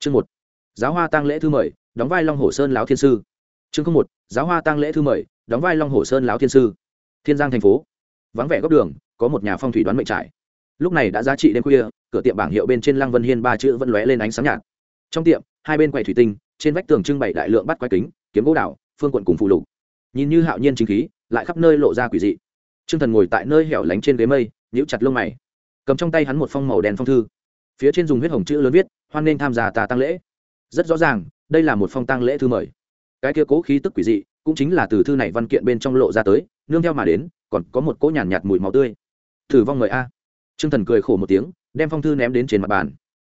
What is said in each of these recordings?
chương một, giáo hoa tăng lễ thư mời, đóng vai long hồ sơn lão thiên sư. Chương không một, giáo hoa tăng lễ thư mời, đóng vai long hồ sơn lão thiên sư. Thiên giang thành phố. Vắng vẻ góc đường, có một nhà phong thủy đoán mệnh trải lúc này đã giá trị đêm khuya, cửa tiệm bảng hiệu bên trên lăng vân hiên ba chữ vẫn lóe lên ánh sáng nhạt. Trong tiệm, hai bên quầy thủy tinh, trên vách tường trưng bày đại lượng bắt quái kính, kiếm gỗ đảo phương quận cùng phụ lục. Nhìn như hạo nhiên chính khí, lại khắp nơi lộ ra quỷ dị. T r ư ơ n g thần ngồi tại nơi hẻo lánh trên ghế mây, nhíu chặt lông mày. Cầm trong tay hắn một phong màu đen phong thư. Phía trên dùng huyết hồng chữ lớn viết hoan nên tham gia tà tăng lễ. Rất rõ ràng đây là một phong tăng lễ thư mời. Cái kia cố khí tức quỷ dị cũng chính là từ thư này văn kiện bên trong lộ ra tới nương theo mà đến còn có một cỗ nhàn nhạt, nhạt mùi máu tươi. Thử vong người a. Trương thần cười khổ một tiếng đem phong thư ném đến trên mặt bàn.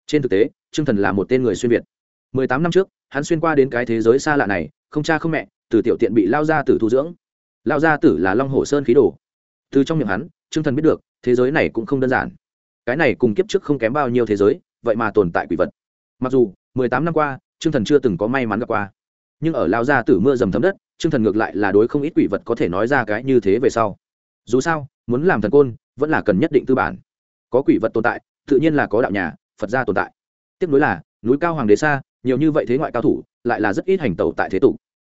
Trên thực tế Trương thần là một tên người xuyên việt. Mười tám năm trước hắn xuyên qua đến cái thế giới xa lạ này không cha không mẹ từ tiểu tiện bị lao gia tử thu dưỡng. Lao gia tử là long hồ sơn khí đồ. Từ trong miệng hắn trương thần biết được thế giới này cũng không đơn giản. Cái này cùng kiếp trước không kém bao nhiêu thế giới vậy mà tồn tại quỷ vật. Mặc dù, mười tám năm qua, trương thần chưa từng có may mắn gặp qua. Nhưng ở lao gia tử mưa dầm thấm đất, trương thần ngược lại là đối không ít quỷ vật có thể nói ra cái như thế về sau. Dù sao, muốn làm thần côn, vẫn là cần nhất định tư bản. Có quỷ vật tồn tại, tự nhiên là có đạo nhà, phật gia tồn tại. Tiếp nối là, núi cao hoàng đế xa, nhiều như vậy thế ngoại cao thủ, lại là rất ít hành tẩu tại thế tục.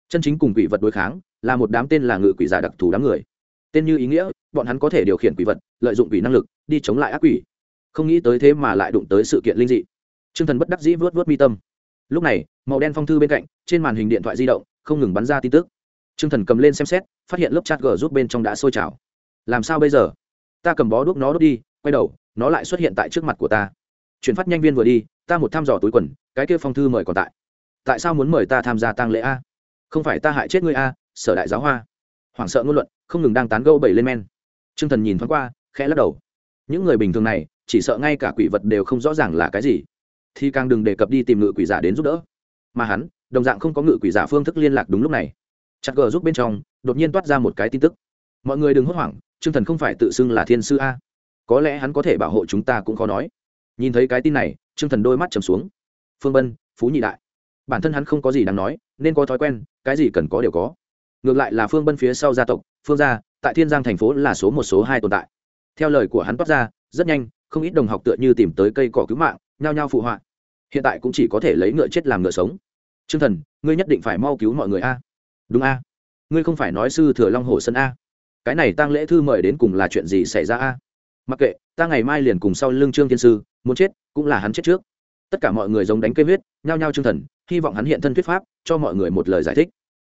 Chân chính cùng quỷ vật đối kháng, là một đám tên là ngự quỷ giả đặc thù đám người. Tên như ý nghĩa, bọn hắn có thể điều khiển quỷ vật, lợi dụng quỷ năng lực, đi chống lại ác quỷ không nghĩ tới thế mà lại đụng tới sự kiện linh dị. T r ư ơ n g thần bất đắc dĩ vớt vớt mi tâm. Lúc này, màu đen phong thư bên cạnh, trên màn hình điện thoại di động, không ngừng bắn ra tin tức. T r ư ơ n g thần cầm lên xem xét, phát hiện lớp chat g rút bên trong đã sôi trào. Làm sao bây giờ? Ta cầm bó đuốc nó đốt đi, quay đầu, nó lại xuất hiện tại trước mặt của ta. Chuyển phát nhanh viên vừa đi, ta một thăm dò túi quần, cái kia phong thư mời còn tại. Tại sao muốn mời ta tham gia tăng lễ a? Không phải ta hại chết ngươi a, sở đại giáo hoa. Hoảng sợ ngôn luận, không ngừng đang tán gẫu bảy lên men. T r ư ơ n g thần nhìn thoáng qua, khẽ lắc đầu. Những người bình thường này chỉ sợ ngay cả quỷ vật đều không rõ ràng là cái gì. Thì càng đừng đề cập đi tìm ngự quỷ giả đến giúp đỡ. Mà hắn, đồng dạng không có ngự quỷ giả phương thức liên lạc đúng lúc này. Chặt gờ giúp bên trong, đột nhiên toát ra một cái tin tức. Mọi người đừng hốt hoảng chương thần không phải tự xưng là thiên sư a. Có lẽ hắn có thể bảo hộ chúng ta cũng khó nói. Nhìn thấy cái tin này chương thần đôi mắt trầm xuống. Phương bân, phú nhị đại. Bản thân hắn không có gì đáng nói, nên có thói quen, cái gì cần có đều có. Ngược lại là phương bân phía sau gia tộc, phương gia, tại thiên giang thành phố là số một, số hai tồn tại. Theo lời của hắn toát ra, rất nhanh không ít đồng học tựa như tìm tới cây cỏ cứu mạng, nhao nhao phụ họa. Hiện tại cũng chỉ có thể lấy ngựa chết làm ngựa sống. T r ư ơ n g thần, ngươi nhất định phải mau cứu mọi người a. Đúng a. Ngươi không phải nói sư thừa long hồ sân a. Cái này tăng lễ thư mời đến cùng là chuyện gì xảy ra a? Mặc kệ, ta ngày mai liền cùng sau lưng trương thiên sư, muốn chết cũng là hắn chết trước. Tất cả mọi người giống đánh cây huyết, nhao nhao t r ư ơ n g thần, hy vọng hắn hiện thân thuyết pháp, cho mọi người một lời giải thích.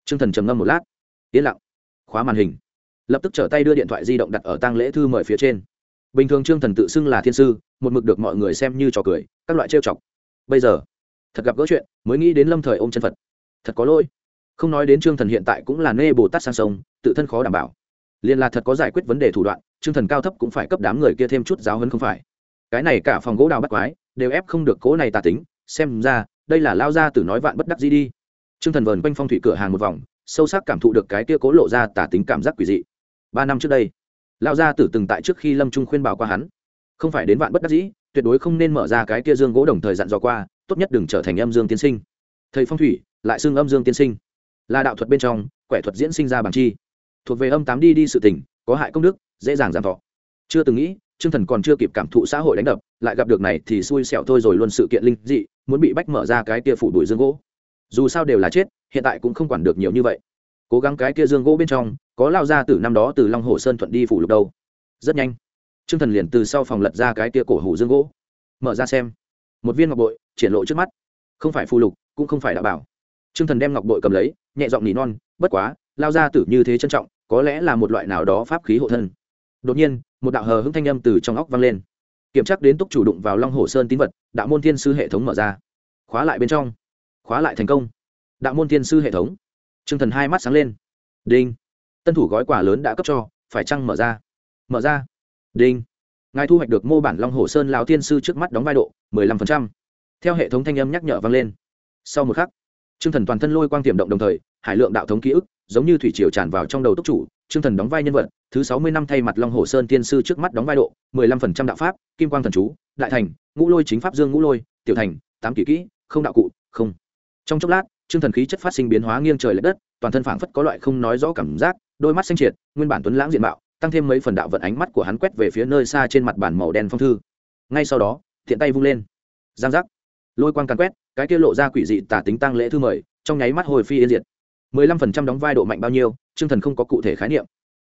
T r ư ơ n g thần trầm ngâm một lát. Yên lặng. Khóa màn hình. Lập tức trở tay đưa điện thoại di động đặt ở tang lễ thư mời phía trên bình thường trương thần tự xưng là thiên sư, một mực được mọi người xem như trò cười, các loại trêu chọc. Bây giờ, thật gặp gỡ chuyện, mới nghĩ đến lâm thời ôm chân phật. Thật có lỗi. Không nói đến trương thần hiện tại cũng là nê bồ tát sang sông, tự thân khó đảm bảo. Liền là thật có giải quyết vấn đề thủ đoạn, trương thần cao thấp cũng phải cấp đám người kia thêm chút giáo hơn không phải. Cái này cả phòng gỗ đào bắt quái, đều ép không được cố này tà tính, xem ra, đây là lao ra từ nói vạn bất đắc gì đi. Trương thần vờn quanh phong thủy cửa hàng một vòng, sâu sắc cảm thụ được cái kia cố lộ ra tả tính cảm giác quỷ dị. Ba năm trước đây lão gia tử từng tại trước khi lâm trung khuyên bảo qua hắn. Không phải đến vạn bất đắc dĩ, tuyệt đối không nên mở ra cái kia dương gỗ đồng thời dặn dò qua, tốt nhất đừng trở thành âm dương tiên sinh. Thầy phong thủy, lại xưng âm dương tiên sinh. Là đạo thuật bên trong, quẻ thuật diễn sinh ra bằng chi. Thuộc về âm tám đi đi sự tỉnh có hại công đức, dễ dàng giảm thọ. Chưa từng nghĩ chương thần còn chưa kịp cảm thụ xã hội đánh đập, lại gặp được này thì xui xẻo thôi rồi luôn sự kiện linh dị, muốn bị bách mở ra cái kia phủ đuổi dương gỗ. Dù sao đều là chết, hiện tại cũng không quản được nhiều như vậy cố gắng cái kia dương gỗ bên trong, có lao ra từ năm đó từ long hồ sơn thuận đi phủ lục đâu. Rất nhanh t r ư ơ n g thần liền từ sau phòng lật ra cái kia cổ hủ dương gỗ. Mở ra xem. Một viên ngọc bội, triển lộ trước mắt. Không phải phù lục, cũng không phải đạo bảo. T r ư ơ n g thần đem ngọc bội cầm lấy, nhẹ giọng nỉ non, bất quá, lao ra tử như thế trân trọng, có lẽ là một loại nào đó pháp khí hộ thân. Đột nhiên, một đạo hờ hững thanh âm từ trong óc vang lên. Kiểm tra đến túc chủ đụng vào long hồ sơn tín vật, đạo môn thiên sư hệ thống mở ra. Khóa lại bên trong. Khóa lại thành công. Đạo môn thiên sư hệ thống t r ư ơ n g thần hai mắt sáng lên. Đinh. Tân thủ gói quà lớn đã cấp cho, phải chăng mở ra? Mở ra. Đinh. Ngài thu hoạch được mô bản long hồ sơn lão Tiên sư trước mắt đóng vai độ, mười lăm phần trăm. Theo hệ thống thanh âm nhắc nhở vang lên. Sau một khắc t r ư ơ n g thần toàn thân lôi quang tiềm động đồng thời, hải lượng đạo thống ký ức, giống như thủy triều tràn vào trong đầu túc chủ t r ư ơ n g thần đóng vai nhân vật, thứ sáu mươi năm thay mặt long hồ sơn Tiên sư trước mắt đóng vai độ, mười lăm phần trăm đạo pháp, kim quang thần chú, đại thành, ngũ lôi chính pháp dương ngũ lôi, tiểu thành, tám kỷ kỹ, không đạo cụ, không. Trong chốc lát Trương thần khí chất phát sinh biến hóa nghiêng trời lệch đất, toàn thân phảng phất có loại không nói rõ cảm giác, đôi mắt xanh triệt, nguyên bản tuấn lãng diện mạo, tăng thêm mấy phần đạo vận ánh mắt của hắn quét về phía nơi xa trên mặt bản màu đen phong thư. Ngay sau đó, thiện tay vung lên. Giang giác. Lôi quang càn quét, cái kia lộ ra quỷ dị tả tính tăng lễ thư mời, trong nháy mắt hồi phi yên diệt. Mười lăm phần trăm đóng vai độ mạnh bao nhiêu, Trương thần không có cụ thể khái niệm.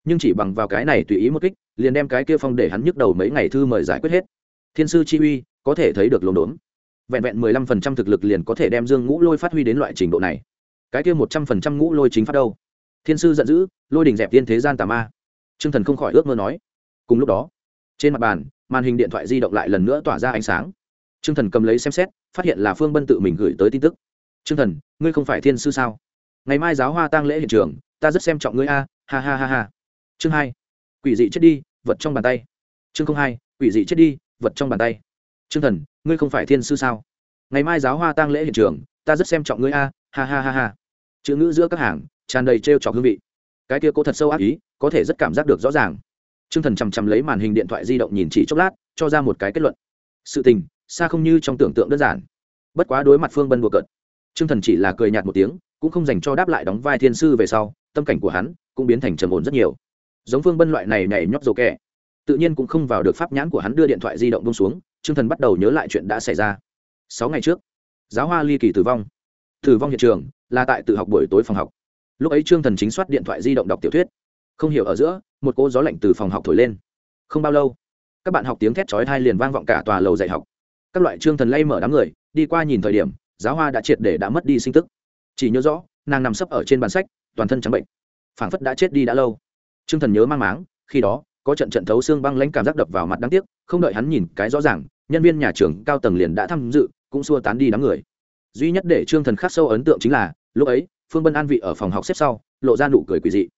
Nhưng chỉ bằng vào cái này tùy ý một kích, liền đem cái kia phong để hắn nhức đầu mấy ngày thư mời giải quyết hết. Thiên sư chi uy, có thể thấy được lồn đốn vẹn vẹn mười lăm phần trăm thực lực liền có thể đem dương ngũ lôi phát huy đến loại trình độ này. Cái kia một trăm phần trăm ngũ lôi chính phát đâu? Thiên sư giận dữ, lôi đỉnh dẹp tiên thế gian tà ma. T r ư ơ n g thần không khỏi ước mơ nói. Cùng lúc đó, trên mặt bàn, màn hình điện thoại di động lại lần nữa tỏa ra ánh sáng. T r ư ơ n g thần cầm lấy xem xét, phát hiện là phương bân tự mình gửi tới tin tức. T r ư ơ n g thần, ngươi không phải thiên sư sao? Ngày mai giáo hoa tăng lễ hiện trường, ta rất xem trọng ngươi a, ha ha ha ha. Chương hai, quỷ dị chết đi, vật trong bàn tay. Chương không hai, quỷ dị chết đi, vật trong bàn tay t r ư ơ n g thần, ngươi không phải thiên sư sao? Ngày mai giáo hoa tăng lễ hiện trường, ta rất xem trọng ngươi a, ha ha ha ha. Chữ ngữ giữa các hàng, tràn đầy t r e o trọc hương vị. Cái kia cô thật sâu ác ý, có thể rất cảm giác được rõ ràng. T r ư ơ n g thần chằm chằm lấy màn hình điện thoại di động nhìn chỉ chốc lát, cho ra một cái kết luận. Sự tình, xa không như trong tưởng tượng đơn giản. Bất quá đối mặt phương bân bùa cợt t r ư ơ n g thần chỉ là cười nhạt một tiếng, cũng không dành cho đáp lại đóng vai thiên sư về sau, tâm cảnh của hắn cũng biến thành trầm ổn rất nhiều. Giống phương bân loại này nhảy nhót dồ kẹ, tự nhiên cũng không vào được pháp nhãn của hắn đưa điện thoại di động bông xuống Trương thần bắt đầu nhớ lại chuyện đã xảy ra. Sáu ngày trước, giáo hoa ly kỳ tử vong. Tử vong hiện trường là tại tự học buổi tối phòng học. Lúc ấy trương thần chính soát điện thoại di động đọc tiểu thuyết. Không hiểu ở giữa, một cỗ gió lạnh từ phòng học thổi lên. Không bao lâu, các bạn học tiếng thét chói thai liền vang vọng cả tòa lầu dạy học. Các loại trương thần lay mở đám người, đi qua nhìn thời điểm, giáo hoa đã triệt để đã mất đi sinh tức. Chỉ nhớ rõ, nàng nằm sấp ở trên bàn sách, toàn thân trắng bệnh. Phảng phất đã chết đi đã lâu. Trương thần nhớ mang máng, khi đó có trận trận thấu xương băng lãnh cảm giác đập vào mặt đáng tiếc, không đợi hắn nhìn cái rõ ràng, nhân viên nhà trường cao tầng liền đã tham dự, cũng xua tán đi đám người. Duy nhất để trương thần khắc sâu ấn tượng chính là, lúc ấy, phương bân an vị ở phòng học xếp sau, lộ ra nụ cười quỳ dị.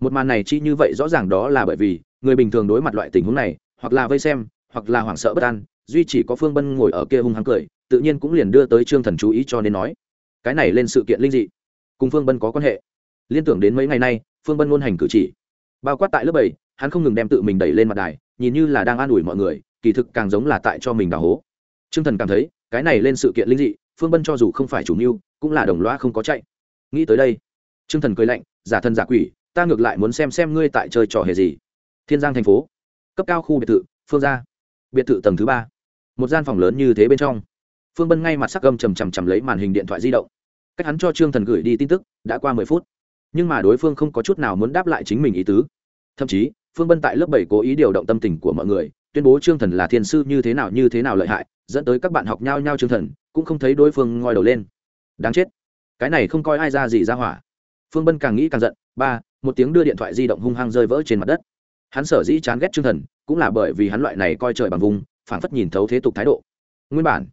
Một màn này chi như vậy rõ ràng đó là bởi vì, người bình thường đối mặt loại tình huống này, hoặc là vây xem, hoặc là hoảng sợ bất an, duy chỉ có phương bân ngồi ở kia hung hăng cười, tự nhiên cũng liền đưa tới trương thần chú ý cho nên nói, cái này lên sự kiện linh dị, cùng phương bân có quan hệ. Liên tưởng đến mấy ngày nay, phương bân ngôn hành cử chỉ, bao quát tại lớp bảy hắn không ngừng đem tự mình đẩy lên mặt đài, nhìn như là đang an ủi mọi người, kỳ thực càng giống là tại cho mình đào hố. Trương thần cảm thấy, cái này lên sự kiện linh dị, phương bân cho dù không phải chủ mưu, cũng là đồng loa không có chạy. Nghĩ tới đây t r ư ơ n g thần cười lạnh, giả thân giả quỷ, ta ngược lại muốn xem xem ngươi tại chơi trò hề gì. Thiên giang thành phố, cấp cao khu biệt thự, phương gia. Biệt thự tầng thứ ba. Một gian phòng lớn như thế bên trong. Phương bân ngay mặt sắc gâm chầm chầm chầm lấy màn hình điện thoại di động. Cách hắn cho trương thần gửi đi tin tức, đã qua mười phút. Nhưng mà đối phương không có chút nào muốn đáp lại chính mình ý tứ. Thậm chí phương bân tại lớp bảy cố ý điều động tâm tình của mọi người, tuyên bố trương thần là thiên sư như thế nào như thế nào lợi hại, dẫn tới các bạn học nhau nhau trương thần, cũng không thấy đối phương ngoi đầu lên. Đáng chết. Cái này không coi ai ra gì ra hỏa. Phương bân càng nghĩ càng giận, ba, một tiếng đưa điện thoại di động hung hăng rơi vỡ trên mặt đất. Hắn sở dĩ chán ghét trương thần, cũng là bởi vì hắn loại này coi trời bằng vùng phản phất nhìn thấu thế tục thái độ. Nguyên bản,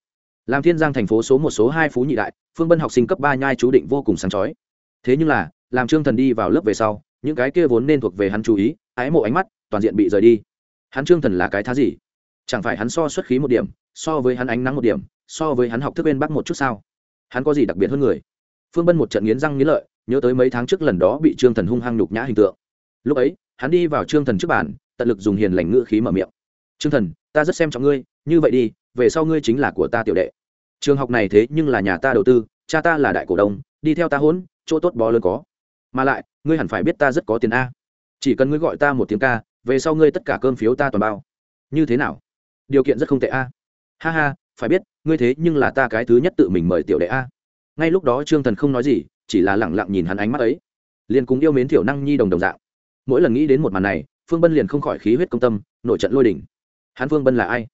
làm thiên giang thành phố số một, số hai phú nhị đại, phương bân học sinh cấp ba nhai chú định vô cùng sáng chói. Thế nhưng là, làm trương thần đi vào lớp về sau những cái kia vốn nên thuộc về hắn chú ý, ái mộ ánh mắt, toàn diện bị rời đi. Hắn trương thần là cái thá gì? Chẳng phải hắn so xuất khí một điểm, so với hắn ánh nắng một điểm, so với hắn học thức bên bắc một chút sao? Hắn có gì đặc biệt hơn người? Phương bân một trận nghiến răng nghiến lợi, nhớ tới mấy tháng trước lần đó bị trương thần hung hăng nhục nhã hình tượng. Lúc ấy, hắn đi vào trương thần trước bàn, tận lực dùng hiền lành ngữ khí mở miệng. Trương thần, ta rất xem trọng ngươi, như vậy đi, về sau ngươi chính là của ta tiểu đệ. Trường học này thế nhưng là nhà ta đầu tư, cha ta là đại cổ đông, đi theo ta hỗn, chỗ tốt bó lớn có mà lại, ngươi hẳn phải biết ta rất có tiền a. Chỉ cần ngươi gọi ta một tiếng ca, về sau ngươi tất cả cơm phiếu ta toàn bao. Như thế nào? Điều kiện rất không tệ a. Ha ha, phải biết, ngươi thế nhưng là ta cái thứ nhất tự mình mời tiểu đệ a. Ngay lúc đó trương thần không nói gì, chỉ là lẳng lặng nhìn hắn ánh mắt ấy. Liền cùng yêu mến thiểu năng nhi đồng đồng dạng. Mỗi lần nghĩ đến một màn này, phương bân liền không khỏi khí huyết công tâm nội trận lôi đỉnh hắn phương bân là ai?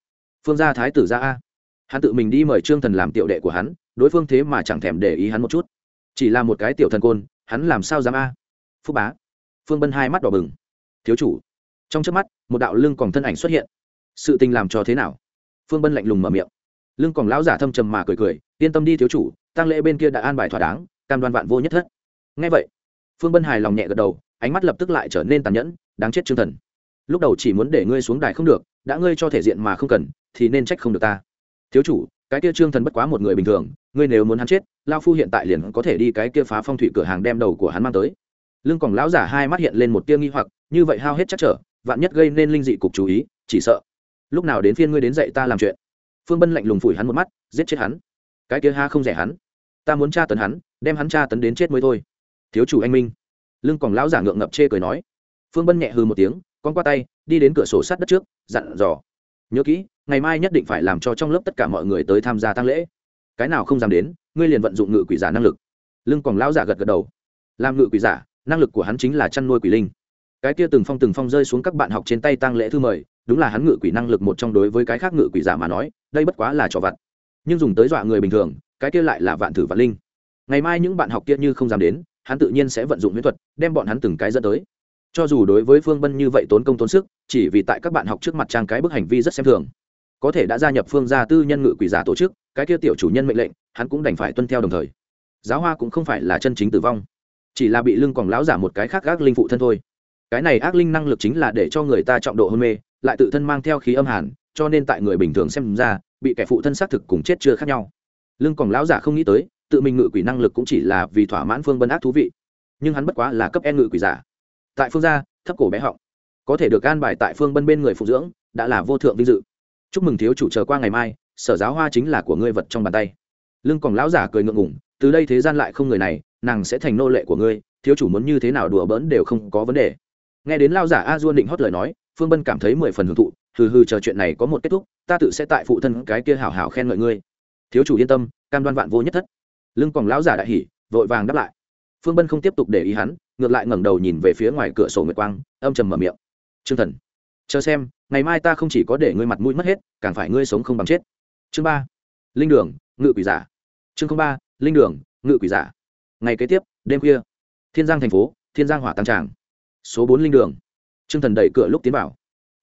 Phương gia thái tử gia a. Hắn tự mình đi mời trương thần làm tiểu đệ của hắn, đối phương thế mà chẳng thèm để ý hắn một chút. Chỉ là một cái tiểu thần côn hắn làm sao dám a? Phúc bá. Phương bân hai mắt đỏ bừng. Thiếu chủ. Trong trước mắt, một đạo lưng còn thân ảnh xuất hiện. Sự tình làm cho thế nào? Phương bân lạnh lùng mở miệng. Lưng còn lão giả thâm trầm mà cười cười, yên tâm đi thiếu chủ tăng lễ bên kia đã an bài thỏa đáng, cam đoan vạn vô nhất thất. Ngay vậy, phương bân hài lòng nhẹ gật đầu, ánh mắt lập tức lại trở nên tàn nhẫn, đáng chết chương thần. Lúc đầu chỉ muốn để ngươi xuống đài không được, đã ngươi cho thể diện mà không cần, thì nên trách không được ta. Thiếu chủ cái kia trương thần bất quá một người bình thường, ngươi nếu muốn hắn chết lao phu hiện tại liền có thể đi cái kia phá phong thủy cửa hàng đem đầu của hắn mang tới. Lưng còng lão giả hai mắt hiện lên một tia nghi hoặc, như vậy hao hết chắc trở, vạn nhất gây nên linh dị cục chú ý, chỉ sợ. Lúc nào đến phiên ngươi đến dạy ta làm chuyện. Phương bân lạnh lùng phủi hắn một mắt, giết chết hắn. Cái kia ha không rẻ hắn. Ta muốn tra tấn hắn, đem hắn tra tấn đến chết mới thôi. Thiếu chủ anh minh. Lưng còn lão giả ngượng ngập chê cười nói. Phương bân nhẹ hư một tiếng, con qua tay, đi đến cửa sổ sát đất trước, dặn dò. Nhớ kỹ ngày mai nhất định phải làm cho trong lớp tất cả mọi người tới tham gia tăng lễ. Cái nào không dám đến, ngươi liền vận dụng ngự quỷ giả năng lực. Lưng còn lão giả gật gật đầu. Làm ngự quỷ giả, năng lực của hắn chính là chăn nuôi quỷ linh. Cái kia từng phong từng phong rơi xuống các bạn học trên tay tăng lễ thư mời, đúng là hắn ngự quỷ năng lực một trong đối với cái khác ngự quỷ giả mà nói, đây bất quá là trò vặt. Nhưng dùng tới dọa người bình thường, cái kia lại là vạn thử vạn linh. Ngày mai những bạn học kia như không dám đến, hắn tự nhiên sẽ vận dụng huyễn thuật, đem bọn hắn từng cái dẫn tới. Cho dù đối với phương bân như vậy tốn công tốn sức, chỉ vì tại các bạn học trước mặt trang cái bức hành vi rất xem thường có thể đã gia nhập phương gia tư nhân ngự quỷ giả tổ chức, cái kia tiểu chủ nhân mệnh lệnh, hắn cũng đành phải tuân theo đồng thời. Giáo hoa cũng không phải là chân chính tử vong, chỉ là bị lưng còn láo giả một cái khác ác linh phụ thân thôi. Cái này ác linh năng lực chính là để cho người ta trọng độ hôn mê, lại tự thân mang theo khí âm hàn, cho nên tại người bình thường xem ra, bị kẻ phụ thân xác thực cùng chết chưa khác nhau. Lưng còn láo giả không nghĩ tới, tự mình ngự quỷ năng lực cũng chỉ là vì thỏa mãn phương bân ác thú vị. Nhưng hắn bất quá là cấp e ngự quỷ giả. Tại phương gia, thấp cổ bé họng. Có thể được an bài tại phương bân bên người phụ dưỡng, đã là vô thượng vinh dự chúc mừng thiếu chủ chờ qua ngày mai, sở giáo hoa chính là của ngươi vật trong bàn tay. Lưng còn lão giả cười ngượng ngủng từ đây thế gian lại không người này, nàng sẽ thành nô lệ của ngươi, thiếu chủ muốn như thế nào đùa bỡn đều không có vấn đề. Nghe đến lao giả a duôn định hót lời nói, phương bân cảm thấy mười phần hưởng thụ, hừ hừ chờ chuyện này có một kết thúc, ta tự sẽ tại phụ thân cái kia hảo hảo khen ngợi ngươi. Thiếu chủ yên tâm, cam đoan vạn vô nhất thất. Lưng còn lão giả đại hỉ, vội vàng đáp lại. Phương bân không tiếp tục để ý hắn, ngược lại ngẩng đầu nhìn về phía ngoài cửa sổ nguyệt quang, âm trầm mở miệng. Trương thần, chờ xem ngày mai ta không chỉ có để ngươi mặt mũi mất hết, càng phải ngươi sống không bằng chết. Chương ba, linh đường, ngự quỷ giả. Chương ba, linh đường, ngự quỷ giả. Ngày kế tiếp, đêm khuya, thiên giang thành phố, thiên giang hỏa tăng tràng. Số bốn linh đường. Trương thần đẩy cửa lúc tiến vào.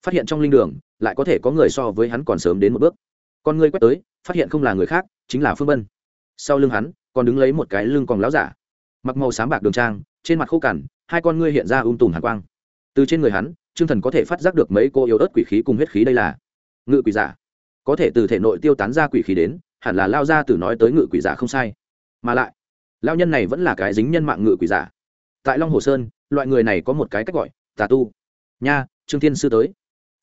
Phát hiện trong linh đường, lại có thể có người so với hắn còn sớm đến một bước. Con ngươi quét tới, phát hiện không là người khác, chính là phương bân. Sau lưng hắn, còn đứng lấy một cái lưng còn láo giả. Mặc màu sáng bạc đường trang, trên mặt khô cằn, hai con ngươi hiện ra um tùm hàn quang. Từ trên người hắn trương thần có thể phát giác được mấy cô yếu ớt quỷ khí cùng huyết khí đây là. Ngự quỷ giả. Có thể từ thể nội tiêu tán ra quỷ khí đến, hẳn là lao ra từ nói tới ngự quỷ giả không sai. Mà lại, lao nhân này vẫn là cái dính nhân mạng ngự quỷ giả. Tại long hồ sơn, loại người này có một cái cách gọi, tà tu. Nha, trương thiên sư tới.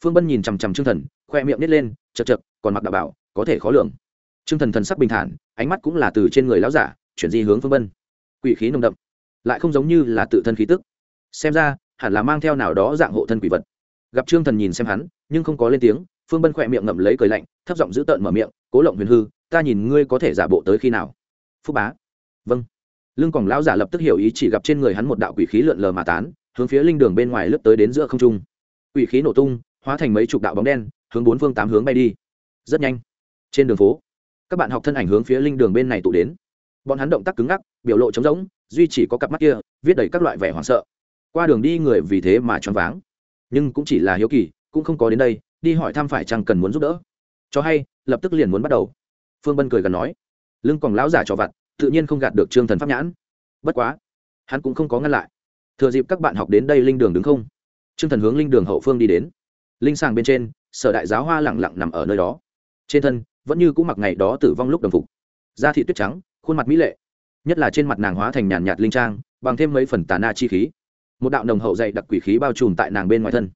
Phương bân nhìn chằm chằm trương thần, khoe miệng nít lên chật chật còn mặc đạo bảo, có thể khó lường. Trương thần thần sắc bình thản, ánh mắt cũng là từ trên người lão giả, chuyển di hướng phương bân. Quỷ khí nồng đậm, lại không giống như là tự thân khí tức. Xem ra hẳn là mang theo nào đó dạng hộ thân quỷ vật. Gặp trương thần nhìn xem hắn, nhưng không có lên tiếng, phương bân khỏe miệng ngậm lấy cười lạnh, thấp giọng giữ tợn mở miệng, cố lộng huyền hư, ta nhìn ngươi có thể giả bộ tới khi nào? Phúc bá. Vâng. Lương còng lão giả lập tức hiểu ý chỉ gặp trên người hắn một đạo quỷ khí lượn lờ mà tán, hướng phía linh đường bên ngoài lướt tới đến giữa không trung. Quỷ khí nổ tung, hóa thành mấy chục đạo bóng đen, hướng bốn phương tám hướng bay đi. Rất nhanh, trên đường phố, các bạn học thân ảnh hướng phía linh đường bên này tụ đến. Bọn hắn động tác cứng ngắc, biểu lộ trống rỗng, duy chỉ có cặp mắt kia, viết đầy các loại vẻ hoảng sợ qua đường đi người vì thế mà choáng váng. Nhưng cũng chỉ là hiếu kỳ, cũng không có đến đây, đi hỏi thăm phải chăng cần muốn giúp đỡ. Cho hay, lập tức liền muốn bắt đầu. Phương bân cười gần nói, lưng còn lão giả cho vặt, tự nhiên không gạt được trương thần pháp nhãn. Bất quá, hắn cũng không có ngăn lại. Thừa dịp các bạn học đến đây linh đường đứng không, trương thần hướng linh đường hậu phương đi đến. Linh sàng bên trên, sở đại giáo hoa lẳng lặng nằm ở nơi đó. Trên thân, vẫn như cũ mặc ngày đó tử vong lúc đồng phục. Da thị tuyết trắng, khuôn mặt mỹ lệ. Nhất là trên mặt nàng hóa thành nhàn nhạt linh trang, bằng thêm mấy phần tà na chi khí một đạo nồng hậu dày đặc quỷ khí bao trùm tại nàng bên ngoài thân.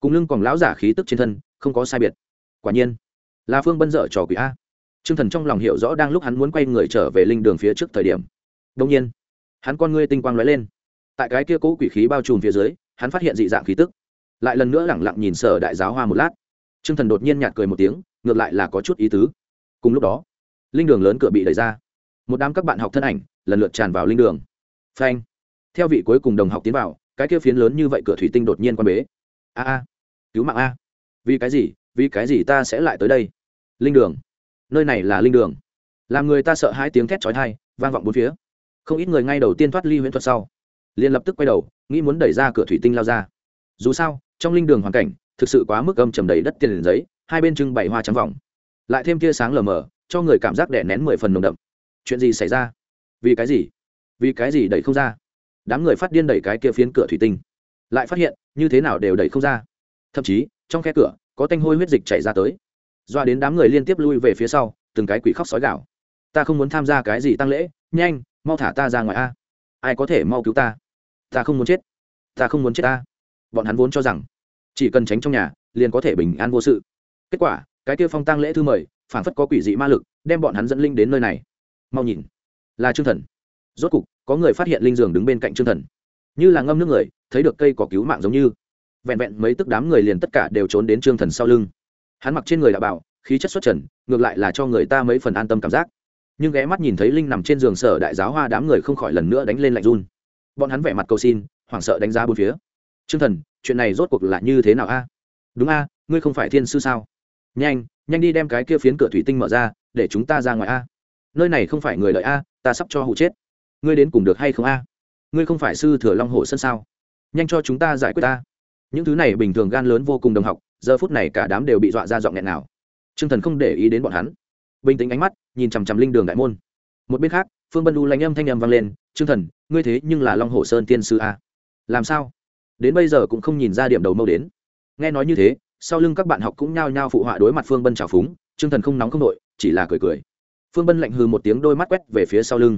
Cùng lưng còn lão giả khí tức trên thân, không có sai biệt. Quả nhiên, là phương bân dở trò quỷ a. T r ư ơ n g thần trong lòng hiểu rõ đang lúc hắn muốn quay người trở về linh đường phía trước thời điểm. Đông nhiên, hắn con ngươi tinh quang lóe lên. Tại cái kia cũ quỷ khí bao trùm phía dưới, hắn phát hiện dị dạng khí tức. Lại lần nữa lẳng lặng nhìn sở đại giáo hoa một lát. T r ư ơ n g thần đột nhiên nhạt cười một tiếng, ngược lại là có chút ý tứ. Cùng lúc đó, linh đường lớn cửa bị đẩy ra. Một đám các bạn học thân ảnh lần lượt tràn vào linh đường. Phanh. Theo vị cuối cùng đồng học tiến vào cái kia phiến lớn như vậy cửa thủy tinh đột nhiên quan bế. A a, cứu mạng a. Vì cái gì, vì cái gì ta sẽ lại tới đây? Linh đường. Nơi này là linh đường. Làm người ta sợ hai tiếng thét chói tai, vang vọng bốn phía. Không ít người ngay đầu tiên thoát ly huyễn thuật sau, liền lập tức quay đầu, nghĩ muốn đẩy ra cửa thủy tinh lao ra. Dù sao, trong linh đường hoàn cảnh, thực sự quá mức âm trầm đầy đất tiền liền giấy, hai bên trưng bày hoa trắng vòng. Lại thêm tia sáng lờ mờ, cho người cảm giác đẻ nén mười phần nồng đậm. Chuyện gì xảy ra? Vì cái gì? Vì cái gì đẩy không ra? Đám người phát điên đẩy cái kia phiến cửa thủy tinh. Lại phát hiện, như thế nào đều đẩy không ra. Thậm chí, trong khe cửa, có tanh hôi huyết dịch chảy ra tới. Doa đến đám người liên tiếp lui về phía sau, từng cái quỷ khóc sói gạo ta không muốn tham gia cái gì tăng lễ, nhanh, mau thả ta ra ngoài a. Ai có thể mau cứu ta? Ta không muốn chết. Ta không muốn chết ta bọn hắn vốn cho rằng, chỉ cần tránh trong nhà, liền có thể bình an vô sự. Kết quả, cái kia phong tăng lễ thư mời phản phất có quỷ dị ma lực, đem bọn hắn dẫn linh đến nơi này. Mau nhìn, là chương thần. Rốt cục có người phát hiện linh dường đứng bên cạnh trương thần. Như là ngâm nước người, thấy được cây có cứu mạng giống như. Vẹn vẹn mấy tức đám người liền tất cả đều trốn đến trương thần sau lưng. Hắn mặc trên người đạo bảo, khí chất xuất trần, ngược lại là cho người ta mấy phần an tâm cảm giác. Nhưng ghé mắt nhìn thấy linh nằm trên giường sở đại giáo hoa đám người không khỏi lần nữa đánh lên lạnh run. Bọn hắn vẻ mặt cầu xin, hoảng sợ đánh giá bốn phía. Trương thần, chuyện này rốt cuộc là như thế nào a? Đúng a, ngươi không phải thiên sư sao? Nhanh nhanh đi đem cái kia phiến cửa thủy tinh mở ra, để chúng ta ra ngoài a. Nơi này không phải người đợi a, ta sắp cho hụ chết ngươi đến cùng được hay không a? Ngươi không phải sư thừa long hồ sân sao? Nhanh cho chúng ta giải quyết ta. Những thứ này bình thường gan lớn vô cùng đồng học, giờ phút này cả đám đều bị dọa ra giọng nghẹn nào. T r ư ơ n g thần không để ý đến bọn hắn. Bình tĩnh ánh mắt, nhìn chằm chằm linh đường đại môn. Một bên khác, phương bân đu lanh âm thanh âm vang lên t r ư ơ n g thần, ngươi thế nhưng là long hồ sơn tiên sư a. Làm sao? Đến bây giờ cũng không nhìn ra điểm đầu mâu đến. Nghe nói như thế, sau lưng các bạn học cũng nhao nhao phụ họa đối mặt phương bân trào phúng t r ư ơ n g thần không nóng không đội, chỉ là cười cười. Phương bân lạnh hư một tiếng, đôi mắt quét về phía sau lưng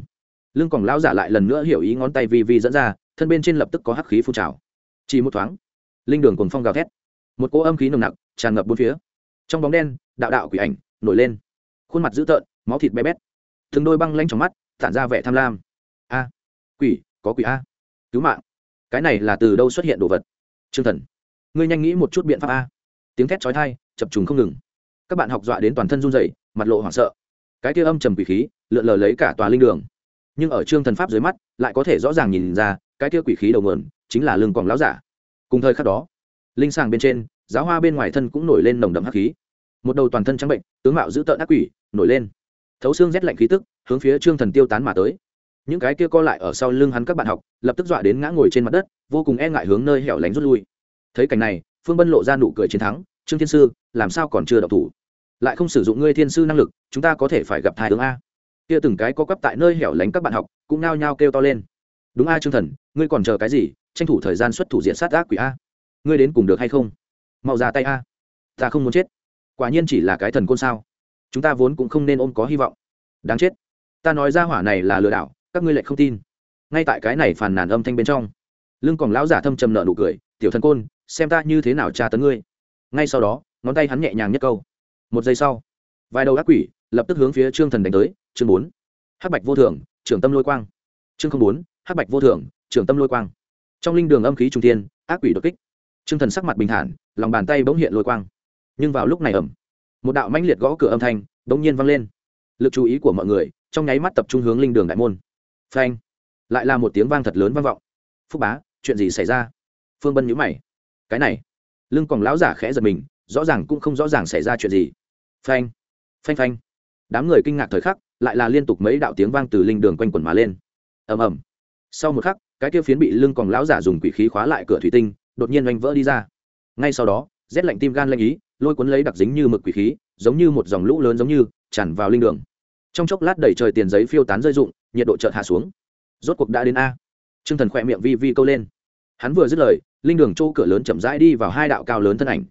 lưng còn lão giả lại lần nữa hiểu ý ngón tay vi vi dẫn ra, thân bên trên lập tức có hắc khí phun trào. Chỉ một thoáng, linh đường cùng phong gào thét. Một cỗ âm khí nồng nặc tràn ngập bốn phía. Trong bóng đen, đạo đạo quỷ ảnh nổi lên. Khuôn mặt dữ tợn, máu thịt bé bét. Thường đôi băng lanh trong mắt, tản ra vẻ tham lam. A, quỷ, có quỷ a. Cứu mạng. Cái này là từ đâu xuất hiện đồ vật? T r ư ơ n g thần, ngươi nhanh nghĩ một chút biện pháp a. Tiếng thét trói thai chập trùng không ngừng. Các bạn học dọa đến toàn thân run rẩy, mặt lộ hoảng sợ. Cái kia âm trầm quỷ khí, lượn lờ lấy cả tòa linh đường nhưng ở trương thần pháp dưới mắt lại có thể rõ ràng nhìn ra cái kia quỷ khí đầu mườn chính là lương còn láo giả. Cùng thời khắc đó, linh sàng bên trên, giáo hoa bên ngoài thân cũng nổi lên nồng đậm hắc khí. Một đầu toàn thân trắng bệnh, tướng mạo giữ tợn ác quỷ, nổi lên. Thấu xương rét lạnh khí tức, hướng phía trương thần tiêu tán mà tới. Những cái kia co lại ở sau lưng hắn các bạn học, lập tức dọa đến ngã ngồi trên mặt đất, vô cùng e ngại hướng nơi hẻo lánh rút lui. Thấy cảnh này, phương bân lộ ra nụ cười chiến thắng, trương thiên sư, làm sao còn chưa độc thủ? Lại không sử dụng ngươi thiên sư năng lực, chúng ta có thể phải gặp thai tướng a kia từng cái có quắp tại nơi hẻo lánh các bạn học, cũng nao nhao kêu to lên. Đúng a, trương thần, ngươi còn chờ cái gì? Tranh thủ thời gian xuất thủ diện sát ác quỷ a. Ngươi đến cùng được hay không? Mau ra tay a. Ta không muốn chết. Quả nhiên chỉ là cái thần côn sao. Chúng ta vốn cũng không nên ôm có hy vọng. Đáng chết. Ta nói ra hỏa này là lừa đảo, các ngươi lại không tin. Ngay tại cái này phàn nàn âm thanh bên trong, lưng còn lão giả thâm trầm nợ nụ cười, tiểu thần côn, xem ta như thế nào tra tấn ngươi. Ngay sau đó, ngón tay hắn nhẹ nhàng nhất câu. Một giây sau, vài đầu ác quỷ lập tức hướng phía trương thần đánh tới chương bốn hắc bạch vô thường trưởng tâm lôi quang. Chương không bốn hắc bạch vô thường trưởng tâm lôi quang. Trong linh đường âm khí trung thiên, ác quỷ đột kích. T r ư ơ n g thần sắc mặt bình thản lòng bàn tay bỗng hiện lôi quang. Nhưng vào lúc này ẩm một đạo mãnh liệt gõ cửa âm thanh bỗng nhiên vang lên. Lực chú ý của mọi người trong nháy mắt tập trung hướng linh đường đại môn. Phanh lại là một tiếng vang thật lớn vang vọng. Phúc bá chuyện gì xảy ra? Phương bân nhữ mày. Cái này lưng còn lão giả khẽ giật mình rõ ràng cũng không rõ ràng xảy ra chuyện gì. Phanh phanh phanh. Đám người kinh ngạc thời khắc lại là liên tục mấy đạo tiếng vang từ linh đường quanh quẩn mà lên. Ầm ầm. Sau một khắc, cái kia phiến bị lưng còn lão giả dùng quỷ khí khóa lại cửa thủy tinh, đột nhiên oanh vỡ đi ra. Ngay sau đó, rét lạnh tim gan lanh ý, lôi cuốn lấy đặc dính như mực quỷ khí, giống như một dòng lũ lớn giống như, tràn vào linh đường. Trong chốc lát đẩy trời tiền giấy phiêu tán rơi rụng, nhiệt độ chợt hạ xuống. Rốt cuộc đã đến a. Trương thần khỏe miệng vi vi câu lên. Hắn vừa dứt lời, linh đường chỗ cửa lớn chậm rãi đi vào hai đạo cao lớn thân ảnh.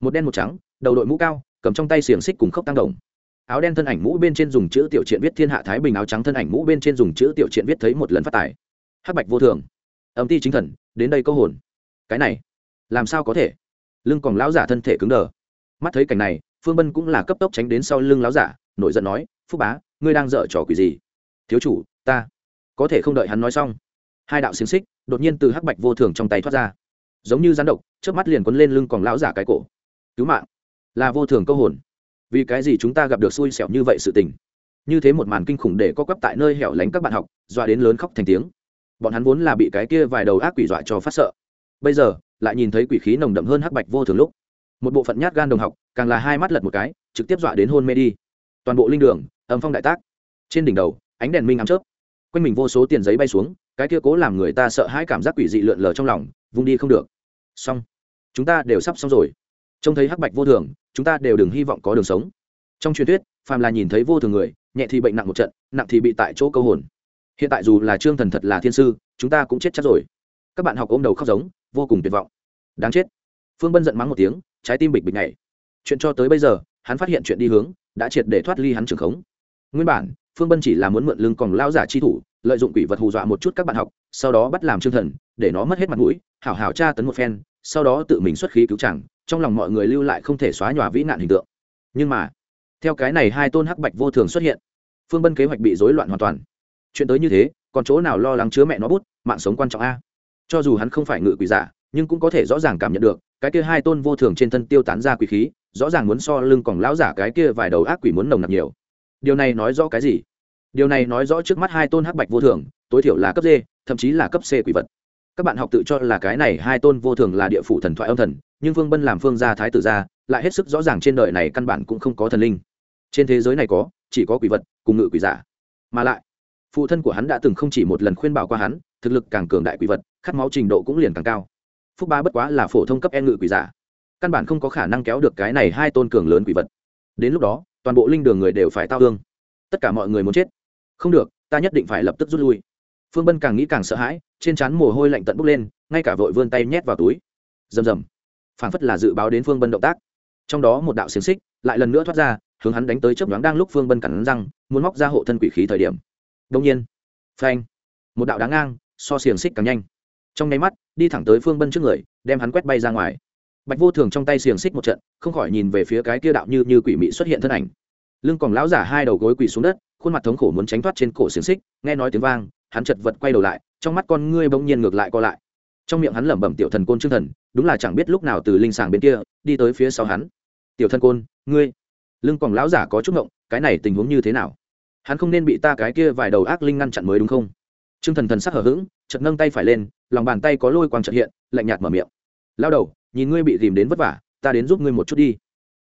Một đen một trắng, đầu đội mũ cao, cầm trong tay xiềng xích cùng khốc tăng đồng áo đen thân ảnh mũ bên trên dùng chữ tiểu triện viết thiên hạ thái bình, áo trắng thân ảnh mũ bên trên dùng chữ tiểu triện viết thấy một lần phát tài. Hắc bạch vô thường. Âm ti chính thần, đến đây câu hồn. Cái này, làm sao có thể? Lưng còn lão giả thân thể cứng đờ. Mắt thấy cảnh này, phương bân cũng là cấp tốc tránh đến sau lưng lão giả, nổi giận nói, phúc bá, ngươi đang dở trò quỷ gì? Thiếu chủ, ta, có thể không đợi hắn nói xong. Hai đạo xiềng xích đột nhiên từ hắc bạch vô thường trong tay thoát ra. Giống như rắn độc trước mắt liền quấn lên lưng còn lão giả cái cổ. Cứu mạng. Là vô thường câu hồn vì cái gì chúng ta gặp được xui xẻo như vậy sự tình? Như thế một màn kinh khủng để có quắp tại nơi hẻo lánh các bạn học, dọa đến lớn khóc thành tiếng. Bọn hắn vốn là bị cái kia vài đầu ác quỷ dọa cho phát sợ. Bây giờ, lại nhìn thấy quỷ khí nồng đậm hơn hắc bạch vô thường lúc. Một bộ phận nhát gan đồng học, càng là hai mắt lật một cái, trực tiếp dọa đến hôn mê đi. Toàn bộ linh đường, âm phong đại tác. Trên đỉnh đầu, ánh đèn minh ám chớp. Quanh mình vô số tiền giấy bay xuống, cái kia cố làm người ta sợ hãi cảm giác quỷ dị lượn lờ trong lòng, vung đi không được. Xong, chúng ta đều sắp xong rồi. Trông thấy hắc bạch vô thường chúng ta đều đừng hy vọng có đường sống. Trong truyền thuyết, phàm là nhìn thấy vô thường người, nhẹ thì bệnh nặng một trận, nặng thì bị tại chỗ câu hồn. Hiện tại dù là trương thần thật là thiên sư, chúng ta cũng chết chắc rồi. Các bạn học ôm đầu khóc giống, vô cùng tuyệt vọng. Đáng chết. Phương bân giận mắng một tiếng, trái tim bịch bịch nhảy. Chuyện cho tới bây giờ, hắn phát hiện chuyện đi hướng, đã triệt để thoát ly hắn trường khống. Nguyên bản, phương bân chỉ là muốn mượn lưng còn lao giả chi thủ, lợi dụng quỷ vật hù dọa một chút các bạn học, sau đó bắt làm trương thần, để nó mất hết mặt mũi, hảo hảo tra tấn một phen, sau đó tự mình xuất khí cứu chẳng trong lòng mọi người lưu lại không thể xóa nhòa vĩ nạn hình tượng. Nhưng mà, theo cái này hai tôn hắc bạch vô thường xuất hiện, phương bân kế hoạch bị rối loạn hoàn toàn. Chuyện tới như thế, còn chỗ nào lo lắng chứa mẹ nó bút, mạng sống quan trọng a? Cho dù hắn không phải ngự quỷ giả, nhưng cũng có thể rõ ràng cảm nhận được, cái kia hai tôn vô thường trên thân tiêu tán ra quỷ khí, rõ ràng muốn so lưng còn lão giả cái kia vài đầu ác quỷ muốn nồng nặc nhiều. Điều này nói rõ cái gì? Điều này nói rõ trước mắt hai tôn hắc bạch vô thường, tối thiểu là cấp d, thậm chí là cấp c quỷ vật. Các bạn học tự cho là cái này hai tôn vô thường là địa phủ thần thoại âm thần nhưng phương bân làm phương gia thái tử gia lại hết sức rõ ràng trên đời này căn bản cũng không có thần linh. Trên thế giới này có, chỉ có quỷ vật, cùng ngự quỷ giả. Mà lại, phụ thân của hắn đã từng không chỉ một lần khuyên bảo qua hắn, thực lực càng cường đại quỷ vật, khát máu trình độ cũng liền càng cao. Phúc ba bất quá là phổ thông cấp e ngự quỷ giả. Căn bản không có khả năng kéo được cái này hai tôn cường lớn quỷ vật. Đến lúc đó, toàn bộ linh đường người đều phải tao hương tất cả mọi người muốn chết. Không được, ta nhất định phải lập tức rút lui. Phương bân càng nghĩ càng sợ hãi, trên trán mồ hôi lạnh tận bốc lên, ngay cả vội vươn tay nhét vào túi. Rầm rầm phảng phất là dự báo đến phương bân động tác. Trong đó một đạo xiềng xích lại lần nữa thoát ra, hướng hắn đánh tới chớp nhoáng đang lúc phương bân cắn răng, muốn móc ra hộ thân quỷ khí thời điểm. Đông nhiên, phanh, một đạo đáng ngang, so xiềng xích càng nhanh. Trong nháy mắt, đi thẳng tới phương bân trước người, đem hắn quét bay ra ngoài. Bạch vô thường trong tay xiềng xích một trận, không khỏi nhìn về phía cái kia đạo như như quỷ mị xuất hiện thân ảnh. Lưng còn lão giả hai đầu gối quỳ xuống đất, khuôn mặt thống khổ muốn tránh thoát trên cổ xiềng xích, nghe nói tiếng vang, hắn chật vật quay đầu lại, trong mắt con ngươi bỗng nhiên ngược lại co lại trong miệng hắn lẩm bẩm tiểu thần côn trương thần, đúng là chẳng biết lúc nào từ linh sàng bên kia, đi tới phía sau hắn. Tiểu thần côn, ngươi. Lưng còn lão giả có chút ngộng, cái này tình huống như thế nào? Hắn không nên bị ta cái kia vài đầu ác linh ngăn chặn mới đúng không? Trương thần thần sắc hở h ữ g chật nâng tay phải lên, lòng bàn tay có lôi quang trật hiện, lạnh nhạt mở miệng. Lao đầu, nhìn ngươi bị tìm đến vất vả, ta đến giúp ngươi một chút đi.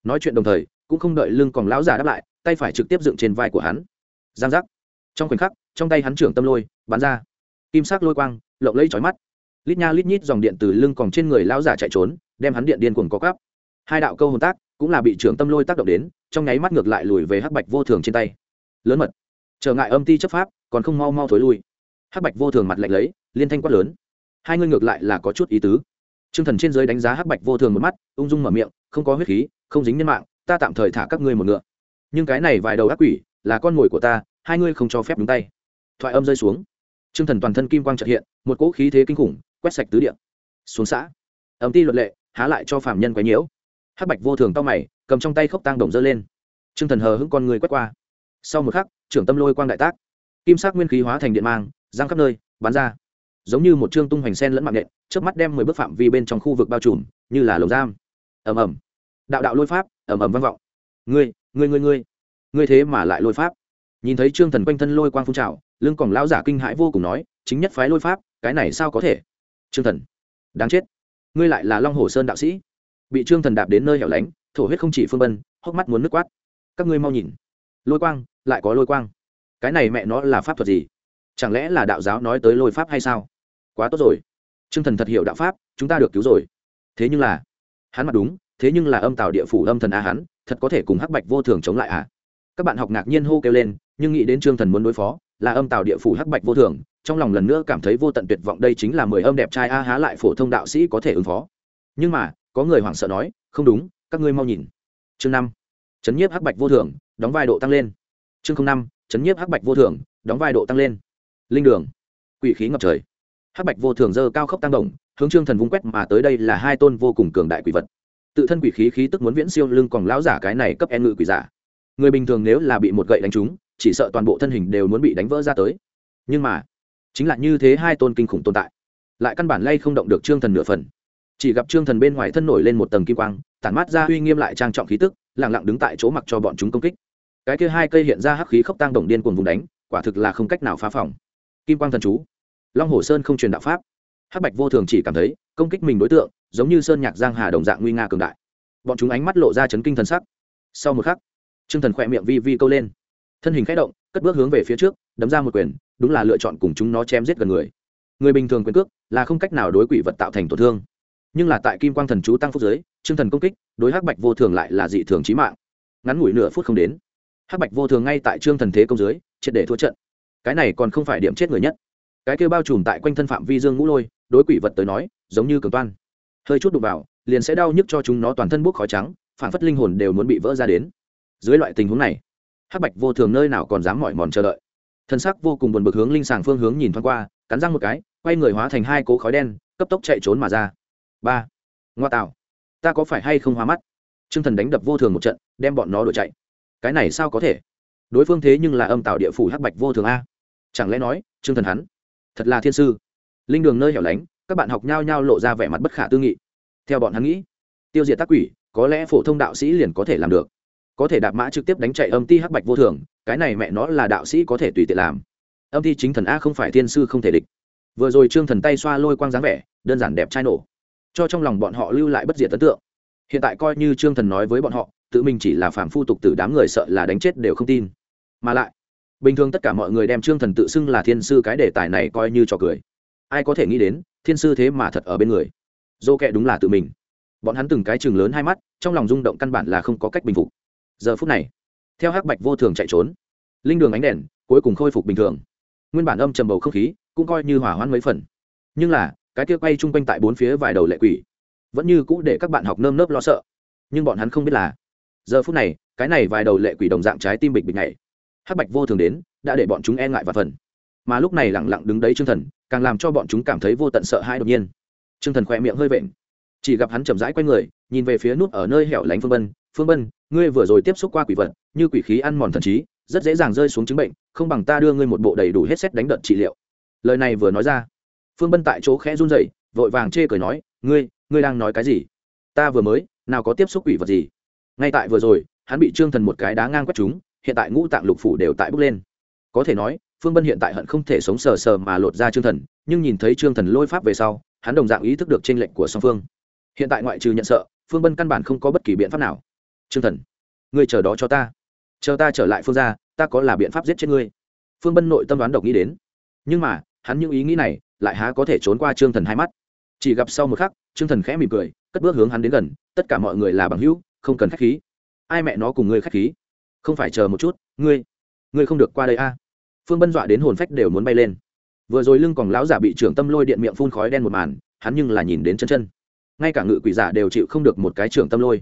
Nói chuyện đồng thời, cũng không đợi lưng còn lão giả đáp lại, tay phải trực tiếp dựng trên vai của hắn. Giang giác. Trong khoảnh khắc, trong tay hắn trưởng tâm lôi, bắn ra. Kim sắc lôi quang, lộng lẫy trói mắt lít nha lít nhít dòng điện từ lưng còn trên người lão giả chạy trốn, đem hắn điện điên cuồng có cắp hai đạo câu hồn tác cũng là bị trưởng tâm lôi tác động đến, trong nháy mắt ngược lại lùi về hắc bạch vô thường trên tay. Lớn mật. Trở ngại âm ti chấp pháp, còn không mau mau thối lui. Hắc bạch vô thường mặt lạnh lấy, liên thanh quát lớn. Hai ngươi ngược lại là có chút ý tứ. T r ư ơ n g thần trên giới đánh giá hắc bạch vô thường một mắt, ung dung mở miệng, không có huyết khí, không dính nhân mạng, ta tạm thời thả các ngươi một ngựa. Nhưng cái này vài đầu ác quỷ, là con mồi của ta, hai ngươi không cho phép đúng tay. Thoại âm rơi xuống. T r ư ơ n g thần toàn thân kim quang trợ hiện, một cỗ khí thế kinh khủng quét sạch tứ điện xuống xã. Ấm ti luật lệ, há lại cho phạm nhân quấy nhiễu. Hắc bạch vô thường to mày, cầm trong tay khốc tang đồng dơ lên. T r ư ơ n g thần hờ hững con người quét qua. Sau một khắc, trưởng tâm lôi quang đại tác. Kim sắc nguyên khí hóa thành điện mang giang khắp nơi, bắn ra. Giống như một trương tung hoành sen lẫn mạng nện trước mắt đem mười bước phạm vi bên trong khu vực bao trùm, như là lồng giam. Ầm ầm. Đạo đạo lôi pháp, ầm ầm vang vọng. Ngươi ngươi ngươi ngươi. Ngươi thế mà lại lôi pháp. Nhìn thấy trương thần quanh thân lôi quang phun trào, lưng còn lão giả kinh hãi vô cùng nói, chính nhất phái lôi pháp, cái này sao có thể? Trương thần. Đáng chết. Ngươi lại là long hồ sơn đạo sĩ. Bị trương thần đạp đến nơi hẻo lánh, thổ huyết không chỉ phương bân, hốc mắt muốn nước quát. Các ngươi mau nhìn. Lôi quang, lại có lôi quang. Cái này mẹ nó là pháp thuật gì? Chẳng lẽ là đạo giáo nói tới lôi pháp hay sao? Quá tốt rồi. Trương thần thật hiểu đạo pháp, chúng ta được cứu rồi. Thế nhưng là, hắn mặt đúng, thế nhưng là âm tào địa phủ âm thần a hắn, thật có thể cùng hắc bạch vô thường chống lại à? Các bạn học ngạc nhiên hô kêu lên, nhưng nghĩ đến trương thần muốn đối phó, là âm tào địa phủ hắc bạch vô thường trong lòng lần nữa cảm thấy vô tận tuyệt vọng, đây chính là mười âm đẹp trai a há lại phổ thông đạo sĩ có thể ứng phó. Nhưng mà, có người hoảng sợ nói, không đúng, các ngươi mau nhìn. Chương năm, chấn nhiếp hắc bạch vô thường, đóng vai độ tăng lên. Chương năm, chấn nhiếp hắc bạch vô thường, đóng vai độ tăng lên. Linh đường, quỷ khí ngập trời. Hắc bạch vô thường dơ cao khốc tăng đồng hướng trương thần vung quét mà tới đây là hai tôn vô cùng cường đại quỷ vật. Tự thân quỷ khí khí tức muốn viễn siêu lưng còn lão giả cái này cấp e ngự quỷ giả. Người bình thường nếu là bị một gậy đánh trúng, chỉ sợ toàn bộ thân hình đều muốn bị đánh vỡ ra tới. Nhưng mà chính là như thế hai tôn kinh khủng tồn tại. Lại căn bản lay không động được trương thần nửa phần. Chỉ gặp trương thần bên ngoài thân nổi lên một tầng kim quang, tản mát ra uy nghiêm lại trang trọng khí tức lẳng lặng đứng tại chỗ mặc cho bọn chúng công kích. Cái kia hai cây hiện ra hắc khí khốc tăng đồng điên cuồng vùng đánh, quả thực là không cách nào phá phòng. Kim quang thần chú, long hồ sơn không truyền đạo pháp. Hắc bạch vô thường chỉ cảm thấy, công kích mình đối tượng, giống như sơn nhạc giang hà đồng dạng nguy nga cường đại. Bọn chúng ánh mắt lộ ra chấn kinh thần sắc. Sau một khắc, trương thần khỏe miệng vi vi câu lên. Thân hình khẽ động, cất bước hướng về phía trước, đấm ra một quyền đúng là lựa chọn cùng chúng nó chém giết gần người. Người bình thường quyền cước là không cách nào đối quỷ vật tạo thành tổn thương. Nhưng là tại kim quang thần chú tăng phúc giới trương thần công kích, đối hắc bạch vô thường lại là dị thường trí mạng. Ngắn ngủi nửa phút không đến, hắc bạch vô thường ngay tại trương thần thế công dưới, triệt để thua trận. Cái này còn không phải điểm chết người nhất. Cái kêu bao trùm tại quanh thân phạm vi dương ngũ lôi, đối quỷ vật tới nói, giống như cường toan. Hơi chút đụng vào, liền sẽ đau nhức cho chúng nó toàn thân bốc khói trắng, phản phất linh hồn đều muốn bị vỡ ra đến. Dưới loại tình huống này, hắc bạch vô thường nơi nào còn dám mỏi mòn chờ đợi? Thân sắc vô cùng buồn bực hướng linh sàng phương hướng nhìn thoáng qua, cắn răng một cái, quay người hóa thành hai cỗ khói đen, cấp tốc chạy trốn mà ra. Ba. Ngoa tạo. Ta có phải hay không hóa mắt? T r ư ơ n g thần đánh đập vô thường một trận, đem bọn nó đuổi chạy. Cái này sao có thể? Đối phương thế nhưng là âm tạo địa phủ hắc bạch vô thường a. Chẳng lẽ nói chương thần hắn, thật là thiên sư? Linh đường nơi hẻo lánh, các bạn học nhau nhau lộ ra vẻ mặt bất khả tư nghị. Theo bọn hắn nghĩ, tiêu diệt tác quỷ, có lẽ phổ thông đạo sĩ liền có thể làm được có thể đạp mã trực tiếp đánh chạy âm ti hắc bạch vô thường, cái này mẹ nó là đạo sĩ có thể tùy tiện làm. Âm ti chính thần a không phải thiên sư không thể địch. Vừa rồi trương thần tay xoa lôi quang dáng vẻ, đơn giản đẹp trai nổ. Cho trong lòng bọn họ lưu lại bất diệt ấn tượng. Hiện tại coi như trương thần nói với bọn họ, tự mình chỉ là phản phu tục tử đám người sợ là đánh chết đều không tin. Mà lại, bình thường tất cả mọi người đem trương thần tự xưng là thiên sư cái đề tài này coi như trò cười. Ai có thể nghĩ đến, thiên sư thế mà thật ở bên người. Dô kệ đúng là tự mình. Bọn hắn từng cái chừng lớn hai mắt, trong lòng rung động căn bản là không có cách bình phục giờ phút này, theo hắc bạch vô thường chạy trốn, linh đường ánh đèn cuối cùng khôi phục bình thường. Nguyên bản âm trầm bầu không khí cũng coi như hỏa hoãn mấy phần. Nhưng là, cái kia quay chung quanh tại bốn phía vài đầu lệ quỷ vẫn như cũ để các bạn học nơm nớp lo sợ. Nhưng bọn hắn không biết là, giờ phút này, cái này vài đầu lệ quỷ đồng dạng trái tim bịch bịch này hắc bạch vô thường đến, đã để bọn chúng e ngại và phần. Mà lúc này lẳng lặng đứng đấy chương thần, càng làm cho bọn chúng cảm thấy vô tận sợ hãi đột nhiên. Chương thần khỏe miệng hơi vện, chỉ gặp hắn chậm rãi quay người nhìn về phía nút ở nơi hẻo lánh phương bân. Phương bân, ngươi vừa rồi tiếp xúc qua quỷ vật, như quỷ khí ăn mòn thần trí, rất dễ dàng rơi xuống chứng bệnh, không bằng ta đưa ngươi một bộ đầy đủ hết xét đánh đợt trị liệu. Lời này vừa nói ra, phương bân tại chỗ khẽ run rẩy, vội vàng chê cười nói, ngươi ngươi đang nói cái gì? Ta vừa mới, nào có tiếp xúc quỷ vật gì? Ngay tại vừa rồi, hắn bị trương thần một cái đá ngang quét chúng hiện tại ngũ tạng lục phủ đều tại bước lên. Có thể nói, phương bân hiện tại hận không thể sống sờ sờ mà lột ra trương thần, nhưng nhìn thấy trương thần lôi pháp về sau, hắn đồng dạng ý thức được t r ê n lệnh của song phương. Hiện tại ngoại trừ nhận sợ phương bân căn bản không có bất kỳ biện pháp nào. Trương thần, ngươi chờ đó cho ta. Chờ ta trở lại phương ra ta có là biện pháp giết chết ngươi. Phương bân nội tâm đoán độc nghĩ đến. Nhưng mà, hắn những ý nghĩ này lại há có thể trốn qua trương thần hai mắt. Chỉ gặp sau một khắc, trương thần khẽ mỉm cười, cất bước hướng hắn đến gần, tất cả mọi người là bằng hữu, không cần k h á c h khí. Ai mẹ nó cùng ngươi k h á c h khí? Không phải chờ một chút, ngươi ngươi không được qua đây a. Phương bân dọa đến hồn phách đều muốn bay lên. Vừa rồi lưng còn lão giả bị trưởng tâm lôi điện miệng phun khói đen một màn, hắn nhưng là nhìn đến chân chân ngay cả ngự quỷ giả đều chịu không được một cái trưởng tâm lôi.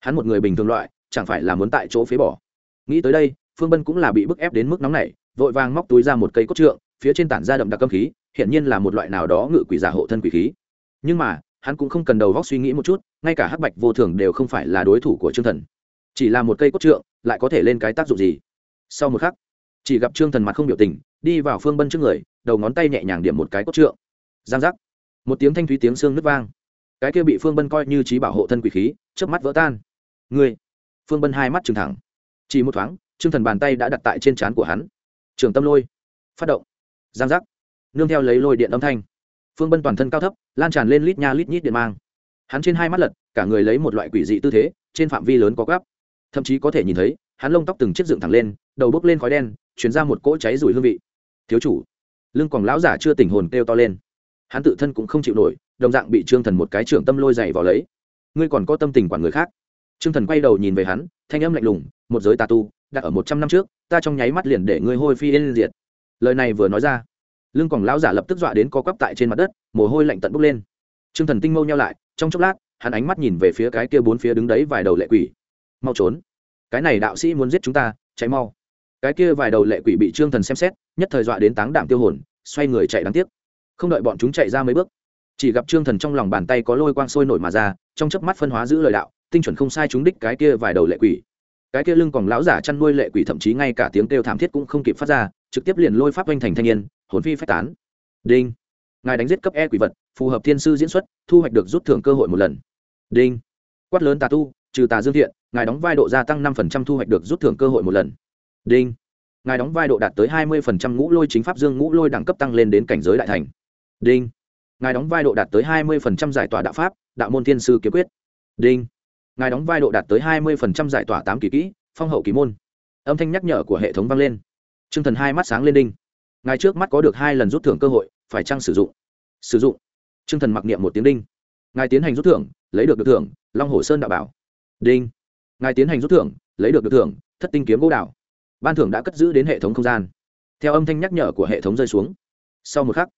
Hắn một người bình thường loại, chẳng phải là muốn tại chỗ phế bỏ. Nghĩ tới đây, phương bân cũng là bị bức ép đến mức nóng này vội vàng móc túi ra một cây cốt trượng, phía trên tản ra đậm đặc âm khí hiện nhiên là một loại nào đó ngự quỷ giả hộ thân quỷ khí. Nhưng mà, hắn cũng không cần đầu góc suy nghĩ một chút, ngay cả hắc bạch vô thường đều không phải là đối thủ của trương thần. Chỉ là một cây cốt trượng, lại có thể lên cái tác dụng gì? Sau một khắc, chỉ gặp trương thần mặt không biểu tình, đi vào phương bân trước người, đầu ngón tay nhẹ nhàng điểm một cái cốt trượng. Giang giác. Một tiếng thanh thúy tiếng xương nứt vang cái kia bị phương bân coi như trí bảo hộ thân quỷ khí trước mắt vỡ tan. Người phương bân hai mắt trừng thẳng. Chỉ một thoáng, trương thần bàn tay đã đặt tại trên trán của hắn. Trường tâm lôi, phát động. Giang giác. Nương theo lấy lôi điện âm thanh. Phương bân toàn thân cao thấp, lan tràn lên lít nha lít nhít điện mang. Hắn trên hai mắt lật, cả người lấy một loại quỷ dị tư thế, trên phạm vi lớn có gáp. Thậm chí có thể nhìn thấy, hắn lông tóc từng chiếc dựng thẳng lên, đầu bốc lên khói đen chuyển ra một cỗ cháy rủi hương vị. Thiếu chủ. Lưng còn lão giả chưa tỉnh hồn kêu to lên. Hắn tự thân cũng không chịu nổi đồng dạng bị trương thần một cái trưởng tâm lôi dày vào lấy. Ngươi còn có tâm tình quản người khác. Trương thần quay đầu nhìn về hắn, thanh âm lạnh lùng, một giới tà tu đặt ở một trăm năm trước, ta trong nháy mắt liền để ngươi hôi phi yên diệt. Lời này vừa nói ra, lưng còn lão giả lập tức dọa đến co quắp tại trên mặt đất, mồ hôi lạnh tận bốc lên. Trương thần tinh mâu nhau lại, trong chốc lát, hắn ánh mắt nhìn về phía cái kia bốn phía đứng đấy vài đầu lệ quỷ. Mau trốn. Cái này đạo sĩ muốn giết chúng ta cháy mau. Cái kia vài đầu lệ quỷ bị trương thần xem xét, nhất thời dọa đến táng đảm tiêu hồn, xoay người chạy đáng tiếc. Không đợi bọn chúng chạy ra mấy bước chỉ gặp trương thần trong lòng bàn tay có lôi quang sôi nổi mà ra, trong chớp mắt phân hóa giữ lời đạo, tinh chuẩn không sai chúng đích cái kia vài đầu lệ quỷ. Cái kia lưng còn lão giả chăn nuôi lệ quỷ thậm chí ngay cả tiếng kêu thảm thiết cũng không kịp phát ra, trực tiếp liền lôi pháp oanh thành thanh niên, hồn phi phách tán. Đinh. Ngài đánh giết cấp e quỷ vật, phù hợp thiên sư diễn xuất, thu hoạch được rút thưởng cơ hội một lần. Đinh. Quát lớn tà tu, trừ tà dương thiện, ngài đóng vai độ gia tăng năm thu hoạch được rút thưởng cơ hội một lần. Đinh. Ngài đóng vai độ đạt tới hai mươi ngũ lôi chính pháp dương ngũ lôi đẳng cấp tăng lên đến cảnh giới đại thành. Đinh ngài đóng vai độ đạt tới hai mươi giải tỏa đạo pháp, đạo môn thiên sư kiếm quyết. Đinh. Ngài đóng vai độ đạt tới hai mươi giải tỏa tám kỳ kỹ, phong hậu kỳ môn. Âm thanh nhắc nhở của hệ thống vang lên. T r ư ơ n g thần hai mắt sáng lên đinh. Ngài trước mắt có được hai lần rút thưởng cơ hội, phải chăng sử dụng? Sử dụng. T r ư ơ n g thần mặc niệm một tiếng đinh. Ngài tiến hành rút thưởng, lấy được được thưởng, long hồ sơn đạo bảo. Đinh. Ngài tiến hành rút thưởng, lấy được được thưởng, thất tinh kiếm gỗ đạo ban thưởng đã cất giữ đến hệ thống không gian. Theo âm thanh nhắc nhở của hệ thống rơi xuống. Sau một khắc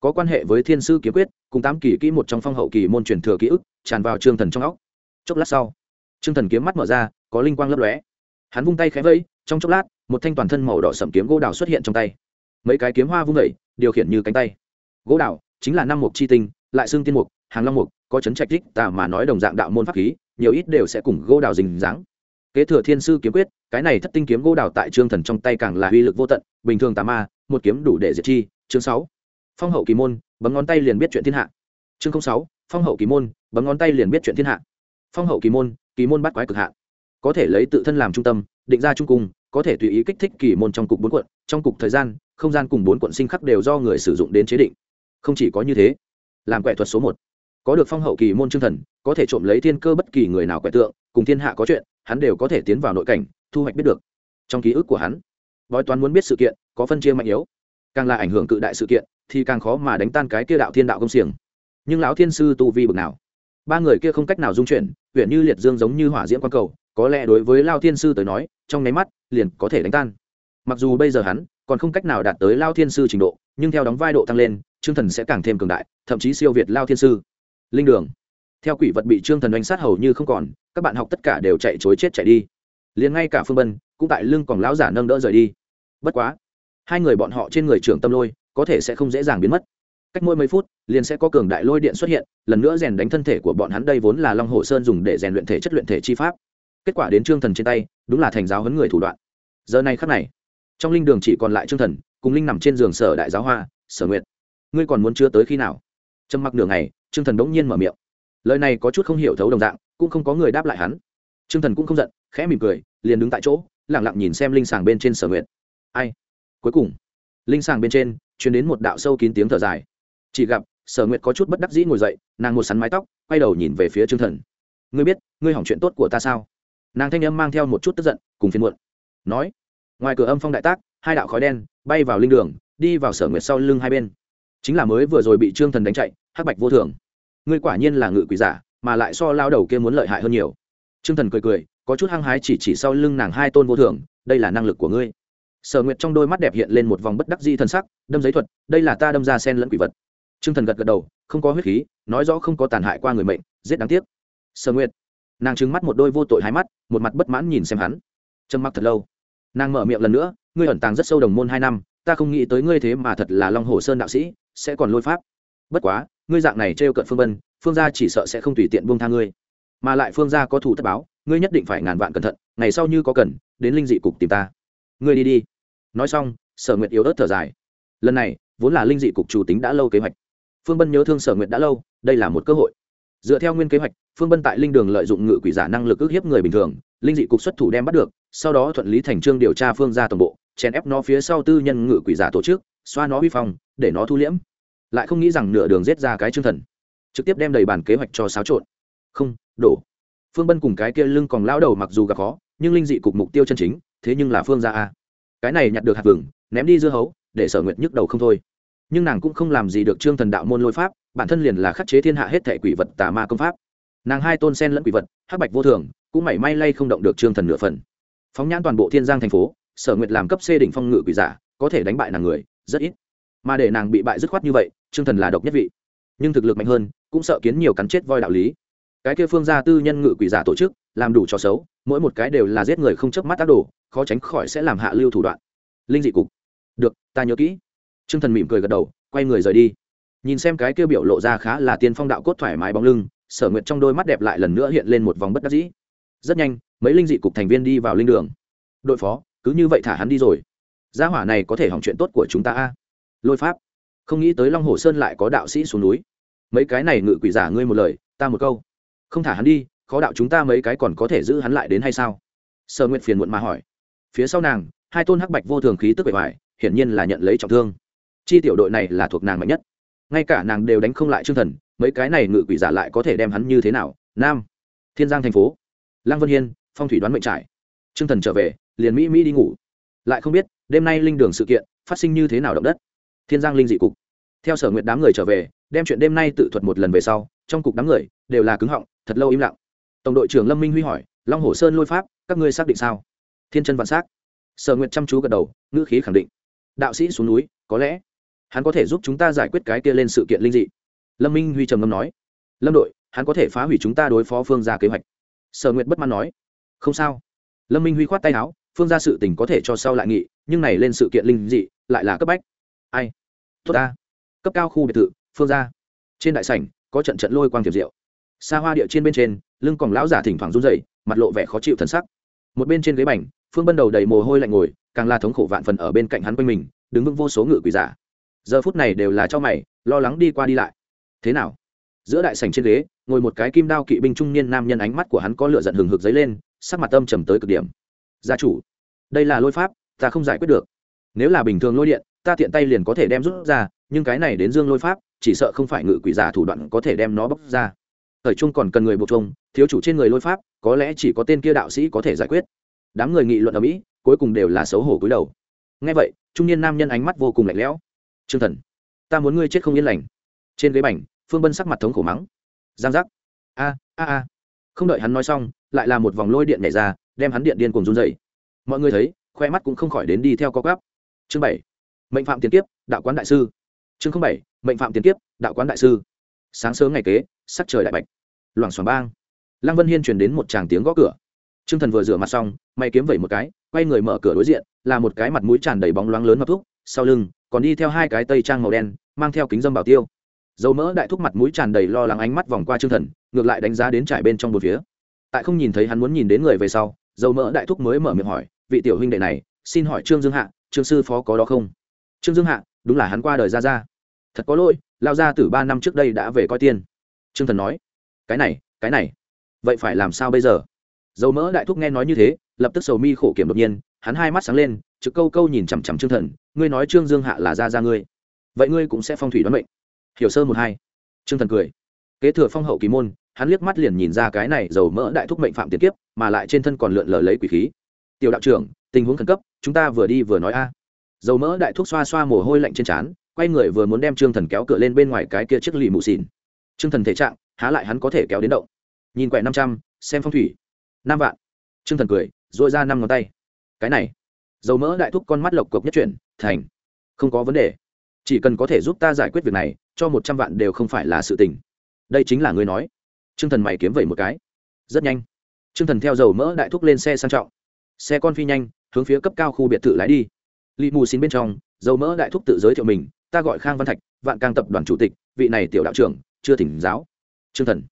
có quan hệ với thiên sư kiếm quyết, cùng tám kỳ kỹ một trong phong hậu kỳ môn truyền thừa ký ức, tràn vào trương thần trong óc. Chốc lát sau, trương thần kiếm mắt mở ra, có linh quang lấp lóe. Hắn vung tay khẽ vẫy trong chốc lát, một thanh toàn thân màu đỏ sậm kiếm gỗ đào xuất hiện trong tay. Mấy cái kiếm hoa vung vẩy điều khiển như cánh tay. Gỗ đào chính là năm mục chi tinh, lại xương tiên mục, hàng long mục, có chấn trạch đích, tà mà nói đồng dạng đạo môn pháp khí, nhiều ít đều sẽ cùng gỗ đào dình dáng kế thừa thiên sư kiếm quyết, cái này thất tinh kiếm gỗ đào tại trương thần trong tay càng là uy lực vô tận, bình thường tà ma, một kiếm đủ để diệt chi, chương sáu phong hậu kỳ môn, bấm ngón tay liền biết chuyện thiên hạ. Chương sáu, phong hậu kỳ môn, bấm ngón tay liền biết chuyện thiên hạ. Phong hậu kỳ môn kỳ môn bắt quái cực hạ có thể lấy tự thân làm trung tâm, định ra trung cung, có thể tùy ý kích thích kỳ môn trong cục bốn quận, trong cục thời gian, không gian cùng bốn quận sinh khắc đều do người sử dụng đến chế định. Không chỉ có như thế, làm quẻ thuật số một. Có được phong hậu kỳ môn chương thần, có thể trộm lấy thiên cơ bất kỳ người nào quẻ tượng, cùng thiên hạ có chuyện, hắn đều có thể tiến vào nội cảnh, thu hoạch biết được. Trong ký ức của hắn, bói toán muốn biết sự kiện, có phân chia mạnh yếu. Càng là ảnh hưởng cự đại sự kiện thì càng khó mà đánh tan cái kia đạo thiên đạo công xiềng. Nhưng lão thiên sư tu vi bực nào? Ba người kia không cách nào dung chuyển huyện như liệt dương giống như hỏa diễm quan cầu, có lẽ đối với lao thiên sư tới nói, trong nháy mắt, liền có thể đánh tan. Mặc dù bây giờ hắn còn không cách nào đạt tới lao thiên sư trình độ, nhưng theo đóng vai độ tăng lên chương thần sẽ càng thêm cường đại, thậm chí siêu việt lao thiên sư. Linh đường. Theo quỷ vật bị trương thần đánh sát hầu như không còn, các bạn học tất cả đều chạy chối chết chạy đi. Liền ngay cả phương bân cũng tại lưng còn lão giả nâng đỡ rời đi. Bất quá, hai người bọn họ trên người trưởng tâm lôi có thể sẽ không dễ dàng biến mất. Cách mỗi mấy phút, liền sẽ có cường đại lôi điện xuất hiện, lần nữa rèn đánh thân thể của bọn hắn đây vốn là long hồ sơn dùng để rèn luyện thể chất luyện thể chi pháp. Kết quả đến trương thần trên tay, đúng là thành giáo hấn người thủ đoạn. Giờ này khắc này, trong linh đường chỉ còn lại trương thần, cùng linh nằm trên giường sở đại giáo hoa, sở nguyện ngươi còn muốn chưa tới khi nào? Trầm mặc nửa ngày, trương thần bỗng nhiên mở miệng. Lời này có chút không hiểu thấu đồng dạng, cũng không có người đáp lại hắn. Trương thần cũng không giận, khẽ mỉm cười, liền đứng tại chỗ lẳng lặng nhìn xem linh sàng bên trên sở nguyện ai? Cuối cùng, linh sàng bên trên chuyển đến một đạo sâu kín tiếng thở dài. Chỉ gặp, sở nguyệt có chút bất đắc dĩ ngồi dậy, nàng một sắn mái tóc, quay đầu nhìn về phía trương thần. Ngươi biết, ngươi hỏng chuyện tốt của ta sao? Nàng thanh âm mang theo một chút tức giận, cùng phiền muộn. Nói, ngoài cửa âm phong đại tác, hai đạo khói đen bay vào linh đường, đi vào sở nguyệt sau lưng hai bên. Chính là mới vừa rồi bị trương thần đánh chạy, hắc bạch vô thường. Ngươi quả nhiên là ngự quỷ giả, mà lại so lao đầu kia muốn lợi hại hơn nhiều. Trương thần cười cười, có chút hăng hái chỉ chỉ sau lưng nàng hai tôn vô thường, đây là năng lực của ngươi sở nguyệt trong đôi mắt đẹp hiện lên một vòng bất đắc di thân sắc đâm giấy thuật đây là ta đâm ra sen lẫn quỷ vật Trương Thần gật gật đầu, không có huyết khí, nói rõ không có tàn hại qua người mệnh, giết đáng tiếc. Sở Nguyệt, nàng trứng mắt một đôi vô tội hai mắt, một mặt bất mãn nhìn xem hắn. Trầm mặc thật lâu, nàng mở miệng lần nữa, ngươi ẩn tàng rất sâu đồng môn hai năm, ta không nghĩ tới ngươi thế mà thật là Long Hồ Sơn đạo sĩ, sẽ còn lôi pháp. Bất quá, ngươi dạng này trêu cận Phương Vân, Phương gia chỉ sợ sẽ không tùy tiện buông tha ngươi. Mà lại Phương gia có thủ tất báo, ngươi nhất định phải ngàn vạn cẩn thận, ngày sau như có cần, đến linh dị cục tìm ta. Ngươi đi đi. Nói xong, Sở Nguyệt yếu ớt thở dài. Lần này, vốn là linh dị cục chủ tính đã lâu kế hoạch. Phương bân nhớ thương sở nguyện đã lâu đây là một cơ hội. Dựa theo nguyên kế hoạch phương bân tại linh đường lợi dụng ngự quỷ giả năng lực ức hiếp người bình thường linh dị cục xuất thủ đem bắt được sau đó thuận lý thành trương điều tra phương ra toàn bộ chèn ép nó phía sau tư nhân ngự quỷ giả tổ chức xoa nó huy phong để nó thu liễm. Lại không nghĩ rằng nửa đường giết ra cái chương thần. Trực tiếp đem đầy bản kế hoạch cho xáo trộn. Không đổ. Phương bân cùng cái kia lưng còn lao đầu mặc dù gặp khó nhưng linh dị cục mục tiêu chân chính thế nhưng là phương gia a cái này nhặt được hạt vừng, ném đi dưa hấu, để sở nguyệt nhức đầu không thôi. Nhưng nàng cũng không làm gì được trương thần đạo môn lôi pháp, bản thân liền là khắc chế thiên hạ hết thẻ quỷ vật tà ma công pháp. Nàng hai tôn sen lẫn quỷ vật, hắc bạch vô thường, cũng mảy may lay không động được trương thần nửa phần. Phóng nhãn toàn bộ thiên giang thành phố, sở nguyệt làm cấp c đỉnh phong ngự quỷ giả, có thể đánh bại nàng người, rất ít. Mà để nàng bị bại dứt khoát như vậy, trương thần là độc nhất vị. Nhưng thực lực mạnh hơn, cũng sợ kiến nhiều cắn chết voi đạo lý. Cái kia phương gia tư nhân ngự quỷ giả tổ chức làm đủ trò xấu mỗi một cái đều là giết người không chớp mắt tác đồ khó tránh khỏi sẽ làm hạ lưu thủ đoạn linh dị cục được ta nhớ kỹ Trương Thần mỉm cười gật đầu, quay người rời đi. Nhìn xem cái kêu biểu lộ ra khá là tiên phong đạo cốt thoải mái bóng lưng, Sở nguyện trong đôi mắt đẹp lại lần nữa hiện lên một vòng bất đắc dĩ. Rất nhanh, mấy linh dị cục thành viên đi vào linh đường. Đội phó, cứ như vậy thả hắn đi rồi. Gia hỏa này có thể hỏng chuyện tốt của chúng ta a. Lôi pháp, không nghĩ tới Long Hồ Sơn lại có đạo sĩ xuống núi. Mấy cái này ngự quỷ giả ngươi một lời, ta một câu. Không thả hắn đi, khó đạo chúng ta mấy cái còn có thể giữ hắn lại đến hay sao? Sở Nguyệt phiền muộn mà hỏi. Phía sau nàng, hai tôn hắc bạch vô thường khí tức bề ngoài, hiển nhiên là nhận lấy trọng thương. Chi tiểu đội này là thuộc nàng mạnh nhất. Ngay cả nàng đều đánh không lại chương thần mấy cái này ngự quỷ giả lại có thể đem hắn như thế nào? Nam thiên giang thành phố. Lăng vân hiên phong thủy đoán mệnh trải. Chương thần trở về liền mỹ mỹ đi ngủ. Lại không biết đêm nay linh đường sự kiện phát sinh như thế nào động đất. Thiên giang linh dị cục. Theo sở nguyện đám người trở về đem chuyện đêm nay tự thuật một lần về sau trong cục đám người đều là cứng họng thật lâu im lặng tổng đội trưởng lâm minh huy hỏi, long hồ sơn lôi pháp, các ngươi xác định sao? Thiên chân vạn s á c sở nguyện chăm chú gật đầu, ngữ khí khẳng định. Đạo sĩ xuống núi, có lẽ hắn có thể giúp chúng ta giải quyết cái kia lên sự kiện linh dị. Lâm minh huy trầm ngâm nói, lâm đội, hắn có thể phá hủy chúng ta đối phó phương ra kế hoạch. Sở nguyệt bất mãn nói, không sao. Lâm minh huy khoát tay áo, phương ra sự tình có thể cho sau lại nghị, nhưng này lên sự kiện linh dị, lại là cấp bách. Ai? Tốt ta. Cấp cao khu biệt thự, phương ra trên đại sảnh, có trận trận lôi quang tiệp diệu xa hoa địa trên bên trên, lưng còn lão giả thỉnh thoảng run rẩy, mặt lộ vẻ khó chịu thân sắc. Một bên trên ghế bành, phương bân đầu đầy mồ hôi lạnh ngồi, càng là thống khổ vạn phần ở bên cạnh hắn quanh mình, đứng vững vô số ngự quỷ giả. Giờ phút này đều là cho mày, lo lắng đi qua đi lại. Thế nào? Giữa đại sảnh trên ghế, ngồi một cái kim đao kỵ binh trung niên nam nhân ánh mắt của hắn có lửa giận hừng hực dấy lên, sắc mặt âm trầm tới cực điểm. Gia chủ, đây là lôi pháp, ta không giải quyết được. Nếu là bình thường lôi điện, ta tiện tay liền có thể đem rút ra, nhưng cái này đến dương lôi pháp, chỉ sợ không phải ngự quỷ giả thủ đoạn có thể đem nó bóc ra thời trung còn cần người buộc chung thiếu chủ trên người lôi pháp, có lẽ chỉ có tên kia đạo sĩ có thể giải quyết. Đám người nghị luận ở mỹ, cuối cùng đều là xấu hổ cúi đầu. Ngay vậy, trung niên nam nhân ánh mắt vô cùng lạnh lẽo. Trương thần, ta muốn ngươi chết không yên lành. Trên ghế bành, phương bân sắc mặt thống khổ mắng. Giang giác. A a a. Không đợi hắn nói xong, lại là một vòng lôi điện nhảy ra, đem hắn điện điên cùng run dày mọi người thấy, khoe mắt cũng không khỏi đến đi theo co gắp chương bảy, mệnh phạm tiền kiếp, đạo quán đại sư. Chương bảy, mệnh phạm tiền kiếp, đạo quán đại sư. Sáng sớm ngày kế sắc trời đại bạch. Loảng xoảng bang. Lăng vân hiên truyền đến một tràng tiếng gõ cửa. T r ư ơ n g thần vừa rửa mặt xong may kiếm vẩy một cái, quay người mở cửa đối diện, là một cái mặt mũi tràn đầy bóng loáng lớn ngập thuốc sau lưng còn đi theo hai cái tây trang màu đen, mang theo kính dâm bảo tiêu. Dầu mỡ đại thúc mặt mũi tràn đầy lo lắng ánh mắt vòng qua t r ư ơ n g thần, ngược lại đánh giá đến trải bên trong một phía. Tại không nhìn thấy hắn muốn nhìn đến người về sau, dầu mỡ đại thúc mới mở miệng hỏi, vị tiểu huynh đệ này, xin hỏi trương dương hạ, trương sư phó có đó không? Trương dương hạ, đúng là hắn qua đời ra ra. Thật có lỗi lao ra từ ba năm trước đây đã về coi tiên trương thần nói, cái này cái này, vậy phải làm sao bây giờ? Dầu mỡ đại thúc nghe nói như thế, lập tức sầu mi khổ kiểm đột nhiên, hắn hai mắt sáng lên, trực câu câu nhìn chằm chằm trương thần, ngươi nói trương dương hạ là ra ra ngươi, vậy ngươi cũng sẽ phong thủy đoán mệnh. Hiểu sơ một hai, trương thần cười. Kế thừa phong hậu kỳ môn, hắn liếc mắt liền nhìn ra cái này dầu mỡ đại thúc mệnh phạm tiền kiếp, mà lại trên thân còn lượn lờ lấy quỷ khí. Tiểu đạo trưởng, tình huống khẩn cấp, chúng ta vừa đi vừa nói a. Dầu mỡ đại thúc xoa xoa mồ hôi lạnh trên trán, quay người vừa muốn đem trương thần kéo cửa lên bên ngoài cái kia chiếc lì mụ xìn trương thần thể trạng, há lại hắn có thể kéo đến động. Nhìn quẻ năm trăm, xem phong thủy. Năm vạn. Trương thần cười dội ra năm ngón tay. Cái này, dầu mỡ đại thúc con mắt lộc cộc nhất chuyển, thành. Không có vấn đề. Chỉ cần có thể giúp ta giải quyết việc này, cho một trăm vạn đều không phải là sự tình. Đây chính là ngươi nói. T r ư ơ n g thần mày kiếm vẩy một cái. Rất nhanh. T r ư ơ n g thần theo dầu mỡ đại thúc lên xe sang trọng. Xe con phi nhanh, hướng phía cấp cao khu biệt thự lái đi. Lì mù xin bên trong, dầu mỡ đại thúc tự giới thiệu mình, ta gọi khang văn thạch, vạn càng tập đoàn chủ tịch, vị này tiểu đạo trưởng chưa thỉnh giáo. Trương thần.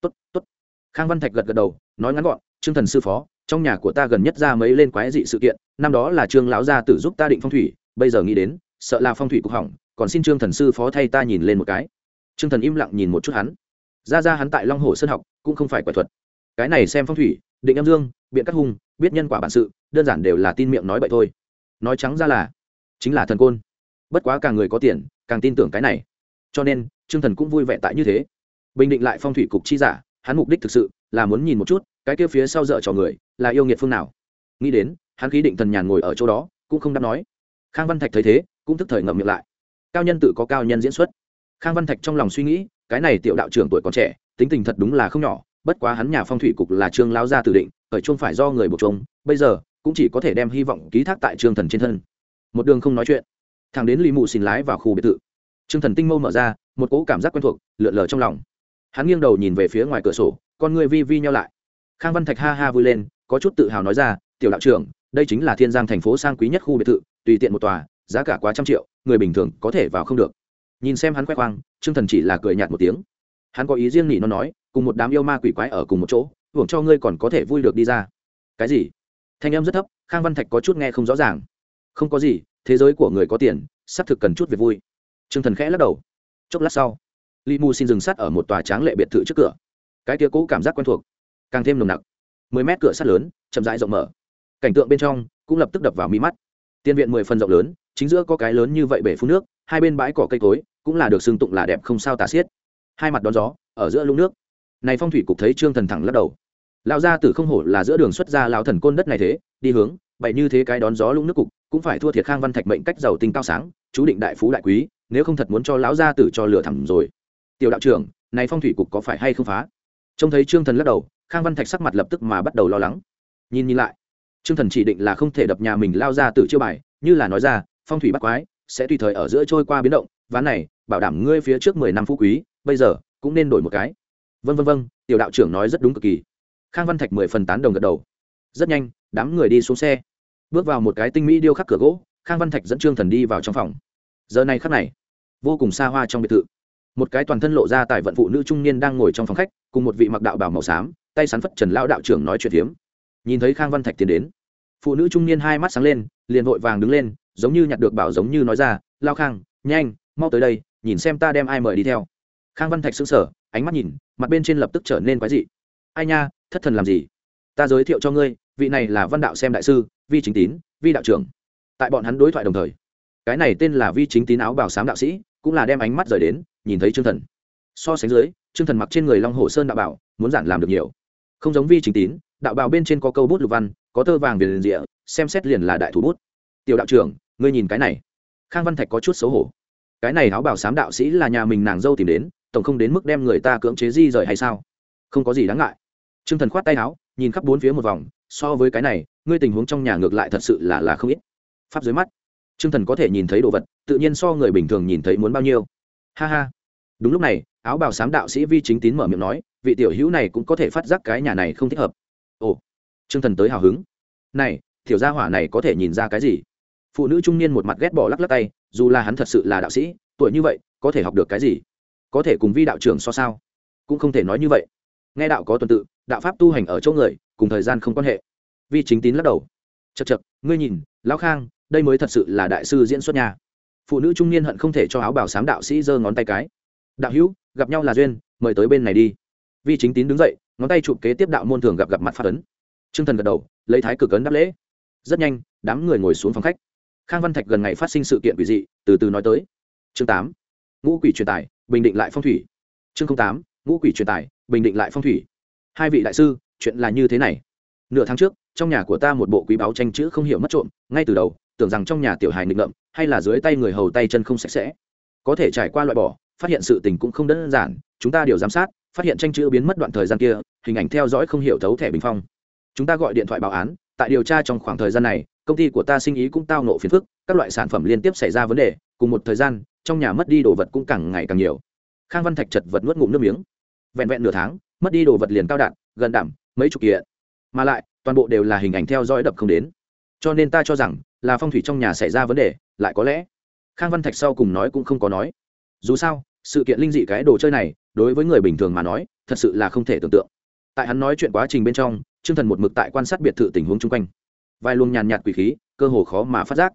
Tốt tốt. Khang văn thạch gật gật đầu, nói ngắn gọn, trương thần sư phó, trong nhà của ta gần nhất ra mấy lên quái dị sự kiện, năm đó là trương lão gia tử giúp ta định phong thủy, bây giờ nghĩ đến, sợ là phong thủy cục hỏng, còn xin trương thần sư phó thay ta nhìn lên một cái. Trương thần im lặng nhìn một chút hắn. Ra ra hắn tại long hồ sơn học, cũng không phải quả thuật. Cái này xem phong thủy, định âm dương, biện cắt hung, biết nhân quả bản sự, đơn giản đều là tin miệng nói vậy thôi. Nói trắng ra là, chính là thần côn. Bất quá càng người có tiền, càng tin tưởng cái này. Cho nên trương thần cũng vui vẻ tại như thế. Bình định lại phong thủy cục chi giả, hắn mục đích thực sự là muốn nhìn một chút, cái kia phía sau dở trò người là yêu nghiệt phương nào. Nghĩ đến, hắn khí định thần nhàn ngồi ở chỗ đó, cũng không đáp nói. Khang văn thạch thấy thế, cũng thức thời ngậm miệng lại. Cao nhân tự có cao nhân diễn xuất. Khang văn thạch trong lòng suy nghĩ, cái này tiểu đạo trưởng tuổi còn trẻ, tính tình thật đúng là không nhỏ, bất quá hắn nhà phong thủy cục là trương lao gia tự định ở chung phải do người buộc chung bây giờ cũng chỉ có thể đem hy vọng ký thác tại trương thần trên thân. Một đường không nói chuyện. Thằng đến lì mụ xin lái vào khu biệt thự. Trương thần tinh mâu mở ra một cỗ cảm giác quen thuộc lượn lờ trong lòng. Hắn nghiêng đầu nhìn về phía ngoài cửa sổ, con người vi vi nhau lại. Khang văn thạch ha ha vui lên, có chút tự hào nói ra, tiểu đạo trưởng, đây chính là thiên giang thành phố sang quý nhất khu biệt thự, tùy tiện một tòa, giá cả quá trăm triệu, người bình thường có thể vào không được. Nhìn xem hắn khoe khoang, trương thần chỉ là cười nhạt một tiếng. Hắn có ý riêng nhỉ nó nói, cùng một đám yêu ma quỷ quái ở cùng một chỗ, hưởng cho ngươi còn có thể vui được đi ra. Cái gì? Thanh âm rất thấp, khang văn thạch có chút nghe không rõ ràng. Không có gì, thế giới của người có tiền, xác thực cần chút việc vui. Trương thần khẽ lắc đầu chốc lát sau, li mu xin dừng sắt ở một tòa tráng lệ biệt thự trước cửa. Cái kia cũ cảm giác quen thuộc, càng thêm nồng nặc. Mười mét cửa sắt lớn, chậm rãi rộng mở. Cảnh tượng bên trong cũng lập tức đập vào mi mắt. Tiên viện mười phần rộng lớn, chính giữa có cái lớn như vậy bể phun nước, hai bên bãi cỏ cây cối cũng là được xưng tụng là đẹp không sao tả xiết. Hai mặt đón gió, ở giữa lũng nước. Này phong thủy cục thấy trương thần thẳng lắc đầu. Lão gia tử không hổ là giữa đường xuất ra lão thần côn đất này thế, đi hướng vậy như thế cái đón gió lũng nước cục, cũng phải thua thiệt khang văn thạch mệnh cách giàu tinh cao sáng, chú định đại phú đại quý nếu không thật muốn cho lão gia tử cho lửa thẳm rồi. Tiểu đạo trưởng, này phong thủy cục có phải hay không phá? Trông thấy trương thần lắc đầu, khang văn thạch sắc mặt lập tức mà bắt đầu lo lắng. Nhìn nhìn lại, trương thần chỉ định là không thể đập nhà mình lao ra tử chiêu bài, như là nói ra, phong thủy bắt quái, sẽ tùy thời ở giữa trôi qua biến động, ván này, bảo đảm ngươi phía trước mười năm phú quý, bây giờ, cũng nên đổi một cái. Vân vân vân tiểu đạo trưởng nói rất đúng cực kỳ. Khang văn thạch mười phần tán đồng gật đầu. Rất nhanh, đám người đi xuống xe. Bước vào một cái tinh mỹ điêu khắc cửa gỗ, khang văn thạch dẫn trương thần đi vào trong phòng giờ này khắc này, vô cùng xa hoa trong biệt thự. Một cái toàn thân lộ ra tại vận phụ nữ trung niên đang ngồi trong phòng khách, cùng một vị mặc đạo bảo màu xám, tay sắn phất trần lão đạo trưởng nói chuyện hiếm nhìn thấy khang văn thạch tiến đến, phụ nữ trung niên hai mắt sáng lên, liền vội vàng đứng lên, giống như nhặt được bảo giống như nói ra, lao khang, nhanh, mau tới đây, nhìn xem ta đem ai mời đi theo. Khang văn thạch xứng sở ánh mắt nhìn, mặt bên trên lập tức trở nên quái dị. Ai nha, thất thần làm gì? Ta giới thiệu cho ngươi, vị này là văn đạo xem đại sư, vi chính tín, vi đạo trưởng. Tại bọn hắn đối thoại đồng thời cái này tên là vi chính tín áo bảo sám đạo sĩ, cũng là đem ánh mắt rời đến, nhìn thấy trương thần. So sánh dưới, trương thần mặc trên người long hồ sơn đạo bảo, muốn giản làm được nhiều. Không giống vi chính tín, đạo bảo bên trên có câu bút lục văn, có tơ vàng về liền rịa, xem xét liền là đại thủ bút. Tiểu đạo trưởng, ngươi nhìn cái này. Khang văn thạch có chút xấu hổ. Cái này áo bảo sám đạo sĩ là nhà mình nàng dâu tìm đến, tổng không đến mức đem người ta cưỡng chế di rời hay sao? Không có gì đáng ngại. T r ư ơ n g thần khoát tay áo, nhìn khắp bốn phía một vòng, so với cái này, ngươi tình huống trong nhà ngược lại thật sự là là không ít. Pháp dưới mắt t r ư ơ n g thần có thể nhìn thấy đồ vật, tự nhiên so người bình thường nhìn thấy muốn bao nhiêu. Ha ha. Đúng lúc này, áo bào sám đạo sĩ vi chính tín mở miệng nói, vị tiểu hữu này cũng có thể phát giác cái nhà này không thích hợp. Ồ. T r ư ơ n g thần tới hào hứng. Này, tiểu gia hỏa này có thể nhìn ra cái gì? Phụ nữ trung niên một mặt ghét bỏ lắc lắc tay, dù là hắn thật sự là đạo sĩ, tuổi như vậy, có thể học được cái gì? Có thể cùng vi đạo trưởng so sao? Cũng không thể nói như vậy. Nghe đạo có tuần tự, đạo pháp tu hành ở chỗ người, cùng thời gian không quan hệ. Vi chính tín lắc đầu. Chật chật ngươi nhìn, lão khang đây mới thật sự là đại sư diễn xuất nhà phụ nữ trung niên hận không thể cho áo bảo sám đạo sĩ giơ ngón tay cái. Đạo hữu, gặp nhau là duyên, mời tới bên này đi. Vi chính tín đứng dậy, ngón tay chụp kế tiếp đạo môn thường gặp gặp mặt phát ấn. T r ư ơ n g thần gật đầu, lấy thái cực ấn đáp lễ. Rất nhanh, đám người ngồi xuống phòng khách. Khang văn thạch gần ngày phát sinh sự kiện quỷ dị, từ từ nói tới. Chương tám, ngũ quỷ truyền tài, bình định lại phong thủy. Chương tám, ngũ quỷ truyền tài, bình định lại phong thủy. Hai vị đại sư, chuyện là như thế này. Nửa tháng trước, trong nhà của ta một bộ quý báo tranh chữ không hiểu mất trộm, ngay từ đầu tưởng rằng trong nhà tiểu hài nghịch ngợm, hay là dưới tay người hầu tay chân không sạch sẽ. Có thể trải qua loại bỏ, phát hiện sự tình cũng không đơn giản, chúng ta điều giám sát, phát hiện tranh chữ biến mất đoạn thời gian kia, hình ảnh theo dõi không hiểu thấu thẻ bình phong. Chúng ta gọi điện thoại báo án, tại điều tra trong khoảng thời gian này, công ty của ta sinh ý cũng tao nộ phiền phức, các loại sản phẩm liên tiếp xảy ra vấn đề, cùng một thời gian, trong nhà mất đi đồ vật cũng càng ngày càng nhiều. Khang văn thạch chật vật nuốt ngụm nước miếng. Vẹn vẹn nửa tháng, mất đi đồ vật liền cao đạn, gần đảm mấy chục kiện. Mà lại, toàn bộ đều là hình ảnh theo dõi đập không đến. Cho nên ta cho rằng là phong thủy trong nhà xảy ra vấn đề, lại có lẽ, khang văn thạch sau cùng nói cũng không có nói. Dù sao, sự kiện linh dị cái đồ chơi này, đối với người bình thường mà nói, thật sự là không thể tưởng tượng. Tại hắn nói chuyện quá trình bên trong chương thần một mực tại quan sát biệt thự tình huống chung quanh. Vai luồng nhàn nhạt quỷ khí, cơ hồ khó mà phát giác.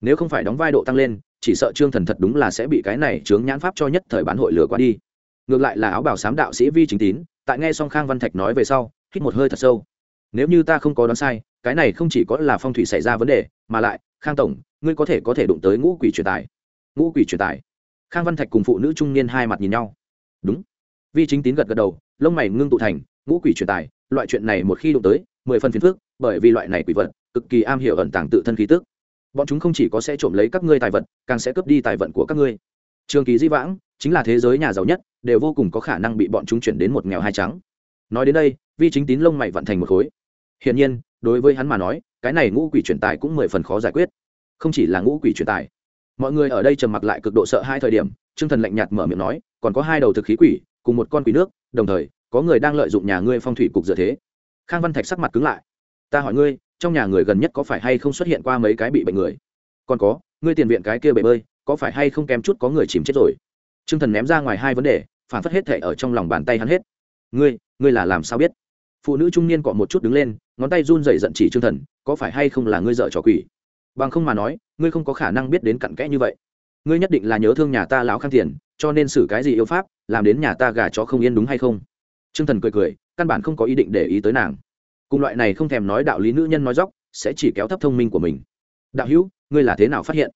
Nếu không phải đóng vai độ tăng lên, chỉ sợ trương thần thật đúng là sẽ bị cái này chướng nhãn pháp cho nhất thời bán hội lửa qua đi. Ngược lại là áo bảo sám đạo sĩ vi chính tín, tại nghe xong khang văn thạch nói về sau, hít một hơi thật sâu nếu như ta không có đoán sai, cái này không chỉ có là phong thủy xảy ra vấn đề, mà lại, khang tổng, ngươi có thể có thể đụng tới ngũ quỷ truyền tài. Ngũ quỷ truyền tài. Khang văn thạch cùng phụ nữ trung niên hai mặt nhìn nhau. Đúng. Vi chính tín gật gật đầu, lông mày ngưng tụ thành, ngũ quỷ truyền tài, loại chuyện này một khi đụng tới, mười phần phiền phước bởi vì loại này quỷ vật, cực kỳ am hiểu ẩn tàng tự thân khí tức. Bọn chúng không chỉ có sẽ trộm lấy các ngươi tài vật, càng sẽ cướp đi tài vận của các ngươi. Trường kỳ di vãng, chính là thế giới nhà giàu nhất, đều vô cùng có khả năng bị bọn chúng chuyển đến một nghèo hai trắng. Nói đến đây, vi chính tín lông mày vận thành một khối hiển nhiên, đối với hắn mà nói, cái này ngũ quỷ truyền tài cũng mười phần khó giải quyết. Không chỉ là ngũ quỷ truyền tài. Mọi người ở đây trầm mặc lại cực độ sợ hai thời điểm, trương thần lạnh nhạt mở miệng nói, còn có hai đầu thực khí quỷ, cùng một con quỷ nước, đồng thời, có người đang lợi dụng nhà ngươi phong thủy cục dựa thế. Khang văn thạch sắc mặt cứng lại. Ta hỏi ngươi, trong nhà người gần nhất có phải hay không xuất hiện qua mấy cái bị bệnh người? Còn có, ngươi tiền viện cái kia bể bơi, có phải hay không kém chút có người chìm chết rồi? Trương thần ném ra ngoài hai vấn đề, phản phất hết thể ở trong lòng bàn tay hắn hết. Ngươi ngươi là làm sao biết? Phụ nữ trung niên cọ một chút đứng lên, ngón tay run rẩy giận chỉ Trương thần, có phải hay không là ngươi dợ trò quỷ? Bằng không mà nói, ngươi không có khả năng biết đến cặn kẽ như vậy. Ngươi nhất định là nhớ thương nhà ta lão khang tiền cho nên xử cái gì yêu pháp, làm đến nhà ta gà chó không yên đúng hay không? Trương thần cười cười, căn bản không có ý định để ý tới nàng. Cùng loại này không thèm nói đạo lý nữ nhân nói dóc, sẽ chỉ kéo thấp thông minh của mình. Đạo hữu, ngươi là thế nào phát hiện?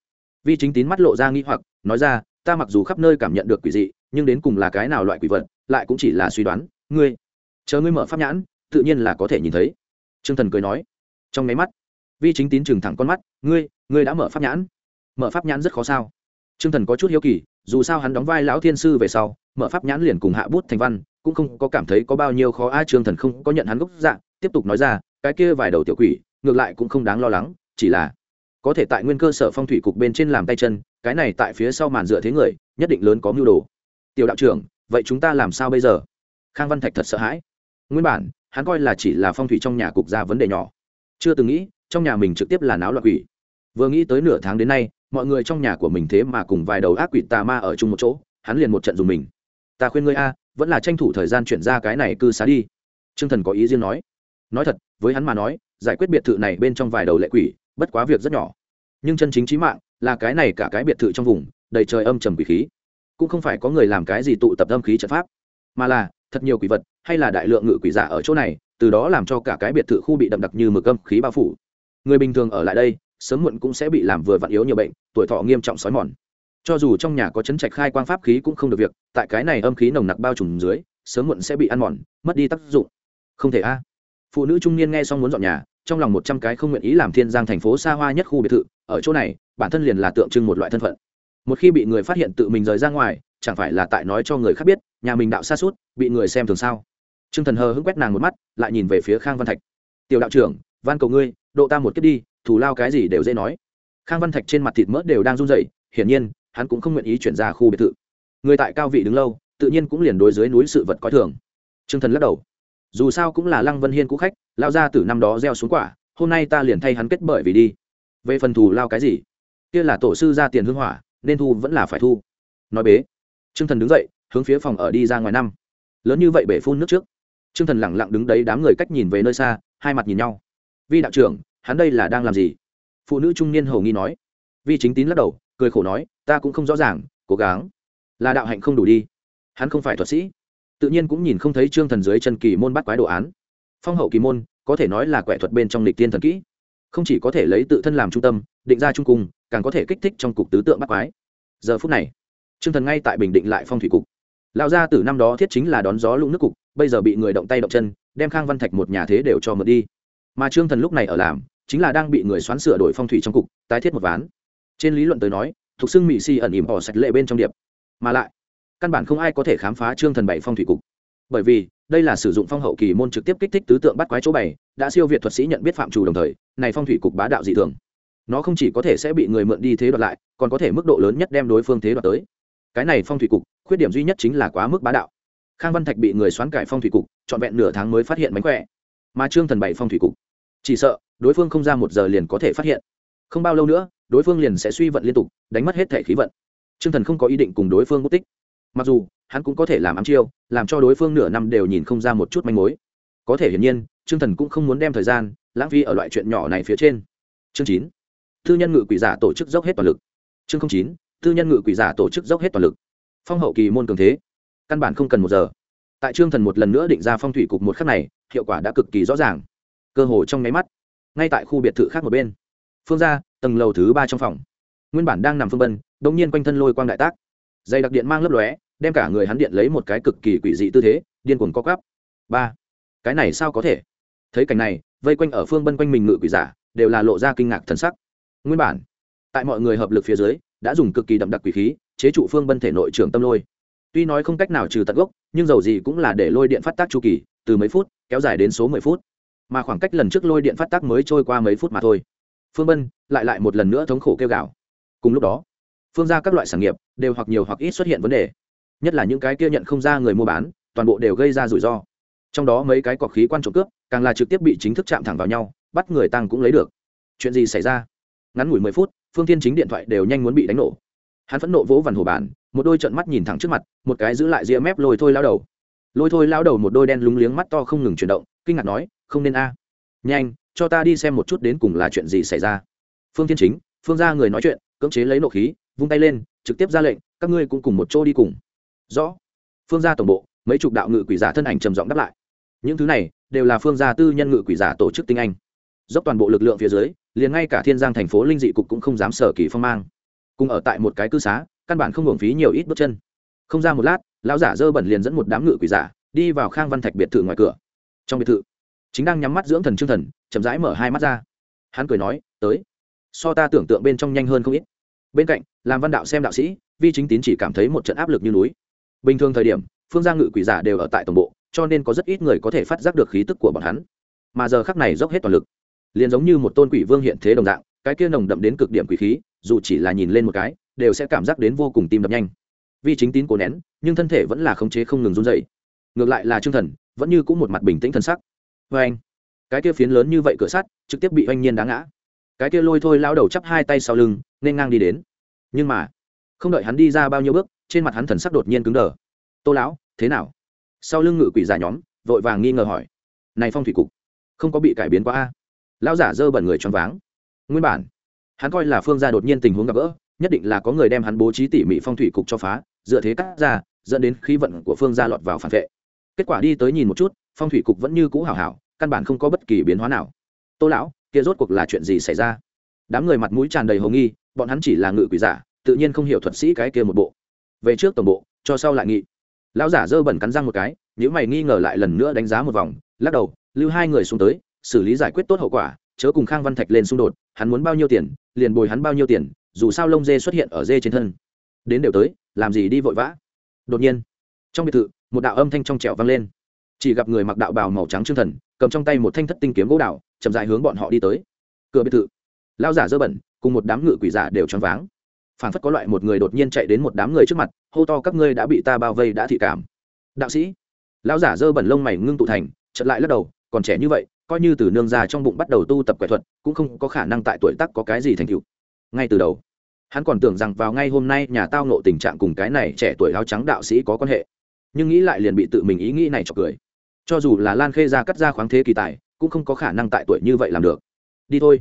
Vi chính tín mắt lộ ra nghi hoặc, nói ra, ta mặc dù khắp nơi cảm nhận được quỷ dị, nhưng đến cùng là cái nào loại quỷ vật, lại cũng chỉ là suy đoán. Ngươi, chờ ngươi mở pháp nhãn tự nhiên là có thể nhìn thấy. T r ư ơ n g thần cười nói, trong máy mắt, vi chính tín trừng thẳng con mắt, ngươi ngươi đã mở pháp nhãn. Mở pháp nhãn rất khó sao? T r ư ơ n g thần có chút hiếu kỳ, dù sao hắn đóng vai lão thiên sư về sau, mở pháp nhãn liền cùng hạ bút thành văn, cũng không có cảm thấy có bao nhiêu khó. Ai trương thần không có nhận hắn gốc dạng, tiếp tục nói ra, cái kia vài đầu tiểu quỷ, ngược lại cũng không đáng lo lắng, chỉ là có thể tại nguyên cơ sở phong thủy cục bên trên làm tay chân, cái này tại phía sau màn dựa thế người, nhất định lớn có mưu đồ. Tiểu đạo trưởng, vậy chúng ta làm sao bây giờ? Khang văn thạch thật sợ hãi. Nguyên bản hắn coi là chỉ là phong thủy trong nhà cục ra vấn đề nhỏ. Chưa từng nghĩ, trong nhà mình trực tiếp là náo loạn quỷ. Vừa nghĩ tới nửa tháng đến nay, mọi người trong nhà của mình thế mà cùng vài đầu ác quỷ tà ma ở chung một chỗ, hắn liền một trận dùng mình. Ta khuyên ngươi a, vẫn là tranh thủ thời gian chuyển ra cái này cư xá đi. T r ư ơ n g thần có ý riêng nói. Nói thật, với hắn mà nói, giải quyết biệt thự này bên trong vài đầu lệ quỷ, bất quá việc rất nhỏ. Nhưng chân chính trí mạng là cái này cả cái biệt thự trong vùng, đầy trời âm trầm quỷ khí. Cũng không phải có người làm cái gì tụ tập âm khí trận pháp, mà là thật nhiều quỷ vật, hay là đại lượng ngự quỷ giả ở chỗ này, từ đó làm cho cả cái biệt thự khu bị đậm đặc như mực âm khí bao phủ. Người bình thường ở lại đây, sớm muộn cũng sẽ bị làm vừa vặn yếu nhiều bệnh, tuổi thọ nghiêm trọng sói mòn. Cho dù trong nhà có chấn trạch khai quang pháp khí cũng không được việc, tại cái này âm khí nồng nặc bao trùm dưới, sớm muộn sẽ bị ăn mòn, mất đi tác dụng. Không thể a. Phụ nữ trung niên nghe xong muốn dọn nhà, trong lòng một trăm cái không nguyện ý làm thiên giang thành phố xa hoa nhất khu biệt thự, ở chỗ này, bản thân liền là tượng trưng một loại thân phận. Một khi bị người phát hiện tự mình rời ra ngoài, chẳng phải là tại nói cho người khác biết nhà mình đạo xa suốt, bị người xem thường sao? T r ư ơ n g thần hờ hững quét nàng một mắt, lại nhìn về phía khang văn thạch. Tiểu đạo trưởng, van cầu ngươi, độ ta một kiếp đi thủ lao cái gì đều dễ nói. Khang văn thạch trên mặt thịt mỡ đều đang run rẩy, hiển nhiên, hắn cũng không nguyện ý chuyển ra khu biệt thự. Người tại cao vị đứng lâu, tự nhiên cũng liền đối dưới núi sự vật coi thường. T r ư ơ n g thần lắc đầu. Dù sao cũng là lăng vân hiên cũ khách lao ra từ năm đó gieo xuống quả, hôm nay ta liền thay hắn kết bởi vì đi. Về phần thù lao cái gì? Kia là tổ sư ra tiền hưng hỏa, nên thu vẫn là phải thu. Nói bế. T r ư ơ n g thần đứng dậy hướng phía phòng ở đi ra ngoài năm. Lớn như vậy bể phun nước trước. T r ư ơ n g thần lẳng lặng đứng đấy đám người cách nhìn về nơi xa, hai mặt nhìn nhau. Vi đạo trưởng, hắn đây là đang làm gì? Phụ nữ trung niên hầu nghi nói. Vi chính tín lắc đầu, cười khổ nói, ta cũng không rõ ràng, cố gắng. Là đạo hạnh không đủ đi. Hắn không phải thuật sĩ. Tự nhiên cũng nhìn không thấy trương thần dưới chân kỳ môn bắt quái đồ án. Phong hậu kỳ môn, có thể nói là quẻ thuật bên trong lịch tiên thần kỹ. Không chỉ có thể lấy tự thân làm trung tâm, định ra trung cung, càng có thể kích thích trong cục tứ tượng bắt quái. Giờ phút này, trương thần ngay tại bình định lại phong thủy cục lão gia từ năm đó thiết chính là đón gió lũng nước cục, bây giờ bị người động tay động chân, đem khang văn thạch một nhà thế đều cho mượn đi. Mà trương thần lúc này ở làm, chính là đang bị người xoán sửa đổi phong thủy trong cục, tái thiết một ván. Trên lý luận tới nói, thuộc xưng mỹ si ẩn ỉm bỏ sạch lệ bên trong điệp. Mà lại, căn bản không ai có thể khám phá trương thần bảy phong thủy cục. Bởi vì, đây là sử dụng phong hậu kỳ môn trực tiếp kích thích tứ tượng bắt quái chỗ bảy đã siêu việt thuật sĩ nhận biết phạm chủ đồng thời, này phong thủy cục bá đạo dị thường. Nó không chỉ có thể sẽ bị người mượn đi thế đoạt lại, còn có thể mức độ lớn nhất đem đối phương thế đoạt tới cái này phong thủy cục, khuyết điểm duy nhất chính là quá mức bá đạo. Khang văn thạch bị người xoán cải phong thủy cục, trọn vẹn nửa tháng mới phát hiện mánh khỏe. Mà trương thần bảy phong thủy cục, chỉ sợ, đối phương không ra một giờ liền có thể phát hiện. Không bao lâu nữa, đối phương liền sẽ suy vận liên tục, đánh mất hết thể khí vận. Trương thần không có ý định cùng đối phương mất tích. Mặc dù, hắn cũng có thể làm ám chiêu, làm cho đối phương nửa năm đều nhìn không ra một chút manh mối. Có thể hiển nhiên, trương thần cũng không muốn đem thời gian, lãng phí ở loại chuyện nhỏ này phía trên. Chương chín, thư nhân ngự quỷ giả tổ chức dốc hết toàn lực. Chương chín tư nhân ngự quỷ giả tổ chức dốc hết toàn lực. Phong hậu kỳ môn cường thế, căn bản không cần một giờ. Tại trương thần một lần nữa định ra phong thủy cục một khắc này, hiệu quả đã cực kỳ rõ ràng. Cơ hồ trong nháy mắt, ngay tại khu biệt thự khác một bên. Phương ra tầng lầu thứ ba trong phòng. Nguyên bản đang nằm phương bân đ ỗ n g nhiên quanh thân lôi quang đại tác. Dày đặc điện mang lấp lóe, đem cả người hắn điện lấy một cái cực kỳ quỷ dị tư thế, điên cuồng co cắp ba, cái này sao có thể? Thấy cảnh này, vây quanh ở phương bân quanh mình ngự quỷ giả, đều là lộ ra kinh ngạc thần sắc. Nguyên bản, tại mọi người hợp lực phía dưới đã dùng cực kỳ đậm đặc quỷ khí, chế trụ phương bân thể nội trưởng tâm lôi. Tuy nói không cách nào trừ tận gốc, nhưng dầu gì cũng là để lôi điện phát tác chu kỳ, từ mấy phút, kéo dài đến số mười phút. Mà khoảng cách lần trước lôi điện phát tác mới trôi qua mấy phút mà thôi. Phương bân lại lại một lần nữa thống khổ kêu gào. Cùng lúc đó, phương ra các loại sản nghiệp đều hoặc nhiều hoặc ít xuất hiện vấn đề. Nhất là những cái kia nhận không ra người mua bán, toàn bộ đều gây ra rủi ro. Trong đó mấy cái cọc khí quan trộm cướp, càng là trực tiếp bị chính thức chạm thẳng vào nhau, bắt người tăng cũng lấy được. Chuyện gì xảy ra? Ngắn ngủi mười phút phương tiên chính điện thoại đều nhanh muốn bị đánh nổ. Hắn phẫn nộ vỗ vằn hồ bàn, một đôi trận mắt nhìn thẳng trước mặt, một cái giữ lại ria mép lôi thôi lao đầu. Lôi thôi lao đầu một đôi đen lúng liếng mắt to không ngừng chuyển động, kinh ngạc nói, không nên a. Nhanh, cho ta đi xem một chút đến cùng là chuyện gì xảy ra. Phương tiên chính, phương ra người nói chuyện, cưỡng chế lấy nộ khí, vung tay lên, trực tiếp ra lệnh, các ngươi cũng cùng một chỗ đi cùng. Rõ. Phương gia tổng bộ, mấy chục đạo ngự quỷ giả thân ảnh trầm giọng đáp lại. Những thứ này đều là phương gia tư nhân ngự quỷ giả tổ chức tinh anh dốc toàn bộ lực lượng phía dưới, liền ngay cả thiên giang thành phố linh dị cục cũng không dám sở kỳ phong mang. Cùng ở tại một cái cư xá, căn bản không hưởng phí nhiều ít bước chân. Không ra một lát, lão giả dơ bẩn liền dẫn một đám ngự quỷ giả đi vào khang văn thạch biệt thự ngoài cửa. Trong biệt thự, chính đang nhắm mắt dưỡng thần trương thần, chậm rãi mở hai mắt ra. Hắn cười nói, tới, so ta tưởng tượng bên trong nhanh hơn không ít. Bên cạnh, làm văn đạo xem đạo sĩ, vi chính tín chỉ cảm thấy một trận áp lực như núi. Bình thường thời điểm, phương gia ngự quỷ giả đều ở tại tổng bộ, cho nên có rất ít người có thể phát giác được khí tức của bọn hắn. Mà giờ khắc này dốc hết toàn lực liền giống như một tôn quỷ vương hiện thế đồng dạng, cái kia nồng đậm đến cực điểm quỷ khí, dù chỉ là nhìn lên một cái, đều sẽ cảm giác đến vô cùng tim đập nhanh. Vi chính tín cố nén, nhưng thân thể vẫn là khống chế không ngừng run dậy ngược lại là trương thần, vẫn như cũng một mặt bình tĩnh thân sắc. Vê anh, cái kia phiến lớn như vậy cửa sắt, trực tiếp bị oanh nhiên đá ngã. Cái kia lôi thôi lao đầu chắp hai tay sau lưng, nên ngang đi đến. Nhưng mà, không đợi hắn đi ra bao nhiêu bước, trên mặt hắn thần sắc đột nhiên cứng đờ. Tô lão, thế nào? Sau lưng ngự quỷ giả nhóm, vội vàng nghi ngờ hỏi. Này phong thủy cục, không có bị cải biến quá a? Lão giả dơ bẩn người choáng váng. Nguyên bản, hắn coi là phương gia đột nhiên tình huống gặp gỡ, nhất định là có người đem hắn bố trí tỉ mỉ phong thủy cục cho phá, dựa thế cắt ra, dẫn đến khí vận của phương gia lọt vào phản vệ. Kết quả đi tới nhìn một chút, phong thủy cục vẫn như cũ hảo hảo, căn bản không có bất kỳ biến hóa nào. Tô lão, kia rốt cuộc là chuyện gì xảy ra? Đám người mặt mũi tràn đầy hồng nghi, bọn hắn chỉ là ngự quỷ giả, tự nhiên không hiểu thuật sĩ cái kia một bộ. Về trước tổng bộ, cho sau lại nghị. Lão giả dơ bẩn cắn răng một cái nếu mày nghi ngờ lại lần nữa đánh giá một vòng, lắc đầu, lưu hai người xuống tới xử lý giải quyết tốt hậu quả, chớ cùng khang văn thạch lên xung đột, hắn muốn bao nhiêu tiền, liền bồi hắn bao nhiêu tiền, dù sao lông dê xuất hiện ở dê trên thân. Đến đều tới, làm gì đi vội vã. Đột nhiên, trong biệt thự, một đạo âm thanh trong trẻo vang lên. Chỉ gặp người mặc đạo bào màu trắng trương thần, cầm trong tay một thanh thất tinh kiếm gỗ đào, chậm dài hướng bọn họ đi tới. Cửa biệt thự, lao giả dơ bẩn, cùng một đám ngự quỷ giả đều choáng váng. Phản phất có loại một người đột nhiên chạy đến một đám người trước mặt, hô to, các ngươi đã bị ta bao vây đã thị cảm. Đạo sĩ. Lão giả dơ bẩn lông mày ngưng tụ thành chật lại lắc đầu, còn trẻ như vậy coi như từ nương già trong bụng bắt đầu tu tập quẻ thuật, cũng không có khả năng tại tuổi tác có cái gì thành tựu. Ngay từ đầu, hắn còn tưởng rằng vào ngay hôm nay nhà tao nộ tình trạng cùng cái này trẻ tuổi áo trắng đạo sĩ có quan hệ. Nhưng nghĩ lại liền bị tự mình ý nghĩ này cho cười. Cho dù là lan khê ra cắt ra khoáng thế kỳ tài, cũng không có khả năng tại tuổi như vậy làm được. Đi thôi.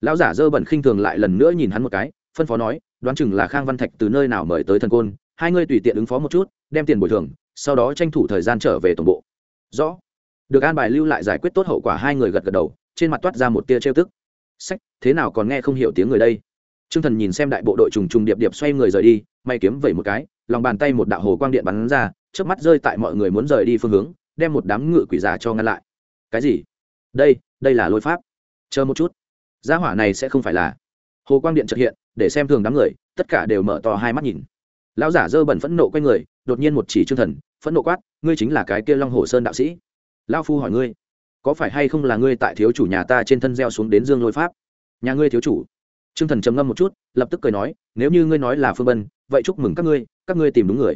Lão giả dơ bẩn khinh thường lại lần nữa nhìn hắn một cái, phân phó nói, đoán chừng là khang văn thạch từ nơi nào mời tới thần côn, hai ngươi tùy tiện ứng phó một chút, đem tiền bồi thường, sau đó tranh thủ thời gian trở về tổng bộ. Rõ được an bài lưu lại giải quyết tốt hậu quả, hai người gật gật đầu, trên mặt toát ra một tia trêu tức. Sách, thế nào còn nghe không hiểu tiếng người đây? T r ư ơ n g thần nhìn xem đại bộ đội trùng trùng điệp điệp xoay người rời đi, may kiếm vẩy một cái, lòng bàn tay một đạo hồ quang điện bắn ra trước mắt rơi tại mọi người muốn rời đi phương hướng, đem một đám ngự quỷ già cho ngăn lại. Cái gì? Đây đây là lôi pháp. Chờ một chút. Gia hỏa này sẽ không phải là. Hồ quang điện trật hiện, để xem thường đám người, tất cả đều mở to hai mắt nhìn. Lão giả dơ bẩn phẫn nộ q u a y người, đột nhiên một chỉ t r ư ơ n g thần, phẫn nộ quát, ngươi chính là cái kia long hồ sơn đạo sĩ lao phu hỏi ngươi, có phải hay không là ngươi tại thiếu chủ nhà ta trên thân gieo xuống đến dương lôi pháp? Nhà ngươi thiếu chủ. T r ư ơ n g thần trầm ngâm một chút, lập tức cười nói, nếu như ngươi nói là phương bân vậy chúc mừng các ngươi các ngươi tìm đúng người.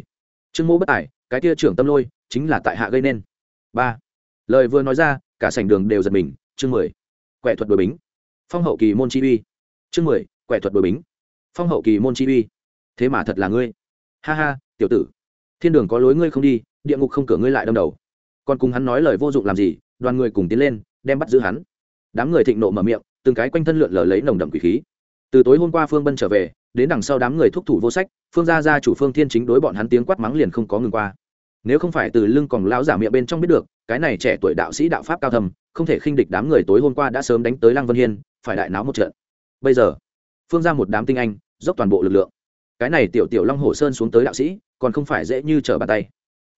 Trương mô bất tài, cái kia trưởng tâm lôi, chính là tại hạ gây nên. Ba. Lời vừa nói ra, cả sảnh đường đều giật mình. Chương mười. Quẻ thuật đội bính. Phong hậu kỳ môn chi uy. Chương mười. Quẻ thuật đội bính. Phong hậu kỳ môn chi uy. Thế mà thật là ngươi. Ha ha, tiểu tử. Thiên đường có lối ngươi không đi, địa ngục không cửa ngươi lại đâm đầu còn cùng hắn nói lời vô dụng làm gì, đoàn người cùng tiến lên, đem bắt giữ hắn. Đám người thịnh nộ mở miệng, từng cái quanh thân lượn lờ lấy nồng đậm quỷ khí. Từ tối hôm qua phương bân trở về, đến đằng sau đám người thúc thủ vô sách, phương gia gia chủ phương thiên chính đối bọn hắn tiếng quát mắng liền không có ngừng qua. Nếu không phải từ lưng còn lão giả miệng bên trong biết được, cái này trẻ tuổi đạo sĩ đạo pháp cao thầm không thể khinh địch đám người tối hôm qua đã sớm đánh tới lăng vân hiên, phải đại náo một trận. Bây giờ, phương ra một đám tinh anh, dốc toàn bộ lực lượng. Cái này tiểu tiểu long hồ sơn xuống tới đạo sĩ, còn không phải dễ như trở bàn tay.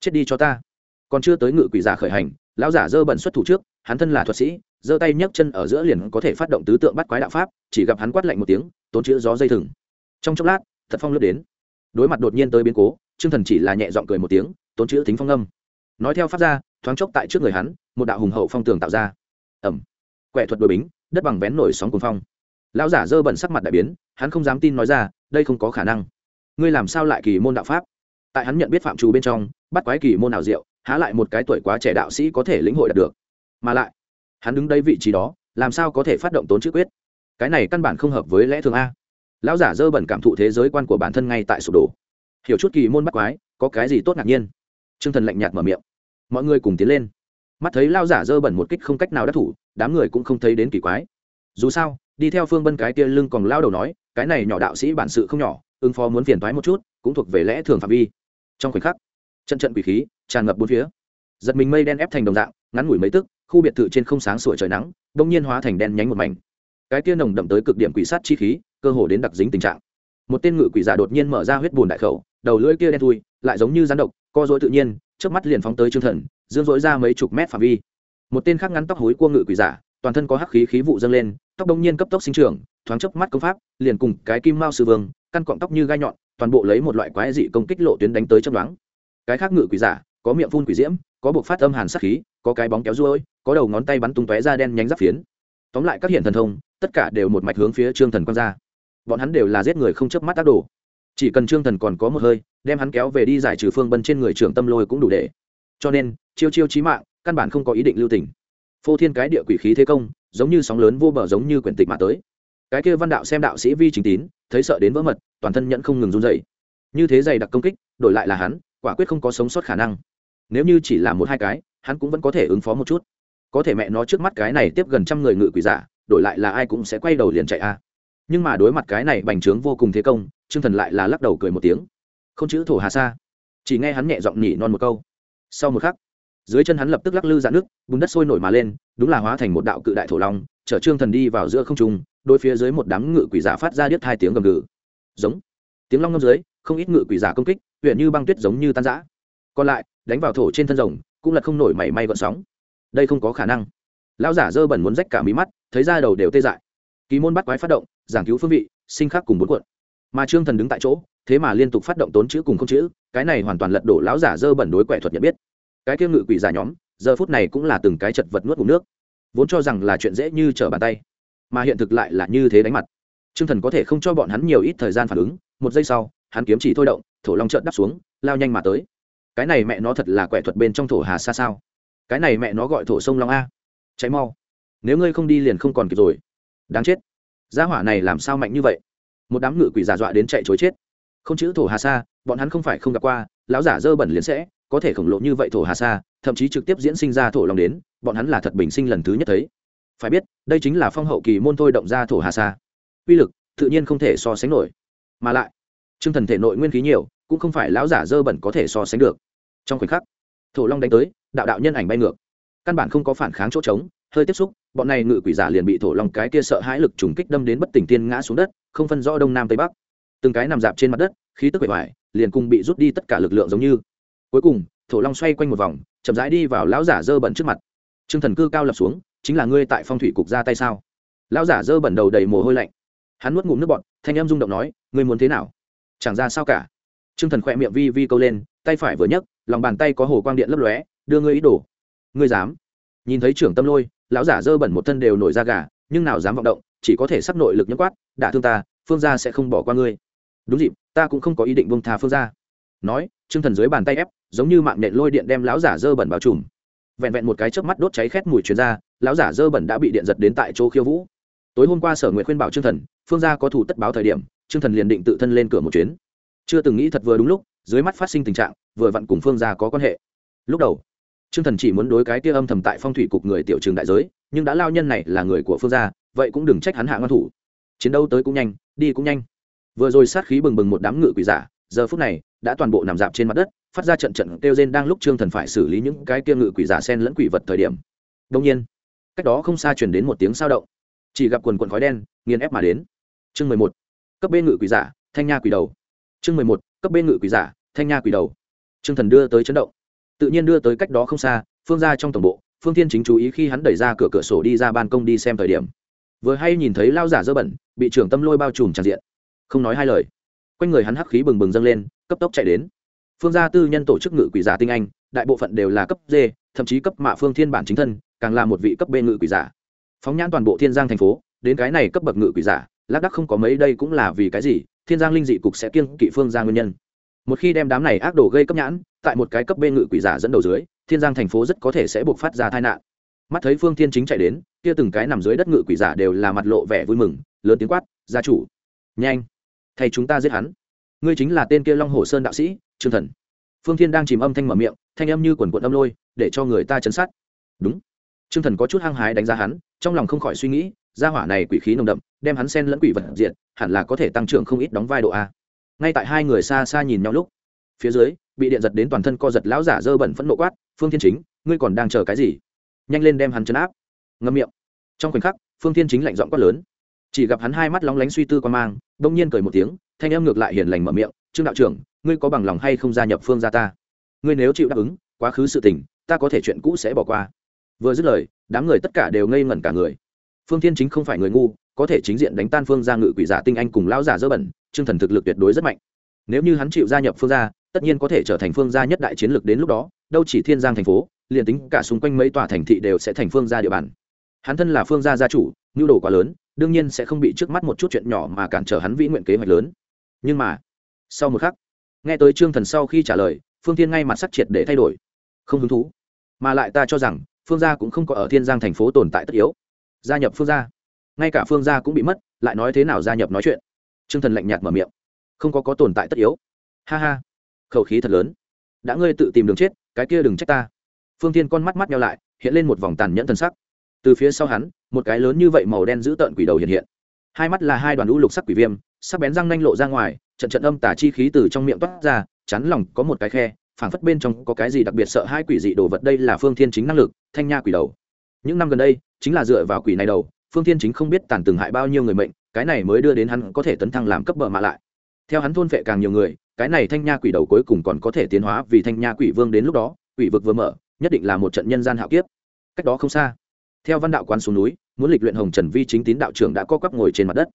Chết đi cho ta còn chưa tới ngự quỷ giả khởi hành, lão giả dơ bẩn xuất thủ trước, hắn thân là thuật sĩ, giơ tay nhấc chân ở giữa liền có thể phát động tứ tượng bắt quái đạo pháp, chỉ gặp hắn quát lạnh một tiếng, tốn chữ gió dây thừng. Trong chốc lát, thật phong lướt đến. Đối mặt đột nhiên tới biến cố, trương thần chỉ là nhẹ giọng cười một tiếng, tốn chữ tính phong âm. Nói theo pháp ra, thoáng chốc tại trước người hắn, một đạo hùng hậu phong tường tạo ra. Ẩm quẻ thuật đội bính, đất bằng vén nổi sóng cuồng phong. Lão giả dơ bẩn sắc mặt đại biến, hắn không dám tin nói ra, đây không có khả năng. Ngươi làm sao lại kỳ môn đạo pháp? Tại hắn nhận biết phạm trù bên trong, bắt quái kỳ môn nào diệu há lại một cái tuổi quá trẻ đạo sĩ có thể lĩnh hội đạt được. Mà lại, hắn đứng đây vị trí đó, làm sao có thể phát động tốn chữ quyết? Cái này căn bản không hợp với lẽ thường a. Lão giả dơ bẩn cảm thụ thế giới quan của bản thân ngay tại sụp đổ. Hiểu chút kỳ môn bắt quái, có cái gì tốt ngạc nhiên? T r ư ơ n g thần lạnh nhạt mở miệng. Mọi người cùng tiến lên. Mắt thấy lao giả dơ bẩn một kích không cách nào đắc thủ, đám người cũng không thấy đến kỳ quái. Dù sao, đi theo phương bân cái kia lưng còn lao đầu nói, cái này nhỏ đạo sĩ bản sự không nhỏ, ứng phó muốn phiền thoái một chút, cũng thuộc về lẽ thường phạm vi. Trong khoảnh khắc, trận trận quỷ khí tràn ngập bốn phía. Giật mình mây đen ép thành đồng dạng, ngắn ngủi mấy tức, khu biệt thự trên không sáng sủa trời nắng đông nhiên hóa thành đen nhánh một mảnh. Cái tia nồng đậm tới cực điểm quỷ sát chi khí, cơ hồ đến đặc dính tình trạng. Một tên ngự quỷ giả đột nhiên mở ra huyết bùn đại khẩu, đầu lưỡi kia đen thui, lại giống như rắn độc, co dối tự nhiên trước mắt liền phóng tới trương thần, dương dối ra mấy chục mét phạm vi. Một tên khác ngắn tóc hối cua ngự quỷ giả, toàn thân có hắc khí khí vụ dâng lên, tóc đông nhiên cấp tốc sinh trưởng, thoáng chớp mắt công pháp, liền cùng cái kim mao sư vương, căn cọng tóc như gai nhọn, toàn bộ lấy một loại quái dị công kích lộ tuyến đánh tới chấp đoán cái khác ngự quỷ giả có miệng phun quỷ diễm, có buộc phát âm hàn sắc khí, có cái bóng kéo ruôi, có đầu ngón tay bắn tung tóe ra đen nhánh giáp phiến. Tóm lại các hiện thần thông, tất cả đều một mạch hướng phía trương thần quang ra. Bọn hắn đều là giết người không chớp mắt tác đồ. Chỉ cần trương thần còn có một hơi, đem hắn kéo về đi giải trừ phương bân trên người trưởng tâm lôi cũng đủ để. Cho nên, chiêu chiêu chí mạng, căn bản không có ý định lưu tình. Phô thiên cái địa quỷ khí thế công, giống như sóng lớn vô bờ giống như quyển tịch mà tới. Cái kia văn đạo xem đạo sĩ vi chính tín, thấy sợ đến vỡ mật, toàn thân nhẫn không ngừng run dậy như thế dày đặc công kích, đổi lại là hắn, quả quyết không có sống sót khả năng nếu như chỉ là một hai cái, hắn cũng vẫn có thể ứng phó một chút. Có thể mẹ nó trước mắt cái này tiếp gần trăm người ngự quỷ giả, đổi lại là ai cũng sẽ quay đầu liền chạy a. Nhưng mà đối mặt cái này bành trướng vô cùng thế công chương thần lại là lắc đầu cười một tiếng. Không chữ thổ hà sa. Chỉ nghe hắn nhẹ giọng nhỉ non một câu. Sau một khắc, dưới chân hắn lập tức lắc lư dạn nước, bùn đất sôi nổi mà lên, đúng là hóa thành một đạo cự đại thổ long, chở trương thần đi vào giữa không trung đôi phía dưới một đám ngự quỷ giả phát ra điếc hai tiếng gầm gừ. Giống. Tiếng long ngâm dưới, không ít ngự quỷ giả công kích, huyện như băng tuyết giống như tan giã còn lại đánh vào thổ trên thân rồng, cũng là không nổi mảy may gọn sóng. Đây không có khả năng. Lão giả dơ bẩn muốn rách cả mí mắt, thấy ra đầu đều tê dại. Kỳ môn bắt quái phát động, giảng cứu phương vị, sinh khắc cùng bốn cuộn. Mà trương thần đứng tại chỗ, thế mà liên tục phát động tốn chữ cùng không chữ, cái này hoàn toàn lật đổ lão giả dơ bẩn đối quẻ thuật nhận biết. Cái kia ngự quỷ giả nhóm, giờ phút này cũng là từng cái chật vật nuốt ngụm nước. Vốn cho rằng là chuyện dễ như trở bàn tay, mà hiện thực lại là như thế đánh mặt. Trương thần có thể không cho bọn hắn nhiều ít thời gian phản ứng, một giây sau, hắn kiếm chỉ thôi động, thổ long trợn đắp xuống, lao nhanh mà tới cái này mẹ nó thật là quẻ thuật bên trong thổ hà xa sao? Cái này mẹ nó gọi thổ sông long a. Cháy mau. Nếu ngươi không đi liền không còn kịp rồi. Đáng chết. Gia hỏa này làm sao mạnh như vậy? Một đám ngự quỷ giả dọa đến chạy chối chết. Không chữ thổ hà sa bọn hắn không phải không gặp qua, lão giả dơ bẩn liền sẽ, có thể khổng lộ như vậy thổ hà sa thậm chí trực tiếp diễn sinh ra thổ long đến, bọn hắn là thật bình sinh lần thứ nhất thấy. Phải biết, đây chính là phong hậu kỳ môn thôi động ra thổ hà sa uy lực, tự nhiên không thể so sánh nổi. Mà lại t r ư ơ n g thần thể nội nguyên khí nhiều cũng không phải lão giả dơ bẩn có thể so sánh được. Trong khoảnh khắc, thổ long đánh tới, đạo đạo nhân ảnh bay ngược. Căn bản không có phản kháng chỗ trống, hơi tiếp xúc, bọn này ngự quỷ giả liền bị thổ long cái kia sợ hãi lực trùng kích đâm đến bất tỉnh tiên ngã xuống đất, không phân rõ đông nam tây bắc. Từng cái nằm dạp trên mặt đất, khí tức bể vải liền cùng bị rút đi tất cả lực lượng giống như. Cuối cùng, thổ long xoay quanh một vòng, chậm rãi đi vào lão giả dơ bẩn trước mặt. Trương thần cư cao lập xuống, chính là ngươi tại phong thủy cục ra tay sao? Lão giả dơ bẩn đầu đầy mồ hôi lạnh. Hắn nuốt ngụm nước bọt, thanh em rung động nói, ngươi muốn thế nào? Chẳng ra sao cả. Trương thần khẽ miệng vi vi câu lên tay phải vừa nhấc lòng bàn tay có hồ quang điện lấp lóe đưa ngươi ý đồ. Ngươi dám? Nhìn thấy trưởng tâm lôi lão giả dơ bẩn một thân đều nổi da gà nhưng nào dám vọng động chỉ có thể sắp nội lực nhấc quát đả thương ta phương gia sẽ không bỏ qua ngươi. Đúng dịp ta cũng không có ý định buông tha phương gia. Nói Trương thần dưới bàn tay ép giống như mạng nện lôi điện đem lão giả dơ bẩn bao trùm. Vẹn vẹn một cái chớp mắt đốt cháy khét mùi truyền ra, lão giả dơ bẩn đã bị điện giật đến tại chỗ khiêu vũ. Tối hôm qua sở Nguyệt khuyên bảo Trương thần phương gia có thủ tất báo thời điểm trương thần liền định tự thân lên cửa một chuyến chưa từng nghĩ thật vừa đúng lúc, dưới mắt phát sinh tình trạng, vừa vặn cùng phương gia có quan hệ. Lúc đầu, trương thần chỉ muốn đối cái tia âm thầm tại phong thủy cục người tiểu trường đại giới, nhưng đã lao nhân này là người của phương gia, vậy cũng đừng trách hắn hạ ngon thủ. Chiến đấu tới cũng nhanh, đi cũng nhanh. Vừa rồi sát khí bừng bừng một đám ngự quỷ giả, giờ phút này, đã toàn bộ nằm dạp trên mặt đất, phát ra trận trận kêu rên đang lúc trương thần phải xử lý những cái kia ngự quỷ giả sen lẫn quỷ vật thời điểm. Đông nhiên, cách đó không xa chuyển đến một tiếng sao động. Chỉ gặp quần quần khói đen nghiền ép mà đến. Chương mười một, cấp bên ngự quỷ giả, thanh nha quỷ đầu chương mười một, cấp bên ngự quỷ giả, thanh nha quỷ đầu. Trương thần đưa tới chấn động. Tự nhiên đưa tới cách đó không xa, phương ra trong tổng bộ, phương thiên chính chú ý khi hắn đẩy ra cửa cửa sổ đi ra ban công đi xem thời điểm. Vừa hay nhìn thấy lao giả dơ bẩn, bị trưởng tâm lôi bao trùm tràn diện. Không nói hai lời, quanh người hắn hắc khí bừng bừng dâng lên, cấp tốc chạy đến. Phương gia tư nhân tổ chức ngự quỷ giả tinh anh, đại bộ phận đều là cấp d, thậm chí cấp mạ phương thiên bản chính thân, càng là một vị cấp b ngự quỷ giả. Phóng nhãn toàn bộ thiên giang thành phố, đến cái này cấp bậc ngự quỷ giả, lác đắc không có mấy, đây cũng là vì cái gì? Thiên giang linh dị cục sẽ kiêng kỵ phương ra nguyên nhân. Một khi đem đám này ác đồ gây cấp nhãn, tại một cái cấp bên ngự quỷ giả dẫn đầu dưới, thiên giang thành phố rất có thể sẽ buộc phát ra tai nạn. Mắt thấy phương thiên chính chạy đến, kia từng cái nằm dưới đất ngự quỷ giả đều là mặt lộ vẻ vui mừng, lớn tiếng quát, gia chủ, nhanh thầy chúng ta giết hắn. Ngươi chính là tên kia long hồ sơn đạo sĩ, trương thần. Phương thiên đang chìm âm thanh mở miệng, thanh âm như quần quận âm lôi, để cho người ta chấn sát. Đúng. Trương thần có chút hăng hái đánh giá hắn, trong lòng không khỏi suy nghĩ gia hỏa này quỷ khí nồng đậm, đem hắn sen lẫn quỷ vật diện hẳn là có thể tăng trưởng không ít đóng vai độ a. Ngay tại hai người xa xa nhìn nhau lúc, phía dưới, bị điện giật đến toàn thân co giật lão giả dơ bẩn phẫn nộ quát, phương thiên chính, ngươi còn đang chờ cái gì? Nhanh lên đem hắn chấn áp. Ngâm miệng. Trong khoảnh khắc, phương thiên chính lạnh giọng quát lớn. Chỉ gặp hắn hai mắt lóng lánh suy tư quan mang đông nhiên cười một tiếng, thanh em ngược lại hiền lành mở miệng, trương đạo trưởng, ngươi có bằng lòng hay không gia nhập phương gia ta? Ngươi nếu chịu đáp ứng, quá khứ sự tình, ta có thể chuyện cũ sẽ bỏ qua. Vừa dứt lời, đám người tất cả đều ngây ngẩn cả người phương thiên chính không phải người ngu, có thể chính diện đánh tan phương gia ngự quỷ giả tinh anh cùng lão giả dơ bẩn chương thần thực lực tuyệt đối rất mạnh. Nếu như hắn chịu gia nhập phương gia, tất nhiên có thể trở thành phương gia nhất đại chiến lược đến lúc đó, đâu chỉ thiên giang thành phố, liền tính cả xung quanh mấy tòa thành thị đều sẽ thành phương gia địa bàn. Hắn thân là phương gia gia chủ, nhu đồ quá lớn, đương nhiên sẽ không bị trước mắt một chút chuyện nhỏ mà cản trở hắn vĩ nguyện kế hoạch lớn. Nhưng mà, sau một khắc, nghe tới trương thần sau khi trả lời, phương thiên ngay mặt sắc triệt để thay đổi. Không hứng thú. Mà lại ta cho rằng, phương gia cũng không có ở thiên giang thành phố tồn tại tất yếu gia nhập phương gia. Ngay cả phương gia cũng bị mất, lại nói thế nào gia nhập nói chuyện? T r ư ơ n g thần lạnh nhạt mở miệng. Không có có tồn tại tất yếu. Ha ha. Khẩu khí thật lớn. Đã ngươi tự tìm đường chết, cái kia đừng trách ta. Phương tiên con mắt mắt nhau lại, hiện lên một vòng tàn nhẫn thân sắc. Từ phía sau hắn, một cái lớn như vậy màu đen giữ tợn quỷ đầu hiện hiện. Hai mắt là hai đoàn lũ lục sắc quỷ viêm, sắc bén răng nanh lộ ra ngoài, trận trận âm tả chi khí từ trong miệng toát ra, chắn lòng có một cái khe, phảng phất bên trong có cái gì đặc biệt sợ hai quỷ dị đồ vật, đây là phương thiên chính năng lực, thanh nha quỷ đầu những năm gần đây, chính là dựa vào quỷ này đầu, phương thiên chính không biết tàn từng hại bao nhiêu người mệnh, cái này mới đưa đến hắn có thể tấn thăng làm cấp bờ mạ lại. Theo hắn thôn phệ càng nhiều người, cái này thanh nha quỷ đầu cuối cùng còn có thể tiến hóa vì thanh nha quỷ vương đến lúc đó, quỷ vực vừa mở, nhất định là một trận nhân gian hạo kiếp. Cách đó không xa, theo văn đạo quán xuống núi, muốn lịch luyện hồng trần vi chính tín đạo trưởng đã co quắp ngồi trên mặt đất.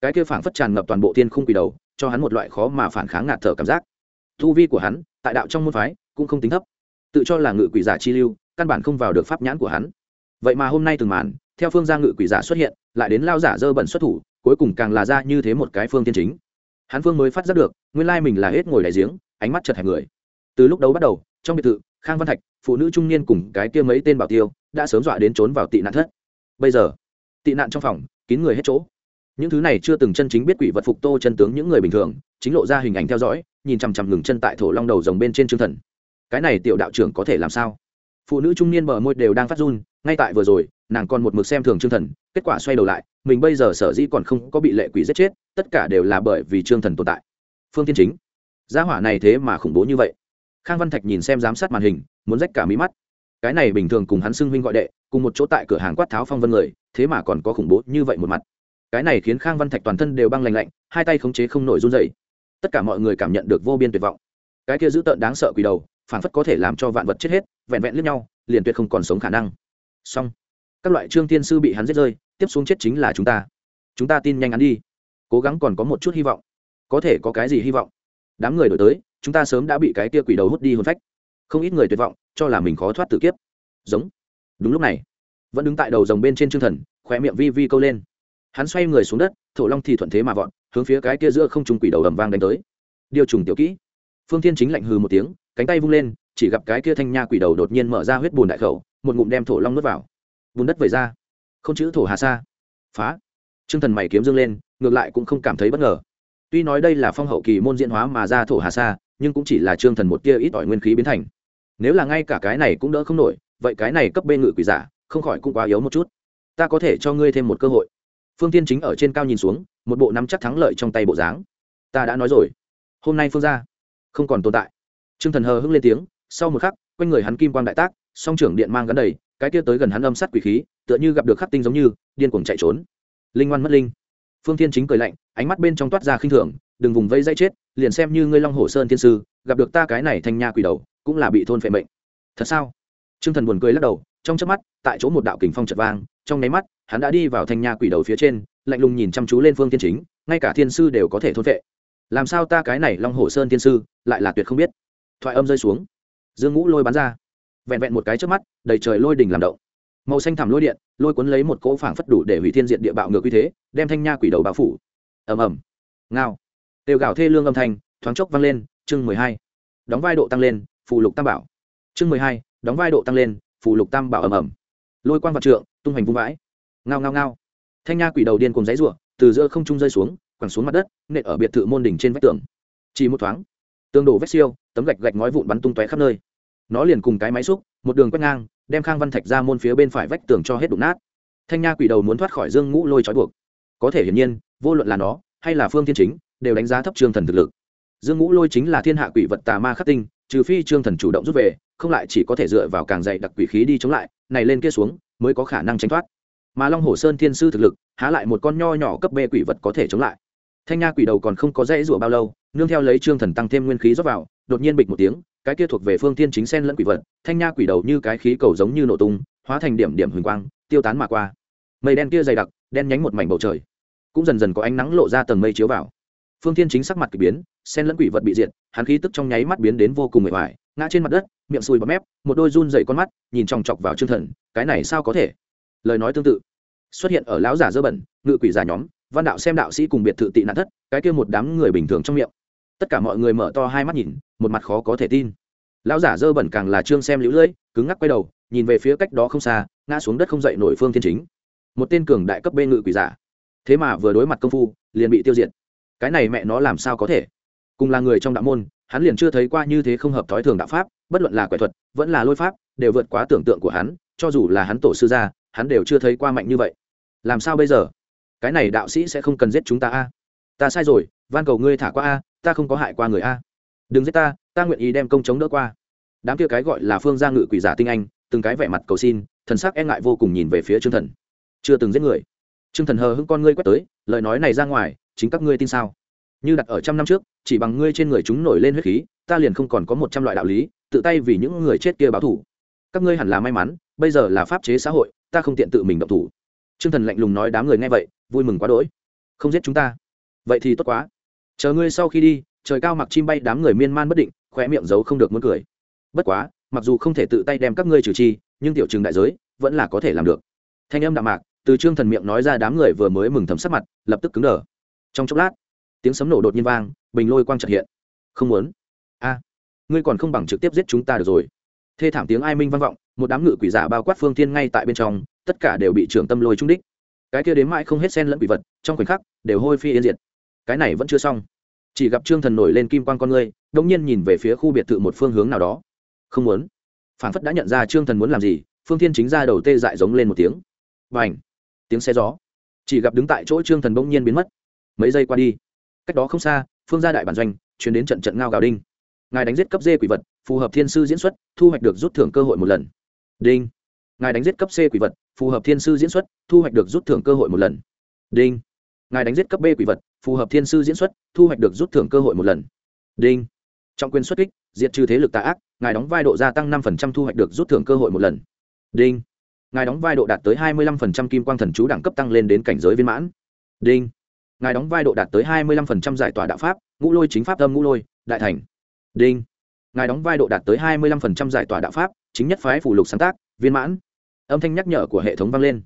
Cái kia phảng phất tràn ngập toàn bộ tiên khung quỷ đầu, cho hắn một loại khó mà phản kháng ngạt thở cảm giác. Thu vi của hắn, tại đạo trong môn phái, cũng không tính thấp. Tự cho là ngự quỷ giả chi lưu, căn bản không vào được pháp nhãn của hắn vậy mà hôm nay từng màn, theo phương gia ngự quỷ giả xuất hiện, lại đến lao giả dơ bẩn xuất thủ, cuối cùng càng là ra như thế một cái phương tiên chính. Hắn phương mới phát giác được, nguyên lai mình là hết ngồi đại giếng, ánh mắt chật hẹp người. Từ lúc đấu bắt đầu, trong biệt thự, khang văn thạch, phụ nữ trung niên cùng cái kia mấy tên bảo tiêu, đã sớm dọa đến trốn vào tị nạn thất. Bây giờ, tị nạn trong phòng, kín người hết chỗ. Những thứ này chưa từng chân chính biết quỷ vật phục tô chân tướng những người bình thường, chính lộ ra hình ảnh theo dõi, nhìn chằm chằm ngừng chân tại thổ long đầu rồng bên trên chương thần. Cái này tiểu đạo trưởng có thể làm sao? Phụ nữ trung niên bờ môi đều đang phát run ngay tại vừa rồi, nàng còn một mực xem thường trương thần, kết quả xoay đầu lại, mình bây giờ sở dĩ còn không có bị lệ quỷ giết chết, tất cả đều là bởi vì trương thần tồn tại. Phương tiên chính. Gia hỏa này thế mà khủng bố như vậy. Khang văn thạch nhìn xem giám sát màn hình, muốn rách cả mí mắt. Cái này bình thường cùng hắn xưng huynh gọi đệ, cùng một chỗ tại cửa hàng quát tháo phong vân người, thế mà còn có khủng bố như vậy một mặt. Cái này khiến khang văn thạch toàn thân đều băng lạnh lạnh, hai tay khống chế không nổi run dày tất cả mọi người cảm nhận được vô biên tuyệt vọng. Cái kia dữ tợn đáng sợ quỷ đầu phản phất có thể làm cho vạn vật chết hết, vẹn vẹn lướt nhau, liền tuyệt không còn sống khả năng xong, các loại trương thiên sư bị hắn giết rơi tiếp xuống chết chính là chúng ta. Chúng ta tin nhanh hắn đi. Cố gắng còn có một chút hy vọng. Có thể có cái gì hy vọng? Đám người đổi tới chúng ta sớm đã bị cái kia quỷ đầu hút đi hôn phách. Không ít người tuyệt vọng cho là mình khó thoát tử kiếp. Giống. Đúng lúc này vẫn đứng tại đầu rồng bên trên trương thần khỏe miệng vi vi câu lên. Hắn xoay người xuống đất thổ long thì thuận thế mà vọn hướng phía cái kia giữa không trung quỷ đầu ầm vang đánh tới. Điều trùng tiểu kỹ. Phương thiên chính lạnh hừ một tiếng cánh tay vung lên chỉ gặp cái kia thanh nha quỷ đầu đột nhiên mở ra huyết bùn đại khẩu, một ngụm đem thổ long nuốt vào. Bùn đất vẩy ra. Không chữ thổ hà sa. Phá. T thần mày kiếm dương lên, ngược lại cũng không cảm thấy bất ngờ. Tuy nói đây là phong hậu kỳ môn diễn hóa mà ra thổ hà sa, nhưng cũng chỉ là trương thần một tia ít ỏi nguyên khí biến thành. Nếu là ngay cả cái này cũng đỡ không nổi, vậy cái này cấp bên ngự quỷ giả, không khỏi cũng quá yếu một chút. Ta có thể cho ngươi thêm một cơ hội. Phương tiên chính ở trên cao nhìn xuống, một bộ nắm chắc thắng lợi trong tay bộ dáng. Ta đã nói rồi. Hôm nay phương ra không còn tồn tại. T r ư ơ n g thần hờ hưng lên tiếng sau một khắc quanh người hắn kim quang đại tác song trưởng điện mang gắn đầy cái kia tới gần hắn âm sát quỷ khí tựa như gặp được khắc tinh giống như điên cuồng chạy trốn. Linh ngoan mất linh. Phương thiên chính cười lạnh ánh mắt bên trong toát ra khinh thường đừng vùng vây dây chết liền xem như ngươi long hồ sơn thiên sư gặp được ta cái này thành nha quỷ đầu cũng là bị thôn phệ mệnh. Thật sao? Trương thần buồn cười lắc đầu trong chớp mắt tại chỗ một đạo kình phong chật vang trong nháy mắt hắn đã đi vào thanh nha quỷ đầu phía trên lạnh lùng nhìn chăm chú lên phương thiên chính ngay cả thiên sư đều có thể thôn phệ, làm sao ta cái này long hồ sơn thiên sư lại là tuyệt không biết? Thoại âm rơi xuống dương ngũ lôi bắn ra vẹn vẹn một cái trước mắt đầy trời lôi đình làm động màu xanh thảm lôi điện lôi cuốn lấy một cỗ phảng phất đủ để hủy thiên diện địa bạo ngược uy thế đem thanh nha quỷ đầu bao phủ ầm ầm ngao đều gạo thê lương âm thanh thoáng chốc vang lên chương mười hai đóng vai độ tăng lên phụ lục tam bảo chương mười hai đóng vai độ tăng lên phụ lục tam bảo ầm ầm lôi quang vạn trượng tung hoành vung vãi ngao ngao ngao thanh nha quỷ đầu điên cùng giấy rủa từ giữa không trung rơi xuống quẳng xuống mặt đất nện ở biệt thự môn đỉnh trên vách tường chỉ một thoáng tường đổ vách siêu tấm gạch gạch ngói vụn bắn tung tóe khắp nơi nó liền cùng cái máy xúc, một đường quét ngang, đem khang văn thạch ra môn phía bên phải vách tường cho hết đụng nát. Thanh nha quỷ đầu muốn thoát khỏi dương ngũ lôi trói buộc. Có thể hiển nhiên, vô luận là nó, hay là phương thiên chính, đều đánh giá thấp trương thần thực lực. Dương ngũ lôi chính là thiên hạ quỷ vật tà ma khắc tinh, trừ phi trương thần chủ động rút về, không lại chỉ có thể dựa vào càng dày đặc quỷ khí đi chống lại, này lên kia xuống, mới có khả năng tránh thoát. Mà long hồ sơn thiên sư thực lực, há lại một con nho nhỏ cấp bê quỷ vật có thể chống lại. Thanh nha quỷ đầu còn không có dễ rủa bao lâu, nương theo lấy trương thần tăng thêm nguyên khí rót vào, đột nhiên bịch một tiếng cái kia thuộc về phương thiên chính sen lẫn quỷ vật, thanh nha quỷ đầu như cái khí cầu giống như nổ tung, hóa thành điểm điểm huỳnh quang, tiêu tán mà qua. Mây đen kia dày đặc, đen nhánh một mảnh bầu trời, cũng dần dần có ánh nắng lộ ra tầng mây chiếu vào. Phương thiên chính sắc mặt k ỳ biến, sen lẫn quỷ vật bị diệt, hắn khí tức trong nháy mắt biến đến vô cùng mệt mỏi, ngã trên mặt đất, miệng sùi bọt mép, một đôi run dày con mắt, nhìn chòng chọc vào chương thần, cái này sao có thể? Lời nói tương tự, xuất hiện ở lão giả dơ bẩn, ngự quỷ giả nhóm, văn đạo xem đạo sĩ cùng biệt thự tị nạn thất, cái kia một đám người bình thường trong miệng tất cả mọi người mở to hai mắt nhìn, một mặt khó có thể tin. Lão giả dơ bẩn càng là trương xem lũ lưỡi cứng ngắc quay đầu, nhìn về phía cách đó không xa, ngã xuống đất không dậy nổi phương thiên chính. Một tên cường đại cấp bê ngự quỷ giả. Thế mà vừa đối mặt công phu, liền bị tiêu diệt. Cái này mẹ nó làm sao có thể? Cùng là người trong đạo môn, hắn liền chưa thấy qua như thế không hợp thói thường đạo pháp, bất luận là quẻ thuật, vẫn là lôi pháp, đều vượt quá tưởng tượng của hắn, cho dù là hắn tổ sư gia, hắn đều chưa thấy qua mạnh như vậy. Làm sao bây giờ? Cái này đạo sĩ sẽ không cần giết chúng ta a? Ta sai rồi, van cầu ngươi thả qua a ta không có hại qua người a. Đừng giết ta ta nguyện ý đem công chống đỡ qua. Đám kia cái gọi là phương gia ngự quỷ giả tinh anh, từng cái vẻ mặt cầu xin, thần sắc e ngại vô cùng nhìn về phía trương thần. Chưa từng giết người. Trương thần hờ hững con ngươi quét tới, lời nói này ra ngoài, chính các ngươi tin sao? Như đặt ở trăm năm trước, chỉ bằng ngươi trên người chúng nổi lên huyết khí, ta liền không còn có một trăm loại đạo lý, tự tay vì những người chết kia báo thủ các ngươi hẳn là may mắn, bây giờ là pháp chế xã hội, ta không tiện tự mình động thủ. Trương thần lạnh lùng nói đám người nghe vậy, vui mừng quá đỗi. Không giết chúng ta. Vậy thì tốt quá chờ ngươi sau khi đi, trời cao mặc chim bay đám người miên man bất định khoe miệng giấu không được muốn cười. Bất quá, mặc dù không thể tự tay đem các ngươi trừ chi, nhưng tiểu trường đại giới vẫn là có thể làm được. Thanh âm đạm mạc, từ trương thần miệng nói ra đám người vừa mới mừng thầm sắc mặt, lập tức cứng đờ. Trong chốc lát, tiếng sấm nổ đột nhiên vang, bình lôi quang trật hiện. Không muốn. A, ngươi còn không bằng trực tiếp giết chúng ta được rồi. Thê thảm tiếng ai minh vang vọng, một đám ngự quỷ giả bao quát phương thiên ngay tại bên trong, tất cả đều bị trưởng tâm lôi trung đích. Cái kia đến mãi không hết sen lẫn quỷ vật, trong khoảnh khắc, đều hôi phi yên diệt cái này vẫn chưa xong. Chỉ gặp trương thần nổi lên kim quan con ngươi đông nhiên nhìn về phía khu biệt thự một phương hướng nào đó. Không muốn. Phản phất đã nhận ra trương thần muốn làm gì, phương thiên chính ra đầu tê dại giống lên một tiếng. Và ảnh tiếng xe gió. Chỉ gặp đứng tại chỗ trương thần bỗng nhiên biến mất. Mấy giây qua đi. Cách đó không xa, phương gia đại bản doanh, chuyển đến trận trận ngao gào đinh. Ngài đánh giết cấp d quỷ vật, phù hợp thiên sư diễn xuất, thu hoạch được rút thưởng cơ hội một lần. Đinh! Ngài đánh giết cấp c quỷ vật, phù hợp thiên sư diễn xuất, thu hoạch được rút thưởng cơ hội một lần. Đinh! Ngài đánh giết cấp b quỷ vật phù hợp thiên sư diễn xuất, thu hoạch được rút thưởng cơ hội một lần. Đinh. Trong quyền xuất kích, diệt trừ thế lực tà ác, ngài đóng vai độ gia tăng năm thu hoạch được rút thưởng cơ hội một lần. Đinh. Ngài đóng vai độ đạt tới hai mươi 25% kim quang thần chú đẳng cấp tăng lên đến cảnh giới viên mãn. Đinh. Ngài đóng vai độ đạt tới hai mươi 25% giải tỏa đạo pháp, ngũ lôi chính pháp âm ngũ lôi, đại thành. Đinh. Ngài đóng vai độ đạt tới hai mươi 25% giải tỏa đạo pháp, chính nhất phái phủ lục sáng tác, viên mãn. Âm thanh nhắc nhở của hệ thống vang lên.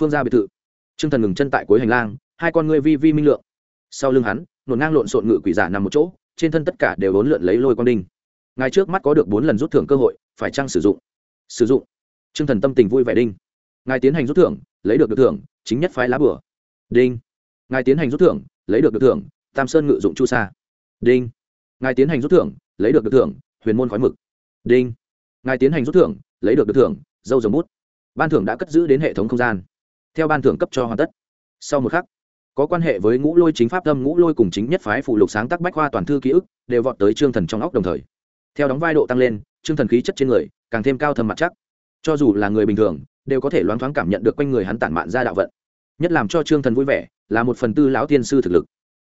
Phương gia biệt thự. T r ư ơ n g thần ngừng chân tại cuối hành lang, hai con ngươi vi vi minh lượng sau lưng hắn, nổn ngang lộn xộn ngự quỷ giả nằm một chỗ, trên thân tất cả đều vốn lượn lấy lôi quang đinh. Ngài trước mắt có được bốn lần rút thưởng cơ hội, phải chăng sử dụng? Sử dụng. T r ư ơ n g thần tâm tình vui vẻ đinh. Ngài tiến hành rút thưởng, lấy được được thưởng, chính nhất phái lá bửa đinh. Ngài tiến hành rút thưởng, lấy được được thưởng, tam sơn ngự dụng chu sa. Đinh. Ngài tiến hành rút thưởng, lấy được được thưởng, huyền môn khói mực. Đinh. Ngài tiến hành rút thưởng, lấy được được thưởng, dâu dầm bút. Ban thưởng đã cất giữ đến hệ thống không gian. Theo ban thưởng cấp cho hoàn tất. Sau một khắc có quan hệ với ngũ lôi chính pháp tâm, ngũ lôi cùng chính nhất phái phụ lục sáng tác bách khoa toàn thư ký ức, đều vọt tới trương thần trong óc đồng thời. Theo đóng vai độ tăng lên, trương thần khí chất trên người càng thêm cao thâm mặt chắc. Cho dù là người bình thường, đều có thể loáng thoáng cảm nhận được quanh người hắn tản mạn ra đạo vận. Nhất làm cho trương thần vui vẻ, là một phần tư lão tiên sư thực lực.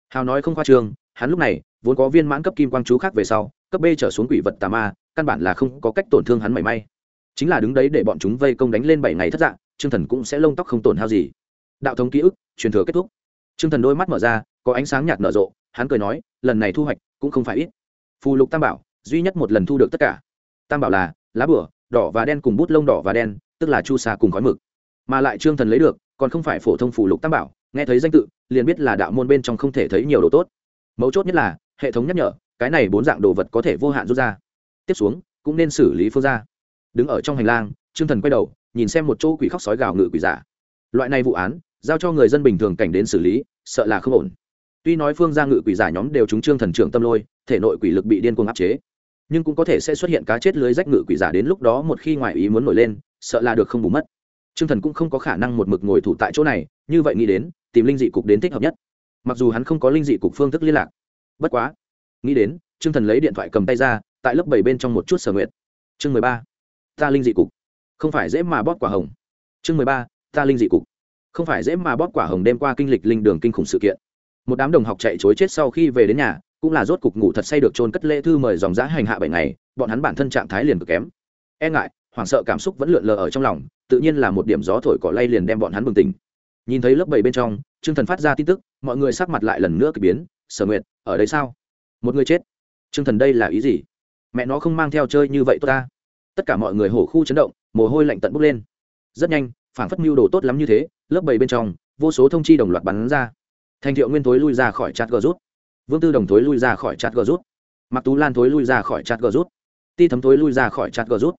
Hào nói không khoa trương, hắn lúc này, vốn có viên mãn cấp kim quang chú khác về sau, cấp b trở xuống quỷ vật tà ma, căn bản là không có cách tổn thương hắn mảy may. Chính là đứng đấy để bọn chúng vây công đánh lên bảy ngày thất dạng, trương thần cũng sẽ lông tóc không tổn hao gì. Đạo thống ký ức, truyền thừa kết thúc. Trương thần đôi mắt mở ra, có ánh sáng nhạt nở rộ, hắn cười nói, lần này thu hoạch cũng không phải ít. Phù lục tam bảo, duy nhất một lần thu được tất cả. Tam bảo là lá bửa, đỏ và đen cùng bút lông đỏ và đen, tức là chu sa cùng khói mực. Mà lại trương thần lấy được, còn không phải phổ thông phù lục tam bảo, nghe thấy danh tự, liền biết là đạo môn bên trong không thể thấy nhiều đồ tốt. Mấu chốt nhất là, hệ thống nhắc nhở, cái này bốn dạng đồ vật có thể vô hạn rút ra. Tiếp xuống, cũng nên xử lý phương ra đứng ở trong hành lang, trương thần quay đầu, nhìn xem một chỗ quỷ khóc sói gào ngự quỷ giả. Loại này vụ án giao cho người dân bình thường cảnh đến xử lý, sợ là không ổn. Tuy nói phương ra ngự quỷ giả nhóm đều trúng trương thần trưởng tâm lôi, thể nội quỷ lực bị điên cuồng áp chế, nhưng cũng có thể sẽ xuất hiện cá chết lưới rách ngự quỷ giả đến lúc đó một khi ngoại ý muốn nổi lên, sợ là được không bù mất. Trương thần cũng không có khả năng một mực ngồi thủ tại chỗ này, như vậy nghĩ đến, tìm linh dị cục đến thích hợp nhất. Mặc dù hắn không có linh dị cục phương thức liên lạc, bất quá, nghĩ đến, trương thần lấy điện thoại cầm tay ra, tại lớp bảy bên trong một chút sở nguyện chương mười ba, ta linh dị cục. Không phải dễ mà bóp quả hồng. Chương mười ba, ta linh dị cục không phải dễ mà bóp quả hồng đêm qua kinh lịch linh đường kinh khủng sự kiện. Một đám đồng học chạy chối chết sau khi về đến nhà, cũng là rốt cục ngủ thật say được trôn cất lễ thư mời dòng giã hành hạ bảy ngày, bọn hắn bản thân trạng thái liền cực kém. E ngại, hoảng sợ cảm xúc vẫn lượn lờ ở trong lòng, tự nhiên là một điểm gió thổi cỏ lay liền đem bọn hắn bừng tỉnh. Nhìn thấy lớp bảy bên trong, trương thần phát ra tin tức, mọi người sắc mặt lại lần nữa k ỳ biến, sở nguyệt, ở đây sao? Một người chết. Trương thần đây là ý gì? Mẹ nó không mang theo chơi như vậy tốt ta. Tất cả mọi người hổ khu chấn động, mồ hôi lạnh tận bốc lên. Rất nhanh phản phất mưu đồ tốt lắm như thế lớp bảy bên trong vô số thông chi đồng loạt bắn ra. Thành thiệu nguyên thối lui ra khỏi chát gờ rút. Vương tư đồng thối lui ra khỏi chát gờ rút. Mặc tú lan thối lui ra khỏi chát gờ rút. Ti thấm thối lui ra khỏi chát gờ rút.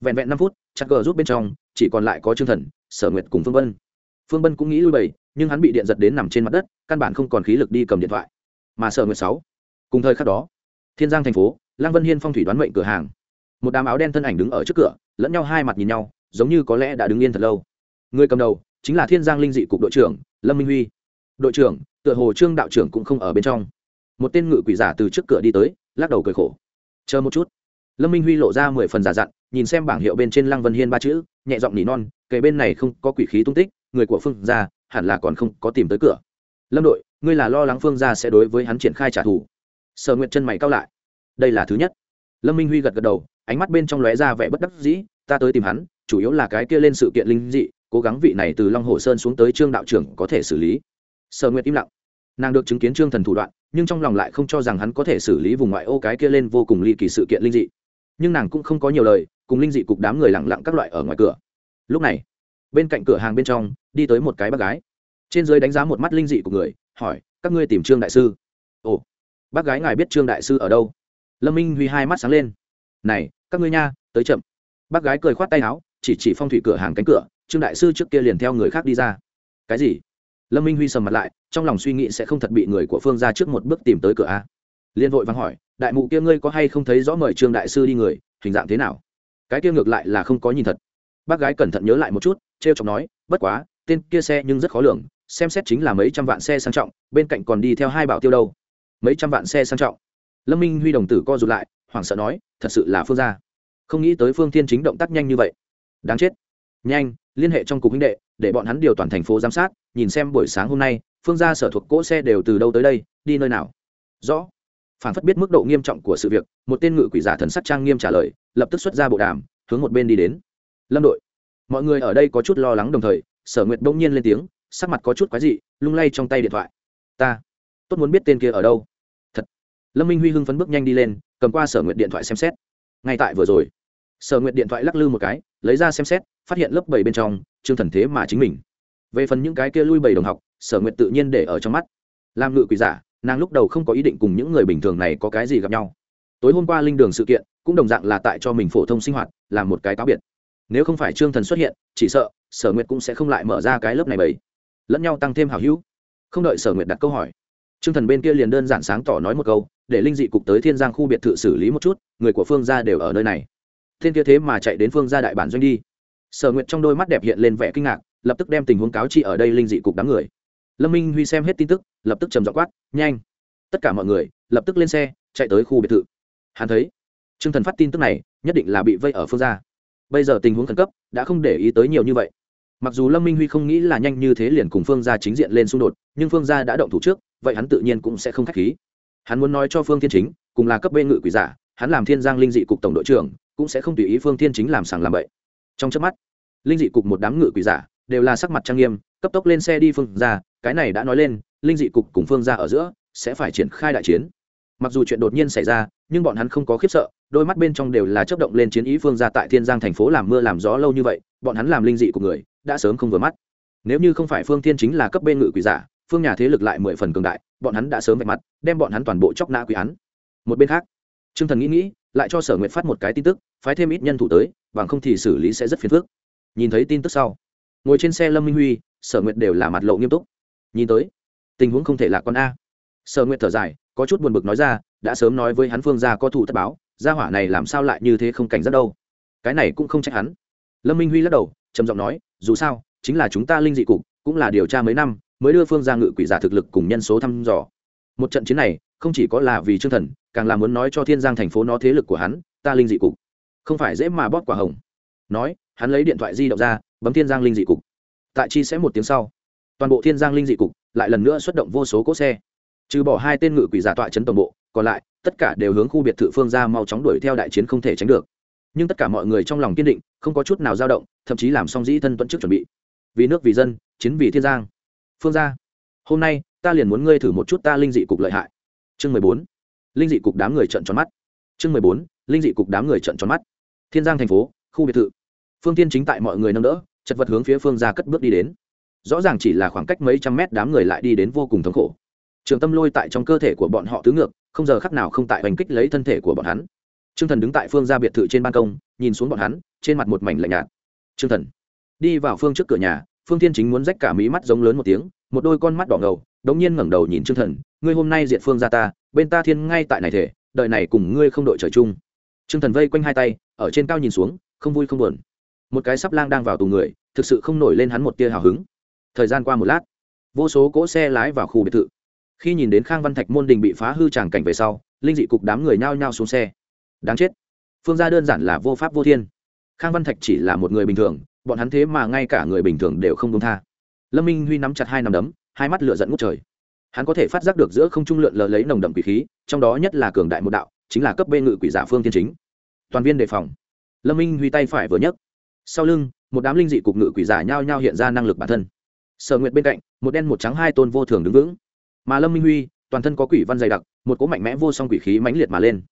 Vẹn vẹn năm phút chát gờ rút bên trong chỉ còn lại có chương thần sở nguyệt cùng phương vân, phương vân cũng nghĩ lui bảy, nhưng hắn bị điện giật đến nằm trên mặt đất căn bản không còn khí lực đi cầm điện thoại. Mà sở nguyệt sáu. Cùng thời khắc đó thiên giang thành phố lang vân hiên phong thủy đoán mệnh cửa hàng. Một đám áo đen thân ảnh đứng ở trước cửa lẫn nhau hai mặt nhìn nhau giống như có lẽ đã đứng yên thật lâu. Người cầm đầu chính là thiên giang linh dị cục đội trưởng lâm minh huy. Đội trưởng, tựa hồ trương đạo trưởng cũng không ở bên trong. Một tên ngự quỷ giả từ trước cửa đi tới, lắc đầu cười khổ. Chờ một chút. Lâm minh huy lộ ra mười phần giả dặn, nhìn xem bảng hiệu bên trên lăng vân hiên ba chữ, nhẹ giọng nỉ non kề bên này không có quỷ khí tung tích, người của phương gia hẳn là còn không có tìm tới cửa. Lâm đội, ngươi là lo lắng phương gia sẽ đối với hắn triển khai trả thù. Sở nguyện chân mày cao lại. Đây là thứ nhất. Lâm minh huy gật gật đầu, ánh mắt bên trong lóe ra vẻ bất đắc dĩ, ta tới tìm hắn, chủ yếu là cái kia lên sự kiện linh dị cố gắng vị này từ long hồ sơn xuống tới trương đạo trưởng có thể xử lý. Sở nguyệt im lặng. Nàng được chứng kiến trương thần thủ đoạn, nhưng trong lòng lại không cho rằng hắn có thể xử lý vùng ngoại ô cái kia lên vô cùng ly kỳ sự kiện linh dị. Nhưng nàng cũng không có nhiều lời, cùng linh dị cục đám người lẳng lặng các loại ở ngoài cửa. Lúc này, bên cạnh cửa hàng bên trong, đi tới một cái bác gái. Trên dưới đánh giá một mắt linh dị của người, hỏi, các ngươi tìm trương đại sư? Ồ, bác gái ngài biết trương đại sư ở đâu? Lâm minh huy hai mắt sáng lên. Này, các ngươi nha, tới chậm. Bác gái cười khoát tay áo, chỉ chỉ phong thủy cửa hàng cánh cửa trương đại sư trước kia liền theo người khác đi ra. Cái gì? Lâm minh huy sầm mặt lại, trong lòng suy nghĩ sẽ không thật bị người của phương ra trước một bước tìm tới cửa a. Liên vội vắng hỏi, đại mụ kia ngươi có hay không thấy rõ mời trương đại sư đi người, hình dạng thế nào? Cái kia ngược lại là không có nhìn thật. Bác gái cẩn thận nhớ lại một chút t r e o chọc nói, bất quá, tên kia xe nhưng rất khó lường, xem xét chính là mấy trăm vạn xe sang trọng, bên cạnh còn đi theo hai bảo tiêu đâu. Mấy trăm vạn xe sang trọng? Lâm minh huy đồng tử co rụt lại, hoảng sợ nói, thật sự là phương gia. Không nghĩ tới phương thiên chính động tác nhanh như vậy. Đáng chết. Nhanh liên hệ trong cục huynh đệ, để bọn hắn điều toàn thành phố giám sát, nhìn xem buổi sáng hôm nay, phương gia sở thuộc cỗ xe đều từ đâu tới đây, đi nơi nào. Rõ. Phản phất biết mức độ nghiêm trọng của sự việc, một tên ngự quỷ giả thần sắc trang nghiêm trả lời, lập tức xuất ra bộ đàm, hướng một bên đi đến. Lâm đội. Mọi người ở đây có chút lo lắng đồng thời, sở nguyệt bỗng nhiên lên tiếng, sắc mặt có chút quái dị, lung lay trong tay điện thoại. Ta tốt muốn biết tên kia ở đâu. Thật. Lâm minh huy hưng phấn bước nhanh đi lên, cầm qua sở nguyệt điện thoại xem xét. Ngay tại vừa rồi, sở nguyệt điện thoại lắc lư một cái, lấy ra xem xét phát hiện lớp bảy bên trong, trương thần thế mà chính mình. Về phần những cái kia lui bảy đồng học, sở nguyện tự nhiên để ở trong mắt. Làm ngự quỷ giả, nàng lúc đầu không có ý định cùng những người bình thường này có cái gì gặp nhau. Tối hôm qua linh đường sự kiện, cũng đồng dạng là tại cho mình phổ thông sinh hoạt, làm một cái cáo biệt. Nếu không phải trương thần xuất hiện, chỉ sợ sở nguyệt cũng sẽ không lại mở ra cái lớp này bầy. lẫn nhau tăng thêm hào hữu. Không đợi sở nguyệt đặt câu hỏi, trương thần bên kia liền đơn giản sáng tỏ nói một câu, để linh dị cục tới thiên giang khu biệt thự xử lý một chút, người của phương gia đều ở nơi này. Thiên kia thế mà chạy đến phương gia đại bản doanh đi sở nguyện trong đôi mắt đẹp hiện lên vẻ kinh ngạc, lập tức đem tình huống cáo chi ở đây linh dị cục đám người. Lâm minh huy xem hết tin tức, lập tức trầm dọ quát, nhanh! Tất cả mọi người, lập tức lên xe, chạy tới khu biệt thự. Hắn thấy t r ư ơ n g thần phát tin tức này, nhất định là bị vây ở phương gia. Bây giờ tình huống khẩn cấp, đã không để ý tới nhiều như vậy. Mặc dù lâm minh huy không nghĩ là nhanh như thế liền cùng phương gia chính diện lên xung đột, nhưng phương gia đã động thủ trước, vậy hắn tự nhiên cũng sẽ không k h á c h khí. Hắn muốn nói cho phương thiên chính, cùng là cấp bên ngự quỷ giả, hắn làm thiên giang linh dị cục tổng đội trưởng, cũng sẽ không tùy ý phương thiên chính làm sàng làm bậy trong trước mắt, linh dị cục một đám ngự quỷ giả đều là sắc mặt trang nghiêm, cấp tốc lên xe đi phương ra, cái này đã nói lên, linh dị cục cùng phương ra ở giữa sẽ phải triển khai đại chiến. Mặc dù chuyện đột nhiên xảy ra, nhưng bọn hắn không có khiếp sợ, đôi mắt bên trong đều là chấp động lên chiến ý phương ra tại thiên giang thành phố làm mưa làm gió lâu như vậy, bọn hắn làm linh dị của người đã sớm không vừa mắt. Nếu như không phải phương thiên chính là cấp bên ngự quỷ giả, phương nhà thế lực lại mười phần cường đại, bọn hắn đã sớm vạch mặt, đem bọn hắn toàn bộ chóc nã quỷ án. Một bên khác t r ư ơ n g thần nghĩ nghĩ lại cho sở nguyện phát một cái tin tức, phái thêm ít nhân thủ tới, bằng không thì xử lý sẽ rất phiền phức. Nhìn thấy tin tức sau, ngồi trên xe lâm minh huy, sở nguyện đều là mặt lộ nghiêm túc. Nhìn tới, tình huống không thể là con a. Sở nguyện thở dài, có chút buồn bực nói ra, đã sớm nói với hắn phương ra có thủ thất báo, gia hỏa này làm sao lại như thế không cảnh giác đâu. Cái này cũng không trách hắn. Lâm minh huy lắc đầu, trầm giọng nói, dù sao, chính là chúng ta linh dị cục, cũng là điều tra mấy năm, mới đưa phương ra ngự quỷ giả thực lực cùng nhân số thăm dò. Một trận chiến này không chỉ có là vì chương thần, càng là muốn nói cho thiên giang thành phố nó thế lực của hắn, ta linh dị cục. Không phải dễ mà bóp quả hồng. Nói, hắn lấy điện thoại di động ra, bấm thiên giang linh dị cục. Tại chi sẽ một tiếng sau, toàn bộ thiên giang linh dị cục lại lần nữa xuất động vô số cỗ xe. Trừ bỏ hai tên ngự quỷ giả tọa chấn tổng bộ, còn lại, tất cả đều hướng khu biệt thự phương ra mau chóng đuổi theo đại chiến không thể tránh được. Nhưng tất cả mọi người trong lòng kiên định, không có chút nào dao động, thậm chí làm xong dĩ thân tuẫn trước chuẩn bị. Vì nước, vì dân, chiến vì thiên giang. Phương gia hôm nay, ta liền muốn ngươi thử một chút ta linh dị cục lợi hại chương mười bốn, linh dị cục đám người trận tròn mắt. Chương mười bốn, linh dị cục đám người trận tròn mắt. Thiên giang thành phố, khu biệt thự. Phương tiên chính tại mọi người nâng đỡ, chật vật hướng phía phương ra cất bước đi đến. Rõ ràng chỉ là khoảng cách mấy trăm mét đám người lại đi đến vô cùng thống khổ. Trường tâm lôi tại trong cơ thể của bọn họ tứ ngược, không giờ khắc nào không tại hành kích lấy thân thể của bọn hắn. T r ư ơ n g thần đứng tại phương ra biệt thự trên ban công, nhìn xuống bọn hắn, trên mặt một mảnh lạnh nhạt. T r ư ơ n g thần, đi vào phương trước cửa nhà, phương thiên chính muốn rách cả mí mắt giống lớn một tiếng, một đôi con mắt đỏ ngầu đống nhiên ngẩng đầu nhìn trương thần, ngươi hôm nay diệt phương ra ta, bên ta thiên ngay tại này thể đợi này cùng ngươi không đội trời chung. Trương thần vây quanh hai tay, ở trên cao nhìn xuống, không vui không buồn. Một cái sắp lang đang vào tù người, thực sự không nổi lên hắn một tia hào hứng. Thời gian qua một lát, vô số cỗ xe lái vào khu biệt thự. Khi nhìn đến khang văn thạch môn đình bị phá hư tràng cảnh về sau, linh dị cục đám người nhao nhao xuống xe. Đáng chết. Phương gia đơn giản là vô pháp vô thiên. Khang văn thạch chỉ là một người bình thường, bọn hắn thế mà ngay cả người bình thường đều không công tha. Lâm minh huy nắm chặt hai nắm đấm hai mắt lửa dẫn ngút trời. Hắn có thể phát giác được giữa không trung lượn lờ lấy nồng đậm quỷ khí, trong đó nhất là cường đại một đạo, chính là cấp bê ngự quỷ giả phương thiên chính. Toàn viên đề phòng. Lâm minh huy tay phải vừa nhấc. Sau lưng, một đám linh dị cục ngự quỷ giả nhao nhao hiện ra năng lực bản thân. Sở nguyệt bên cạnh, một đen một trắng hai tôn vô thường đứng vững. Mà lâm minh huy, toàn thân có quỷ văn dày đặc, một cỗ mạnh mẽ vô song quỷ khí mãnh liệt mà lên.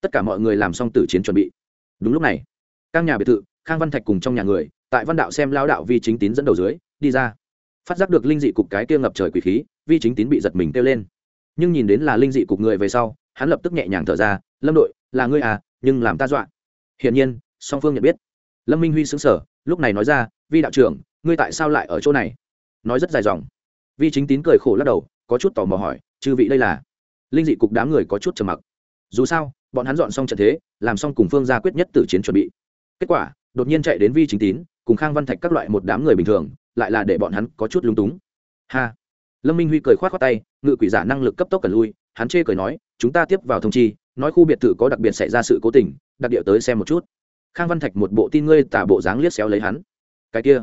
Tất cả mọi người làm xong tử chiến chuẩn bị. Đúng lúc này các nhà biệt thự, khang văn thạch cùng trong nhà người, tại văn đạo xem lao đạo vi chính tín dẫn đầu dưới, đi ra phát giác được linh dị cục cái kia ngập trời quỷ khí, vi chính tín bị giật mình kêu lên. Nhưng nhìn đến là linh dị cục người về sau, hắn lập tức nhẹ nhàng thở ra, lâm đội, là ngươi à nhưng làm ta dọa. Hiển nhiên, song phương nhận biết. Lâm minh huy xứng sở lúc này nói ra, vi đạo trưởng, ngươi tại sao lại ở chỗ này? Nói rất dài dòng. Vi chính tín cười khổ lắc đầu, có chút tò mò hỏi, chư vị đây là? Linh dị cục đám người có chút trầm mặc. Dù sao, bọn hắn dọn xong trận thế, làm xong cùng phương gia quyết nhất tử chiến chuẩn bị. Kết quả, đột nhiên chạy đến vi chính tín, cùng khang văn thạch các loại một đám người bình thường lại là để bọn hắn có chút lung túng. Ha! Lâm minh huy cười k h o á t tay, ngự quỷ giả năng lực cấp tốc cần lui, hắn chê cười nói, chúng ta tiếp vào thông chi, nói khu biệt thự có đặc biệt xảy ra sự cố tình, đặc địa tới xem một chút. Khang văn thạch một bộ tin ngươi tả bộ dáng liếc xéo lấy hắn. Cái kia,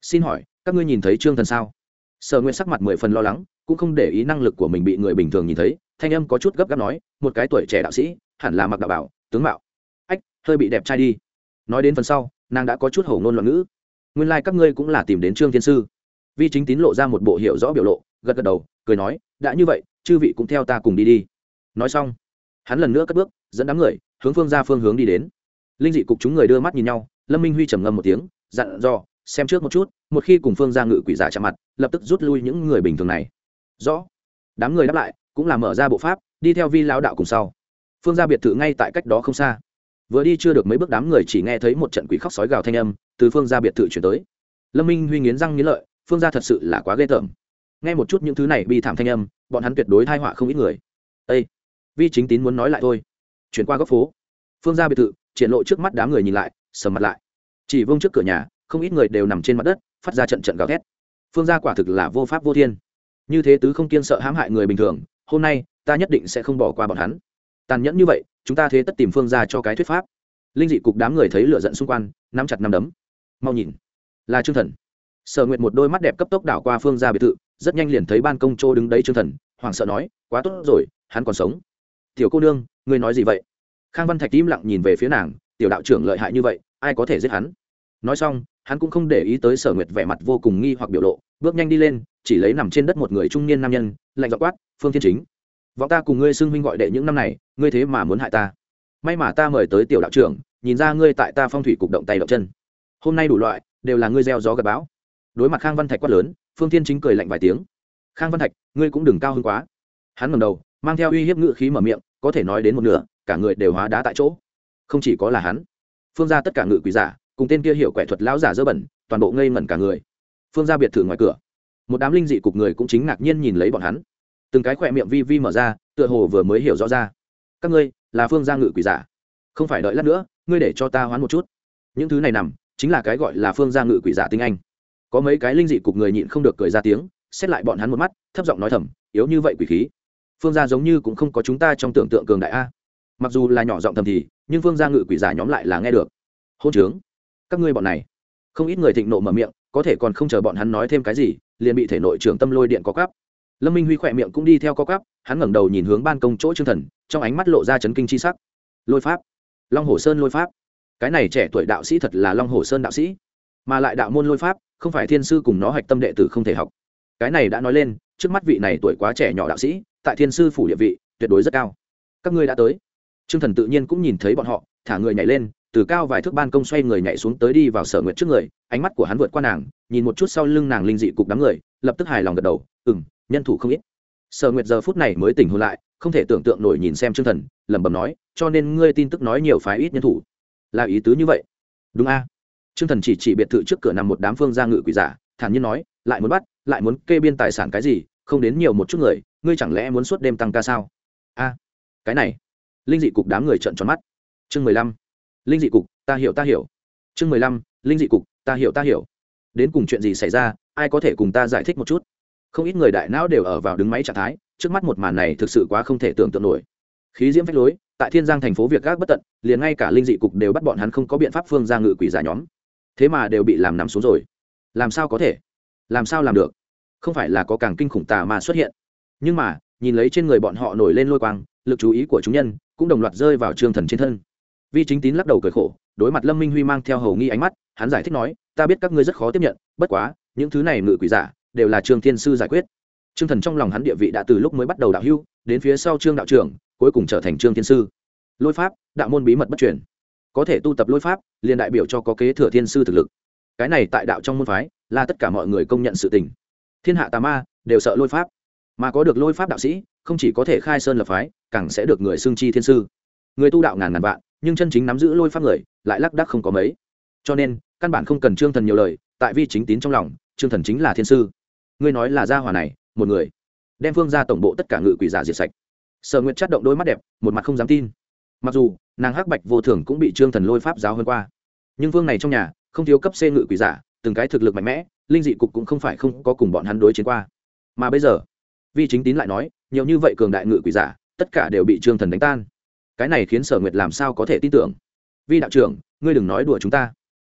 xin hỏi, các ngươi nhìn thấy trương thần sao? Sở nguyên sắc mặt mười phần lo lắng, cũng không để ý năng lực của mình bị người bình thường nhìn thấy, thanh âm có chút gấp gáp nói, một cái tuổi trẻ đạo sĩ, hẳn là mặc đạo bảo, tướng mạo. Ách, hơi bị đẹp trai đi. Nói đến phần sau, nàng đã có chút hầu ngôn loạn ngữ nguyên lai、like、các ngươi cũng là tìm đến trương thiên sư. Vi chính tín lộ ra một bộ hiệu rõ biểu lộ, gật gật đầu, cười nói, đã như vậy, chư vị cũng theo ta cùng đi đi. Nói xong, hắn lần nữa cất bước, dẫn đám người, hướng phương ra phương hướng đi đến. Linh dị cục chúng người đưa mắt nhìn nhau, lâm minh huy trầm ngâm một tiếng, dặn dò, xem trước một chút, một khi cùng phương ra ngự quỷ giả chạm mặt, lập tức rút lui những người bình thường này. Rõ. Đám người đáp lại, cũng là mở ra bộ pháp, đi theo vi lao đạo cùng sau. Phương ra biệt thự ngay tại cách đó không xa vừa đi chưa được mấy bước đám người chỉ nghe thấy một trận quỷ khóc sói gào thanh âm, từ phương ra biệt thự chuyển tới. Lâm minh huy nghiến răng nghiến lợi, phương ra thật sự là quá ghê tởm. Nghe một chút những thứ này bi thảm thanh âm, bọn hắn tuyệt đối thai họa không ít người. Ây vi chính tín muốn nói lại thôi. Chuyển qua góc phố, phương ra biệt thự, triển lộ trước mắt đám người nhìn lại, sầm mặt lại. Chỉ vương trước cửa nhà, không ít người đều nằm trên mặt đất, phát ra trận trận gào thét. Phương gia quả thực là vô pháp vô thiên. Như thế tứ không kiên sợ hãm hại người bình thường, hôm nay, ta nhất định sẽ không bỏ qua bọn hắn tàn nhẫn như vậy, chúng ta thế tất tìm phương ra cho cái thuyết pháp. Linh dị cục đám người thấy lửa giận xung quanh, nắm chặt nắm đấm. Mau nhìn. Là trương thần. Sở nguyện một đôi mắt đẹp cấp tốc đảo qua phương ra biệt thự, rất nhanh liền thấy ban công châu đứng đấy trương thần, hoảng sợ nói, quá tốt rồi, hắn còn sống. Tiểu cô nương, ngươi nói gì vậy? Khang văn thạch im lặng nhìn về phía nàng, tiểu đạo trưởng lợi hại như vậy, ai có thể giết hắn? Nói xong, hắn cũng không để ý tới sở nguyệt vẻ mặt vô cùng nghi hoặc biểu lộ, bước nhanh đi lên, chỉ lấy nằm trên đất một người trung niên nam nhân, lạnh dọ quát, phương thiên chính vọng ta cùng ngươi xưng huynh gọi đệ những năm này, ngươi thế mà muốn hại ta. May mà ta mời tới tiểu đạo trưởng, nhìn ra ngươi tại ta phong thủy cục động tay động chân. Hôm nay đủ loại, đều là ngươi gieo gió gặp bão. Đối mặt khang văn thạch quát lớn, phương thiên chính cười lạnh vài tiếng. Khang văn thạch, ngươi cũng đừng cao hơn quá. Hắn ngầm đầu, mang theo uy hiếp ngự khí mở miệng, có thể nói đến một nửa, cả người đều hóa đá tại chỗ. Không chỉ có là hắn, phương ra tất cả ngự quỷ giả, cùng tên kia hiểu quẻ thuật lão giả dơ bẩn, toàn bộ ngây ngẩn cả người. Phương ra biệt thự ngoài cửa, một đám linh dị cục người cũng chính ngạc nhiên nhìn lấy bọn hắn từng cái khỏe miệng vi vi mở ra, tựa hồ vừa mới hiểu rõ ra. Các ngươi, là phương gia ngự quỷ giả. Không phải đợi lát nữa, ngươi để cho ta hoán một chút. Những thứ này nằm, chính là cái gọi là phương gia ngự quỷ giả tinh anh. Có mấy cái linh dị cục người nhịn không được cười ra tiếng, xét lại bọn hắn một mắt, thấp giọng nói thầm, yếu như vậy quỷ khí. Phương gia giống như cũng không có chúng ta trong tưởng tượng cường đại a. Mặc dù là nhỏ giọng thầm thì, nhưng phương gia ngự quỷ giả nhóm lại là nghe được. Hôn trướng. Các ngươi bọn này. Không ít người thịnh nộ mở miệng, có thể còn không chờ bọn hắn nói thêm cái gì, liền bị thể nội trưởng tâm lôi điện có cắp lâm minh huy khỏe miệng cũng đi theo co cắp hắn ngẩng đầu nhìn hướng ban công chỗ trương thần, trong ánh mắt lộ ra chấn kinh c h i sắc. Lôi pháp. Long hồ sơn lôi pháp. Cái này trẻ tuổi đạo sĩ thật là long hồ sơn đạo sĩ. Mà lại đạo môn lôi pháp, không phải thiên sư cùng nó hạch tâm đệ tử không thể học. Cái này đã nói lên, trước mắt vị này tuổi quá trẻ nhỏ đạo sĩ, tại thiên sư phủ địa vị, tuyệt đối rất cao. Các ngươi đã tới. T r ư ơ n g thần tự nhiên cũng nhìn thấy bọn họ, thả người nhảy lên, từ cao vài thước ban công xoay người nhảy xuống tới đi vào sở nguyện trước người, ánh mắt của hắn vượt qua nàng, nhìn một chút sau lưng nàng linh dị cục đám người, lập tức hài lòng gật đầu ừ m nhân thủ không ít. Sở nguyệt giờ phút này mới tỉnh hôn lại, không thể tưởng tượng nổi nhìn xem chương thần, lẩm bẩm nói, cho nên ngươi tin tức nói nhiều phái ít nhân thủ. Là ý tứ như vậy. Đúng a. À? chương thần chỉ chỉ biệt thự trước cửa nằm một đám phương gia ngự quỷ giả, thản nhiên nói, lại muốn bắt, lại muốn kê biên tài sản cái gì, không đến nhiều một chút người, ngươi chẳng lẽ muốn suốt đêm tăng ca sao? A, cái này. Linh dị cục đám người trợn tròn mắt. Chương mười lăm. Linh dị cục, ta hiểu ta hiểu. Chương mười lăm, linh dị cục, ta hiểu ta hiểu. Đến cùng chuyện gì xảy ra, ai có thể cùng ta giải thích một chút? Không ít người đại não đều ở vào đứng máy trạng thái, trước mắt một màn này thực sự quá không thể tưởng tượng nổi. Khí diễm phách lối, tại thiên giang thành phố việc gác bất tận, liền ngay cả linh dị cục đều bắt bọn hắn không có biện pháp phương ra ngự quỷ giả nhóm. Thế mà đều bị làm nằm xuống rồi. Làm sao có thể? Làm sao làm được? Không phải là có càng kinh khủng tà mà xuất hiện. Nhưng mà, nhìn lấy trên người bọn họ nổi lên lôi quang, lực chú ý của chúng nhân cũng đồng loạt rơi vào trương thần trên thân. Vi chính tín lắc đầu cười khổ, đối mặt lâm minh huy mang theo hầu nghi ánh mắt, hắn giải thích nói, ta biết các ngươi rất khó tiếp nhận, bất quá, những thứ này ngự quỷ giả đều là trương thiên sư giải quyết. Trương thần trong lòng hắn địa vị đã từ lúc mới bắt đầu đạo hưu đến phía sau trương đạo trưởng, cuối cùng trở thành trương thiên sư. Lôi pháp, đạo môn bí mật bất truyền. Có thể tu tập lôi pháp, liền đại biểu cho có kế thừa thiên sư thực lực. Cái này tại đạo trong môn phái, là tất cả mọi người công nhận sự tình. Thiên hạ tà ma đều sợ lôi pháp. Mà có được lôi pháp đạo sĩ, không chỉ có thể khai sơn lập phái, càng sẽ được người xương chi thiên sư. Người tu đạo ngàn ngàn vạn, nhưng chân chính nắm giữ lôi pháp người, lại lác đắc không có mấy. Cho nên, căn bản không cần trương thần nhiều lời, tại vi chính tín trong lòng, trương thần chính là thiên sư ngươi nói là gia hỏa này, một người. Đem phương ra tổng bộ tất cả ngự quỷ giả diệt sạch. Sở nguyệt chát động đôi mắt đẹp, một mặt không dám tin. Mặc dù, nàng hắc bạch vô thường cũng bị trương thần lôi pháp giáo hơn qua. Nhưng vương này trong nhà, không thiếu cấp c ngự quỷ giả, từng cái thực lực mạnh mẽ, linh dị cục cũng không phải không có cùng bọn hắn đối chiến qua. Mà bây giờ, vi chính tín lại nói, nhiều như vậy cường đại ngự quỷ giả, tất cả đều bị trương thần đánh tan. Cái này khiến sở nguyệt làm sao có thể tin tưởng? Vi đạo trưởng, ngươi đừng nói đùa chúng ta.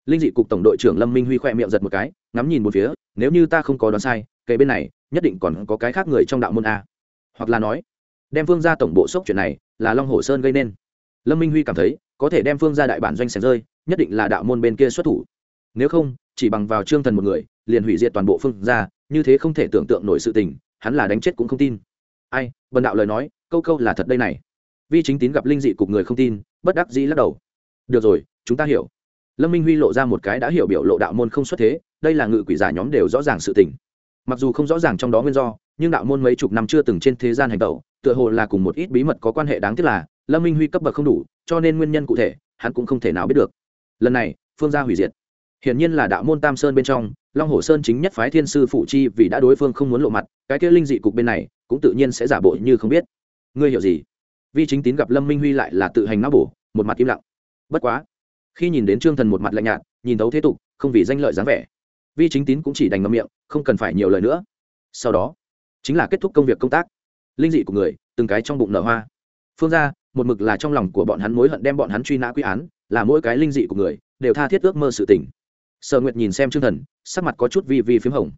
Linh dị cục tổng đội trưởng lâm minh huy khoe miệng giật một cái ngắm nhìn một phía, nếu như ta không có đoán sai kể bên này nhất định còn có cái khác người trong đạo môn a. Hoặc là nói, đem phương ra tổng bộ sốc chuyện này là long hồ sơn gây nên. Lâm minh huy cảm thấy, có thể đem phương ra đại bản doanh xẻng rơi, nhất định là đạo môn bên kia xuất thủ. Nếu không, chỉ bằng vào trương thần một người, liền hủy diệt toàn bộ phương ra như thế không thể tưởng tượng nổi sự tình, hắn là đánh chết cũng không tin. Ai, bần đạo lời nói, câu câu là thật đây này. Vi chính tín gặp linh dị cục người không tin, bất đắc dĩ lắc đầu. Được rồi, chúng ta hiểu lâm minh huy lộ ra một cái đã hiểu biểu lộ đạo môn không xuất thế, đây là ngự quỷ giả nhóm đều rõ ràng sự tình. Mặc dù không rõ ràng trong đó nguyên do, nhưng đạo môn mấy chục năm chưa từng trên thế gian hành tẩu tựa hồ là cùng một ít bí mật có quan hệ đáng tiếc là, lâm minh huy cấp bậc không đủ, cho nên nguyên nhân cụ thể, hắn cũng không thể nào biết được. Lần này, phương gia hủy diệt. Hiển nhiên là đạo môn tam sơn bên trong, long hồ sơn chính nhất phái thiên sư phụ chi vì đã đối phương không muốn lộ mặt, cái kia linh dị cục bên này, cũng tự nhiên sẽ giả bộ như không biết. Ngươi hiểu gì? Vi chính tín gặp lâm minh huy lại là tự hành não bổ, một mặt im lặng. Bất quá khi nhìn đến trương thần một mặt lạnh nhạt, nhìn thấu thế tục, không vì danh lợi dáng vẻ. Vi chính tín cũng chỉ đành ngậm miệng, không cần phải nhiều lời nữa. Sau đó, chính là kết thúc công việc công tác. Linh dị của người, từng cái trong bụng nở hoa. Phương ra một mực là trong lòng của bọn hắn mối hận đem bọn hắn truy nã quy án, là mỗi cái linh dị của người, đều tha thiết ước mơ sự tình. Sở nguyệt nhìn xem trương thần, sắc mặt có chút vi vi p h í m hồng.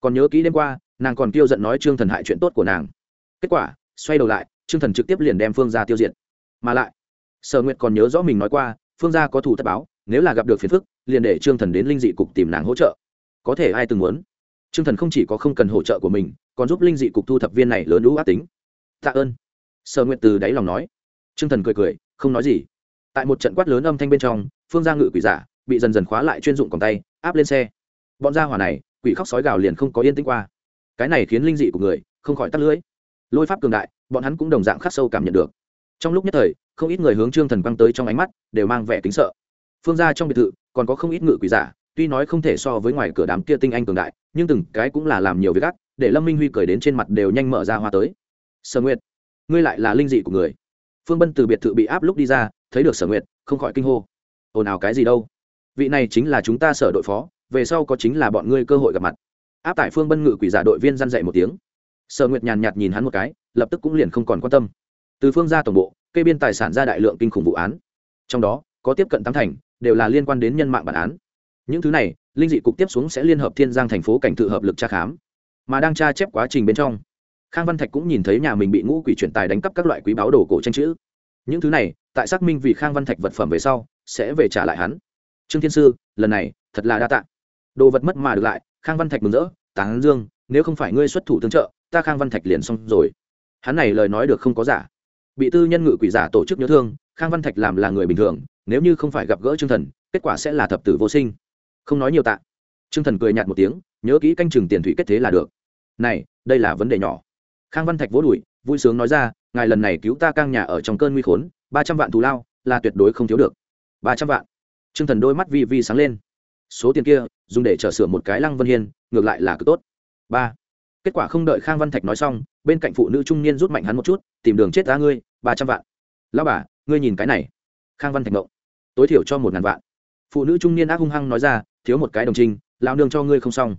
Còn nhớ kỹ đêm qua, nàng còn tiêu giận nói trương thần hại chuyện tốt của nàng. Kết quả, xoay đầu lại, trương thần trực tiếp liền đem phương ra tiêu diệt. Mà lại, sở nguyệt còn nhớ rõ mình nói qua phương gia có thủ thất báo, nếu là gặp được phiền phức, liền để trương thần đến linh dị cục tìm nàng hỗ trợ. Có thể ai từng muốn? Trương thần không chỉ có không cần hỗ trợ của mình, còn giúp linh dị cục thu thập viên này lớn lũ ác tính. Tạ ơn. Sở nguyện từ đáy lòng nói. Trương thần cười cười, không nói gì. Tại một trận quát lớn âm thanh bên trong, phương gia ngự quỷ giả bị dần dần khóa lại chuyên dụng còng tay, áp lên xe. Bọn gia hỏa này, quỷ khóc sói gào liền không có yên tĩnh qua. Cái này khiến linh dị của người không khỏi tắt lưỡi. Lôi pháp cường đại, bọn hắn cũng đồng dạng khắc sâu cảm nhận được. Trong lúc nhất thời không ít người hướng trương thần quăng tới trong ánh mắt đều mang vẻ kính sợ. Phương ra trong biệt thự còn có không ít ngự quỷ giả, tuy nói không thể so với ngoài cửa đám kia tinh anh cường đại, nhưng từng cái cũng là làm nhiều việc gắt để lâm minh huy cười đến trên mặt đều nhanh mở ra hoa tới. Sở nguyệt, ngươi lại là linh dị của người. Phương bân từ biệt thự bị áp lúc đi ra, thấy được sở nguyệt, không khỏi kinh hô. Ồn ào cái gì đâu? Vị này chính là chúng ta sở đội phó, về sau có chính là bọn ngươi cơ hội gặp mặt. Áp tại phương bân ngự quỷ giả đội viên g dậy một tiếng. Sở nguyệt nhàn nhạt nhìn hắn một cái, lập tức cũng liền không còn quan tâm. Từ phương ra tổng bộ kê biên tài sản ra đại lượng kinh khủng vụ án. Trong đó, có tiếp cận tám thành, đều là liên quan đến nhân mạng bản án. Những thứ này, linh dị cục tiếp xuống sẽ liên hợp thiên giang thành phố cảnh tự hợp lực tra khám. Mà đang tra chép quá trình bên trong, khang văn thạch cũng nhìn thấy nhà mình bị ngũ quỷ chuyển tài đánh cắp các loại quý báo đồ cổ tranh chữ. Những thứ này, tại xác minh vì khang văn thạch vật phẩm về sau, sẽ về trả lại hắn. Trương thiên sư, lần này, thật là đa tạ. Đồ vật mất mà được lại, khang văn thạch mừng rỡ tán dương, nếu không phải ngươi xuất thủ tương trợ, ta khang văn thạch liền xong rồi. Hắn này lời nói được không có giả bị tư nhân ngự quỷ giả tổ chức nhớ thương, khang văn thạch làm là người bình thường, nếu như không phải gặp gỡ chương thần, kết quả sẽ là thập tử vô sinh. Không nói nhiều tạ. Chương thần cười nhạt một tiếng, nhớ kỹ canh chừng tiền thủy kết thế là được. Này, đây là vấn đề nhỏ. Khang văn thạch vỗ đùi, vui sướng nói ra, ngài lần này cứu ta cang nhà ở trong cơn nguy khốn, ba trăm vạn thù lao, là tuyệt đối không thiếu được. Ba trăm vạn. Chương thần đôi mắt vi vi sáng lên. Số tiền kia, dùng để trở sửa một cái lăng vân hiên, ngược lại là cực tốt. Ba kết quả không đợi khang văn thạch nói xong, bên cạnh phụ nữ trung niên rút mạnh hắn một chút, tìm đường chết ra ngươi, ba trăm vạn. Lao bà, ngươi nhìn cái này. Khang văn thạch mộng tối thiểu cho một ngàn vạn. Phụ nữ trung niên ác hung hăng nói ra, thiếu một cái đồng trinh lao nương cho ngươi không xong.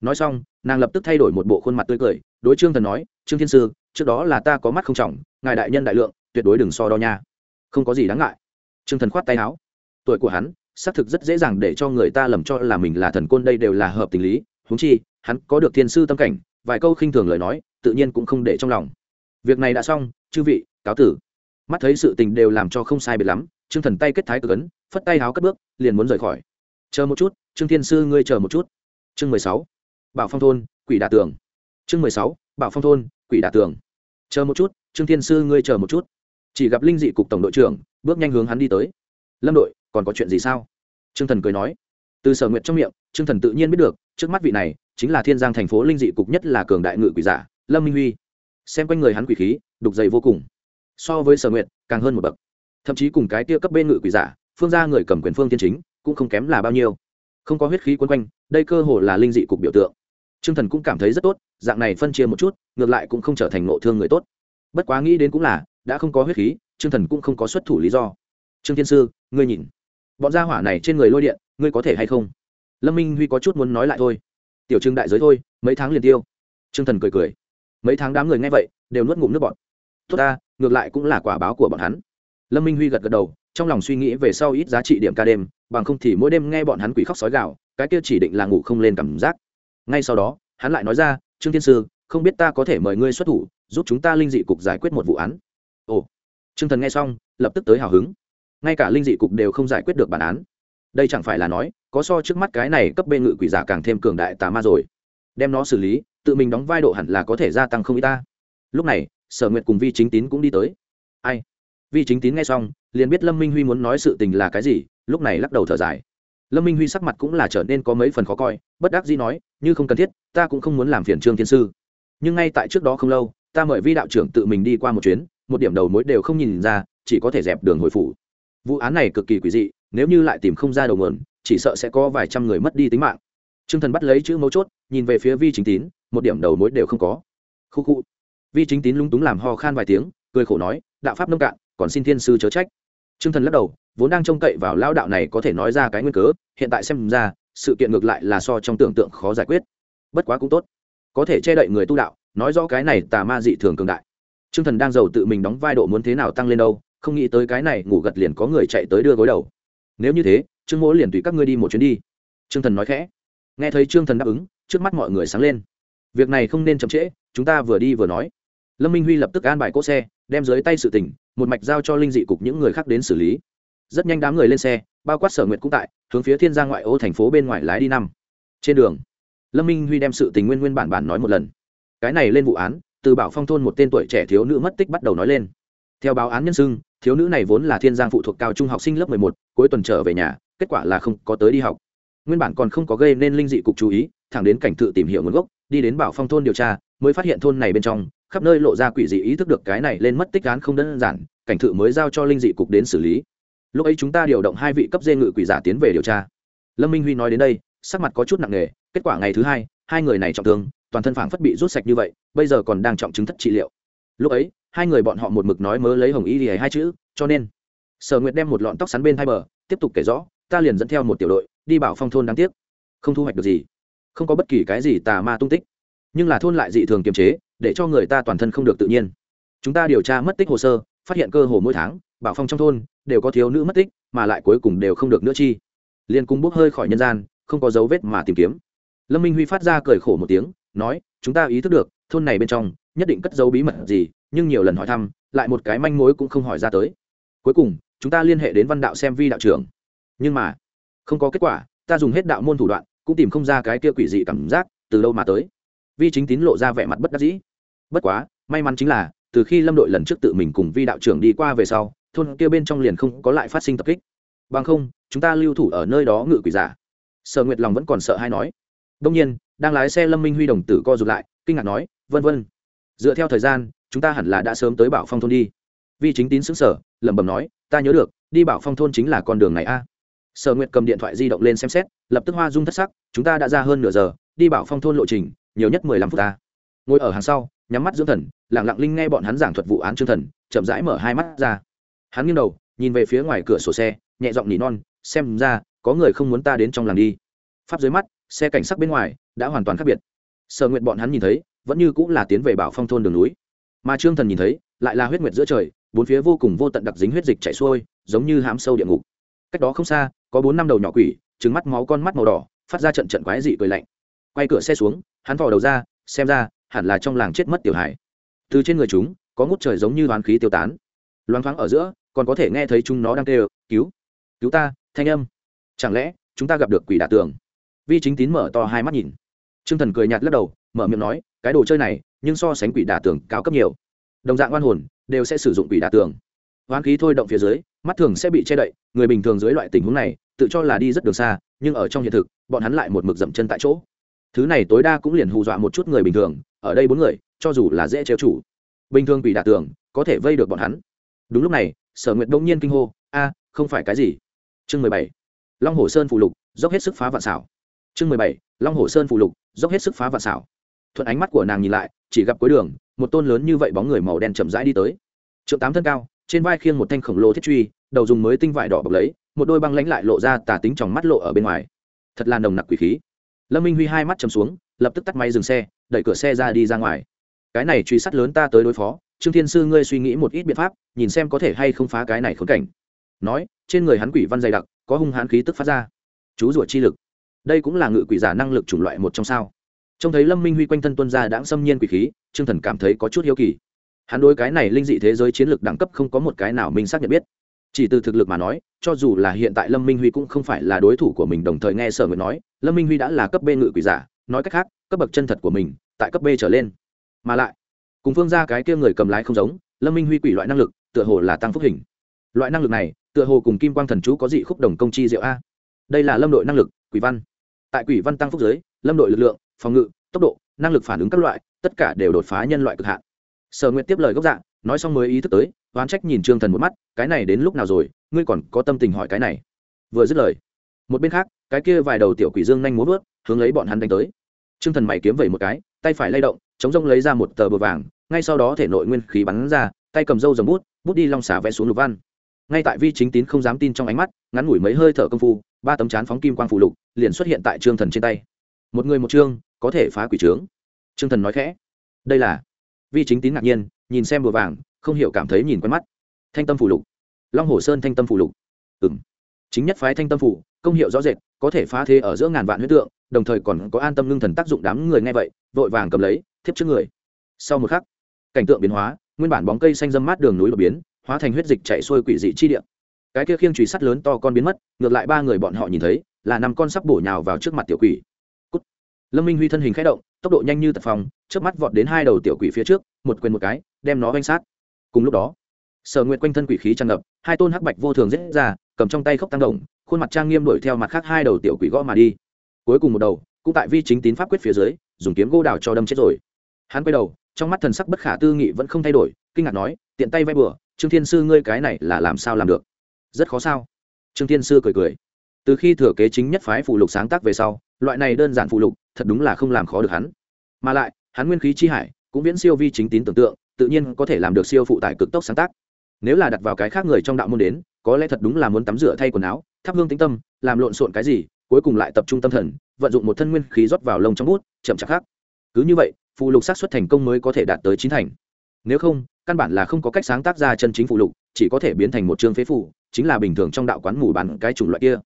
Nói xong, nàng lập tức thay đổi một bộ khuôn mặt tươi cười, đối trương thần nói, trương thiên sư, trước đó là ta có mắt không trọng, ngài đại nhân đại lượng, tuyệt đối đừng so đo nha. Không có gì đáng ngại. Trương thần khoát tay áo. Tuổi của hắn, xác thực rất dễ dàng để cho người ta lầm cho là mình là thần côn, đây đều là hợp tình lý. Huống chi, hắn có được thiên sư tâm cảnh vài câu khinh thường lời nói, tự nhiên cũng không để trong lòng. Việc này đã xong, chư vị, cáo tử. Mắt thấy sự tình đều làm cho không sai biệt lắm, trương thần tay kết thái cực ấn, phất tay háo cất bước, liền muốn rời khỏi. Chờ một chút, trương thiên sư ngươi chờ một chút. Chương mười sáu, bảo phong thôn, quỷ đà tường. Chương mười sáu, bảo phong thôn, quỷ đà tường. Chờ một chút, trương thiên sư ngươi chờ một chút. Chỉ gặp linh dị cục tổng đội trưởng, bước nhanh hướng hắn đi tới. Lâm đội, còn có chuyện gì sao? Trương thần cười nói. Từ sở nguyện trong miệng, trương thần tự nhiên biết được, trước mắt vị này chính là thiên giang thành phố linh dị cục nhất là cường đại ngự quỷ giả, lâm minh huy. Xem quanh người hắn quỷ khí, đục dày vô cùng. So với sở nguyện càng hơn một bậc. Thậm chí cùng cái tia cấp bên ngự quỷ giả, phương ra người cầm quyền phương thiên chính, cũng không kém là bao nhiêu. Không có huyết khí quấn quanh, đây cơ hồ là linh dị cục biểu tượng. Trương thần cũng cảm thấy rất tốt, dạng này phân chia một chút, ngược lại cũng không trở thành nộ thương người tốt. Bất quá nghĩ đến cũng là, đã không có huyết khí, trương thần cũng không có xuất thủ lý do. Trương thiên sư, ngươi nhìn. Bọn gia hỏa này trên người lôi điện, ngươi có thể hay không? Lâm minh huy có chút muốn nói lại thôi tiểu trương đại giới thôi, mấy tháng liền tiêu. Trương thần cười cười. Mấy tháng đám người nghe vậy, đều nuốt ngụm nước bọn tốt ta, ngược lại cũng là quả báo của bọn hắn. Lâm minh huy gật gật đầu, trong lòng suy nghĩ về sau ít giá trị điểm ca đêm, bằng không thì mỗi đêm nghe bọn hắn quỷ khóc sói gạo cái kia chỉ định là ngủ không lên cảm giác. Ngay sau đó, hắn lại nói ra, trương thiên sư, không biết ta có thể mời ngươi xuất thủ, giúp chúng ta linh dị cục giải quyết một vụ án. Ồ. Trương thần nghe xong, lập tức tới hào hứng. Ngay cả linh dị cục đều không giải quyết được bản án đây chẳng phải là nói, có so trước mắt cái này cấp bê ngự quỷ giả càng thêm cường đại tà ma rồi. Đem nó xử lý, tự mình đóng vai độ hẳn là có thể gia tăng không ít ta. Lúc này, sở nguyệt cùng vi chính tín cũng đi tới. Ai? Vi chính tín nghe xong, liền biết lâm minh huy muốn nói sự tình là cái gì, lúc này lắc đầu thở dài. Lâm minh huy sắc mặt cũng là trở nên có mấy phần khó coi, bất đắc dĩ nói, như không cần thiết, ta cũng không muốn làm phiền trương thiên sư. Nhưng ngay tại trước đó không lâu, ta mời vi đạo trưởng tự mình đi qua một chuyến, một điểm đầu mối đều không nhìn ra, chỉ có thể dẹp đường hồi phủ. Vụ án này cực kỳ quỷ dị nếu như lại tìm không ra đầu mượn chỉ sợ sẽ có vài trăm người mất đi tính mạng. T r ư ơ n g thần bắt lấy chữ mấu chốt, nhìn về phía vi chính tín, một điểm đầu mối đều không có. Khu khu. Vi chính tín lung túng làm ho khan vài tiếng, cười khổ nói, đạo pháp nông cạn, còn xin thiên sư chớ trách. T r ư ơ n g thần lắc đầu, vốn đang trông cậy vào lao đạo này có thể nói ra cái nguyên cớ, hiện tại xem ra, sự kiện ngược lại là so trong tưởng tượng khó giải quyết. Bất quá cũng tốt. Có thể che đậy người tu đạo, nói rõ cái này tà ma dị thường cường đại. T r ư ơ n g thần đang giàu tự mình đóng vai độ muốn thế nào tăng lên đâu, không nghĩ tới cái này ngủ gật liền có người chạy tới đưa gối đầu nếu như thế, trương mỗ liền tùy các ngươi đi một chuyến đi. Trương thần nói khẽ. Nghe thấy trương thần đáp ứng, trước mắt mọi người sáng lên. Việc này không nên chậm trễ, chúng ta vừa đi vừa nói. Lâm minh huy lập tức an bài cỗ xe, đem dưới tay sự tỉnh một mạch giao cho linh dị cục những người khác đến xử lý. Rất nhanh đám người lên xe, bao quát sở nguyện cũng tại, hướng phía thiên gia ngoại ô thành phố bên ngoài lái đi năm. Trên đường, lâm minh huy đem sự tình nguyên nguyên bản bản nói một lần. Cái này lên vụ án, từ bảo phong thôn một tên tuổi trẻ thiếu nữ mất tích bắt đầu nói lên. Theo báo án nhân xưng, thiếu nữ này vốn là thiên giang phụ thuộc cao trung học sinh lớp mười một cuối tuần trở về nhà, kết quả là không có tới đi học. Nguyên bản còn không có gây nên linh dị cục chú ý, thẳng đến cảnh tự tìm hiểu nguồn gốc, đi đến bảo phong thôn điều tra, mới phát hiện thôn này bên trong, khắp nơi lộ ra quỷ dị ý thức được cái này lên mất tích án không đơn giản, cảnh thự mới giao cho linh dị cục đến xử lý. Lúc ấy chúng ta điều động hai vị cấp dê ngự quỷ giả tiến về điều tra. Lâm minh huy nói đến đây, sắc mặt có chút nặng nề, kết quả ngày thứ hai hai người này trọng thương, toàn thân phảng phất bị rút sạch như vậy, bây giờ còn đang trọng chứng thất trị liệu. Lúc ấy, hai người bọn họ một mực nói mớ lấy hồng y thì hai chữ, cho nên sở nguyệt đem một lọn tóc sắn bên hai bờ, tiếp tục kể rõ, ta liền dẫn theo một tiểu đội, đi bảo phong thôn đáng tiếc. Không thu hoạch được gì. Không có bất kỳ cái gì tà ma tung tích. Nhưng là thôn lại dị thường kiềm chế, để cho người ta toàn thân không được tự nhiên. Chúng ta điều tra mất tích hồ sơ, phát hiện cơ hồ mỗi tháng, bảo phong trong thôn, đều có thiếu nữ mất tích, mà lại cuối cùng đều không được nữa chi. Liền cùng bốc hơi khỏi nhân gian, không có dấu vết mà tìm kiếm. Lâm minh huy phát ra cười khổ một tiếng, nói, chúng ta ý thức được, thôn này bên trong, nhất định cất dấu bí mật gì, nhưng nhiều lần hỏi thăm, lại một cái manh mối cũng không hỏi ra tới. Cuối cùng chúng ta liên hệ đến văn đạo xem vi đạo trưởng. Nhưng mà, không có kết quả, ta dùng hết đạo môn thủ đoạn, cũng tìm không ra cái kia quỷ dị cảm giác, từ đâu mà tới. Vi chính tín lộ ra vẻ mặt bất đắc dĩ. Bất quá, may mắn chính là, từ khi lâm đội lần trước tự mình cùng vi đạo trưởng đi qua về sau, thôn kia bên trong liền không có lại phát sinh tập kích. Bằng không, chúng ta lưu thủ ở nơi đó ngự quỷ giả. Sở nguyệt lòng vẫn còn sợ hay nói. Đông nhiên, đang lái xe lâm minh huy đồng tử co rụt lại, kinh ngạc nói, vân vân, dựa theo thời gian, chúng ta hẳn là đã sớm tới bảo phong thôn đi. Vi chính tín xứng sở lẩm bẩm nói ta nhớ được, đi bảo phong thôn chính là con đường này a. Sở nguyệt cầm điện thoại di động lên xem xét, lập tức hoa dung thất sắc, chúng ta đã ra hơn nửa giờ, đi bảo phong thôn lộ trình, nhiều nhất mười lăm phút ta. Ngồi ở hàng sau, nhắm mắt dưỡng thần lẳng lặng linh nghe bọn hắn giảng thuật vụ án chương thần, chậm rãi mở hai mắt ra. Hắn nghiêng đầu, nhìn về phía ngoài cửa sổ xe, nhẹ giọng nỉ non, xem ra, có người không muốn ta đến trong làng đi. Pháp dưới mắt, xe cảnh sắc bên ngoài, đã hoàn toàn khác biệt. Sở nguyện bọn hắn nhìn thấy, vẫn như cũng là tiến về bảo phong thôn đường núi. Mà trương thần nhìn thấy, lại là huyết nguyệt giữa trời bốn phía vô cùng vô tận đặc dính huyết dịch chảy xuôi, giống như hám sâu địa ngục. Cách đó không xa, có bốn năm đầu nhỏ quỷ trứng mắt máu con mắt màu đỏ, phát ra trận trận quái dị cười lạnh. Quay cửa xe xuống, hắn vò đầu ra, xem ra, hẳn là trong làng chết mất tiểu hải từ trên người chúng, có ngút trời giống như đoán khí tiêu tán. Loáng thoáng ở giữa, còn có thể nghe thấy chúng nó đang kêu, cứu cứu ta, thanh âm. Chẳng lẽ, chúng ta gặp được quỷ đả tường? Vi chính tín mở to hai mắt nhìn. T r ư ơ n g thần cười nhạt lắc đầu, mở miệng nói, cái đồ chơi này, nhưng so sánh quỷ đả tường cao cấp nhiều. Đồng dạng oan hồn đều sẽ sử dụng quỷ đả tường. Hoán khí thôi động phía dưới, mắt thường sẽ bị che đậy, người bình thường dưới loại tình huống này, tự cho là đi rất đường xa, nhưng ở trong hiện thực, bọn hắn lại một mực dậm chân tại chỗ. Thứ này tối đa cũng liền hù dọa một chút người bình thường, ở đây bốn người, cho dù là dễ trêu chủ. Bình thường quỷ đả tường, có thể vây được bọn hắn. Đúng lúc này, sở nguyệt đông nhiên kinh hô, a, không phải cái gì. Chương mười bảy, long hồ sơn phụ lục, dốc hết sức phá vạn xảo. Chương mười bảy, long hồ sơn phụ lục, dốc hết sức phá vạn xảo. Thuận ánh mắt của nàng nhìn lại, chỉ gặp cuối đường một tôn lớn như vậy bóng người màu đen chậm rãi đi tới. Trượng tám thân cao, trên vai khiêng một thanh khổng lồ thiết truy, đầu dùng mới tinh vải đỏ bọc lấy, một đôi băng lãnh lại lộ ra tà tính trong mắt lộ ở bên ngoài. Thật là nồng nặc quỷ khí. Lâm minh huy hai mắt chầm xuống, lập tức tắt máy dừng xe, đẩy cửa xe ra đi ra ngoài. Cái này truy sát lớn ta tới đối phó, trương thiên sư ngươi suy nghĩ một ít biện pháp, nhìn xem có thể hay không phá cái này khốn cảnh. Nói, trên người hắn quỷ văn dày đặc, có hung hãn khí tức phát ra. Chú rủa chi lực. Đây cũng là ngự quỷ giả năng lực chủng loại một trong sao trông thấy lâm minh huy quanh thân tuân gia đã xâm nhiên quỷ khí, trương thần cảm thấy có chút hiếu kỳ. Hắn đối cái này linh dị thế giới chiến lược đẳng cấp không có một cái nào minh xác nhận biết. Chỉ từ thực lực mà nói, cho dù là hiện tại lâm minh huy cũng không phải là đối thủ của mình, đồng thời nghe sở nguyện nói, lâm minh huy đã là cấp b ngự quỷ giả, nói cách khác, cấp bậc chân thật của mình, tại cấp b trở lên. Mà lại, cùng phương ra cái kia người cầm lái không giống, lâm minh huy quỷ loại năng lực, tựa hồ là tăng phúc hình. Loại năng lực này, tựa hồ cùng kim quang thần chú có dị khúc đồng công chi diệu a. Đây là lâm đội năng lực, quỷ văn. Tại quỷ văn tăng phúc giới, lâm đội lực lượng phòng ngự, tốc độ, năng lực phản ứng các loại, tất cả đều đột phá nhân loại cực hạn. Sở nguyện tiếp lời gốc dạng nói xong mới ý thức tới, oán trách nhìn trương thần một mắt, cái này đến lúc nào rồi, ngươi còn có tâm tình hỏi cái này. Vừa dứt lời, một bên khác, cái kia vài đầu tiểu quỷ dương nhanh múa vớt, hướng lấy bọn hắn đánh tới. Trương thần mày kiếm vẩy một cái, tay phải lay động, chống rông lấy ra một tờ bờ vàng, ngay sau đó thể nội nguyên khí bắn ra, tay cầm râu dầm bút bút đi long xả vẽ xuống lục văn. Ngay tại vi chính tín không dám tin trong ánh mắt, ngắn ngủi mấy hơi thở công phu, ba tấm chán phóng kim quang phụ lục, liền xuất hiện tại trương thần trên tay. Một người một chương có thể phá quỷ trướng. Trương thần nói khẽ. Đây là. Vi chính tín ngạc nhiên, nhìn xem bùa vàng, không hiểu cảm thấy nhìn quen mắt. Thanh tâm phủ lục. Long hồ sơn thanh tâm phủ lục. Ừ m chính nhất phái thanh tâm phủ công hiệu rõ rệt, có thể phá thế ở giữa ngàn vạn huyết tượng, đồng thời còn có an tâm ngưng thần tác dụng đám người nghe vậy, vội vàng cầm lấy, thiếp trước người. Sau một khắc, cảnh tượng biến hóa, nguyên bản bóng cây xanh dâm mát đường núi đột biến, hóa thành huyết dịch chạy xuôi quỷ dị chi địa. Cái kia khiêng chùy sắt lớn to con biến mất, ngược lại ba người bọn họ nhìn thấy, là năm con sắp bổ nhào vào trước mặt tiểu quỷ lâm minh huy thân hình khẽ động, tốc độ nhanh như tật phòng trước mắt vọt đến hai đầu tiểu quỷ phía trước, một quyền một cái, đem nó vanh sát. Cùng lúc đó, sở nguyện quanh thân quỷ khí tràn ngập, hai tôn hắc bạch vô thường rết ra, cầm trong tay khốc tăng động, khuôn mặt trang nghiêm đuổi theo mặt khác hai đầu tiểu quỷ gõ mà đi. Cuối cùng một đầu, cũng tại vi chính tín pháp quyết phía dưới, dùng kiếm gỗ đào cho đâm chết rồi. Hắn quay đầu, trong mắt thần sắc bất khả tư nghị vẫn không thay đổi, kinh ngạc nói, tiện tay vay bừa, trương thiên sư ngươi cái này là làm sao làm được? Rất khó sao? Trương thiên sư cười cười. Từ khi thừa kế chính nhất phái phụ lục sáng tác về sau, loại này đơn giản phụ lục thật đúng là không làm khó được hắn. Mà lại, hắn nguyên khí chi hải, cũng viễn siêu vi chính tín tưởng tượng, tự nhiên có thể làm được siêu phụ tải cực tốc sáng tác. Nếu là đặt vào cái khác người trong đạo môn đến, có lẽ thật đúng là muốn tắm rửa thay quần áo, thắp hương tĩnh tâm, làm lộn xộn cái gì, cuối cùng lại tập trung tâm thần, vận dụng một thân nguyên khí rót vào lông trong bút, chậm chạp khác. Cứ như vậy, phụ lục xác suất thành công mới có thể đạt tới chín thành. Nếu không, căn bản là không có cách sáng tác ra chân chính phụ lục, chỉ có thể biến thành một chương phế phụ chính là bình thường trong đạo quán mù bàn cái chủng loại kia.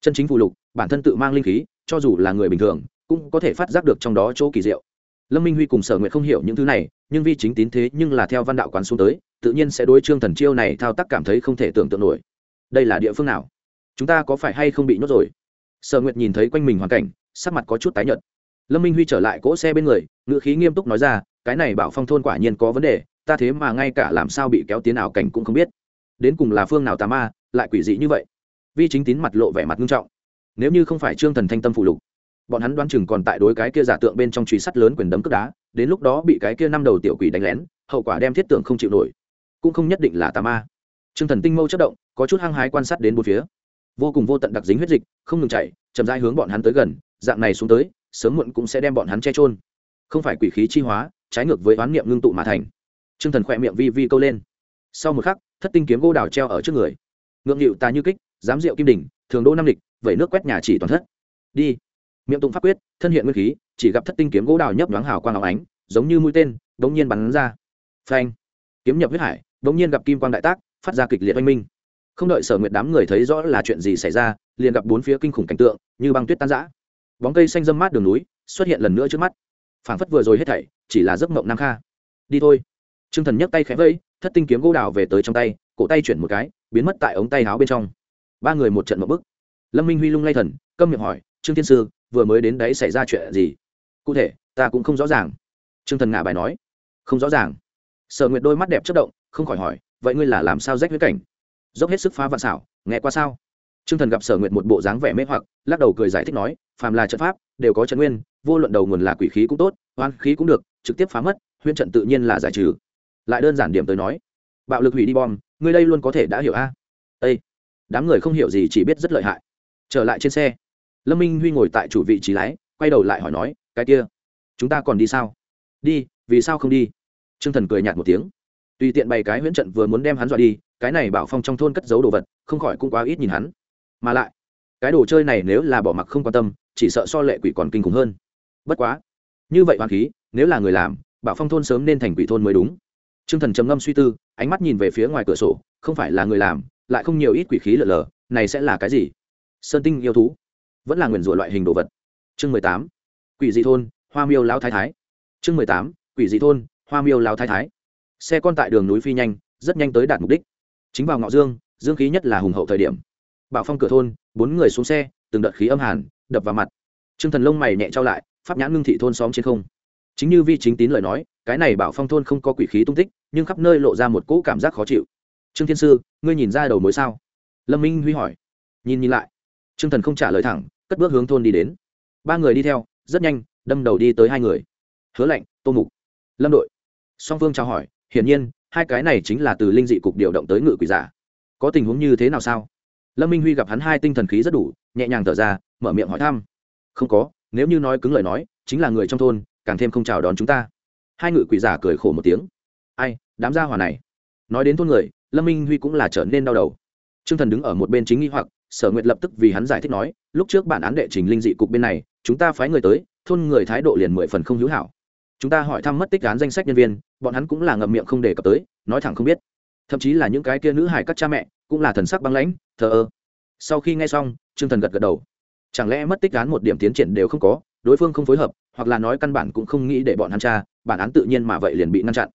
Chân chính phụ lục, bản thân tự mang linh khí, cho dù là người bình thường cũng có thể phát giác được trong đó chỗ kỳ diệu. Lâm minh huy cùng sở nguyện không hiểu những thứ này, nhưng vi chính tín thế nhưng là theo văn đạo quán xuống tới, tự nhiên sẽ đối trương thần chiêu này thao tác cảm thấy không thể tưởng tượng nổi. Đây là địa phương nào? Chúng ta có phải hay không bị nhốt rồi? Sở nguyệt nhìn thấy quanh mình hoàn cảnh, sắc mặt có chút tái nhợt. Lâm minh huy trở lại cỗ xe bên người ngựa khí nghiêm túc nói ra, cái này bảo phong thôn quả nhiên có vấn đề, ta thế mà ngay cả làm sao bị kéo tiến ảo cảnh cũng không biết. Đến cùng là phương nào tà ma, lại quỷ dị như vậy? Vi chính tín mặt lộ vẻ mặt nghiêm trọng. Nếu như không phải trương thần thanh tâm phụ lục bọn hắn đoán chừng còn tại đối cái kia giả tượng bên trong truy sắt lớn quyền đấm cướp đá đến lúc đó bị cái kia năm đầu tiểu quỷ đánh lén hậu quả đem thiết tưởng không chịu nổi. Cũng không nhất định là tà ma. Trương thần tinh mâu chất động có chút hăng hái quan sát đến một phía. Vô cùng vô tận đặc dính huyết dịch không ngừng chạy chậm rãi hướng bọn hắn tới gần dạng này xuống tới sớm muộn cũng sẽ đem bọn hắn che trôn không phải quỷ khí chi hóa trái ngược với oán niệm ngưng tụ mà thành. T r ư ơ n g thần khỏe miệng vi vi câu lên. Sau một khắc thất tinh kiếm gỗ đào treo ở trước người. Ngượng nghịu ta như kích dám rượu kim đình thường đô nam địch, vẩy nước quét nhà chỉ toàn thất. Đi miệng tụng pháp quyết, thân hiện nguyên khí, chỉ gặp thất tinh kiếm gỗ đào nhấp nhoáng hào quang áo ánh, giống như mũi tên đ ố n g nhiên bắn ra. Phanh! Kiếm nhập huyết hải đ n g nhiên gặp kim quang đại tác, phát ra kịch liệt oanh minh. Không đợi sở nguyệt đám người thấy rõ là chuyện gì xảy ra, liền gặp bốn phía kinh khủng cảnh tượng, như băng tuyết tan giã bóng cây xanh dâm mát đường núi, xuất hiện lần nữa trước mắt. Phảng phất vừa rồi hết thảy, chỉ là giấc mộng nam kha. Đi thôi. T r ư ơ n g thần nhấc tay khẽ vây thất tinh kiếm gỗ đào về tới trong tay, cổ tay chuyển một cái, biến mất tại ống tay áo bên trong. Ba người một trận một bức. Lâm minh huy lung lay thần, câm miệng hỏi, trương thiên sư vừa mới đến đấy xảy ra chuyện gì? Cụ thể, ta cũng không rõ ràng. T r ư ơ n g thần ngả bài nói. Không rõ ràng. Sở nguyệt đôi mắt đẹp chất động, không khỏi hỏi, vậy ngươi là làm sao rách huyết cảnh? Dốc hết sức phá vạn xảo, nghe qua sao? T r ư ơ n g thần gặp sở nguyệt một bộ dáng vẻ mê hoặc, lắc đầu cười giải thích nói, phàm là trận pháp, đều có trận nguyên, vô luận đầu nguồn là quỷ khí cũng tốt, oan khí cũng được, trực tiếp phá mất, huyễn trận tự nhiên là giải trừ. Lại đơn giản điểm tới nói, bạo lực hủy đi bom, ngươi đây luôn có thể đã hiểu a. Â đám người không hiểu gì chỉ biết rất lợi hại. Trở lại trên xe lâm minh huy ngồi tại chủ vị trí lái, quay đầu lại hỏi nói, cái kia, chúng ta còn đi sao? Đi, vì sao không đi? T r ư ơ n g thần cười nhạt một tiếng. Tùy tiện bày cái huyễn trận vừa muốn đem hắn dọa đi, cái này bảo phong trong thôn cất giấu đồ vật, không khỏi cũng quá ít nhìn hắn. Mà lại, cái đồ chơi này nếu là bỏ mặc không quan tâm, chỉ sợ so lệ quỷ còn kinh khủng hơn. Bất quá, như vậy hoàng khí, nếu là người làm, bảo phong thôn sớm nên thành quỷ thôn mới đúng. T r ư ơ n g thần trầm ngâm suy tư, ánh mắt nhìn về phía ngoài cửa sổ, không phải là người làm, lại không nhiều ít quỷ khí lở lở, này sẽ là cái gì? Sơn tinh yêu thú vẫn là nguyền rủa loại hình đồ vật. Chương mười tám, quỷ dị thôn, hoa miêu lao thái thái. Chương mười tám, quỷ dị thôn, hoa miêu lao thái thái. Xe con tại đường núi phi nhanh, rất nhanh tới đạt mục đích. Chính vào ngọ dương dương khí nhất là hùng hậu thời điểm. Bảo phong cửa thôn, bốn người xuống xe, từng đợt khí âm hàn, đập vào mặt. T r ư ơ n g thần lông mày nhẹ trao lại, pháp nhãn ngưng thị thôn xóm trên không. Chính như vi chính tín lời nói, cái này bảo phong thôn không có quỷ khí tung tích, nhưng khắp nơi lộ ra một cỗ cảm giác khó chịu. Trương thiên sư, ngươi nhìn ra đầu mối sao? Lâm minh huy hỏi. Nhìn nhìn lại. T r ư ơ n g thần không trả lời thẳng cất bước hướng thôn đi đến. Ba người đi theo, rất nhanh, đâm đầu đi tới hai người. Hứa lạnh, tô mục, lâm đội. Song phương trao hỏi, hiển nhiên, hai cái này chính là từ linh dị cục điều động tới ngự quỷ giả. Có tình huống như thế nào sao? Lâm minh huy gặp hắn hai tinh thần khí rất đủ, nhẹ nhàng thở ra, mở miệng hỏi thăm. Không có, nếu như nói cứng lời nói, chính là người trong thôn, càng thêm không chào đón chúng ta. Hai ngự quỷ giả cười khổ một tiếng. Ai, đám gia hỏa này. Nói đến thôn người, lâm minh huy cũng là trở nên đau đầu. T r ư ơ n g thần đứng ở một bên chính nghi hoặc sở nguyệt lập tức vì hắn giải thích nói, lúc trước bản án đệ trình linh dị cục bên này, chúng ta phái người tới, thôn người thái độ liền mười phần không hữu hảo. Chúng ta hỏi thăm mất tích án danh sách nhân viên, bọn hắn cũng là ngậm miệng không đề cập tới, nói thẳng không biết. Thậm chí là những cái kia nữ hải các cha mẹ, cũng là thần sắc băng lãnh, thờ ơ. Sau khi nghe xong, trương thần gật gật đầu. Chẳng lẽ mất tích án một điểm tiến triển đều không có, đối phương không phối hợp, hoặc là nói căn bản cũng không nghĩ để bọn hắn cha bản án tự nhiên mà vậy liền bị ngăn chặn.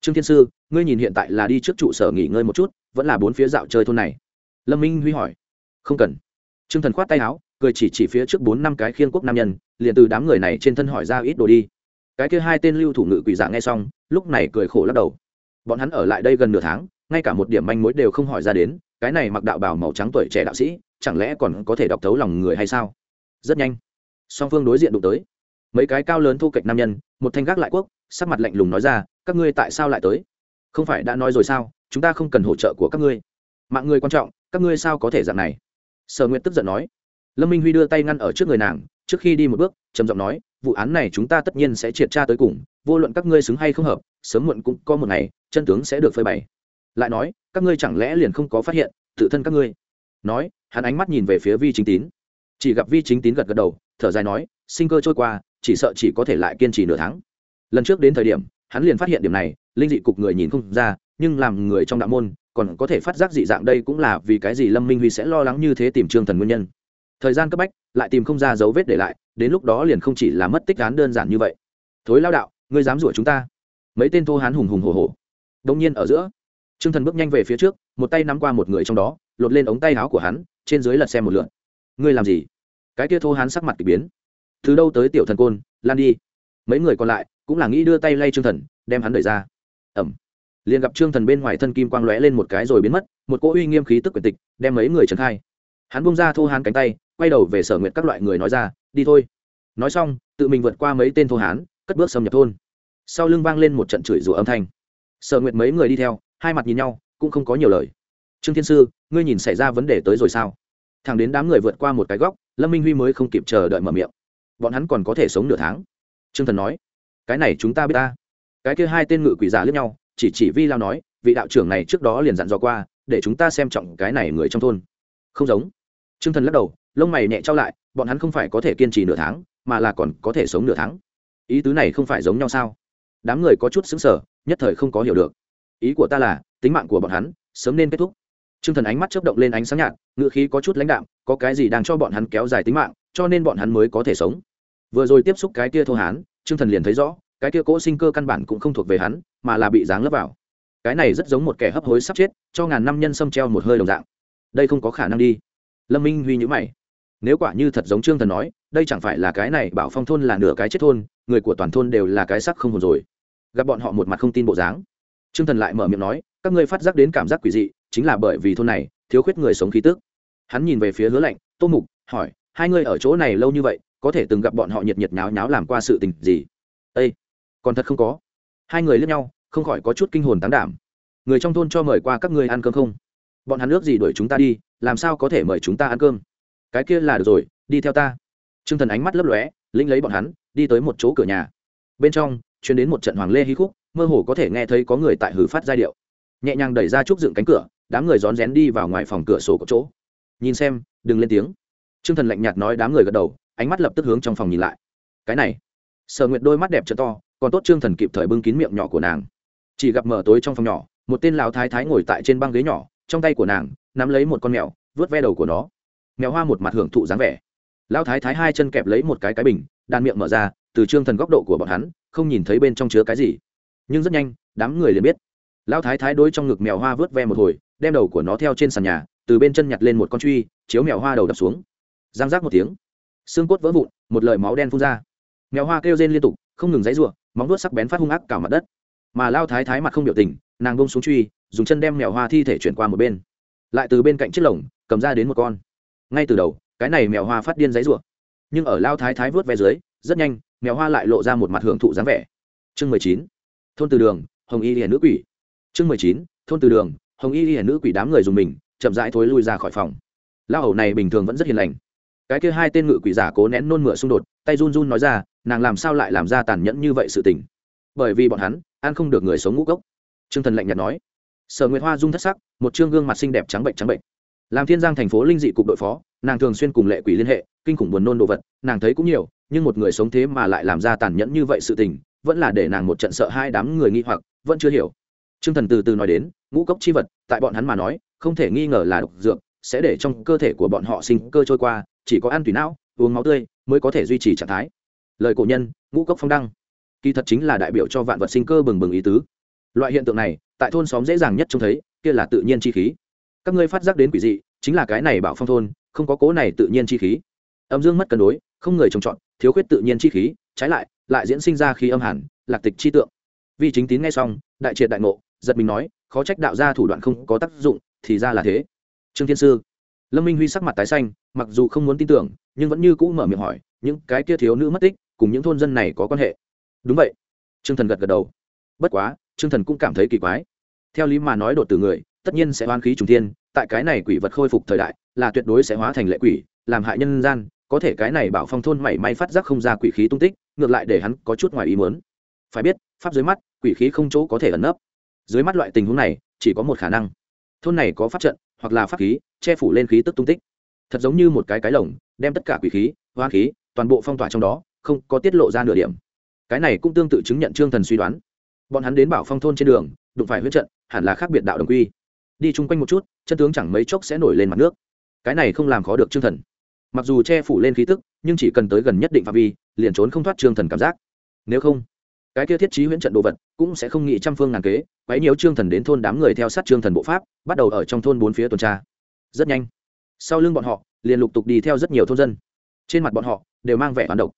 Trương thiên sư, ngươi nhìn hiện tại là đi trước trụ sở nghỉ ngơi một chút, vẫn là bốn phía dạo chơi thôn này. Lâm minh huy hỏi không cần. Trương thần khoát tay áo, cười chỉ chỉ phía trước bốn năm cái khiên quốc nam nhân, liền từ đám người này trên thân hỏi ra ít đồ đi. Cái kia hai tên lưu thủ ngự quỷ giả nghe xong, lúc này cười khổ lắc đầu. Bọn hắn ở lại đây gần nửa tháng, ngay cả một điểm manh mối đều không hỏi ra đến, cái này mặc đạo bào màu trắng tuổi trẻ đạo sĩ, chẳng lẽ còn có thể đọc thấu lòng người hay sao? Rất nhanh, song phương đối diện đụng tới. Mấy cái cao lớn thu kệch nam nhân, một thanh gác lại quốc, sắc mặt lạnh lùng nói ra, các ngươi tại sao lại tới? Không phải đã nói rồi sao? Chúng ta không cần hỗ trợ của các ngươi. Mạng người quan trọng, các ngươi sao có thể dạng này? Sở nguyệt tức giận nói. Lâm minh huy đưa tay ngăn ở trước người nàng, trước khi đi một bước, trầm giọng nói, vụ án này chúng ta tất nhiên sẽ triệt tra tới cùng, vô luận các ngươi xứng hay không hợp, sớm muộn cũng có một ngày, chân tướng sẽ được phơi bày. Lại nói, các ngươi chẳng lẽ liền không có phát hiện, tự thân các ngươi? Nói, hắn ánh mắt nhìn về phía vi chính tín. Chỉ gặp vi chính tín gật gật đầu, thở dài nói, sinh cơ trôi qua, chỉ sợ chỉ có thể lại kiên trì nửa tháng. Lần trước đến thời điểm, hắn liền phát hiện điểm này, linh dị cục người nhìn không ra, nhưng làm người trong đạo môn còn có thể phát giác dị dạng đây cũng là vì cái gì lâm minh huy sẽ lo lắng như thế tìm trương thần nguyên nhân. Thời gian cấp bách, lại tìm không ra dấu vết để lại, đến lúc đó liền không chỉ là mất tích án đơn giản như vậy. Thối lao đạo, ngươi dám rủa chúng ta? Mấy tên thô hán hùng hùng hồ hồ đông nhiên ở giữa, trương thần bước nhanh về phía trước, một tay nắm qua một người trong đó, lột lên ống tay áo của hắn, trên dưới lật xem một lượn ngươi làm gì? Cái kia thô hán sắc mặt k ỳ biến. Từ đâu tới tiểu thần côn? Lan đi. Mấy người còn lại cũng là nghĩ đưa tay lay trương thần, đem hắn đẩy ra. Ẩm liền gặp trương thần bên ngoài thân kim quang lóe lên một cái rồi biến mất, một cỗ uy nghiêm khí tức quyền tịch, đem mấy người trần khai. Hắn bung ra thô hán cánh tay, quay đầu về sở nguyện các loại người nói ra, đi thôi. Nói xong, tự mình vượt qua mấy tên thô hán, cất bước xâm nhập thôn. Sau lưng vang lên một trận chửi rủa âm thanh. Sở nguyện mấy người đi theo, hai mặt nhìn nhau, cũng không có nhiều lời. Trương thiên sư, ngươi nhìn xảy ra vấn đề tới rồi sao? Thằng đến đám người vượt qua một cái góc, lâm minh huy mới không kịp chờ đợi mở miệng. Bọn hắn còn có thể sống nửa tháng. Trương thần nói. Cái này chúng ta biết ta. Cái kia hai tên ngự quỷ giả lướt nhau chỉ chỉ vi lao nói, vị đạo trưởng này trước đó liền dặn dò qua, để chúng ta xem trọng cái này người trong thôn. Không giống. Trương thần lắc đầu, lông mày nhẹ trao lại, bọn hắn không phải có thể kiên trì nửa tháng, mà là còn có thể sống nửa tháng. Ý tứ này không phải giống nhau sao? Đám người có chút xứng sở nhất thời không có hiểu được. Ý của ta là, tính mạng của bọn hắn, sớm nên kết thúc. T r ư ơ n g thần ánh mắt chớp động lên ánh sáng nhạt ngựa khí có chút lãnh đạm, có cái gì đang cho bọn hắn kéo dài tính mạng, cho nên bọn hắn mới có thể sống. Vừa rồi tiếp xúc cái kia thô hán t r ư ơ n g thần liền thấy rõ cái kia cỗ sinh cơ căn bản cũng không thuộc về hắn, mà là bị dáng lấp vào. Cái này rất giống một kẻ hấp hối sắp chết, cho ngàn năm nhân xâm treo một hơi đồng dạng. Đây không có khả năng đi. Lâm minh huy nhữ mày. Nếu quả như thật giống trương thần nói, đây chẳng phải là cái này bảo phong thôn là nửa cái chết thôn, người của toàn thôn đều là cái sắc không hồn rồi. Gặp bọn họ một mặt không tin bộ dáng. Trương thần lại mở miệng nói, các ngươi phát giác đến cảm giác quỷ dị, chính là bởi vì thôn này, thiếu khuyết người sống khí tức. Hắn nhìn về phía hứa lạnh, tô mục, hỏi, hai ngươi ở chỗ này lâu như vậy, có thể từng gặp bọn họ nhiệt nhiệt nháo nháo làm qua sự tình gì? Ây còn thật không có. Hai người lướt nhau, không khỏi có chút kinh hồn tán đảm. Người trong thôn cho mời qua các ngươi ăn cơm không? Bọn hắn nước gì đuổi chúng ta đi, làm sao có thể mời chúng ta ăn cơm? Cái kia là được rồi, đi theo ta. T r ư ơ n g thần ánh mắt lấp lóe, lĩnh lấy bọn hắn, đi tới một chỗ cửa nhà. Bên trong chuyến đến một trận hoàng lê hí khúc, mơ hồ có thể nghe thấy có người tại hử phát giai điệu. Nhẹ nhàng đẩy ra trúc dựng cánh cửa, đám người rón rén đi vào ngoài phòng cửa sổ có chỗ. Nhìn xem, đừng lên tiếng. T r ư ơ n g thần lạnh nhạt nói đám người gật đầu, ánh mắt lập tức hướng trong phòng nhìn lại. Cái này. Sở nguyệt đôi mắt đẹp t to còn tốt trương thần kịp thời bưng kín miệng nhỏ của nàng chỉ gặp mở tối trong phòng nhỏ một tên lão thái thái ngồi tại trên băng ghế nhỏ trong tay của nàng nắm lấy một con mèo vớt ve đầu của nó mèo hoa một mặt hưởng thụ dáng vẻ lão thái thái hai chân kẹp lấy một cái cái bình đàn miệng mở ra từ trương thần góc độ của bọn hắn không nhìn thấy bên trong chứa cái gì nhưng rất nhanh đám người liền biết lão thái thái đối trong ngực mèo hoa vớt ve một hồi đem đầu của nó theo trên sàn nhà từ bên chân nhặt lên một con truy chiếu mèo hoa đầu đập xuống giang rác một tiếng xương cốt vỡ vụn một lời máu đen phun ra mèo hoa kêu rên liên tục không ngừng dãy r u ộ móng vuốt sắc bén phát hung ác cả mặt đất. Mà lao thái thái mặt không biểu tình, nàng bông xuống truy, dùng chân đem mèo hoa thi thể chuyển qua một bên. Lại từ bên cạnh chiếc lồng, cầm ra đến một con. Ngay từ đầu, cái này mèo hoa phát điên giấy rủa. Nhưng ở lao thái thái vớt ve dưới, rất nhanh, mèo hoa lại lộ ra một mặt hưởng thụ dáng vẻ. Chương mười chín, thôn từ đường, hồng y hiển nữ quỷ. Chương mười chín, thôn từ đường, hồng y hiển nữ quỷ đám người dùng mình, chậm rãi thối lui ra khỏi phòng. Lao hầu này bình thường vẫn rất hiền lành. Cái kia hai tên ngự quỷ giả cố nén nôn mửa xung đột, tay run run nói ra nàng làm sao lại làm ra tàn nhẫn như vậy sự tình? Bởi vì bọn hắn, ăn không được người sống ngũ cốc. Trương thần lạnh nhạt nói. Sở nguyệt hoa dung thất sắc, một chương gương mặt xinh đẹp trắng bệnh trắng bệnh. Làm thiên giang thành phố linh dị cục đội phó, nàng thường xuyên cùng lệ quỷ liên hệ, kinh khủng buồn nôn đồ vật, nàng thấy cũng nhiều, nhưng một người sống thế mà lại làm ra tàn nhẫn như vậy sự tình, vẫn là để nàng một trận sợ hai đám người nghi hoặc, vẫn chưa hiểu. Trương thần từ từ nói đến, ngũ cốc chi vật, tại bọn hắn mà nói, không thể nghi ngờ là độc dược, sẽ để trong cơ thể của bọn họ sinh cơ trôi qua, chỉ có ăn tùy não, uống máu tươi, mới có thể duy trì trạng thái lời cổ nhân, ngũ cốc phong đăng. Kỳ thật chính là đại biểu cho vạn vật sinh cơ bừng bừng ý tứ. Loại hiện tượng này, tại thôn xóm dễ dàng nhất trông thấy, kia là tự nhiên chi khí. Các ngươi phát giác đến quỷ dị, chính là cái này bảo phong thôn, không có cố này tự nhiên chi khí. Âm dương mất cân đối, không người trồng trọt, thiếu khuyết tự nhiên chi khí, trái lại lại diễn sinh ra khí âm hẳn, lạc tịch chi tượng. Vì chính tín nghe xong, đại triệt đại ngộ, giật mình nói, khó trách đạo ra thủ đoạn không có tác dụng, thì ra là thế. Trương thiên sư, lâm minh huy sắc mặt tái xanh, mặc dù không muốn tin tưởng, nhưng vẫn như cũ mở miệng hỏi, những cái kia thiếu nữ mất tích cùng những thôn dân này có quan hệ. Đúng vậy. Trương thần gật gật đầu. Bất quá, trương thần cũng cảm thấy kỳ quái. Theo lý mà nói đột từ người, tất nhiên sẽ hoan khí trùng thiên, tại cái này quỷ vật khôi phục thời đại, là tuyệt đối sẽ hóa thành lệ quỷ, làm hại nhân gian, có thể cái này bảo phong thôn mảy may phát giác không ra quỷ khí tung tích, ngược lại để hắn có chút ngoài ý muốn. Phải biết, pháp dưới mắt, quỷ khí không chỗ có thể ẩn nấp. Dưới mắt loại tình huống này, chỉ có một khả năng. Thôn này có pháp trận, hoặc là pháp khí, che phủ lên khí tức tung tích. Thật giống như một cái cái lồng, đem tất cả quỷ khí hoa khí, toàn bộ phong tỏa trong đó không có tiết lộ ra nửa điểm. Cái này cũng tương tự chứng nhận trương thần suy đoán. Bọn hắn đến bảo phong thôn trên đường, đụng phải huyết trận, hẳn là khác biệt đạo đồng quy. Đi chung quanh một chút, chân tướng chẳng mấy chốc sẽ nổi lên mặt nước. Cái này không làm khó được trương thần. Mặc dù che phủ lên khí tức, nhưng chỉ cần tới gần nhất định phạm vi, liền trốn không thoát trương thần cảm giác. Nếu không, cái kia thiết trí huyễn trận đồ vật cũng sẽ không nghĩ trăm phương ngàn kế, quấy nhiều trương thần đến thôn đám người theo sát trương thần bộ pháp, bắt đầu ở trong thôn bốn phía tuần tra. Rất nhanh, sau lưng bọn họ, liền lục tục đi theo rất nhiều thôn dân. Trên mặt bọn họ đều mang vẻ hoán độc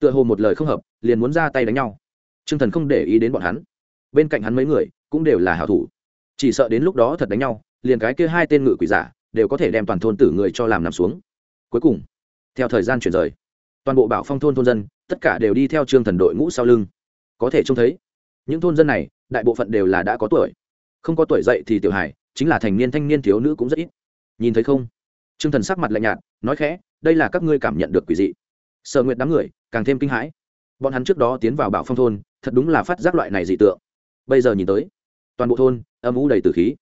tựa hồ một lời không hợp, liền muốn ra tay đánh nhau. Trương thần không để ý đến bọn hắn. Bên cạnh hắn mấy người cũng đều là hảo thủ. Chỉ sợ đến lúc đó thật đánh nhau, liền cái kia hai tên ngự quỷ giả đều có thể đem toàn thôn tử người cho làm nằm xuống. Cuối cùng, theo thời gian chuyển rời, toàn bộ bảo phong thôn thôn dân, tất cả đều đi theo trương thần đội ngũ sau lưng. Có thể trông thấy, những thôn dân này, đại bộ phận đều là đã có tuổi. Không có tuổi dậy thì tiểu hải chính là thành niên thanh niên thiếu nữ cũng rất ít. Nhìn thấy không? Trương thần sắc mặt lạnh nhạt, nói khẽ, đây là các ngươi cảm nhận được quỷ dị sợ nguyệt đám người càng thêm kinh hãi. Bọn hắn trước đó tiến vào bảo phong thôn, thật đúng là phát giác loại này dị tượng. Bây giờ nhìn tới, toàn bộ thôn âm u đầy từ khí,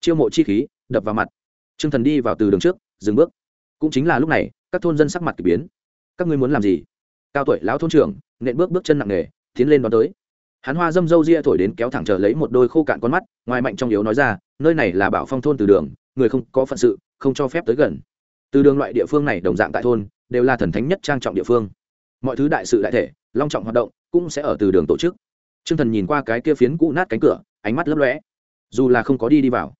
chiêu mộ chi khí đập vào mặt. Trương thần đi vào từ đường trước, dừng bước. Cũng chính là lúc này, các thôn dân sắc mặt k ỳ biến. Các ngươi muốn làm gì? Cao tuổi lão thôn trưởng nện bước bước chân nặng nề, tiến lên đón tới. Hắn hoa dâm dâu ria thổi đến kéo thẳng chờ lấy một đôi khô cạn con mắt, ngoài mạnh trong yếu nói ra, nơi này là bảo phong thôn từ đường, người không có phận sự, không cho phép tới gần. Từ đường loại địa phương này đồng dạng tại thôn đều là thần thánh nhất trang trọng địa phương. Mọi thứ đại sự đại thể, long trọng hoạt động, cũng sẽ ở từ đường tổ chức. T r ư ơ n g thần nhìn qua cái kia phiến cũ nát cánh cửa, ánh mắt lấp lõe dù là không có đi đi vào,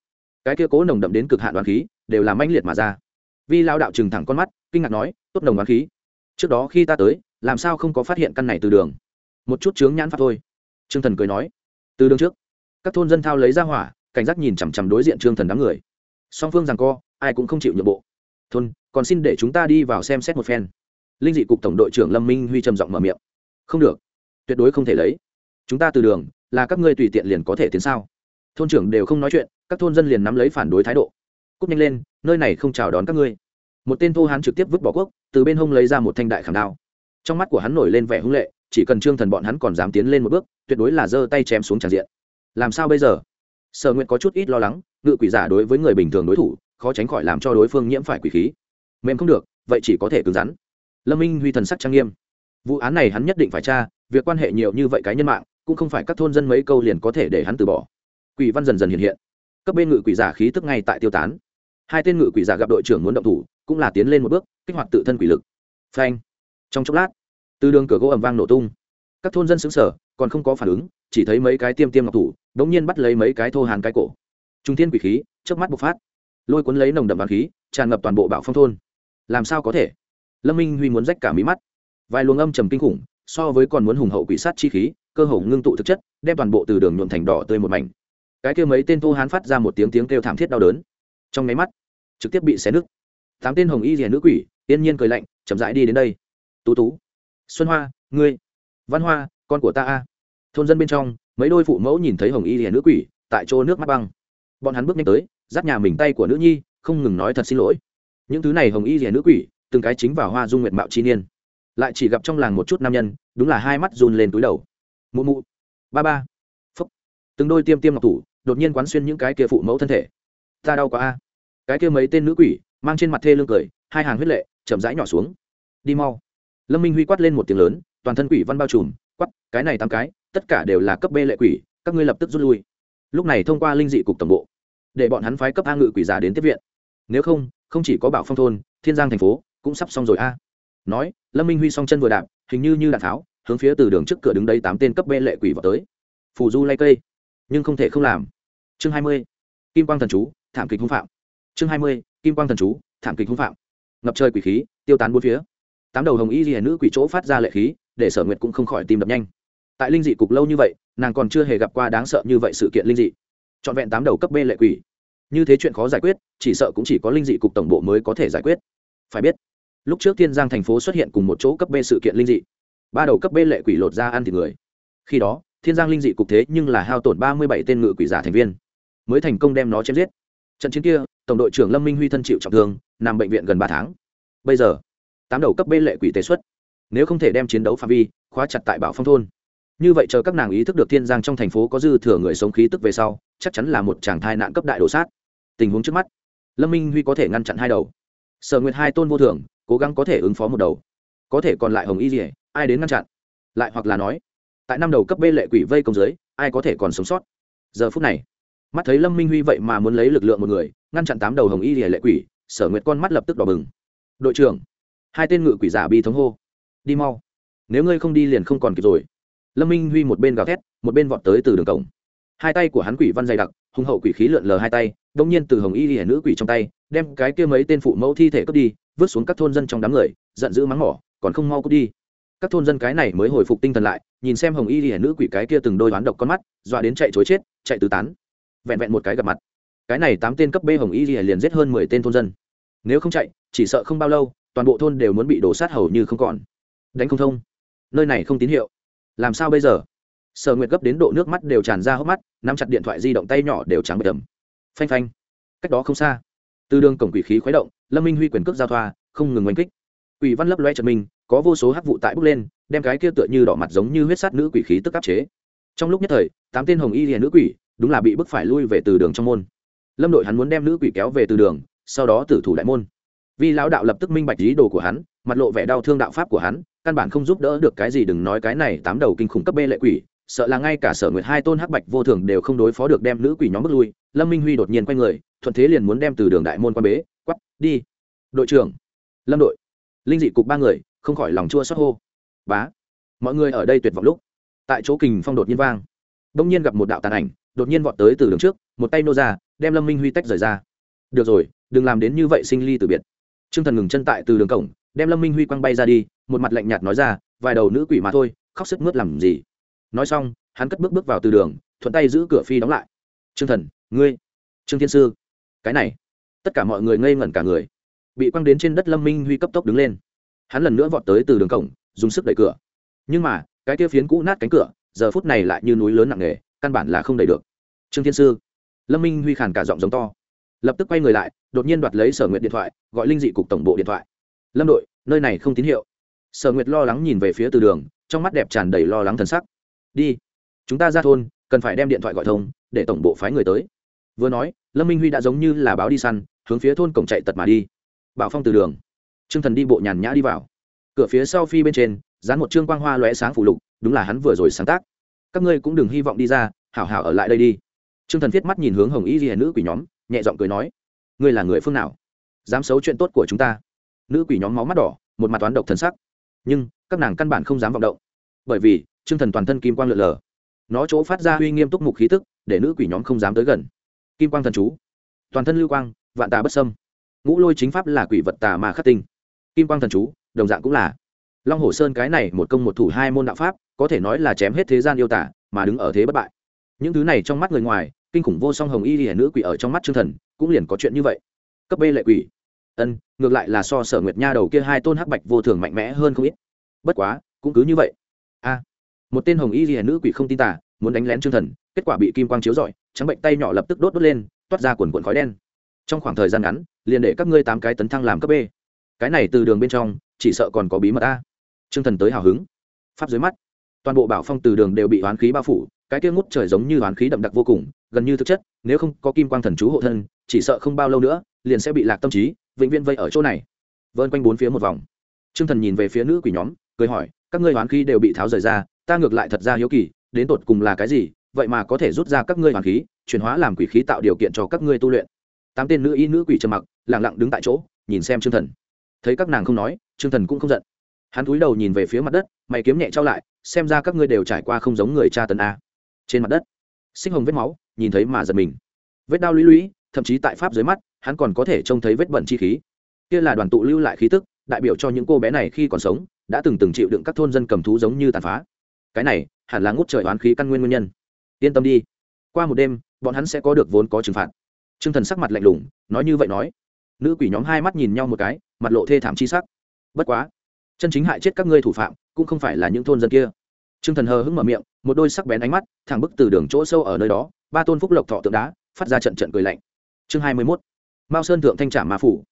cái kia cố nồng đậm đến cực hạn đoàn khí đều làm mãnh liệt mà ra. Vi lao đạo trừng thẳng con mắt, kinh ngạc nói, tốt nồng đoàn khí. Trước đó khi ta tới, làm sao không có phát hiện căn này từ đường? Một chút chướng nhãn pháp thôi. T r ư ơ n g thần cười nói, từ đường trước, các thôn dân thao lấy ra hỏa, cảnh giác nhìn chằm chằm đối diện trương thần đám người. Song phương rằng co, ai cũng không chịu nhượng bộ thôn, còn xin để chúng ta đi vào xem xét một phen. Linh dị cục tổng đội trưởng lâm minh huy trầm giọng mở miệng. Không được. Tuyệt đối không thể lấy. Chúng ta từ đường, là các ngươi tùy tiện liền có thể tiến sao? Thôn trưởng đều không nói chuyện, các thôn dân liền nắm lấy phản đối thái độ. Cúp nhanh lên, nơi này không chào đón các ngươi. Một tên thô hán trực tiếp vứt bỏ quốc, từ bên hông lấy ra một thanh đại khảm đao. Trong mắt của hắn nổi lên vẻ hung lệ, chỉ cần trương thần bọn hắn còn dám tiến lên một bước, tuyệt đối là giơ tay chém xuống tràn diện. Làm sao bây giờ? Sở nguyện có chút ít lo lắng, ngự quỷ giả đối với người bình thường đối thủ khó tránh khỏi làm cho đối phương nhiễm phải quỷ khí. Mềm không được, vậy chỉ có thể cứng rắn. Lâm minh huy thần sắc trang nghiêm. Vụ án này hắn nhất định phải tra, việc quan hệ nhiều như vậy cái nhân mạng, cũng không phải các thôn dân mấy câu liền có thể để hắn từ bỏ. Quỷ văn dần dần hiện hiện. Cấp bên ngự quỷ giả khí tức ngay tại tiêu tán. Hai tên ngự quỷ giả gặp đội trưởng muốn động thủ, cũng là tiến lên một bước, kích hoạt tự thân quỷ lực. Phanh. Trong chốc lát, từ đường cửa gỗ ầm vang nổ tung. Các thôn dân xứng sở còn không có phản ứng, chỉ thấy mấy cái tiêm tiêm ngọc thủ, đống nhiên bắt lấy mấy cái thô hàn cái cổ. Trung thiên quỷ khí trước mắt bộc phát lôi cuốn lấy nồng đậm vàng khí, tràn ngập toàn bộ bảo phong thôn. Làm sao có thể? Lâm minh huy muốn rách cả mí mắt. Vài luồng âm trầm kinh khủng, so với còn muốn hùng hậu quỷ sát chi khí, cơ hồ ngưng tụ thực chất, đem toàn bộ từ đường nhuộm thành đỏ tươi một mảnh. Cái kêu mấy tên thu hán phát ra một tiếng tiếng kêu thảm thiết đau đớn. Trong nháy mắt, trực tiếp bị xé nứt. Tám tên hồng y rìa nữ quỷ, yên nhiên cười lạnh, chậm rãi đi đến đây. Tú tú, xuân hoa, ngươi, văn hoa, con của ta a. Thôn dân bên trong, mấy đôi phụ mẫu nhìn thấy hồng y rìa nữ quỷ, tại chỗ nước mắt băng. Bọn hắn bước nhanh tới dắt nhà mình tay của nữ nhi, không ngừng nói thật xin lỗi. Những thứ này hồng y rìa nữ quỷ, từng cái chính vào hoa dung nguyện mạo chi niên. Lại chỉ gặp trong làng một chút nam nhân, đúng là hai mắt run lên túi đầu. Mụ mụ. Ba ba. Phúc. Từng đôi tiêm tiêm ngọc thủ, đột nhiên quán xuyên những cái kia phụ mẫu thân thể. Ta đau quá a. Cái kia mấy tên nữ quỷ, mang trên mặt thê lương cười, hai hàng huyết lệ, chậm rãi nhỏ xuống. Đi mau. Lâm minh huy quát lên một tiếng lớn, toàn thân quỷ văn bao trùm quắp cái này tám cái, tất cả đều là cấp b lệ quỷ, các ngươi lập tức rút lui. Lúc này thông qua linh dị cục tổng bộ để bọn hắn phái cấp a ngự quỷ giả đến tiếp viện. Nếu không không chỉ có bảo phong thôn, thiên giang thành phố cũng sắp xong rồi a. Nói, lâm minh huy song chân vừa đạp, hình như như đạn tháo, hướng phía từ đường trước cửa đứng đây tám tên cấp bê lệ quỷ vào tới. Phù du lay cây, nhưng không thể không làm. Chương hai mươi, kim quang thần chú, thảm kịch hung phạm. Chương hai mươi, kim quang thần chú, thảm kịch hung phạm. Ngập trời quỷ khí, tiêu tán bốn phía. Tám đầu hồng y ghi nữ quỷ chỗ phát ra lệ khí, để sở nguyệt cũng không khỏi tìm đập nhanh. Tại linh dị cục lâu như vậy, nàng còn chưa hề gặp qua đáng sợ như vậy sự kiện linh dị trọn vẹn tám đầu cấp b lệ quỷ. Như thế chuyện khó giải quyết, chỉ sợ cũng chỉ có linh dị cục tổng bộ mới có thể giải quyết. Phải biết, lúc trước thiên giang thành phố xuất hiện cùng một chỗ cấp b sự kiện linh dị, ba đầu cấp b lệ quỷ lột ra ăn thịt người. Khi đó, thiên giang linh dị cục thế nhưng là hao tổn ba mươi bảy tên ngự quỷ giả thành viên, mới thành công đem nó chém giết. Trận chiến kia, tổng đội trưởng lâm minh huy thân chịu trọng thương, nằm bệnh viện gần ba tháng. Bây giờ, tám đầu cấp b lệ quỷ tế xuất. Nếu không thể đem chiến đấu phạm vi, khóa chặt tại bảo phong thôn như vậy chờ các nàng ý thức được thiên giang trong thành phố có dư thừa người sống khí tức về sau, chắc chắn là một chàng thai nạn cấp đại đổ sát. Tình huống trước mắt, lâm minh huy có thể ngăn chặn hai đầu. Sở nguyệt hai tôn vô thường, cố gắng có thể ứng phó một đầu. Có thể còn lại hồng y dỉa ai đến ngăn chặn? Lại hoặc là nói, tại năm đầu cấp b lệ quỷ vây công giới, ai có thể còn sống sót? Giờ phút này, mắt thấy lâm minh huy vậy mà muốn lấy lực lượng một người, ngăn chặn tám đầu hồng y dỉa lệ quỷ, sở nguyệt con mắt lập tức đỏ bừng. Đội trưởng, hai tên ngự quỷ giả bi thống hô. Đi mau. Nếu ngươi không đi liền không còn kịp rồi lâm minh huy một bên gào thét, một bên vọt tới từ đường cổng. Hai tay của hắn quỷ văn dày đặc, hùng hậu quỷ khí lượn lờ hai tay đông nhiên từ hồng y ghi nữ quỷ trong tay, đem cái kia mấy tên phụ mẫu thi thể cướp đi, vứt xuống các thôn dân trong đám người, giận dữ mắng mỏ, còn không mau cướp đi. Các thôn dân cái này mới hồi phục tinh thần lại, nhìn xem hồng y ghi nữ quỷ cái kia từng đôi đoán độc con mắt, dọa đến chạy chối chết, chạy tứ tán. Vẹn vẹn một cái gặp mặt. Cái này tám tên cấp b hồng y ghi liền giết hơn mười tên thôn dân. Nếu không chạy, chỉ sợ không bao lâu, toàn bộ thôn đều muốn bị đổ sát hầu như không còn. Đánh không thông. Nơi này không tín hiệu làm sao bây giờ? Sở nguyệt gấp đến độ nước mắt đều tràn ra hốc mắt, nắm chặt điện thoại di động tay nhỏ đều trắng bệ tầm phanh phanh. Cách đó không xa. Từ đường cổng quỷ khí khuấy động, lâm minh huy quyền cước giao thoa, không ngừng oanh kích. Quỷ văn lấp loe trật mình, có vô số hắc vụ tại bước lên, đem cái kia tựa như đỏ mặt giống như huyết sát nữ quỷ khí tức áp chế. Trong lúc nhất thời, tám tên hồng y liền nữ quỷ, đúng là bị bức phải lui về từ đường trong môn. Lâm đội hắn muốn đem nữ quỷ kéo về từ đường, sau đó tử thủ đại môn. Vì lão đạo lập tức minh bạch ý đồ của hắn, mặt lộ vẻ đau thương đạo pháp của hắn căn bản không giúp đỡ được cái gì, đừng nói cái này tám đầu kinh khủng cấp bê lệ quỷ, sợ là ngay cả sở nguyệt hai tôn hắc bạch vô thường đều không đối phó được đem nữ quỷ nhóm bước lui. Lâm minh huy đột nhiên quay người, thuận thế liền muốn đem từ đường đại môn quan bế, quắp, đi. Đội trưởng. Lâm đội. Linh dị cục ba người, không khỏi lòng chua xót hô. Bá. Mọi người ở đây tuyệt vọng lúc, tại chỗ kình phong đột nhiên vang. Đông nhiên gặp một đạo tàn ảnh, đột nhiên vọt tới từ đường trước, một tay nô ra, đem lâm minh huy tách rời ra. Được rồi, đừng làm đến như vậy sinh ly từ biệt. T r ư ơ n g thần ngừng chân tại từ đường cổng đem lâm minh huy quăng bay ra đi một mặt lạnh nhạt nói ra vài đầu nữ quỷ mà thôi khóc sức mướt làm gì nói xong hắn cất bước bước vào từ đường thuận tay giữ cửa phi đóng lại t r ư ơ n g thần ngươi trương thiên sư cái này tất cả mọi người ngây ngẩn cả người bị quăng đến trên đất lâm minh huy cấp tốc đứng lên hắn lần nữa vọt tới từ đường cổng dùng sức đẩy cửa nhưng mà cái kia phiến cũ nát cánh cửa giờ phút này lại như núi lớn nặng nề căn bản là không đẩy được trương thiên sư lâm minh huy khàn cả giọng giống to lập tức quay người lại đột nhiên đoạt lấy sở nguyện điện thoại gọi linh dị cục tổng bộ điện thoại lâm đội, nơi này không tín hiệu. Sở nguyệt lo lắng nhìn về phía từ đường, trong mắt đẹp tràn đầy lo lắng thần sắc. Đi, chúng ta ra thôn, cần phải đem điện thoại gọi thông, để tổng bộ phái người tới. Vừa nói, lâm minh huy đã giống như là báo đi săn, hướng phía thôn cổng chạy tật mà đi. Bảo phong từ đường. T r ư ơ n g thần đi bộ nhàn nhã đi vào. Cửa phía sau phi bên trên, dán một chương quang hoa lóe sáng phủ lục, đúng là hắn vừa rồi sáng tác. Các ngươi cũng đừng hy vọng đi ra, hảo hảo ở lại đây đi. T r ư ơ n g thần viết mắt nhìn hướng hồng y ghi nữ quỷ nhóm, nhẹ giọng cười nói, ngươi là người phương nào? Dám xấu chuyện tốt của chúng ta nữ quỷ nhóm máu mắt đỏ, một mặt toán độc thần sắc. Nhưng, các nàng căn bản không dám vọng động. Bởi vì chương thần toàn thân kim quang lượn lờ. Nó chỗ phát ra uy nghiêm túc mục khí tức, để nữ quỷ nhóm không dám tới gần. Kim quang thần chú. Toàn thân lưu quang, vạn tà bất sâm ngũ lôi chính pháp là quỷ vật tà mà khắc tinh. Kim quang thần chú, đồng dạng cũng là. Long hồ sơn cái này một công một thủ hai môn đạo pháp, có thể nói là chém hết thế gian yêu tả mà đứng ở thế bất bại. Những thứ này trong mắt người ngoài, kinh khủng vô song hồng y hiển nữ quỷ ở trong mắt chương thần, cũng liền có chuyện như vậy. Cấp b lệ quỷ ân, ngược lại là so sở nguyệt nha đầu kia hai tôn hắc bạch vô thường mạnh mẽ hơn không ít. Bất quá, cũng cứ như vậy. A, một tên hồng y hiển nữ quỷ không tin tả muốn đánh lén chương thần, kết quả bị kim quang chiếu rọi, trắng bệnh tay nhỏ lập tức đốt đốt lên, toát ra quần quần khói đen. Trong khoảng thời gian ngắn, liền để các ngươi tám cái tấn thăng làm cấp b. Cái này từ đường bên trong, chỉ sợ còn có bí mật a. Chương thần tới hào hứng. Pháp dưới mắt. Toàn bộ bảo phong từ đường đều bị oán khí bao phủ, cái kia ngút trời giống như oán khí đậm đặc vô cùng, gần như thực chất, nếu không có kim quang thần chú hộ thân, chỉ sợ không bao lâu nữa, liền sẽ bị lạc tâm trí vĩnh viễn vây ở chỗ này. Vơn quanh bốn phía một vòng. T r ư ơ n g thần nhìn về phía nữ quỷ nhóm, cười hỏi, các ngươi hoán khí đều bị tháo rời ra, ta ngược lại thật ra hiếu kỳ, đến tột cùng là cái gì, vậy mà có thể rút ra các ngươi hoán khí, chuyển hóa làm quỷ khí tạo điều kiện cho các ngươi tu luyện. Tám tên nữ y nữ quỷ trầm mặc lẳng lặng đứng tại chỗ, nhìn xem t r ư ơ n g thần. Thấy các nàng không nói t r ư ơ n g thần cũng không giận. Hắn cúi đầu nhìn về phía mặt đất, mày kiếm nhẹ trao lại, xem ra các ngươi đều trải qua không giống người cha tần a. Trên mặt đất sinh hồng vết máu, nhìn thấy mà giật mình. Vết đau lũy lũy, thậm chí tại pháp dưới mắt hắn còn có thể trông thấy vết bẩn chi khí. Kia là đoàn tụ lưu lại khí tức, đại biểu cho những cô bé này khi còn sống, đã từng từng chịu đựng các thôn dân cầm thú giống như tàn phá. Cái này, hẳn là ngút trời oán khí căn nguyên nguyên nhân. Yên tâm đi. Qua một đêm, bọn hắn sẽ có được vốn có trừng phạt. T r ư ơ n g thần sắc mặt lạnh lùng, nói như vậy nói. Nữ quỷ nhóm hai mắt nhìn nhau một cái, mặt lộ thê thảm chi sắc. Bất quá, chân chính hại chết các ngươi thủ phạm, cũng không phải là những thôn dân kia. T r ư ơ n g thần hờ hững mở miệng, một đôi sắc bén ánh mắt, thẳng bức từ đường chỗ sâu ở nơi đó, ba tôn phúc lộc thọ tượng đá, phát ra trận trận cười lạnh. Chương hai mươi mốt mao sơn thượng thanh trả ma phủ.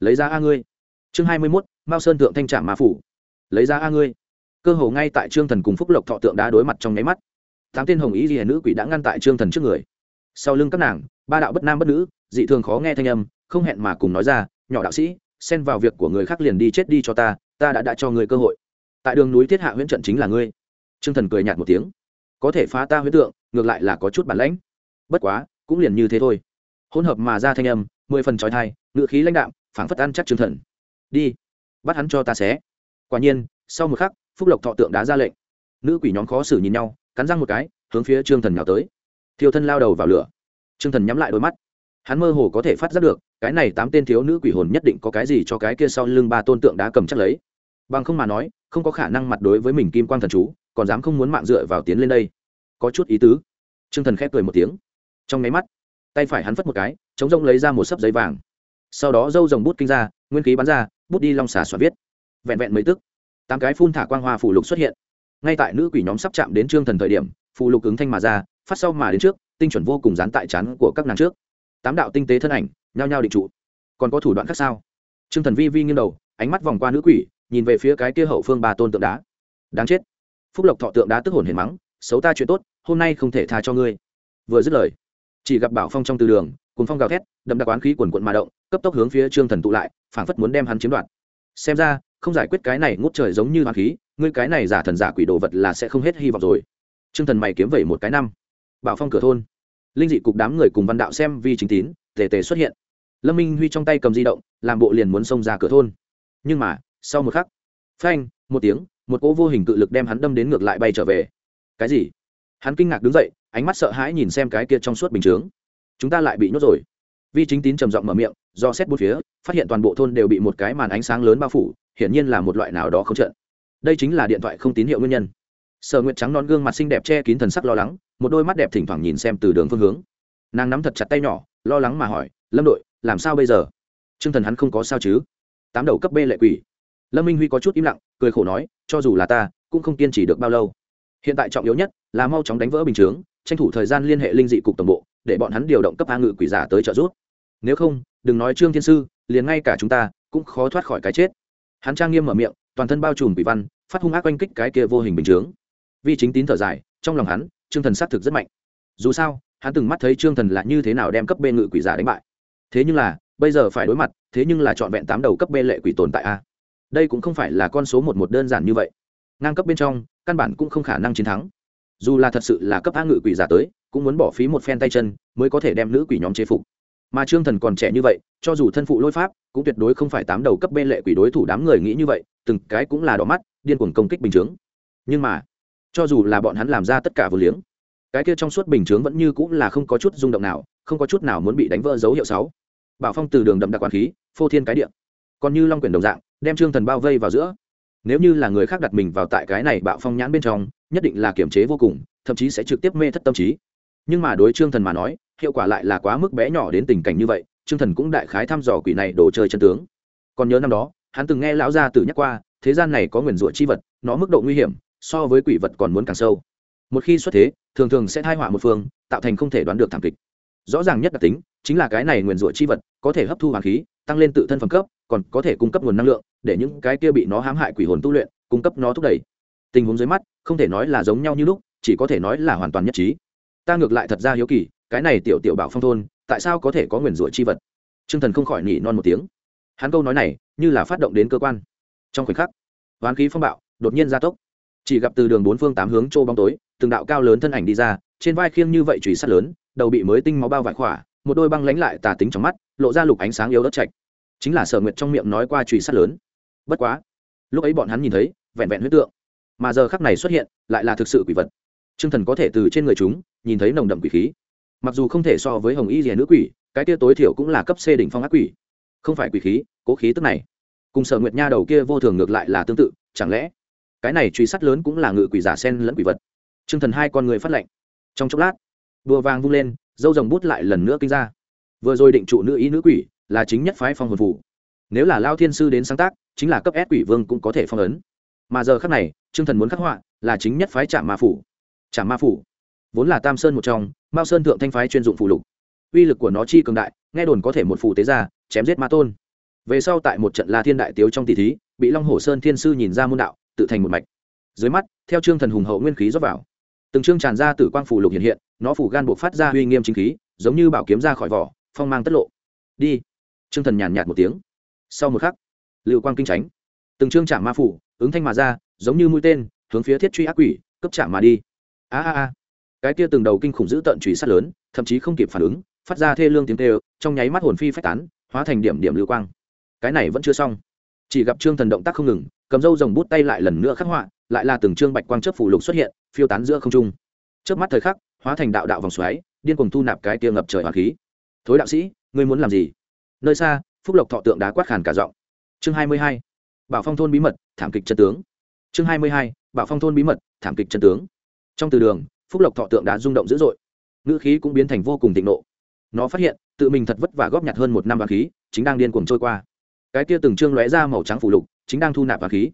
Lấy ra a ngươi. Chương hai mươi mốt, mao sơn thượng thanh trả ma phủ. Lấy ra a ngươi. Cơ hồ ngay tại trương thần cùng phúc lộc thọ tượng đá đối mặt trong nháy mắt. Tám tên hồng ý ghi nữ quỷ đã ngăn tại trương thần trước người. Sau lưng các nàng, ba đạo bất nam bất nữ, dị thường khó nghe thanh âm, không hẹn mà cùng nói ra, nhỏ đạo sĩ, xen vào việc của người khác liền đi chết đi cho ta ta đã đã cho người cơ hội. Tại đường núi thiết hạ huyễn trận chính là ngươi. Trương thần cười nhạt một tiếng. Có thể phá ta huyễn tượng, ngược lại là có chút bản lãnh. Bất quá, cũng liền như thế thôi. Hỗn hợp mà ra thanh âm mười phần trói thai, ngựa khí lãnh đạm, phảng phất ăn chắc trương thần. Đi, bắt hắn cho ta xé. Quả nhiên, sau một khắc, phúc lộc thọ tượng đá ra lệnh. Nữ quỷ nhóm khó xử nhìn nhau, cắn răng một cái, hướng phía trương thần nhào tới. Thiêu thân lao đầu vào lửa. Trương thần nhắm lại đôi mắt. Hắn mơ hồ có thể phát giác được, cái này tám tên thiếu nữ quỷ hồn nhất định có cái gì cho cái kia sau lưng ba tôn tượng đá cầm chắc lấy. Bằng không mà nói, không có khả năng mặt đối với mình kim quang thần chú, còn dám không muốn mạng dựa vào tiến lên đây. Có chút ý tứ. Trương thần khép cười một tiếng. Trong nháy mắt tay phải hắn phất một cái, chống rông lấy ra một sấp giấy vàng. Sau đó dâu dòng bút kinh ra, nguyên khí bắn ra, bút đi long xả xoa viết. Vẹn vẹn mấy tức, tám cái phun thả quang hoa phủ lục xuất hiện. Ngay tại nữ quỷ nhóm sắp chạm đến trương thần thời điểm, phù lục ứng thanh mà ra, phát sau mà đến trước, tinh chuẩn vô cùng dán tại chắn của các nàng trước. Tám đạo tinh tế thân ảnh, nhao nhao định trụ. Còn có thủ đoạn khác sao? Trương thần vi vi nghiêng đầu, ánh mắt vòng qua nữ quỷ, nhìn về phía cái kia hậu phương ba tôn tượng đá. Đáng chết. Phúc lộc thọ tượng đá tức hồn hề mắng, xấu ta chuyện tốt, hôm nay không thể tha cho ngươi. Vừa dứt lời chỉ gặp bảo phong trong từ đường cùng phong gào thét, đậm đặc oán khí quần quận mà động, cấp tốc hướng phía trương thần tụ lại, phảng phất muốn đem hắn chiếm đoạt. Xem ra, không giải quyết cái này ngút trời giống như oán khí, ngươi cái này giả thần giả quỷ đồ vật là sẽ không hết hy vọng rồi. Trương thần mày kiếm vẩy một cái năm. Bảo phong cửa thôn. Linh dị cục đám người cùng văn đạo xem vi chính tín, tề tề xuất hiện. Lâm minh huy trong tay cầm di động, làm bộ liền muốn xông ra cửa thôn. Nhưng mà, sau một khắc, phanh, một tiếng, một cỗ vô hình cự lực đem hắn đâm đến ngược lại bay trở về. Cái gì? Hắn kinh ngạc đứng dậy, ánh mắt sợ hãi nhìn xem cái kia trong suốt bình chướng. Chúng ta lại bị nhốt rồi. Vi chính tín trầm giọng mở miệng, do xét bốn phía, phát hiện toàn bộ thôn đều bị một cái màn ánh sáng lớn bao phủ, hiển nhiên là một loại nào đó không trận đây chính là điện thoại không tín hiệu nguyên nhân. Sở nguyệt trắng non gương mặt xinh đẹp che kín thần sắc lo lắng, một đôi mắt đẹp thỉnh thoảng nhìn xem từ đường phương hướng. Nàng nắm thật chặt tay nhỏ, lo lắng mà hỏi, lâm đội, làm sao bây giờ? T r ư ơ n g thần hắn không có sao chứ? Tám đầu cấp b lệ quỷ. Lâm minh huy có chút im lặng, cười khổ nói, cho dù là ta, cũng không kiên trì được bao lâu hiện tại trọng yếu nhất là mau chóng đánh vỡ bình chướng, tranh thủ thời gian liên hệ linh dị cục tổng bộ, để bọn hắn điều động cấp a ngự quỷ giả tới trợ giúp. Nếu không, đừng nói trương thiên sư, liền ngay cả chúng ta cũng khó thoát khỏi cái chết. Hắn trang nghiêm mở miệng, toàn thân bao trùm quỷ văn, phát hung ác oanh kích cái kia vô hình bình chướng. Vì chính tín thở dài, trong lòng hắn, trương thần xác thực rất mạnh. Dù sao, hắn từng mắt thấy trương thần là như thế nào đem cấp b ngự quỷ giả đánh bại. Thế nhưng là, bây giờ phải đối mặt, thế nhưng là trọn vẹn tám đầu cấp b lệ quỷ tồn tại a. Đây cũng không phải là con số một một đơn giản như vậy ngang cấp bên trong, căn bản cũng không khả năng chiến thắng. Dù là thật sự là cấp a ngự quỷ giả tới, cũng muốn bỏ phí một phen tay chân mới có thể đem nữ quỷ nhóm chế phục. Mà trương thần còn trẻ như vậy, cho dù thân phụ lôi pháp, cũng tuyệt đối không phải tám đầu cấp bên lệ quỷ đối thủ đám người nghĩ như vậy, từng cái cũng là đỏ mắt, điên cuồng công kích bình chướng. Nhưng mà, cho dù là bọn hắn làm ra tất cả vừa liếng, cái kia trong suốt bình chướng vẫn như cũng là không có chút rung động nào, không có chút nào muốn bị đánh vỡ dấu hiệu sáu. Bảo phong từ đường đậm đặc quản khí, phô thiên cái điện còn như long quyển đồng dạng, đem trương thần bao vây vào giữa nếu như là người khác đặt mình vào tại cái này bạo phong nhãn bên trong, nhất định là kiềm chế vô cùng, thậm chí sẽ trực tiếp mê thất tâm trí. Nhưng mà đối trương thần mà nói, hiệu quả lại là quá mức bé nhỏ đến tình cảnh như vậy, trương thần cũng đại khái thăm dò quỷ này đồ chơi chân tướng. Còn nhớ năm đó, hắn từng nghe lão gia tử nhắc qua, thế gian này có nguyền rủa chi vật, nó mức độ nguy hiểm, so với quỷ vật còn muốn càng sâu. Một khi xuất thế, thường thường sẽ thai họa một phương, tạo thành không thể đoán được thảm kịch. Rõ ràng nhất đặc tính, chính là cái này nguyền rủa chi vật có thể hấp thu hoàng khí, tăng lên tự thân phẩm cấp còn có thể cung cấp nguồn năng lượng, để những cái kia bị nó hãm hại quỷ hồn tu luyện, cung cấp nó thúc đẩy. Tình huống dưới mắt, không thể nói là giống nhau như lúc, chỉ có thể nói là hoàn toàn nhất trí. Ta ngược lại thật ra hiếu kỳ, cái này tiểu tiểu bảo phong thôn, tại sao có thể có nguyền rủa chi vật? T r ư ơ n g thần không khỏi nỉ non một tiếng. Hắn câu nói này, như là phát động đến cơ quan. Trong khoảnh khắc, hoán khí phong bạo, đột nhiên gia tốc. Chỉ gặp từ đường bốn phương tám hướng trô bóng tối, từng đạo cao lớn thân ảnh đi ra, trên vai khiêng như vậy trùy sắt lớn, đầu bị mới tinh máu bao vải khỏa, một đôi băng lánh lại tà tính trong mắt, lộ ra lục ánh sáng yếu đất chạch chính là sở nguyệt trong miệng nói qua truy sắt lớn. Bất quá, lúc ấy bọn hắn nhìn thấy, vẹn vẹn huyết tượng. Mà giờ khắc này xuất hiện, lại là thực sự quỷ vật. T r ư ơ n g thần có thể từ trên người chúng, nhìn thấy nồng đậm quỷ khí. Mặc dù không thể so với hồng y rìa nữ quỷ, cái tia tối thiểu cũng là cấp c đỉnh phong ác quỷ. Không phải quỷ khí, cố khí tức này. Cùng sở nguyệt nha đầu kia vô thường ngược lại là tương tự, chẳng lẽ cái này truy sát lớn cũng là ngự quỷ giả sen lẫn quỷ vật? T r ư ơ n g thần hai con người phát lệnh. Trong chốc lát, đùa vàng vung lên, dâu rồng bút lại lần nữa kinh ra. Vừa rồi định trụ nữ ý nữ quỷ là chính nhất phái phong hồn phủ. Nếu là lao thiên sư đến sáng tác, chính là cấp s quỷ vương cũng có thể phong ấn. Mà giờ khác này, trương thần muốn khắc họa là chính nhất phái trạm ma phủ. Trạm ma phủ, vốn là tam sơn một trong, mao sơn thượng thanh phái chuyên dụng phụ lục. Uy lực của nó chi cường đại, nghe đồn có thể một phủ tế ra, chém giết ma tôn. Về sau tại một trận la thiên đại tiếu trong tỷ thí, bị long hồ sơn thiên sư nhìn ra môn đạo, tự thành một mạch. Dưới mắt, theo trương thần hùng hậu nguyên khí rót vào, từng trương tràn ra từ quang phủ lục hiện hiện, nó phủ gan buộc phát ra uy nghiêm chính khí, giống như bảo kiếm ra khỏi vỏ, phong mang tất lộ. Đi trương thần nhàn nhạt một tiếng. Sau một khắc, lưu quang kinh tránh. Từng trương chạm ma phủ, ứng thanh mà ra, giống như mũi tên, hướng phía thiết truy ác quỷ, cấp chạm mà đi. A a a. Cái kia từng đầu kinh khủng dữ tận truy sát lớn, thậm chí không kịp phản ứng, phát ra thê lương tiếng tê trong nháy mắt hồn phi phách tán, hóa thành điểm điểm lưu quang. Cái này vẫn chưa xong. Chỉ gặp trương thần động tác không ngừng, cầm dâu rồng bút tay lại lần nữa khắc họa, lại là từng trương bạch quang chớp phủ lục xuất hiện, phiêu tán giữa không trung. Trước mắt thời khắc, hóa thành đạo đạo vòng xoáy, điên cuồng thu nạp cái kia ngập trời hoàng khí. Thối đạo sĩ, ngươi muốn làm gì? Nơi xa, phúc lộc thọ tượng đá quát khàn cả giọng. Chương hai mươi hai, bảo phong thôn bí mật, thảm kịch chân tướng. Chương hai mươi hai, bảo phong thôn bí mật, thảm kịch chân tướng. Trong từ đường, phúc lộc thọ tượng đã rung động dữ dội. Ngữ khí cũng biến thành vô cùng thịnh nộ. Nó phát hiện, tự mình thật vất vả góp nhặt hơn một năm vàng khí, chính đang điên cuồng trôi qua. Cái kia từng trương lóe ra màu trắng phủ lục, chính đang thu nạp vàng khí.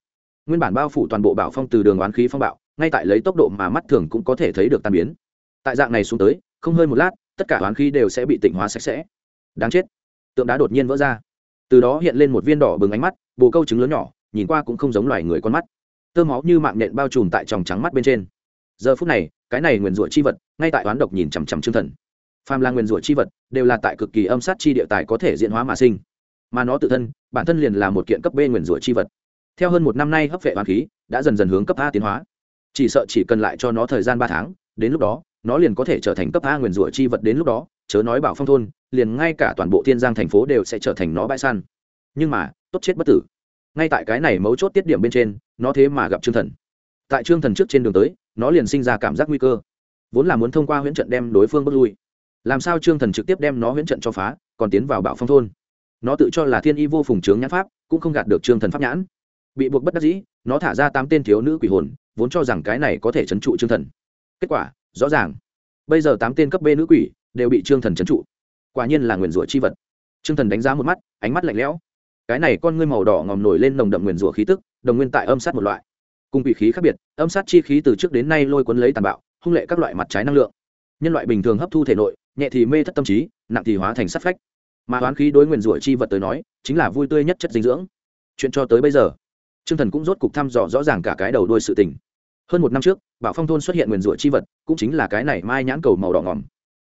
Nguyên bản bao phủ toàn bộ bảo phong từ đường oán khí phong bạo, ngay tại lấy tốc độ mà mắt thường cũng có thể thấy được tan biến. Tại dạng này xuống tới, không hơi một lát, tất cả oán khí đều sẽ bị tỉnh hóa sạch sẽ. Đáng chết tượng đá đột nhiên vỡ ra. Từ đó hiện lên một viên đỏ bừng ánh mắt, bồ câu trứng lớn nhỏ, nhìn qua cũng không giống loài người con mắt. Tơ máu như mạng nện bao trùm tại tròng trắng mắt bên trên. Giờ phút này, cái này nguyền rủa chi vật, ngay tại toán độc nhìn chằm chằm chương thần. Phàm là nguyền rủa chi vật, đều là tại cực kỳ âm sát chi địa tài có thể diễn hóa mà sinh. Mà nó tự thân, bản thân liền là một kiện cấp b nguyền rủa chi vật. Theo hơn một năm nay hấp vệ hoàn khí, đã dần dần hướng cấp a tiến hóa. Chỉ sợ chỉ cần lại cho nó thời gian ba tháng, đến lúc đó, nó liền có thể trở thành cấp a nguyền rủa chi vật đến lúc đó chớ nói bảo phong thôn, liền ngay cả toàn bộ thiên giang thành phố đều sẽ trở thành nó bãi săn. Nhưng mà, tốt chết bất tử. Ngay tại cái này mấu chốt tiết điểm bên trên, nó thế mà gặp trương thần. Tại trương thần trước trên đường tới, nó liền sinh ra cảm giác nguy cơ. Vốn là muốn thông qua huyễn trận đem đối phương bước lui. Làm sao trương thần trực tiếp đem nó huyễn trận cho phá, còn tiến vào bảo phong thôn? Nó tự cho là thiên y vô phùng trướng nhãn pháp, cũng không gạt được trương thần pháp nhãn. Bị buộc bất đắc dĩ, nó thả ra tám tên thiếu nữ quỷ hồn, vốn cho rằng cái này có thể trấn trụ trương thần. Kết quả, rõ ràng. Bây giờ tám tên cấp b nữ quỷ đều bị trương thần trấn trụ. Quả nhiên là nguyền rủa chi vật. Trương thần đánh giá một mắt, ánh mắt lạnh lẽo. Cái này con ngươi màu đỏ ngòm nổi lên nồng đậm nguyền rủa khí tức, đồng nguyên tại âm sát một loại. Cùng quỷ khí khác biệt, âm sát chi khí từ trước đến nay lôi cuốn lấy tàn bạo, hung lệ các loại mặt trái năng lượng. Nhân loại bình thường hấp thu thể nội, nhẹ thì mê thất tâm trí, nặng thì hóa thành sát phách. Mà hoán khí đối nguyền rủa chi vật tới nói, chính là vui tươi nhất chất dinh dưỡng. Chuyện cho tới bây giờ, trương thần cũng rốt cục thăm dò rõ ràng cả cái đầu đuôi sự tình. Hơn một năm trước, bảo phong thôn xuất hiện nguyền rủa chi vật, cũng chính là cái này mai nhãn cầu màu đỏ ngòm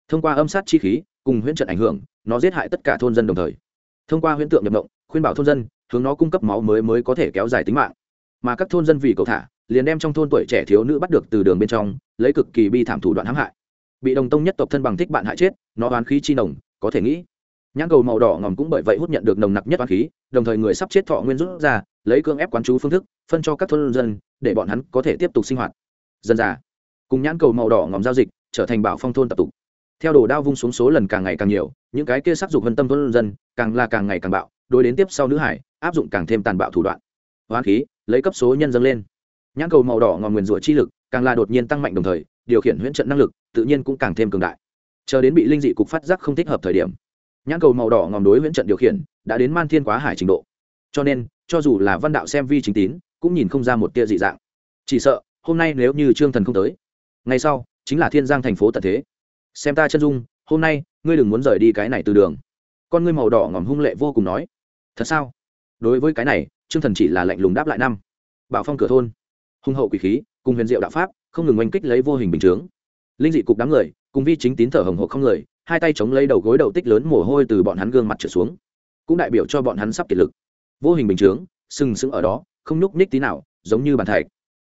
thông qua âm sát chi khí cùng huyễn trận ảnh hưởng, nó giết hại tất cả thôn dân đồng thời. Thông qua huyễn tượng nhập động, khuyên bảo thôn dân, hướng nó cung cấp máu mới mới có thể kéo dài tính mạng. Mà các thôn dân vì cầu thả, liền đem trong thôn tuổi trẻ thiếu nữ bắt được từ đường bên trong, lấy cực kỳ bi thảm thủ đoạn hãm hại. Bị đồng tông nhất tộc thân bằng thích bạn hại chết, nó oán khí chi nồng, có thể nghĩ. Nhãn cầu màu đỏ ngòm cũng bởi vậy hút nhận được nồng nặc nhất oán khí, đồng thời người sắp chết thọ nguyên rút ra, lấy cương ép quán chú phương thức, phân cho các thôn dân, để bọn hắn có thể tiếp tục sinh hoạt. Dân già, cùng nhãn cầu màu đỏ ngòm giao dịch, trở thành bảo phong thôn tập tục theo đồ đao vung xuống số lần càng ngày càng nhiều, những cái kia sắc dục vân tâm vân dân, càng là càng ngày càng bạo, đối đến tiếp sau nữ hải, áp dụng càng thêm tàn bạo thủ đoạn. Hoán khí, lấy cấp số nhân dâng lên. Nhãn cầu màu đỏ ngòm nguyền rủa chi lực, càng là đột nhiên tăng mạnh đồng thời, điều khiển huyễn trận năng lực, tự nhiên cũng càng thêm cường đại. Chờ đến bị linh dị cục phát giác không thích hợp thời điểm, nhãn cầu màu đỏ ngòm đối huyễn trận điều khiển, đã đến man thiên quá hải trình độ. Cho nên, cho dù là văn đạo xem vi chính tín, cũng nhìn không ra một tia dị dạng. Chỉ sợ, hôm nay nếu như trương thần không tới ngay sau, chính là thiên giang thành phố tận thế xem ta chân dung, hôm nay, ngươi đừng muốn rời đi cái này từ đường. Con ngươi màu đỏ ngòm hung lệ vô cùng nói. Thật sao? Đối với cái này, trương thần chỉ là lạnh lùng đáp lại năm. Bảo phong cửa thôn. Hung hậu quỷ khí, cùng huyền diệu đạo pháp, không ngừng oanh kích lấy vô hình bình chướng. Linh dị cục đám người, cùng vi chính tín thở hồng hộc không người, hai tay chống lấy đầu gối đầu tích lớn mồ hôi từ bọn hắn gương mặt trở xuống. Cũng đại biểu cho bọn hắn sắp kiệt lực. Vô hình bình chướng, sừng sững ở đó, không nhúc ních tí nào, giống như bàn thạch.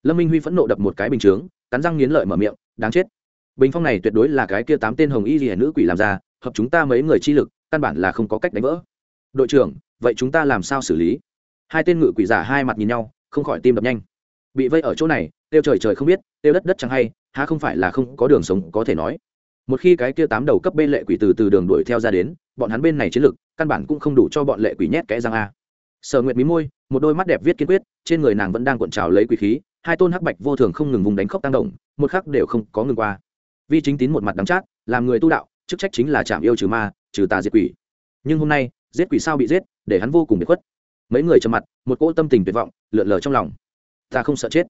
Lâm minh huy phẫn nộ đập một cái bình chướng, cắn răng nghiến lợi mở miệng, đáng chết bình phong này tuyệt đối là cái kia tám tên hồng y rìa nữ quỷ làm ra, hợp chúng ta mấy người chi lực, căn bản là không có cách đánh vỡ. Đội trưởng, vậy chúng ta làm sao xử lý? Hai tên ngự quỷ giả hai mặt nhìn nhau, không khỏi tim đập nhanh. Bị vây ở chỗ này, tiêu trời trời không biết, tiêu đất đất chẳng hay, há không phải là không có đường sống có thể nói. Một khi cái kia tám đầu cấp bên lệ quỷ từ từ đường đuổi theo ra đến, bọn hắn bên này chiến lực, căn bản cũng không đủ cho bọn lệ quỷ nhét kẽ răng a. Sở nguyệt mí môi, một đôi mắt đẹp viết kiên quyết, trên người nàng vẫn đang cuộn trào lấy quỷ khí, hai tôn hắc bạch vô thường không ngừng vùng đánh khốc tăng động, một khắc đều không có ngừng qua vi chính tín một mặt đắng chát, làm người tu đạo, chức trách chính là chạm yêu trừ ma, trừ tà diệt quỷ. Nhưng hôm nay, giết quỷ sao bị giết, để hắn vô cùng bị khuất. Mấy người trầm mặt, một cỗ tâm tình tuyệt vọng, lượn lờ trong lòng. Ta không sợ chết.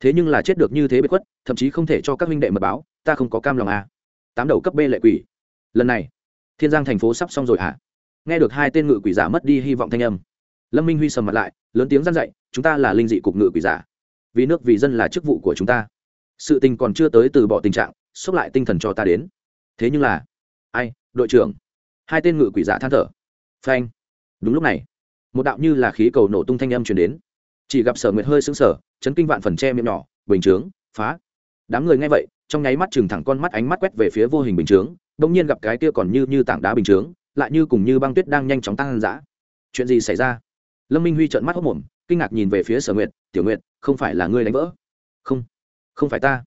Thế nhưng là chết được như thế bị khuất, thậm chí không thể cho các minh đệ mật báo, ta không có cam lòng à. tám đầu cấp b lệ quỷ. Lần này, thiên giang thành phố sắp xong rồi hả? À? nghe được hai tên ngự quỷ giả mất đi hy vọng thanh âm. Lâm minh huy sầm mặt lại, lớn tiếng gian dạy, chúng ta là linh dị cục ngự quỷ giả. Vì nước vì dân là chức vụ của chúng ta. Sự tình còn chưa tới từ bỏ tình trạng xốc lại tinh thần cho ta đến. Thế nhưng là, ai, đội trưởng? Hai tên ngự quỷ giả than thở. Phanh. Đúng lúc này, một đạo như là khí cầu nổ tung thanh âm truyền đến. Chỉ gặp sở nguyệt hơi xứng sở chấn kinh vạn phần che miệng nhỏ, bình chướng, phá. Đám người nghe vậy, trong nháy mắt chừng thẳng con mắt ánh mắt quét về phía vô hình bình chướng đột nhiên gặp cái kia còn như như tảng đá bình chướng, lại như cùng như băng tuyết đang nhanh chóng tăng dã chuyện gì xảy ra? Lâm minh huy trợn mắt hốc mồm kinh ngạc nhìn về phía sở nguyệt, tiểu nguyệt, không phải là ngươi đánh vỡ? Không không phải ta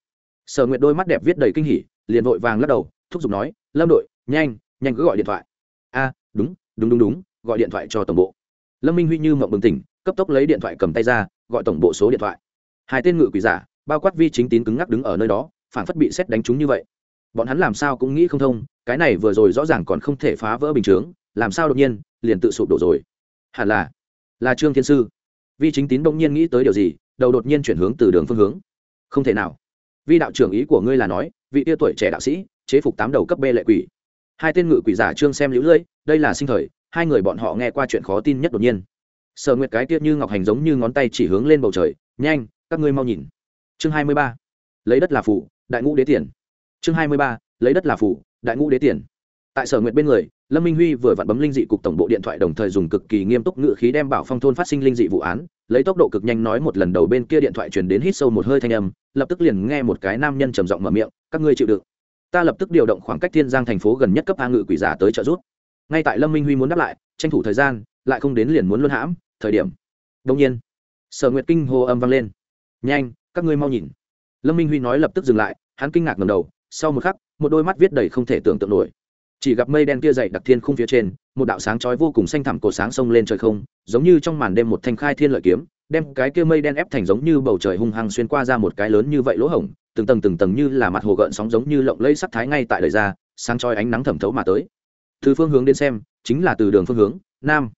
sở nguyệt đôi mắt đẹp viết đầy kinh hỉ, liền vội vàng lắc đầu, thúc giục nói, lâm đội, nhanh nhanh cứ gọi điện thoại. A, đúng đúng đúng đúng, gọi điện thoại cho tổng bộ. Lâm minh huy như mộng bừng tỉnh, cấp tốc lấy điện thoại cầm tay ra, gọi tổng bộ số điện thoại. Hai tên ngự quỷ giả, bao quát vi chính tín cứng ngắc đứng ở nơi đó phản phất bị xét đánh trúng như vậy. Bọn hắn làm sao cũng nghĩ không thông, cái này vừa rồi rõ ràng còn không thể phá vỡ bình chướng, làm sao đột nhiên, liền tự sụp đổ rồi. Hẳn là là trương thiên sư. Vi chính tín đông nhiên nghĩ tới điều gì, đầu đột nhiên chuyển hướng từ đường phương hướng. Không thể nào vi đạo trưởng ý của ngươi là nói, vị tia tuổi trẻ đạo sĩ, chế phục tám đầu cấp b lệ quỷ. Hai tên ngự quỷ giả trương xem lũ lưỡi đây là sinh thời, hai người bọn họ nghe qua chuyện khó tin nhất đột nhiên. Sở nguyệt cái tiết như ngọc hành giống như ngón tay chỉ hướng lên bầu trời, nhanh, các ngươi mau nhìn. Chương hai mươi ba, lấy đất là phủ đại ngũ đế tiền. Chương hai mươi ba, lấy đất là phủ đại ngũ đế tiền. Tại sở nguyệt bên người, lâm minh huy vừa vặn bấm linh dị cục tổng bộ điện thoại đồng thời dùng cực kỳ nghiêm túc ngự khí đem bảo phong thôn phát sinh linh dị vụ án lấy tốc độ cực nhanh nói một lần đầu bên kia điện thoại truyền đến hít sâu một hơi thanh âm, lập tức liền nghe một cái nam nhân trầm giọng mở miệng, các ngươi chịu đựng. Ta lập tức điều động khoảng cách thiên giang thành phố gần nhất cấp a ngự quỷ giả tới trợ giúp. Ngay tại lâm minh huy muốn đáp lại, tranh thủ thời gian, lại không đến liền muốn luân hãm, thời điểm. Đông nhiên, sở nguyệt kinh hô âm vang lên. Nhanh, các ngươi mau nhìn. Lâm minh huy nói lập tức dừng lại, hắn kinh ngạc ngầm đầu, sau một khắc, một đôi mắt viết đầy không thể tưởng tượng nổi chỉ gặp mây đen kia dày đặc thiên khung phía trên, một đạo sáng chói vô cùng xanh thẳm cổ sáng sông lên trời không, giống như trong màn đêm một thanh khai thiên lợi kiếm, đem cái kia mây đen ép thành giống như bầu trời hung hăng xuyên qua ra một cái lớn như vậy lỗ hổng, từng tầng từng tầng như là mặt hồ gợn sóng giống như lộng lẫy sắc thái ngay tại đời ra, sáng chói ánh nắng thẩm thấu mà tới. Từ phương hướng đến xem, chính là từ đường phương hướng, nam.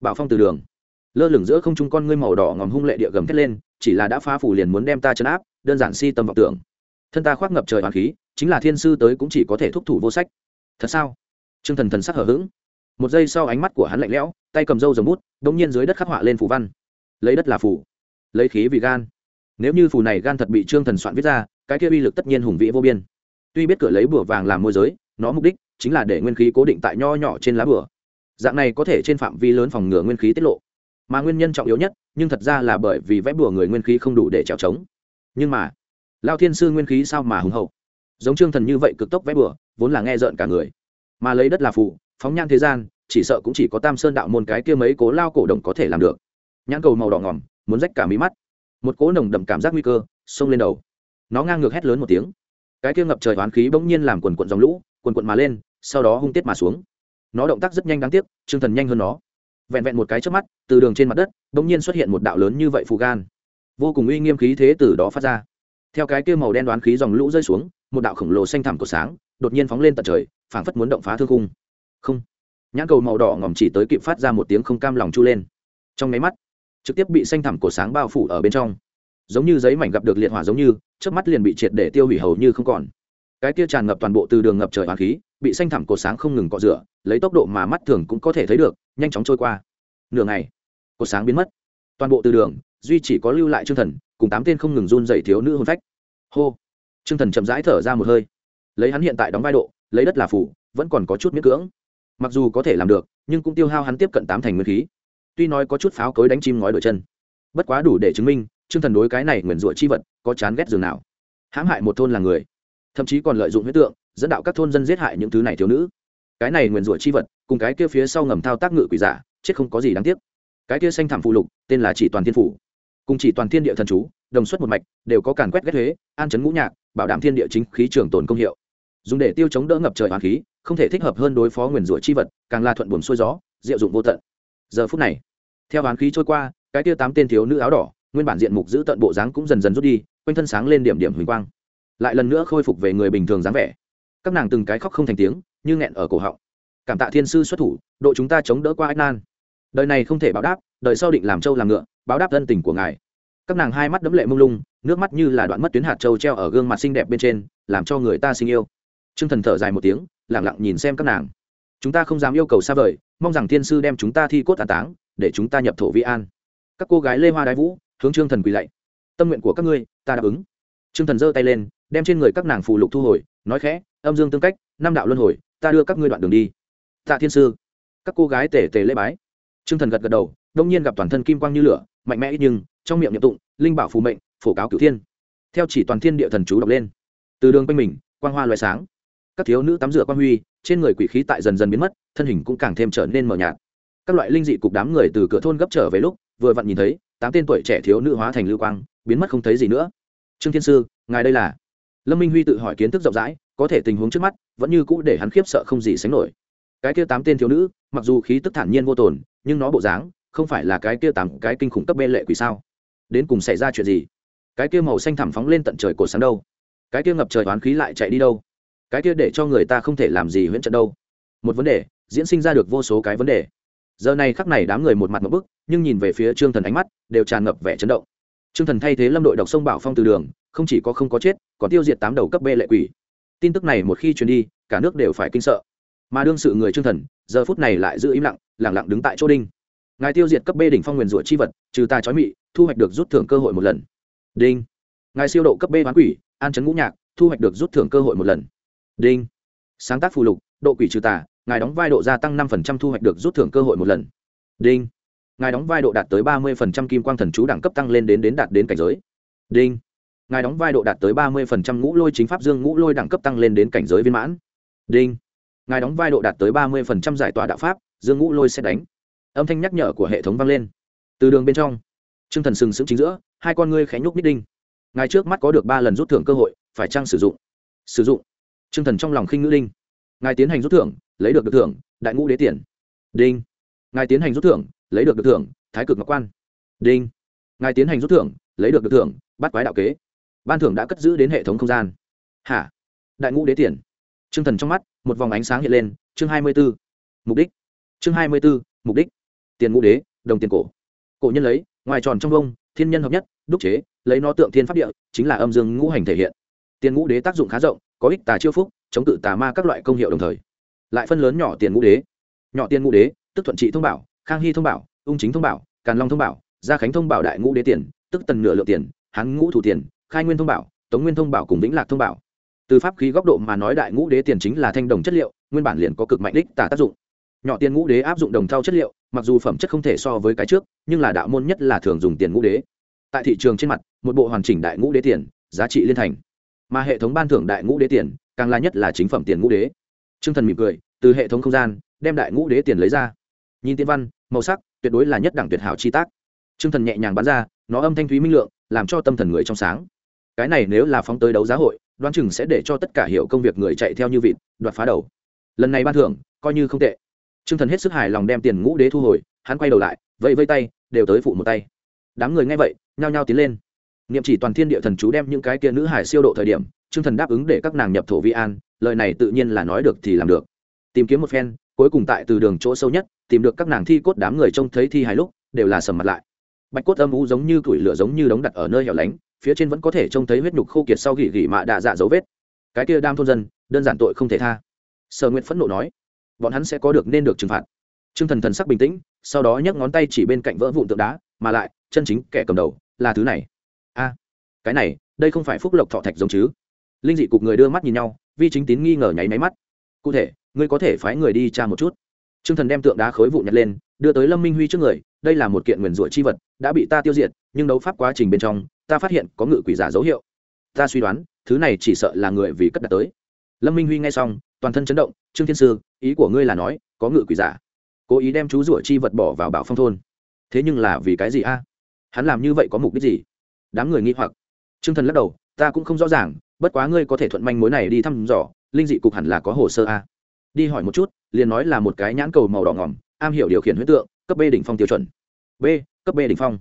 Bảo phong từ đường. Lơ lửng giữa không trung con ngươi màu đỏ ngòm hung lệ địa gầm thét lên, chỉ là đã phá phủ liền muốn đem ta chấn áp, đơn giản si tâm vọng tưởng. Thân ta khoác ngập trời hoàn khí, chính là thiên sư tới cũng chỉ có thể thúc thủ vô sách thật sao? T r ư ơ n g thần thần sắc hở h ữ g một giây sau ánh mắt của hắn lạnh lẽo, tay cầm râu dầm bút đ ỗ n g nhiên dưới đất khắc họa lên phù văn. Lấy đất là phù. Lấy khí vì gan. Nếu như phù này gan thật bị trương thần soạn viết ra, cái kia uy lực tất nhiên hùng vĩ vô biên. Tuy biết cửa lấy bửa vàng làm môi giới, nó mục đích chính là để nguyên khí cố định tại nho nhỏ trên lá bửa dạng này có thể trên phạm vi lớn phòng ngừa nguyên khí tiết lộ. Mà nguyên nhân trọng yếu nhất, nhưng thật ra là bởi vì vẽ bùa người nguyên khí không đủ để trèo trống. Nhưng mà, lao thiên sư nguyên khí sao mà hùng hậu? Giống trương thần như vậy cực tốc vẽ bừa, vốn là nghe rợn cả người. Mà lấy đất là phụ phóng nhan thế gian, chỉ sợ cũng chỉ có tam sơn đạo môn cái kia mấy cố lao cổ đồng có thể làm được. Nhãn cầu màu đỏ ngỏm muốn rách cả mí mắt. Một cố nồng đậm cảm giác nguy cơ, xông lên đầu. Nó ngang ngược hét lớn một tiếng. Cái kia ngập trời oán khí bỗng nhiên làm quần quận dòng lũ, quần quận mà lên, sau đó hung tiết mà xuống. Nó động tác rất nhanh đáng tiếc, trương thần nhanh hơn nó. Vẹn vẹn một cái trước mắt, từ đường trên mặt đất, bỗng nhiên xuất hiện một đạo lớn như vậy phù gan. Vô cùng uy nghiêm khí thế từ đó phát ra. Theo cái kia màu đen đoán khí dòng lũ rơi xuống một đạo khổng lồ xanh thẳm của sáng đột nhiên phóng lên tận trời, phảng phất muốn động phá thương khung. Không. Nhãn cầu màu đỏ ngỏm chỉ tới kịp phát ra một tiếng không cam lòng chu lên. Trong máy mắt, trực tiếp bị xanh thẳm của sáng bao phủ ở bên trong. Giống như giấy mảnh gặp được liệt hỏa giống như trước mắt liền bị triệt để tiêu hủy hầu như không còn. Cái tia tràn ngập toàn bộ từ đường ngập trời hoàng khí, bị xanh thẳm cột sáng không ngừng cọ rửa, lấy tốc độ mà mắt thường cũng có thể thấy được, nhanh chóng trôi qua. Nửa ngày cột sáng biến mất. Toàn bộ từ đường, duy chỉ có lưu lại chương thần, cùng tám tên không ngừng run dày thiếu nữ hôn phách. Hô. Trương thần chậm rãi thở ra một hơi. Lấy hắn hiện tại đóng vai độ, lấy đất là phủ, vẫn còn có chút miễn cưỡng. Mặc dù có thể làm được, nhưng cũng tiêu hao hắn tiếp cận tám thành nguyên khí. Tuy nói có chút pháo cối đánh chim ngói đổi chân, bất quá đủ để chứng minh, Trương thần đối cái này nguyền rủa chi vật có chán ghét dường nào. Hãm hại một thôn là người, thậm chí còn lợi dụng huyết tượng, dẫn đạo các thôn dân giết hại những thứ này thiếu nữ. Cái này nguyền rủa chi vật, cùng cái kia phía sau ngầm thao tác ngự quỷ giả, chết không có gì đáng tiếc. Cái kia xanh thảm phụ lục, tên là chỉ toàn thiên phủ. Cùng chỉ toàn thiên địa thần chú, đồng xuất một mạch, đều có càn quét ghét thuế an chấn ngũ nhạc bảo đảm thiên địa chính khí trường tồn công hiệu. Dùng để tiêu chống đỡ ngập trời hoàn khí, không thể thích hợp hơn đối phó nguyền rủa chi vật, càng là thuận buồn xuôi gió, diệu dụng vô tận. Giờ phút này, theo hoàn khí trôi qua, cái kia tám tên thiếu nữ áo đỏ, nguyên bản diện mục giữ tận bộ dáng cũng dần dần rút đi, quanh thân sáng lên điểm điểm huỳnh quang. Lại lần nữa khôi phục về người bình thường dáng vẻ. Các nàng từng cái khóc không thành tiếng, như nghẹn ở cổ họng. Cảm tạ thiên sư xuất thủ, độ chúng ta chống đỡ qua ách nan. Đời này không thể báo đáp, đời sau định làm trâu làm ngựa, báo đáp thân tình của ngài các nàng hai mắt đấm lệ mông lung nước mắt như là đoạn mất tuyến hạt trâu treo ở gương mặt xinh đẹp bên trên làm cho người ta sinh yêu. T r ư ơ n g thần thở dài một tiếng lẳng lặng nhìn xem các nàng. Chúng ta không dám yêu cầu xa vời mong rằng thiên sư đem chúng ta thi cốt tà táng để chúng ta nhập thổ vi an. Các cô gái lê hoa đái vũ hướng trương thần quỳ lạy. Tâm nguyện của các ngươi ta đáp ứng. Trương thần giơ tay lên đem trên người các nàng phù lục thu hồi nói khẽ âm dương tương cách năm đạo luân hồi ta đưa các ngươi đoạn đường đi. Tạ thiên sư. Các cô gái tể tề lễ bái. Trương Thần gật gật đầu, đông nhiên gặp toàn thân kim quang như lửa, mạnh mẽ ít nhưng trong miệng niệm tụng, linh bảo phù mệnh, phổ cáo cửu thiên. Theo chỉ toàn thiên địa thần chú đọc lên, từ đường quanh mình, quang hoa lóe sáng. Các thiếu nữ tắm rửa quang huy, trên người quỷ khí tại dần dần biến mất, thân hình cũng càng thêm trở nên mờ nhạt. Các loại linh dị cục đám người từ cửa thôn gấp trở về lúc, vừa vặn nhìn thấy, tám tên tuổi trẻ thiếu nữ hóa thành lưu quang, biến mất không thấy gì nữa. Trương Thiên sư, ngài đây là? Lâm Minh Huy tự hỏi kiến thức rộng rãi, có thể tình huống trước mắt, vẫn như cũ để hắn khiếp sợ không gì sánh nổi. Cái kia tám tên thiếu nữ, mặc dù khí tức thản nhiên vô tồn, nhưng nó bộ dáng không phải là cái kia tám cái kinh khủng cấp bê lệ quỷ sao đến cùng xảy ra chuyện gì? Cái kia màu xanh thẳm phóng lên tận trời cổ sáng đâu? Cái kia ngập trời oán khí lại chạy đi đâu? Cái kia để cho người ta không thể làm gì huyễn trận đâu? Một vấn đề, diễn sinh ra được vô số cái vấn đề. Giờ này khắc này đám người một mặt một bức, nhưng nhìn về phía trương thần ánh mắt, đều tràn ngập vẻ chấn động. Trương thần thay thế lâm đội độc sông bảo phong từ đường, không chỉ có không có chết, còn tiêu diệt tám đầu cấp bê lệ quỷ. Tin tức này một khi truyền đi, cả nước đều phải kinh sợ. Mà đương sự người trương thần, giờ phút này lại giữ im lặng lẳng lặng đứng tại chỗ đinh. Ngài tiêu diệt cấp b đỉnh phong nguyền rủa chi vật, trừ ta chói mị thu hoạch được rút thưởng cơ hội một lần. Đinh. Ngài siêu độ cấp b bán quỷ, an chấn ngũ nhạc, thu hoạch được rút thưởng cơ hội một lần. Đinh. Sáng tác phù lục, độ quỷ trừ tà, ngài đóng vai độ gia tăng năm thu hoạch được rút thưởng cơ hội một lần. Đinh. Ngài đóng vai độ đạt tới ba mươi kim quang thần chú đẳng cấp tăng lên đến đến đạt đến cảnh giới. Đinh. Ngài đóng vai độ đạt tới ba mươi phần trăm ngũ lôi chính pháp dương ngũ lôi đẳng cấp tăng lên đến cảnh giới viên mãn. Đinh. Ngài đóng vai độ đạt tới ba mươi phần trăm giải tỏa đạo pháp, dương ngũ lôi sẽ đánh. Âm thanh nhắc nhở của hệ thống vang lên. Từ đường bên trong Trương thần sừng sững chính giữa, hai con ngươi khẽ nhúc nít đinh. Ngài trước mắt có được ba lần rút thưởng cơ hội, phải chăng sử dụng? Sử dụng. Trương thần trong lòng khinh ngữ đinh. Ngài tiến hành rút thưởng, lấy được được thưởng, đại ngũ đế tiền. Đinh. Ngài tiến hành rút thưởng, lấy được được thưởng, thái cực ngọc quan. Đinh. Ngài tiến hành rút thưởng, lấy được được thưởng bắt quái đạo kế. Ban thưởng đã cất giữ đến hệ thống không gian. Hả? Đại ngũ đế tiền. Trương thần trong mắt, một vòng ánh sáng hiện lên, chương hai mươi b ố mục đích. Chương hai mươi b ố mục đích. Tiền ngũ đế, đồng tiền cổ. Cổ nhân lấy ngoài tròn trong vông, thiên nhân hợp nhất, đúc chế, lấy nó tượng thiên pháp địa, chính là âm dương ngũ hành thể hiện. Tiền ngũ đế tác dụng khá rộng, có ích tà chiêu phúc, chống cự tà ma các loại công hiệu đồng thời. Lại phân lớn nhỏ tiền ngũ đế. Nhỏ tiền ngũ đế, tức thuận trị thông bảo, khang hy thông bảo, ung chính thông bảo, càn long thông bảo, gia khánh thông bảo đại ngũ đế tiền, tức tần nửa lượng tiền, hán ngũ thủ tiền, khai nguyên thông bảo, tống nguyên thông bảo cùng vĩnh lạc thông bảo. Từ pháp khí góc độ mà nói đại ngũ đế tiền chính là thanh đồng chất liệu, nguyên bản liền có cực mạnh đích tả tác dụng. Nhỏ tiền ngũ đế áp dụng đồng thau chất liệu mặc dù phẩm chất không thể so với cái trước, nhưng là đạo môn nhất là thường dùng tiền ngũ đế. Tại thị trường trên mặt, một bộ hoàn chỉnh đại ngũ đế tiền, giá trị liên thành. Mà hệ thống ban thưởng đại ngũ đế tiền, càng là nhất là chính phẩm tiền ngũ đế. T r ư ơ n g thần mỉm cười, từ hệ thống không gian, đem đại ngũ đế tiền lấy ra. Nhìn tiên văn, màu sắc, tuyệt đối là nhất đẳng tuyệt hảo chi tác. T r ư ơ n g thần nhẹ nhàng bán ra, nó âm thanh thúy minh lượng, làm cho tâm thần người trong sáng. Cái này nếu là phóng tới đấu giá hội, đoán chừng sẽ để cho tất cả hiểu công việc người chạy theo như vịt, đoạt phá đầu. Lần này ban thưởng, coi như không tệ. Trương thần hết sức hài lòng đem tiền ngũ đế thu hồi, hắn quay đầu lại, vẫy vẫy tay, đều tới phụ một tay. Đám người nghe vậy, nhao nhao tiến lên. Niệm chỉ toàn thiên địa thần chú đem những cái kia nữ hải siêu độ thời điểm, Trương thần đáp ứng để các nàng nhập thổ vi an, lời này tự nhiên là nói được thì làm được. Tìm kiếm một phen, cuối cùng tại từ đường chỗ sâu nhất, tìm được các nàng thi cốt đám người trông thấy thi hài lúc, đều là sầm mặt lại. Bạch cốt âm u giống như củi lửa giống như đống đặt ở nơi hẻo lánh, phía trên vẫn có thể trông thấy huyết nhục khô kiệt sau gỉ gỉ mạ đạ dạ dấu vết. Cái kia đam thôn dân, đơn giản tội không thể tha. Sở Nguyệt phẫn nộ nói bọn hắn sẽ có được nên được trừng phạt. T r ư ơ n g thần thần sắc bình tĩnh, sau đó nhấc ngón tay chỉ bên cạnh vỡ vụn tượng đá, mà lại, chân chính kẻ cầm đầu, là thứ này. A, cái này, đây không phải phúc lộc thọ thạch giống chứ? Linh dị cục người đưa mắt nhìn nhau, vi chính tín nghi ngờ nháy máy mắt. Cụ thể, ngươi có thể phái người đi tra một chút. T r ư ơ n g thần đem tượng đá khối vụ nhặt lên, đưa tới lâm minh huy trước người, đây là một kiện nguyền rủa chi vật, đã bị ta tiêu diệt, nhưng đấu pháp quá trình bên trong, ta phát hiện có ngự quỷ giả dấu hiệu. Ta suy đoán, thứ này chỉ sợ là người vì cất đặt tới lâm minh huy nghe xong, toàn thân chấn động, trương thiên sư, ý của ngươi là nói, có ngự quỷ giả. Cố ý đem chú rủa chi vật bỏ vào bảo phong thôn. Thế nhưng là vì cái gì a? Hắn làm như vậy có mục đích gì? Đám người nghi hoặc. Trương thần lắc đầu, ta cũng không rõ ràng, bất quá ngươi có thể thuận manh mối này đi thăm dò, linh dị cục hẳn là có hồ sơ a. Đi hỏi một chút, liền nói là một cái nhãn cầu màu đỏ ngỏm, am hiểu điều khiển huyết tượng, cấp b đỉnh phong tiêu chuẩn. B, cấp b đỉnh phong.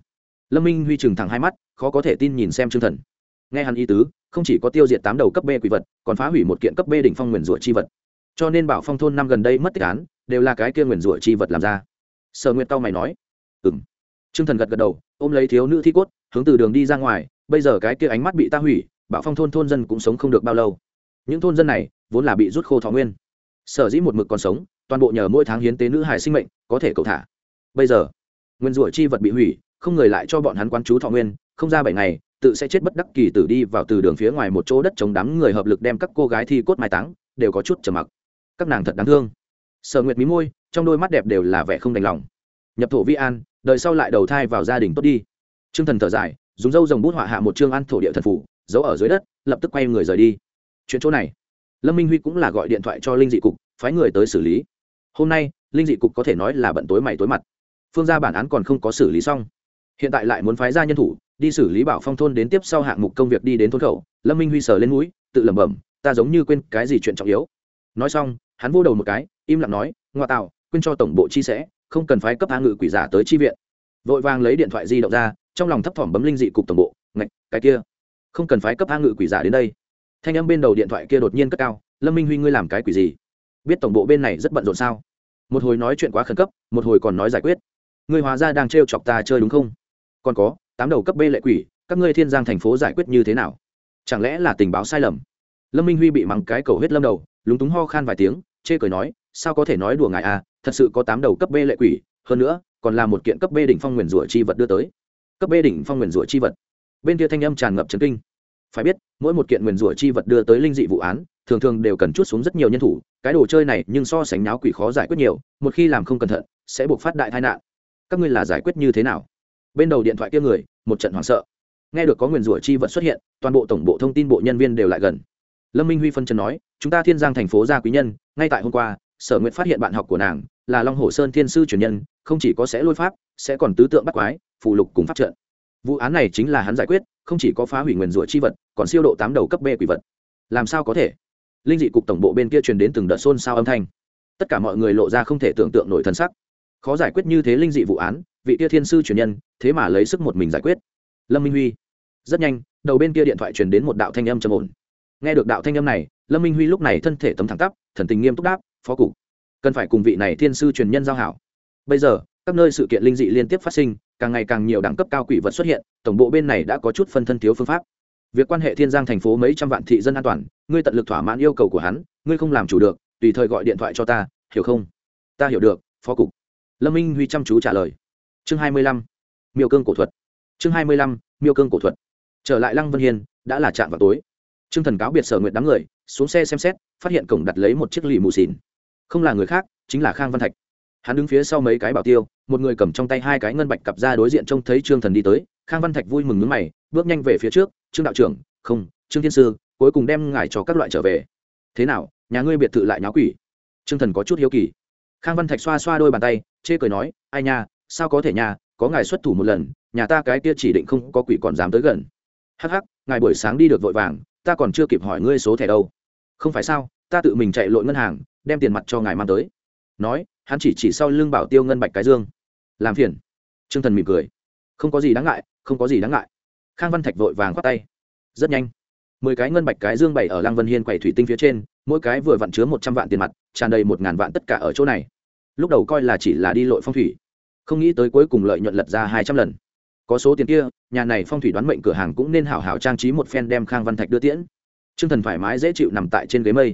Lâm minh huy trừng thẳng hai mắt, khó có thể tin nhìn xem Trương thần nghe hắn ý tứ, không chỉ có tiêu diệt tám đầu cấp b quỷ vật, còn phá hủy một kiện cấp b đỉnh phong nguyền rủa chi vật. Cho nên bảo phong thôn năm gần đây mất tích án, đều là cái kia nguyền rủa chi vật làm ra. Sở nguyệt tao mày nói ừ m t r ư ơ n g thần gật gật đầu, ôm lấy thiếu nữ thi cốt, hướng từ đường đi ra ngoài, bây giờ cái kia ánh mắt bị ta hủy, bảo phong thôn thôn dân cũng sống không được bao lâu. Những thôn dân này, vốn là bị rút khô thọ nguyên. Sở dĩ một mực còn sống, toàn bộ nhờ mỗi tháng hiến tế nữ hải sinh mệnh, có thể cầu thả. Bây giờ nguyên rủa chi vật bị hủy, không người lại cho bọn hắn quan chú thọ nguyên, không ra bảy ngày tự sẽ chết bất đắc kỳ tử đi vào từ đường phía ngoài một chỗ đất chống đám người hợp lực đem các cô gái thi cốt mai táng, đều có chút trầm mặc. Các nàng thật đáng thương. Sở nguyệt mí môi, trong đôi mắt đẹp đều là vẻ không đành lòng. Nhập thổ vi an đợi sau lại đầu thai vào gia đình tốt đi. T r ư ơ n g thần thở dài, dùng dâu dòng bút họa hạ một chương ăn thổ địa thần phủ, giấu ở dưới đất, lập tức quay người rời đi. Chuyện chỗ này, lâm minh huy cũng là gọi điện thoại cho linh dị cục, phái người tới xử lý. Hôm nay, linh dị cục có thể nói là bận tối mày tối mặt. Phương gia bản án còn không có xử lý xong. Hiện tại lại muốn phái ra nhân thủ đi xử lý bảo phong thôn đến tiếp sau hạng mục công việc đi đến thôn khẩu, lâm minh huy sờ lên mũi, tự lẩm bẩm, ta giống như quên cái gì chuyện trọng yếu. Nói xong, hắn vô đầu một cái, im lặng nói, ngoa tạo, quên cho tổng bộ chi sẽ, không cần phái cấp hạ ngự quỷ giả tới chi viện. Vội vàng lấy điện thoại di động ra, trong lòng thấp thỏm bấm linh dị cục tổng bộ, ngạch, cái kia, không cần phái cấp hạ ngự quỷ giả đến đây. Thanh âm bên đầu điện thoại kia đột nhiên cất cao, lâm minh huy ngươi làm cái quỷ gì? Biết tổng bộ bên này rất bận rộn sao? Một hồi nói chuyện quá khẩn cấp, một hồi còn nói giải quyết. Ngươi hóa ra đang trêu chọc ta chơi đúng không? Còn có tám đầu cấp b lệ quỷ, các ngươi thiên giang thành phố giải quyết như thế nào? Chẳng lẽ là tình báo sai lầm? Lâm minh huy bị mắng cái cầu hết lâm đầu, lúng túng ho khan vài tiếng, chê cười nói, sao có thể nói đùa ngài à thật sự có tám đầu cấp b lệ quỷ, hơn nữa, còn là một kiện cấp b đỉnh phong nguyền rủa chi vật đưa tới. Cấp b đỉnh phong nguyền rủa chi vật. Bên kia thanh âm tràn ngập trấn kinh. Phải biết, mỗi một kiện nguyền rủa chi vật đưa tới linh dị vụ án, thường thường đều cần chút xuống rất nhiều nhân thủ, cái đồ chơi này nhưng so sánh náo quỷ khó giải quyết nhiều, một khi làm không cẩn thận, sẽ buộc phát đại tai nạn. Các ngươi là giải quyết như thế nào? Bên đầu điện thoại kia người, một trận hoảng sợ. Nghe được có nguyền rủa chi vật xuất hiện, toàn bộ tổng bộ thông tin bộ nhân viên đều lại gần. Lâm minh huy phân trần nói, chúng ta thiên giang thành phố gia quý nhân, ngay tại hôm qua, sở nguyệt phát hiện bạn học của nàng, là long hồ sơn thiên sư truyền nhân, không chỉ có sẽ lôi pháp, sẽ còn tứ tượng bắt quái phụ lục cùng pháp trận. Vụ án này chính là hắn giải quyết, không chỉ có phá hủy nguyền rủa chi vật, còn siêu độ tám đầu cấp b quỷ vật. Làm sao có thể? Linh dị cục tổng bộ bên kia truyền đến từng đợt xôn xao âm thanh. Tất cả mọi người lộ ra không thể tưởng tượng nổi thân sắc. Khó giải quyết như thế linh dị vụ án vị kia thiên sư truyền nhân, thế mà lấy sức một mình giải quyết. Lâm minh huy. Rất nhanh, đầu bên kia điện thoại truyền đến một đạo thanh âm trầm ổn. Nghe được đạo thanh âm này, lâm minh huy lúc này thân thể tấm thẳng tắp, thần tình nghiêm túc đáp, phó cục, cần phải cùng vị này thiên sư truyền nhân giao hảo. Bây giờ, các nơi sự kiện linh dị liên tiếp phát sinh, càng ngày càng nhiều đẳng cấp cao quỷ vật xuất hiện, tổng bộ bên này đã có chút phân thân thiếu phương pháp. Việc quan hệ thiên giang thành phố mấy trăm vạn thị dân an toàn, ngươi tận lực thỏa mãn yêu cầu của hắn, ngươi không làm chủ được, tùy thời gọi điện thoại cho ta, hiểu không? Ta hiểu được, phó cục. Lâm minh huy chăm chú trả lời chương hai mươi lăm, miêu cương cổ thuật. Chương hai mươi lăm, miêu cương cổ thuật. Trở lại lăng vân hiên, đã là chạm vào tối. T r ư ơ n g thần cáo biệt sở nguyện đám người, xuống xe xem xét, phát hiện cổng đặt lấy một chiếc lì mù xìn không là người khác, chính là khang văn thạch. Hắn đứng phía sau mấy cái bảo tiêu, một người cầm trong tay hai cái ngân bạch cặp ra đối diện trông thấy trương thần đi tới. Khang văn thạch vui mừng nước mày, bước nhanh về phía trước, trương đạo trưởng, không, trương thiên sư, cuối cùng đem ngài cho các loại trở về. Thế nào, nhà ngươi biệt thự lại nháo quỷ? Trương thần có chút hiếu kỳ. Khang văn thạch xoa xoa đôi bàn tay, chê cười nói, ai nha sao có thể nhà có ngài xuất thủ một lần, nhà ta cái kia chỉ định không có quỷ còn dám tới gần. Hắc hắc, ngài buổi sáng đi được vội vàng, ta còn chưa kịp hỏi ngươi số thẻ đâu. Không phải sao, ta tự mình chạy lội ngân hàng, đem tiền mặt cho ngài mang tới. Nói, hắn chỉ chỉ sau lưng bảo tiêu ngân bạch cái dương. Làm phiền. T r ư ơ n g thần mỉm cười. Không có gì đáng ngại, không có gì đáng ngại. Khang văn thạch vội vàng khoác tay. Rất nhanh. Mười cái ngân bạch cái dương bày ở lăng vân hiên quầy thủy tinh phía trên, mỗi cái vừa vặn chứa một trăm vạn tiền mặt, tràn đầy một ngàn vạn tất cả ở chỗ này. Lúc đầu coi là chỉ là đi lội phong thủy không nghĩ tới cuối cùng lợi nhuận lật ra hai trăm lần. Có số tiền kia, nhà này phong thủy đoán mệnh cửa hàng cũng nên hảo hảo trang trí một phen đem khang văn thạch đưa tiễn. T r ư ơ n g thần thoải mái dễ chịu nằm tại trên ghế mây.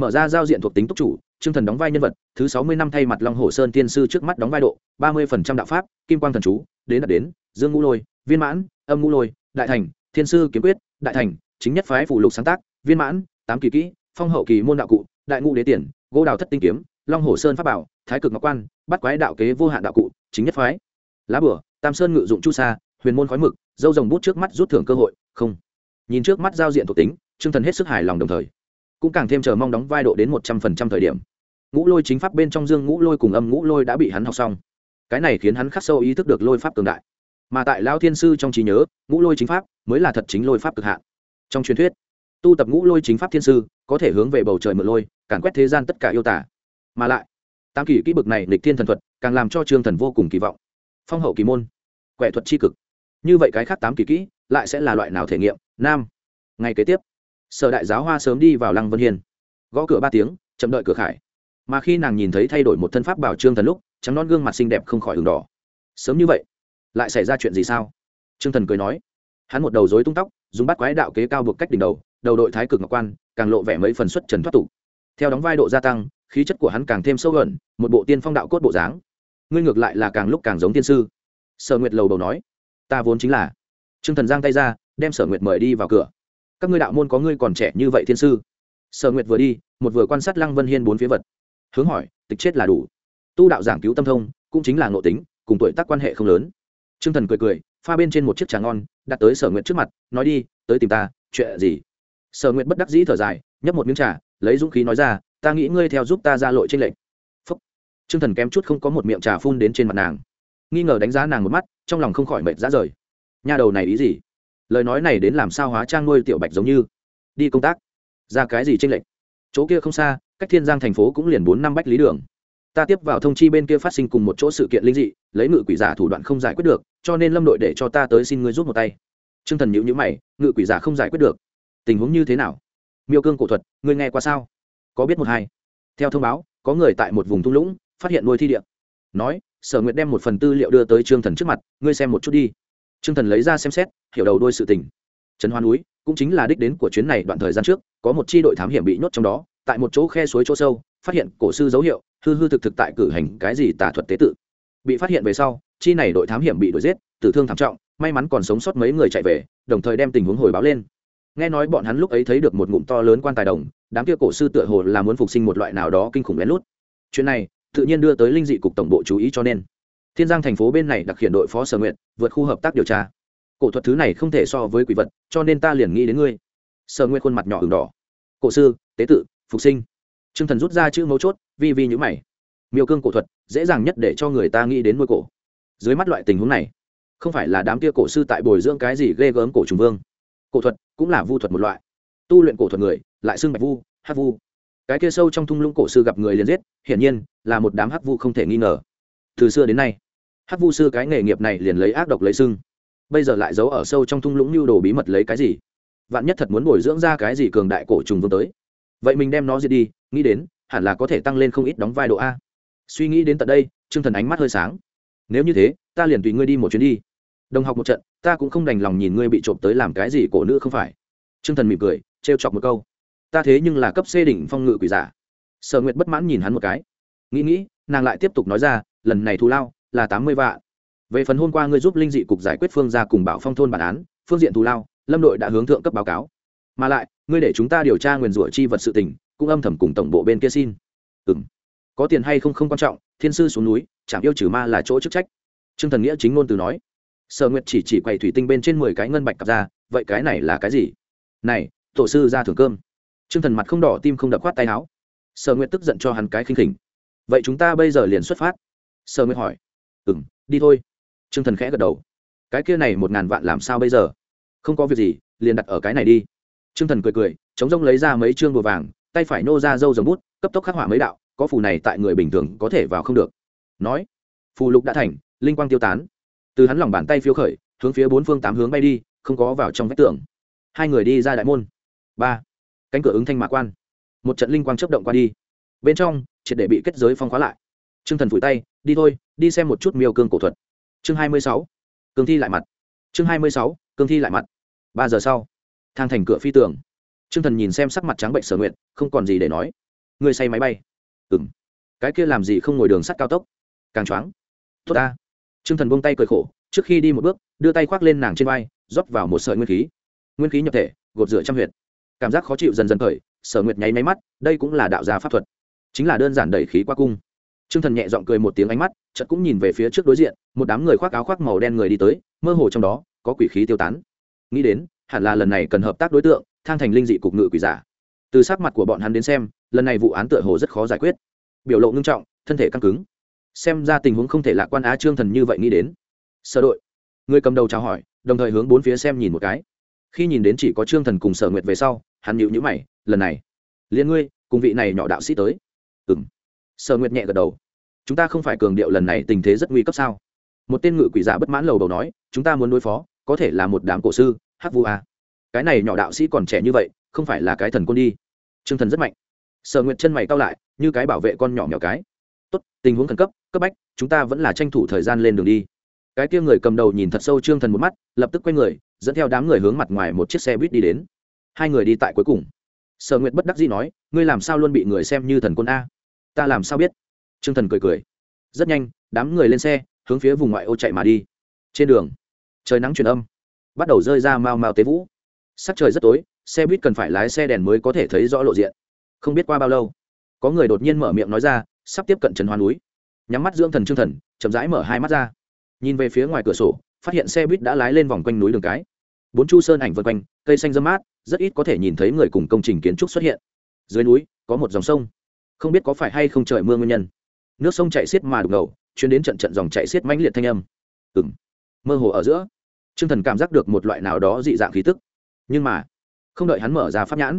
Mở ra giao diện thuộc tính túc chủ t r ư ơ n g thần đóng vai nhân vật, thứ sáu mươi năm thay mặt long hồ sơn tiên sư trước mắt đóng vai độ, ba mươi phần trăm đạo pháp, kim quang thần chú, đến đạt đến, dương ngũ lôi, viên mãn, âm ngũ lôi, đại thành, thiên sư kiếm quyết, đại thành, chính nhất phái phủ lục sáng tác, viên mãn, tám kỳ kỹ, phong hậu kỳ môn đạo cụ, đại ngũ đế tiền, gỗ đào thất tinh kiếm, long hồ sơn pháp bảo, thái cực ngọc quan bắt quái đạo kế vô hạn đạo cụ chính nhất phái. Lá bửa tam sơn ngự dụng chu sa, huyền môn khói mực, dâu rồng bút trước mắt rút thưởng cơ hội, không. Nhìn trước mắt giao diện thuộc tính chương thần hết sức hài lòng đồng thời, cũng càng thêm chờ mong đóng vai độ đến một trăm phần trăm thời điểm. Ngũ lôi chính pháp bên trong dương ngũ lôi cùng âm ngũ lôi đã bị hắn học xong. Cái này khiến hắn khắc sâu ý thức được lôi pháp cường đại. Mà tại lao thiên sư trong trí nhớ, ngũ lôi chính pháp mới là thật chính lôi pháp cực hạn. Trong truyền thuyết, tu tập ngũ lôi chính pháp thiên sư, có thể hướng về bầu trời mượn lôi, càn quét thế gian tất cả yêu tả. Mà lại tám kỳ kỹ bực này lịch thiên thần thuật, càng làm cho trương thần vô cùng kỳ vọng. Phong hậu kỳ môn, quẻ thuật c h i cực. Như vậy cái khác tám kỳ kỹ, lại sẽ là loại nào thể nghiệm? Nam. Ngày kế tiếp, sở đại giáo hoa sớm đi vào lăng vân hiên. Gõ cửa ba tiếng, chậm đợi cửa khải. Mà khi nàng nhìn thấy thay đổi một thân pháp bảo trương thần lúc, trắng non gương mặt xinh đẹp không khỏi đường đỏ. Sớm như vậy, lại xảy ra chuyện gì sao? Trương thần cười nói. Hắn một đầu dối tung tóc, dùng bắt quái đạo kế cao buộc cách đỉnh đầu đầu đội thái cực ngọc quan, càng lộ vẻ mấy phần xuất trần thoát tục. Theo đóng vai độ gia tăng khí chất của hắn càng thêm sâu gần một bộ tiên phong đạo cốt bộ dáng. Ngươi ngược lại là càng lúc càng giống tiên sư. Sở nguyệt lầu đầu nói. Ta vốn chính là. Trương thần giang tay ra, đem sở nguyệt mời đi vào cửa. Các ngươi đạo môn có ngươi còn trẻ như vậy thiên sư? Sở nguyệt vừa đi, một vừa quan sát lăng vân hiên bốn phía vật. Hướng hỏi, tịch chết là đủ. Tu đạo giảng cứu tâm thông, cũng chính là ngộ tính, cùng tuổi tác quan hệ không lớn. Trương thần cười cười, pha bên trên một chiếc trà ngon, đặt tới sở nguyệt trước mặt, nói đi, tới tìm ta, chuyện gì? Sở nguyệt bất đắc dĩ thở dài, nhấp một miếng trà, lấy dũng khí nói ra ta nghĩ ngươi theo giúp ta ra lội trên lệnh phúc. Trương thần kém chút không có một miệng trà phun đến trên mặt nàng. Nghi ngờ đánh giá nàng một mắt, trong lòng không khỏi mệt ra rời. Nhà đầu này ý gì? Lời nói này đến làm sao hóa trang nuôi tiểu bạch giống như? Đi công tác. Ra cái gì tranh lệch? Chỗ kia không xa, cách thiên giang thành phố cũng liền bốn năm bách lý đường. Ta tiếp vào thông chi bên kia phát sinh cùng một chỗ sự kiện linh dị, lấy ngự quỷ giả thủ đoạn không giải quyết được, cho nên lâm đội để cho ta tới xin ngươi giúp một tay. T r ư ơ n g thần nhữ nhữ mày, ngự quỷ giả không giải quyết được. Tình huống như thế nào? Miêu cương cổ thuật, ngươi nghe qua sao? Có biết một hai. Theo thông báo, có người tại một vùng thung lũng, phát hiện nuôi thi điện nói, sở nguyệt đem một phần tư liệu đưa tới trương thần trước mặt, ngươi xem một chút đi. Trương thần lấy ra xem xét, hiểu đầu đôi sự tình. Trần hoan núi cũng chính là đích đến của chuyến này đoạn thời gian trước, có một c h i đội thám hiểm bị nhốt trong đó, tại một chỗ khe suối chỗ sâu, phát hiện cổ sư dấu hiệu, hư hư thực thực tại cử hành cái gì tả thuật tế tự. Bị phát hiện về sau, chi này đội thám hiểm bị đuổi giết, tử thương thảm trọng, may mắn còn sống sót mấy người chạy về, đồng thời đem tình huống hồi báo lên. Nghe nói bọn hắn lúc ấy thấy được một ngụm to lớn quan tài đồng đám kia cổ sư tựa hồ là muốn phục sinh một loại nào đó kinh khủng lén lút. Chuyện này, tự nhiên đưa tới linh dị cục tổng bộ chú ý cho nên. Thiên giang thành phố bên này đặc hiện đội phó sở nguyện vượt khu hợp tác điều tra. Cổ thuật thứ này không thể so với quỷ vật, cho nên ta liền nghĩ đến ngươi. Sở nguyện khuôn mặt nhỏ ửng đỏ. Cổ sư, tế tự, phục sinh. T r ư ơ n g thần rút ra chữ mấu chốt, vi vi nhữ mày. Miêu cương cổ thuật, dễ dàng nhất để cho người ta nghĩ đến nuôi cổ. Dưới mắt loại tình huống này, không phải là đám kia cổ sư tại bồi dưỡng cái gì ghê gớm cổ trùng vương. Cổ thuật cũng là vu thuật một loại. Tu luyện cổ thuật người lại xưng bạch vu hát vu. Cái kia sâu trong thung lũng cổ sư gặp người liền giết, hiển nhiên là một đám hắc vu không thể nghi ngờ. Từ xưa đến nay, hắc vu sư cái nghề nghiệp này liền lấy ác độc lấy xưng. Bây giờ lại giấu ở sâu trong thung lũng lưu đồ bí mật lấy cái gì? Vạn nhất thật muốn bồi dưỡng ra cái gì cường đại cổ trùng vương tới. Vậy mình đem nó diệt đi, nghĩ đến, hẳn là có thể tăng lên không ít đóng vai độ a. Suy nghĩ đến tận đây chương thần ánh mắt hơi sáng. Nếu như thế, ta liền tùy ngươi đi một chuyến đi. Đồng học một trận, ta cũng không đành lòng nhìn ngươi bị trộm tới làm cái gì cổ nữ không phải. Chương thần mỉm cười, trêu chọc một câu ta thế nhưng là cấp C đỉnh phong ngự quỷ giả. Sở nguyệt bất mãn nhìn hắn một cái. Nghĩ nghĩ, nàng lại tiếp tục nói ra, lần này thù lao là tám mươi vạn. Về phần hôm qua ngươi giúp linh dị cục giải quyết phương ra cùng bảo phong thôn bản án, phương diện thù lao, lâm đội đã hướng thượng cấp báo cáo. Mà lại, ngươi để chúng ta điều tra nguyền rủa chi vật sự tình, cũng âm thầm cùng tổng bộ bên kia xin. Ừ m có tiền hay không không quan trọng, thiên sư xuống núi, chẳng yêu trừ ma là chỗ chức trách. Trương thần nghĩa chính ngôn từ nói. Sở nguyệt chỉ chỉ quầy thủy tinh bên trên mười cái ngân bạch cặp ra, vậy cái này là cái gì? Này, tổ sư ra thưởng cơm. Trương thần mặt không đỏ, tim không đập, khoát tay áo. Sở nguyệt tức giận cho hắn cái khinh khỉnh. Vậy chúng ta bây giờ liền xuất phát? Sở nguyệt hỏi. Ừ đi thôi. Trương thần khẽ gật đầu. Cái kia này một ngàn vạn làm sao bây giờ? Không có việc gì, liền đặt ở cái này đi. Trương thần cười cười, chống rông lấy ra mấy trương bùa vàng, tay phải nô ra dâu rồng bút, cấp tốc khắc họa mấy đạo, có phù này tại người bình thường có thể vào không được. Nói, phù lục đã thành, linh quang tiêu tán. Từ hắn lòng bàn tay phiêu khởi, hướng phía bốn phương tám hướng bay đi, không có vào trong vách tường. Hai người đi ra đại môn. Ba cánh cửa ứng thanh mạ quan. Một trận linh quang chấp động qua đi. Bên trong, triệt để bị kết giới phong khóa lại. T r ư ơ n g thần phủi tay, đi thôi, đi xem một chút miêu cương cổ thuật. Chương hai mươi sáu, cương thi lại mặt. Chương hai mươi sáu, cương thi lại mặt. Ba giờ sau, thang thành cửa phi tường. T r ư ơ n g thần nhìn xem sắc mặt trắng bệnh sở nguyện không còn gì để nói. Người say máy bay. Ừng cái kia làm gì không ngồi đường sắt cao tốc? Càng choáng. Tốt ta. T r ư ơ n g thần buông tay cười khổ, trước khi đi một bước, đưa tay khoác lên nàng trên vai, rót vào một sợi nguyên khí. Nguyên khí nhập thể, gột rửa trăm huyệt cảm giác khó chịu dần dần khởi, sở nguyệt nháy máy mắt, đây cũng là đạo gia pháp thuật. Chính là đơn giản đẩy khí qua cung. T r ư ơ n g thần nhẹ g i ọ n g cười một tiếng ánh mắt, chợt cũng nhìn về phía trước đối diện, một đám người khoác áo khoác màu đen người đi tới, mơ hồ trong đó, có quỷ khí tiêu tán. Nghĩ đến, hẳn là lần này cần hợp tác đối tượng, thang thành linh dị cục ngự quỷ giả. Từ sắc mặt của bọn hắn đến xem, lần này vụ án tựa hồ rất khó giải quyết. Biểu lộ ngưng trọng, thân thể căng cứng. Xem ra tình huống không thể lạc quan á trương thần như vậy nghĩ đến. Sở đội. Người cầm đầu chào hỏi, đồng thời hướng bốn phía xem nhìn một cái khi nhìn đến chỉ có trương thần cùng sở nguyệt về sau, hắn nhịu nhữ mày, lần này, liền ngươi cùng vị này nhỏ đạo sĩ tới. Ừ m sở nguyệt nhẹ gật đầu. Chúng ta không phải cường điệu lần này tình thế rất nguy cấp sao? Một tên ngự quỷ giả bất mãn lầu đầu nói, chúng ta muốn đối phó, có thể là một đám cổ sư, hắc vu a. Cái này nhỏ đạo sĩ còn trẻ như vậy, không phải là cái thần quân đi. T r ư ơ n g thần rất mạnh. Sở nguyện chân mày cao lại, như cái bảo vệ con nhỏ nhỏ cái. Tốt, tình huống khẩn cấp cấp bách, chúng ta vẫn là tranh thủ thời gian lên đường đi. Cái kia người cầm đầu nhìn thật sâu trương thần một mắt, lập tức quay người dẫn theo đám người hướng mặt ngoài một chiếc xe buýt đi đến. Hai người đi tại cuối cùng. Sở nguyệt bất đắc dĩ nói, ngươi làm sao luôn bị người xem như thần côn a? Ta làm sao biết? Trương thần cười cười. Rất nhanh, đám người lên xe, hướng phía vùng ngoại ô chạy mà đi. Trên đường, trời nắng truyền âm, bắt đầu rơi ra mau mau tế vũ. Sắc trời rất tối, xe buýt cần phải lái xe đèn mới có thể thấy rõ lộ diện. Không biết qua bao lâu, có người đột nhiên mở miệng nói ra, sắp tiếp cận trần hoa núi. Nhắm mắt dưỡng thần trương thần, chậm rãi mở hai mắt ra. Nhìn về phía ngoài cửa sổ phát hiện xe buýt đã lái lên vòng quanh núi đường cái. Bốn chu sơn ảnh vân quanh, cây xanh dâm mát, rất ít có thể nhìn thấy người cùng công trình kiến trúc xuất hiện. Dưới núi, có một dòng sông. Không biết có phải hay không trời mưa nguyên nhân. Nước sông chạy xiết mà đục ngầu, chuyến đến trận trận dòng chạy xiết mãnh liệt thanh âm. Ừng mơ hồ ở giữa t r ư ơ n g thần cảm giác được một loại nào đó dị dạng khí tức. Nhưng mà, không đợi hắn mở ra pháp nhãn,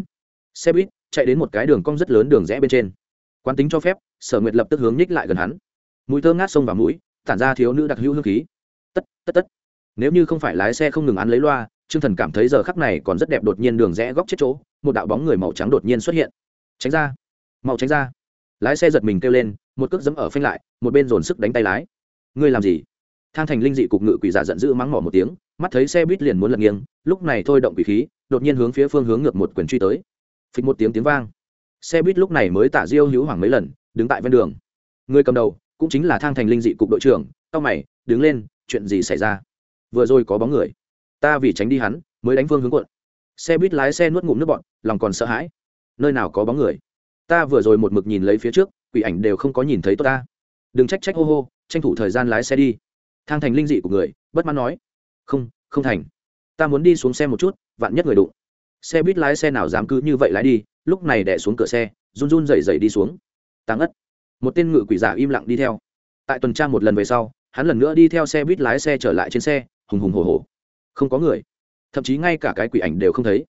xe buýt chạy đến một cái đường cong rất lớn đường rẽ bên trên. Quán tính cho phép, sở nguyệt lập tức hướng nhích lại gần hắn. Mùi thơm ngát sông vào mũi, tản ra thiếu nữ đặc hữu hương khí tất tất tất. Nếu như không phải lái xe không ngừng án lấy loa t r ư ơ n g thần cảm thấy giờ khắc này còn rất đẹp đột nhiên đường rẽ góc chết chỗ, một đạo bóng người màu trắng đột nhiên xuất hiện. Tránh ra. Màu tránh ra. Lái xe giật mình kêu lên, một cước dẫm ở phanh lại, một bên dồn sức đánh tay lái. Ngươi làm gì? Thang thành linh dị cục ngự quỷ giả giận dữ mắng mỏ một tiếng, mắt thấy xe buýt liền muốn lật nghiêng, lúc này thôi động quỷ khí, đột nhiên hướng phía phương hướng ngược một quyền truy tới. Phịch một tiếng tiếng vang. Xe buýt lúc này mới tả diêu hữu hoảng mấy lần, đứng tại ven đường. Người cầm đầu, cũng chính là thang thành linh dị cục đội trưởng, tao mày, đứng lên chuyện gì xảy ra? Vừa rồi có bóng người. Ta vì tránh đi hắn, mới đánh phương hướng cuộn. Xe buýt lái xe nuốt ngụm nước bọn lòng còn sợ hãi. Nơi nào có bóng người? Ta vừa rồi một mực nhìn lấy phía trước, quỷ ảnh đều không có nhìn thấy tôi ta. Đừng trách trách hô hô, tranh thủ thời gian lái xe đi. Thang thành linh dị của người, bất mãn nói. Không không thành. Ta muốn đi xuống xe một chút, vạn nhất người đụng. Xe buýt lái xe nào dám cứ như vậy lái đi, lúc này đẻ xuống cửa xe, run run rẩy rẩy đi xuống. Tăng ất một tên ngự quỷ giả im lặng đi theo. Tại tuần tra một lần về sau hắn lần nữa đi theo xe buýt lái xe trở lại trên xe, hùng hùng hồ hồ không có người. Thậm chí ngay cả cái quỷ ảnh đều không thấy.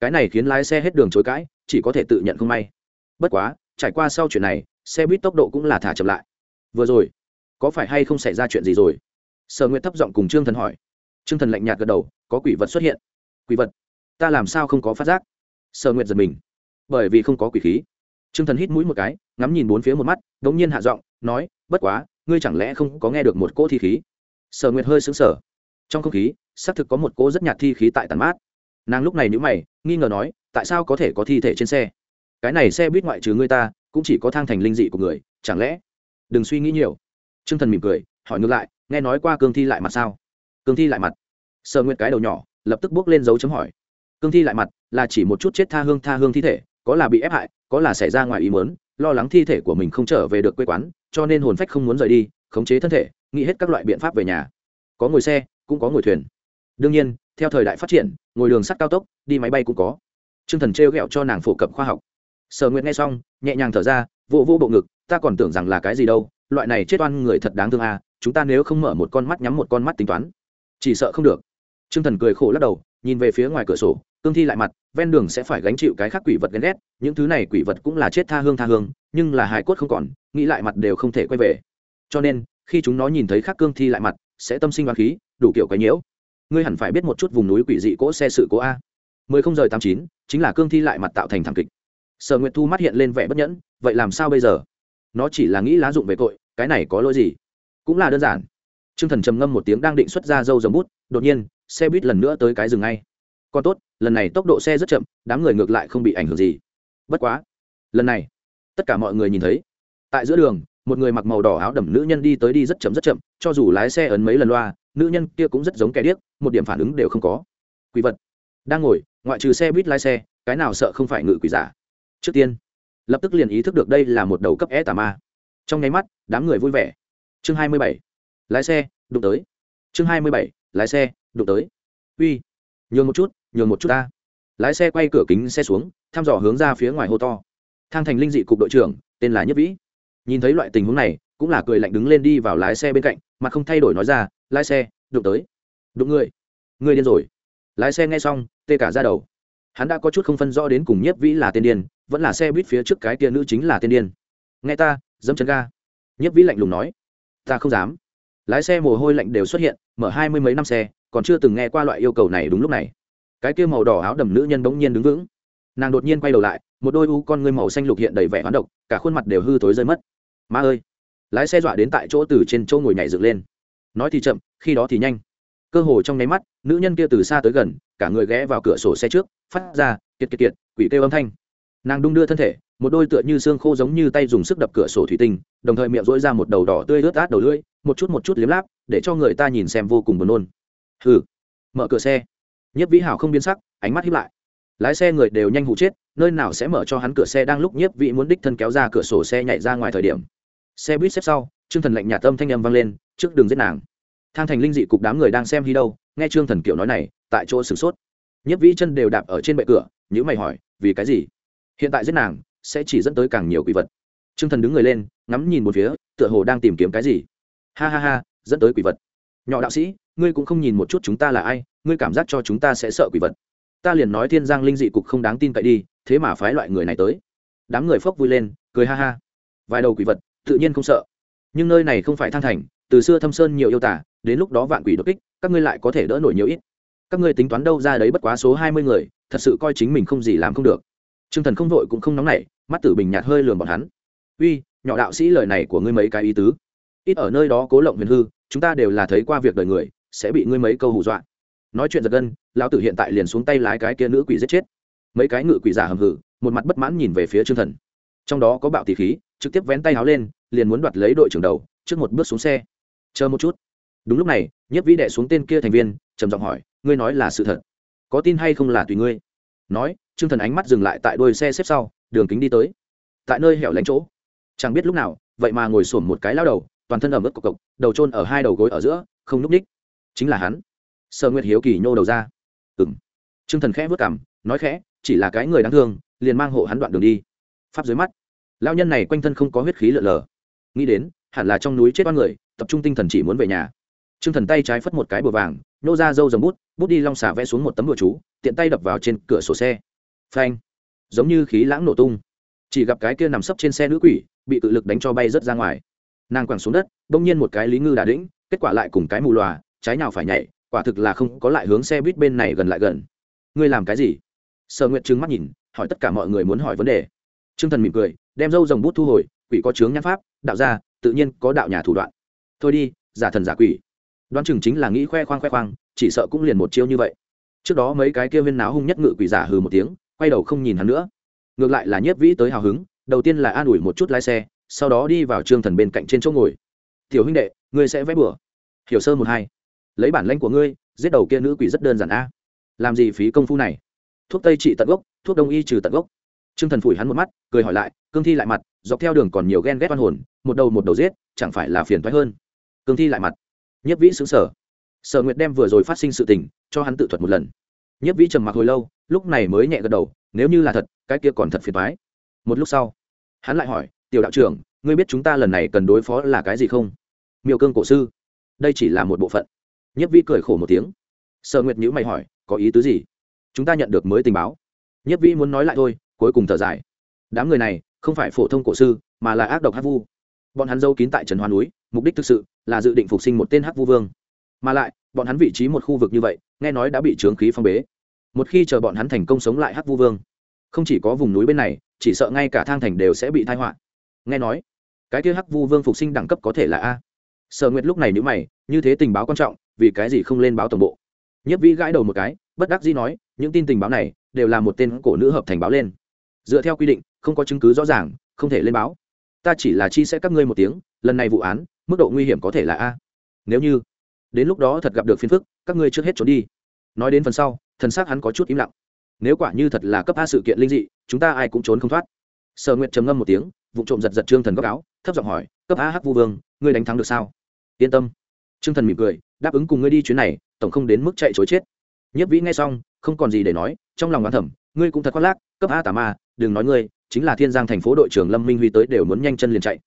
Cái này khiến lái xe hết đường chối cãi, chỉ có thể tự nhận không may. Bất quá, trải qua sau chuyện này, xe buýt tốc độ cũng là thả chậm lại. Vừa rồi, có phải hay không xảy ra chuyện gì rồi? Sở nguyện thấp giọng cùng trương thần hỏi. Trương thần lạnh nhạt gật đầu, có quỷ vật xuất hiện. Quỷ vật? Ta làm sao không có phát giác? Sở nguyện giật mình. Bởi vì không có quỷ khí. Trương thần hít mũi một cái, ngắm nhìn bốn phía một mắt đ ỗ n g nhiên hạ giọng, nói, bất quá ngươi chẳng lẽ không có nghe được một cỗ thi khí? Sở nguyệt hơi xứng sở trong không khí, xác thực có một cỗ rất nhạt thi khí tại tàn mát. Nàng lúc này nhữ mày, nghi ngờ nói, tại sao có thể có thi thể trên xe? Cái này xe buýt ngoại trừ ngươi ta, cũng chỉ có thang thành linh dị của người, chẳng lẽ? Đừng suy nghĩ nhiều. T r ư ơ n g thần mỉm cười, hỏi ngược lại, nghe nói qua cương thi lại mặt sao? Cương thi lại mặt. Sở Nguyệt cái đầu nhỏ, lập tức bước lên dấu chấm hỏi. Cương thi lại mặt là chỉ một chút chết tha hương tha hương thi thể, có là bị ép hại, có là xảy ra ngoài ý mớn lo lắng thi thể của mình không trở về được quê quán cho nên hồn phách không muốn rời đi, khống chế thân thể, nghĩ hết các loại biện pháp về nhà. Có ngồi xe, cũng có ngồi thuyền. Đương nhiên, theo thời đại phát triển, ngồi đường sắt cao tốc, đi máy bay cũng có. T r ư ơ n g thần trêu ghẹo cho nàng phổ cập khoa học. Sở nguyện nghe xong, nhẹ nhàng thở ra vô vô bộ ngực, ta còn tưởng rằng là cái gì đâu, loại này chết oan người thật đáng thương à chúng ta nếu không mở một con mắt nhắm một con mắt tính toán, chỉ sợ không được. T r ư ơ n g thần cười khổ lắc đầu, nhìn về phía ngoài cửa sổ, cương thi lại mặt, ven đường sẽ phải gánh chịu cái khác quỷ vật ghen ghét, những thứ này quỷ vật cũng là chết tha hương tha hương nhưng là hài cốt không còn, nghĩ lại mặt đều không thể quay về. Cho nên, khi chúng nó nhìn thấy Khắc cương thi lại mặt, sẽ tâm sinh hoa khí, đủ kiểu cái nhiễu. Ngươi hẳn phải biết một chút vùng núi quỷ dị cỗ xe sự cố a. Mười không rời tám chín, chính là cương thi lại mặt tạo thành thảm kịch. Sở nguyệt thu mắt hiện lên vẻ bất nhẫn, vậy làm sao bây giờ? Nó chỉ là nghĩ lá dụng về tội, cái này có lỗi gì? Cũng là đơn giản. T r ư ơ n g thần trầm ngâm một tiếng đang định xuất ra dâu dầm bút, đột nhiên, xe buýt lần nữa tới cái rừng ngay. Còn tốt, lần này tốc độ xe rất chậm, đám người ngược lại không bị ảnh hưởng gì. Bất quá, lần này tất cả mọi người nhìn thấy. Tại giữa đường, một người mặc màu đỏ áo đầm nữ nhân đi tới đi rất chậm rất chậm, cho dù lái xe ấn mấy lần loa, nữ nhân kia cũng rất giống kẻ điếc, một điểm phản ứng đều không có. Quỷ vật. Đang ngồi, ngoại trừ xe buýt lái xe, cái nào sợ không phải ngự quỷ giả? Trước tiên, lập tức liền ý thức được đây là một đầu cấp é tà ma. Trong nháy mắt, đám người vui vẻ. Chương hai mươi bảy. Lái xe, đụng tới. Chương hai mươi bảy. Lái xe, đụng tới. Uy. Nhường một chút, nhường một chút ta. Lái xe quay cửa kính xe xuống, thăm dò hướng ra phía ngoài hô to thang thành linh dị cục đội trưởng, tên là nhất vĩ. Nhìn thấy loại tình huống này, cũng là cười lạnh đứng lên đi vào lái xe bên cạnh, mà không thay đổi nói ra, lái xe, đụng tới. Đụng người người điên rồi. Lái xe nghe xong, tê cả ra đầu. Hắn đã có chút không phân rõ đến cùng nhất vĩ là tên điên, vẫn là xe buýt phía trước cái tia nữ chính là tên điên. Nghe ta, dẫm chân ga. Nhất vĩ lạnh lùng nói. Ta không dám. Lái xe mồ hôi lạnh đều xuất hiện, mở hai mươi mấy năm xe, còn chưa từng nghe qua loại yêu cầu này đúng lúc này. Cái kia màu đỏ áo đầm nữ nhân bỗng nhiên đứng vững. Nàng đột nhiên quay đầu lại một đôi u con ngươi màu xanh lục hiện đầy vẻ hoán độc, cả khuôn mặt đều hư tối rơi mất. Ma ơi! Lái xe dọa đến tại chỗ từ trên chỗ ngồi nhảy dựng lên. Nói thì chậm, khi đó thì nhanh. Cơ hồ trong nháy mắt, nữ nhân kia từ xa tới gần, cả người ghé vào cửa sổ xe trước, phát ra kiệt kiệt kiệt, quỷ kêu âm thanh. Nàng đung đưa thân thể, một đôi tựa như xương khô giống như tay dùng sức đập cửa sổ thủy tinh, đồng thời miệng rỗi ra một đầu đỏ tươi ướt át đầu lưỡi, một chút một chút liếm láp, để cho người ta nhìn xem vô cùng buồn nôn. Hừ! Mở cửa xe. Nhất vĩ hảo không biến sắc, ánh mắt hiếp lại. Lái xe người đều nhanh hụ chết nơi nào sẽ mở cho hắn cửa xe đang lúc nhiếp vị muốn đích thân kéo ra cửa sổ xe nhảy ra ngoài thời điểm. Xe buýt xếp sau, trương thần lạnh nhà tâm thanh âm vang lên, trước đường giết nàng. Thang thành linh dị cục đám người đang xem đi đâu, nghe trương thần kiểu nói này, tại chỗ sửng sốt. Nhiếp vĩ chân đều đạp ở trên bệ cửa nhữ mày hỏi, vì cái gì? Hiện tại giết nàng, sẽ chỉ dẫn tới càng nhiều quỷ vật. Trương thần đứng người lên, ngắm nhìn một phía, tựa hồ đang tìm kiếm cái gì. Ha ha ha, dẫn tới quỷ vật. Nhỏ đạo sĩ, ngươi cũng không nhìn một chút chúng ta là ai, ngươi cảm giác cho chúng ta sẽ sợ quỷ vật. Ta liền nói thiên giang linh dị cục không đáng tin cậy đi thế mà phái loại người này tới. Đám người phốc vui lên, cười ha ha. Vài đầu quỷ vật, tự nhiên không sợ. Nhưng nơi này không phải thang thành, từ xưa thâm sơn nhiều yêu tả, đến lúc đó vạn quỷ đột kích, các ngươi lại có thể đỡ nổi nhiều ít. Các ngươi tính toán đâu ra đấy bất quá số hai mươi người, thật sự coi chính mình không gì làm không được. T r ư ơ n g thần không vội cũng không nóng nảy, mắt tử bình nhạt hơi lườm bọn hắn. Uy, nhỏ đạo sĩ lời này của ngươi mấy cái ý tứ. Ít ở nơi đó cố lộng huyền hư, chúng ta đều là thấy qua việc đời người, sẽ bị ngươi mấy câu hù dọa. Nói chuyện giật gân, lão tử hiện tại liền xuống tay lái cái kia nữ quỷ giết chết mấy cái ngự quỷ giả hầm hử, một mặt bất mãn nhìn về phía trương thần. Trong đó có bạo tỷ khí, trực tiếp vén tay háo lên, liền muốn đoạt lấy đội trưởng đầu, trước một bước xuống xe. Chờ một chút. Đúng lúc này nhất vĩ đệ xuống tên kia thành viên, trầm giọng hỏi, ngươi nói là sự thật? Có tin hay không là tùy ngươi? Nói, trương thần ánh mắt dừng lại tại đuôi xe xếp sau, đường kính đi tới. Tại nơi hẻo lánh chỗ. Chẳng biết lúc nào, vậy mà ngồi sổm một cái lao đầu, toàn thân ở mức cộc cộc, đầu trôn ở hai đầu gối ở giữa, không núp ních chính là hắn. Sở nguyệt hiếu kỳ nhô đầu ra. Ừng trương thần khẽ vớt cảm nói khẽ chỉ là cái người đáng thương, liền mang hộ hắn đoạn đường đi. Pháp dưới mắt. Lao nhân này quanh thân không có huyết khí lợn lờ. Nghĩ đến, hẳn là trong núi chết oan người, tập trung tinh thần chỉ muốn về nhà. T r ư ơ n g thần tay trái phất một cái bờ vàng nô ra dâu dầm bút bút đi long xà vẽ xuống một tấm bờ chú, tiện tay đập vào trên cửa sổ xe. Phanh. Giống như khí lãng nổ tung. Chỉ gặp cái kia nằm sấp trên xe nữ quỷ, bị cự lực đánh cho bay rớt ra ngoài. Nàng quẳng xuống đất đ ỗ n g nhiên một cái lý ngư đà đĩnh, kết quả lại cùng cái mù lòa, trái nào phải nhảy, quả thực là không có lại hướng xe buýt bên này gần lại gần. Ngươi làm cái gì? Sở nguyện trừng mắt nhìn, hỏi tất cả mọi người muốn hỏi vấn đề. T r ư ơ n g thần mỉm cười, đem dâu dòng bút thu hồi, quỷ có chướng nhãn pháp, đạo ra tự nhiên có đạo nhà thủ đoạn. Thôi đi, giả thần giả quỷ. Đoán chừng chính là nghĩ khoe khoang khoe khoang, chỉ sợ cũng liền một chiêu như vậy. Trước đó mấy cái kia viên náo hung nhất ngự quỷ giả hừ một tiếng, quay đầu không nhìn hắn nữa. Ngược lại là nhiếp vĩ tới hào hứng, đầu tiên là an ủi một chút lái xe, sau đó đi vào trương thần bên cạnh trên chỗ ngồi. Tiểu huynh đệ, ngươi sẽ vẽ bừa. Hiểu sơ một hai. Lấy bản lanh của ngươi, giết đầu kia nữ quỷ rất đơn giản a. Làm gì phí công phu này? Thuốc tây trị tận gốc, thuốc đông y trừ tận gốc. T r ư ơ n g thần phủi hắn một mắt, cười hỏi lại, cương thi lại mặt, dọc theo đường còn nhiều ghen ghét oan hồn, một đầu một đầu giết, chẳng phải là phiền thoái hơn? Cương thi lại mặt. Nhất vĩ xứng sở sở nguyệt đem vừa rồi phát sinh sự tình, cho hắn tự thuật một lần. Nhất vĩ trầm mặc hồi lâu, lúc này mới nhẹ gật đầu, nếu như là thật, cái kia còn thật phiền thoái một lúc sau, hắn lại hỏi, tiểu đạo trưởng, ngươi biết chúng ta lần này cần đối phó là cái gì không? Miêu cương cổ sư. Đây chỉ là một bộ phận. Nhất vĩ cười khổ một tiếng. Sở nguyệt nhữ mày hỏi, có ý tứ gì? Chúng ta nhận được mới tình báo. Nhất vĩ muốn nói lại thôi, cuối cùng thở dài. Đám người này không phải phổ thông cổ sư, mà là ác độc hắc vu. Bọn hắn dâu kín tại trần hoa núi, mục đích thực sự là dự định phục sinh một tên hắc vu vương. Mà lại, bọn hắn vị trí một khu vực như vậy, nghe nói đã bị trướng khí phong bế. Một khi chờ bọn hắn thành công sống lại hắc vu vương, không chỉ có vùng núi bên này, chỉ sợ ngay cả thang thành đều sẽ bị thai họa. Nghe nói, cái kia hắc vu vương phục sinh đẳng cấp có thể là a. Sở nguyệt lúc này nhữ mày, như thế tình báo quan trọng, vì cái gì không lên báo tổng bộ? Nhất vĩ gãi đầu một cái, bất đắc dĩ nói những tin tình báo này đều là một tên cổ nữ hợp thành báo lên. Dựa theo quy định, không có chứng cứ rõ ràng, không thể lên báo. Ta chỉ là chi sẽ các ngươi một tiếng, lần này vụ án, mức độ nguy hiểm có thể là a. Nếu như, đến lúc đó thật gặp được phiền phức, các ngươi trước hết trốn đi. Nói đến phần sau, thần xác hắn có chút im lặng. Nếu quả như thật là cấp a sự kiện linh dị, chúng ta ai cũng trốn không thoát. Sở nguyệt trầm ngâm một tiếng vụ trộm giật giật trương thần góc áo, thấp giọng hỏi, cấp a hắc vu vương, ngươi đánh thắng được sao? Yên tâm. Trương thần mỉm cười, đáp ứng cùng ngươi đi chuyến này, tổng không đến mức chạy chối chết. Nhất vĩ nghe xong không còn gì để nói, trong lòng đoán thẩm ngươi cũng thật khoác lác, cấp a tà ma, đừng nói ngươi, chính là thiên giang thành phố đội trưởng lâm minh huy tới đều muốn nhanh chân liền chạy.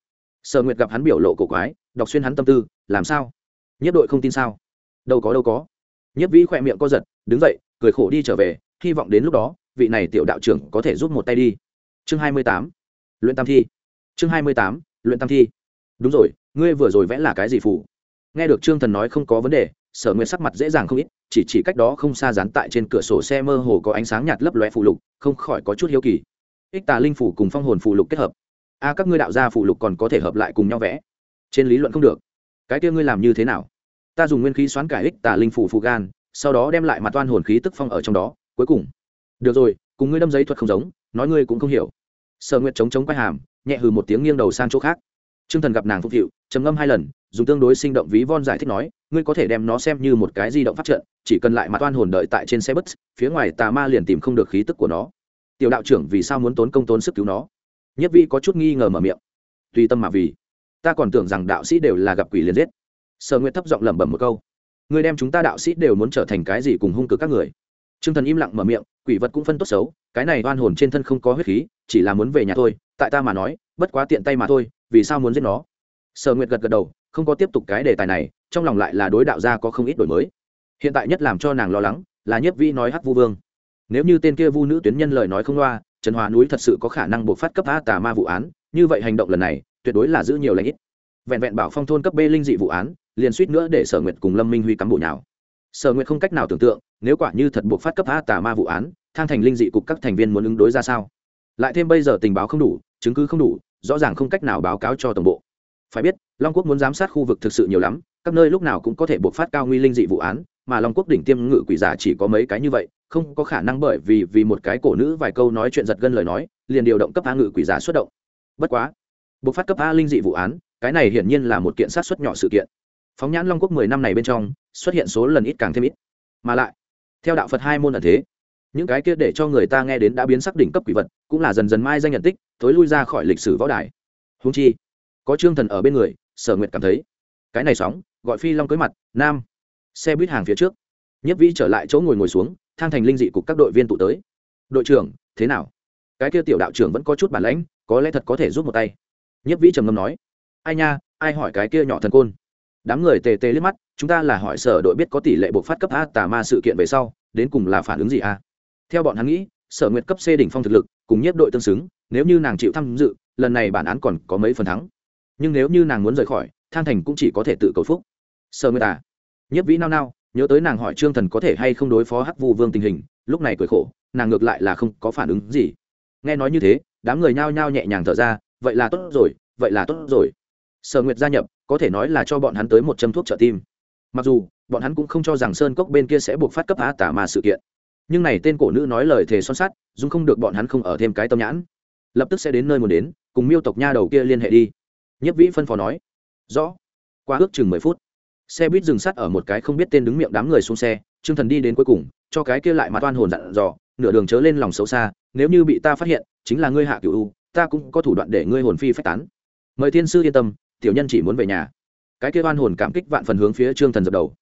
Sở nguyệt gặp hắn biểu lộ cổ quái, đọc xuyên hắn tâm tư, làm sao? Nhất đội không tin sao? Đâu có đâu có. Nhất vĩ khỏe miệng co giật, đứng dậy, cười khổ đi trở về, hy vọng đến lúc đó, vị này tiểu đạo trưởng có thể giúp một tay đi. Chương hai mươi tám. Luyện tam thi. Chương hai mươi tám. Luyện tam thi. Đúng rồi, ngươi vừa rồi vẽ là cái gì phủ nghe được trương thần nói không có vấn đề, sở nguyện sắc mặt dễ dàng không ít chỉ chỉ cách đó không xa dán tại trên cửa sổ xe mơ hồ có ánh sáng nhạt lấp lóe phụ lục, không khỏi có chút hiếu kỳ. Ích tà linh phủ cùng phong hồn phụ lục kết hợp. A, các ngươi đạo gia phụ lục còn có thể hợp lại cùng nhau vẽ. Trên lý luận không được. Cái kia ngươi làm như thế nào? Ta dùng nguyên khí xoán cải ích tà linh phủ phụ gan, sau đó đem lại mặt toan hồn khí tức phong ở trong đó, cuối cùng. Được rồi, cùng ngươi đâm giấy thuật không giống, nói ngươi cũng không hiểu. Sở nguyện chống chống quay hàm, nhẹ hừ một tiếng nghiêng đầu sang chỗ khác. T r ư ơ n g thần gặp nàng phục vụ trầm ngâm hai lần dùng tương đối sinh động ví von giải thích nói, ngươi có thể đem nó xem như một cái di động phát trận, chỉ cần lại mặt oan hồn đợi tại trên xe bus, phía ngoài tà ma liền tìm không được khí tức của nó. Tiểu đạo trưởng vì sao muốn tốn công tốn sức cứu nó? Nhất vi có chút nghi ngờ mở miệng. Tùy tâm mà vì. Ta còn tưởng rằng đạo sĩ đều là gặp quỷ liền giết. Sở nguyệt thấp giọng lẩm bẩm một câu. Ngươi đem chúng ta đạo sĩ đều muốn trở thành cái gì cùng hung cực các người? T r ư ơ n g thần im lặng mở miệng, quỷ vật cũng phân tốt xấu, cái này oan hồn trên thân không có huyết khí, chỉ là muốn về nhà thôi, tại ta mà nói, bất quá tiện tay mà thôi, vì sao muốn giết nó? Sở nguyệt gật gật đầu không có tiếp tục cái đề tài này, trong lòng lại là đối đạo gia có không ít đổi mới. Hiện tại nhất làm cho nàng lo lắng là nhất vi nói hắc vu vương. Nếu như tên kia vu nữ tuyến nhân lời nói không loa, trần hòa núi thật sự có khả năng buộc phát cấp a tà ma vụ án, như vậy hành động lần này, tuyệt đối là giữ nhiều lãnh ít. Vẹn vẹn bảo phong thôn cấp b linh dị vụ án, liền suýt nữa để sở nguyệt cùng lâm minh huy cắm bộ nào sở nguyệt không cách nào tưởng tượng, nếu quả như thật buộc phát cấp a tà ma vụ án, thang thành linh dị cục các thành viên muốn ứng đối ra sao? Lại thêm bây giờ tình báo không đủ, chứng cứ không đủ, rõ ràng không cách nào báo cáo cho tổng bộ phải biết, long quốc muốn giám sát khu vực thực sự nhiều lắm, các nơi lúc nào cũng có thể buộc phát cao nguy linh dị vụ án, mà long quốc đỉnh tiêm ngự quỷ giả chỉ có mấy cái như vậy, không có khả năng bởi vì vì một cái cổ nữ vài câu nói chuyện giật gân lời nói, liền điều động cấp a ngự quỷ giả xuất động. Bất quá buộc phát cấp a linh dị vụ án, cái này hiển nhiên là một kiện sát xuất nhỏ sự kiện. Phóng nhãn long quốc mười năm này bên trong, xuất hiện số lần ít càng thêm ít. Mà lại, theo đạo phật hai môn ở thế, những cái kia để cho người ta nghe đến đã biến sắc đỉnh cấp quỷ vật, cũng là dần dần mai danh nhận tích, thối lui ra khỏi lịch sử võ đài. Húng chi có trương thần ở bên người, sở nguyện cảm thấy, cái này sóng, gọi phi long cưới mặt, nam, xe buýt hàng phía trước. Nhất vĩ trở lại chỗ ngồi ngồi xuống, thang thành linh dị cục các đội viên tụ tới. Đội trưởng, thế nào? Cái kia tiểu đạo trưởng vẫn có chút bản lãnh, có lẽ thật có thể giúp một tay. Nhất vĩ trầm ngâm nói, ai nha, ai hỏi cái kia nhỏ thần côn? Đám người tề tề liếc mắt, chúng ta là hỏi sở đội biết có tỷ lệ buộc phát cấp a tà ma sự kiện về sau, đến cùng là phản ứng gì a? Theo bọn hắn nghĩ, sở nguyệt cấp c đỉnh phong thực lực, cùng nhất đội tương xứng, nếu như nàng chịu tham dự, lần này bản án còn có mấy phần thắng nhưng nếu như nàng muốn rời khỏi, thang thành cũng chỉ có thể tự cầu phúc. Sở nguyệt à, ta nhất vĩ nao nao, nhớ tới nàng hỏi trương thần có thể hay không đối phó hắc vu vương tình hình, lúc này cười khổ, nàng ngược lại là không có phản ứng gì. Nghe nói như thế, đám người nhao nhao nhẹ nhàng thở ra, vậy là tốt rồi, vậy là tốt rồi. Sở nguyệt gia nhập, có thể nói là cho bọn hắn tới một châm thuốc trợ tim. Mặc dù, bọn hắn cũng không cho rằng sơn cốc bên kia sẽ buộc phát cấp á tả mà sự kiện. Nhưng này tên cổ nữ nói lời thề son sắt, dung không được bọn hắn không ở thêm cái tâm nhãn. Lập tức sẽ đến nơi muốn đến, cùng miêu tộc nha đầu kia liên hệ đi nhất vĩ phân phó nói, rõ. Qua ước chừng mười phút, xe buýt dừng sắt ở một cái không biết tên đứng miệng đám người xuống xe, trương thần đi đến cuối cùng, cho cái kia lại mặt toan hồn dặn dò, nửa đường chớ lên lòng xấu xa, nếu như bị ta phát hiện, chính là ngươi hạ cựu u, ta cũng có thủ đoạn để ngươi hồn phi phách tán. Mời thiên sư yên tâm, tiểu nhân chỉ muốn về nhà. Cái kia oan hồn cảm kích vạn phần hướng phía trương thần dập đầu.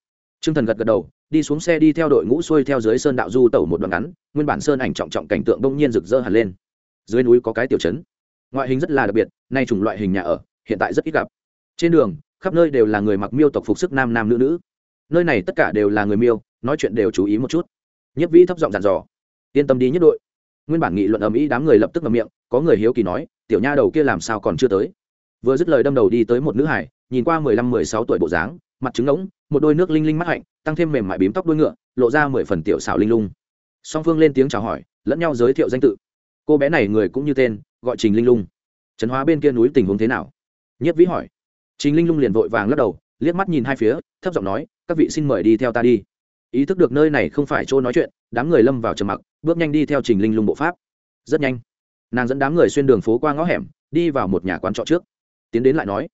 Trương thần gật gật đầu, đi xuống xe đi theo đội ngũ xuôi theo dưới sơn đạo du tẩu một đoạn ngắn, nguyên bản sơn ảnh trọng trọng cảnh tượng bỗng nhiên rực rỡ hẳn lên. Dưới núi có cái tiểu trấn. Ngoại hình rất là đặc biệt, nay chủng loại hình nhà ở hiện tại rất ít gặp. Trên đường, khắp nơi đều là người mặc miêu tộc phục sức nam nam nữ nữ. Nơi này tất cả đều là người miêu, nói chuyện đều chú ý một chút. Nhất vĩ thấp giọng dặn dò. Yên tâm đi nhất đội. Nguyên bản nghị luận ầm ĩ đám người lập tức ngậm miệng, có người hiếu kỳ nói, tiểu nha đầu kia làm sao còn chưa tới? Vừa dứt lời đâm đầu đi tới một nữ hải, nhìn qua mười lăm, mười sáu tuổi bộ dáng, mặt trứng ngỗng, một đôi nước linh linh mắt hạnh, tăng thêm mềm mại bím tóc đuôi ngựa, lộ ra mười phần tiểu xảo linh lung. Song phương lên tiếng chào hỏi, lẫn nhau giới thiệu danh tự. Cô bé này người cũng như tên, gọi trình linh lung. Trấn hóa bên kia núi tình huống thế nào? Nhất vĩ hỏi. Trình linh lung liền vội vàng lắc đầu, liếc mắt nhìn hai phía, thấp giọng nói, các vị xin mời đi theo ta đi. Ý thức được nơi này không phải chỗ nói chuyện, đám người lâm vào trầm mặc, bước nhanh đi theo trình linh lung bộ pháp. Rất nhanh, nàng dẫn đám người xuyên đường phố qua ngõ hẻm, đi vào một nhà quán trọ trước. Tiến đến lại nói,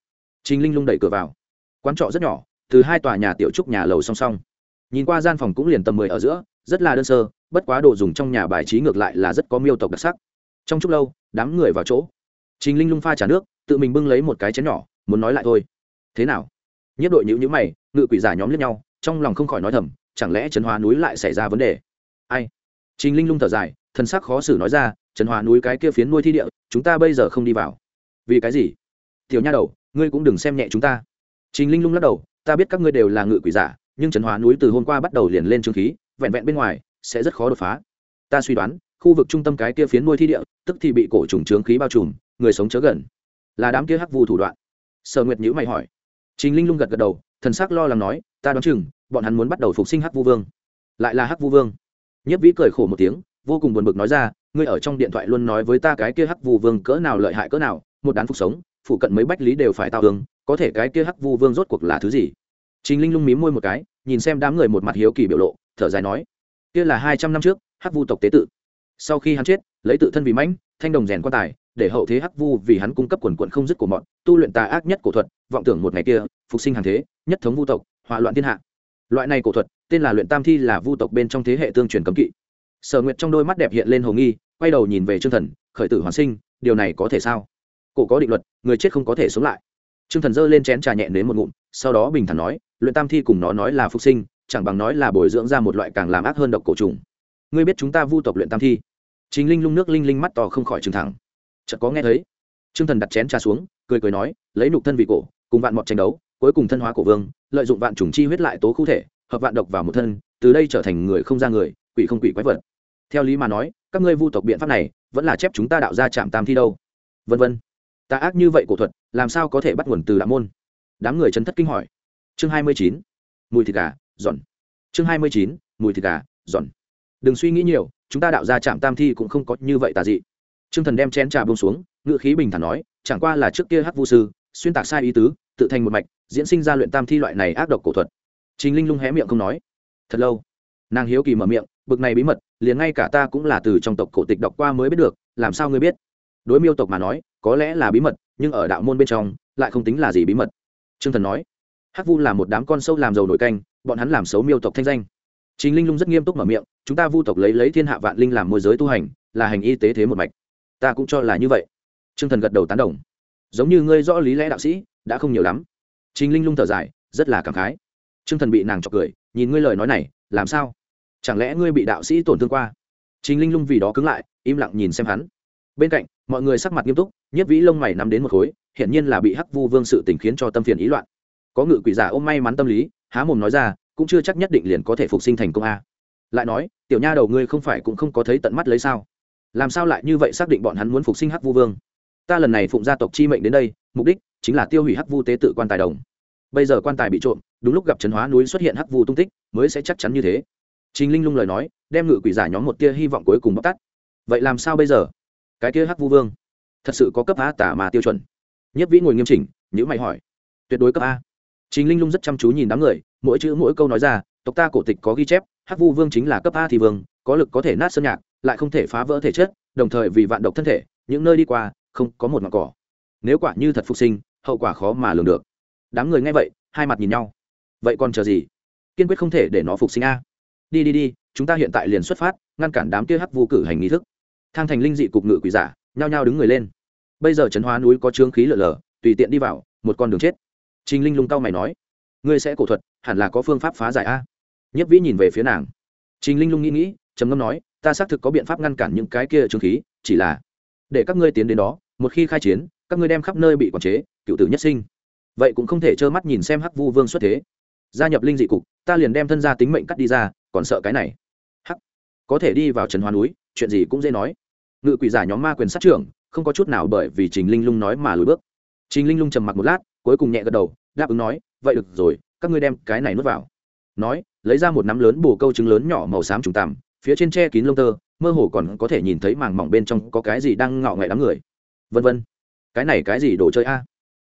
trình linh lung đẩy cửa vào. Quán trọ rất nhỏ, từ hai tòa nhà tiểu trúc nhà lầu song song. Nhìn qua gian phòng cũng liền tầm mười ở giữa, rất là đơn sơ, bất quá đồ dùng trong nhà bài trí ngược lại là rất có miêu tộc đặc sắc. Trong chốc lâu, đám người vào chỗ. Trình linh lung pha trà nước tự mình bưng lấy một cái chén nhỏ, muốn nói lại thôi. Thế nào? Nhất đội nhữ nhữ mày, ngự quỷ giả nhóm lẫn nhau, trong lòng không khỏi nói thầm, chẳng lẽ trấn hóa núi lại xảy ra vấn đề? Ai? Trình linh lung thở dài thân sắc khó xử nói ra trấn hóa núi cái kia phiến nuôi thi địa, chúng ta bây giờ không đi vào. Vì cái gì? Tiểu nha đầu, ngươi cũng đừng xem nhẹ chúng ta. Trình linh lung lắc đầu, ta biết các ngươi đều là ngự quỷ giả, nhưng trấn hóa núi từ hôm qua bắt đầu liền lên trương khí, vẹn vẹn bên ngoài, sẽ rất khó đột phá. Ta suy đoán, khu vực trung tâm cái kia phiến nuôi thi địa, tức thì bị cổ trùng trướng khí bao trùm, người sống chớ gần là đám kia hắc vu thủ đoạn. Sở nguyệt nhữ mày hỏi. Trình linh lung gật gật đầu, thần sắc lo lắng nói, ta đoán chừng, bọn hắn muốn bắt đầu phục sinh hắc vu vương. Lại là hắc vu vương. Nhất vĩ cười khổ một tiếng, vô cùng buồn bực nói ra, ngươi ở trong điện thoại luôn nói với ta cái kia hắc vu vương cỡ nào lợi hại cỡ nào, một đán phục sống, phụ cận mấy bách lý đều phải tao hương, có thể cái kia hắc vu vương rốt cuộc là thứ gì? Trình linh lung mím môi một cái, nhìn xem đám người một mặt hiếu kỳ biểu lộ, thở dài nói, kia là hai trăm năm trước, hắc vu tộc tế tự. Sau khi hắn chết, lấy tự thân vì mãnh, thanh đồng rèn quan tài để hậu thế hắc vu vì hắn cung cấp quần quận không dứt của mọn tu luyện tà ác nhất cổ thuật, vọng tưởng một ngày kia, phục sinh hàng thế, nhất thống vu tộc, hỏa loạn thiên hạ. Loại này cổ thuật, tên là luyện tam thi là vu tộc bên trong thế hệ tương truyền cấm kỵ. Sở nguyệt trong đôi mắt đẹp hiện lên hồ nghi, quay đầu nhìn về trương thần, khởi tử hoàn sinh, điều này có thể sao? Cổ có định luật, người chết không có thể sống lại. Trương thần giơ lên chén trà nhẹ đến một ngụm, sau đó bình thản nói, luyện tam thi cùng nó nói là phục sinh, chẳng bằng nói là bồi dưỡng ra một loại càng làm ác hơn độc cổ trùng. Ngươi biết chúng ta vu tộc luyện tam thi? Chính linh lung nước linh linh mắt to không khỏi trừng thẳng chợt có nghe thấy. Trương thần đặt chén trà xuống, cười cười nói, lấy nục thân vị cổ, cùng vạn mọt tranh đấu, cuối cùng thân hóa cổ vương, lợi dụng vạn trùng chi huyết lại tố khu thể, hợp vạn độc vào một thân, từ đây trở thành người không ra người, quỷ không quỷ quái vật. Theo lý mà nói, các ngươi vu tộc biện pháp này, vẫn là chép chúng ta đạo ra chạm tam thi đâu. Vân vân. Ta ác như vậy cổ thuật, làm sao có thể bắt nguồn từ đạo môn? Đám người chấn thất kinh hỏi. Chương hai mươi chín. Mùi thịt gà, giòn. Chương hai mươi chín. Mùi thịt gà, giòn. Đừng suy nghĩ nhiều, chúng ta đạo ra chạm tam thi cũng không có như vậy tà dị. Trương thần đem chén trà buông xuống, ngựa khí bình thản nói, chẳng qua là trước kia hắc vu sư, xuyên tạc sai ý tứ, tự thành một mạch, diễn sinh ra luyện tam thi loại này ác độc cổ thuật. Trình linh lung hé miệng không nói. Thật lâu, nàng hiếu kỳ mở miệng, bực này bí mật, liền ngay cả ta cũng là từ trong tộc cổ tịch đọc qua mới biết được, làm sao ngươi biết? Đối miêu tộc mà nói, có lẽ là bí mật, nhưng ở đạo môn bên trong, lại không tính là gì bí mật. Trương thần nói, hắc vu là một đám con sâu làm dầu nổi canh, bọn hắn làm xấu miêu tộc thanh danh. Trình linh lung rất nghiêm túc mở miệng, chúng ta vu tộc lấy lấy thiên hạ vạn linh làm môi giới tu hành, là hành y tế thế một mạch ta cũng cho là như vậy. T r ư ơ n g thần gật đầu tán đồng. Giống như ngươi rõ lý lẽ đạo sĩ, đã không nhiều lắm. Chính linh lung thở dài, rất là cảm khái. T r ư ơ n g thần bị nàng chọc cười, nhìn ngươi lời nói này, làm sao? Chẳng lẽ ngươi bị đạo sĩ tổn thương qua? Chính linh lung vì đó cứng lại, im lặng nhìn xem hắn. Bên cạnh, mọi người sắc mặt nghiêm túc, nhiếp vĩ lông mày nắm đến một khối, hiển nhiên là bị hắc vu vương sự tình khiến cho tâm phiền ý loạn. Có ngự quỷ giả ôm may mắn tâm lý, há mồm nói ra, cũng chưa chắc nhất định liền có thể phục sinh thành công a. Lại nói, tiểu nha đầu ngươi không phải cũng không có thấy tận mắt lấy sao? Làm sao lại như vậy xác định bọn hắn muốn phục sinh hắc vu vương? Ta lần này phụng gia tộc chi mệnh đến đây, mục đích chính là tiêu hủy hắc vu tế tự quan tài đồng. Bây giờ quan tài bị trộm, đúng lúc gặp trấn hóa núi xuất hiện hắc vu tung tích, mới sẽ chắc chắn như thế. Chính linh lung lời nói, đem ngự quỷ giả nhóm một tia hy vọng cuối cùng bóc tắt vậy làm sao bây giờ? Cái kia hắc vu vương, thật sự có cấp a tả mà tiêu chuẩn. Nhất vĩ ngồi nghiêm chỉnh nhữ mày hỏi. Tuyệt đối cấp a. Chính linh lung rất chăm chú nhìn đám người, mỗi chữ mỗi câu nói ra, tộc ta cổ tịch có ghi chép, hắc vu vương chính là cấp a thì vương, có lực có thể nát sơn nhạc lại không thể phá vỡ thể chất, đồng thời vì vạn độc thân thể, những nơi đi qua, không có một mặt cỏ. Nếu quả như thật phục sinh, hậu quả khó mà lường được. Đám người nghe vậy, hai mặt nhìn nhau. Vậy còn chờ gì? Kiên quyết không thể để nó phục sinh a. Đi đi đi, chúng ta hiện tại liền xuất phát, ngăn cản đám kia hắc vu cử hành nghi thức. Thang thành linh dị cục ngự quỷ giả, nhao nhao đứng người lên. Bây giờ trấn hóa núi có trương khí lở lở, tùy tiện đi vào, một con đường chết. Trình linh lung cao mày nói, ngươi sẽ cổ thuật, hẳn là có phương pháp phá giải a. Nhất vĩ nhìn về phía nàng. Trình linh lung nghĩ nghĩ trầm ngâm nói, ta xác thực có biện pháp ngăn cản những cái kia trương khí, chỉ là để các ngươi tiến đến đó, một khi khai chiến, các ngươi đem khắp nơi bị quản chế, cựu tử nhất sinh. Vậy cũng không thể trơ mắt nhìn xem hắc vu vương xuất thế. Gia nhập linh dị cục, ta liền đem thân gia tính mệnh cắt đi ra, còn sợ cái này. Hắc, có thể đi vào trần hoa núi, chuyện gì cũng dễ nói. Ngự quỷ giả nhóm ma quyền sát trưởng, không có chút nào bởi vì trình linh lung nói mà lùi bước. Trình linh lung trầm mặc một lát, cuối cùng nhẹ gật đầu, đáp ứng nói, vậy được rồi, các ngươi đem cái này nuốt vào. Nói, lấy ra một nắm lớn bồ câu trứng lớn nhỏ màu xám trùng tằm phía trên tre kín lông tơ, mơ hồ còn có thể nhìn thấy màng mỏng bên trong có cái gì đang ngọ ngậy đám người. Vân vân. Cái này cái gì đồ chơi a?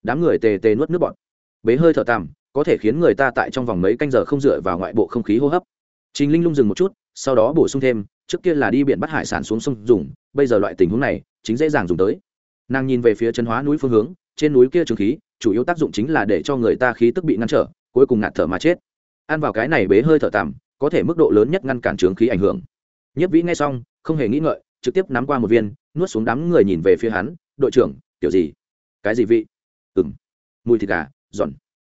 Đám người tề tề nuốt nước bọt. Bế hơi thở tằm, có thể khiến người ta tại trong vòng mấy canh giờ không dựa vào ngoại bộ không khí hô hấp. Trình linh lung dừng một chút, sau đó bổ sung thêm, trước kia là đi biển bắt hải sản xuống sông dùng, bây giờ loại tình huống này, chính dễ dàng dùng tới. Nàng nhìn về phía chân hóa núi phương hướng, trên núi kia trường khí, chủ yếu tác dụng chính là để cho người ta khí tức bị ngăn trở, cuối cùng ngạt thở mà chết. Ăn vào cái này bế hơi thở tằm có thể mức độ lớn nhất ngăn cản trướng khí ảnh hưởng. Nhất vĩ nghe xong, không hề nghĩ ngợi, trực tiếp nắm qua một viên, nuốt xuống đám người nhìn về phía hắn, đội trưởng kiểu gì? Cái gì vị? Ừ m mùi thịt gà, giòn.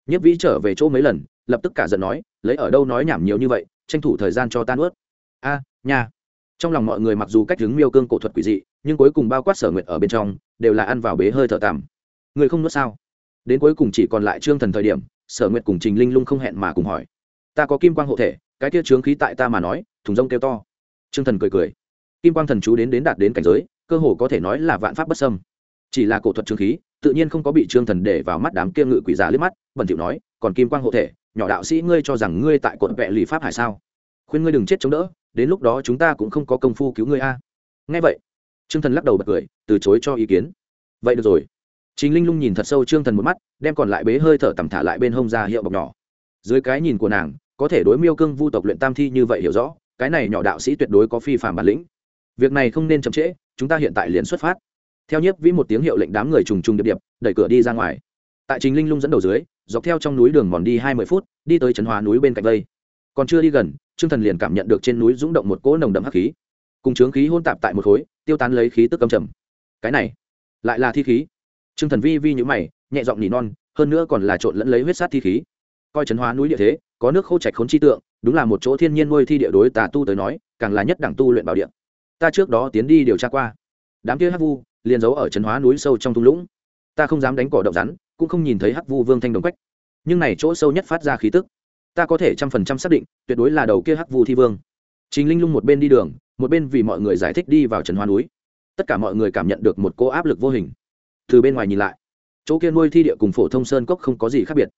Nhất vĩ trở về chỗ mấy lần, lập tức cả giận nói, lấy ở đâu nói nhảm nhiều như vậy, tranh thủ thời gian cho ta nuốt. A, nha. Trong lòng mọi người mặc dù cách đứng miêu cương cổ thuật quỷ dị, nhưng cuối cùng bao quát sở nguyện ở bên trong, đều là ăn vào bế hơi thở tằm. Người không nuốt sao? Đến cuối cùng chỉ còn lại trương thần thời điểm, sở nguyện cùng trình linh lung không hẹn mà cùng hỏi, ta có kim quang hộ thể cái kia trướng khí tại ta mà nói, thùng rông kêu to. Trương thần cười cười. Kim quang thần chú đến đến đạt đến cảnh giới, cơ hồ có thể nói là vạn pháp bất sâm chỉ là cổ thuật trướng khí, tự nhiên không có bị trương thần để vào mắt đám kia ngự quỷ giả liếc mắt, bẩn thỉu nói, còn kim quang hộ thể, nhỏ đạo sĩ ngươi cho rằng ngươi tại cột vẹ lì pháp hải sao? Khuyên ngươi đừng chết chống đỡ, đến lúc đó chúng ta cũng không có công phu cứu ngươi a. Nghe vậy, trương thần lắc đầu bật cười, từ chối cho ý kiến. Vậy được rồi. Chính linh lung nhìn thật sâu trương thần một mắt, đem còn lại bế hơi thở tầm thả lại bên hông ra hiệu bọc nhỏ. Dưới cái nhìn của nàng có thể đối miêu cương vu tộc luyện tam thi như vậy hiểu rõ, cái này nhỏ đạo sĩ tuyệt đối có phi phàm bản lĩnh. Việc này không nên chậm trễ, chúng ta hiện tại liền xuất phát. Theo nhiếp vĩ một tiếng hiệu lệnh đám người trùng trùng điệp điệp, đẩy cửa đi ra ngoài. Tại trình linh lung dẫn đầu dưới, dọc theo trong núi đường mòn đi hai mươi phút, đi tới trấn hóa núi bên cạnh vây. Còn chưa đi gần, trương thần liền cảm nhận được trên núi rúng động một cỗ nồng đậm hắc khí. Cùng trướng khí hôn tạp tại một khối, tiêu tán lấy khí tức cầm trầm. Cái này, lại là thi khí? Trương thần vi vi nhữ mày, nhẹ giọng nỉ non, hơn nữa còn là trộn lẫn lấy huyết sát thi khí. Coi trấn hóa núi địa thế có nước khô trạch khốn chi tượng, đúng là một chỗ thiên nhiên nuôi thi địa đối tà tu tới nói, càng là nhất đẳng tu luyện bảo địa. Ta trước đó tiến đi điều tra qua. Đám kia hắc vu liền giấu ở trấn hóa núi sâu trong thung lũng. Ta không dám đánh cỏ động rắn, cũng không nhìn thấy hắc vu vương thanh đồng quách. Nhưng này chỗ sâu nhất phát ra khí tức, ta có thể trăm phần trăm xác định, tuyệt đối là đầu kia hắc vu thi vương. Chính linh lung một bên đi đường, một bên vì mọi người giải thích đi vào trấn hoa núi. Tất cả mọi người cảm nhận được một cô áp lực vô hình. Từ bên ngoài nhìn lại, chỗ kia nuôi thi địa cùng phổ thông sơn cốc không có gì khác biệt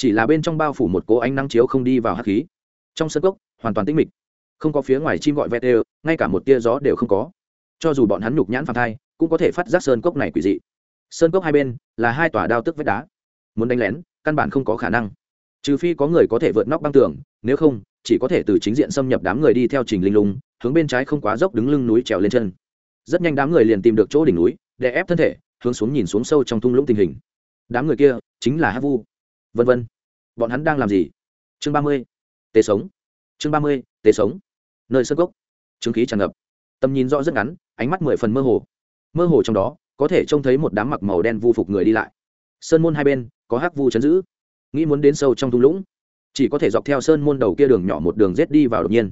chỉ là bên trong bao phủ một cố ánh nắng chiếu không đi vào hắc khí. Trong sơn cốc, hoàn toàn tĩnh mịch. Không có phía ngoài chim gọi vẹt đều ngay cả một tia gió đều không có. Cho dù bọn hắn nhục nhãn phàm thai, cũng có thể phát giác sơn cốc này quỷ dị. Sơn cốc hai bên là hai tòa đao tức vách đá. Muốn đánh lén, căn bản không có khả năng. Trừ phi có người có thể vượt nóc băng tường, nếu không, chỉ có thể từ chính diện xâm nhập đám người đi theo trình linh lùng. hướng bên trái không quá dốc đứng lưng núi trèo lên chân. Rất nhanh đám người liền tìm được chỗ đỉnh núi để ép thân thể, hướng xuống nhìn xuống sâu trong thung lũng tình hình. Đám người kia chính là hát vu vân vân. Bọn hắn đang làm gì? Chương ba mươi. Tế sống. Chương ba mươi tế sống. Nơi sơ gốc chứng khí tràn ngập. Tầm nhìn rõ rất ngắn, ánh mắt mười phần mơ hồ. Mơ hồ trong đó, có thể trông thấy một đám mặc màu đen vu phục người đi lại. Sơn môn hai bên, có hắc vu chấn giữ. Nghĩ muốn đến sâu trong thung lũng, chỉ có thể dọc theo sơn môn đầu kia đường nhỏ một đường rết đi vào đột nhiên.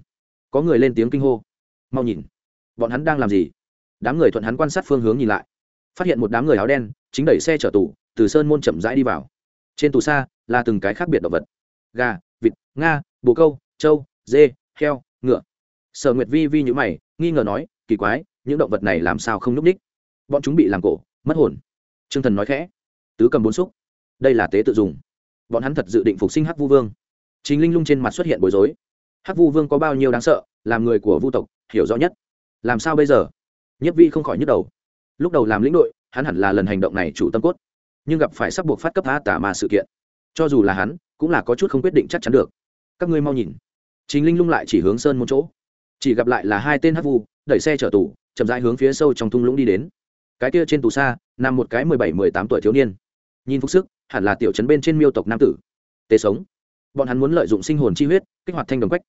Có người lên tiếng kinh hô. Mau nhìn. Bọn hắn đang làm gì? Đám người thuận hắn quan sát phương hướng nhìn lại. Phát hiện một đám người áo đen, chính đẩy xe chở tù, từ sơn môn chậm rãi đi vào trên tù xa là từng cái khác biệt động vật. Gà, vịt, nga, bồ câu, trâu, dê, heo, ngựa. Sở nguyệt vi vi nhữ mày, nghi ngờ nói, kỳ quái, những động vật này làm sao không n ú c ních bọn chúng bị làm cổ, mất hồn. T r ư ơ n g thần nói khẽ, tứ cầm bốn xúc. Đây là tế tự dùng. Bọn hắn thật dự định phục sinh hắc vu vương. Chính linh lung trên mặt xuất hiện bối rối. Hắc vu vương có bao nhiêu đáng sợ, làm người của vu tộc, hiểu rõ nhất. Làm sao bây giờ? Nhất vi không khỏi nhức đầu. Lúc đầu làm lĩnh đội, hắn hẳn là lần hành động này chủ tâm cốt nhưng gặp phải sắp buộc phát cấp phá tả mà sự kiện. Cho dù là hắn, cũng là có chút không quyết định chắc chắn được. Các ngươi mau nhìn. Chính linh lung lại chỉ hướng sơn một chỗ. Chỉ gặp lại là hai tên hắc vu, đẩy xe chở tù, chậm rãi hướng phía sâu trong thung lũng đi đến. Cái kia trên tù xa, nằm một cái mười bảy, mười tám tuổi thiếu niên. Nhìn phúc sức, hẳn là tiểu trấn bên trên miêu tộc nam tử. Tế sống. Bọn hắn muốn lợi dụng sinh hồn chi huyết, kích hoạt thanh đồng quách.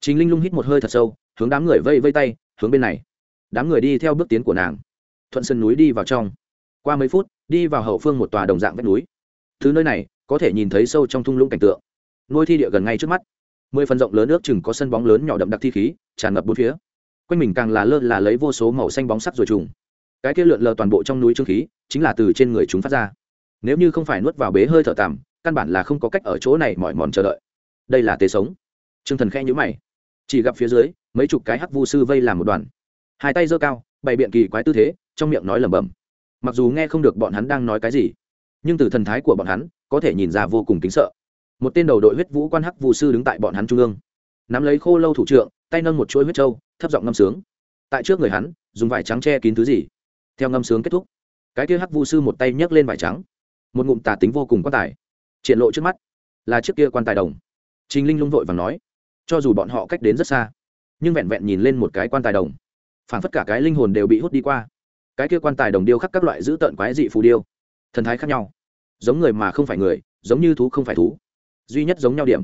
Chính linh lung hít một hơi thật sâu, hướng đám người vây vây tay, hướng bên này. Đám người đi theo bước tiến của nàng. Thuận sân núi đi vào trong. Qua mấy phút đi vào hậu phương một tòa đồng dạng vách núi. Thứ nơi này, có thể nhìn thấy sâu trong thung lũng cảnh tượng. Nuôi thi địa gần ngay trước mắt. Mười phần rộng lớn ước chừng có sân bóng lớn nhỏ đậm đặc thi khí, tràn ngập bốn phía. Quanh mình càng là lơ là lấy vô số màu xanh bóng sắc rồi trùng. Cái kia lượn lờ toàn bộ trong núi trương khí, chính là từ trên người chúng phát ra. Nếu như không phải nuốt vào bế hơi thở tạm, căn bản là không có cách ở chỗ này mỏi mòn chờ đợi. Đây là tế sống. Trương thần khẽ nhữ mày. Chỉ gặp phía dưới, mấy chục cái hắc vu sư vây làm một đoàn. Hai tay giơ cao, bày biện kỳ quái tư thế, trong miệng nói lẩm bẩm mặc dù nghe không được bọn hắn đang nói cái gì, nhưng từ thần thái của bọn hắn, có thể nhìn ra vô cùng kính sợ. Một tên đầu đội huyết vũ quan hắc vũ sư đứng tại bọn hắn trung ương, nắm lấy khô lâu thủ trượng, tay nâng một chuỗi huyết trâu thấp giọng ngâm sướng. Tại trước người hắn, dùng vải trắng che kín thứ gì? Theo ngâm sướng kết thúc, cái kia hắc vu sư một tay nhấc lên vải trắng, một ngụm tà tính vô cùng quan tài, triển lộ trước mắt, là chiếc kia quan tài đồng. Trình linh lung vội và nói, cho dù bọn họ cách đến rất xa, nhưng vẹn vẹn nhìn lên một cái quan tài đồng phản phất cả cái linh hồn đều bị hút đi qua cái kia quan tài đồng điêu khắc các loại dữ tợn quái dị phù điêu. Thần thái khác nhau. Giống người mà không phải người, giống như thú không phải thú. Duy nhất giống nhau điểm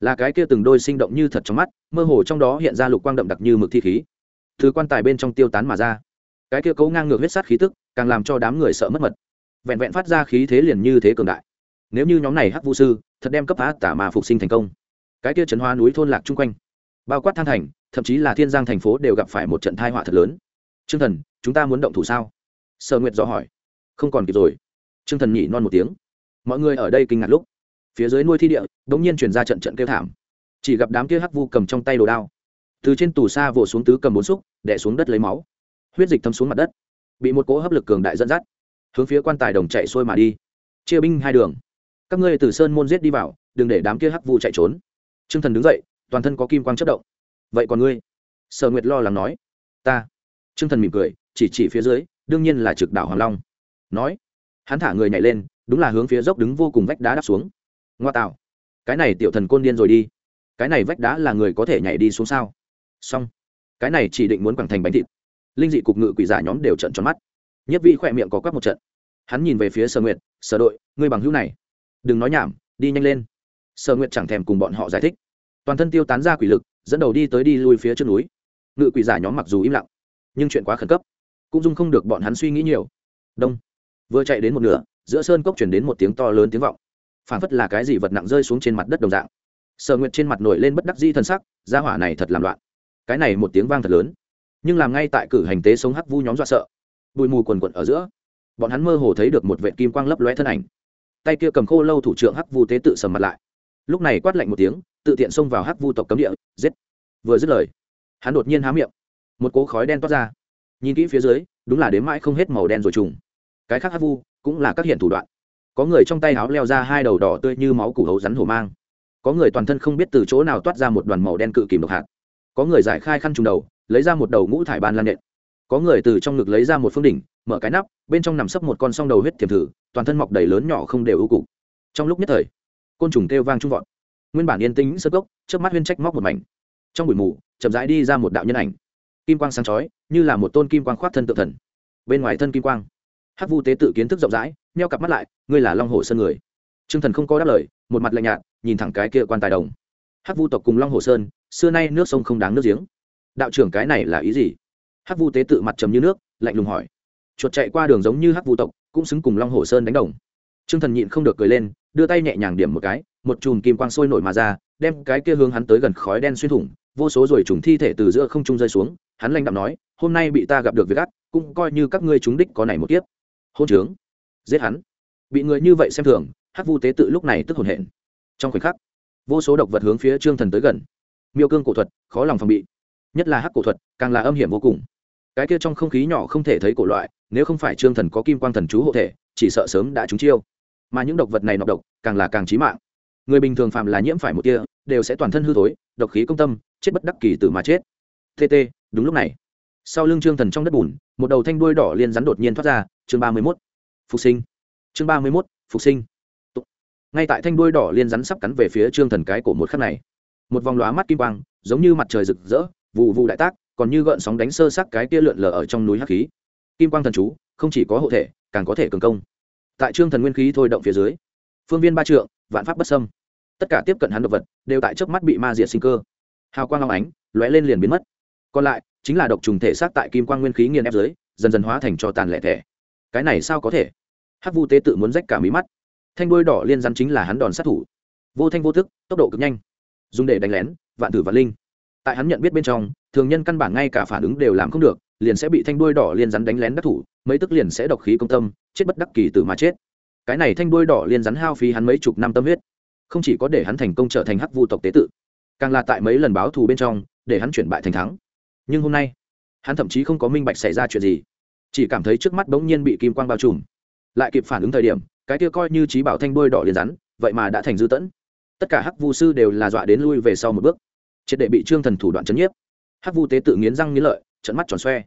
là cái kia từng đôi sinh động như thật trong mắt, mơ hồ trong đó hiện ra lục quang đậm đặc như mực thi khí. Thứ quan tài bên trong tiêu tán mà ra. Cái kia cấu ngang ngược huyết sát khí tức, càng làm cho đám người sợ mất mật. Vẹn vẹn phát ra khí thế liền như thế cường đại. Nếu như nhóm này hắc vũ sư, thật đem cấp phá tả mà phục sinh thành công. Cái kia trấn hoa núi thôn lạc chung quanh, bao quát than thành, thậm chí là thiên giang thành phố đều gặp phải một trận thai họa thật lớn t r ư ơ n g thần, chúng ta muốn động thủ sao? Sở nguyệt dò hỏi. Không còn kịp rồi. T r ư ơ n g thần nhỉ non một tiếng. Mọi người ở đây kinh ngạc lúc, phía dưới nuôi thi địa đ ỗ n g nhiên chuyển ra trận trận kêu thảm. Chỉ gặp đám kia hắc vu cầm trong tay đồ đao, từ trên tù xa vỗ xuống tứ cầm bốn xúc đẻ xuống đất lấy máu. Huyết dịch thấm xuống mặt đất, bị một cỗ hấp lực cường đại dẫn dắt, hướng phía quan tài đồng chạy xuôi mà đi. Chia binh hai đường. Các ngươi từ sơn môn giết đi vào, đừng để đám kia hắc vu chạy trốn. T r ư ơ n g thần đứng dậy, toàn thân có kim quang chất động. Vậy còn ngươi? Sở nguyệt lo lắng nói. Ta trương thần mỉm cười, chỉ chỉ phía dưới, đương nhiên là trực đảo hoàng long. Nói, hắn thả người nhảy lên, đúng là hướng phía dốc đứng vô cùng vách đá đắp xuống. Ngoa tạo, cái này tiểu thần côn điên rồi đi. Cái này vách đá là người có thể nhảy đi xuống sao? Xong, cái này chỉ định muốn quẳng thành bánh thịt. Linh dị cục ngự quỷ giả nhóm đều trợn tròn mắt. Nhất vị khỏe miệng có quắc một trận. Hắn nhìn về phía sở nguyệt, sở đội, ngươi bằng hữu này, đừng nói nhảm, đi nhanh lên. Sở nguyệt chẳng thèm cùng bọn họ giải thích. Toàn thân tiêu tán ra quỷ lực, dẫn đầu đi tới đi lui phía trước núi. Ngự quỷ giả nhóm mặc dù im lặng nhưng chuyện quá khẩn cấp. Cũng dung không được bọn hắn suy nghĩ nhiều. Đông. Vừa chạy đến một nửa, giữa sơn cốc chuyển đến một tiếng to lớn tiếng vọng. Phản phất là cái gì vật nặng rơi xuống trên mặt đất đồng dạng. Sở nguyệt trên mặt nổi lên bất đắc di thân sắc, gia hỏa này thật làm loạn. Cái này một tiếng vang thật lớn. Nhưng làm ngay tại cử hành tế sống hắc vu nhóm dọa sợ. Bụi mù quần quận ở giữa. Bọn hắn mơ hồ thấy được một vệ kim quang lấp lóe thân ảnh. Tay kia cầm khô lâu thủ trưởng hắc vu tế tự sầm mặt lại. Lúc này quát lạnh một tiếng, tự tiện xông vào hắc vu tộc cấm địa, giết. Vừa dứt lời, hắn đột nhiên há miệng một cỗ khói đen toát ra. Nhìn kỹ phía dưới, đúng là đến mãi không hết màu đen rồi trùng. Cái khác hát vu cũng là các hiện thủ đoạn. Có người trong tay áo leo ra hai đầu đỏ tươi như máu củ hấu rắn hổ mang. Có người toàn thân không biết từ chỗ nào toát ra một đoàn màu đen cự kìm độc hạt. Có người giải khai khăn trùng đầu, lấy ra một đầu ngũ thải ban lan nện. Có người từ trong ngực lấy ra một phương đỉnh, mở cái nắp, bên trong nằm sấp một con song đầu huyết thiềm thử, toàn thân mọc đầy lớn nhỏ không đều ưu cục. Trong lúc nhất thời, côn trùng kêu vang trung vọt. Nguyên bản yên tĩnh sơ gốc trước mắt huyên trách móc một mảnh. Trong buổi mù, chậm rãi đi ra một đạo nhân ảnh kim quang sáng chói, như là một tôn kim quang khoác thân tự thần. Bên ngoài thân kim quang, hắc vu tế tự kiến thức rộng rãi neo cặp mắt lại, ngươi là long hồ sơn người. T r ư ơ n g thần không có đáp lời, một mặt lạnh nhạt, nhìn thẳng cái kia quan tài đồng. Hắc vu tộc cùng long hồ sơn, xưa nay nước sông không đáng nước giếng. Đạo trưởng cái này là ý gì? Hắc vu tế tự mặt trầm như nước, lạnh lùng hỏi. Chuột chạy qua đường giống như hắc vu tộc, cũng xứng cùng long hồ sơn đánh đồng. T r ư ơ n g thần nhịn không được cười lên, đưa tay nhẹ nhàng điểm một cái, một chùm kim quang sôi nổi mà ra, đem cái kia hướng hắn tới gần khói đen xuyên thủng vô số rồi trùng thi thể từ giữa không trung rơi xuống, hắn lanh đạm nói, hôm nay bị ta gặp được việc ác, cũng coi như các ngươi chúng đích có này một kiếp. Hôn trướng. Giết hắn. Bị người như vậy xem thường, hắc vu tế tự lúc này tức hồn hển. Trong khoảnh khắc, vô số độc vật hướng phía trương thần tới gần. Miêu cương cổ thuật, khó lòng phòng bị. Nhất là hắc cổ thuật, càng là âm hiểm vô cùng. Cái kia trong không khí nhỏ không thể thấy cổ loại, nếu không phải trương thần có kim quang thần chú hộ thể, chỉ sợ sớm đã trúng chiêu. Mà những độc vật này nọc độc, càng là càng trí mạng người bình thường phạm là nhiễm phải một tia, đều sẽ toàn thân hư thối, độc khí công tâm, chết bất đắc kỳ từ mà chết. Tt đúng lúc này. Sau lưng trương thần trong đất bùn, một đầu thanh đuôi đỏ liên rắn đột nhiên thoát ra, chương ba mươi mốt. Phục sinh. Chương ba mươi mốt, phục sinh. Ngay tại thanh đuôi đỏ liên rắn sắp cắn về phía trương thần cái cổ một khắc này, một vòng lóa mắt kim quang, giống như mặt trời rực rỡ vụ vụ đại tác, còn như gợn sóng đánh sơ sắc cái kia lượn lờ ở trong núi hắc khí. Kim quang thần chú, không chỉ có hộ thể, càng có thể cường công. Tại trương thần nguyên khí thôi động phía dưới, phương viên ba trượng, vạn pháp bất sâm tất cả tiếp cận hắn độc vật đều tại trước mắt bị ma diệt sinh cơ. Hào quang long ánh lóe lên liền biến mất. Còn lại, chính là độc trùng thể xác tại kim quang nguyên khí nghiền ép dưới, dần dần hóa thành cho tàn lẻ thẻ. Cái này sao có thể? Hắc vu tế tự muốn rách cả mí mắt. Thanh đôi đỏ liên rắn chính là hắn đòn sát thủ. Vô thanh vô thức tốc độ cực nhanh. Dùng để đánh lén, vạn tử vạn linh. Tại hắn nhận biết bên trong, thường nhân căn bản ngay cả phản ứng đều làm không được, liền sẽ bị thanh đuôi đỏ liên rắn đánh lén đắc thủ, mấy tức liền sẽ độc khí công tâm, chết bất đắc kỳ từ mà chết. Cái này thanh đuôi đỏ liên rắn hao phí hắn mấy chục năm tâm huyết không chỉ có để hắn thành công trở thành hắc vu tộc tế tự, càng là tại mấy lần báo thù bên trong, để hắn chuyển bại thành thắng. Nhưng hôm nay, hắn thậm chí không có minh bạch xảy ra chuyện gì, chỉ cảm thấy trước mắt bỗng nhiên bị kim quang bao trùm. Lại kịp phản ứng thời điểm, cái kia coi như trí bảo thanh bôi đỏ liền rắn, vậy mà đã thành dư tẫn. Tất cả hắc vu sư đều là dọa đến lui về sau một bước. Triệt để bị trương thần thủ đoạn chấn nhiếp. Hắc vu tế tự nghiến răng nghiến lợi trận mắt tròn xoe.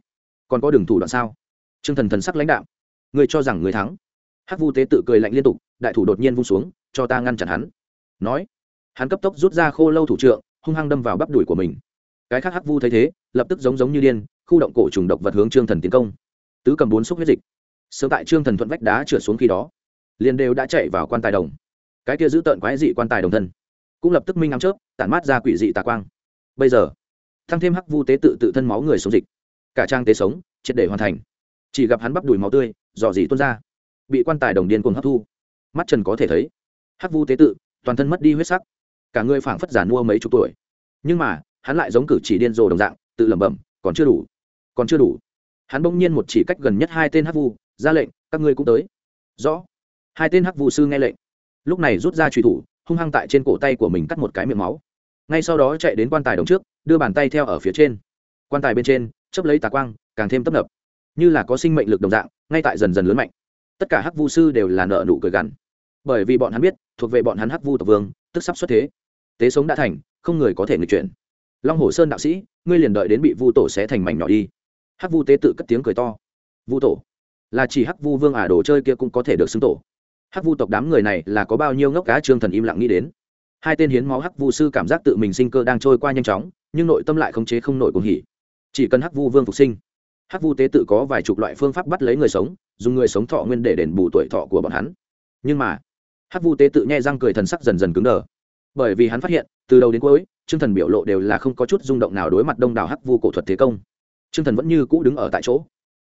Còn có đường thủ đoạn sao? Trương thần thần sắc lãnh đạo người cho rằng người thắng. Hắc vu tế tự cười lạnh liên tục, đại thủ đột nhiên vung xuống, cho ta ngăn chặn hắn nói, hắn cấp tốc rút ra khô lâu thủ trượng, hung hăng đâm vào bắp đùi của mình. Cái khác hắc vu thấy thế, lập tức giống giống như điên, khu động cổ trùng độc vật hướng trương thần tiến công. Tứ cầm bốn xúc huyết dịch. Sớm tại trương thần thuận vách đá trượt xuống khi đó, liền đều đã chạy vào quan tài đồng. Cái kia giữ tợn quái dị quan tài đồng thân, cũng lập tức minh ám chớp, tản mát ra quỷ dị tà quang. Bây giờ, thăng thêm hắc vu tế tự tự thân máu người sống dịch. Cả trang tế sống, triệt để hoàn thành. Chỉ gặp hắn bắp đùi máu tươi, dò dỉ tuôn ra. Bị quan tài đồng điên cuồng hấp thu. Mắt trần có thể thấy, hắc vu tế tự toàn thân mất đi huyết sắc. Cả người phảng phất giả mua mấy chục tuổi. Nhưng mà, hắn lại giống cử chỉ điên rồ đồng dạng, tự lẩm bẩm, còn chưa đủ, còn chưa đủ. Hắn bỗng nhiên một chỉ cách gần nhất hai tên hắc vu, ra lệnh, các ngươi cũng tới. Rõ. Hai tên hắc vu sư nghe lệnh. Lúc này rút ra truy thủ, hung hăng tại trên cổ tay của mình cắt một cái miệng máu. Ngay sau đó chạy đến quan tài đồng trước, đưa bàn tay theo ở phía trên. Quan tài bên trên chấp lấy tà quang, càng thêm tấp nập. Như là có sinh mệnh lực đồng dạng, ngay tại dần dần lớn mạnh. Tất cả hắc vu sư đều là nợ nụ cười gằn bởi vì bọn hắn biết, thuộc về bọn hắn hắc vu tộc vương, tức sắp xuất thế. Tế sống đã thành, không người có thể người chuyển. Long hồ sơn đạo sĩ, ngươi liền đợi đến bị vu tổ sẽ thành mảnh nhỏ đi. Hắc vu tế tự cất tiếng cười to. Vu tổ? Là chỉ hắc vu vương ả đồ chơi kia cũng có thể được xưng tổ. Hắc vu tộc đám người này là có bao nhiêu ngốc cá trương thần im lặng nghĩ đến. Hai tên hiến máu hắc vu sư cảm giác tự mình sinh cơ đang trôi qua nhanh chóng, nhưng nội tâm lại khống chế không nổi cuồng hỉ. Chỉ cần hắc vu vương phục sinh, hắc vu tế tự có vài chục loại phương pháp bắt lấy người sống, dùng người sống thọ nguyên để đền bù tuổi thọ của bọn hắn. Nhưng mà hắc vu tế tự nhẹ răng cười thần sắc dần dần cứng đờ. Bởi vì hắn phát hiện, từ đầu đến cuối chương thần biểu lộ đều là không có chút rung động nào đối mặt đông đảo hắc vu cổ thuật thế công. Chương thần vẫn như cũ đứng ở tại chỗ.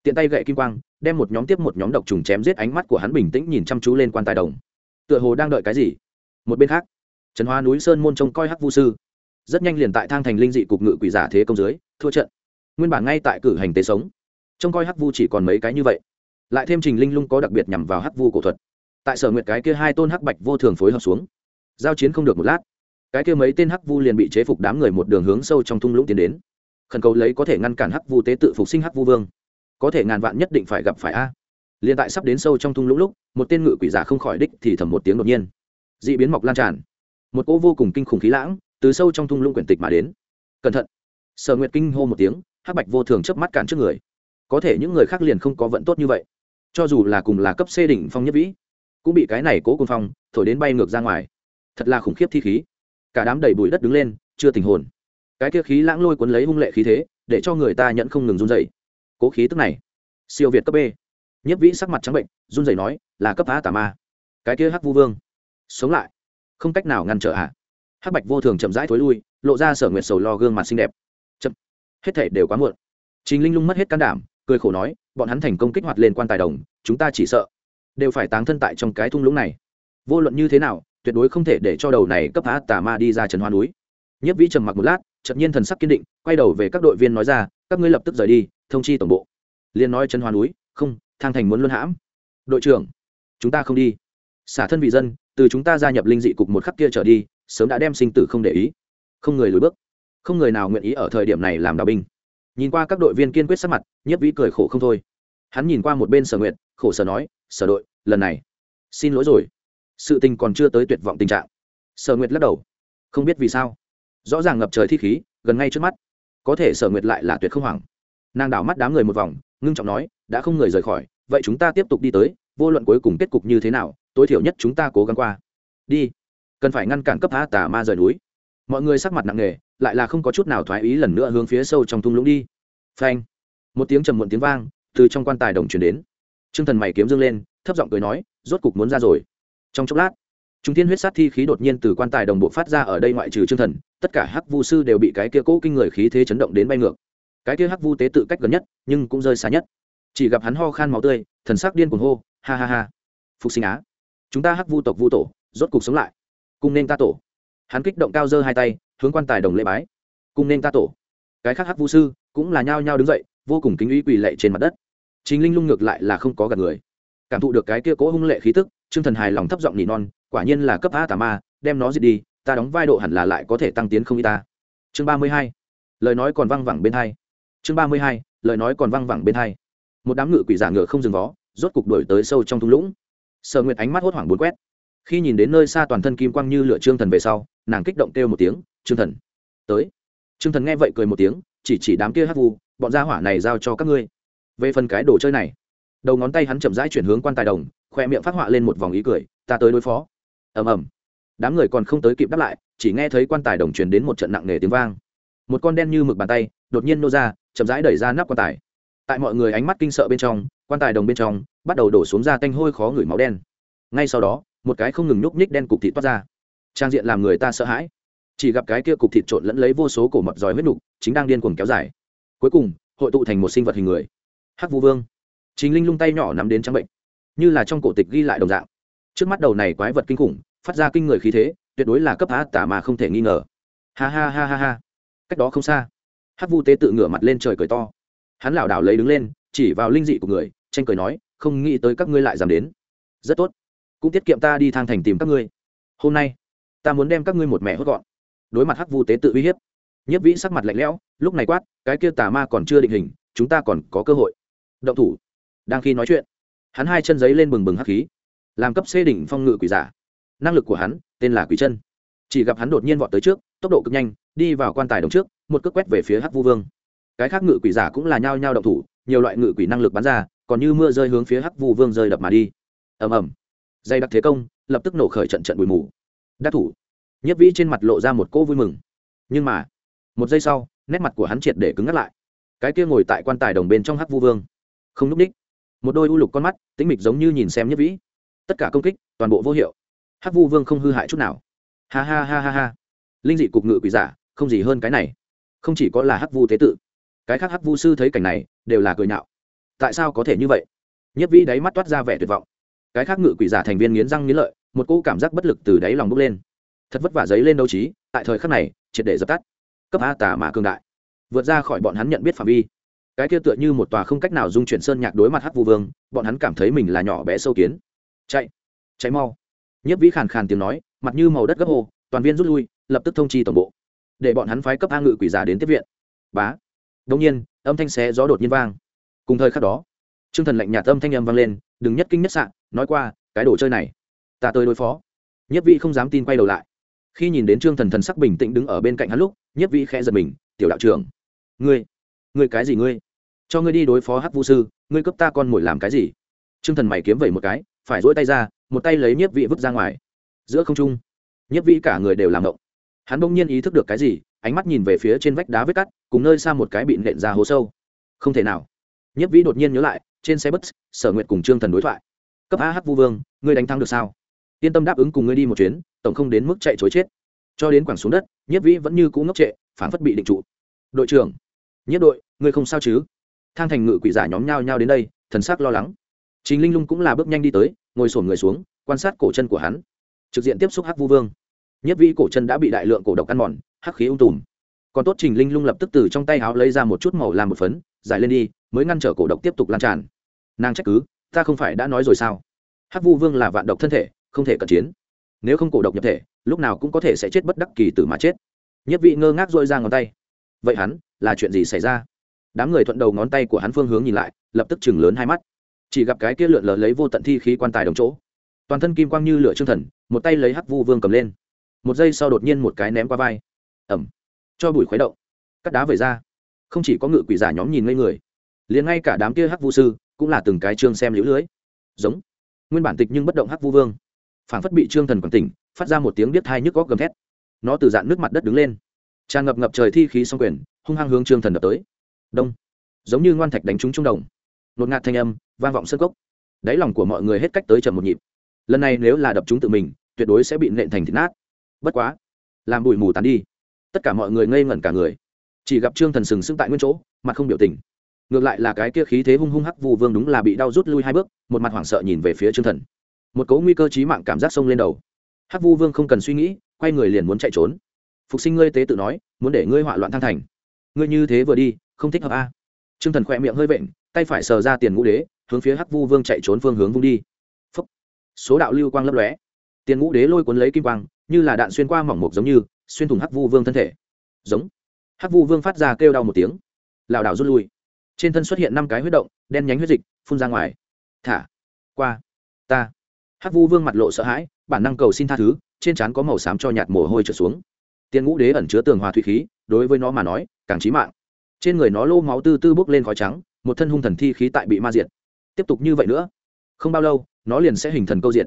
Tiện tay gậy kim quang, đem một nhóm tiếp một nhóm độc trùng chém giết ánh mắt của hắn bình tĩnh nhìn chăm chú lên quan tài đồng. Tựa hồ đang đợi cái gì? Một bên khác, trần hoa núi sơn môn trông coi hắc vu sư. Rất nhanh liền tại thang thành linh dị cục ngự quỷ giả thế công dưới, thua trận. Nguyên bản ngay tại cử hành tế sống. Trông coi hắc vu chỉ còn mấy cái như vậy. Lại thêm trình linh lung có đặc biệt nhằm vào hắc vu cổ thuật tại sở nguyệt cái kia hai tôn hắc bạch vô thường phối hợp xuống. Giao chiến không được một lát, cái kia mấy tên hắc vu liền bị chế phục đám người một đường hướng sâu trong thung lũng tiến đến. Khẩn cầu lấy có thể ngăn cản hắc vu tế tự phục sinh hắc vu vương. Có thể ngàn vạn nhất định phải gặp phải a. Liền tại sắp đến sâu trong thung lũng lúc, một tên ngự quỷ giả không khỏi đích thì thầm một tiếng đột nhiên. D ị biến mọc lan tràn. Một cỗ vô cùng kinh khủng khí lãng từ sâu trong thung lũng quyển tịch mà đến. Cẩn thận. Sở nguyệt kinh hô một tiếng, hắc bạch vô thường chớp mắt cản trước người. Có thể những người khác liền không có vận tốt như vậy. Cho dù là cùng là cấp c đỉnh phong nhất vĩ cũng bị cái này cố côn phong thổi đến bay ngược ra ngoài. Thật là khủng khiếp thi khí. Cả đám đầy bụi đất đứng lên, chưa tình hồn. Cái kia khí lãng lôi cuốn lấy hung lệ khí thế, để cho người ta nhận không ngừng run dậy cố khí tức này, siêu việt cấp b. Nhất vĩ sắc mặt trắng bệnh, run rẩy nói, là cấp a tà ma. Cái kia hắc vu vương, sống lại. Không cách nào ngăn trở hạ hắc bạch vô thường chậm rãi thối lui, lộ ra sở nguyệt sầu lo gương mặt xinh đẹp. Chậm. Hết thể đều quá muộn. Trình linh lung mất hết can đảm, cười khổ nói, bọn hắn thành công kích hoạt lên quan tài đồng, chúng ta chỉ sợ đều phải táng thân tại trong cái thung lũng này. Vô luận như thế nào, tuyệt đối không thể để cho đầu này cấp á tà ma đi ra trần hoa núi. Nhất vĩ trầm mặc một lát, chợt nhiên thần sắc kiên định, quay đầu về các đội viên nói ra, các ngươi lập tức rời đi, thông chi tổng bộ. Liên nói trần hoa núi, không, thang thành muốn luân hãm. Đội trưởng, chúng ta không đi. Xả thân vị dân, từ chúng ta gia nhập linh dị cục một khắc kia trở đi, sớm đã đem sinh tử không để ý. Không người lùi bước. Không người nào nguyện ý ở thời điểm này làm đạo binh. Nhìn qua các đội viên kiên quyết sắc mặt, nhiếp vĩ cười khổ không thôi. Hắn nhìn qua một bên sở nguyện khổ sở nói, sở đội lần này. Xin lỗi rồi. Sự tình còn chưa tới tuyệt vọng tình trạng. Sở nguyệt lắc đầu. Không biết vì sao. Rõ ràng ngập trời thi khí, gần ngay trước mắt. Có thể sở nguyệt lại là tuyệt không hoảng. Nàng đảo mắt đám người một vòng, ngưng trọng nói, đã không người rời khỏi, vậy chúng ta tiếp tục đi tới, vô luận cuối cùng kết cục như thế nào, tối thiểu nhất chúng ta cố gắng qua. Đi. Cần phải ngăn cản cấp a tà ma rời núi. Mọi người sắc mặt nặng nề, lại là không có chút nào thoái ý lần nữa hướng phía sâu trong thung lũng đi. Phanh. Một tiếng trầm muộn tiếng vang từ trong quan tài đồng truyền đến. T r ư ơ n g thần mày kiếm dương lên thấp giọng cười nói, rốt cục muốn ra rồi. Trong chốc lát chúng thiên huyết sát thi khí đột nhiên từ quan tài đồng bộ phát ra ở đây ngoại trừ trương thần, tất cả hắc vu sư đều bị cái kia cỗ kinh người khí thế chấn động đến bay ngược. Cái kia hắc vu tế tự cách gần nhất, nhưng cũng rơi xa nhất. Chỉ gặp hắn ho khan máu tươi, thần sắc điên cuồng hô, ha ha ha, phục sinh á. Chúng ta hắc vu tộc vu tổ, rốt cục sống lại. Cùng nên ta tổ. Hắn kích động cao dơ hai tay, hướng quan tài đồng lễ bái. Cùng nên ta tổ. Cái khác hắc vu sư cũng là nhao nhao đứng dậy, vô cùng kính uy quỳ lệ trên mặt đất. Chính linh lung ngược lại là không có gật người cảm thụ được cái kia cố hung lệ khí tức chương thần hài lòng thấp giọng nỉ non, quả nhiên là cấp a tà ma, đem nó diệt đi, ta đóng vai độ hẳn là lại có thể tăng tiến không y ta. Chương ba mươi hai, lời nói còn văng vẳng bên hai. Chương ba mươi hai, lời nói còn văng vẳng bên hai. Một đám ngự quỷ giả ngựa không dừng vó, rốt cục đổi tới sâu trong thung lũng. Sở nguyệt ánh mắt hốt hoảng bốn quét. Khi nhìn đến nơi xa toàn thân kim quang như lửa trương thần về sau, nàng kích động kêu một tiếng, trương thần, tới. Trương thần nghe vậy cười một tiếng, chỉ chỉ đám kia hát vu, bọn gia hỏa này giao cho các ngươi. Về phần cái đồ chơi này đầu ngón tay hắn chậm rãi chuyển hướng quan tài đồng, khoe miệng phát họa lên một vòng ý cười, ta tới đối phó. Ầm ầm. Đám người còn không tới kịp đáp lại, chỉ nghe thấy quan tài đồng truyền đến một trận nặng nề tiếng vang. Một con đen như mực bàn tay, đột nhiên nô ra, chậm rãi đẩy ra nắp quan tài. Tại mọi người ánh mắt kinh sợ bên trong, quan tài đồng bên trong bắt đầu đổ xuống ra tanh hôi khó ngửi máu đen. Ngay sau đó, một cái không ngừng nhúc nhích đen cục thịt toát ra. Trang diện làm người ta sợ hãi. Chỉ gặp cái kia cục thịt trộn lẫn lấy vô số cổ mập giỏi huyết nục, chính đang điên cuồng kéo dài. Cuối cùng, hội tụ thành một sinh vật hình người. Hắc vũ vương chính linh lung tay nhỏ nắm đến trắng bệnh, như là trong cổ tịch ghi lại đồng dạng. Trước mắt đầu này quái vật kinh khủng, phát ra kinh người khí thế, tuyệt đối là cấp á tả mà không thể nghi ngờ. Ha ha ha ha ha. Cách đó không xa, hắc vu tế tự ngửa mặt lên trời cười to. Hắn lảo đảo lấy đứng lên, chỉ vào linh dị của người, tranh cười nói, không nghĩ tới các ngươi lại dám đến. Rất tốt, cũng tiết kiệm ta đi thang thành tìm các ngươi. Hôm nay, ta muốn đem các ngươi một mẹ hốt gọn. Đối mặt hắc vu tế tự uy hiếp nhất vĩ sắc mặt lạnh lẽo, lúc này quát, cái kia tà ma còn chưa định hình, chúng ta còn có cơ hội. Động thủ đang khi nói chuyện, hắn hai chân giấy lên bừng bừng hắc khí, làm cấp xê đỉnh phong ngự quỷ giả. Năng lực của hắn, tên là quỷ chân. Chỉ gặp hắn đột nhiên vọt tới trước, tốc độ cực nhanh, đi vào quan tài đồng trước, một cước quét về phía hắc vu vương. Cái khác ngự quỷ giả cũng là nhao nhao động thủ, nhiều loại ngự quỷ năng lực bắn ra, còn như mưa rơi hướng phía hắc vu vương rơi đập mà đi. Ầm ầm. Dây đặc thế công, lập tức nổ khởi trận trận bụi mù. Đắc thủ. Nhất vĩ trên mặt lộ ra một cỗ vui mừng. Nhưng mà, một giây sau, nét mặt của hắn triệt để cứng ngắt lại. Cái kia ngồi tại quan tài đồng bên trong hắc vu vương. Không n ú c một đôi u lục con mắt, tĩnh mịch giống như nhìn xem nhất vĩ. Tất cả công kích, toàn bộ vô hiệu. Hắc vu vương không hư hại chút nào. Ha ha ha ha ha. Linh dị cục ngự quỷ giả, không gì hơn cái này. Không chỉ có là hắc vu tế tự. Cái khác hắc vu sư thấy cảnh này, đều là cười nhạo. Tại sao có thể như vậy? Nhất vĩ đáy mắt toát ra vẻ tuyệt vọng. Cái khác ngự quỷ giả thành viên nghiến răng nghiến lợi, một cỗ cảm giác bất lực từ đáy lòng bốc lên. Thật vất vả giấy lên đấu trí, tại thời khắc này, triệt để dập tắt. Cấp a tà mà cường đại. Vượt ra khỏi bọn hắn nhận biết phạm vi cái kia tựa như một tòa không cách nào dung chuyển sơn nhạc đối mặt hắc vu vương, bọn hắn cảm thấy mình là nhỏ bé sâu kiến. Chạy chạy mau. Nhất vĩ khàn khàn tiếng nói, mặt như màu đất gấp hồ, toàn viên rút lui, lập tức thông chi tổng bộ. Để bọn hắn phái cấp a ngự quỷ giả đến tiếp viện. Bá. Đông nhiên, âm thanh xé gió đột nhiên vang. Cùng thời khắc đó t r ư ơ n g thần lạnh nhạt âm thanh âm vang lên, đừng nhất kinh nhất sạn nói qua, cái đồ chơi này, ta tới đối phó. Nhất vĩ không dám tin quay đầu lại. Khi nhìn đến trương thần thần sắc bình tĩnh đứng ở bên cạnh hắn lúc nhất vĩ khẽ giật mình, tiểu đạo trưởng, ngươi ngươi cái gì ngươi? Cho ngươi đi đối phó hắc vu sư, ngươi cấp ta con mồi làm cái gì? T r ư ơ n g thần mày kiếm vẩy một cái, phải dỗi tay ra, một tay lấy nhiếp vị vứt ra ngoài. Giữa không trung, nhiếp vị cả người đều làm động. Hắn bỗng nhiên ý thức được cái gì, ánh mắt nhìn về phía trên vách đá vết cắt, cùng nơi xa một cái bị nện ra hố sâu. Không thể nào. Nhiếp vĩ đột nhiên nhớ lại, trên xe bus, sở nguyệt cùng trương thần đối thoại. Cấp a h vu vương, ngươi đánh thắng được sao? Yên tâm đáp ứng cùng ngươi đi một chuyến, tổng không đến mức chạy chối chết. Cho đến quẳng xuống đất, nhiếp vĩ vẫn như cũ ngốc trệ phản phất bị định trụ. Đội trưởng Nhất đội, ngươi không sao chứ? Thang thành ngự quỷ giả nhóm nhao nhao đến đây, thần sắc lo lắng. Chính linh lung cũng là bước nhanh đi tới, ngồi sổm người xuống, quan sát cổ chân của hắn. Trực diện tiếp xúc hắc vu vương. Nhất vĩ cổ chân đã bị đại lượng cổ độc ăn mòn, hắc khí ung tùm. Còn tốt trình linh lung lập tức từ trong tay áo lấy ra một chút màu làm một phấn, giải lên đi, mới ngăn trở cổ độc tiếp tục lan tràn. Nàng trách cứ, ta không phải đã nói rồi sao? Hắc vu vương là vạn độc thân thể, không thể cận chiến. Nếu không cổ độc nhập thể, lúc nào cũng có thể sẽ chết bất đắc kỳ tử mà chết. Nhất vị ngơ ngác dội ra ngón tay. Vậy hắn là chuyện gì xảy ra? Đám người thuận đầu ngón tay của hắn phương hướng nhìn lại, lập tức chừng lớn hai mắt. Chỉ gặp cái kia lượn lờ lấy vô tận thi khí quan tài đồng chỗ. Toàn thân kim quang như lửa trương thần, một tay lấy hắc vu vương cầm lên. Một giây sau đột nhiên một cái ném qua vai. Ẩm. Cho bụi khuấy động. Cắt đá về ra. Không chỉ có ngự quỷ giả nhóm nhìn ngây người, liền ngay cả đám kia hắc vu sư cũng là từng cái trương xem lũ lưới. Giống. Nguyên bản tịch nhưng bất động hắc vu vương. Phảng phất bị trương thần quảng tỉnh, phát ra một tiếng biết thai nhức góc gầm thét. Nó từ dạn nước mặt đất đứng lên. Tràn ngập ngập trời thi khí s quyền hung hăng hướng trương thần đập tới. Đông. Giống như ngoan thạch đánh trúng trung đồng. Nột ngạt thanh âm, vang vọng sân cốc. Đáy lòng của mọi người hết cách tới chậm một nhịp. Lần này nếu là đập chúng tự mình, tuyệt đối sẽ bị nện thành thịt nát. Bất quá, làm bụi mù tàn đi. Tất cả mọi người ngây ngẩn cả người. Chỉ gặp trương thần sừng sững tại nguyên chỗ, mặt không biểu tình. Ngược lại là cái kia khí thế hung hung hắc vu vương đúng là bị đau rút lui hai bước, một mặt hoảng sợ nhìn về phía trương thần. Một cấu nguy cơ trí mạng cảm giác sông lên đầu. Hắc vu vương không cần suy nghĩ, quay người liền muốn chạy trốn. Phục sinh ngươi tế tự nói, muốn để ngươi họa loạn thăng thành ngươi như thế vừa đi, không thích hợp a. Trương thần khỏe miệng hơi vện, tay phải sờ ra tiền ngũ đế, hướng phía hắc vu vương chạy trốn phương hướng vung đi. Số đạo lưu quang lấp lóe. Tiền ngũ đế lôi cuốn lấy kim quang, như là đạn xuyên qua mỏng mục giống như, xuyên thủng hắc vu vương thân thể. Giống. Hắc vu vương phát ra kêu đau một tiếng. Lảo đảo rút lui. Trên thân xuất hiện năm cái huyết động, đen nhánh huyết dịch, phun ra ngoài. Thả. Qua. Ta. Hắc vu vương mặt lộ sợ hãi, bản năng cầu xin tha thứ, trên trán có màu xám cho nhạt mồ hôi trở xuống tiền ngũ đế ẩn chứa tường hòa thủy khí, đối với nó mà nói, càng trí mạng. Trên người nó lô máu tư tư bốc lên khói trắng, một thân hung thần thi khí tại bị ma diệt. Tiếp tục như vậy nữa, không bao lâu, nó liền sẽ hình thần câu diện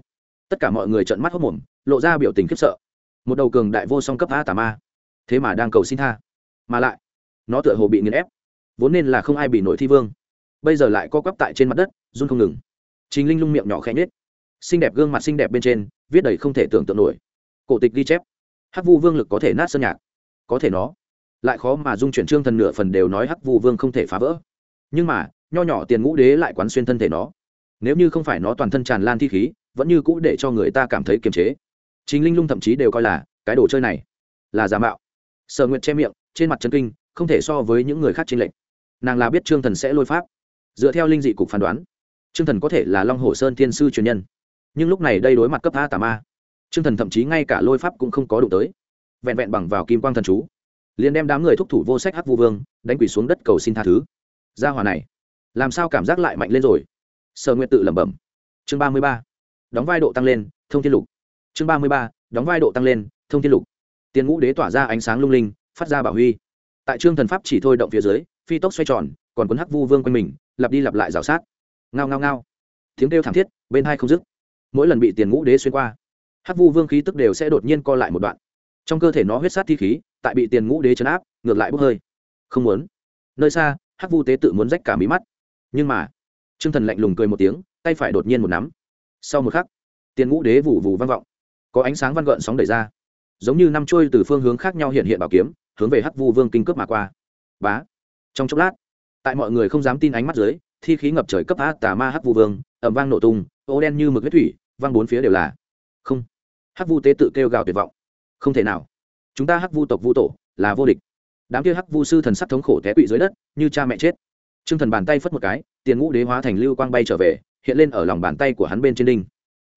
tất cả mọi người trợn mắt hốc mồm lộ ra biểu tình khiếp sợ. Một đầu cường đại vô song cấp a tà ma, thế mà đang cầu xin tha. Mà lại, nó tựa hồ bị nghiền ép, vốn nên là không ai bị nổi thi vương. Bây giờ lại co quắp tại trên mặt đất, run không ngừng. Trình linh lung miệng nhỏ khẽ nhết xinh đẹp gương mặt xinh đẹp bên trên, viết đầy không thể tưởng tượng nổi. Cổ tịch ghi chép hắc vu vương lực có thể nát sơn nhạc. Có thể nó. Lại khó mà dung chuyển trương thần nửa phần đều nói hắc vu vương không thể phá vỡ. Nhưng mà, nho nhỏ tiền ngũ đế lại quán xuyên thân thể nó. Nếu như không phải nó toàn thân tràn lan thi khí, vẫn như cũ để cho người ta cảm thấy kiềm chế. Chính linh lung thậm chí đều coi là, cái đồ chơi này là giả mạo. Sở nguyện che miệng, trên mặt chân kinh, không thể so với những người khác trên lệnh nàng là biết trương thần sẽ lôi pháp. Dựa theo linh dị cục phán đoán, trương thần có thể là long hồ sơn thiên sư truyền nhân. Nhưng lúc này đây đối mặt cấp a tà ma trương thần thậm chí ngay cả lôi pháp cũng không có đủ tới. Vẹn vẹn bằng vào kim quang thần chú, liền đem đám người thúc thủ vô sách hắc vu vương đánh quỷ xuống đất cầu xin tha thứ. Gia hòa này, làm sao cảm giác lại mạnh lên rồi? Sở nguyện tự lẩm bẩm. Chương ba mươi ba, đóng vai độ tăng lên, thông thiên lục. Chương ba mươi ba, đóng vai độ tăng lên, thông thiên lục. Tiền ngũ đế tỏa ra ánh sáng lung linh, phát ra bảo huy. Tại trương thần pháp chỉ thôi động phía dưới, phi tốc xoay tròn, còn cuốn hắc vu vương quanh mình, lặp đi lặp lại rào sát. Ngao ngao ngao. Tiếng kêu thảm thiết, bên hai không dứt. Mỗi lần bị tiền ngũ đế xuyên qua hắc vu vương khí tức đều sẽ đột nhiên co lại một đoạn. Trong cơ thể nó huyết sát thi khí, tại bị tiền ngũ đế chấn áp, ngược lại bốc hơi. Không muốn. Nơi xa, hắc vu tế tự muốn rách cả mí mắt. Nhưng mà t r ư ơ n g thần lạnh lùng cười một tiếng, tay phải đột nhiên một nắm. Sau một khắc, tiền ngũ đế vụ vù vang vọng. Có ánh sáng văn gợn sóng đẩy ra. Giống như năm trôi từ phương hướng khác nhau hiện hiện bảo kiếm, hướng về hắc vu vương kinh cướp mà qua. Bá. Trong chốc lát, tại mọi người không dám tin ánh mắt dưới, thi khí ngập trời cấp á tà ma hắc vu vương ẩm vang nổ tung, ô đen như mực huyết thủy, vang bốn phía đều là. Không hắc vu tế tự kêu gào tuyệt vọng. Không thể nào. Chúng ta hắc vu tộc vu tổ là vô địch. Đám kia hắc vu sư thần sắc thống khổ té quỵ dưới đất, như cha mẹ chết. T r ư ơ n g thần bàn tay phất một cái, tiền ngũ đế hóa thành lưu quang bay trở về, hiện lên ở lòng bàn tay của hắn bên trên đinh.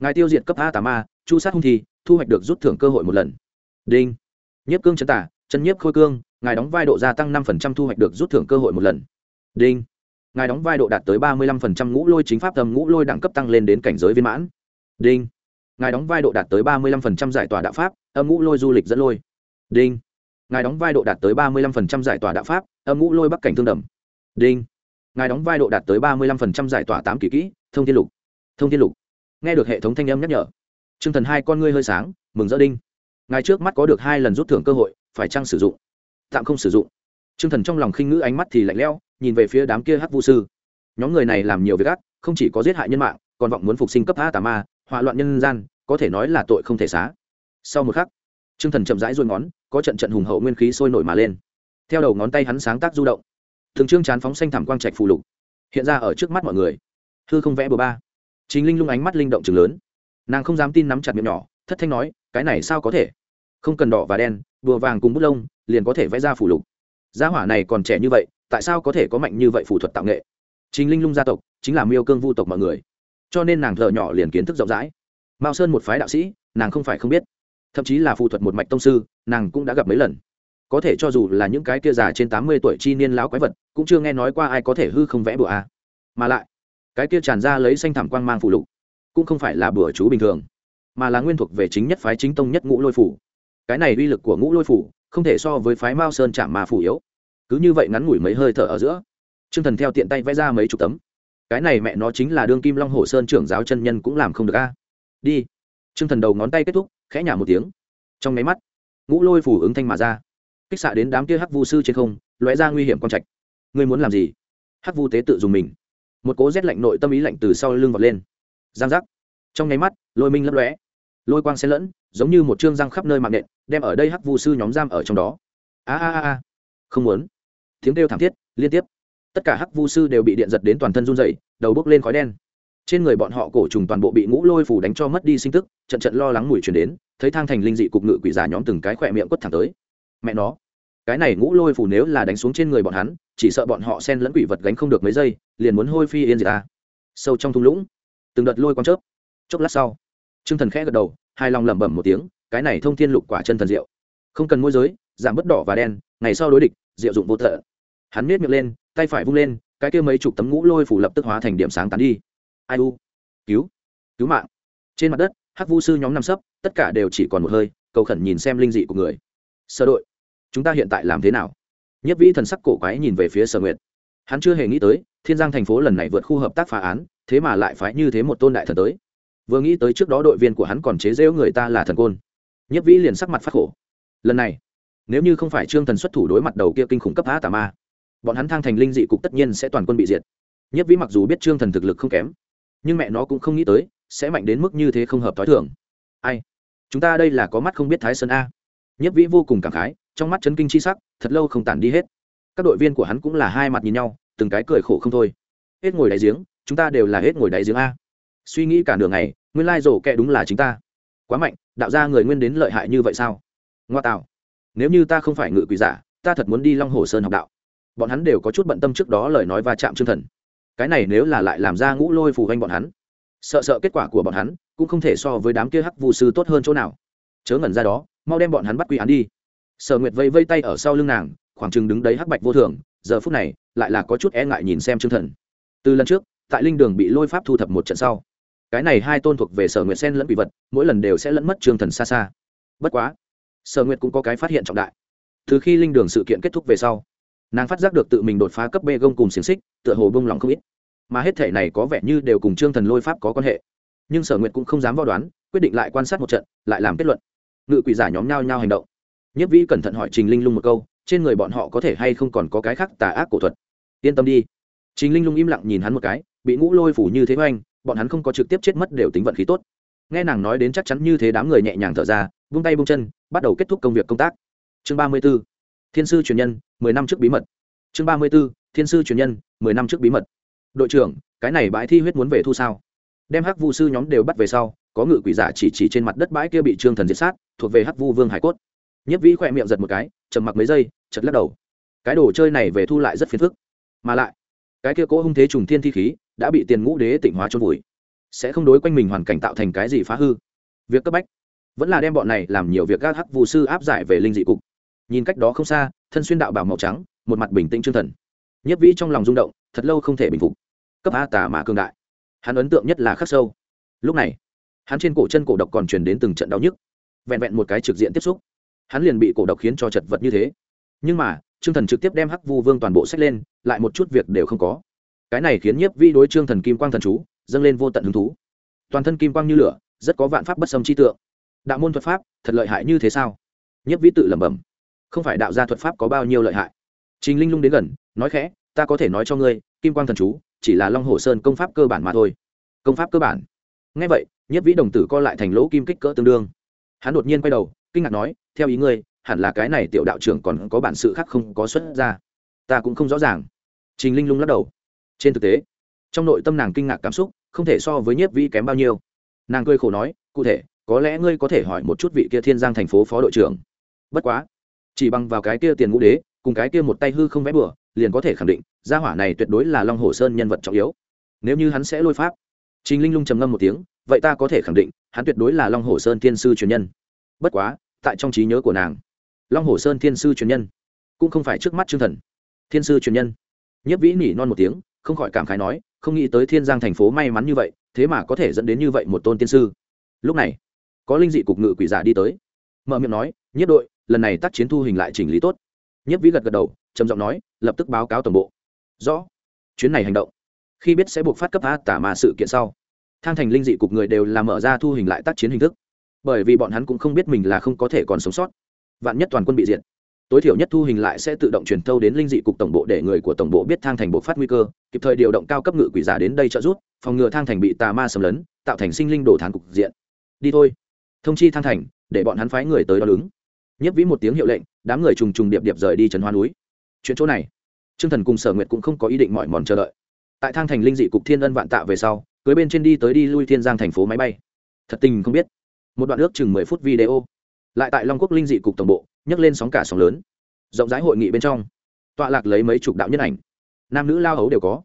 Ngài tiêu diệt cấp a tà ma, chu sát hung thi, thu hoạch được rút thưởng cơ hội một lần. Đinh. Nhiếp cương chân tả, chân nhiếp khôi cương, ngài đóng vai độ gia tăng năm phần trăm thu hoạch được rút thưởng cơ hội một lần. Đinh. Ngài đóng vai độ đạt tới ba mươi lăm phần trăm ngũ lôi chính pháp tầm ngũ lôi đẳng cấp tăng lên đến cảnh giới viên mãn. Đinh ngài đóng vai độ đạt tới ba mươi lăm phần trăm giải tỏa đạo pháp, âm ngũ lôi du lịch dẫn lôi. Đinh. Ngài đóng vai độ đạt tới ba mươi lăm phần trăm giải tỏa đạo pháp, âm ngũ lôi bắc cảnh thương đầm. Đinh. Ngài đóng vai độ đạt tới ba mươi lăm phần trăm giải tỏa tám kỳ kỹ, thông thiên lục. Thông thiên lục. Nghe được hệ thống thanh âm nhắc nhở. T r ư ơ n g thần hai con ngươi hơi sáng, mừng rỡ đinh. Ngài trước mắt có được hai lần rút thưởng cơ hội, phải chăng sử dụng? Tạm không sử dụng. T r ư ơ n g thần trong lòng khinh ngữ ánh mắt thì lạnh lẽo, nhìn về phía đám kia hắc vũ sư. Nhóm người này làm nhiều việc ác, không chỉ có giết hại nhân mạng, còn vọng muốn phục sinh cấp a tà ma hỏa loạn nhân gian, có thể nói là tội không thể xá. Sau một khắc t r ư ơ n g thần chậm rãi ruôi ngón, có trận trận hùng hậu nguyên khí sôi nổi mà lên. Theo đầu ngón tay hắn sáng tác du động, thường trương chán phóng xanh thảm quang trạch phù lục, hiện ra ở trước mắt mọi người. Hư không vẽ bờ ba. Chính linh lung ánh mắt linh động chừng lớn. Nàng không dám tin nắm chặt miệng nhỏ, thất thanh nói, cái này sao có thể? Không cần đỏ và đen, bùa vàng cùng bút lông, liền có thể vẽ ra phủ lục. Gia hỏa này còn trẻ như vậy, tại sao có thể có mạnh như vậy phủ thuật tạo nghệ? Chính linh lung gia tộc, chính là miêu cương vu tộc mọi người cho nên nàng thợ nhỏ liền kiến thức rộng rãi. Mao sơn một phái đạo sĩ, nàng không phải không biết. Thậm chí là phù thuật một mạch tông sư, nàng cũng đã gặp mấy lần. Có thể cho dù là những cái kia già trên tám mươi tuổi chi niên lão quái vật, cũng chưa nghe nói qua ai có thể hư không vẽ bừa a. Mà lại, cái kia tràn ra lấy xanh thảm quang mang phù lục, cũng không phải là bừa chú bình thường, mà là nguyên thuộc về chính nhất phái chính tông nhất ngũ lôi phủ. Cái này uy lực của ngũ lôi phủ, không thể so với phái mao sơn chạm mà phủ yếu. Cứ như vậy ngắn ngủi mấy hơi thở ở giữa t r ư ơ n g thần theo tiện tay vẽ ra mấy chục tấm cái này mẹ nó chính là đương kim long hồ sơn trưởng giáo chân nhân cũng làm không được a. Đi. T r ư ơ n g thần đầu ngón tay kết thúc, khẽ nhả một tiếng. Trong nháy mắt, ngũ lôi phủ ứng thanh mà ra. Kích xạ đến đám kia hắc vu sư trên không, lóe ra nguy hiểm con trạch. Ngươi muốn làm gì? Hắc vu tế tự dùng mình. Một cố rét lạnh nội tâm ý lạnh từ sau lưng vọt lên. Giang giác. Trong nháy mắt, lôi minh lấp lóe. Lôi quang xen lẫn, giống như một chương răng khắp nơi mạng nện, đem ở đây hắc vu sư nhóm giam ở trong đó. A a a. Không muốn. Tiếng kêu thảm thiết, liên tiếp tất cả hắc vu sư đều bị điện giật đến toàn thân run dày đầu bốc lên khói đen. Trên người bọn họ cổ trùng toàn bộ bị ngũ lôi phủ đánh cho mất đi sinh tức, trận trận lo lắng mùi chuyển đến, thấy thang thành linh dị cục ngự quỷ giả nhóm từng cái khỏe miệng quất thẳng tới. Mẹ nó, cái này ngũ lôi phủ nếu là đánh xuống trên người bọn hắn, chỉ sợ bọn họ sen lẫn quỷ vật gánh không được mấy giây, liền muốn hôi phi yên gì ta. Sâu trong thung lũng, từng đợt lôi quang chớp. Chốc lát sau t r ư ơ n g thần khẽ gật đầu hai lòng lẩm bẩm một tiếng, cái này thông thiên lục quả chân thần diệu. Không cần môi giới, giảm bớt đỏ và đen, ngày sau đối địch, diệu dụng vô thợ hắn miết miệng lên tay phải vung lên, cái kia mấy chục tấm ngũ lôi phủ lập tức hóa thành điểm sáng tán đi. Ai u? Cứu. Cứu mạng. Trên mặt đất, hắc vu sư nhóm năm sấp, tất cả đều chỉ còn một hơi, cầu khẩn nhìn xem linh dị của người. Sơ đội, chúng ta hiện tại làm thế nào? Nhất vĩ thần sắc cổ quái nhìn về phía sở nguyệt. Hắn chưa hề nghĩ tới, thiên giang thành phố lần này vượt khu hợp tác phá án, thế mà lại phái như thế một tôn đại thần tới. Vừa nghĩ tới trước đó đội viên của hắn còn chế rễu người ta là thần côn. Nhất vĩ liền sắc mặt phát khổ. Lần này, nếu như không phải trương thần xuất thủ đối mặt đầu kia kinh khủng cấp á tà ma bọn hắn thang thành linh dị cục tất nhiên sẽ toàn quân bị diệt. Nhất vĩ mặc dù biết trương thần thực lực không kém, nhưng mẹ nó cũng không nghĩ tới, sẽ mạnh đến mức như thế không hợp t h ó i thường. Ai? Chúng ta đây là có mắt không biết thái sơn a. Nhất vĩ vô cùng cảm khái, trong mắt chấn kinh c h i sắc, thật lâu không tản đi hết. Các đội viên của hắn cũng là hai mặt nhìn nhau, từng cái cười khổ không thôi. Hết ngồi đáy giếng, chúng ta đều là hết ngồi đáy giếng a. Suy nghĩ cả đường ngày, nguyên lai rổ kẹ đúng là chính ta. Quá mạnh, đạo ra người nguyên đến lợi hại như vậy sao? Ngoa tạo. Nếu như ta không phải ngự quỷ giả, ta thật muốn đi long hồ sơn học đạo bọn hắn đều có chút bận tâm trước đó lời nói va chạm chương thần. Cái này nếu là lại làm ra ngũ lôi phù hoanh bọn hắn, sợ sợ kết quả của bọn hắn cũng không thể so với đám kia hắc vụ sư tốt hơn chỗ nào. Chớ ngẩn ra đó, mau đem bọn hắn bắt quy án đi. Sở nguyệt vây vây tay ở sau lưng nàng, khoảng chừng đứng đấy hắc bạch vô thường, giờ phút này lại là có chút e ngại nhìn xem chương thần. Từ lần trước, tại linh đường bị lôi pháp thu thập một trận sau, cái này hai tôn thuộc về sở nguyệt sen lẫn bị vật, mỗi lần đều sẽ lẫn mất chương thần xa xa. Bất quá, sở nguyệt cũng có cái phát hiện trọng đại. Từ khi linh đường sự kiện kết thúc về sau nàng phát giác được tự mình đột phá cấp bê gông cùng xiềng xích, tựa hồ bông lòng không ít. Mà hết thể này có vẻ như đều cùng trương thần lôi pháp có quan hệ. Nhưng sở nguyệt cũng không dám vào đoán, quyết định lại quan sát một trận, lại làm kết luận. Ngự quỷ giả nhóm nhau nhau hành động. Nhất vĩ cẩn thận hỏi trình linh lung một câu, trên người bọn họ có thể hay không còn có cái khác tà ác cổ thuật? Yên tâm đi. Trình linh lung im lặng nhìn hắn một cái, bị ngũ lôi phủ như thế oanh, bọn hắn không có trực tiếp chết mất đều tính vận khí tốt. Nghe nàng nói đến chắc chắn như thế đám người nhẹ nhàng thở ra vung tay vung chân, bắt đầu kết thúc công việc công tác. Chương ba mươi b ố thiên sư truyền nhân, mười năm trước bí mật. Chương ba mươi b ố thiên sư truyền nhân, mười năm trước bí mật. Đội trưởng, cái này bãi thi huyết muốn về thu sao? Đem hắc vu sư nhóm đều bắt về sau, có ngự quỷ giả chỉ chỉ trên mặt đất bãi kia bị trương thần diệt sát, thuộc về hắc vu vương hải cốt. Nhất vĩ khỏe miệng giật một cái chầm mặc mấy giây chật lắc đầu. Cái đồ chơi này về thu lại rất phiền phức. Mà lại, cái kia cố hung thế trùng thiên thi khí, đã bị tiền ngũ đế tịnh hóa trôn vùi. Sẽ không đối quanh mình hoàn cảnh tạo thành cái gì phá hư. Việc cấp bách, vẫn là đem bọn này làm nhiều việc các hắc vu sư áp giải về linh dị cục nhìn cách đó không xa, thân xuyên đạo bảo màu trắng, một mặt bình tĩnh trương thần. Nhất vĩ trong lòng rung động, thật lâu không thể bình phục. Cấp a tà mà cương đại. Hắn ấn tượng nhất là khắc sâu. Lúc này, hắn trên cổ chân cổ độc còn truyền đến từng trận đau nhức, vẹn vẹn một cái trực diện tiếp xúc. Hắn liền bị cổ độc khiến cho chật vật như thế. Nhưng mà, trương thần trực tiếp đem hắc vu vương toàn bộ sách lên, lại một chút việc đều không có. Cái này khiến nhiếp vi đối trương thần kim quang thần chú, dâng lên vô tận hứng thú. Toàn thân kim quang như lửa, rất có vạn pháp bất sâm chi tượng. Đạo môn thuật pháp, thật lợi hại như thế sao? Nhiếp vi tự lẩm bẩm không phải đạo gia thuật pháp có bao nhiêu lợi hại. Trình linh lung đến gần, nói khẽ, ta có thể nói cho ngươi, kim quang thần chú, chỉ là long hồ sơn công pháp cơ bản mà thôi. Công pháp cơ bản? Ngay vậy nhất vĩ đồng tử co lại thành lỗ kim kích cỡ tương đương. Hắn đột nhiên quay đầu, kinh ngạc nói, theo ý ngươi, hẳn là cái này tiểu đạo trưởng còn có bản sự khác không có xuất ra. Ta cũng không rõ ràng. Trình linh lung lắc đầu. Trên thực tế, trong nội tâm nàng kinh ngạc cảm xúc, không thể so với nhiếp vĩ kém bao nhiêu. Nàng cười khổ nói, cụ thể, có lẽ ngươi có thể hỏi một chút vị kia thiên giang thành phố phó đội trưởng. Bất quá chỉ bằng vào cái kia tiền ngũ đế, cùng cái kia một tay hư không vẽ bừa, liền có thể khẳng định, gia hỏa này tuyệt đối là long hồ sơn nhân vật trọng yếu. Nếu như hắn sẽ lôi pháp, trình linh lung trầm ngâm một tiếng, vậy ta có thể khẳng định, hắn tuyệt đối là long hồ sơn thiên sư truyền nhân. Bất quá, tại trong trí nhớ của nàng, long hồ sơn thiên sư truyền nhân cũng không phải trước mắt chương thần. Thiên sư truyền nhân. Nhất vĩ nỉ non một tiếng, không khỏi cảm khái nói, không nghĩ tới thiên giang thành phố may mắn như vậy, thế mà có thể dẫn đến như vậy một tôn tiên sư. Lúc này, có linh dị cục ngự quỷ giả đi tới. Mở miệng nói nhất đội, lần này tác chiến thu hình lại chỉnh lý tốt. Nhất vĩ gật gật đầu, trầm giọng nói, lập tức báo cáo tổng bộ. Rõ. Chuyến này hành động, khi biết sẽ buộc phát cấp a tả mà sự kiện sau, thang thành linh dị cục người đều làm mở ra thu hình lại tác chiến hình thức. Bởi vì bọn hắn cũng không biết mình là không có thể còn sống sót. Vạn nhất toàn quân bị diệt, tối thiểu nhất thu hình lại sẽ tự động truyền thâu đến linh dị cục tổng bộ để người của tổng bộ biết thang thành bộ phát nguy cơ, kịp thời điều động cao cấp ngự quỷ giả đến đây trợ giúp, phòng ngừa thang thành bị tà ma xâm lấn, tạo thành sinh linh đồ thán cục diện. Đi thôi. Thông chi thang thành, để bọn hắn phái người tới đo ứng nhất vĩ một tiếng hiệu lệnh, đám người trùng trùng điệp điệp rời đi trần hoa núi. Chuyện chỗ này, trương thần cùng sở nguyệt cũng không có ý định mỏi mòn chờ đợi. Tại thang thành linh dị cục thiên ân vạn tạ về sau, cưới bên trên đi tới đi lui thiên giang thành phố máy bay. Thật tình không biết. Một đoạn ước chừng mười phút video. Lại tại long quốc linh dị cục tổng bộ, nhấc lên sóng cả sóng lớn. Rộng rãi hội nghị bên trong, tọa lạc lấy mấy chục đạo nhân ảnh. Nam nữ lao hấu đều có.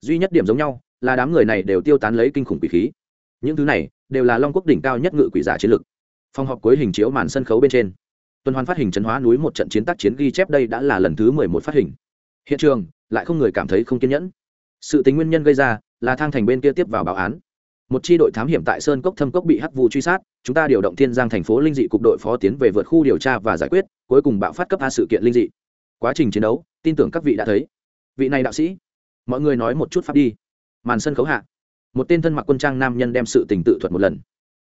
Duy nhất điểm giống nhau là đám người này đều tiêu tán lấy kinh khủng quỷ khí. Những thứ này đều là long quốc đỉnh cao nhất ngự quỷ giả chiến lực. Phòng họp cuối hình chiếu màn sân khấu bên trên tuần hoàn phát hình chấn hóa núi một trận chiến tác chiến ghi chép đây đã là lần thứ mười một phát hình. Hiện trường, lại không người cảm thấy không kiên nhẫn. Sự tính nguyên nhân gây ra là thang thành bên kia tiếp vào báo án. Một chi đội thám hiểm tại sơn cốc thâm cốc bị hắc vụ truy sát, chúng ta điều động thiên giang thành phố linh dị cục đội phó tiến về vượt khu điều tra và giải quyết, cuối cùng bạo phát cấp a sự kiện linh dị. Quá trình chiến đấu, tin tưởng các vị đã thấy. Vị này đạo sĩ, mọi người nói một chút pháp đi. Màn sân khấu hạ, một tên thân mặc quân trang nam nhân đem sự tình tự thuật một lần.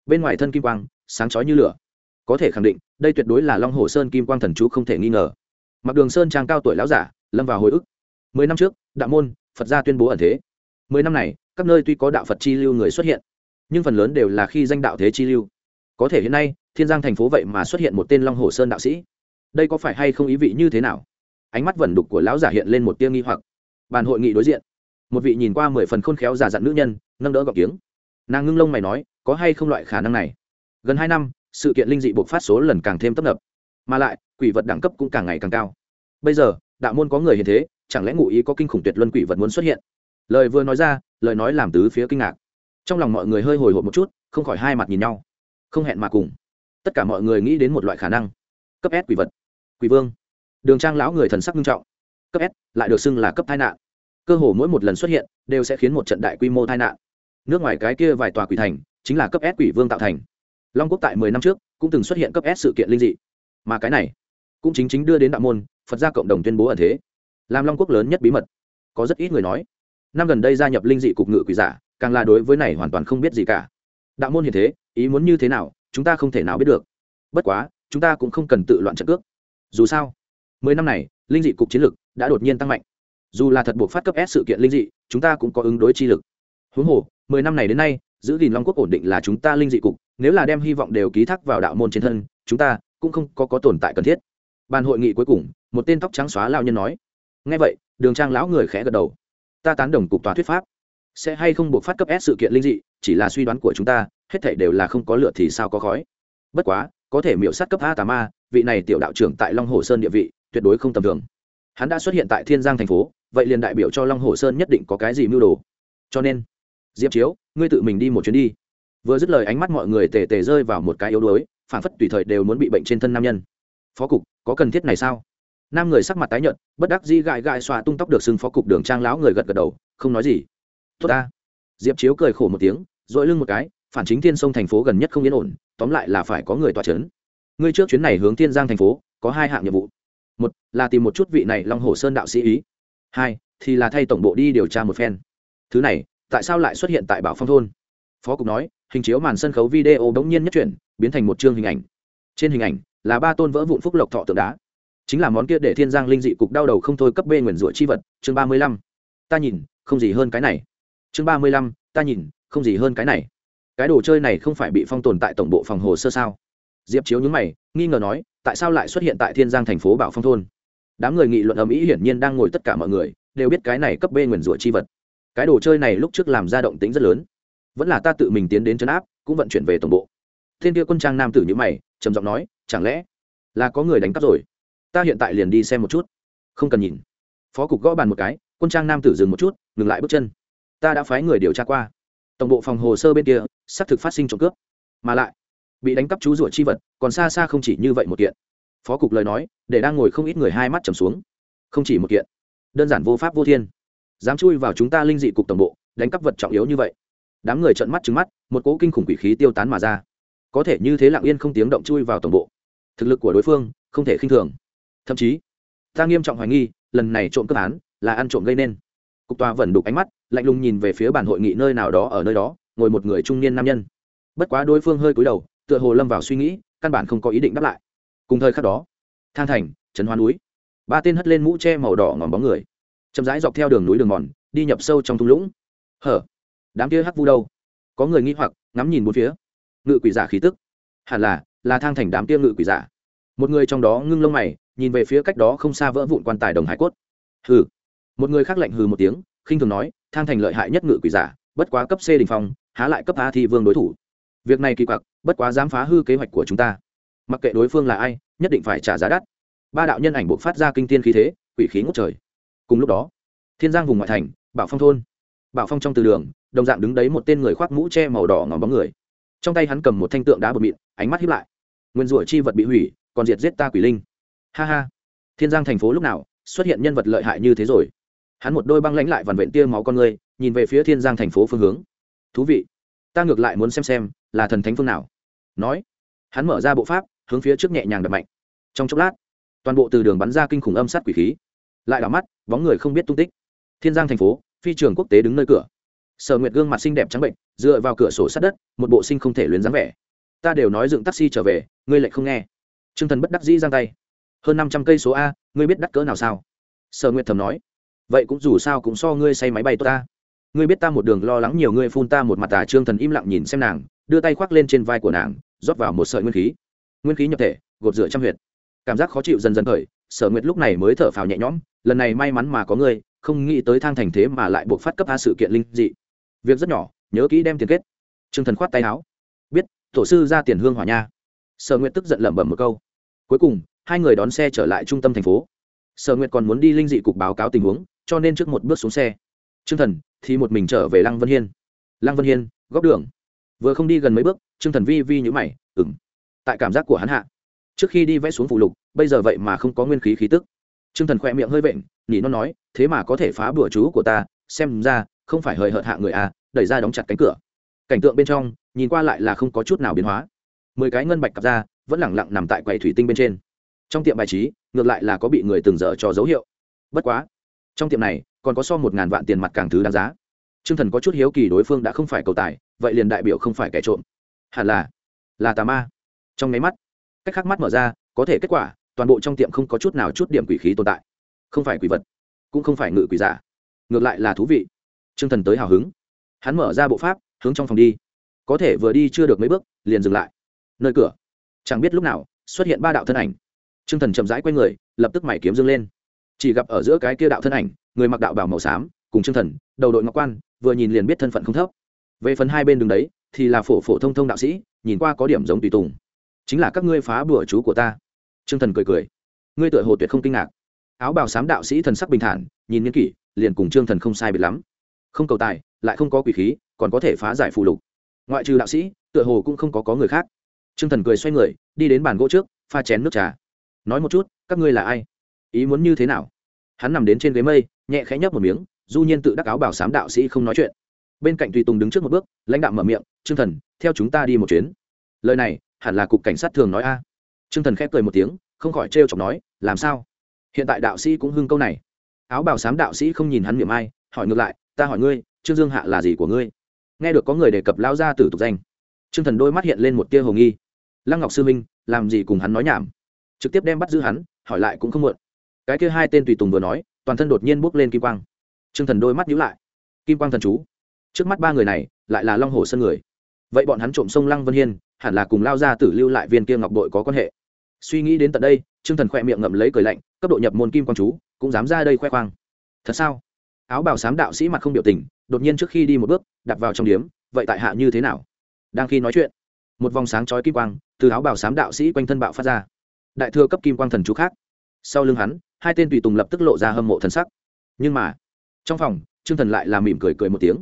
Bên ngoài thân kim quang, sáng chói như lửa có thể khẳng định, đây tuyệt đối là long hồ sơn kim quang thần chú không thể nghi ngờ. Mặc đường sơn trang cao tuổi lão giả, lâm vào hồi ức. Mười năm trước, đạo môn, phật gia tuyên bố ẩn thế. Mười năm này, các nơi tuy có đạo phật chi lưu người xuất hiện, nhưng phần lớn đều là khi danh đạo thế chi lưu. Có thể hiện nay, thiên giang thành phố vậy mà xuất hiện một tên long hồ sơn đạo sĩ. Đây có phải hay không ý vị như thế nào? Ánh mắt vẩn đục của lão giả hiện lên một tia nghi hoặc. Bàn hội nghị đối diện, một vị nhìn qua mười phần khôn khéo giả dặn nữ nhân, nâng đỡ gọc tiếng nàng ngưng lông mày nói, có hay không loại khả năng này? Gần hai năm sự kiện linh dị bộc phát số lần càng thêm tấp nập. Mà lại, quỷ vật đẳng cấp cũng càng ngày càng cao. Bây giờ, đạo môn có người hiện thế, chẳng lẽ ngụ ý có kinh khủng tuyệt luân quỷ vật muốn xuất hiện? Lời vừa nói ra, lời nói làm tứ phía kinh ngạc. Trong lòng mọi người hơi hồi hộp một chút, không khỏi hai mặt nhìn nhau. Không hẹn mà cùng. Tất cả mọi người nghĩ đến một loại khả năng. Cấp s quỷ vật. Quỷ vương. Đường trang lão người thần sắc nghiêm trọng. Cấp s, lại được xưng là cấp tai nạn. Cơ hồ mỗi một lần xuất hiện, đều sẽ khiến một trận đại quy mô tai nạn. Nước ngoài cái kia vài tòa quỷ thành, chính là cấp s quỷ vương tạo thành long quốc tại mười năm trước cũng từng xuất hiện cấp s sự kiện linh dị. Mà cái này cũng chính chính đưa đến đạo môn, phật gia cộng đồng tuyên bố ẩn thế. Làm long quốc lớn nhất bí mật. Có rất ít người nói, năm gần đây gia nhập linh dị cục ngự quỷ giả, càng là đối với này hoàn toàn không biết gì cả. Đạo môn hiện thế, ý muốn như thế nào, chúng ta không thể nào biết được. Bất quá, chúng ta cũng không cần tự loạn trận cước. Dù sao, mười năm này, linh dị cục chiến lược đã đột nhiên tăng mạnh. Dù là thật buộc phát cấp s sự kiện linh dị, chúng ta cũng có ứng đối chi lực. Huống hồ, mười năm này đến nay, giữ gìn long quốc ổn định là chúng ta linh dị cục nếu là đem hy vọng đều ký thác vào đạo môn trên thân chúng ta cũng không có, có tồn tại cần thiết. Bàn hội nghị cuối cùng một tên tóc trắng xóa lao nhân nói. Ngay vậy đường trang lão người khẽ gật đầu. Ta tán đồng cục tòa thuyết pháp. Sẽ hay không buộc phát cấp s sự kiện linh dị chỉ là suy đoán của chúng ta hết thảy đều là không có lựa thì sao có khói. Bất quá có thể miểu sát cấp a tà ma vị này tiểu đạo trưởng tại long hồ sơn địa vị tuyệt đối không tầm thường. Hắn đã xuất hiện tại thiên giang thành phố vậy liền đại biểu cho long hồ sơn nhất định có cái gì mưu đồ. Cho nên diệp chiếu ngươi tự mình đi một chuyến đi vừa dứt lời ánh mắt mọi người tề tề rơi vào một cái yếu đuối phản phất tùy thời đều muốn bị bệnh trên thân nam nhân. Phó cục, có cần thiết này sao? Nam người sắc mặt tái nhợt, bất đắc di gãi gãi xoa tung tóc được xưng phó cục đường trang lão người gật gật đầu, không nói gì. Tốt ta. Diệp chiếu cười khổ một tiếng, dội lưng một cái, phản chính thiên sông thành phố gần nhất không yên ổn, tóm lại là phải có người tỏa chấn. ngươi trước chuyến này hướng thiên giang thành phố, có hai hạng nhiệm vụ. Một, là tìm một chút vị này long hồ sơn đạo sĩ ý. Hai, thì là thay tổng bộ đi điều tra một phen. Thứ này, tại sao lại xuất hiện tại bảo phong thôn? Phó cục nói hình chiếu màn sân khấu video bỗng nhiên nhất chuyển, biến thành một chương hình ảnh. Trên hình ảnh là ba tôn vỡ vụn phúc lộc thọ tượng đá. Chính là món kia để thiên giang linh dị cục đau đầu không thôi cấp bê nguyền rủa chi vật, chương ba mươi lăm. Ta nhìn, không gì hơn cái này. Chương ba mươi lăm, ta nhìn, không gì hơn cái này. Cái đồ chơi này không phải bị phong tồn tại tổng bộ phòng hồ sơ sao? Diệp chiếu nhúng mày, nghi ngờ nói, tại sao lại xuất hiện tại thiên giang thành phố bảo phong thôn? Đám người nghị luận ầm ĩ hiển nhiên đang ngồi tất cả mọi người, đều biết cái này cấp bê nguyền rủa chi vật. Cái đồ chơi này lúc trước làm ra động tính rất lớn vẫn là ta tự mình tiến đến chấn áp, cũng vận chuyển về tổng bộ. Thiên kia quân trang nam tử như mày, trầm giọng nói, chẳng lẽ là có người đánh cắp rồi? Ta hiện tại liền đi xem một chút. Không cần nhìn. Phó cục gõ bàn một cái, quân trang nam tử dừng một chút, ngừng lại bước chân. Ta đã phái người điều tra qua. Tổng bộ phòng hồ sơ bên kia, xác thực phát sinh trộm cướp. Mà lại, bị đánh cắp chú rủa chi vật, còn xa xa không chỉ như vậy một kiện. Phó cục lời nói, để đang ngồi không ít người hai mắt trầm xuống. Không chỉ một kiện. Đơn giản vô pháp vô thiên. Dám chui vào chúng ta linh dị cục tổng bộ, đánh cắp vật trọng yếu như vậy đám người trợn mắt trứng mắt, một cỗ kinh khủng quỷ khí tiêu tán mà ra. Có thể như thế lặng yên không tiếng động chui vào tổng bộ. Thực lực của đối phương không thể khinh thường. Thậm chí, ta nghiêm trọng hoài nghi, lần này trộm cướp án là ăn trộm gây nên. Cục tòa vẫn đục ánh mắt, lạnh lùng nhìn về phía bàn hội nghị nơi nào đó ở nơi đó, ngồi một người trung niên nam nhân. Bất quá đối phương hơi cúi đầu, tựa hồ lâm vào suy nghĩ, căn bản không có ý định đáp lại. Cùng thời khắc đó, thang thành, trấn hoa núi. Ba tên hất lên mũ che màu đỏ ngòm bóng người. Chậm rãi dọc theo đường núi đường mòn, đi nhập sâu trong thung lũng. Hở? Đám kia hắc vu đâu? Có người nghi hoặc, ngắm nhìn bốn phía. Ngự quỷ giả khí tức. Hẳn là là thang thành đám kia ngự quỷ giả. Một người trong đó ngưng lông mày, nhìn về phía cách đó không xa vỡ vụn quan tài đồng hải cốt. Hừ. Một người khác lạnh hừ một tiếng, khinh thường nói, thang thành lợi hại nhất ngự quỷ giả, bất quá cấp c đình phong, há lại cấp a thi vương đối thủ. Việc này kỳ quặc, bất quá dám phá hư kế hoạch của chúng ta. Mặc kệ đối phương là ai, nhất định phải trả giá đắt. Ba đạo nhân ảnh buộc phát ra kinh tiên khí thế, quỷ khí ngốc trời. Cùng lúc đó, thiên giang vùng ngoại thành, bảo phong thôn. Bảo phong trong từ đường đồng dạng đứng đấy một tên người khoác mũ che màu đỏ ngòm bóng người. Trong tay hắn cầm một thanh tượng đá bột mịn, ánh mắt hiếp lại. Nguyên rủa chi vật bị hủy, còn diệt giết ta quỷ linh. Ha ha. Thiên giang thành phố lúc nào xuất hiện nhân vật lợi hại như thế rồi? Hắn một đôi băng lãnh lại vằn vện tia máu con người, nhìn về phía thiên giang thành phố phương hướng. Thú vị. Ta ngược lại muốn xem xem là thần thánh phương nào. Nói. Hắn mở ra bộ pháp, hướng phía trước nhẹ nhàng đập mạnh. Trong chốc lát, toàn bộ từ đường bắn ra kinh khủng âm sát quỷ khí. Lại đảo mắt, bóng người không biết tung tích. Thiên giang thành phố, phi trường quốc tế đứng nơi cửa sở nguyệt gương mặt xinh đẹp trắng bệnh, dựa vào cửa sổ sát đất, một bộ sinh không thể luyến dáng vẻ. Ta đều nói dựng taxi trở về, ngươi lại không nghe. T r ư ơ n g thần bất đắc dĩ giang tay. Hơn năm trăm cây số a, ngươi biết đắt cỡ nào sao? Sở nguyệt thầm nói. Vậy cũng dù sao cũng so ngươi say máy bay tốt ta. Ngươi biết ta một đường lo lắng nhiều ngươi phun ta một mặt tà trương thần im lặng nhìn xem nàng, đưa tay khoác lên trên vai của nàng, rót vào một sợi nguyên khí. Nguyên khí nhập thể, gột rửa trăm huyệt. Cảm giác khó chịu dần dần khởi, sở nguyệt lúc này mới thở phào nhẹ nhõm, lần này may mắn mà có ngươi, không nghĩ tới thang thành thế mà lại buộc phát cấp a sự kiện linh dị việc rất nhỏ, nhớ kỹ đem tiền kết. T r ư ơ n g thần khoát tay áo. Biết, tổ sư ra tiền hương hỏa nha. Sở nguyện tức giận lẩm bẩm một câu. Cuối cùng, hai người đón xe trở lại trung tâm thành phố. Sở nguyện còn muốn đi linh dị cục báo cáo tình huống, cho nên trước một bước xuống xe. T r ư ơ n g thần thì một mình trở về lăng vân hiên. Lăng vân hiên, góc đường. Vừa không đi gần mấy bước t r ư ơ n g thần vi vi nhữ mày ừng tại cảm giác của hắn hạ, trước khi đi vẽ xuống phụ lục, bây giờ vậy mà không có nguyên khí khí tức. T r ư ơ n g thần khoe miệng hơi vện nhỉ nó nói, thế mà có thể phá bữa chú của ta, xem ra không phải hời hợt hạ người à đẩy ra đóng chặt cánh cửa. Cảnh tượng bên trong, nhìn qua lại là không có chút nào biến hóa. Mười cái ngân bạch cặp ra, vẫn lẳng lặng nằm tại quầy thủy tinh bên trên. Trong tiệm bài trí, ngược lại là có bị người từng dở cho dấu hiệu. Bất quá, trong tiệm này, còn có so một ngàn vạn tiền mặt càng thứ đáng giá. T r ư ơ n g thần có chút hiếu kỳ đối phương đã không phải cầu tài, vậy liền đại biểu không phải kẻ trộm. Hẳn là là tà ma. Trong máy mắt, cách khắc mắt mở ra, có thể kết quả, toàn bộ trong tiệm không có chút nào chút điểm quỷ khí tồn tại. Không phải quỷ vật, cũng không phải ngự quỷ giả. Ngược lại là thú vị. Trương Thần tới hào hứng, hắn mở ra bộ pháp, hướng trong phòng đi. Có thể vừa đi chưa được mấy bước, liền dừng lại. Nơi cửa, chẳng biết lúc nào xuất hiện ba đạo thân ảnh. Trương Thần chậm rãi quay người, lập tức mày kiếm dương lên. Chỉ gặp ở giữa cái kia đạo thân ảnh, người mặc đạo bào màu xám, cùng Trương Thần, đầu đội ngọc quan, vừa nhìn liền biết thân phận không thấp. Về phần hai bên đường đấy, thì là phổ phổ thông thông đạo sĩ, nhìn qua có điểm giống tùy tùng. Chính là các ngươi phá bùa chú của ta. Trương Thần cười cười. Ngươi tựa hồ tuyệt không kinh ngạc. Áo bào xám đạo sĩ thần sắc bình thản, nhìn niên kỷ, liền cùng Trương Thần không sai biệt lắm không cầu tài, lại không có quỷ khí, còn có thể phá giải phù lục. Ngoại trừ đạo sĩ, tựa hồ cũng không có có người khác. T r ư ơ n g thần cười xoay người, đi đến bàn gỗ trước, pha chén nước trà. Nói một chút, các ngươi là ai? Ý muốn như thế nào? Hắn nằm đến trên ghế mây, nhẹ khẽ nhấp một miếng, du nhiên tự đắc áo bảo sám đạo sĩ không nói chuyện. Bên cạnh tùy tùng đứng trước một bước, lãnh đạo mở miệng t r ư ơ n g thần, theo chúng ta đi một chuyến. Lời này, hẳn là cục cảnh sát thường nói a. À. t r ư ơ n g thần khép cười một tiếng, không khỏi trêu chọc nói, làm sao? Hiện tại đạo sĩ cũng hưng câu này. Áo bảo sám đạo sĩ không nhìn hắn miệng ai, hỏi ngược lại ta hỏi ngươi, trương dương hạ là gì của ngươi? Nghe được có người đề cập lao ra tử tục danh, trương thần đôi mắt hiện lên một tia hồ nghi. Lăng ngọc sư minh, làm gì cùng hắn nói nhảm? Trực tiếp đem bắt giữ hắn, hỏi lại cũng không muộn. Cái kia hai tên tùy tùng vừa nói, toàn thân đột nhiên bốc lên kim quang. Trương thần đôi mắt nhíu lại. Kim quang thần chú. Trước mắt ba người này, lại là long hồ sân người. Vậy bọn hắn trộm sông lăng vân hiên, hẳn là cùng lao ra tử lưu lại viên kia ngọc đội có quan hệ. Suy nghĩ đến tận đây, trương thần khỏe miệng ngậm lấy cười lạnh, cấp độ nhập môn kim quang chú, cũng dám ra đây khoe khoang. Thật sao? Áo bào xám đạo sĩ mặt không biểu tình, đột nhiên trước khi đi một bước đặt vào trong điếm, vậy tại hạ như thế nào? Đang khi nói chuyện, một vòng sáng chói kim quang từ áo bào sám đạo sĩ quanh thân bạo phát ra. Đại thừa cấp kim quang thần chú khác. Sau lưng hắn, hai tên tùy tùng lập tức lộ ra hâm mộ thần sắc. Nhưng mà, trong phòng, trương thần lại làm mỉm cười cười một tiếng.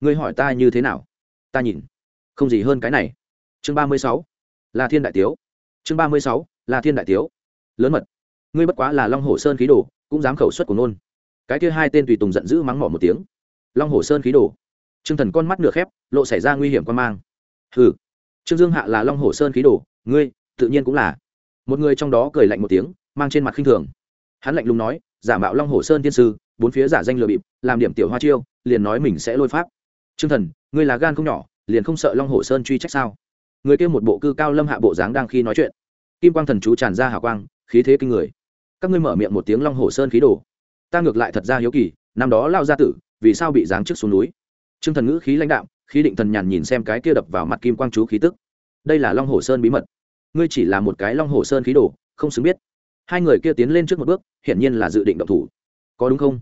Ngươi hỏi ta như thế nào? Ta nhìn. Không gì hơn cái này. Chương ba mươi sáu, là thiên đại tiếu. Chương ba mươi sáu, là thiên đại tiếu. Lớn mật. Ngươi bất quá là long hồ sơn khí đồ, cũng dám khẩu xuất của nôn cái kia hai tên tùy tùng giận dữ mắng mỏ một tiếng. Long hồ sơn khí đồ. Trương thần con mắt nửa khép, lộ xảy ra nguy hiểm quan mang. Hừ. Trương dương hạ là long hồ sơn khí đồ, ngươi, tự nhiên cũng là. Một người trong đó cười lạnh một tiếng, mang trên mặt khinh thường. Hắn lạnh lùng nói, giả mạo long hồ sơn tiên sư, bốn phía giả danh lừa bịp, làm điểm tiểu hoa chiêu, liền nói mình sẽ lôi pháp. Trương thần, ngươi là gan không nhỏ, liền không sợ long hồ sơn truy trách sao? Người kia một bộ cư cao lâm hạ bộ dáng đang khi nói chuyện. Kim quang thần chú tràn ra hào quang, khí thế kinh người. Các ngươi mở miệng một tiếng long hồ sơn khí đồ ta ngược lại thật ra hiếu kỳ, năm đó lao ra tử vì sao bị giáng trước xuống núi? Trương thần ngữ khí lãnh đạo khí định thần nhàn nhìn xem cái kia đập vào mặt kim quang chú khí tức. Đây là long hồ sơn bí mật. Ngươi chỉ là một cái long hồ sơn khí đồ, không xứng biết. Hai người kia tiến lên trước một bước, hiển nhiên là dự định động thủ. Có đúng không?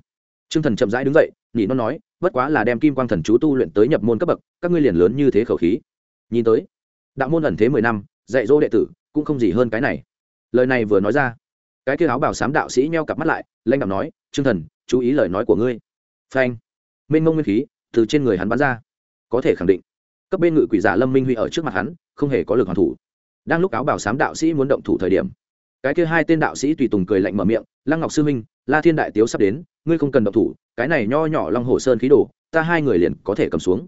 Trương thần chậm rãi đứng dậy, nhỉ nó nói, bất quá là đem kim quang thần chú tu luyện tới nhập môn cấp bậc, các ngươi liền lớn như thế khẩu khí. Nhìn tới, đạo môn ẩn thế mười năm, dạy dỗ đệ tử, cũng không gì hơn cái này. Lời này vừa nói ra, cái kia áo bảo sám đạo sĩ meo cặp mắt lại lanh đạo nói trương thần, chú ý lời nói của ngươi. Phanh. Mênh mông nguyên khí từ trên người hắn bắn ra. Có thể khẳng định, cấp bên ngự quỷ giả lâm minh huy ở trước mặt hắn không hề có lực hoàn thủ. Đang lúc áo bảo sám đạo sĩ muốn động thủ thời điểm, cái kia hai tên đạo sĩ tùy tùng cười lạnh mở miệng, lăng ngọc sư minh la thiên đại tiếu sắp đến, ngươi không cần động thủ, cái này nho nhỏ long hồ sơn khí đồ, ta hai người liền có thể cầm xuống.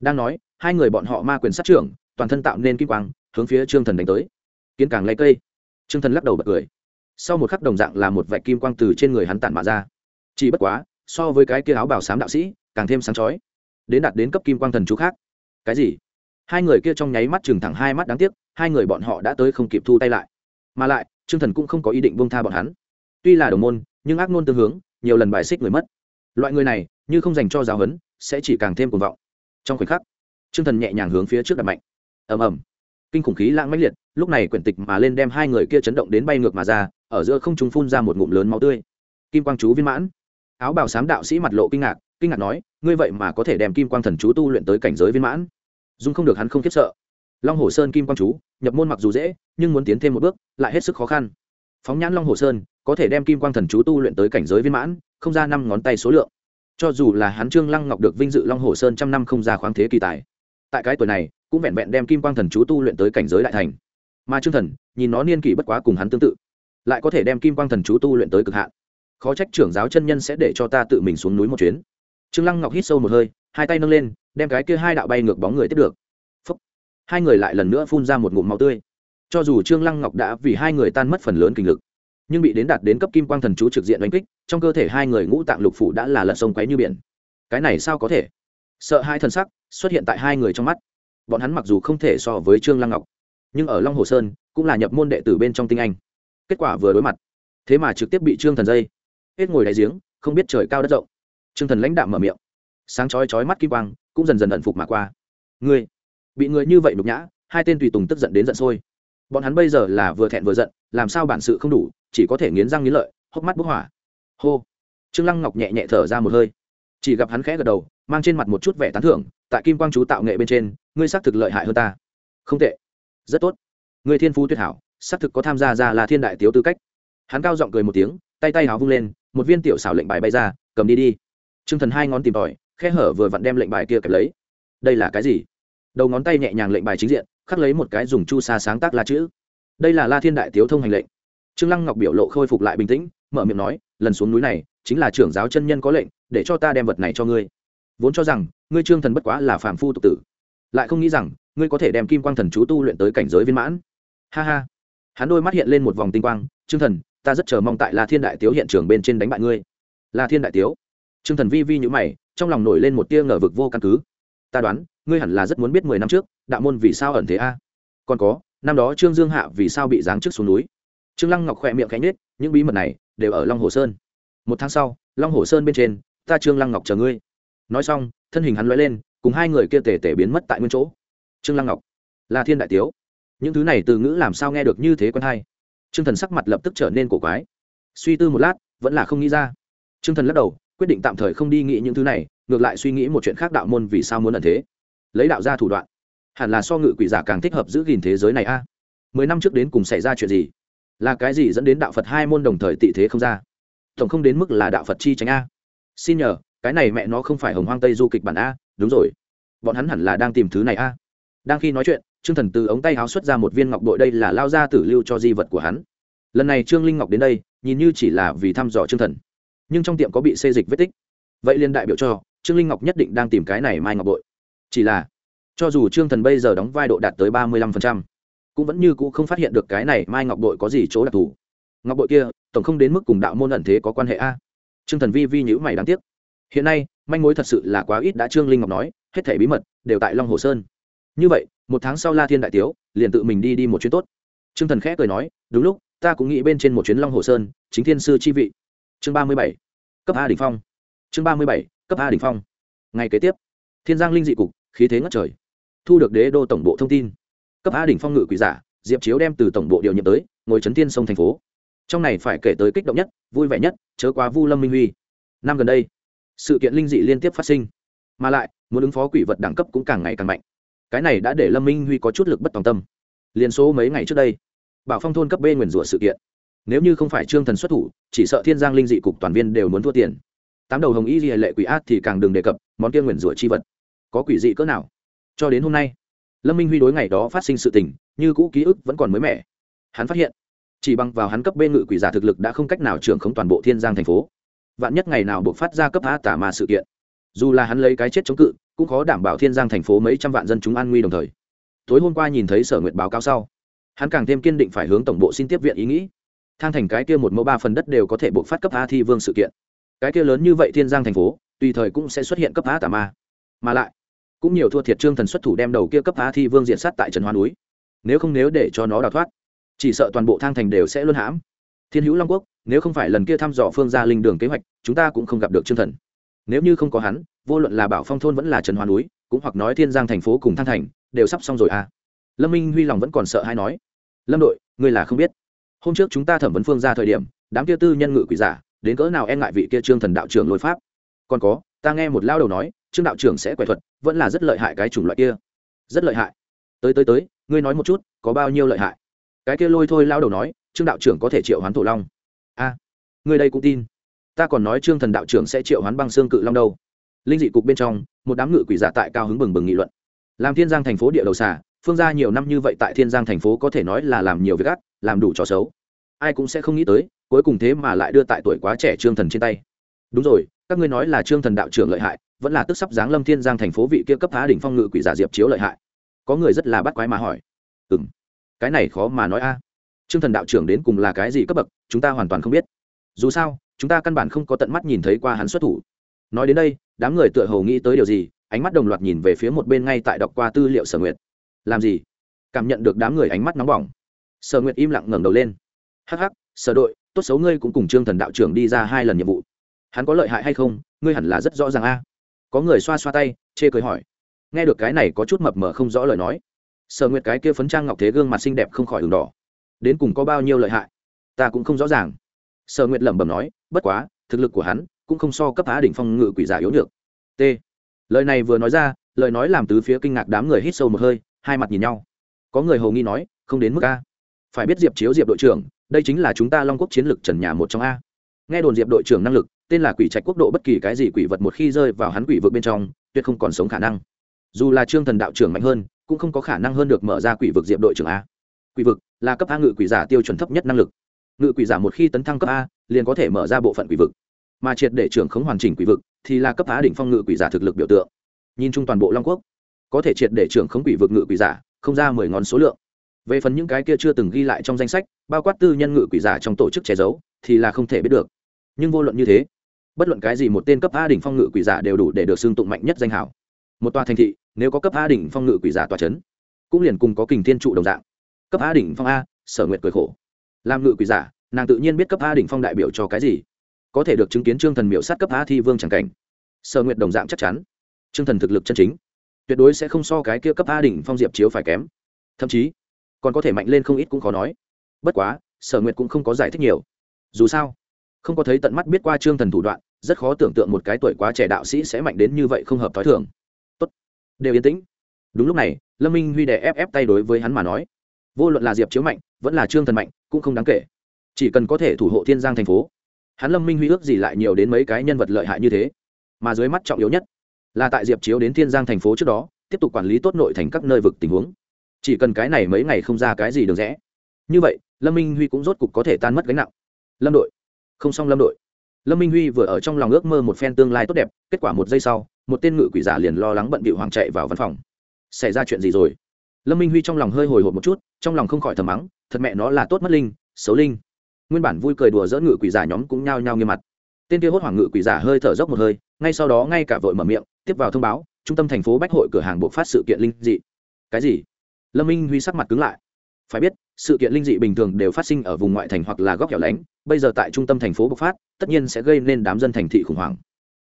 Đang nói, hai người bọn họ ma quyền sát trưởng, toàn thân tạo nên kim quang, hướng phía trương thần đánh tới. Kiến càng lấy cây. Trương thần lắc đầu bật cười sau một khắc đồng dạng là một vạch kim quang từ trên người hắn tản mạ ra. Chỉ bất quá, so với cái kia áo bào sám đạo sĩ, càng thêm sáng chói. Đến đạt đến cấp kim quang thần chú khác. Cái gì? Hai người kia trong nháy mắt chừng thẳng hai mắt đáng tiếc, hai người bọn họ đã tới không kịp thu tay lại. Mà lại, trương thần cũng không có ý định buông tha bọn hắn. Tuy là đồng môn, nhưng ác nôn tương hướng, nhiều lần bài xích người mất. Loại người này, như không dành cho giáo huấn, sẽ chỉ càng thêm cuồng vọng. Trong khoảnh khắc, trương thần nhẹ nhàng hướng phía trước đặt mạnh. Ầm ầm. Kinh khủng khí lãng mãnh liệt, lúc này quyển tịch mà lên đem hai người kia chấn động đến bay ngược mà ra ở giữa không trung phun ra một ngụm lớn máu tươi. Kim quang chú viên mãn. Áo bào sám đạo sĩ mặt lộ kinh ngạc kinh ngạc nói, ngươi vậy mà có thể đem kim quang thần chú tu luyện tới cảnh giới viên mãn? Dung không được hắn không khiếp sợ. Long hồ sơn kim quang chú, nhập môn mặc dù dễ, nhưng muốn tiến thêm một bước, lại hết sức khó khăn. Phóng nhãn long hồ sơn, có thể đem kim quang thần chú tu luyện tới cảnh giới viên mãn, không ra năm ngón tay số lượng. Cho dù là hắn trương lăng ngọc được vinh dự long hồ sơn trăm năm không ra khoáng thế kỳ tài, tại cái tuổi này, cũng vẹn vẹn đem kim quang thần chú tu luyện tới cảnh giới đại thành. Mà trương thần, nhìn nó niên kỷ bất quá cùng hắn tương tự lại có thể đem kim quang thần chú tu luyện tới cực hạn. Khó trách trưởng giáo chân nhân sẽ để cho ta tự mình xuống núi một chuyến. Trương lăng ngọc hít sâu một hơi, hai tay nâng lên, đem cái kia hai đạo bay ngược bóng người tiếp được. Phúc. hai người lại lần nữa phun ra một ngụm máu tươi. Cho dù trương lăng ngọc đã vì hai người tan mất phần lớn kinh lực, nhưng bị đến đạt đến cấp kim quang thần chú trực diện đánh kích, trong cơ thể hai người ngũ tạng lục phủ đã là lật sông quấy như biển. Cái này sao có thể? Sợ hai thần sắc xuất hiện tại hai người trong mắt. Bọn hắn mặc dù không thể so với trương lăng ngọc, nhưng ở long hồ sơn cũng là nhập môn đệ tử bên trong tinh anh kết quả vừa đối mặt. Thế mà trực tiếp bị trương thần dây hết ngồi đáy giếng, không biết trời cao đất rộng. Trương thần lãnh đạm mở miệng. Sáng chói chói mắt kim quang cũng dần dần ẩn phục mà qua. Ngươi, bị người như vậy nhục nhã, hai tên tùy tùng tức giận đến giận sôi. Bọn hắn bây giờ là vừa thẹn vừa giận, làm sao bản sự không đủ, chỉ có thể nghiến răng nghiến lợi, hốc mắt bức hỏa. Hô. Trương lăng ngọc nhẹ nhẹ thở ra một hơi. Chỉ gặp hắn khẽ gật đầu, mang trên mặt một chút vẻ tán thưởng, tại kim quang chú tạo nghệ bên trên, ngươi xác thực lợi hại hơn ta. Không tệ. Rất tốt. Ngươi thiên phú tuyệt hảo xác thực có tham gia ra là thiên đại tiếu tư cách. Hắn cao giọng cười một tiếng, tay tay háo vung lên, một viên tiểu xảo lệnh bài bay ra, cầm đi đi. T r ư ơ n g thần hai ngón tìm tòi, khe hở vừa vặn đem lệnh bài kia kẹp lấy. Đây là cái gì? Đầu ngón tay nhẹ nhàng lệnh bài chính diện, khắc lấy một cái dùng chu sa sáng tác là chữ. Đây là la thiên đại tiếu thông hành lệnh. Trương lăng ngọc biểu lộ khôi phục lại bình tĩnh, mở miệng nói, lần xuống núi này, chính là trưởng giáo chân nhân có lệnh, để cho ta đem vật này cho ngươi. Vốn cho rằng, ngươi trương thần bất quá là phàm phu tục tử. Lại không nghĩ rằng, ngươi có thể đem kim quang thần chú tu luyện tới cảnh giới viên mãn. Ha ha hắn đôi mắt hiện lên một vòng tinh quang trương thần ta rất chờ mong tại la thiên đại tiếu hiện trường bên trên đánh bại ngươi. La thiên đại tiếu? Trương thần vi vi nhữ mày trong lòng nổi lên một tia ngờ vực vô căn cứ. Ta đoán ngươi hẳn là rất muốn biết mười năm trước đạo môn vì sao ẩn thế a? Còn có năm đó trương dương hạ vì sao bị giáng chức xuống núi? Trương lăng ngọc khỏe miệng khẽ nhếch, những bí mật này đều ở long hồ sơn. Một tháng sau long hồ sơn bên trên ta trương lăng ngọc chờ ngươi. Nói xong thân hình hắn l lên cùng hai người kia tể tể biến mất tại nguyên chỗ. Trương lăng ngọc là thiên đại tiếu? Những thứ này từ ngữ làm sao nghe được như thế quen hay? Trương thần sắc mặt lập tức trở nên cổ quái. Suy tư một lát, vẫn là không nghĩ ra. Trương thần lắc đầu, quyết định tạm thời không đi nghĩ những thứ này, ngược lại suy nghĩ một chuyện khác đạo môn vì sao muốn ẩn thế. Lấy đạo ra thủ đoạn. Hẳn là so ngự quỷ giả càng thích hợp giữ gìn thế giới này a. Mười năm trước đến cùng xảy ra chuyện gì? Là cái gì dẫn đến đạo phật hai môn đồng thời tị thế không ra? Tổng không đến mức là đạo phật chi tránh a. Xin nhờ, cái này mẹ nó không phải hồng hoang tây du kịch bản a, đúng rồi. Bọn hắn hẳn là đang tìm thứ này a. Đang khi nói chuyện trương thần từ ống tay háo xuất ra một viên ngọc bội đây là lao ra tử lưu cho di vật của hắn. Lần này trương linh ngọc đến đây, nhìn như chỉ là vì thăm dò trương thần, nhưng trong tiệm có bị xê dịch vết tích. Vậy liên đại biểu cho, trương linh ngọc nhất định đang tìm cái này mai ngọc bội. Chỉ là, cho dù trương thần bây giờ đóng vai độ đạt tới ba mươi lăm phần trăm, cũng vẫn như c ũ không phát hiện được cái này mai ngọc bội có gì chỗ đặc thù. Ngọc bội kia, tổng không đến mức cùng đạo môn ẩn thế có quan hệ a? Trương thần vi vi nhữ mày đáng tiếc. Hiện nay, manh mối thật sự là quá ít đã trương linh ngọc nói, hết thể bí mật đều tại long hồ sơn. Như vậy một tháng sau la thiên đại tiếu, liền tự mình đi đi một chuyến tốt. Trương thần khẽ cười nói, đúng lúc, ta cũng nghĩ bên trên một chuyến long hồ sơn, chính thiên sư chi vị. Chương ba mươi bảy, cấp a đ ỉ n h phong. Chương ba mươi bảy, cấp a đ ỉ n h phong. Ngày kế tiếp, thiên giang linh dị cục, khí thế ngất trời. Thu được đế đô tổng bộ thông tin. Cấp a đ ỉ n h phong ngự quỷ giả, diệp chiếu đem từ tổng bộ điều nhiệm tới, ngồi trấn thiên sông thành phố. Trong này phải kể tới kích động nhất, vui vẻ nhất, chớ quá vu lâm minh huy. Năm gần đây, sự kiện linh dị liên tiếp phát sinh. Mà lại, muốn ứng phó quỷ vật đẳng cấp cũng càng ngày càng mạnh cái này đã để lâm minh huy có chút lực bất tòng tâm liền số mấy ngày trước đây bảo phong thôn cấp b nguyền rủa sự kiện nếu như không phải trương thần xuất thủ chỉ sợ thiên giang linh dị cục toàn viên đều muốn thua tiền tám đầu hồng y di lệ quỷ ác thì càng đừng đề cập món kia nguyền rủa chi vật có quỷ dị cỡ nào cho đến hôm nay lâm minh huy đối ngày đó phát sinh sự tình như cũ ký ức vẫn còn mới mẻ hắn phát hiện chỉ bằng vào hắn cấp bên ngự quỷ giả thực lực đã không cách nào trưởng khống toàn bộ thiên giang thành phố vạn nhất ngày nào buộc phát ra cấp a tả mà sự kiện dù là hắn lấy cái chết chống cự cũng khó đảm bảo thiên giang thành phố mấy trăm vạn dân chúng an nguy đồng thời. Tối hôm qua nhìn thấy sở nguyện báo cáo sau, hắn càng thêm kiên định phải hướng tổng bộ xin tiếp viện ý nghĩ. Thang thành cái kia một mẫu ba phần đất đều có thể buộc phát cấp a thi vương sự kiện. Cái kia lớn như vậy thiên giang thành phố, tùy thời cũng sẽ xuất hiện cấp a tà ma. Mà lại, cũng nhiều thua thiệt trương thần xuất thủ đem đầu kia cấp a thi vương diện sát tại trần hoa núi. Nếu không nếu để cho nó đào thoát, chỉ sợ toàn bộ thang thành đều sẽ luôn hãm. Thiên hữu long quốc, nếu không phải lần kia thăm dò phương gia linh đường kế hoạch, chúng ta cũng không gặp được trương thần nếu như không có hắn, vô luận là bảo phong thôn vẫn là trần hoa núi, cũng hoặc nói thiên giang thành phố cùng thang thành, đều sắp xong rồi à. Lâm minh huy lòng vẫn còn sợ hay nói, lâm đội, ngươi là không biết. Hôm trước chúng ta thẩm vấn phương ra thời điểm, đám kia tư nhân ngự quỷ giả, đến cỡ nào e ngại vị kia trương thần đạo trưởng lôi pháp. Còn có, ta nghe một lao đầu nói, trương đạo trưởng sẽ quẻ thuật, vẫn là rất lợi hại cái chủng loại kia. Rất lợi hại. Tới tới tới, ngươi nói một chút, có bao nhiêu lợi hại? Cái kia lôi thôi lao đầu nói, trương đạo trưởng có thể triệu hoán thổ long. A, ngươi đây cũng tin ta còn nói trương thần đạo trưởng sẽ triệu hoán băng xương cự long đâu. Linh dị cục bên trong, một đám ngự quỷ giả tại cao hứng bừng bừng nghị luận. Làm thiên giang thành phố địa đầu xà, phương gia nhiều năm như vậy tại thiên giang thành phố có thể nói là làm nhiều việc ác, làm đủ trò xấu. Ai cũng sẽ không nghĩ tới, cuối cùng thế mà lại đưa tại tuổi quá trẻ trương thần trên tay. Đúng rồi, các ngươi nói là trương thần đạo trưởng lợi hại, vẫn là tức sắp giáng lâm thiên giang thành phố vị kia cấp phá đỉnh phong ngự quỷ giả diệp chiếu lợi hại. Có người rất là bắt quái mà hỏi. Ừ m cái này khó mà nói a. Trương thần đạo trưởng đến cùng là cái gì cấp bậc, chúng ta hoàn toàn không biết. Dù sao chúng ta căn bản không có tận mắt nhìn thấy qua hắn xuất thủ. Nói đến đây, đám người tựa hồ nghĩ tới điều gì, ánh mắt đồng loạt nhìn về phía một bên ngay tại đọc qua tư liệu sở nguyệt. Làm gì? Cảm nhận được đám người ánh mắt nóng bỏng. Sở nguyệt im lặng ngẩng đầu lên. Hắc hắc, sở đội, tốt xấu ngươi cũng cùng trương thần đạo trưởng đi ra hai lần nhiệm vụ. Hắn có lợi hại hay không, ngươi hẳn là rất rõ ràng a. Có người xoa xoa tay, chê cười hỏi. Nghe được cái này có chút mập mờ không rõ lời nói. Sở nguyệt cái kia phấn trang ngọc thế gương mặt xinh đẹp không khỏi đường đỏ. Đến cùng có bao nhiêu lợi hại? Ta cũng không rõ ràng sở nguyệt lẩm bẩm nói, bất quá, thực lực của hắn cũng không so cấp á đỉnh phong ngự quỷ giả yếu được. T. Lời này vừa nói ra, lời nói làm tứ phía kinh ngạc đám người hít sâu một hơi, hai mặt nhìn nhau. Có người hầu nghi nói, không đến mức a. Phải biết diệp chiếu diệp đội trưởng, đây chính là chúng ta long quốc chiến lược trần nhà một trong a. Nghe đồn diệp đội trưởng năng lực, tên là quỷ trạch quốc độ bất kỳ cái gì quỷ vật một khi rơi vào hắn quỷ vực bên trong, tuyệt không còn sống khả năng. Dù là trương thần đạo trưởng mạnh hơn, cũng không có khả năng hơn được mở ra quỷ vực diệp đội trưởng a. Quỷ vực là cấp a ngự quỷ giả tiêu chuẩn thấp nhất năng lực ngự quỷ giả một khi tấn thăng cấp a, liền có thể mở ra bộ phận quỷ vực. Mà triệt để trưởng khống hoàn chỉnh quỷ vực thì là cấp á đỉnh phong ngự quỷ giả thực lực biểu tượng. Nhìn chung toàn bộ long quốc, có thể triệt để trưởng khống quỷ vực ngự quỷ giả không ra mười ngón số lượng. Về phần những cái kia chưa từng ghi lại trong danh sách, bao quát tư nhân ngự quỷ giả trong tổ chức che giấu thì là không thể biết được. Nhưng vô luận như thế, bất luận cái gì một tên cấp a đỉnh phong ngự quỷ giả đều đủ để được xưng tụng mạnh nhất danh hảo một tòa thành thị, nếu có cấp a đỉnh phong ngự quỷ giả tòa c cũng liền cùng có kình thiên trụ đồng dạng. Cấp a đỉnh phong a, sở nguyện cười khổ làm ngự quỷ giả, nàng tự nhiên biết cấp a đỉnh phong đại biểu cho cái gì. Có thể được chứng kiến trương thần miểu sát cấp a thi vương c cảnh. Sở nguyện đồng dạng chắc chắn. Trương thần thực lực chân chính, tuyệt đối sẽ không so cái kia cấp a đỉnh phong diệp chiếu phải kém. Thậm chí, còn có thể mạnh lên không ít cũng khó nói. Bất quá, sở nguyệt cũng không có giải thích nhiều. Dù sao, không có thấy tận mắt biết qua trương thần thủ đoạn, rất khó tưởng tượng một cái tuổi quá trẻ đạo sĩ sẽ mạnh đến như vậy không hợp t h ó i thường. Tốt, đều yên tĩnh. Đúng lúc này, lâm minh huy đè ép ép tay đối với hắn mà nói. Vô luận là diệp chiếu mạnh, vẫn là trương thần mạnh cũng không đáng kể. Chỉ cần có thể thủ hộ thiên giang thành phố, hắn lâm minh huy ước gì lại nhiều đến mấy cái nhân vật lợi hại như thế. Mà dưới mắt trọng yếu nhất là tại diệp chiếu đến thiên giang thành phố trước đó, tiếp tục quản lý tốt nội thành các nơi vực tình huống. Chỉ cần cái này mấy ngày không ra cái gì được rẽ. Như vậy, lâm minh huy cũng rốt cục có thể tan mất gánh nặng. Lâm đội. Không xong lâm đội. Lâm minh huy vừa ở trong lòng ước mơ một phen tương lai tốt đẹp, kết quả một giây sau, một tên ngự quỷ giả liền lo lắng bận bị hoàng chạy vào văn phòng. Xảy ra chuyện gì rồi? Lâm minh huy trong lòng hơi hồi hộp một chút, trong lòng không khỏi thầm mắng, thật mẹ nó là tốt mất linh, xấu linh. Nguyên bản vui cười đùa dỡ ngự quỷ giả nhóm cũng nhao nhao nghiêm mặt. Tên kia hốt hoảng ngự quỷ giả hơi thở dốc một hơi, ngay sau đó ngay cả vội mở miệng, tiếp vào thông báo, trung tâm thành phố bách hội cửa hàng buộc phát sự kiện linh dị. Cái gì? Lâm minh huy sắc mặt cứng lại. Phải biết, sự kiện linh dị bình thường đều phát sinh ở vùng ngoại thành hoặc là góc hẻo lánh, bây giờ tại trung tâm thành phố bộc phát, tất nhiên sẽ gây nên đám dân thành thị khủng hoảng.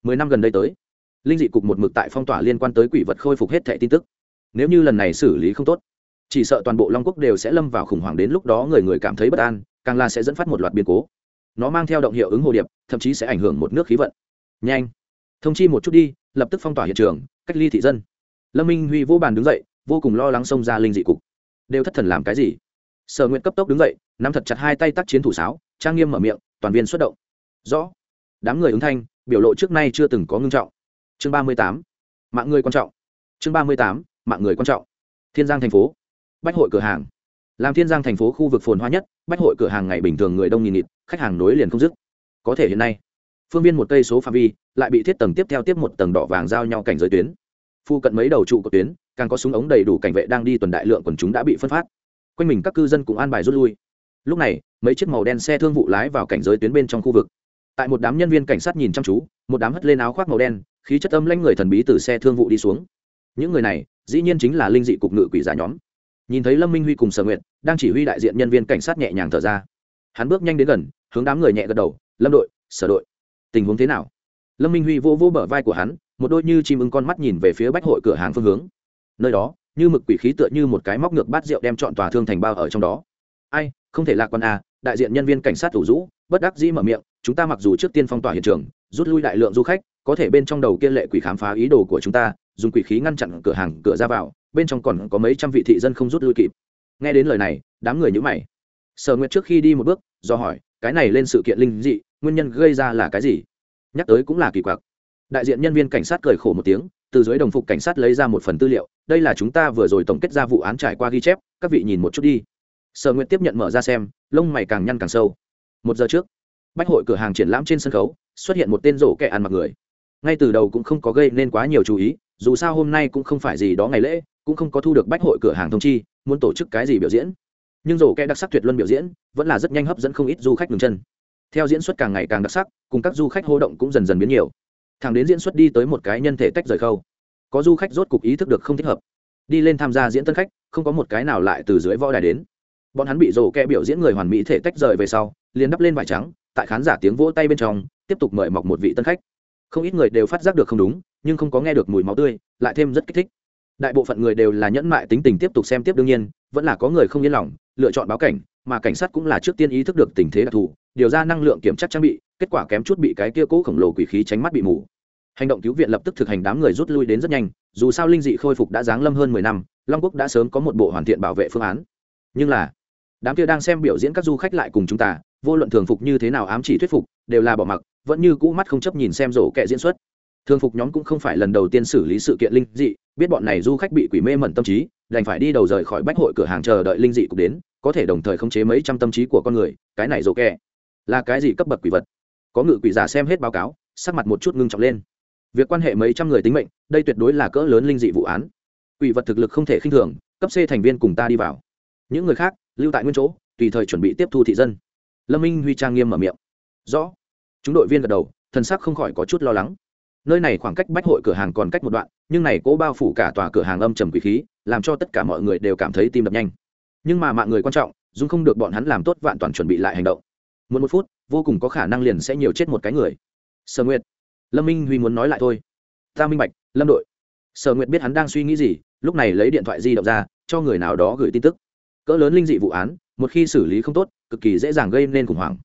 Mười năm gần đây tới, linh dị cục một mực tại phong tỏa liên quan tới quỷ vật khôi phục hết thẻ tin tức nếu như lần này xử lý không tốt, chỉ sợ toàn bộ long quốc đều sẽ lâm vào khủng hoảng đến lúc đó người người cảm thấy bất an, càng là sẽ dẫn phát một loạt biến cố. Nó mang theo động hiệu ứng hồ điệp, thậm chí sẽ ảnh hưởng một nước khí vận. Nhanh, thông chi một chút đi, lập tức phong tỏa hiện trường, cách ly thị dân. Lâm minh huy vô bàn đứng dậy, vô cùng lo lắng xông ra linh dị cục. Đều thất thần làm cái gì? Sở nguyện cấp tốc đứng dậy, nắm thật chặt hai tay tác chiến thủ sáo, trang nghiêm mở miệng, toàn viên xuất động. Rõ. Đám người ứng thanh, biểu lộ trước nay chưa từng có ngưng trọng. Chương ba mươi tám. Mạng người quan trọng. Chương ba mươi tám mạng người quan trọng. Thiên giang thành phố, bách hội cửa hàng. Làm thiên giang thành phố khu vực phồn hoa nhất, bách hội cửa hàng ngày bình thường người đông nghìn nghịt, khách hàng nối liền không dứt. Có thể hiện nay, phương viên một cây số phạm vi, lại bị thiết tầng tiếp theo tiếp một tầng đỏ vàng giao nhau cảnh giới tuyến. Phu cận mấy đầu trụ của tuyến, càng có súng ống đầy đủ cảnh vệ đang đi tuần đại lượng quần chúng đã bị phân phát. Quanh mình các cư dân cũng an bài rút lui. Lúc này, mấy chiếc màu đen xe thương vụ lái vào cảnh giới tuyến bên trong khu vực. Tại một đám nhân viên cảnh sát nhìn chăm chú, một đám hất lên áo khoác màu đen, khí chất âm lãnh người thần bí từ xe thương vụ đi xuống. Những người này dĩ nhiên chính là linh dị cục ngự quỷ giả nhóm. Nhìn thấy lâm minh huy cùng sở nguyện đang chỉ huy đại diện nhân viên cảnh sát nhẹ nhàng thở ra. Hắn bước nhanh đến gần, hướng đám người nhẹ gật đầu, lâm đội, sở đội, tình huống thế nào? Lâm minh huy vô vô bờ vai của hắn, một đôi như chim ưng con mắt nhìn về phía bách hội cửa hàng phương hướng. Nơi đó, như mực quỷ khí tựa như một cái móc ngược bát rượu đem chọn tòa thương thành bao ở trong đó. Ai, không thể lạc quan à đại diện nhân viên cảnh sát thủ rũ bất đắc dĩ mở miệng, chúng ta mặc dù trước tiên phong tỏa hiện trường, rút lui đại lượng du khách, có thể bên trong đầu kia lệ quỷ khám phá ý đồ của chúng ta dùng quỷ khí ngăn chặn cửa hàng cửa ra vào, bên trong còn có mấy trăm vị thị dân không rút lui kịp. Nghe đến lời này, đám người nhữ mày. Sở nguyệt trước khi đi một bước, do hỏi, cái này lên sự kiện linh dị, nguyên nhân gây ra là cái gì? Nhắc tới cũng là kỳ quặc. Đại diện nhân viên cảnh sát cười khổ một tiếng, từ dưới đồng phục cảnh sát lấy ra một phần tư liệu, đây là chúng ta vừa rồi tổng kết ra vụ án trải qua ghi chép, các vị nhìn một chút đi. Sở nguyện tiếp nhận mở ra xem, lông mày càng nhăn càng sâu. Một giờ trước, bách hội cửa hàng triển lãm trên sân khấu, xuất hiện một tên rổ kẻ ăn mặc người. Ngay từ đầu cũng không có gây nên quá nhiều chú ý dù sao hôm nay cũng không phải gì đó ngày lễ, cũng không có thu được bách hội cửa hàng thông chi, muốn tổ chức cái gì biểu diễn. Nhưng rổ kẹ đặc sắc tuyệt luân biểu diễn, vẫn là rất nhanh hấp dẫn không ít du khách ngừng chân. Theo diễn xuất càng ngày càng đặc sắc, cùng các du khách hô động cũng dần dần biến nhiều. Thằng đến diễn xuất đi tới một cái nhân thể tách rời khâu. Có du khách rốt cục ý thức được không thích hợp. Đi lên tham gia diễn tân khách, không có một cái nào lại từ dưới võ đài đến. Bọn hắn bị rổ kẹ biểu diễn người hoàn mỹ thể tách rời về sau, liền đắp lên vải trắng, tại khán giả tiếng vỗ tay bên trong, tiếp tục mời mọc một vị tân khách không ít người đều phát giác được không đúng, nhưng không có nghe được mùi máu tươi, lại thêm rất kích thích. Đại bộ phận người đều là nhẫn mại tính tình tiếp tục xem tiếp đương nhiên, vẫn là có người không yên lòng, lựa chọn báo cảnh, mà cảnh sát cũng là trước tiên ý thức được tình thế đặc thù, điều ra năng lượng kiểm tra trang bị, kết quả kém chút bị cái kia cố khổng lồ quỷ khí tránh mắt bị mù. Hành động cứu viện lập tức thực hành đám người rút lui đến rất nhanh, dù sao linh dị khôi phục đã giáng lâm hơn mười năm, long quốc đã sớm có một bộ hoàn thiện bảo vệ phương án. Nhưng là, đám kia đang xem biểu diễn các du khách lại cùng chúng ta, vô luận thường phục như thế nào ám chỉ thuyết phục, đều là bỏ mặc vẫn như cũ mắt không chấp nhìn xem rổ kẹ diễn xuất. Thường phục nhóm cũng không phải lần đầu tiên xử lý sự kiện linh dị, biết bọn này du khách bị quỷ mê mẩn tâm trí, đành phải đi đầu rời khỏi bách hội cửa hàng chờ đợi linh dị cục đến, có thể đồng thời khống chế mấy trăm tâm trí của con người, cái này rổ kẹ là cái gì cấp bậc quỷ vật? Có ngự quỷ giả xem hết báo cáo, sắc mặt một chút ngưng trọng lên. Việc quan hệ mấy trăm người tính mệnh, đây tuyệt đối là cỡ lớn linh dị vụ án. Quỷ vật thực lực không thể khinh thường, cấp c thành viên cùng ta đi vào. Những người khác, lưu tại nguyên chỗ, tùy thời chuẩn bị tiếp thu thị dân. Lâm minh huy trang nghiêm mở miệng. Rõ chúng đội viên gật đầu, thần sắc không khỏi có chút lo lắng. Nơi này khoảng cách bách hội cửa hàng còn cách một đoạn, nhưng này cố bao phủ cả tòa cửa hàng âm trầm quỷ khí, làm cho tất cả mọi người đều cảm thấy tim đập nhanh. Nhưng mà mạng người quan trọng dung không được bọn hắn làm tốt vạn toàn chuẩn bị lại hành động. Một một phút, vô cùng có khả năng liền sẽ nhiều chết một cái người. Sở nguyệt, lâm minh huy muốn nói lại thôi. Ta minh bạch, lâm đội. Sở nguyệt biết hắn đang suy nghĩ gì, lúc này lấy điện thoại di động ra, cho người nào đó gửi tin tức. Cỡ lớn linh dị vụ án, một khi xử lý không tốt, cực kỳ dễ dàng gây nên khủng hoảng.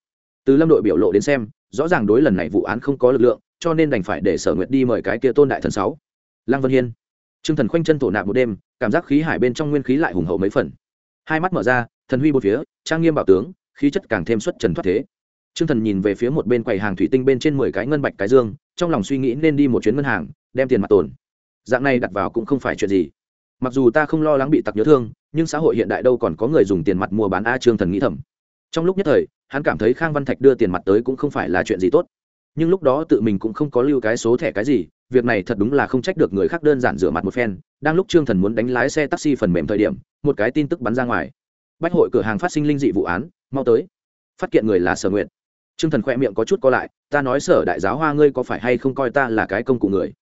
Từ lâm đội biểu lộ đến xem rõ ràng đối lần này vụ án không có lực lượng cho nên đành phải để sở nguyệt đi mời cái kia tôn đại thần sáu lăng vân hiên Trương Thần khoanh chân thổ nạp một đêm, cảm giác khí hải bên trong nguyên khí lại hùng hậu mấy phần. Hai mắt mở ra, thần huy một phía, trang nghiêm bảo tướng, khí chất càng thêm xuất trần thoát thế. Trương Thần nhìn về phía một bên quầy hàng thủy tinh bên trên mười cái ngân bạch cái dương, trong lòng suy nghĩ nên đi một chuyến ngân hàng, đem tiền mặt tồn. Dạng này đặt vào cũng không phải chuyện gì. Mặc dù ta không lo lắng bị tặc nhớ thương, nhưng xã hội hiện đại đâu còn có người dùng tiền mặt mua bán a Trương Thần nghĩ thầm. Trong lúc nhất thời, hắn cảm thấy Khang Văn Thạch đưa tiền mặt tới cũng không phải là chuyện gì tốt. Nhưng lúc đó tự mình cũng không có lưu cái số thẻ cái gì, việc này thật đúng là không trách được người khác đơn giản rửa mặt một phen. Đang lúc trương thần muốn đánh lái xe taxi phần mềm thời điểm một cái tin tức bắn ra ngoài. Bách hội cửa hàng phát sinh linh dị vụ án mau tới. Phát kiện người là sở nguyện trương thần khoe miệng có chút co lại ta nói sở đại giáo hoa ngươi có phải hay không coi ta là cái công cụ người?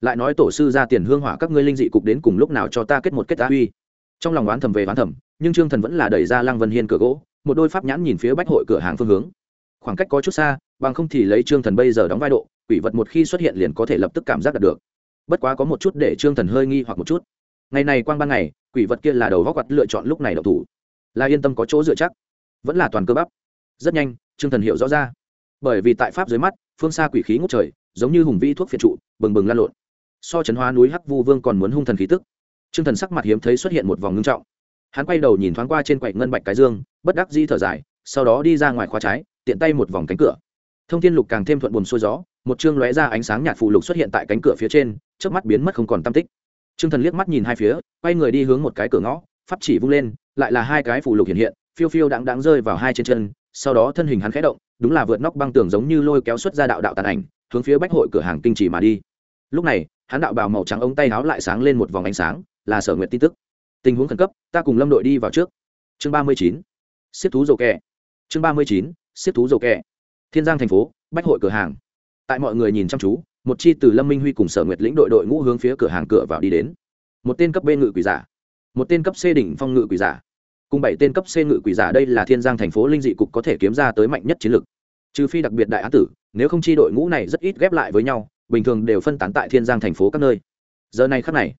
Lại nói tổ sư ra tiền hương hỏa các ngươi linh dị cục đến cùng lúc nào cho ta kết một kết tá uy trong lòng oán thầm về oán thầm nhưng trương thần vẫn là đẩy ra lăng vân hiên cửa gỗ một đôi pháp nhãn nhìn phía bách hội cửa hàng phương hướng. Khoảng cách có chút xa, bằng không thì lấy trương thần bây giờ đóng vai độ, quỷ vật một khi xuất hiện liền có thể lập tức cảm giác đạt được. Bất quá có một chút để trương thần hơi nghi hoặc một chút. Ngày này quang ban ngày, quỷ vật kia là đầu góc quặt lựa chọn lúc này đậu thủ. Là yên tâm có chỗ dựa chắc. Vẫn là toàn cơ bắp. Rất nhanh, trương thần hiểu rõ ra. Bởi vì tại pháp dưới mắt, phương xa quỷ khí ngút trời, giống như hùng vi thuốc phiện trụ, bừng bừng lan lộn. So chấn hóa núi hắc vu vương còn muốn hung thần khí tức. Trương thần sắc mặt hiếm thấy xuất hiện một vòng ngưng trọng. Hắn quay đầu nhìn thoáng qua trên quậy ngân bạch cái dương bất đắc di thở dài, sau đó đi ra ngoài khóa trái, tiện tay một vòng cánh cửa. Thông thiên lục càng thêm thuận buồm xuôi gió, một chương lóe ra ánh sáng nhạt phụ lục xuất hiện tại cánh cửa phía trên trước mắt biến mất không còn tam tích. T r ư ơ n g thần liếc mắt nhìn hai phía, quay người đi hướng một cái cửa ngõ, pháp chỉ vung lên, lại là hai cái phụ lục hiện hiện, phiêu phiêu đáng đáng rơi vào hai trên chân, sau đó thân hình hắn khẽ động, đúng là vượt nóc băng tường giống như lôi kéo xuất ra đạo đạo tàn ảnh, hướng phía bách hội cửa hàng kinh chỉ mà đi. Lúc này, hắn đạo bào màu trắng ống tay áo lại sáng lên một vòng ánh sáng, là sở nguyện tin tức. Tình huống khẩn cấp, ta cùng lâm đội đi vào trước. Chương ba mươi chín siết thú dầu kẹ. Chương ba mươi chín, siết thú dầu kẹ. Thiên giang thành phố, bách hội cửa hàng. Tại mọi người nhìn chăm chú, một chi từ lâm minh huy cùng sở nguyệt lĩnh đội đội ngũ hướng phía cửa hàng cửa vào đi đến. Một tên cấp b ngự quỷ giả. Một tên cấp c đỉnh phong ngự quỷ giả. Cùng bảy tên cấp c ngự quỷ giả đây là thiên giang thành phố linh dị cục có thể kiếm ra tới mạnh nhất chiến lược. Trừ phi đặc biệt đại án tử, nếu không chi đội ngũ này rất ít ghép lại với nhau, bình thường đều phân tán tại thiên giang thành phố các nơi. Giờ này khắc này,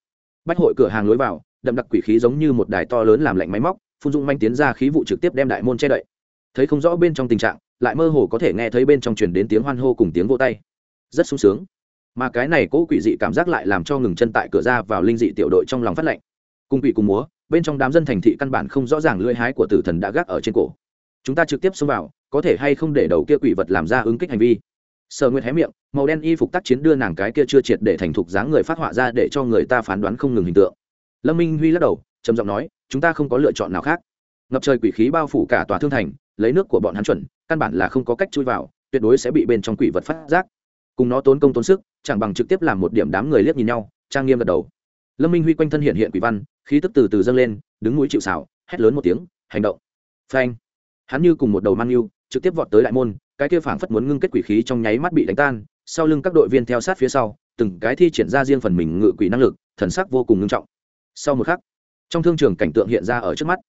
bách hội cửa hàng lối vào, đậm đặc quỷ khí giống như một đài to lớn làm lạnh máy móc phun dung manh tiến ra khí vụ trực tiếp đem đại môn che đậy. Thấy không rõ bên trong tình trạng, lại mơ hồ có thể nghe thấy bên trong truyền đến tiếng hoan hô cùng tiếng vô tay. Rất sung sướng. Mà cái này cố quỷ dị cảm giác lại làm cho ngừng chân tại cửa ra vào linh dị tiểu đội trong lòng phát lệnh. Cùng quỷ cùng múa, bên trong đám dân thành thị căn bản không rõ ràng lưỡi hái của tử thần đã gác ở trên cổ. Chúng ta trực tiếp xông vào, có thể hay không để đầu kia quỷ vật làm ra ứng kích hành vi? Sở nguyệt hé miệng, màu đen y phục tác chiến đưa nàng cái kia chưa triệt để thành thục dáng người phát họa ra để cho người ta phán đoán không ngừng hình tượng. Lâm minh huy lắc đầu, trầm giọng nói chúng ta không có lựa chọn nào khác. Ngập trời quỷ khí bao phủ cả tòa thương thành, lấy nước của bọn hắn chuẩn, căn bản là không có cách chui vào, tuyệt đối sẽ bị bên trong quỷ vật phát giác. Cùng nó tốn công tốn sức, chẳng bằng trực tiếp làm một điểm đám người liếc nhìn nhau, trang nghiêm gật đầu. Lâm minh huy quanh thân hiện hiện quỷ văn, khí tức từ từ dâng lên, đứng núi chịu xào hét lớn một tiếng, hành động! Phanh! Hắn như cùng một đầu mang yêu, trực tiếp vọt tới đại môn, cái kia phảng phất muốn ngưng kết quỷ khí trong nháy mắt bị đánh tan, sau lưng các đội viên theo sát phía sau, từng cái thi triển ra riêng phần mình ngự quỷ năng lực, thần sắc vô cùng ngưng trọng. Sau một khắc trong thương trường cảnh tượng hiện ra ở trước mắt.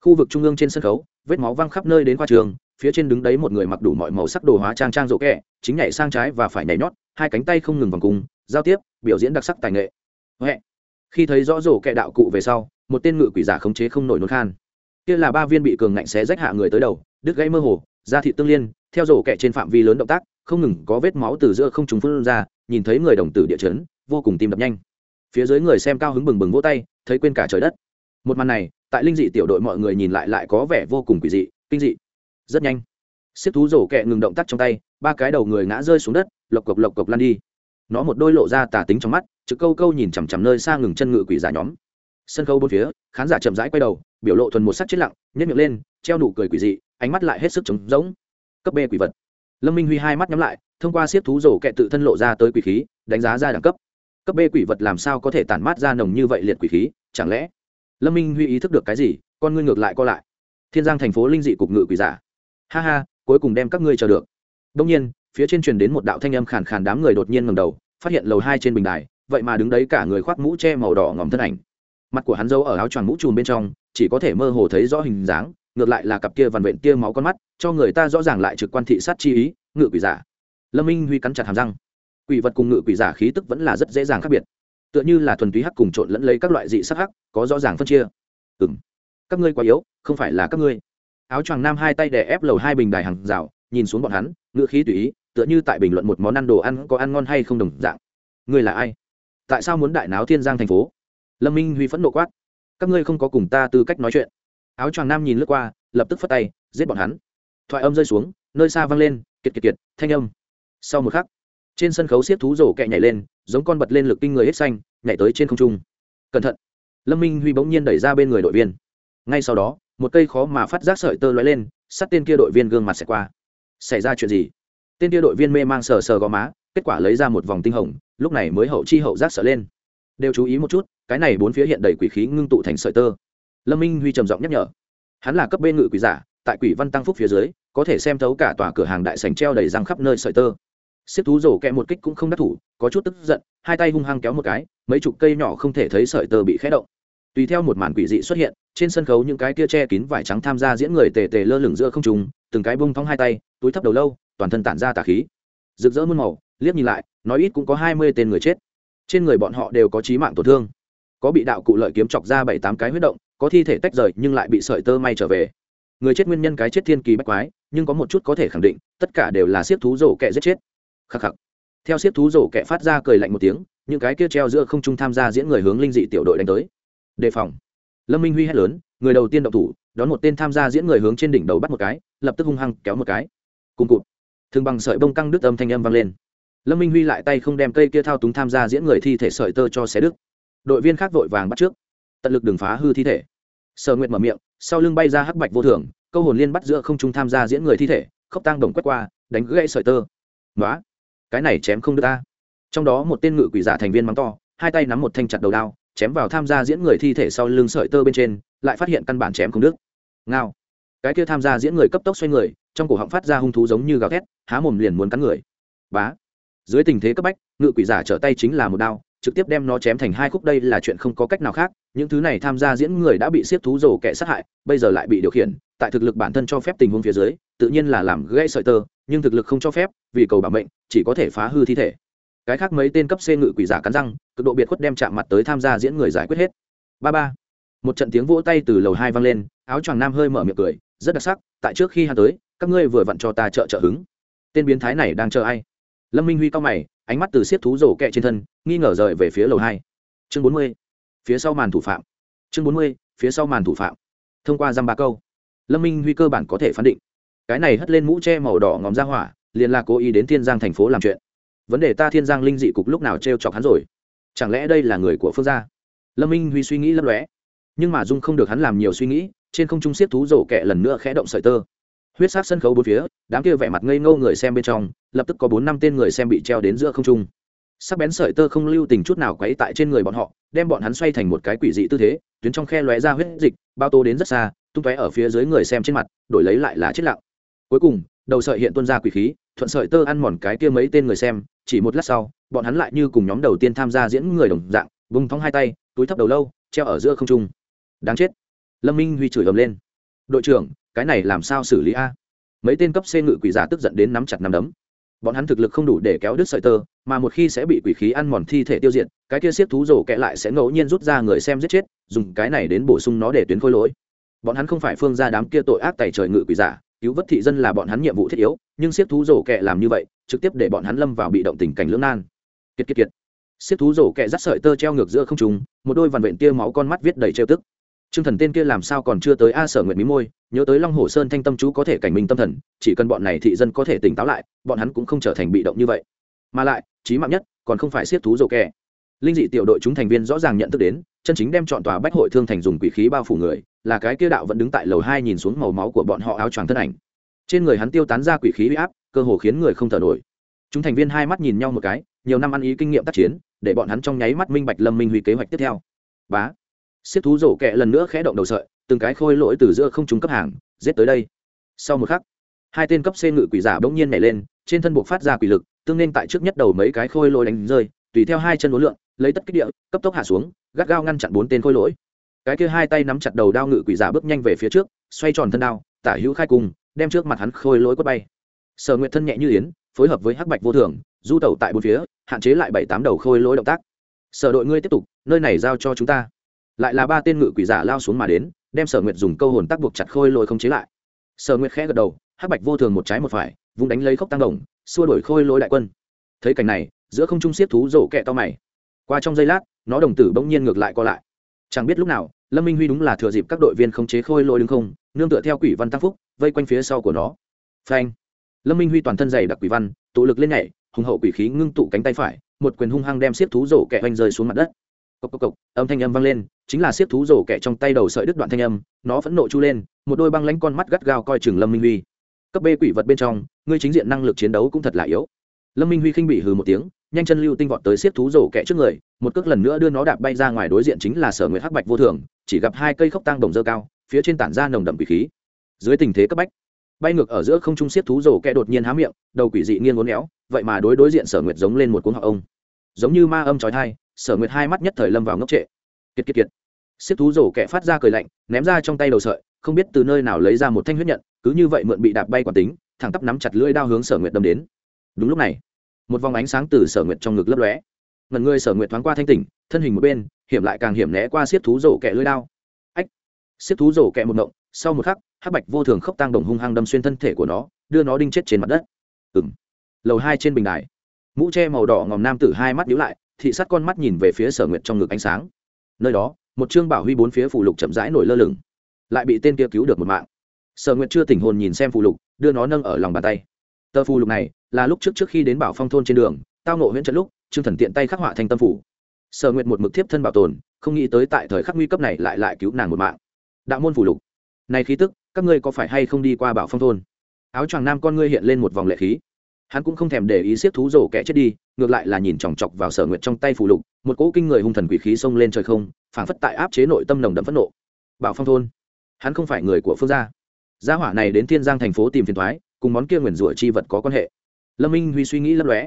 Khu vực trung ương trên sân khấu, vết máu văng khắp nơi đến qua trường, phía trên đứng đấy một người mặc đủ mọi màu sắc đồ hóa trang trang rộ kẹ, chính nhảy sang trái và phải nhảy nhót, hai cánh tay không ngừng vòng cung, giao tiếp, biểu diễn đặc sắc tài nghệ. Huệ. khi thấy rõ rổ kẹ đạo cụ về sau, một tên ngự quỷ giả khống chế không nổi nôn khan. Kia là ba viên bị cường ngạnh xé rách hạ người tới đầu, đứt gãy mơ hồ, da thị tương liên, theo rổ kẹ trên phạm vi lớn động tác, không ngừng có vết máu từ giữa không trùng phân ra, nhìn thấy người đồng tử địa chấn, vô cùng tim đập nhanh. Phía dưới người xem cao hứng bừng bừng vỗ tay, thấy quên cả trời đất một màn này, tại linh dị tiểu đội mọi người nhìn lại lại có vẻ vô cùng quỷ dị, kinh dị. Rất nhanh xếp thú rổ kẹ ngừng động tác trong tay, ba cái đầu người ngã rơi xuống đất, lộc cộc lộc cộc lăn đi. Nó một đôi lộ ra tà tính trong mắt, trực câu câu nhìn chằm chằm nơi xa ngừng chân ngự quỷ giả nhóm. Sân khấu bốn phía, khán giả chậm rãi quay đầu, biểu lộ thuần một sắc chết lặng nhét miệng lên, treo nụ cười quỷ dị, ánh mắt lại hết sức trống rỗng. Cấp b quỷ vật. Lâm minh huy hai mắt nhắm lại, thông qua siết thú rổ kẹ tự thân lộ ra tới quỷ khí, đánh giá ra đẳng cấp. Cấp b quỷ vật làm sao có thể tản mát ra nồng như vậy liệt quỷ khí, chẳng lẽ lâm minh huy ý thức được cái gì, con ngươi ngược lại co lại. Thiên giang thành phố linh dị cục ngự quỷ giả. Ha ha, cuối cùng đem các ngươi chờ được. Đông nhiên, phía trên truyền đến một đạo thanh âm khàn khàn đám người đột nhiên ngầm đầu, phát hiện lầu hai trên bình đài, vậy mà đứng đấy cả người khoác mũ che màu đỏ ngòm thân ảnh. Mặt của hắn giấu ở áo choàng mũ trùm bên trong, chỉ có thể mơ hồ thấy rõ hình dáng, ngược lại là cặp kia vằn vện tia máu con mắt, cho người ta rõ ràng lại trực quan thị sát chi ý, ngự quỷ giả. Lâm minh huy cắn chặt hàm răng. Quỷ vật cùng ngự quỷ giả khí tức vẫn là rất dễ dàng khác biệt tựa như là thuần túy hắc cùng trộn lẫn lấy các loại dị sắc hắc, có rõ ràng phân chia. Ừ m các ngươi quá yếu, không phải là các ngươi. Áo choàng nam hai tay đè ép lầu hai bình đài hàng rào, nhìn xuống bọn hắn ngựa khí tùy ý, tựa như tại bình luận một món ăn đồ ăn có ăn ngon hay không đồng dạng. Ngươi là ai? Tại sao muốn đại náo thiên giang thành phố? Lâm minh huy phẫn nộ quát. Các ngươi không có cùng ta tư cách nói chuyện. Áo choàng nam nhìn lướt qua, lập tức phất tay, giết bọn hắn. Thoại âm rơi xuống, nơi xa vang lên, kiệt kiệt kiệt, thanh âm. Sau một khắc trên sân khấu xiết thú rổ kẹ nhảy lên, giống con bật lên lực kinh người hết xanh, nhảy tới trên không trung. Cẩn thận. Lâm minh huy bỗng nhiên đẩy ra bên người đội viên. Ngay sau đó, một cây khó mà phát giác sợi tơ lóe lên, sắt tên kia đội viên gương mặt xẹt qua. Xảy ra chuyện gì? Tên kia đội viên mê mang sờ sờ gò má, kết quả lấy ra một vòng tinh hồng, lúc này mới hậu chi hậu giác sợ lên. Đều chú ý một chút, cái này bốn phía hiện đầy quỷ khí ngưng tụ thành sợi tơ. Lâm minh huy trầm giọng nhắc nhở. Hắn là cấp bên ngự quỷ giả, tại quỷ văn tăng phúc phía dưới, có thể xem thấu cả tòa cửa hàng đại sành treo đầy răng khắp nơi sợi tơ xếp thú rổ kẹ một kích cũng không đắc thủ, có chút tức giận, hai tay hung hăng kéo một cái, mấy chục cây nhỏ không thể thấy sợi tơ bị khé động. Tùy theo một màn quỷ dị xuất hiện, trên sân khấu những cái kia che kín vải trắng tham gia diễn người tề tề lơ lửng giữa không trùng từng cái bông thong hai tay, túi thấp đầu lâu, toàn thân tản ra tà khí. Rực rỡ muôn màu, liếc nhìn lại, nói ít cũng có hai mươi tên người chết. Trên người bọn họ đều có trí mạng tổn thương. Có bị đạo cụ lợi kiếm chọc ra bảy tám cái huyết động, có thi thể tách rời nhưng lại bị sợi tơ may trở về. Người chết nguyên nhân cái chết thiên kỳ bách quái, nhưng có một chút có thể khẳng định, tất cả đều là siết thú rổ kẹ giết chết khắc khắc. Theo siết thú rổ kẹ phát ra cười lạnh một tiếng, những cái kia treo giữa không trung tham gia diễn người hướng linh dị tiểu đội đánh tới. Đề phòng. Lâm minh huy hét lớn, người đầu tiên động thủ, đón một tên tham gia diễn người hướng trên đỉnh đầu bắt một cái, lập tức hung hăng kéo một cái. Cùng cụt. Thường bằng sợi bông căng đứt âm thanh âm vang lên. Lâm minh huy lại tay không đem cây kia thao túng tham gia diễn người thi thể sợi tơ cho xé đứt. Đội viên khác vội vàng bắt trước. Tận lực đừng phá hư thi thể. Sở nguyệt mở miệng, sau lưng bay ra hắc bạch vô thường, câu hồn liên bắt giữa không trung tham gia diễn người thi thể khốc tăng đồng quét qua, đánh gãy sợi tơ. Nói cái này chém không được ta. Trong đó một tên ngự quỷ giả thành viên mắng to, hai tay nắm một thanh chặt đầu đao, chém vào tham gia diễn người thi thể sau lưng sợi tơ bên trên, lại phát hiện căn bản chém không đứt ngao. Cái kia tham gia diễn người cấp tốc xoay người, trong cổ họng phát ra hung thú giống như gào thét, há mồm liền muốn cắn người. Bá. Dưới tình thế cấp bách, ngự quỷ giả trở tay chính là một đao, trực tiếp đem nó chém thành hai khúc đây là chuyện không có cách nào khác, những thứ này tham gia diễn người đã bị siết thú rồ kẻ sát hại, bây giờ lại bị điều khiển tại thực lực bản thân cho phép tình huống phía dưới, tự nhiên là làm gãy sợi tơ, nhưng thực lực không cho phép, vì cầu bảo mệnh, chỉ có thể phá hư thi thể. Cái khác mấy tên cấp c ngự quỷ giả cắn răng, cực độ biệt khuất đem chạm mặt tới tham gia diễn người giải quyết hết. Ba ba. Một trận tiếng vỗ tay từ lầu hai vang lên, áo choàng nam hơi mở miệng cười, rất đặc sắc, tại trước khi hắn tới, các ngươi vừa vặn cho ta trợ trợ hứng. Tên biến thái này đang chờ ai? Lâm minh huy cao mày, ánh mắt từ siết thú rổ kẹ trên thân, nghi ngờ rời về phía lầu hai. Chương bốn mươi. Phía sau màn thủ phạm. Chương bốn mươi, phía sau màn thủ phạm. Thông qua dăm ba câu lâm minh huy cơ bản có thể phán định. Cái này hất lên mũ che màu đỏ ngòm ra hỏa, liền là cố ý đến thiên giang thành phố làm chuyện. Vấn đề ta thiên giang linh dị cục lúc nào t r e o chọc hắn rồi? Chẳng lẽ đây là người của phương gia? Lâm minh huy suy nghĩ lấp lóe. Nhưng mà dung không được hắn làm nhiều suy nghĩ, trên không trung siết thú rổ kẹ lần nữa khẽ động sợi tơ. Huyết sát sân khấu bốn phía, đám kia vẻ mặt ngây ngô người xem bên trong, lập tức có bốn năm tên người xem bị treo đến giữa không trung. Sắc bén sợi tơ không lưu tình chút nào quấy tại trên người bọn họ, đem bọn hắn xoay thành một cái quỷ dị tư thế, tuyến trong khe lóe ra huyết dịch, bao tô đến rất xa tung tóe ở phía dưới người xem trên mặt, đổi lấy lại là chết lặng. Cuối cùng, đầu sợi hiện tuôn ra quỷ khí, thuận sợi tơ ăn mòn cái kia mấy tên người xem, chỉ một lát sau, bọn hắn lại như cùng nhóm đầu tiên tham gia diễn người đồng dạng bung thong hai tay, túi thấp đầu lâu, treo ở giữa không trung. Đáng chết. Lâm minh huy chửi ầm lên. Đội trưởng, cái này làm sao xử lý a? Mấy tên cấp c ngự quỷ giả tức giận đến nắm chặt nắm đấm. Bọn hắn thực lực không đủ để kéo đứt sợi tơ, mà một khi sẽ bị quỷ khí ăn mòn thi thể tiêu diệt, cái kia siết thú rổ kẹ lại sẽ ngẫu nhiên rút ra người xem giết chết, dùng cái này đến bổ sung nó để tuyến khôi lỗi bọn hắn không phải phương ra đám kia tội ác tẩy trời ngự quỷ giả cứu vớt thị dân là bọn hắn nhiệm vụ thiết yếu nhưng siết thú rổ kẹ làm như vậy trực tiếp để bọn hắn lâm vào bị động tình cảnh lưỡng nan kiệt kiệt kiệt siết thú rổ kẹ dắt sợi tơ treo ngược giữa không trùng một đôi vằn vện tia máu con mắt viết đầy trêu tức Trương Thần tên kia làm sao còn chưa tới A Sở Nguyệt mí môi, nhớ tới Long Hồ Sơn thanh tâm chú có thể cảnh minh tâm thần, chỉ cần bọn này thị dân có thể tỉnh táo lại, bọn hắn cũng không trở thành bị động như vậy. Mà lại, chí mạng nhất, còn không phải siết thú rồ kẻ. Linh dị tiểu đội chúng thành viên rõ ràng nhận thức đến, chân chính đem chọn tòa bách hội thương thành dùng quỷ khí bao phủ người, là cái kia đạo vẫn đứng tại lầu hai nhìn xuống màu máu của bọn họ áo choàng thân ảnh. Trên người hắn tiêu tán ra quỷ khí uy áp, cơ hồ khiến người không thở nổi. Chúng thành viên hai mắt nhìn nhau một cái, nhiều năm ăn ý kinh nghiệm tác chiến, để bọn hắn trong nháy mắt minh bạch Lâm Minh Huy kế hoạch tiếp theo. Bá xiết thú rổ kẹ lần nữa khẽ động đầu sợi từng cái khôi lỗi từ giữa không trúng cấp hàng giết tới đây sau một khắc hai tên cấp c ngự quỷ giả bỗng nhiên nhảy lên trên thân buộc phát ra quỷ lực tương nên tại trước nhất đầu mấy cái khôi lỗi đánh rơi tùy theo hai chân đối lượng lấy tất kích địa, cấp tốc hạ xuống, gắt gao ngăn chặn bốn tên khôi lỗi. Cái kia hai tay nắm chặt đầu đao ngự quỷ giả bước nhanh về phía trước, xoay tròn thân đao, tả hữu khai cùng đem trước mặt hắn khôi lỗi quất bay. Sở nguyện thân nhẹ như yến, phối hợp với hắc bạch vô thường, du tẩu tại bốn phía, hạn chế lại bảy tám đầu khôi lỗi động tác. Sở đội ngươi tiếp tục, nơi này giao cho chúng ta. Lại là ba tên ngự quỷ giả lao xuống mà đến, đem sở nguyệt dùng câu hồn tác buộc chặt khôi lỗi không chế lại. Sở nguyệt khẽ gật đầu, hắc bạch vô thường một trái một phải, vung đánh lấy khốc tăng đồng, xua đổi khôi lỗi đại quân. Thấy cảnh này, giữa không trung xiết thú rổ kẹ to mày qua trong giây lát, nó đồng tử bỗng nhiên ngược lại co lại. Chẳng biết lúc nào, lâm minh huy đúng là thừa dịp các đội viên khống chế khôi lôi đứng không, nương tựa theo quỷ văn tăng phúc, vây quanh phía sau của nó. Phanh! Lâm minh huy toàn thân dày đặc quỷ văn, tụ lực lên nhảy, hùng hậu quỷ khí ngưng tụ cánh tay phải, một quyền hung hăng đem xiết thú rổ kẹ oanh rơi xuống mặt đất. Cộc cộc cộc, âm thanh âm vang lên, chính là xiết thú rổ kẹ trong tay đầu sợi đứt đoạn thanh âm, nó phẫn nộ chu lên, một đôi băng lánh con mắt gắt gao coi chừng lâm minh huy. Cấp b quỷ vật bên trong, ngươi chính diện năng lực chiến đấu cũng thật là yếu. Lâm minh huy khinh bị hừ một tiếng nhanh chân lưu tinh vọt tới xiết thú rổ kẹ trước người, một cước lần nữa đưa nó đạp bay ra ngoài đối diện chính là sở nguyệt hắc bạch vô thường, chỉ gặp hai cây khốc tăng đồng dơ cao, phía trên tản ra nồng đậm quỷ khí. Dưới tình thế cấp bách, bay ngược ở giữa không trung xiết thú rổ kẹ đột nhiên há miệng, đầu quỷ dị nghiêng ngốn éo, vậy mà đối đối diện sở nguyệt giống lên một cuốn họ ông. Giống như ma âm trói thai sở nguyệt hai mắt nhất thời lâm vào ngốc trệ. Kiệt kiệt kiệt. Xiết thú rổ kẹ phát ra cười lạnh, ném ra trong tay đầu sợi, không biết từ nơi nào lấy ra một thanh huyết nhận, cứ như vậy mượn bị đạp bay quả tính, thẳng tắp nắm chặt lưỡi đao hướng sở nguyệt đâm đến. Đúng lúc này một vòng ánh sáng từ sở nguyệt trong ngực lấp lóe. Ngần người sở nguyệt thoáng qua thanh tỉnh, thân hình một bên, hiểm lại càng hiểm né qua xiết thú rổ kẹ lưỡi đao. Ách! Xiết thú rổ kẹ một ngộng, sau một khắc, hắc bạch vô thường khốc tăng đồng hung hăng đâm xuyên thân thể của nó, đưa nó đinh chết trên mặt đất. Ừng lầu hai trên bình đài, mũ tre màu đỏ ngòm nam tử hai mắt nhíu lại, thị sát con mắt nhìn về phía sở nguyệt trong ngực ánh sáng. Nơi đó, một trương bảo huy bốn phía phụ lục chậm rãi nổi lơ lửng, lại bị tên kia cứu được một mạng. Sở nguyệt chưa tỉnh hồn nhìn xem phù lục, đưa nó nâng ở lòng bàn tay. Tờ phù lục này là lúc trước trước khi đến bảo phong thôn trên đường, tao nộ huyện trận lúc, trương thần tiện tay khắc họa thành tâm phủ. Sở nguyện một mực thiếp thân bảo tồn, không nghĩ tới tại thời khắc nguy cấp này lại lại cứu nàng một mạng. Đạo môn phủ lục. Này khí tức, các ngươi có phải hay không đi qua bảo phong thôn? Áo choàng nam con ngươi hiện lên một vòng lệ khí. Hắn cũng không thèm để ý siết thú rổ kẻ chết đi, ngược lại là nhìn chòng chọc vào sở nguyệt trong tay phủ lục, một cỗ kinh người hung thần quỷ khí xông lên trời không, phảng phất tại áp chế nội tâm nồng đậm phẫn nộ. Bảo phong thôn. Hắn không phải người của phương gia. Gia hỏa này đến thiên giang thành phố tìm phiền thoái, cùng món kia nguyền rủa chi vật có quan hệ lâm minh huy suy nghĩ lấp lóe.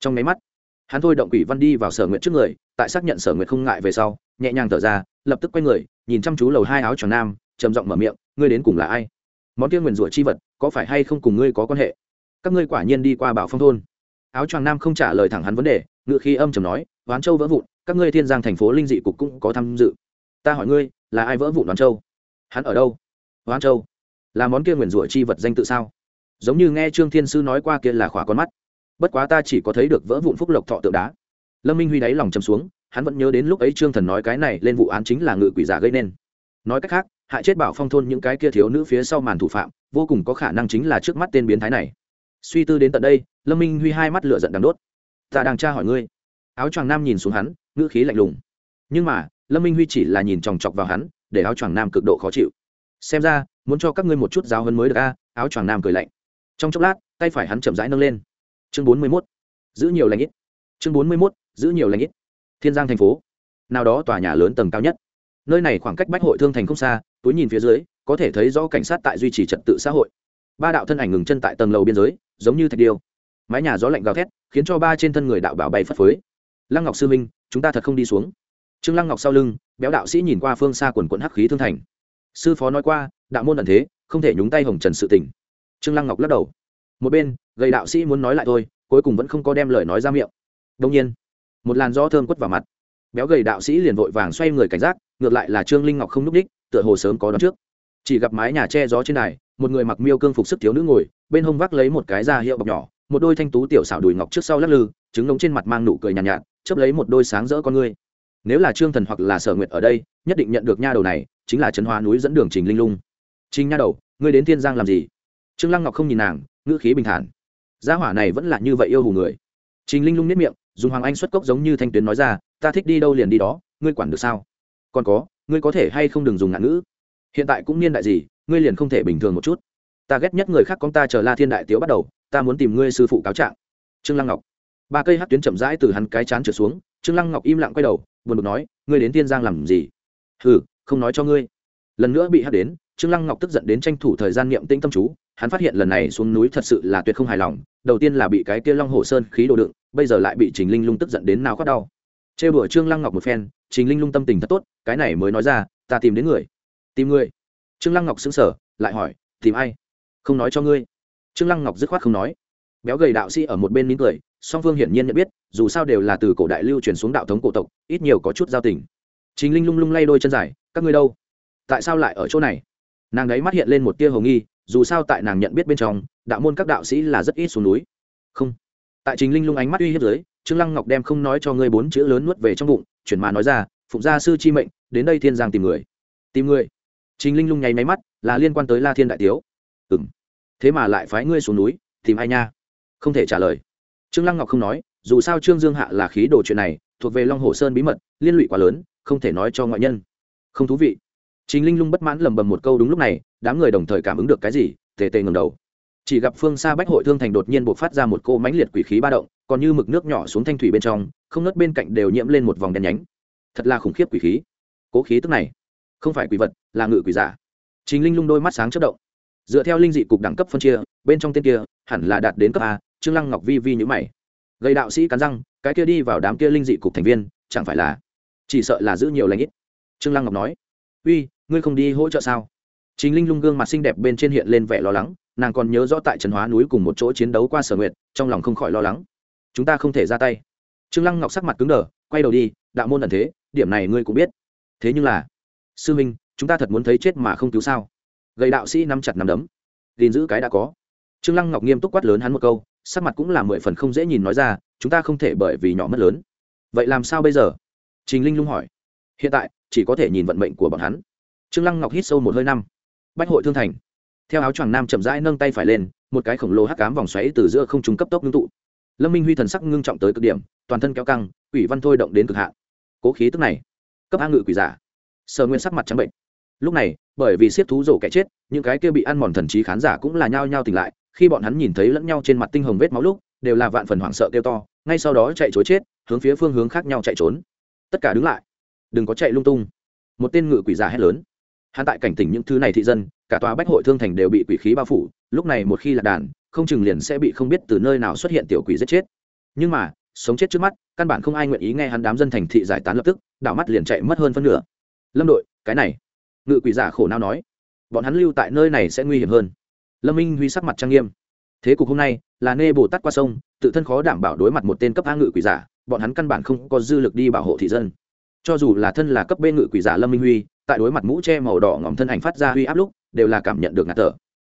Trong máy mắt, hắn thôi động quỷ văn đi vào sở nguyệt trước người, tại xác nhận sở nguyệt không ngại về sau, nhẹ nhàng thở ra, lập tức quay người, nhìn chăm chú lầu hai áo tròn nam, trầm giọng mở miệng, ngươi đến cùng là ai? Món kia nguyền rủa chi vật, có phải hay không cùng ngươi có quan hệ? Các ngươi quả nhiên đi qua bảo phong thôn. Áo tròn nam không trả lời thẳng hắn vấn đề ngự khi âm trầm nói oán châu vỡ vụn, các ngươi thiên giang thành phố linh dị cục cũng có tham dự. Ta hỏi ngươi, là ai vỡ vụn oán châu? Hắn ở đâu? Oán châu là món kia nguyền rủa chi vật danh tự sao? Giống như nghe trương thiên sư nói qua kia là khỏa con mắt. Bất quá ta chỉ có thấy được vỡ vụn phúc lộc thọ tượng đá. Lâm minh huy đáy lòng chầm xuống, hắn vẫn nhớ đến lúc ấy trương thần nói cái này lên vụ án chính là ngự quỷ giả gây nên. Nói cách khác, hại chết bảo phong thôn những cái kia thiếu nữ phía sau màn thủ phạm, vô cùng có khả năng chính là trước mắt tên biến thái này. Suy tư đến tận đây, lâm minh huy hai mắt lửa giận đằng đốt. Ta đang tra hỏi ngươi. Áo choàng nam nhìn xuống hắn, ngữ khí lạnh lùng. Nhưng mà, lâm minh huy chỉ là nhìn chòng chọc vào hắn, để áo choàng nam cực độ khó chịu. Xem ra, muốn cho các ngươi một chút giáo hơn mới được a, áo choàng nam cười lạnh trong chốc lát, tay phải hắn chậm rãi nâng lên. Chương bốn mươi mốt, giữ nhiều lãnh ít. Chương bốn mươi mốt, giữ nhiều lãnh ít. Thiên giang thành phố, nào đó tòa nhà lớn tầng cao nhất. Nơi này khoảng cách bách hội thương thành không xa, túi nhìn phía dưới, có thể thấy rõ cảnh sát tại duy trì trật tự xã hội. Ba đạo thân ảnh ngừng chân tại tầng lầu biên giới, giống như thạch điêu. Mái nhà gió lạnh gào thét, khiến cho ba trên thân người đạo bảo bay phất phới. Lăng ngọc sư minh chúng ta thật không đi xuống. Trương lăng ngọc sau lưng, béo đạo sĩ nhìn qua phương xa quần quận hắc khí thương thành. Sư phó nói qua, đạo môn ẩn thế, không thể nhúng tay hồng trần sự tình trương lăng ngọc lắc đầu. Một bên gầy đạo sĩ muốn nói lại thôi cuối cùng vẫn không có đem lời nói ra miệng. Đông nhiên một làn gió thơm quất vào mặt. Béo gầy đạo sĩ liền vội vàng xoay người cảnh giác ngược lại là trương linh ngọc không núp đích tựa hồ sớm có đón trước. Chỉ gặp mái nhà che gió trên này, một người mặc miêu cương phục sức thiếu nữ ngồi bên hông vác lấy một cái da hiệu bọc nhỏ một đôi thanh tú tiểu xảo đùi ngọc trước sau lắc lư trứng ngống trên mặt mang nụ cười nhàn nhạt, nhạt chấp lấy một đôi sáng rỡ con ngươi. Nếu là trương thần hoặc là sở nguyện ở đây nhất định nhận được nha đầu này chính là trấn hoa núi dẫn đường trình linh lung. Trình nha đầu ngươi đến thiên giang làm gì? Trương lăng ngọc không nhìn nàng ngữ khí bình thản. Gia hỏa này vẫn là như vậy yêu hù người. Trình linh lung nếp miệng dùng hoàng anh xuất cốc giống như thanh tuyến nói ra ta thích đi đâu liền đi đó ngươi quản được sao? Còn có ngươi có thể hay không đừng dùng ngạn ngữ? Hiện tại cũng niên đại gì ngươi liền không thể bình thường một chút. Ta ghét nhất người khác con ta chờ la thiên đại tiếu bắt đầu ta muốn tìm ngươi sư phụ cáo trạng. Trương lăng ngọc. Ba cây hát tuyến chậm rãi từ hắn cái chán trở xuống trương lăng ngọc im lặng quay đầu buồn bực nói ngươi đến tiên giang làm gì? Hừ, không nói cho ngươi. Lần nữa bị hát đến trương lăng ngọc tức giận đến tranh thủ thời gian niệm tĩnh tâm chú hắn phát hiện lần này xuống núi thật sự là tuyệt không hài lòng đầu tiên là bị cái kia long hồ sơn khí đồ đựng bây giờ lại bị trình linh lung tức giận đến nào quát đau. Trêu đùa trương lăng ngọc một phen trình linh lung tâm tình thật tốt cái này mới nói ra ta tìm đến người. Tìm người? Trương lăng ngọc sững sờ, lại hỏi tìm ai? Không nói cho ngươi. Trương lăng ngọc dứt khoát không nói. Béo gầy đạo sĩ ở một bên mỉm cười song phương hiển nhiên nhận biết dù sao đều là từ cổ đại lưu truyền xuống đạo thống cổ tộc ít nhiều có chút giao tình. Chính linh lung lung lay đôi chân dài các ngươi đâu? Tại sao lại ở chỗ này? Nàng đấy mắt hiện lên một tia hồng nghi, dù sao tại nàng nhận biết bên trong, đạo môn các đạo sĩ là rất ít xuống núi. Không. Tại trình linh lung ánh mắt uy hiếp giới trương lăng ngọc đem không nói cho ngươi bốn chữ lớn nuốt về trong bụng, chuyển mà nói ra, phụng gia sư chi mệnh, đến đây thiên giang tìm người. Tìm người? Trình linh lung nháy máy mắt, là liên quan tới la thiên đại tiếu ừ thế mà lại phái ngươi xuống núi, tìm ai nha? Không thể trả lời. Trương lăng ngọc không nói, dù sao trương dương hạ là khí đồ chuyện này, thuộc về long hồ sơn bí mật, liên lụy quá lớn, không thể nói cho ngoại nhân. Không thú vị chính linh lung bất mãn lầm bầm một câu đúng lúc này, đám người đồng thời cảm ứng được cái gì, tề tề ngầm đầu. Chỉ gặp phương xa bách hội thương thành đột nhiên buộc phát ra một cô mãnh liệt quỷ khí ba động, còn như mực nước nhỏ xuống thanh thủy bên trong, không nớt bên cạnh đều nhiễm lên một vòng đen nhánh. Thật là khủng khiếp quỷ khí. Cố khí tức này, không phải quỷ vật, là ngự quỷ giả. Chính linh lung đôi mắt sáng chất động. Dựa theo linh dị cục đẳng cấp phân chia, bên trong tên kia hẳn là đạt đến cấp a, trương lăng ngọc vi vi nhữ mày. Gây đạo sĩ cắn răng, cái kia đi vào đám kia linh dị cục thành viên, chẳng phải là, chỉ sợ là giữ nhiều lãnh ít. Trương lăng ngọc nói, uy ngươi không đi hỗ trợ sao? Chính linh lung gương mặt xinh đẹp bên trên hiện lên vẻ lo lắng nàng còn nhớ rõ tại trần hóa núi cùng một chỗ chiến đấu qua sở nguyện, trong lòng không khỏi lo lắng. Chúng ta không thể ra tay. Trương lăng ngọc sắc mặt cứng đờ quay đầu đi đạo môn ẩn thế điểm này ngươi cũng biết. Thế nhưng là sư minh chúng ta thật muốn thấy chết mà không cứu sao? Gầy đạo sĩ nắm chặt nắm đấm. Gìn giữ cái đã có. Trương lăng ngọc nghiêm túc quát lớn hắn một câu sắc mặt cũng là mười phần không dễ nhìn nói ra chúng ta không thể bởi vì nhỏ mất lớn. Vậy làm sao bây giờ? Trình linh lung hỏi. Hiện tại chỉ có thể nhìn vận mệnh của bọn hắn trương lăng ngọc hít sâu một hơi năm. Bách hội thương thành. Theo áo choàng nam chậm rãi nâng tay phải lên, một cái khổng lồ hắc cám vòng xoáy từ giữa không trung cấp tốc ngưng tụ. Lâm minh huy thần sắc ngưng trọng tới cực điểm, toàn thân kéo căng ủy văn thôi động đến cực hạn. Cố khí tức này, cấp a ngự quỷ giả. Sở nguyên sắc mặt trắng bệnh. Lúc này, bởi vì siết thú rổ kẻ chết, những cái kia bị ăn mòn thần trí khán giả cũng là nhao nhao tỉnh lại, khi bọn hắn nhìn thấy lẫn nhau trên mặt tinh hồng vết máu lúc, đều là vạn phần hoảng sợ kêu to, ngay sau đó chạy chối chết, hướng phía phương hướng khác nhau chạy trốn. Tất cả đứng lại. Đừng có chạy lung tung. Một tên ngự quỷ giả hét lớn hắn tại cảnh tỉnh những thứ này thị dân, cả tòa bách hội thương thành đều bị quỷ khí bao phủ, lúc này một khi lạc đàn, không chừng liền sẽ bị không biết từ nơi nào xuất hiện tiểu quỷ giết chết. Nhưng mà, sống chết trước mắt, căn bản không ai nguyện ý nghe hắn đám dân thành thị giải tán lập tức, đảo mắt liền chạy mất hơn phân nửa. Lâm đội, cái này, ngự quỷ giả khổ nao nói, bọn hắn lưu tại nơi này sẽ nguy hiểm hơn. Lâm minh huy sắc mặt trang nghiêm, thế cục hôm nay là nê bồ tát qua sông, tự thân khó đảm bảo đối mặt một tên cấp a ngự quỷ giả, bọn hắn căn bản không có dư lực đi bảo hộ thị dân cho dù là thân là cấp bên ngự quỷ giả lâm minh huy, tại đối mặt mũ che màu đỏ ngòm thân ảnh phát ra huy áp lúc, đều là cảm nhận được ngạt thở.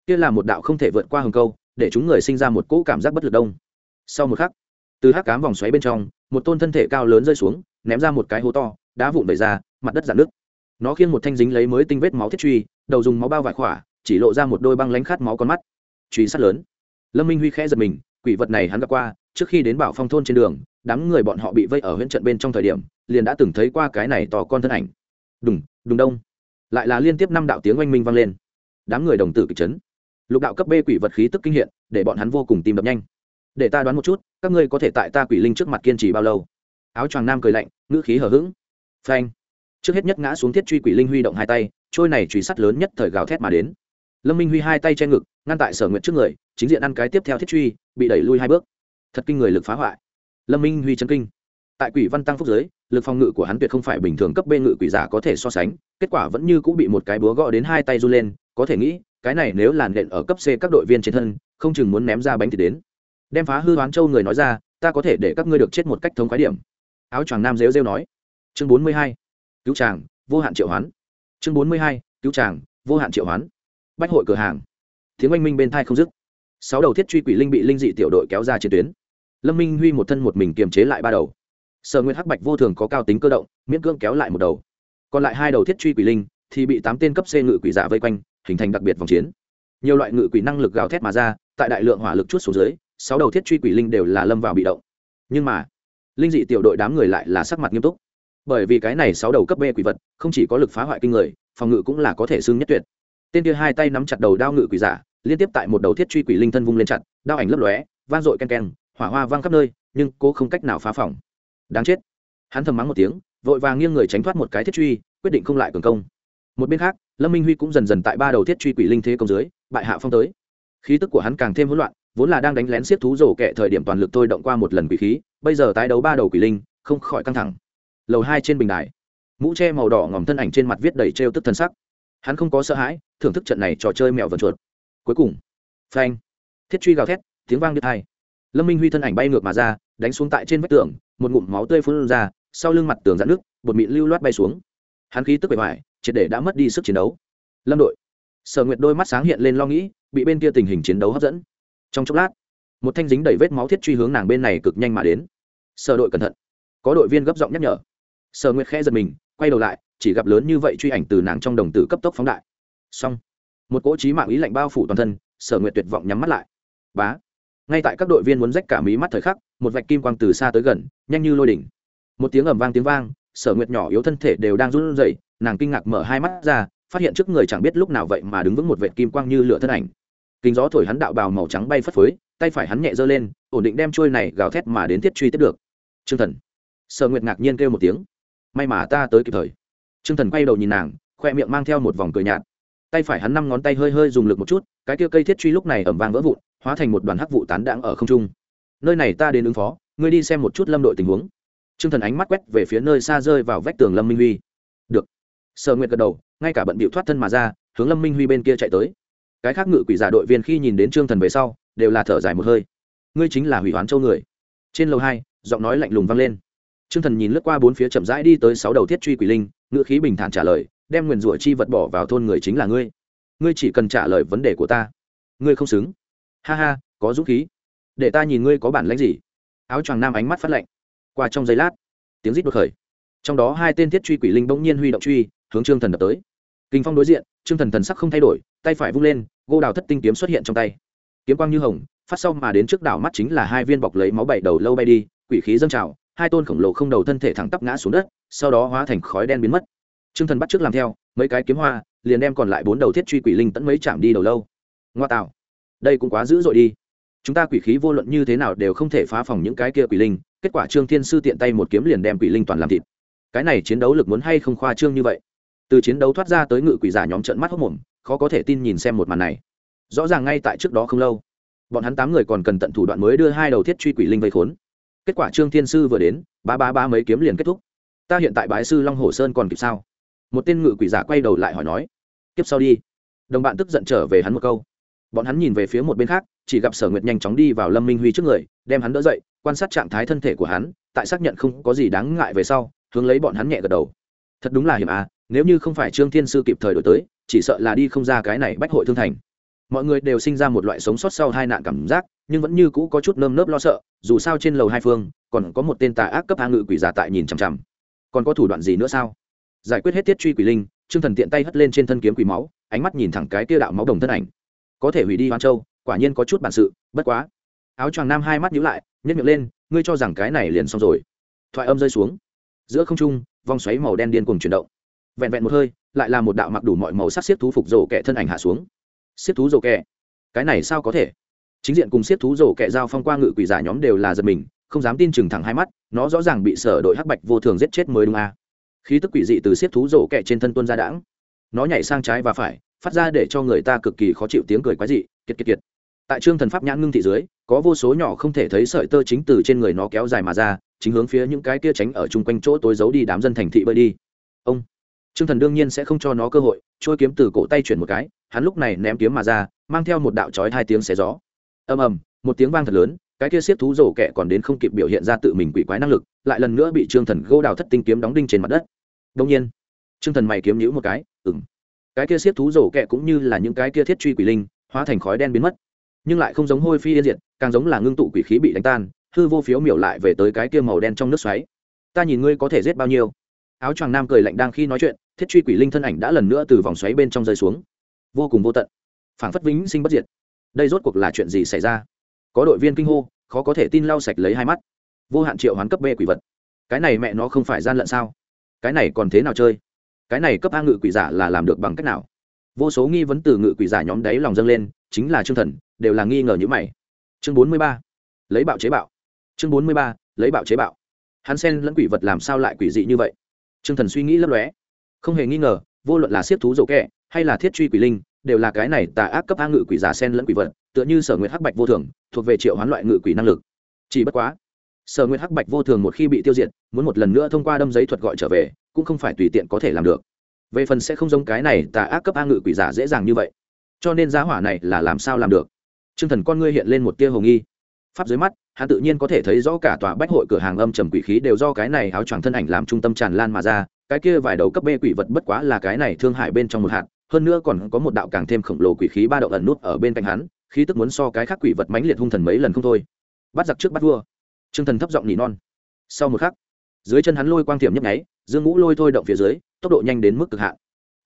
Kia là một đạo không thể vượt qua hừng câu, để chúng người sinh ra một cỗ cảm giác bất lực đông. Sau một khắc, từ hắc cám vòng xoáy bên trong, một tôn thân thể cao lớn rơi xuống, ném ra một cái hố to, đá vụn vẩy ra, mặt đất giãn nước nó khiêng một thanh dính lấy mới tinh vết máu thiết truy, đầu dùng máu bao vải khỏa, chỉ lộ ra một đôi băng lánh khát máu con mắt. Truy sát lớn. Lâm minh huy khẽ giật mình, quỷ vật này hắn gặp qua, trước khi đến bảo phong thôn trên đường đám người bọn họ bị vây ở huyện trận bên trong thời điểm, liền đã từng thấy qua cái này to con thân ảnh. Đùng đùng đông. Lại là liên tiếp năm đạo tiếng oanh minh vang lên. Đám người đồng tử kịch chấn. Lục đạo cấp b quỷ vật khí tức kinh hiện, để bọn hắn vô cùng tìm đập nhanh. Để ta đoán một chút, các ngươi có thể tại ta quỷ linh trước mặt kiên trì bao lâu? Áo choàng nam cười lạnh, ngữ khí hở h ữ g phanh. Trước hết nhất ngã xuống thiết truy quỷ linh huy động hai tay, trôi này truy sắt lớn nhất thời gào thét mà đến. Lâm minh huy hai tay che ngực, ngăn tại sở nguyện trước người, chính diện ăn cái tiếp theo thiết truy, bị đẩy lui hai bước. Thật kinh người lực phá hoại lâm minh huy chân kinh. Tại quỷ văn tăng phúc giới, lực phòng ngự của hắn tuyệt không phải bình thường cấp bên ngự quỷ giả có thể so sánh, kết quả vẫn như cũng bị một cái búa gõ đến hai tay run lên, có thể nghĩ, cái này nếu làn đện ở cấp c các đội viên trên thân, không chừng muốn ném ra bánh thì đến. Đem phá hư hoán châu người nói ra, ta có thể để các ngươi được chết một cách thống khái điểm. Áo choàng nam rêu rêu nói. Chương bốn mươi hai. Cứu tràng vô hạn triệu hoán. Chương bốn mươi hai. Cứu tràng vô hạn triệu hoán. Bách hội cửa hàng. Tiếng oanh minh bên thai không dứt. Sáu đầu thiết truy quỷ linh bị linh dị tiểu đội kéo ra trên tuyến lâm minh huy một thân một mình kiềm chế lại ba đầu. Sở nguyên hắc bạch vô thường có cao tính cơ động, miễn cưỡng kéo lại một đầu. Còn lại hai đầu thiết truy quỷ linh thì bị tám tên cấp c ngự quỷ giả vây quanh, hình thành đặc biệt vòng chiến. Nhiều loại ngự quỷ năng lực gào thét mà ra, tại đại lượng hỏa lực chút xuống dưới, sáu đầu thiết truy quỷ linh đều là lâm vào bị động. Nhưng mà, linh dị tiểu đội đám người lại là sắc mặt nghiêm túc. Bởi vì cái này sáu đầu cấp b quỷ vật, không chỉ có lực phá hoại kinh người, phòng ngự cũng là có thể xương nhất tuyệt. Tên kia hai tay nắm chặt đầu đao ngự quỷ giả, liên tiếp tại một đầu thiết truy quỷ linh thân vung lên chặt, đao ảnh lấp lóe, vang dội ken ken hỏa hoa vang khắp nơi, nhưng cố không cách nào phá phòng. Đáng chết. Hắn thầm mắng một tiếng, vội vàng nghiêng người tránh thoát một cái thiết truy, quyết định không lại cường công. Một bên khác, lâm minh huy cũng dần dần tại ba đầu thiết truy quỷ linh thế công dưới, bại hạ phong tới. Khí tức của hắn càng thêm hỗn loạn, vốn là đang đánh lén xiết thú rổ kẹ thời điểm toàn lực tôi động qua một lần quỷ khí, bây giờ tái đấu ba đầu quỷ linh, không khỏi căng thẳng. Lầu hai trên bình đài, mũ tre màu đỏ ngòm thân ảnh trên mặt viết đầy trêu tức thân sắc. Hắn không có sợ hãi, thưởng thức trận này trò chơi mèo vần chuột. Cuối cùng, phanh, thiết truy gào thét, tiếng vang đứt hai lâm minh huy thân ảnh bay ngược mà ra, đánh xuống tại trên vách tường, một ngụm máu tươi phun ra, sau lưng mặt tường dạn nước bột mịn lưu loát bay xuống. Hắn khí tức bề ngoài, triệt để đã mất đi sức chiến đấu. Lâm đội. Sở nguyệt đôi mắt sáng hiện lên lo nghĩ, bị bên kia tình hình chiến đấu hấp dẫn. Trong chốc lát, một thanh dính đầy vết máu thiết truy hướng nàng bên này cực nhanh mà đến. Sở đội cẩn thận. Có đội viên gấp giọng nhắc nhở. Sở nguyệt khẽ giật mình, quay đầu lại, chỉ gặp lớn như vậy truy ảnh từ nàng trong đồng tử cấp tốc phóng đại. Xong. Một cỗ trí mạng ý lạnh bao phủ toàn thân, sở nguyệt tuyệt vọng nhắm mắt lại. Bá ngay tại các đội viên muốn rách cả mí mắt thời khắc, một vạch kim quang từ xa tới gần, nhanh như lôi đỉnh. Một tiếng ầm vang tiếng vang, sở nguyệt nhỏ yếu thân thể đều đang run rẩy, nàng kinh ngạc mở hai mắt ra, phát hiện trước người chẳng biết lúc nào vậy mà đứng vững một vệt kim quang như lửa thân ảnh. Kính gió thổi hắn đạo bào màu trắng bay phất phới, tay phải hắn nhẹ giơ lên, ổn định đem trôi này gào thét mà đến thiết truy tiếp được. Trương thần. Sở nguyệt ngạc nhiên kêu một tiếng. May mà ta tới kịp thời. Trương thần quay đầu nhìn nàng, khoe miệng mang theo một vòng cười nhạt tay phải hắn năm ngón tay hơi hơi dùng lực một chút, cái kia cây thiết truy lúc này ẩm vàng vỡ vụn, hóa thành một đoàn hắc vụ tán đãng ở không trung. Nơi này ta đến ứng phó, ngươi đi xem một chút lâm đội tình huống. Trương thần ánh mắt quét về phía nơi xa rơi vào vách tường lâm minh huy. Được. Sở nguyệt gật đầu, ngay cả bận bịu thoát thân mà ra, hướng lâm minh huy bên kia chạy tới. Cái khác ngự quỷ giả đội viên khi nhìn đến trương thần về sau, đều là thở dài một hơi. Ngươi chính là hủy hoán châu người. Trên lầu hai, giọng nói lạnh lùng vang lên. Trương thần nhìn lướt qua bốn phía chậm rãi đi tới sáu đầu thiết truy quỷ linh ngự khí bình thản trả lời đem nguyền rủa chi vật bỏ vào thôn người chính là ngươi. Ngươi chỉ cần trả lời vấn đề của ta. Ngươi không xứng. Ha ha, có dũng khí. Để ta nhìn ngươi có bản lãnh gì. Áo choàng nam ánh mắt phát lạnh. Qua trong giây lát, tiếng rít đột khởi. Trong đó hai tên thiết truy quỷ linh bỗng nhiên huy động truy, hướng trương thần đập tới. Kinh phong đối diện, trương thần thần sắc không thay đổi, tay phải vung lên, gô đào thất tinh kiếm xuất hiện trong tay. Kiếm quang như hồng, phát sau mà đến trước đảo mắt chính là hai viên bọc lấy máu bảy đầu lâu bay đi, quỷ khí dâng trào, hai tôn khổng lồ không đầu thân thể thẳng tắp ngã xuống đất, sau đó hóa thành khói đen biến mất trương thần bắt trước làm theo, mấy cái kiếm hoa, liền đem còn lại bốn đầu thiết truy quỷ linh tấn mấy chạm đi đầu lâu. Ngoa tạo. Đây cũng quá dữ dội đi. Chúng ta quỷ khí vô luận như thế nào đều không thể phá phòng những cái kia quỷ linh. Kết quả trương thiên sư tiện tay một kiếm liền đem quỷ linh toàn làm thịt. Cái này chiến đấu lực muốn hay không khoa trương như vậy? Từ chiến đấu thoát ra tới ngự quỷ giả nhóm trận mắt hốc mồm, khó có thể tin nhìn xem một màn này. Rõ ràng ngay tại trước đó không lâu, bọn hắn tám người còn cần tận thủ đoạn mới đưa hai đầu thiết truy quỷ linh vây khốn. Kết quả trương thiên sư vừa đến, ba ba ba mấy kiếm liền kết thúc. Ta hiện tại bái sư long hồ sơn còn kịp sao? Một tên ngự quỷ giả quay đầu lại hỏi nói tiếp sau đi. Đồng bạn tức giận trở về hắn một câu. Bọn hắn nhìn về phía một bên khác, chỉ gặp sở nguyệt nhanh chóng đi vào lâm minh huy trước người, đem hắn đỡ dậy, quan sát trạng thái thân thể của hắn, tại xác nhận không có gì đáng ngại về sau, hướng lấy bọn hắn nhẹ gật đầu. Thật đúng là hiểm à nếu như không phải trương thiên sư kịp thời đổi tới, chỉ sợ là đi không ra cái này bách hội thương thành. Mọi người đều sinh ra một loại sống sót sau hai nạn cảm giác, nhưng vẫn như cũ có chút nơm nớp lo sợ, dù sao trên lầu hai phương, còn có một tên tà ác cấp hạ ngự quỷ giả tại nhìn chằm chằm. Còn có thủ đoạn gì nữa sao? Giải quyết hết tiết truy quỷ linh, trương thần tiện tay hất lên trên thân kiếm quỷ máu, ánh mắt nhìn thẳng cái kia đạo máu đồng thân ảnh. Có thể hủy đi hoan châu, quả nhiên có chút bản sự, bất quá. Áo choàng nam hai mắt nhíu lại nhét miệng lên, ngươi cho rằng cái này liền xong rồi. Thoại âm rơi xuống. Giữa không trung, vòng xoáy màu đen điên cùng chuyển động. Vẹn vẹn một hơi, lại là một đạo mặc đủ mọi màu sắc xiết thú phục rổ kẹ thân ảnh hạ xuống. Xiết thú rổ kẹ cái này sao có thể? Chính diện cùng xiết thú rổ kẹ giao phong qua ngự quỷ giả nhóm đều là giật mình, không dám tin chừng thẳng hai mắt, nó rõ ràng bị sở đội hắc bạch vô thường giết chết mới đúng a. à khí tức quỷ dị từ xiết thú rổ kẹ trên thân tuân ra đãng. Nó nhảy sang trái và phải, phát ra để cho người ta cực kỳ khó chịu tiếng cười quái dị, kiệt kiệt kiệt. Tại trương thần pháp nhãn ngưng thị dưới, có vô số nhỏ không thể thấy sợi tơ chính từ trên người nó kéo dài mà ra, chính hướng phía những cái kia tránh ở chung quanh chỗ tối giấu đi đám dân thành thị bơi đi. Ông, trương thần đương nhiên sẽ không cho nó cơ hội, trôi kiếm từ cổ tay chuyển một cái, hắn lúc này ném kiếm mà ra, mang theo một đạo chói hai tiếng xé gió. Ầm ầm, một tiếng vang thật lớn, cái kia xiết thú rổ kẹ còn đến không kịp biểu hiện ra tự mình quỷ quái năng lực, lại lần nữa bị trương thần gô đào thất tinh kiếm đóng đinh trên mặt đất đông nhiên, trương thần mày kiếm nhữ một cái ừng cái kia siết thú rổ kẹ cũng như là những cái kia thiết truy quỷ linh, hóa thành khói đen biến mất. Nhưng lại không giống hôi phi yên diệt, càng giống là ngưng tụ quỷ khí bị đánh tan, hư vô phiếu miểu lại về tới cái kia màu đen trong nước xoáy. Ta nhìn ngươi có thể giết bao nhiêu? Áo choàng nam cười lạnh đang khi nói chuyện, thiết truy quỷ linh thân ảnh đã lần nữa từ vòng xoáy bên trong rơi xuống. Vô cùng vô tận. Phảng phất vĩnh sinh bất diệt. Đây rốt cuộc là chuyện gì xảy ra? Có đội viên kinh hô, khó có thể tin lau sạch lấy hai mắt. Vô hạn triệu hoán cấp b quỷ vật. Cái này mẹ nó không phải gian lận sao? Cái này còn thế nào chơi? Cái này cấp a ngự quỷ giả là làm được bằng cách nào? Vô số nghi vấn từ ngự quỷ giả nhóm đáy lòng dâng lên, chính là chương thần, đều là nghi ngờ như mày. Chương bốn mươi ba, lấy bạo chế bạo. Chương bốn mươi ba, lấy bạo chế bạo. Hắn sen lẫn quỷ vật làm sao lại quỷ dị như vậy? Chương thần suy nghĩ lấp lóe. Không hề nghi ngờ, vô luận là siết thú dầu kẹ, hay là thiết truy quỷ linh, đều là cái này tà ác cấp a ngự quỷ giả sen lẫn quỷ vật, tựa như sở nguyện hắc bạch vô thường, thuộc về triệu hoán loại ngự quỷ năng lực. Chỉ bất quá sở nguyệt hắc bạch vô thường một khi bị tiêu diệt, muốn một lần nữa thông qua đâm giấy thuật gọi trở về, cũng không phải tùy tiện có thể làm được. Về phần sẽ không giống cái này tà ác cấp a ngự quỷ giả dễ dàng như vậy. Cho nên giá hỏa này là làm sao làm được? T r ư ơ n g thần con ngươi hiện lên một tia hồng nghi. Pháp dưới mắt, hắn tự nhiên có thể thấy rõ cả tòa bách hội cửa hàng âm trầm quỷ khí đều do cái này áo choàng thân ảnh làm trung tâm tràn lan mà ra, cái kia vài đầu cấp bê quỷ vật bất quá là cái này thương hại bên trong một hạt, hơn nữa còn có một đạo càng thêm khổng lồ quỷ khí ba đậu ẩn nút ở bên cạnh hắn, khí tức muốn so cái khác quỷ vật mãnh liệt hung thần mấy lần không thôi. Bắt giặc trước bắt vua t r ư ơ n g thần thấp giọng nhị non. Sau một khắc, dưới chân hắn lôi quang tiệm nhấp nháy, dương ngũ lôi thôi động phía dưới, tốc độ nhanh đến mức cực hạn.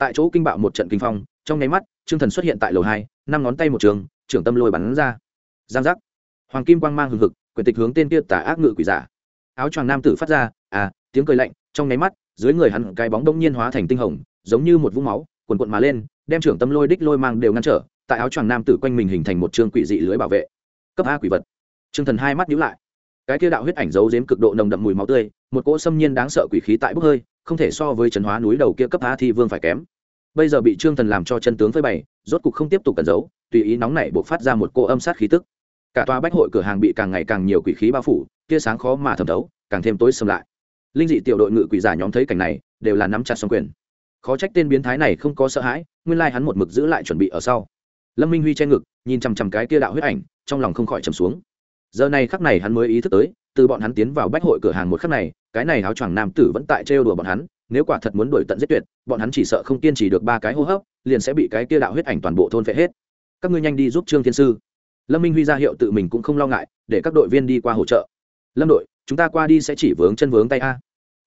Tại chỗ kinh bạo một trận kinh phong, trong nháy mắt, trương thần xuất hiện tại lầu hai, năm ngón tay một trường, trưởng tâm lôi bắn ra. Giang giác. Hoàng kim quang mang hừng hực, quyền tịch hướng tên kia tả ác ngự quỷ giả. Áo choàng nam tử phát ra à tiếng cười lạnh, trong nháy mắt, dưới người hắn cái bóng đông nhiên hóa thành tinh hồng, giống như một vũng máu quần quận mà lên, đem trưởng tâm lôi đích lôi mang đều ngăn trở, tại áo choàng nam tử quanh mình hình thành một trường quỷ dị lưới bảo vệ. Cấp a quỷ vật. Trương thần hai mắt nhíu lại cái kia đạo huyết ảnh giấu giếm cực độ nồng đậm mùi máu tươi, một cỗ xâm nhiên đáng sợ quỷ khí tại bốc hơi, không thể so với trấn hóa núi đầu kia cấp a thi vương phải kém. Bây giờ bị trương thần làm cho chân tướng phơi bày, rốt cục không tiếp tục cẩn giấu, tùy ý nóng nảy buộc phát ra một cô âm sát khí tức. Cả tòa bách hội cửa hàng bị càng ngày càng nhiều quỷ khí bao phủ, tia sáng khó mà thẩm thấu, càng thêm tối xâm lại. Linh dị tiểu đội ngự quỷ giả nhóm thấy cảnh này, đều là nắm chặt xong quyền. Khó trách tên biến thái này không có sợ hãi, nguyên lai hắn một mực giữ lại chuẩn bị ở sau. Lâm minh huy che ngực, nhìn chằm chằm cái kia đạo huyết ảnh, trong lòng không khỏi trầm xuống giờ này khắc này hắn mới ý thức tới, từ bọn hắn tiến vào bách hội cửa hàng một khắc này, cái này áo choàng nam tử vẫn tại trêu đùa bọn hắn, nếu quả thật muốn đuổi tận giết tuyệt, bọn hắn chỉ sợ không kiên trì được ba cái hô hấp, liền sẽ bị cái kia đạo huyết ảnh toàn bộ thôn phệ hết. Các ngươi nhanh đi giúp trương thiên sư. Lâm minh huy ra hiệu tự mình cũng không lo ngại, để các đội viên đi qua hỗ trợ. Lâm đội, chúng ta qua đi sẽ chỉ vướng chân vướng tay a.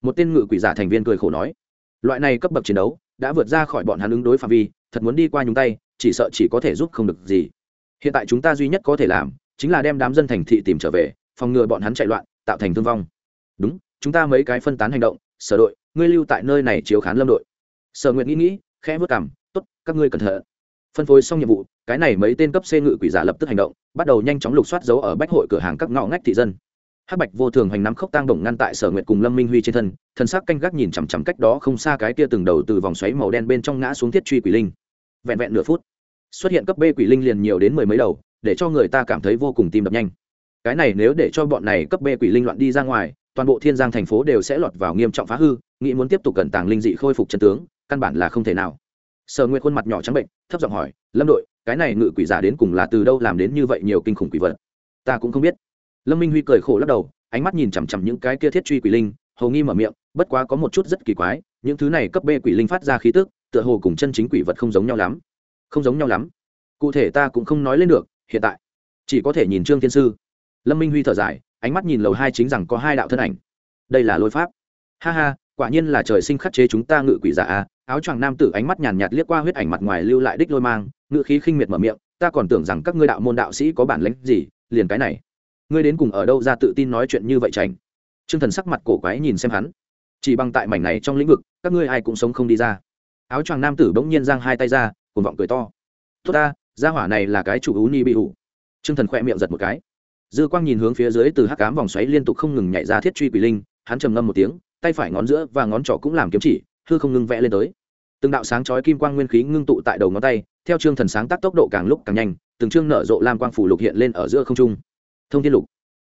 Một tên ngự quỷ giả thành viên cười khổ nói. Loại này cấp bậc chiến đấu, đã vượt ra khỏi bọn hắn ứng đối phạm vi, thật muốn đi qua nhúng tay, chỉ sợ chỉ có thể giúp không được gì. Hiện tại chúng ta duy nhất có thể làm chính là đem đám dân thành thị tìm trở về, phòng ngừa bọn hắn chạy loạn, tạo thành thương vong. Đúng, chúng ta mấy cái phân tán hành động, sở đội, ngươi lưu tại nơi này chiếu khán lâm đội. Sở nguyện nghĩ nghĩ, khẽ vớt cảm tốt, các ngươi cẩn thận. Phân phối xong nhiệm vụ, cái này mấy tên cấp c ngự quỷ giả lập tức hành động, bắt đầu nhanh chóng lục soát dấu ở bách hội cửa hàng các ngõ ngách thị dân. Hắc bạch vô thường hoành nắm khốc tang đồng ngăn tại sở nguyệt cùng lâm minh huy trên thân thân xác canh gác nhìn chằm chằm cách đó không xa cái kia từng đầu từ vòng xoáy màu đen bên trong ngã xuống thiết truy quỷ linh. Vẹn vẹn nửa phút, xuất hiện cấp b quỷ linh liền nhiều đến mười mấy đầu để cho người ta cảm thấy vô cùng tim đập nhanh. Cái này nếu để cho bọn này cấp b quỷ linh loạn đi ra ngoài, toàn bộ thiên giang thành phố đều sẽ lọt vào nghiêm trọng phá hư, nghĩ muốn tiếp tục cẩn tàng linh dị khôi phục chân tướng, căn bản là không thể nào. Sở nguyệt khuôn mặt nhỏ trắng bệnh, thấp giọng hỏi, lâm đội, cái này ngự quỷ giả đến cùng là từ đâu làm đến như vậy nhiều kinh khủng quỷ vật? Ta cũng không biết. Lâm minh huy cười khổ lắc đầu, ánh mắt nhìn chằm chằm những cái kia thiết truy quỷ linh, hầu nghi mở miệng, bất quá có một chút rất kỳ quái, những thứ này cấp b quỷ linh phát ra khí tức, tựa hồ cùng chân chính quỷ vật không giống nhau lắm. Không giống nhau lắm. Cụ thể ta cũng không nói lên được hiện tại. Chỉ có thể nhìn trương thiên sư. Lâm minh huy thở dài, ánh mắt nhìn lầu hai chính rằng có hai đạo thân ảnh. Đây là lôi pháp. Ha ha, quả nhiên là trời sinh khắc chế chúng ta ngự quỷ giả a. Áo choàng nam tử ánh mắt nhàn nhạt liếc qua huyết ảnh mặt ngoài lưu lại đích lôi mang ngự khí khinh miệt mở miệng, ta còn tưởng rằng các ngươi đạo môn đạo sĩ có bản lĩnh gì, liền cái này. Ngươi đến cùng ở đâu ra tự tin nói chuyện như vậy trành t r ư ơ n g thần sắc mặt cổ quái nhìn xem hắn. Chỉ bằng tại mảnh này trong lĩnh vực, các ngươi ai cũng sống không đi ra. Áo choàng nam tử bỗng nhiên giang hai tay ra cùng vọng cười to. Tốt ta gia hỏa này là cái chủ ú ni bị ủ. T r ư ơ n g thần khoe miệng giật một cái. Dư quang nhìn hướng phía dưới từ hắc cám vòng xoáy liên tục không ngừng nhảy ra thiết truy quỷ linh, hắn trầm ngâm một tiếng, tay phải ngón giữa và ngón trỏ cũng làm kiếm chỉ, hư không ngưng vẽ lên tới. Từng đạo sáng chói kim quang nguyên khí ngưng tụ tại đầu ngón tay, theo chương thần sáng tác tốc độ càng lúc càng nhanh, từng chương nở rộ lam quang phủ lục hiện lên ở giữa không trung. Thông thiên lục,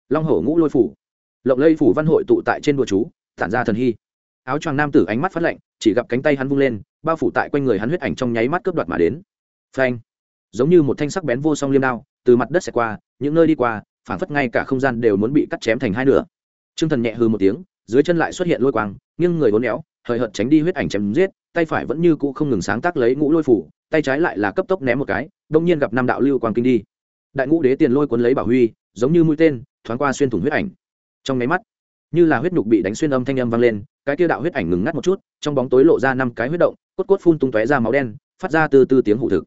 long hổ ngũ lôi phủ, lộng lây phủ văn hội tụ tại trên đùa chú, tản ra thần hy. Áo choàng nam tử ánh mắt phát lạnh, chỉ gặp cánh tay hắn vung lên, bao phủ tại quanh người hắn huyết ảnh trong nháy mắt cướp đoạt mà đến. Phanh! Giống như một thanh sắc bén vô song liêm đao, từ mặt đất xẹt qua, những nơi đi qua, phảng phất ngay cả không gian đều muốn bị cắt chém thành hai nửa. T r ư ơ n g thần nhẹ hư một tiếng, dưới chân lại xuất hiện lôi quang, nghiêng người vốn éo, hời hợt tránh đi huyết ảnh chém giết, tay phải vẫn như cũ không ngừng sáng tác lấy ngũ lôi phủ, tay trái lại là cấp tốc ném một cái đông nhiên gặp năm đạo lưu quang kinh đi. Đại ngũ đế tiền lôi cuốn lấy bảo huy, giống như mũi tên, thoáng qua xuyên thủng huyết ảnh. Trong máy mắt, như là huyết nhục bị đánh xuyên âm thanh âm vang lên, cái tiêu đạo huyết ảnh ngừng ngắt một chút, trong bóng tối lộ ra năm cái huyết động, cốt cốt phun tung tóe ra máu đen, phát ra từ từ tiếng hụ thực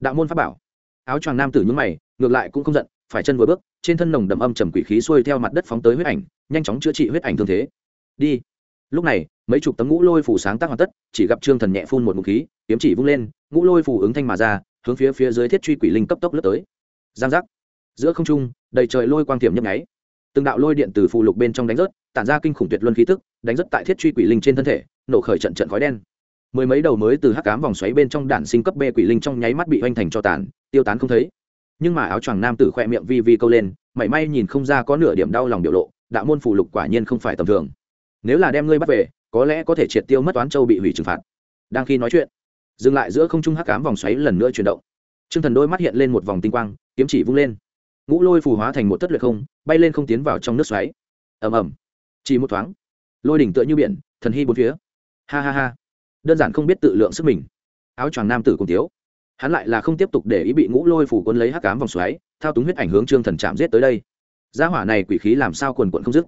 đạo môn pháp bảo. Áo choàng nam tử nhúng mày, ngược lại cũng không giận, phải chân vừa bước, trên thân nồng đậm âm trầm quỷ khí xuôi theo mặt đất phóng tới huyết ảnh, nhanh chóng chữa trị huyết ảnh thương thế. Đi. Lúc này, mấy chục tấm ngũ lôi phủ sáng tác hoàn tất, chỉ gặp trương thần nhẹ phun một ngụ khí, kiếm chỉ vung lên, ngũ lôi phủ ứng thanh mà ra, hướng phía phía dưới thiết truy quỷ linh cấp tốc lướt tới. Giang giác. Giữa không trung, đầy trời lôi quang tiềm nhấp nháy. Từng đạo lôi điện từ phụ lục bên trong đánh rớt, tản ra kinh khủng tuyệt luân khí tức, đánh rớt tại thiết truy quỷ linh trên thân thể, nổ khởi trận trận khói đen mười mấy đầu mới từ hắc cám vòng xoáy bên trong đản sinh cấp b quỷ linh trong nháy mắt bị hoành thành cho tàn, tiêu tán không thấy. Nhưng mà áo choàng nam tử khoe miệng vi vi câu lên, mảy may nhìn không ra có nửa điểm đau lòng biểu lộ, đạo môn phủ lục quả nhiên không phải tầm thường. Nếu là đem ngươi bắt về, có lẽ có thể triệt tiêu mất toán châu bị hủy trừng phạt. Đang khi nói chuyện, dừng lại giữa không trung hắc cám vòng xoáy lần nữa chuyển động. T r ư ơ n g thần đôi mắt hiện lên một vòng tinh quang, kiếm chỉ vung lên. Ngũ lôi phù hóa thành một tất luyện không, bay lên không tiến vào trong nước xoáy. Ầm ầm. Chỉ một thoáng, lôi đỉnh tựa như biển, thần hy bốn phía. Ha ha ha đơn giản không biết tự lượng sức mình. Áo choàng nam tử cùng tiếu hắn lại là không tiếp tục để ý bị ngũ lôi phủ quân lấy hắc cám vòng xoáy, thao túng huyết ảnh hướng trương thần chạm giết tới đây. Gia hỏa này quỷ khí làm sao quần quận không dứt.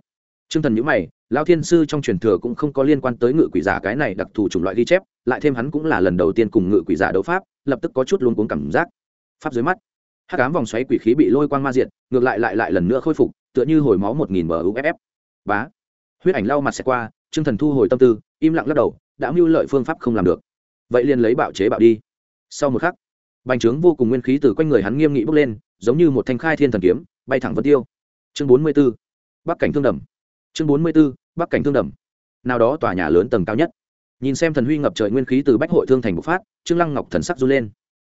Trương thần nhữ mày lao thiên sư trong truyền thừa cũng không có liên quan tới ngự quỷ giả cái này đặc thù chủng loại ghi chép, lại thêm hắn cũng là lần đầu tiên cùng ngự quỷ giả đấu pháp, lập tức có chút luôn cuốn cảm giác. Pháp dưới mắt. Hắc cám vòng xoáy quỷ khí bị lôi quang ma diện ngược lại lại lại lần nữa khôi phục, tựa như hồi máu một nghìn muff bá. Huyết ảnh lau mặt xẹt qua, trương thần thu hồi tâm tư, im lặng lắc đầu đã mưu lợi phương pháp không làm được. Vậy liền lấy bạo chế bạo đi. Sau một khắc, bành trướng vô cùng nguyên khí từ quanh người hắn nghiêm nghị bốc lên, giống như một thanh khai thiên thần kiếm, bay thẳng vân tiêu. Chương bốn mươi b ố bắc cảnh thương đầm. Chương bốn mươi b ố bắc cảnh thương đầm. Nào đó tòa nhà lớn tầng cao nhất. Nhìn xem thần huy ngập trời nguyên khí từ bách hội thương thành bộc phát, trương lăng ngọc thần sắc run lên.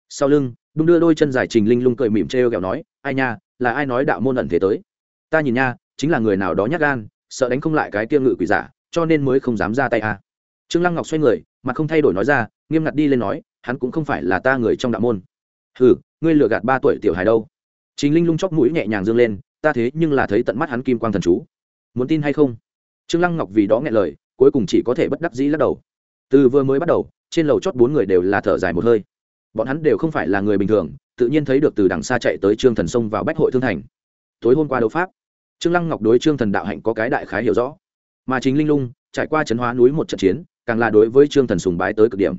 Sau lưng, đung đưa đôi chân dài trình linh lung cười mỉm trêu ghẹo nói, ai nha, là ai nói đạo môn ẩn thế tới? Ta nhìn nha, chính là người nào đó nhát gan, sợ đánh không lại cái tiêu ngự quỷ giả, cho nên mới không dám ra tay à trương lăng ngọc xoay người mà không thay đổi nói ra, nghiêm ngặt đi lên nói, hắn cũng không phải là ta người trong đạo môn. Hừ, ngươi lừa gạt ba tuổi tiểu hài đâu. Chính linh lung chóc mũi nhẹ nhàng dương lên, ta thế nhưng là thấy tận mắt hắn kim quang thần chú. Muốn tin hay không? Trương lăng ngọc vì đó nghe lời, cuối cùng chỉ có thể bất đắc dĩ lắc đầu. Từ vừa mới bắt đầu, trên lầu chót bốn người đều là thở dài một hơi. Bọn hắn đều không phải là người bình thường, tự nhiên thấy được từ đằng xa chạy tới trương thần sông vào bách hội thương thành. Tối hôm qua đấu pháp, trương lăng ngọc đối trương thần đạo hạnh có cái đại khái hiểu rõ. Mà chính linh lung trải qua chấn hóa núi một trận chiến càng là đối với trương thần sùng bái tới cực điểm.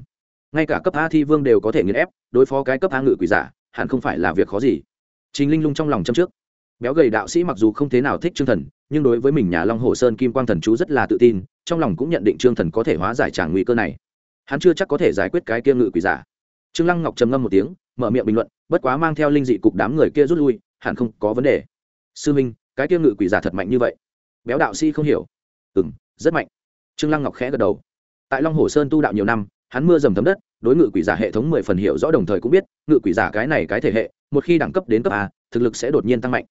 Ngay cả cấp a thi vương đều có thể nghiền ép, đối phó cái cấp a ngự quỷ giả, hẳn không phải là việc khó gì. Chính linh lung trong lòng châm trước. Béo gầy đạo sĩ mặc dù không thế nào thích trương thần, nhưng đối với mình nhà long hồ sơn kim quang thần chú rất là tự tin, trong lòng cũng nhận định trương thần có thể hóa giải tràng nguy cơ này. Hắn chưa chắc có thể giải quyết cái kia ngự quỷ giả. Trương lăng ngọc trầm ngâm một tiếng, mở miệng bình luận, bất quá mang theo linh dị cục đám người kia rút lui, hẳn không có vấn đề. Sư minh, cái kia ngự quỷ giả thật mạnh như vậy? Béo đạo sĩ không hiểu. Ừ rất mạnh. Trương lăng ngọc khẽ gật đầu tại long hồ sơn tu đạo nhiều năm, hắn mưa dầm thấm đất, đối ngự quỷ giả hệ thống mười phần hiểu rõ đồng thời cũng biết, ngự quỷ giả cái này cái thể hệ, một khi đẳng cấp đến cấp a, thực lực sẽ đột nhiên tăng mạnh.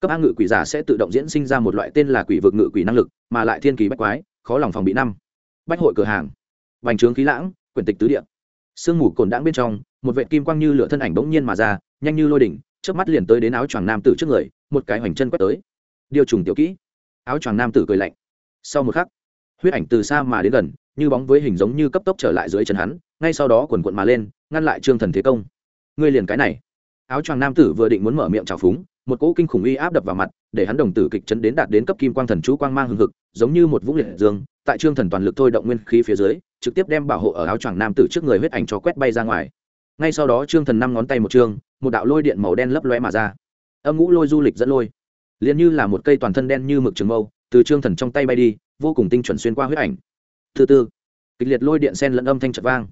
Cấp a ngự quỷ giả sẽ tự động diễn sinh ra một loại tên là quỷ vực ngự quỷ năng lực, mà lại thiên kỳ bách quái, khó lòng phòng bị năm. Bách hội cửa hàng. Bành trướng khí lãng, quyển tịch tứ địa. Sương mù cồn đãng bên trong, một vệ kim quang như lửa thân ảnh bỗng nhiên mà ra, nhanh như lôi đỉnh trước mắt liền tới đến áo choàng nam tử trước người, một cái hoành chân quét tới. Điều trùng tiểu kỹ. Áo choàng nam tử cười lạnh. Sau một khắc, huyết ảnh từ xa mà đến gần như bóng với hình giống như cấp tốc trở lại dưới chân hắn, ngay sau đó quần quận mà lên, ngăn lại trương thần thế công. Ngươi liền cái này. Áo choàng nam tử vừa định muốn mở miệng trào phúng, một cỗ kinh khủng uy áp đập vào mặt, để hắn đồng tử kịch chấn đến đạt đến cấp kim quang thần chú quang mang hưng hực, giống như một vũng liệt dương, tại trương thần toàn lực thôi động nguyên khí phía dưới, trực tiếp đem bảo hộ ở áo choàng nam tử trước người huyết ảnh cho quét bay ra ngoài. Ngay sau đó trương thần năm ngón tay một trương một đạo lôi điện màu đen lấp lóe mà ra. Âm ngũ lôi du lịch dẫn lôi. Liền như là một cây toàn thân đen như mực trường mâu, từ trương thần trong tay bay đi, vô cùng tinh chuẩn xuyên qua huyết ảnh thứ tư, kịch liệt lôi điện sen lẫn âm thanh chật vang.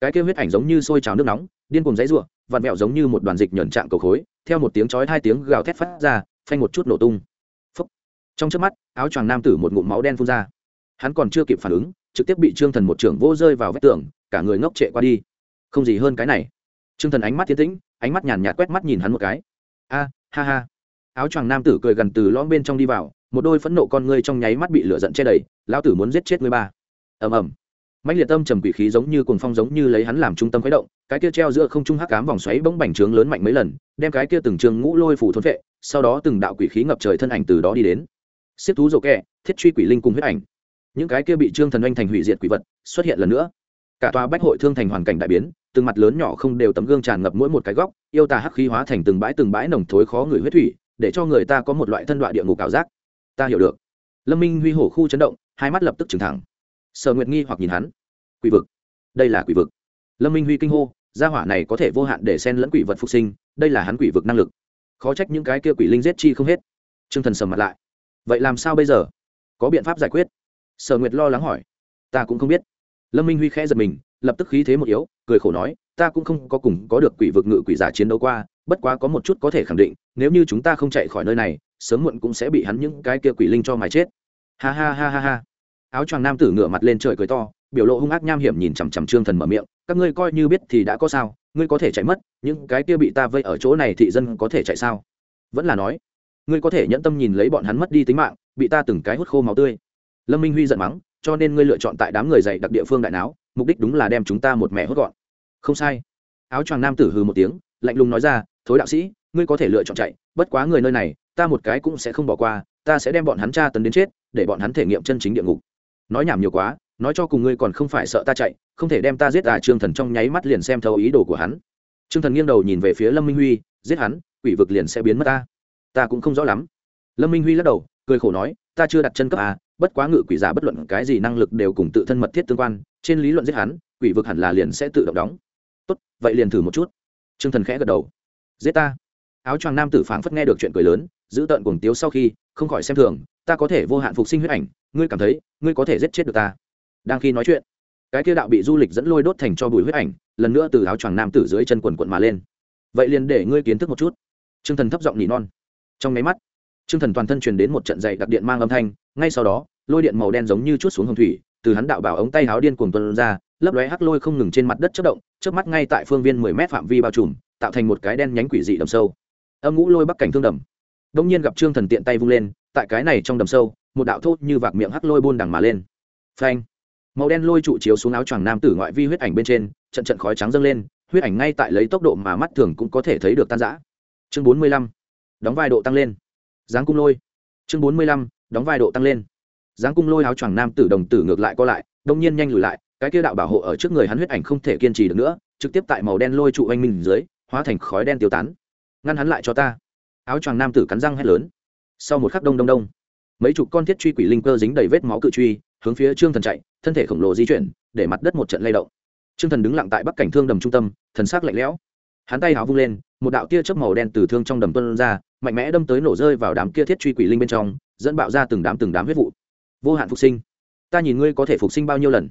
Cái kêu huyết ảnh giống như sôi trào nước nóng, điên cùng dãy ruộng vặn vẹo giống như một đoàn dịch nhẫn trạng cầu khối, theo một tiếng chói hai tiếng gào thét phát ra, phanh một chút nổ tung. Trong trước mắt, áo choàng nam tử một ngụm máu đen phun ra. Hắn còn chưa kịp phản ứng, trực tiếp bị trương thần một trưởng vô rơi vào vách tường, cả người ngốc trệ qua đi. Không gì hơn cái này. Trương thần ánh mắt tiến tĩnh, ánh mắt nhàn nhạt quét mắt nhìn hắn một cái. A, ha ha. Áo choàng nam tử cười gần từ lõm bên trong đi vào, một đôi phẫn nộ con ngươi trong nháy mắt bị lửa giận che đầy lão tử muốn giết chết ngươi ba ầm ầm. Mạnh liệt tâm trầm quỷ khí giống như cuồng phong giống như lấy hắn làm trung tâm khuấy động, cái kia treo giữa không trung hắc cám vòng xoáy bỗng bành trướng lớn mạnh mấy lần, đem cái kia từng trường ngũ lôi phủ thôn vệ, sau đó từng đạo quỷ khí ngập trời thân ảnh từ đó đi đến. Xếp thú rổ kẹ, thiết truy quỷ linh cùng huyết ảnh. Những cái kia bị trương thần oanh thành hủy diệt quỷ vật xuất hiện lần nữa. Cả tòa bách hội thương thành hoàn cảnh đại biến, từng mặt lớn nhỏ không đều tấm gương tràn ngập mỗi một cái góc, yêu tà hắc khí hóa thành từng bãi từng bãi nồng thối khó người huyết thủy, để cho người ta có một loại thân đoạn địa ngục ảo giác. Ta hiểu được. Lâm minh huy hổ khu chấn động, hai mắt lập tức trừng thẳng sở nguyệt nghi hoặc nhìn hắn. Quỷ vực. Đây là quỷ vực. Lâm minh huy kinh hô, gia hỏa này có thể vô hạn để xen lẫn quỷ vật phục sinh, đây là hắn quỷ vực năng lực. Khó trách những cái kia quỷ linh giết chi không hết. T r ư ơ n g thần sầm mặt lại. Vậy làm sao bây giờ? Có biện pháp giải quyết? Sở nguyệt lo lắng hỏi. Ta cũng không biết. Lâm minh huy khẽ giật mình, lập tức khí thế một yếu, cười khổ nói, ta cũng không có cùng có được quỷ vực ngự quỷ giả chiến đấu qua, bất quá có một chút có thể khẳng định, nếu như chúng ta không chạy khỏi nơi này, sớm muộn cũng sẽ bị hắn những cái kia quỷ linh cho mài chết. Ha ha ha ha ha áo choàng nam tử ngửa mặt lên trời cười to, biểu lộ hung ác nham hiểm nhìn chằm chằm trương thần mở miệng, các ngươi coi như biết thì đã có sao, ngươi có thể chạy mất, những cái kia bị ta vây ở chỗ này thị dân có thể chạy sao? Vẫn là nói, ngươi có thể nhẫn tâm nhìn lấy bọn hắn mất đi tính mạng, bị ta từng cái hút khô máu tươi. Lâm minh huy giận mắng, cho nên ngươi lựa chọn tại đám người dạy đặc địa phương đại não mục đích đúng là đem chúng ta một mẹ hốt gọn. Không sai. Áo choàng nam tử hừ một tiếng, lạnh lùng nói ra, thối đạo sĩ, ngươi có thể lựa chọn chạy, bất quá người nơi này, ta một cái cũng sẽ không bỏ qua, ta sẽ đem bọn hắn tra tấn đến chết, để bọn hắn thể nghiệm chân chính địa ngục nói nhảm nhiều quá, nói cho cùng ngươi còn không phải sợ ta chạy, không thể đem ta giết à trương thần trong nháy mắt liền xem thấu ý đồ của hắn. Trương thần nghiêng đầu nhìn về phía lâm minh huy, giết hắn, quỷ vực liền sẽ biến mất ta. Ta cũng không rõ lắm. Lâm minh huy lắc đầu, cười khổ nói, ta chưa đặt chân cấp a, bất quá ngự quỷ giả bất luận cái gì năng lực đều cùng tự thân mật thiết tương quan, trên lý luận giết hắn, quỷ vực hẳn là liền sẽ tự động đóng. Tốt, vậy liền thử một chút. Trương thần khẽ gật đầu. Giết ta. Áo choàng nam tử phảng phất nghe được chuyện cười lớn, giữ tợn cuồng tiếu sau khi, không khỏi xem thường, ta có thể vô hạn phục sinh huyết ảnh ngươi cảm thấy, ngươi có thể giết chết được ta. Đang khi nói chuyện, cái kia đạo bị du lịch dẫn lôi đốt thành cho bùi huyết ảnh, lần nữa từ áo choàng nam tử dưới chân quần quận mà lên. Vậy liền để ngươi kiến thức một chút. T r ư ơ n g thần thấp giọng nỉ non. Trong nháy mắt t r ư ơ n g thần toàn thân truyền đến một trận dày đặc điện mang âm thanh, ngay sau đó, lôi điện màu đen giống như chút xuống hồng thủy, từ hắn đạo bảo ống tay háo điên cuồng tuân ra, lấp lóe hắc lôi không ngừng trên mặt đất chất động trước mắt ngay tại phương viên mười mét phạm vi bao trùm, tạo thành một cái đen nhánh quỷ dị đầm sâu. Âm ngũ lôi bắc cảnh thương đầm. Đông nhiên gặp trương thần tiện tay vung lên, tại cái này trong đầm sâu một đạo thốt như vạc miệng hắc lôi buôn đằng mà lên. Phanh. Màu đen lôi trụ chiếu xuống áo choàng nam tử ngoại vi huyết ảnh bên trên, trận trận khói trắng dâng lên, huyết ảnh ngay tại lấy tốc độ mà mắt thường cũng có thể thấy được tan giã chương bốn mươi lăm. Đóng vai độ tăng lên. Giáng cung lôi. Chương bốn mươi lăm. Đóng vai độ tăng lên. Giáng cung lôi áo choàng nam tử đồng tử ngược lại co lại, đông nhiên nhanh lùi lại, cái kia đạo bảo hộ ở trước người hắn huyết ảnh không thể kiên trì được nữa, trực tiếp tại màu đen lôi trụ anh minh dưới, hóa thành khói đen tiêu tán. Ngăn hắn lại cho ta. Áo choàng nam tử cắn răng hét lớn. Sau một khắc đông đông đông mấy chục con thiết truy quỷ linh cơ dính đầy vết máu cự truy, hướng phía trương thần chạy, thân thể khổng lồ di chuyển, để mặt đất một trận lay động. Trương thần đứng lặng tại bắc cảnh thương đầm trung tâm, thần sắc lạnh lẽo. Hắn tay háo vung lên, một đạo tia chớp màu đen từ thương trong đầm tuân ra, mạnh mẽ đâm tới nổ rơi vào đám kia thiết truy quỷ linh bên trong, dẫn bạo ra từng đám từng đám huyết vụ. Vô hạn phục sinh. Ta nhìn ngươi có thể phục sinh bao nhiêu lần?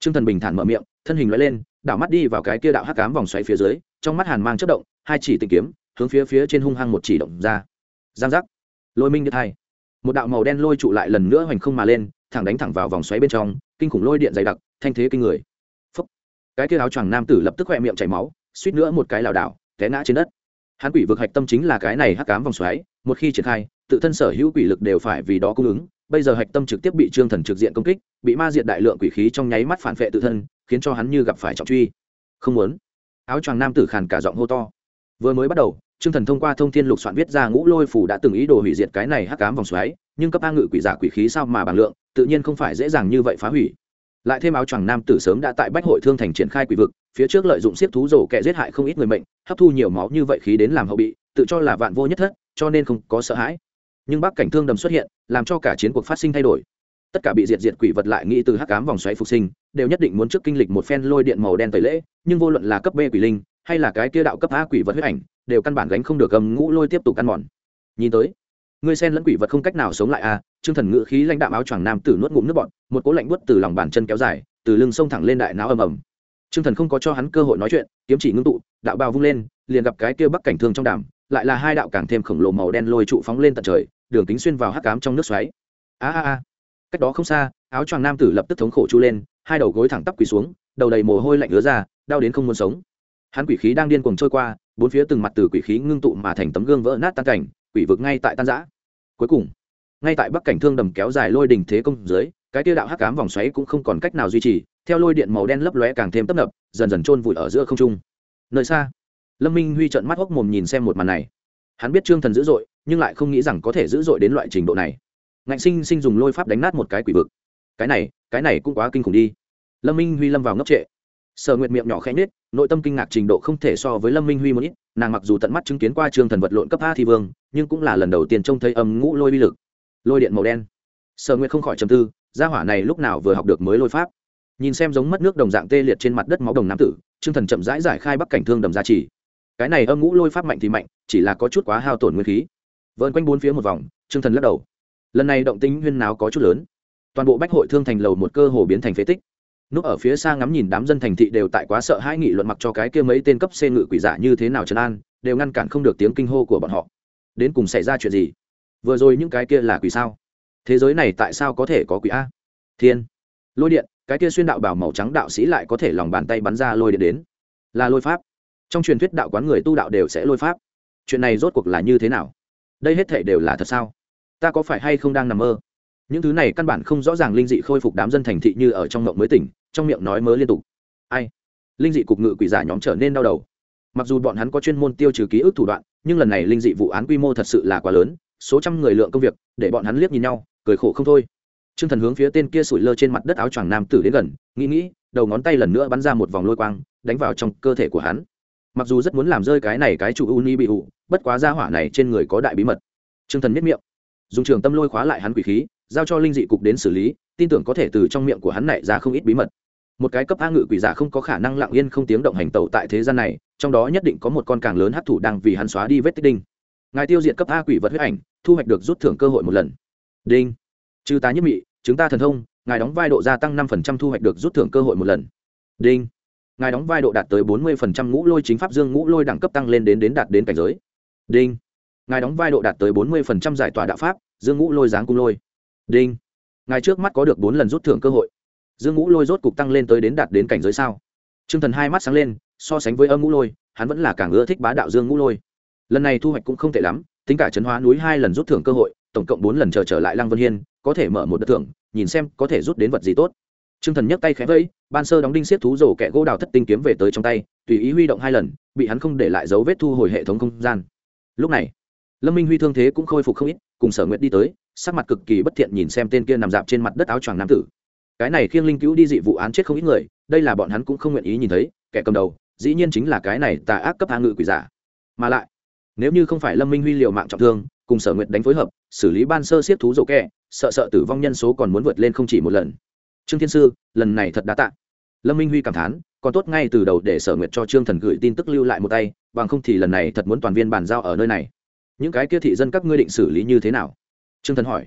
Trương thần bình thản mở miệng, thân hình loại lên, đảo mắt đi vào cái kia đạo hắc cám vòng xoáy phía dưới, trong mắt hàn mang chất động, hai chỉ tìm kiếm, hướng phía phía trên hung hăng một chỉ động ra. Giang giác. Lôi minh điện hai một đạo màu đen lôi trụ lại lần nữa hoành không mà lên, thẳng đánh thẳng vào vòng xoáy bên trong, kinh khủng lôi điện dày đặc, thanh thế kinh người. Phúc. cái kia áo choàng nam tử lập tức khoe miệng chảy máu, suýt nữa một cái lảo đảo, té ngã trên đất. Hắn quỷ vực hạch tâm chính là cái này hắc cám vòng xoáy, một khi triển khai, tự thân sở hữu quỷ lực đều phải vì đó cung ứng, bây giờ hạch tâm trực tiếp bị trương thần trực diện công kích, bị ma diện đại lượng quỷ khí trong nháy mắt phản vệ tự thân, khiến cho hắn như gặp phải trọng truy. Không muốn. Áo choàng nam tử khàn cả giọng hô to. Vừa mới bắt đầu trương thần thông qua thông thiên lục soạn viết ra ngũ lôi phủ đã từng ý đồ hủy diệt cái này hắc ám vòng xoáy, nhưng cấp a ngự quỷ giả quỷ khí sao mà bằng lượng, tự nhiên không phải dễ dàng như vậy phá hủy. Lại thêm áo choàng nam tử sớm đã tại bách hội thương thành triển khai quỷ vực, phía trước lợi dụng siết thú rổ kẻ giết hại không ít người mệnh, hấp thu nhiều máu như vậy khí đến làm hậu bị, tự cho là vạn vô nhất thất, cho nên không có sợ hãi. Nhưng bắc cảnh thương đầm xuất hiện, làm cho cả chiến cuộc phát sinh thay đổi. Tất cả bị diệt diệt quỷ vật lại nghĩ từ hắc ám vòng xoáy phục sinh, đều nhất định muốn trước kinh lịch một phen lôi điện màu đen tẩy lễ, nhưng vô luận là cấp b quỷ linh, hay là cái kia đạo cấp a quỷ vật huyết ảnh đều căn bản gánh không được gầm ngũ lôi tiếp tục ăn mòn. Nhìn tới ngươi sen lẫn quỷ vật không cách nào sống lại à, trương thần ngự khí lãnh đạm áo choàng nam tử nuốt ngụm nước bọt một cỗ lạnh buốt từ lòng bàn chân kéo dài từ lưng sông thẳng lên đại não ầm ầm. Trương thần không có cho hắn cơ hội nói chuyện kiếm chỉ ngưng tụ đạo bao vung lên liền gặp cái kia bắc cảnh thương trong đàm lại là hai đạo càng thêm khổng lồ màu đen lôi trụ phóng lên tận trời đường kính xuyên vào hắc cám trong nước xoáy. A a a. Cách đó không xa áo choàng nam tử lập tức thống khổ chu lên hai đầu gối thẳng tắp quỳ xuống đầu đầy mồ hôi lạnh ứa ra đau đến không muốn sống. Hắn quỷ khí đang điên cuồng trôi qua bốn phía từng mặt từ quỷ khí ngưng tụ mà thành tấm gương vỡ nát tan cảnh, quỷ vực ngay tại tan giã cuối cùng, ngay tại bắc cảnh thương đầm kéo dài lôi đình thế công dưới, cái tiêu đạo hắc cám vòng xoáy cũng không còn cách nào duy trì, theo lôi điện màu đen lấp lóe càng thêm tấp nập, dần dần trôn vùi ở giữa không trung. Nơi xa, lâm minh huy trợn mắt hốc mồm nhìn xem một màn này. Hắn biết trương thần dữ dội, nhưng lại không nghĩ rằng có thể dữ dội đến loại trình độ này. Ngạnh sinh sinh dùng lôi pháp đánh nát một cái quỷ vực. Cái này cái này cũng quá kinh khủng đi. Lâm minh huy lâm vào ngốc trệ sở nguyệt miệng nhỏ khẽ nết nội tâm kinh ngạc trình độ không thể so với lâm minh huy một ít, nàng mặc dù tận mắt chứng kiến qua Trường thần vật lộn cấp a thi vương, nhưng cũng là lần đầu tiên trông thấy âm ngũ lôi uy lực. Lôi điện màu đen. Sở nguyệt không khỏi trầm tư, gia hỏa này lúc nào vừa học được mới lôi pháp? Nhìn xem giống mất nước đồng dạng tê liệt trên mặt đất máu đồng nam tử, trương thần chậm rãi giải khai bắc cảnh thương đầm gia trì. Cái này âm ngũ lôi pháp mạnh thì mạnh, chỉ là có chút quá hao tổn nguyên khí. Vợn quanh bốn phía một vòng, trương thần lắc đầu. Lần này động tính huyên náo có chút lớn. Toàn bộ bách hội thương thành lầu một cơ hồ biến thành phế tích núp ở phía xa ngắm nhìn đám dân thành thị đều tại quá sợ hãi nghị luận mặc cho cái kia mấy tên cấp c ngự quỷ giả như thế nào trấn an, đều ngăn cản không được tiếng kinh hô của bọn họ. Đến cùng xảy ra chuyện gì? Vừa rồi những cái kia là quỷ sao? Thế giới này tại sao có thể có quỷ a? Thiên! Lôi điện, cái kia xuyên đạo bảo màu trắng đạo sĩ lại có thể lòng bàn tay bắn ra lôi điện đến. Là lôi pháp. Trong truyền thuyết đạo quán người tu đạo đều sẽ lôi pháp. Chuyện này rốt cuộc là như thế nào? Đây hết thể đều là thật sao? Ta có phải hay không đang nằm mơ? Những thứ này căn bản không rõ ràng linh dị khôi phục đám dân thành thị như ở trong mộng mới tỉnh, trong miệng nói mớ liên tục. Ai? Linh dị cục ngự quỷ giả nhóm trở nên đau đầu. Mặc dù bọn hắn có chuyên môn tiêu trừ ký ức thủ đoạn, nhưng lần này linh dị vụ án quy mô thật sự là quá lớn, số trăm người lượng công việc, để bọn hắn liếc nhìn nhau, cười khổ không thôi. T r ư ơ n g thần hướng phía tên kia sủi lơ trên mặt đất áo choàng nam tử đến gần, nghĩ nghĩ, đầu ngón tay lần nữa bắn ra một vòng lôi quang, đánh vào trong cơ thể của hắn. Mặc dù rất muốn làm rơi cái này cái chủ uni bị ụ bất quá ra hỏa này trên người có đại bí mật. T r ư ơ n g thần miết miệng. Dùng trường tâm lôi khóa lại hắn quỷ khí giao cho linh dị cục đến xử lý, tin tưởng có thể từ trong miệng của hắn này ra không ít bí mật. Một cái cấp a ngự quỷ giả không có khả năng lặng yên không tiếng động hành tẩu tại thế gian này, trong đó nhất định có một con càng lớn hấp thụ đang vì hắn xóa đi vết tích đinh. Ngài tiêu diệt cấp a quỷ vật huyết ảnh, thu hoạch được rút thưởng cơ hội một lần. Đinh. Trừ tá nhất mị chúng ta thần thông, ngài đóng vai độ gia tăng năm thu hoạch được rút thưởng cơ hội một lần. Đinh. Ngài đóng vai độ đạt tới bốn mươi ngũ lôi chính pháp dương ngũ lôi đẳng cấp tăng lên đến đến đạt đến cảnh giới. Đinh. Ngài đóng vai độ đạt tới bốn mươi giải tỏa đạo pháp, dương ngũ lôi giáng cung lôi đinh. Ngài trước mắt có được bốn lần rút thưởng cơ hội. Dương ngũ lôi rốt cục tăng lên tới đến đạt đến cảnh giới sao? T r ư ơ n g thần hai mắt sáng lên so sánh với âm ngũ lôi hắn vẫn là càng ưa thích bá đạo dương ngũ lôi. Lần này thu hoạch cũng không tệ lắm tính cả chấn hóa núi hai lần rút thưởng cơ hội tổng cộng bốn lần chờ trở, trở lại lăng vân hiên có thể mở một đợt thưởng nhìn xem có thể rút đến vật gì tốt. T r ư ơ n g thần nhấc tay khẽ vẫy ban sơ đóng đinh xiết thú rổ kẹ gỗ đào thất tinh kiếm về tới trong tay tùy ý huy động hai lần bị hắn không để lại dấu vết thu hồi hệ thống không gian. Lúc này lâm minh huy thương thế cũng khôi phục không ít cùng sở Nguyệt đi tới, sắc mặt cực kỳ bất thiện nhìn xem tên kia nằm dạp trên mặt đất áo choàng nam tử. Cái này khiêng linh cứu đi dị vụ án chết không ít người, đây là bọn hắn cũng không nguyện ý nhìn thấy, kẻ cầm đầu, dĩ nhiên chính là cái này tà ác cấp hạ ngự quỷ giả. Mà lại, nếu như không phải lâm minh huy liều mạng trọng thương, cùng sở nguyện đánh phối hợp, xử lý ban sơ siết thú dỗ kẹ sợ sợ tử vong nhân số còn muốn vượt lên không chỉ một lần. Trương thiên sư, lần này thật đã tạ. Lâm minh huy cảm thán, còn tốt ngay từ đầu để sở Nguyệt cho trương thần gửi tin tức lưu lại một tay, bằng không thì lần này thật muốn toàn viên bàn giao ở nơi này những cái kia thị dân các ngươi định xử lý như thế nào? Trương thần hỏi.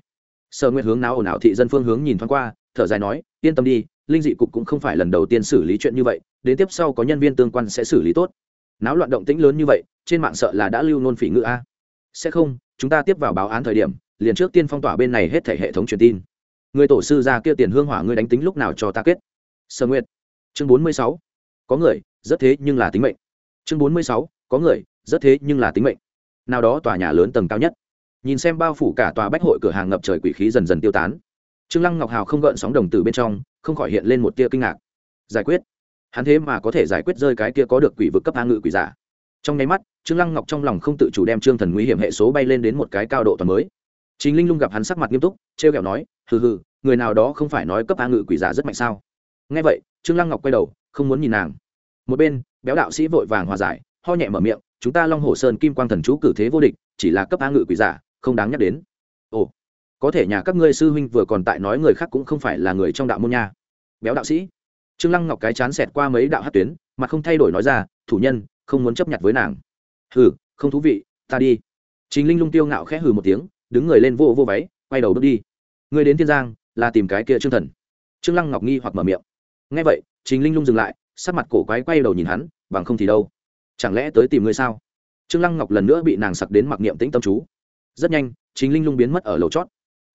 Sở nguyện hướng nào ồn ào thị dân phương hướng nhìn thoáng qua, thở dài nói, yên tâm đi, linh dị cục cũng không phải lần đầu tiên xử lý chuyện như vậy, đến tiếp sau có nhân viên tương quan sẽ xử lý tốt. Náo loạn động tĩnh lớn như vậy, trên mạng sợ là đã lưu nôn phỉ ngữ a. Sẽ không, chúng ta tiếp vào báo án thời điểm, liền trước tiên phong tỏa bên này hết thể hệ thống truyền tin. Người tổ sư ra kia tiền hương hỏa ngươi đánh tính lúc nào cho ta kết? Sở nguyệt. Chương bốn mươi sáu. Có người, rất thế nhưng là tính mệnh. Chương bốn mươi sáu. Có người, rất thế nhưng là tính mệnh nào đó tòa nhà lớn tầng cao nhất. Nhìn xem bao phủ cả tòa bách hội cửa hàng ngập trời quỷ khí dần dần tiêu tán. Trương lăng ngọc hào không gợn sóng đồng từ bên trong, không khỏi hiện lên một tia kinh ngạc. Giải quyết. Hắn thế mà có thể giải quyết rơi cái kia có được quỷ vực cấp a ngự quỷ giả. Trong nháy mắt, trương lăng ngọc trong lòng không tự chủ đem trương thần nguy hiểm hệ số bay lên đến một cái cao độ toàn mới. Chính linh lung gặp hắn sắc mặt nghiêm túc, trêu ghẹo nói, hừ hừ, người nào đó không phải nói cấp a ngự quỷ giả rất mạnh sao? Nghe vậy, trương lăng ngọc quay đầu, không muốn nhìn nàng. Một bên, béo đạo sĩ vội vàng hòa giải, ho nhẹ mở miệng chúng ta long hồ sơn kim quang thần chú cử thế vô địch, chỉ là cấp a ngự quỷ giả, không đáng nhắc đến. Ồ, có thể nhà các ngươi sư huynh vừa còn tại nói người khác cũng không phải là người trong đạo môn nha. Béo đạo sĩ. Trương lăng ngọc cái chán xẹt qua mấy đạo hát tuyến mà không thay đổi nói ra, thủ nhân, không muốn chấp nhận với nàng. Hừ, không thú vị, ta đi. Chính linh lung tiêu ngạo khẽ hừ một tiếng, đứng người lên vô vô váy, quay đầu bước đi. Người đến thiên giang, là tìm cái kia trương thần. Trương lăng ngọc nghi hoặc mở miệng. Nghe vậy chính linh lung dừng lại, sắc mặt cổ quái quay đầu nhìn hắn, bằng không thì đâu? Chẳng lẽ tới tìm ngươi sao? Trương lăng ngọc lần nữa bị nàng sặc đến mặc niệm tĩnh tâm chú. Rất nhanh, chính linh lung biến mất ở lầu chót.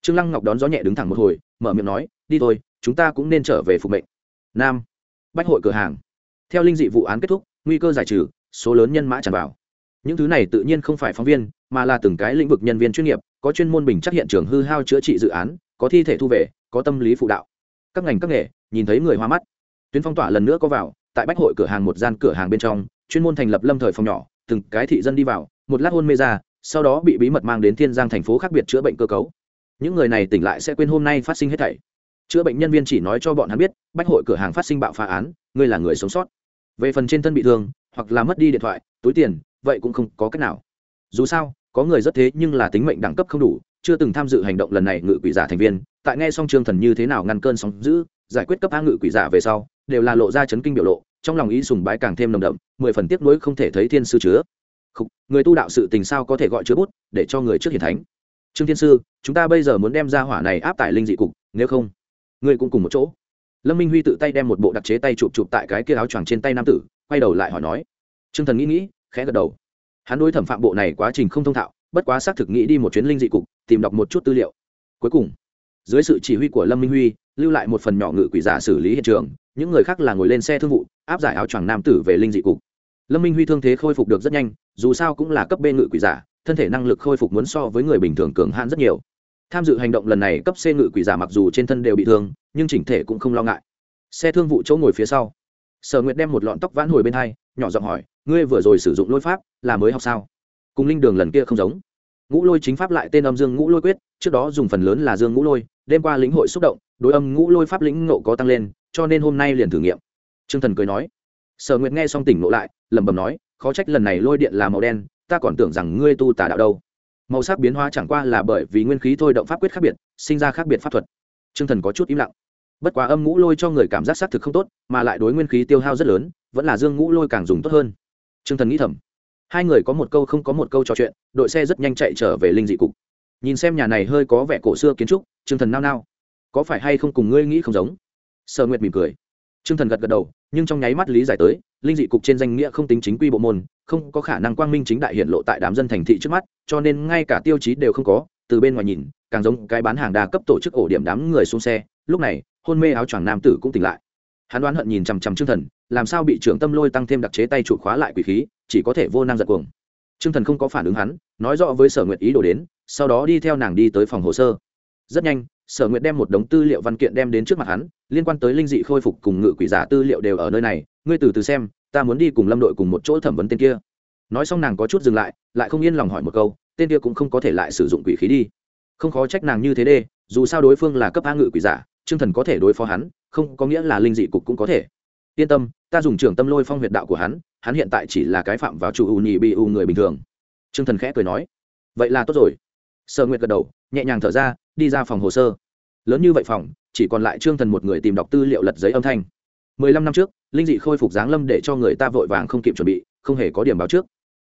Trương lăng ngọc đón gió nhẹ đứng thẳng một hồi, mở miệng nói, đi thôi, chúng ta cũng nên trở về phục mệnh. Nam, bách hội cửa hàng. Theo linh dị vụ án kết thúc, nguy cơ giải trừ, số lớn nhân mã tràn vào. Những thứ này tự nhiên không phải phóng viên, mà là từng cái lĩnh vực nhân viên chuyên nghiệp, có chuyên môn bình chắc hiện trường hư hao chữa trị dự án, có thi thể thu về, có tâm lý phụ đạo. Các ngành các nghề, nhìn thấy người hoa mắt. Tuyến phong tỏa lần nữa có vào, tại bách hội cửa hàng một gian cửa hàng bên trong chuyên môn thành lập lâm thời phòng nhỏ, từng cái thị dân đi vào, một lát hôn mê ra, sau đó bị bí mật mang đến thiên giang thành phố khác biệt chữa bệnh cơ cấu. Những người này tỉnh lại sẽ quên hôm nay phát sinh hết thảy. Chữa bệnh nhân viên chỉ nói cho bọn hắn biết, bách hội cửa hàng phát sinh bạo phá án, ngươi là người sống sót. Về phần trên thân bị thương, hoặc là mất đi điện thoại, túi tiền, vậy cũng không có cách nào. Dù sao, có người rất thế nhưng là tính mệnh đẳng cấp không đủ, chưa từng tham dự hành động lần này ngự quỷ giả thành viên. Tại nghe xong trương thần như thế nào ngăn cơn sóng giữ giải quyết cấp a ngự quỷ giả về sau, đều là lộ ra chấn kinh biểu lộ trong lòng ý sùng bái càng thêm nồng đậm mười phần tiếc nuối không thể thấy thiên sư chứa. Khúc, người tu đạo sự tình sao có thể gọi chứa bút để cho người trước hiển thánh? Trương thiên sư chúng ta bây giờ muốn đem ra hỏa này áp tải linh dị cục nếu không ngươi cũng cùng một chỗ. Lâm minh huy tự tay đem một bộ đặc chế tay chụp chụp tại cái kia áo choàng trên tay nam tử quay đầu lại hỏi nói. Trương thần nghĩ nghĩ khẽ gật đầu. Hắn đối thẩm phạm bộ này quá trình không thông thạo bất quá xác thực nghĩ đi một chuyến linh dị cục tìm đọc một chút tư liệu. Cuối cùng dưới sự chỉ huy của lâm minh huy lưu lại một phần nhỏ ngự quỷ giả xử lý hiện trường những người khác là ngồi lên xe thương vụ, áp giải áo choàng nam tử về linh dị cục. Lâm minh huy thương thế khôi phục được rất nhanh, dù sao cũng là cấp b ngự quỷ giả, thân thể năng lực khôi phục muốn so với người bình thường cường hãn rất nhiều. Tham dự hành động lần này cấp c ngự quỷ giả mặc dù trên thân đều bị thương, nhưng chỉnh thể cũng không lo ngại. Xe thương vụ chỗ ngồi phía sau. Sở nguyệt đem một lọn tóc vãn hồi bên hai, nhỏ giọng hỏi, ngươi vừa rồi sử dụng lôi pháp, là mới học sao? Cùng linh đường lần kia không giống. Ngũ lôi chính pháp lại tên âm dương ngũ lôi quyết, trước đó dùng phần lớn là dương ngũ lôi, đêm qua lĩnh hội xúc động, đối âm ngũ lôi pháp lĩnh ngộ có tăng lên cho nên hôm nay liền thử nghiệm. T r ư ơ n g thần cười nói. Sở nguyệt nghe xong tỉnh ngộ lại, lẩm bẩm nói, khó trách lần này lôi điện là màu đen, ta còn tưởng rằng ngươi tu tà đạo đâu. Màu sắc biến hóa chẳng qua là bởi vì nguyên khí thôi động pháp quyết khác biệt, sinh ra khác biệt pháp thuật. T r ư ơ n g thần có chút im lặng. Bất quá âm ngũ lôi cho người cảm giác xác thực không tốt, mà lại đối nguyên khí tiêu hao rất lớn, vẫn là dương ngũ lôi càng dùng tốt hơn. T r ư ơ n g thần nghĩ thầm. Hai người có một câu không có một câu trò chuyện, đội xe rất nhanh chạy trở về linh dị cục. Nhìn xem nhà này hơi có vẻ cổ xưa kiến trúc t r ư ơ n g thần nao nao. Có phải hay không cùng ngươi nghĩ không giống? Sở nguyệt mỉm cười. T r ư ơ n g thần gật gật đầu, nhưng trong nháy mắt lý giải tới, linh dị cục trên danh nghĩa không tính chính quy bộ môn, không có khả năng quang minh chính đại hiện lộ tại đám dân thành thị trước mắt, cho nên ngay cả tiêu chí đều không có, từ bên ngoài nhìn, càng giống cái bán hàng đa cấp tổ chức ổ điểm đám người xuống xe, lúc này, hôn mê áo choàng nam tử cũng tỉnh lại. Hắn đoán hận nhìn chằm chằm Trương thần, làm sao bị trưởng tâm lôi tăng thêm đặc chế tay trụ khóa lại quỷ khí, chỉ có thể vô năng giật cuồng. Trương thần không có phản ứng hắn, nói rõ với sở nguyệt ý đồ đến, sau đó đi theo nàng đi tới phòng hồ sơ. Rất nhanh sở nguyệt đem một đống tư liệu văn kiện đem đến trước mặt hắn, liên quan tới linh dị khôi phục cùng ngự quỷ giả tư liệu đều ở nơi này, ngươi từ từ xem, ta muốn đi cùng lâm đội cùng một chỗ thẩm vấn tên kia. Nói xong nàng có chút dừng lại lại không yên lòng hỏi một câu, tên kia cũng không có thể lại sử dụng quỷ khí đi. Không khó trách nàng như thế đê, dù sao đối phương là cấp a ngự quỷ giả chương thần có thể đối phó hắn, không có nghĩa là linh dị cục cũng có thể. Yên tâm, ta dùng trưởng tâm lôi phong huyệt đạo của hắn hắn hiện tại chỉ là cái phạm vào chủ ù nhị bị ù người bình thường. T r ư ơ n g thần khẽ cười nói, vậy là tốt rồi. Sở nguyệt gật đầu, nhẹ nhàng thở ra đi ra phòng hồ sơ. Lớn như vậy phòng, chỉ còn lại trương thần một người tìm đọc tư liệu lật giấy âm thanh. Mười lăm năm trước, linh dị khôi phục giáng lâm để cho người ta vội vàng không kịp chuẩn bị, không hề có điểm báo trước.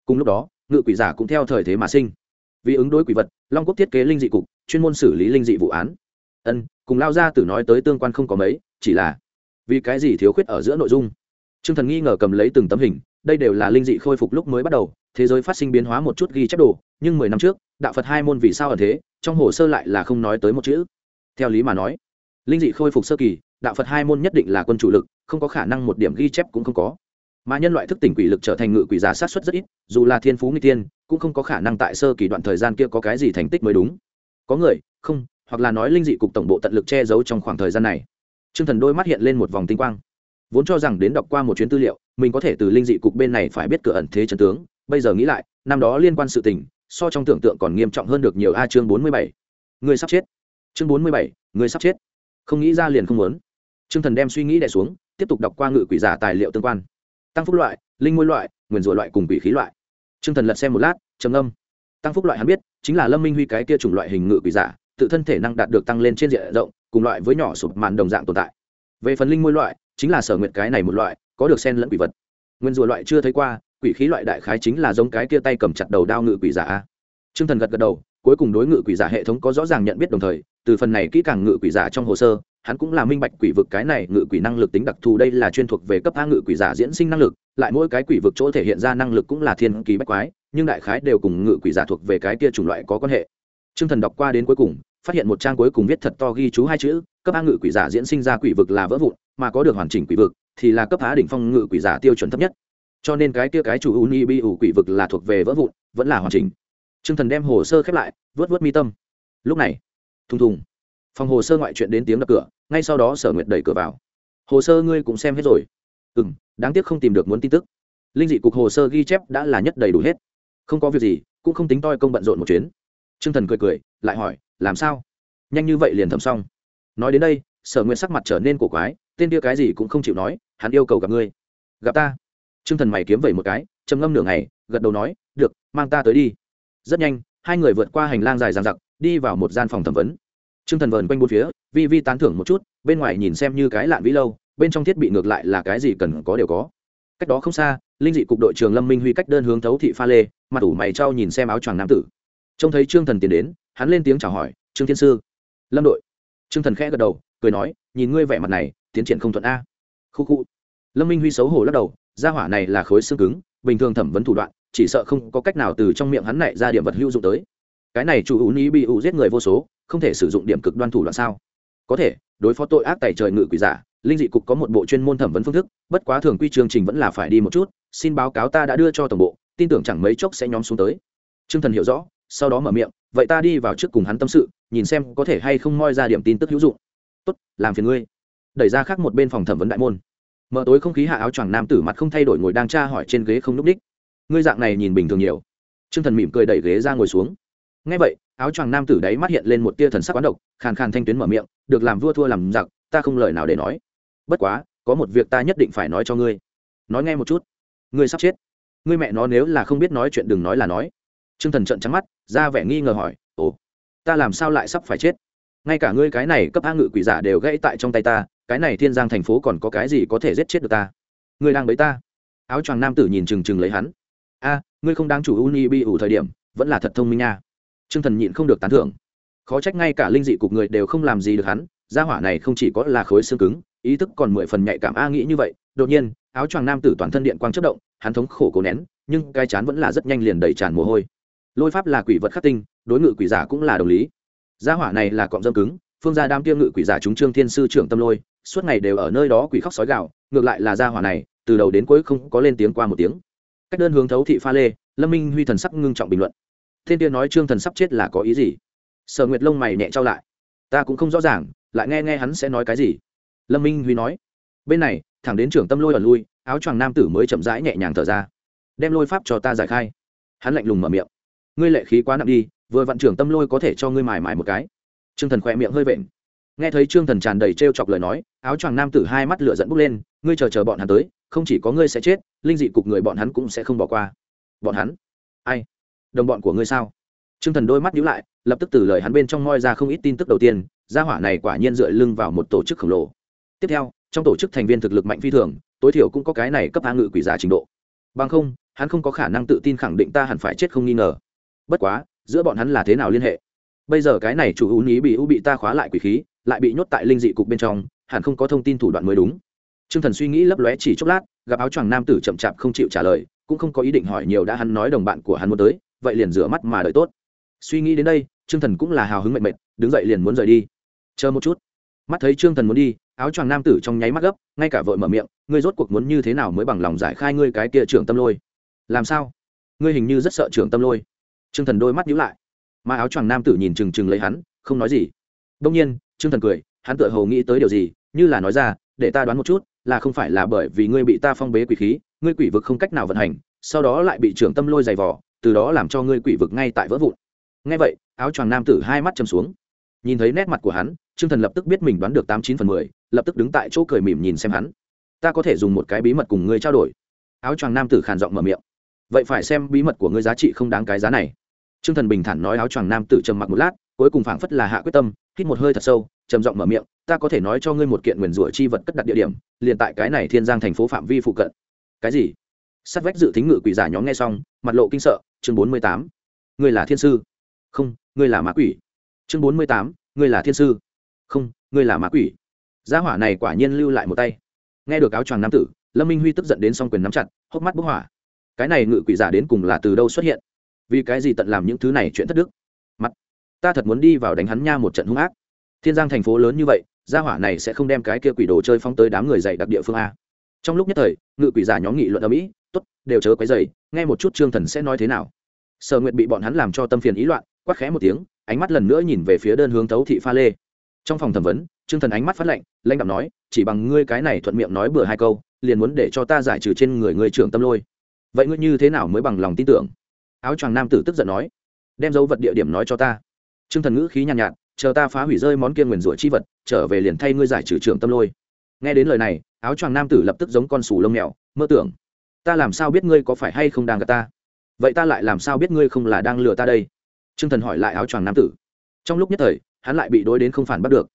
Cùng lúc đó, ngự quỷ giả cũng theo thời thế mà sinh. Vì ứng đối quỷ vật, long quốc thiết kế linh dị cục, chuyên môn xử lý linh dị vụ án. Ân, cùng lao ra từ nói tới tương quan không có mấy, chỉ là vì cái gì thiếu khuyết ở giữa nội dung. T r ư ơ n g thần nghi ngờ cầm lấy từng tấm hình, đây đều là linh dị khôi phục lúc mới bắt đầu, thế giới phát sinh biến hóa một chút ghi chép đồ, nhưng mười năm trước, đạo phật hai môn vì sao ở thế trong hồ sơ lại là không nói tới một chữ. Theo lý mà nói, linh dị khôi phục sơ kỳ, đạo phật hai môn nhất định là quân chủ lực, không có khả năng một điểm ghi chép cũng không có. Mà nhân loại thức tỉnh quỷ lực trở thành ngự quỷ giả sát xuất rất ít, dù là thiên phú nguy tiên cũng không có khả năng tại sơ kỳ đoạn thời gian kia có cái gì thành tích mới đúng. Có người, không, hoặc là nói linh dị cục tổng bộ tận lực che giấu trong khoảng thời gian này. T r ư ơ n g thần đôi mắt hiện lên một vòng tinh quang. Vốn cho rằng đến đọc qua một chuyến tư liệu, mình có thể từ linh dị cục bên này phải biết cửa ẩn thế trần tướng. Bây giờ nghĩ lại, năm đó liên quan sự tình so trong tưởng tượng còn nghiêm trọng hơn được nhiều. A, chương bốn mươi bảy. Người sắp chết. Chương bốn mươi bảy, người sắp chết. Không nghĩ ra liền không muốn. Trương thần đem suy nghĩ đẻ xuống, tiếp tục đọc qua ngự quỷ giả tài liệu tương quan. Tăng phúc loại, linh ngôi loại, nguyền rủa loại cùng quỷ khí loại. Trương thần lật xem một lát, trầm âm tăng phúc loại hắn biết, chính là lâm minh huy cái kia chủng loại hình ngự quỷ giả, tự thân thể năng đạt được tăng lên trên diện rộng, cùng loại với nhỏ sụp màn đồng dạng tồn tại. Về phần linh ngôi loại, chính là sở nguyện cái này một loại, có được sen lẫn quỷ vật. Nguyên rùa loại chưa thấy qua quỷ khí loại đại khái chính là giống cái kia tay cầm chặt đầu đao ngự quỷ giả a. T thần gật gật đầu, cuối cùng đối ngự quỷ giả hệ thống có rõ ràng nhận biết đồng thời, từ phần này kỹ càng ngự quỷ giả trong hồ sơ, hắn cũng là minh bạch quỷ vực cái này ngự quỷ năng lực tính đặc thù đây là chuyên thuộc về cấp a ngự quỷ giả diễn sinh năng lực, lại mỗi cái quỷ vực chỗ thể hiện ra năng lực cũng là thiên kỳ bách quái, nhưng đại khái đều cùng ngự quỷ giả thuộc về cái kia chủng loại có quan hệ. T r ư ơ n g thần đọc qua đến cuối cùng, phát hiện một trang cuối cùng viết thật to ghi chú hai chữ, cấp a ngự quỷ giả diễn sinh ra quỷ vực là vỡ vụn, mà có được hoàn chỉnh quỷ vực thì là cấp á đỉnh phong ngự quỷ giả tiêu chuẩn thấp nhất cho nên cái kia cái chủ uni bi ủ quỷ vực là thuộc về vỡ vụn, vẫn là hoàn chỉnh. T r ư ơ n g thần đem hồ sơ khép lại vớt vớt mi tâm. Lúc này, thùng thùng, phòng hồ sơ ngoại chuyện đến tiếng đập cửa, ngay sau đó sở nguyệt đẩy cửa vào. Hồ sơ ngươi cũng xem hết rồi. Ừ m đáng tiếc không tìm được muốn tin tức. Linh dị cục hồ sơ ghi chép đã là nhất đầy đủ hết. Không có việc gì, cũng không tính toi công bận rộn một chuyến. T r ư ơ n g thần cười cười, lại hỏi, làm sao? Nhanh như vậy liền thầm xong. Nói đến đây, sở nguyệt sắc mặt trở nên cổ quái, tên kia cái gì cũng không chịu nói, hắn yêu cầu gặp ngươi. Gặp ta? Trương Thần mày kiếm vẩy một cái, trầm ngâm nửa ngày, gật đầu nói, "Được, mang ta tới đi." Rất nhanh, hai người vượt qua hành lang dài dằng dặc, đi vào một gian phòng thẩm vấn. Trương Thần vờn quanh bốn phía, vi vi tán thưởng một chút, bên ngoài nhìn xem như cái lạn vĩ lâu, bên trong thiết bị ngược lại là cái gì cần có đều có. Cách đó không xa, linh dị cục đội trưởng Lâm Minh Huy cách đơn hướng thấu thị pha lê, mặt ủ mày trao nhìn xem áo choàng nam tử. Trông thấy Trương Thần tiến đến, hắn lên tiếng chào hỏi, "Trương thiên sư." "Lâm đội." Trương Thần khẽ gật đầu, cười nói, "Nhìn ngươi vẻ mặt này, tiến triển không thuận a." Khu khu. Lâm Minh Huy xấu hổ lắc đầu, gia hỏa này là khối xương cứng, bình thường thẩm vấn thủ đoạn, chỉ sợ không có cách nào từ trong miệng hắn này ra điểm vật hữu dụng tới. Cái này chủ hữu ní bị hữu giết người vô số, không thể sử dụng điểm cực đoan thủ đoạn sao? Có thể, đối phó tội ác tài trời ngự quỷ giả, linh dị cục có một bộ chuyên môn thẩm vấn phương thức, bất quá thường quy chương trình vẫn là phải đi một chút, xin báo cáo ta đã đưa cho tổng bộ, tin tưởng chẳng mấy chốc sẽ nhóm xuống tới. T r ư ơ n g thần hiểu rõ, sau đó mở miệng, vậy ta đi vào trước cùng hắn tâm sự, nhìn xem có thể hay không moi ra điểm tin tức hữu dụng. Tốt, làm phiền ngươi. Đẩy ra khác một bên phòng thẩm vấn đại môn mở tối không khí hạ áo choàng nam tử mặt không thay đổi ngồi đang tra hỏi trên ghế không n ú c ních ngươi dạng này nhìn bình thường nhiều. T r ư ơ n g thần mỉm cười đẩy ghế ra ngồi xuống. Ngay vậy áo choàng nam tử đấy mắt hiện lên một tia thần sắc quán độc khàn khàn thanh tuyến mở miệng được làm vua thua làm giặc ta không lời nào để nói. Bất quá có một việc ta nhất định phải nói cho ngươi. Nói nghe một chút. Ngươi sắp chết. Ngươi mẹ nó nếu là không biết nói chuyện đừng nói là nói. Trương Thần trợn trắng mắt, ra vẻ nghi ngờ hỏi, "Ồ, ta làm sao lại sắp phải chết? Ngay cả ngươi cái này cấp A ngự quỷ giả đều gãy tại trong tay ta, cái này Thiên Giang thành phố còn có cái gì có thể giết chết được ta? Ngươi đang bấy ta?" Áo choàng nam tử nhìn chừng chừng lấy hắn. "A, ngươi không đáng chủ Uni bi ủ thời điểm, vẫn là thật thông minh nha." Trương Thần nhịn không được tán thưởng. Khó trách ngay cả linh dị cục người đều không làm gì được hắn, gia hỏa này không chỉ có là khối xương cứng, ý thức còn mười phần nhạy cảm a nghĩ như vậy, đột nhiên, áo choàng nam tử toàn thân điện quang chớp động, hắn thống khổ cố nén, nhưng cái chán vẫn là rất nhanh liền đầy tràn mồ hôi lôi pháp là quỷ vật khắc tinh đối ngự quỷ giả cũng là đồng lý gia hỏa này là cọng dâm cứng phương gia đam tiêu ngự quỷ giả chúng trương thiên sư trưởng tâm lôi suốt ngày đều ở nơi đó quỷ khóc sói gạo ngược lại là gia hỏa này, từ đầu đến cuối không có lên tiếng qua một tiếng. Cách đơn hướng thấu thị pha lê, lâm minh huy thần sắc ngưng trọng bình luận. Thiên tiên nói trương thần sắp chết là có ý gì? Sở nguyệt lông mày nhẹ trao lại. Ta cũng không rõ ràng, lại nghe nghe hắn sẽ nói cái gì. Lâm minh huy nói. Bên này, thẳng đến trưởng tâm lôi ở lui, áo choàng nam tử mới chậm rãi nhẹ nhàng thở ra. Đem lôi pháp cho ta giải khai. Hắn lạnh lùng mở miệng. Ngươi lệ khí quá nặng đi, vừa vặn trưởng tâm lôi có thể cho ngươi mài mài một cái. Trương thần khỏe miệng hơi vện nghe thấy trương thần tràn đầy t r e o chọc lời nói, áo choàng nam tử hai mắt lửa dẫn bốc lên, ngươi chờ chờ bọn hắn tới, không chỉ có ngươi sẽ chết, linh dị cục người bọn hắn cũng sẽ không bỏ qua. Bọn hắn? Ai? Đồng bọn của ngươi sao? Trương thần đôi mắt nhíu lại, lập tức từ lời hắn bên trong moi ra không ít tin tức đầu tiên, gia hỏa này quả nhiên dựa lưng vào một tổ chức khổng lồ. Tiếp theo, trong tổ chức thành viên thực lực mạnh phi thường, tối thiểu cũng có cái này cấp hạ ngự quỷ giả trình độ. Bằng không, hắn không có khả năng tự tin khẳng định ta hẳn phải chết không nghi ngờ. Bất quá, giữa bọn hắn là thế nào liên hệ? Bây giờ cái này chủ ưu ý bị ưu bị ta khóa lại quỷ khí lại bị nhốt tại linh dị cục bên trong hẳn không có thông tin thủ đoạn mới đúng. T r ư ơ n g thần suy nghĩ lấp lóe chỉ chốc lát gặp áo choàng nam tử chậm chạp không chịu trả lời cũng không có ý định hỏi nhiều đã hắn nói đồng bạn của hắn muốn tới vậy liền rửa mắt mà đợi tốt. Suy nghĩ đến đây t r ư ơ n g thần cũng là hào hứng mệt mệt đứng dậy liền muốn rời đi. Chờ một chút. Mắt thấy t r ư ơ n g thần muốn đi áo choàng nam tử trong nháy mắt gấp ngay cả vội mở miệng ngươi rốt cuộc muốn như thế nào mới bằng lòng giải khai ngươi cái kia trưởng tâm lôi? Làm sao? Ngươi hình như rất sợ trưởng tâm lôi. Trương Thần đôi mắt nhíu lại, mà áo choàng nam tử nhìn trừng trừng lấy hắn, không nói gì. đông nhiên, Trương Thần cười, hắn tựa hồ nghĩ tới điều gì, như là nói ra, để ta đoán một chút, là không phải là bởi vì ngươi bị ta phong bế quỷ khí, ngươi quỷ vực không cách nào vận hành, sau đó lại bị trưởng tâm lôi dày vò, từ đó làm cho ngươi quỷ vực ngay tại vỡ vụn. Nghe vậy, áo choàng nam tử hai mắt châm xuống. Nhìn thấy nét mặt của hắn, Trương Thần lập tức biết mình đoán được tám chín phần mười, lập tức đứng tại chỗ cười mỉm nhìn xem hắn. Ta có thể dùng một cái bí mật cùng ngươi trao đổi. Áo choàng nam tử khàn giọng mở miệng vậy phải xem bí mật của ngươi giá trị không đáng cái giá này Trương thần bình thản nói áo choàng nam tử trầm mặc một lát, cuối cùng phảng phất là hạ quyết tâm, hít một hơi thật sâu, trầm giọng mở miệng, ta có thể nói cho ngươi một kiện nguyền rủa chi vật cất đặt địa điểm, liền tại cái này thiên giang thành phố phạm vi phụ cận. Cái gì? Sát vách dự tính ngự quỷ giả nhóm nghe xong, mặt lộ kinh sợ, chương bốn mươi tám, ngươi là thiên sư? Không, ngươi là mã quỷ. Chương bốn mươi tám, ngươi là thiên sư? Không, ngươi là mã quỷ. Gia hỏa này quả nhiên lưu lại một tay. Nghe được áo choàng nam tử, lâm minh huy tức giận đến s o n g quyền nắm chặt, hốc mắt bức hỏa. Cái này ngự quỷ giả đến cùng là từ đâu xuất hiện? Vì cái gì tận làm những thứ này chuyện thất đức? Mặt, ta thật muốn đi vào đánh hắn nha một trận hung ác. Thiên giang thành phố lớn như vậy, gia hỏa này sẽ không đem cái kia quỷ đồ chơi phóng tới đám người dạy đặc địa phương a. Trong lúc nhất thời, ngự quỷ giả nhóm nghị luận ở mỹ tốt, đều chớ quấy dày nghe một chút trương thần sẽ nói thế nào. Sở nguyện bị bọn hắn làm cho tâm phiền ý loạn, quát khẽ một tiếng, ánh mắt lần nữa nhìn về phía đơn hướng thấu thị pha lê. Trong phòng thẩm vấn, trương thần ánh mắt phát lạnh, lãnh đạo nói, chỉ bằng ngươi cái này thuận miệng nói bừa hai câu, liền muốn để cho ta giải trừ trên người ngươi trưởng tâm lôi. Vậy ngươi như thế nào mới bằng lòng tin tưởng? Áo choàng nam tử tức giận nói đem dấu vật địa điểm nói cho ta. T r ư ơ n g thần ngữ khí nhàn nhạt, nhạt chờ ta phá hủy rơi món kia nguyền rủa chi vật trở về liền thay ngươi giải trừ trường tâm lôi. Nghe đến lời này áo choàng nam tử lập tức giống con sù lông mèo mơ tưởng ta làm sao biết ngươi có phải hay không đang gặp ta? Vậy ta lại làm sao biết ngươi không là đang lừa ta đây? T r ư ơ n g thần hỏi lại áo choàng nam tử. Trong lúc nhất thời hắn lại bị đối đến không phản bắt được.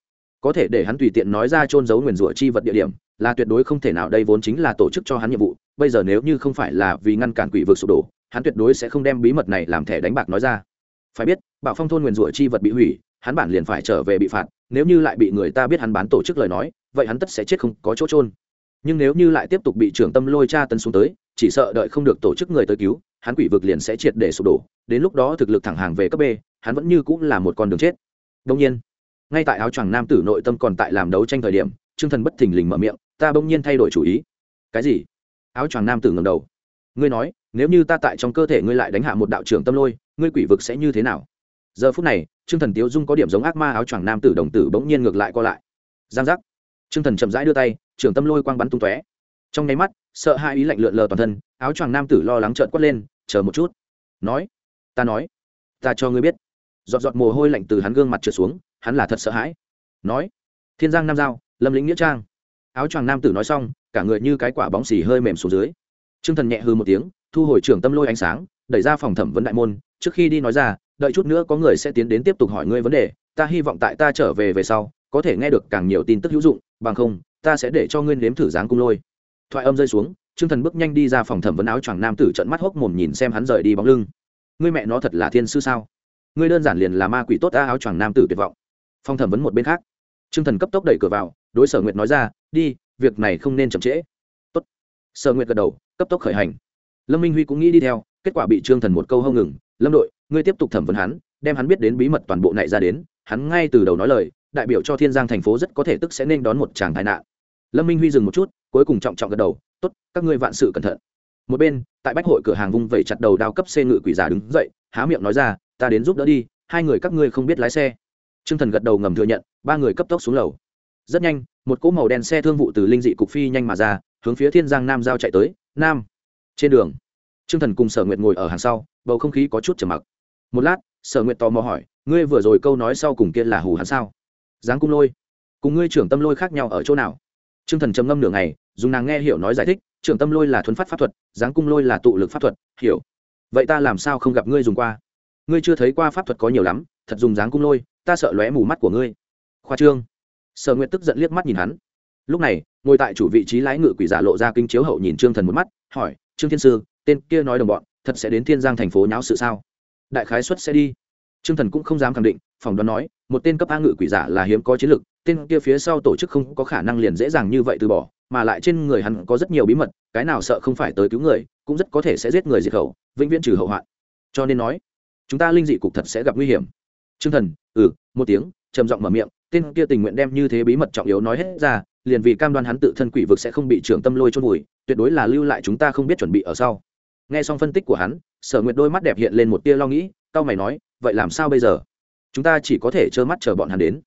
Có thể để hắn tùy tiện nói ra trôn giấu nguyền rủa chi vật địa điểm là tuyệt đối không thể nào đây vốn chính là tổ chức cho hắn nhiệm vụ bây giờ nếu như không phải là vì ngăn cản quỷ vực sụp đổ hắn tuyệt đối sẽ không đem bí mật này làm thẻ đánh bạc nói ra. Phải biết bảo phong thôn nguyền rủa chi vật bị hủy, hắn bản liền phải trở về bị phạt, nếu như lại bị người ta biết hắn bán tổ chức lời nói, vậy hắn tất sẽ chết không có chỗ trôn nhưng nếu như lại tiếp tục bị trưởng tâm lôi tra tấn xuống tới, chỉ sợ đợi không được tổ chức người tới cứu, hắn quỷ vực liền sẽ triệt để sụp đổ, đến lúc đó thực lực thẳng hàng về cấp b, hắn vẫn như cũng là một con đường chết. Đông nhiên, ngay tại áo choàng nam tử nội tâm còn tại làm đấu tranh thời điểm, trương thần bất thình lình mở miệng, ta bỗng nhiên thay đổi chủ ý. Cái gì? Áo choàng nam tử ngầm đầu. Ngươi nói nếu như ta tại trong cơ thể ngươi lại đánh hạ một đạo trưởng tâm lôi, ngươi quỷ vực sẽ như thế nào? Giờ phút này, trương thần tiếu dung có điểm giống ác ma áo choàng nam tử đồng tử bỗng nhiên ngược lại co lại. Giang giác. Trương thần chậm rãi đưa tay, trưởng tâm lôi quang bắn tung tóe. Trong nháy mắt, sợ hai ý lạnh lượn lờ toàn thân, áo choàng nam tử lo lắng trợn quất lên, chờ một chút. Nói, ta nói, ta cho ngươi biết. Giọt giọt mồ hôi lạnh từ hắn gương mặt trượt xuống, hắn là thật sợ hãi. Nói, thiên giang nam giao, lâm lĩnh nghĩa trang. Áo choàng nam tử nói xong, cả người như cái quả bóng xì hơi mềm xuống dưới. T r ư ơ n g thần nhẹ hư một tiếng thu hồi trưởng tâm lôi ánh sáng, đẩy ra phòng thẩm vấn đại môn. Trước khi đi nói ra, đợi chút nữa có người sẽ tiến đến tiếp tục hỏi ngươi vấn đề. Ta hy vọng tại ta trở về về sau, có thể nghe được càng nhiều tin tức hữu dụng, bằng không, ta sẽ để cho ngươi nếm thử dáng cung lôi. Thoại âm rơi xuống, trương thần bước nhanh đi ra phòng thẩm vấn áo choàng nam tử trận mắt hốc mồm nhìn xem hắn rời đi bóng lưng. Ngươi mẹ nó thật là thiên sư sao? Ngươi đơn giản liền là ma quỷ tốt ta áo choàng nam tử tuyệt vọng. Phòng thẩm vấn một bên khác, trương thần cấp tốc đẩy cửa vào, đối sở nguyệt nói ra, đi, việc này không nên chậm trễ. Tốt. sở nguyệt gật đầu, cấp tốc khởi hành lâm minh huy cũng nghĩ đi theo, kết quả bị trương thần một câu hông ngừng, lâm đội, ngươi tiếp tục thẩm vấn hắn, đem hắn biết đến bí mật toàn bộ này ra đến, hắn ngay từ đầu nói lời, đại biểu cho thiên giang thành phố rất có thể tức sẽ nên đón một tràng tai nạn. Lâm minh huy dừng một chút, cuối cùng trọng trọng gật đầu, tốt, các ngươi vạn sự cẩn thận. Một bên, tại bách hội cửa hàng vung vẩy chặt đầu đao cấp xe ngự quỷ giả đứng dậy, há miệng nói ra, ta đến giúp đỡ đi, hai người các ngươi không biết lái xe. T r ư ơ n g thần gật đầu ngầm thừa nhận, ba người cấp tốc xuống lầu. Rất nhanh, một cỗ màu đen xe thương vụ từ linh dị cục phi nhanh mà ra, hướng phía thiên giang nam giao chạy tới, nam trên đường t r ư ơ n g thần cùng sở nguyệt ngồi ở hàng sau, bầu không khí có chút trầm mặc. Một lát, sở nguyệt tò mò hỏi, ngươi vừa rồi câu nói sau cùng kia là hù hắn sao? Giáng cung lôi, cùng ngươi trưởng tâm lôi khác nhau ở chỗ nào? T r ư ơ n g thần trầm ngâm nửa ngày, dùng nàng nghe hiểu nói giải thích, trưởng tâm lôi là thuấn phát pháp thuật, giáng cung lôi là tụ lực pháp thuật, hiểu. Vậy ta làm sao không gặp ngươi dùng qua? Ngươi chưa thấy qua pháp thuật có nhiều lắm, thật dùng dáng cung lôi, ta sợ lóe mù mắt của ngươi. Khoa trương. Sở nguyện tức giận liếc mắt nhìn hắn. Lúc này, ngồi tại chủ vị trí lái ngự quỷ giả lộ ra kinh chiếu hậu nhìn trương thần một mắt, hỏi trương thiên sư, tên kia nói đồng bọn, thật sẽ đến thiên giang thành phố nháo sự sao? Đại khái xuất sẽ đi. Trương thần cũng không dám khẳng định, phỏng đoán nói, một tên cấp a ngự quỷ giả là hiếm có chiến lực, tên kia phía sau tổ chức không có khả năng liền dễ dàng như vậy từ bỏ, mà lại trên người hắn có rất nhiều bí mật, cái nào sợ không phải tới cứu người, cũng rất có thể sẽ giết người diệt khẩu, vĩnh viễn trừ hậu hoạn. Cho nên nói, chúng ta linh dị cục thật sẽ gặp nguy hiểm. T r ư ơ n g thần ừ một tiếng, trầm giọng mở miệng, tên kia tình nguyện đem như thế bí mật trọng yếu nói hết ra liền vì cam đoan hắn tự thân quỷ vực sẽ không bị trưởng tâm lôi trôn vùi, tuyệt đối là lưu lại chúng ta không biết chuẩn bị ở sau. Nghe xong phân tích của hắn, sở nguyệt đôi mắt đẹp hiện lên một tia lo nghĩ tao mày nói, vậy làm sao bây giờ? Chúng ta chỉ có thể trơ mắt chờ bọn hắn đến.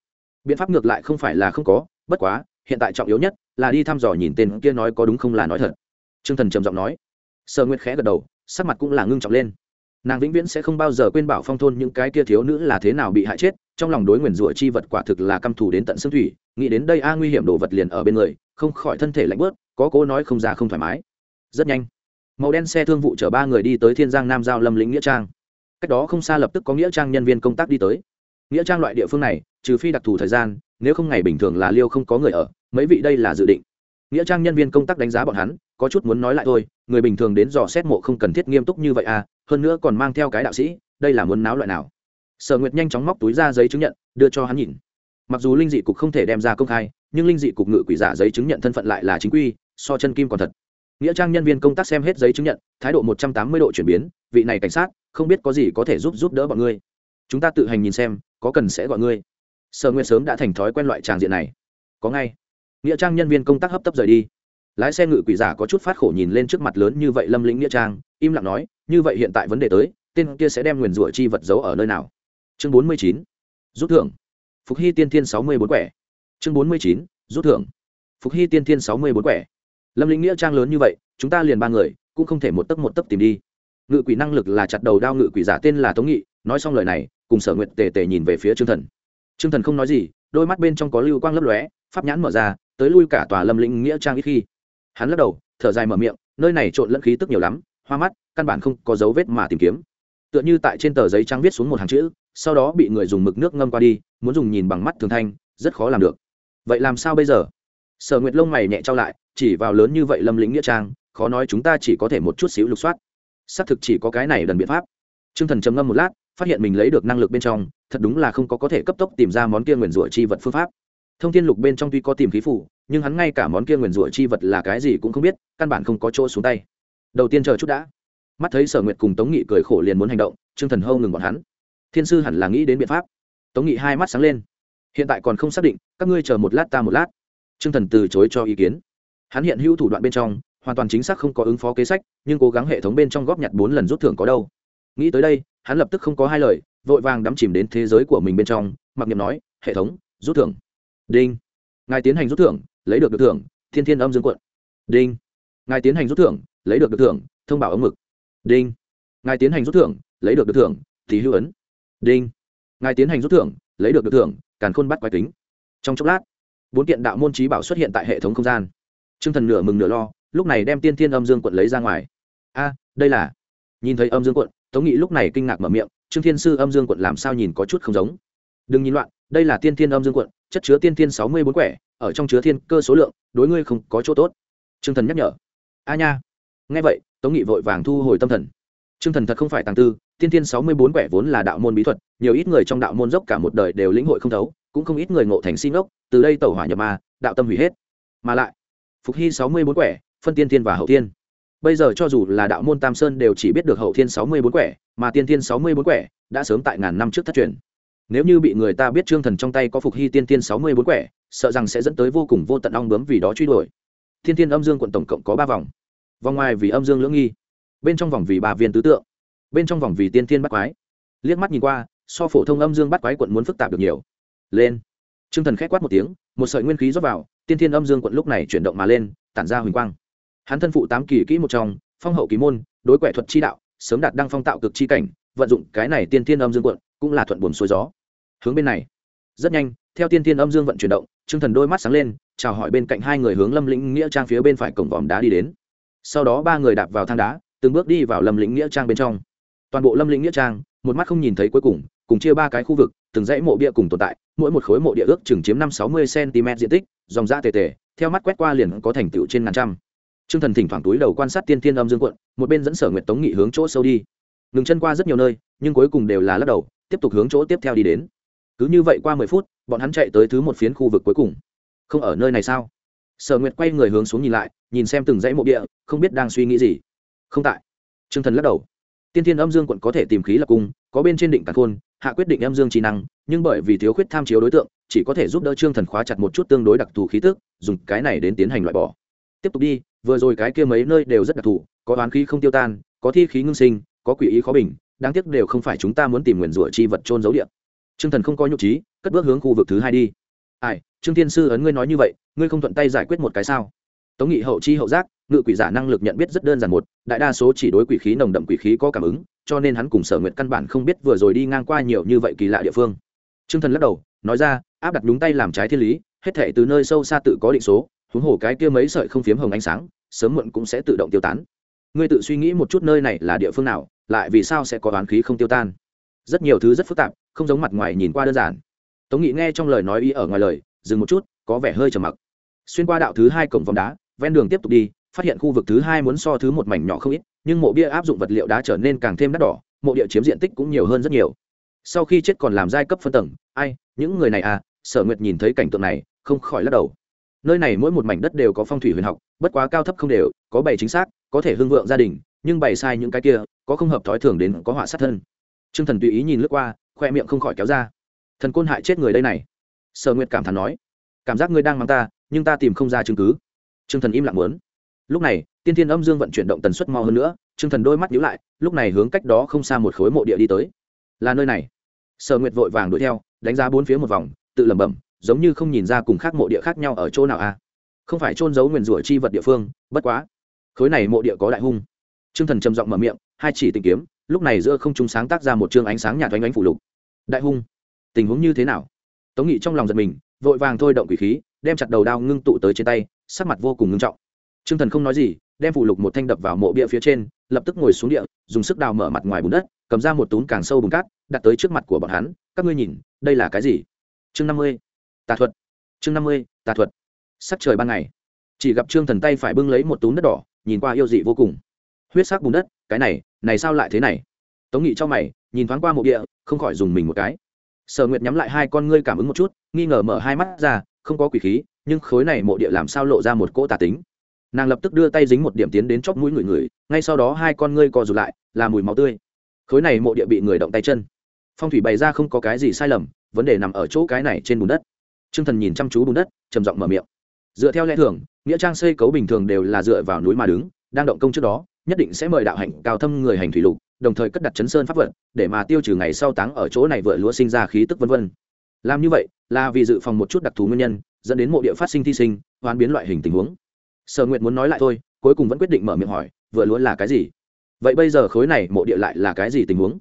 Biện pháp ngược lại không phải là không có, bất quá, hiện tại trọng yếu nhất là đi thăm dò nhìn tên kia nói có đúng không là nói thật. T r ư ơ n g thần trầm giọng nói. Sở nguyệt khẽ gật đầu, sắc mặt cũng là ngưng trọng lên. Nàng vĩnh viễn sẽ không bao giờ quên bảo phong thôn những cái kia thiếu nữ là thế nào bị hại chết trong lòng đối nguyền rủa chi vật quả thực là căm thù đến tận xương thủy, nghĩ đến đây a nguy hiểm đồ vật liền ở bên người, không khỏi thân thể lạnh bớt, có cố nói không ra không thoải mái. Rất nhanh, màu đen xe thương vụ chở ba người đi tới thiên giang nam giao lâm lĩnh nghĩa trang. Cách đó không xa lập tức có nghĩa trang nhân viên công tác đi tới. Nghĩa trang loại địa phương này, trừ phi đặc thù thời gian, nếu không ngày bình thường là liêu không có người ở, mấy vị đây là dự định. Nghĩa trang nhân viên công tác đánh giá bọn hắn, có chút muốn nói lại thôi, người bình thường đến dò xét mộ không cần thiết nghiêm túc như vậy à hơn nữa còn mang theo cái đạo sĩ, đây là muốn náo loại nào? Sở nguyệt nhanh chóng móc túi ra giấy chứng nhận, đưa cho hắn nhìn. Mặc dù linh dị cục không thể đem ra công khai, nhưng linh dị cục ngự quỷ giả giấy chứng nhận thân phận lại là chính quy, so chân kim còn thật. Nghĩa trang nhân viên công tác xem hết giấy chứng nhận, thái độ một trăm tám mươi độ chuyển biến, vị này cảnh sát, không biết có gì có thể giúp giúp đỡ bọn ngươi. Chúng ta tự hành nhìn xem, có cần sẽ gọi ngươi. Sở nguyệt sớm đã thành thói quen loại tràng diện này. Có ngay. Nghĩa trang nhân viên công tác hấp tấp rời đi. Lái xe ngự quỷ giả có chút phát khổ nhìn lên trước mặt lớn như vậy lâm lĩnh nghĩa trang, im lặng nói, như vậy hiện tại vấn đề tới, tên kia sẽ đem nguyền rủa chi vật giấu ở nơi nào? Chương bốn mươi chín, rút thưởng. Phục hy tiên thiên sáu mươi bốn quẻ. Chương bốn mươi chín, rút thưởng. Phục hy tiên thiên sáu mươi bốn quẻ. Lâm lĩnh nghĩa trang lớn như vậy, chúng ta liền ba người, cũng không thể một tấc một tấc tìm đi. Ngự quỷ năng lực là chặt đầu đao ngự quỷ giả tên là tống nghị, nói xong lời này, cùng sở nguyện tề tề nhìn về phía trương thần. Trương thần không nói gì, đôi mắt bên trong có lưu quang lấp lóe, pháp nhãn mở ra, tới lui cả tòa lâm lĩnh nghĩa trang ít khi. Hắn lắc đầu, thở dài mở miệng, nơi này trộn lẫn khí tức nhiều lắm, hoa mắt, căn bản không có dấu vết mà tìm kiếm. Tựa như tại trên tờ giấy trắng viết xuống một hàng chữ sau đó bị người dùng mực nước ngâm qua đi, muốn dùng nhìn bằng mắt thường thanh, rất khó làm được. Vậy làm sao bây giờ? Sở nguyệt lông mày nhẹ trao lại, chỉ vào lớn như vậy lâm lĩnh nghĩa trang, khó nói chúng ta chỉ có thể một chút xíu lục soát. Xác thực chỉ có cái này đần biện pháp. T r ư ơ n g thần trầm ngâm một lát, phát hiện mình lấy được năng lực bên trong, thật đúng là không có có thể cấp tốc tìm ra món kia nguyền rủa chi vật phương pháp. Thông tin lục bên trong tuy có tìm khí phủ, nhưng hắn ngay cả món kia nguyền rủa chi vật là cái gì cũng không biết, căn bản không có chỗ xuống tay. Đầu tiên chờ chút đã. Mắt thấy sở nguyệt cùng tống nghị cười khổ liền muốn hành động, trương thần hâu ngừng bọn hắn thiên sư hẳn là nghĩ đến biện pháp. Tống nghị hai mắt sáng lên. Hiện tại còn không xác định, các ngươi chờ một lát ta một lát. Trương thần từ chối cho ý kiến. Hắn hiện hữu thủ đoạn bên trong, hoàn toàn chính xác không có ứng phó kế sách, nhưng cố gắng hệ thống bên trong góp nhặt bốn lần rút thưởng có đâu. Nghĩ tới đây, hắn lập tức không có hai lời, vội vàng đắm chìm đến thế giới của mình bên trong, mặc niệm nói, hệ thống, rút thưởng. Đinh. Ngài tiến hành rút thưởng, lấy được được thưởng, thiên thiên âm dương quận. Đinh. Ngài tiến hành rút thưởng, lấy được được thưởng, thông báo ống mực. Đinh. Ngài tiến hành rút thưởng, lấy được được thưởng thì hữu ấn đinh. Ngài tiến hành rút thưởng, lấy được được thưởng, càn khôn bắt quái kính. Trong chốc lát, bốn kiện đạo môn trí bảo xuất hiện tại hệ thống không gian. T r ư ơ n g thần nửa mừng nửa lo, lúc này đem tiên thiên âm dương quận lấy ra ngoài. A, đây là nhìn thấy âm dương quận, tống nghị lúc này kinh ngạc mở miệng, trương thiên sư âm dương quận làm sao nhìn có chút không giống? Đừng nhìn loạn, đây là tiên thiên âm dương quận, chất chứa tiên thiên sáu mươi bốn quẻ, ở trong chứa thiên cơ số lượng, đối ngươi không có chỗ tốt. Trương thần nhắc nhở. A nha. Nghe vậy, tống nghị vội vàng thu hồi tâm thần. Trương thần thật không phải tàng tư tiên thiên sáu mươi bốn quẻ vốn là đạo môn bí thuật, nhiều ít người trong đạo môn dốc cả một đời đều lĩnh hội không thấu, cũng không ít người ngộ thành xin ốc, từ đây tẩu hỏa nhập ma, đạo tâm hủy hết. Mà lại, phục hy sáu mươi bốn quẻ, phân tiên thiên và hậu thiên. Bây giờ cho dù là đạo môn tam sơn đều chỉ biết được hậu thiên sáu mươi bốn quẻ, mà tiên thiên sáu mươi bốn quẻ đã sớm tại ngàn năm trước thất truyền. Nếu như bị người ta biết trương thần trong tay có phục hy tiên tiên sáu mươi bốn quẻ, sợ rằng sẽ dẫn tới vô cùng vô tận ong bướm vì đó truy đuổi. Thiên tiên âm dương quận tổng cộng có ba vòng. Vòng ngoài vì âm dương lưỡng nghi, bên trong vòng vì ba viên tứ tượng bên trong vòng vì tiên thiên bắt quái. Liếc mắt nhìn qua, so phổ thông âm dương bắt quái quận muốn phức tạp được nhiều. Lên. Trương thần k h é c quát một tiếng, một sợi nguyên khí rót vào, tiên thiên âm dương quận lúc này chuyển động mà lên, tản ra huỳnh quang. Hắn thân phụ tám kỳ kỹ một trong, phong hậu kỳ môn, đối quẻ thuật chi đạo, sớm đạt đăng phong tạo cực chi cảnh, vận dụng cái này tiên thiên âm dương quận, cũng là thuận buồn xuôi gió. Hướng bên này. Rất nhanh, theo tiên thiên âm dương vận chuyển động, trương thần đôi mắt sáng lên, chào hỏi bên cạnh hai người hướng lâm lĩnh nghĩa trang phía bên phải cổng vòm đá đi đến. Sau đó ba người đạp vào thang đá, từng bước đi vào lâm lĩnh nghĩa trang bên trong toàn bộ lâm lĩnh nghĩa trang một mắt không nhìn thấy cuối cùng cùng chia ba cái khu vực từng dãy mộ bia cùng tồn tại mỗi một khối mộ địa ước chừng chiếm năm sáu mươi cm diện tích dòng da tề tề theo mắt quét qua liền có thành tựu trên ngàn trăm Trương Thần thỉnh thoảng túi đầu quan sát Tiên tiên Âm Dương quận, một bên dẫn Sở Nguyệt Tống Nghị hướng chỗ sâu đi. Ngừng chân qua rất nhiều nơi, nhưng cuối cùng đều là lắc đầu, tiếp tục hướng chỗ tiếp theo đi đến. Cứ như vậy qua mười phút, bọn hắn chạy tới thứ một phiến khu vực cuối cùng. Không ở nơi này sao? Sở Nguyệt quay người hướng xuống nhìn lại, nhìn xem từng dãy mộ địa, không biết đang suy nghĩ gì. Không tại. Trương Thần lắc đầu. Tiên Thiên Âm Dương quận có thể tìm khí lập cung, có bên trên định cả khôn, hạ quyết định âm dương trí năng, nhưng bởi vì thiếu khuyết tham chiếu đối tượng, chỉ có thể giúp đỡ Trương Thần khóa chặt một chút tương đối đặc thù khí tức, dùng cái này đến tiến hành loại bỏ. Tiếp tục đi, vừa rồi cái kia mấy nơi đều rất đặc thù có oán khí không tiêu tan có thi khí ngưng sinh có quỷ ý khó bình đáng tiếc đều không phải chúng ta muốn tìm nguyền rủa chi vật trôn giấu điện trương thần không có nhục trí cất bước hướng khu vực thứ hai đi. Ai trương thiên sư ấn ngươi nói như vậy ngươi không thuận tay giải quyết một cái sao? Tống nghị hậu chi hậu giác ngự quỷ giả năng lực nhận biết rất đơn giản một, đại đa số chỉ đối quỷ khí nồng đậm quỷ khí có cảm ứng, cho nên hắn cùng sở nguyện căn bản không biết vừa rồi đi ngang qua nhiều như vậy kỳ lạ địa phương. Trương thần lắc đầu, nói ra, áp đặt đúng tay làm trái thiên lý, hết thể từ nơi sâu xa tự có định số, huống hồ cái kia mấy sợi không phiếm hồng ánh sáng, sớm muộn cũng sẽ tự động tiêu tán. Ngươi tự suy nghĩ một chút nơi này là địa phương nào, lại vì sao sẽ có oán khí không tiêu tan? Rất nhiều thứ rất phức tạp, không giống mặt ngoài nhìn qua đơn giản. Tống nghị nghe trong lời nói ý ở ngoài lời, dừng một chút, có vẻ hơi trầm mặc. Xuyên qua đạo thứ hai cổng vòng đá, ven đường tiếp tục đi phát hiện khu vực thứ hai muốn so thứ một mảnh nhỏ không ít, nhưng mộ bia áp dụng vật liệu đá trở nên càng thêm đắt đỏ, mộ địa chiếm diện tích cũng nhiều hơn rất nhiều. Sau khi chết còn làm giai cấp phân tầng, ai, những người này à sở nguyệt nhìn thấy cảnh tượng này, không khỏi lắc đầu. Nơi này mỗi một mảnh đất đều có phong thủy huyền học, bất quá cao thấp không đều, có bày chính xác, có thể hưng vượng gia đình, nhưng bày sai những cái kia, có không hợp thói thường đến có họa sát thân. T r ư ơ n g thần tùy ý nhìn lướt qua, khoe miệng không khỏi kéo ra. Thần côn hại chết người đây này. Sở nguyệt cảm thán nói, cảm giác ngươi đang mang ta, nhưng ta tìm không ra chứng cứ. T r ư ơ n g thần im lặng muốn lúc này, tiên thiên âm dương vận chuyển động tần suất mau hơn nữa t r ư ơ n g thần đôi mắt nhíu lại, lúc này hướng cách đó không xa một khối mộ địa đi tới. Là nơi này. Sở nguyệt vội vàng đuổi theo, đánh giá bốn phía một vòng, tự lẩm bẩm, giống như không nhìn ra cùng khác mộ địa khác nhau ở chỗ nào a à? không phải trôn giấu nguyền rủa chi vật địa phương, bất quá. Khối này mộ địa có đại hung. T r ư ơ n g thần trầm giọng mở miệng, hai chỉ tìm kiếm, lúc này giữa không chúng sáng tác ra một chương ánh sáng nhạt oanh oanh phủ lục. Đại hung. Tình huống như thế nào? Tống nghị trong lòng giật mình, vội vàng thôi động quỷ khí, đem chặt đầu đao ngưng tụ tới trên tay, sắc mặt vô cùng ngưng trọng t r ư ơ n g thần không nói gì, đem phủ lục một thanh đập vào mộ bia phía trên, lập tức ngồi xuống địa, dùng sức đào mở mặt ngoài bùn đất, cầm ra một tún càng sâu bùn cát, đặt tới trước mặt của bọn hắn. Các ngươi nhìn, đây là cái gì? Chương năm mươi, tà thuật. Chương năm mươi, tà thuật. Sắc trời ban ngày. Chỉ gặp trương thần tay phải bưng lấy một túm đất đỏ, nhìn qua yêu dị vô cùng. Huyết sắc bùn đất, cái này này sao lại thế này? Tống nghị cho mày, nhìn thoáng qua mộ địa, không khỏi dùng mình một cái. Sở nguyệt nhắm lại hai con ngươi cảm ứng một chút, nghi ngờ mở hai mắt ra, không có quỷ khí, nhưng khối này mộ địa làm sao lộ ra một cỗ tà tính? Nàng lập tức đưa tay dính một điểm tiến đến chóp mũi người người ngay sau đó hai con ngươi co rụt lại là mùi máu tươi khối này mộ địa bị người động tay chân phong thủy bày ra không có cái gì sai lầm vấn đề nằm ở chỗ cái này trên bùn đất Trương Thần nhìn chăm chú bùn đất, trầm giọng mở miệng. Dựa theo lẽ thường, nghĩa trang xây cấu bình thường đều là dựa vào núi mà đứng, đang động công trước đó, nhất định sẽ mời đạo hạnh cao thâm người hành thủy lục, đồng thời cất đặt chấn sơn pháp vật để mà tiêu trừ ngày sau táng ở chỗ này vựa lúa sinh ra khí tức vân vân. Làm như vậy, là vì dự phòng một chút đặc thù nguyên nhân, dẫn đến mộ địa phát sinh thi sinh, hoán biến loại hình tình huống. Sở Nguyệt muốn nói lại thôi, cuối cùng vẫn quyết định mở miệng hỏi, vựa lúa là cái gì? Vậy bây giờ khối này mộ địa lại là cái gì tình huống?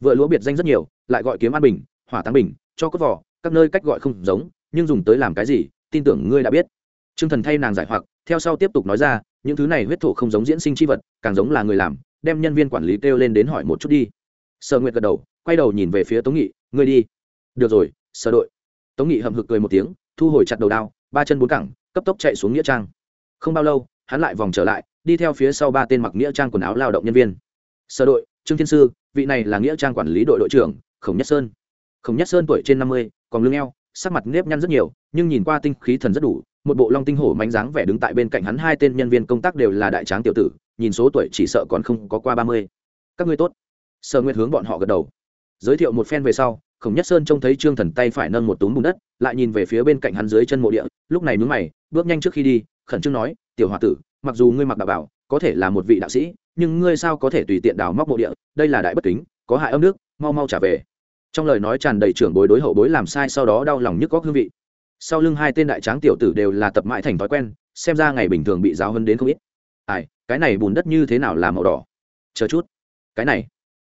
Vựa lúa biệt danh rất nhiều, lại gọi kiếm an bình, hỏa táng bình, cho cốt vỏ, các nơi cách gọi không giống, nhưng dùng tới làm cái gì tin tưởng ngươi đã biết. T r ư ơ n g thần thay nàng giải hoặc theo sau tiếp tục nói ra những thứ này huyết thổ không giống diễn sinh c h i vật càng giống là người làm đem nhân viên quản lý kêu lên đến hỏi một chút đi. Sở nguyệt gật đầu quay đầu nhìn về phía tống nghị ngươi đi. Được rồi sở đội. Tống nghị hậm hực cười một tiếng thu hồi chặt đầu đao ba chân bốn cẳng cấp tốc chạy xuống nghĩa trang không bao lâu, hắn lại vòng trở lại, đi theo phía sau ba tên mặc nghĩa trang quần áo lao động nhân viên. Sở đội, trương thiên sư, vị này là nghĩa trang quản lý đội đội trưởng, khổng nhất sơn. Khổng nhất sơn tuổi trên năm mươi, còn lưng eo, sắc mặt nếp nhăn rất nhiều, nhưng nhìn qua tinh khí thần rất đủ, một bộ long tinh hổ mánh dáng vẻ đứng tại bên cạnh hắn hai tên nhân viên công tác đều là đại tráng tiểu tử, nhìn số tuổi chỉ sợ còn không có qua ba mươi. Các ngươi tốt. Sở nguyệt hướng bọn họ gật đầu. Giới thiệu một phen về sau, khổng nhất sơn trông thấy trương thần tay phải nâng một túm bùn đất, lại nhìn về phía bên cạnh hắn dưới chân mộ địa, lúc này mướn mày, bước nhanh trước khi đi khẩn trương nói, tiểu h o a tử, mặc dù ngươi mặc đạo bảo, có thể là một vị đạo sĩ, nhưng ngươi sao có thể tùy tiện đào móc mộ địa? Đây là đại bất kính, có hại âm nước, mau mau trả về. Trong lời nói tràn đầy trưởng bối đối hậu bối làm sai sau đó đau lòng nhức góc hương vị. Sau lưng hai tên đại tráng tiểu tử đều là tập mãi thành thói quen, xem ra ngày bình thường bị giáo hơn đến không ít. Ai, cái này bùn đất như thế nào là màu đỏ? Chờ chút. Cái này.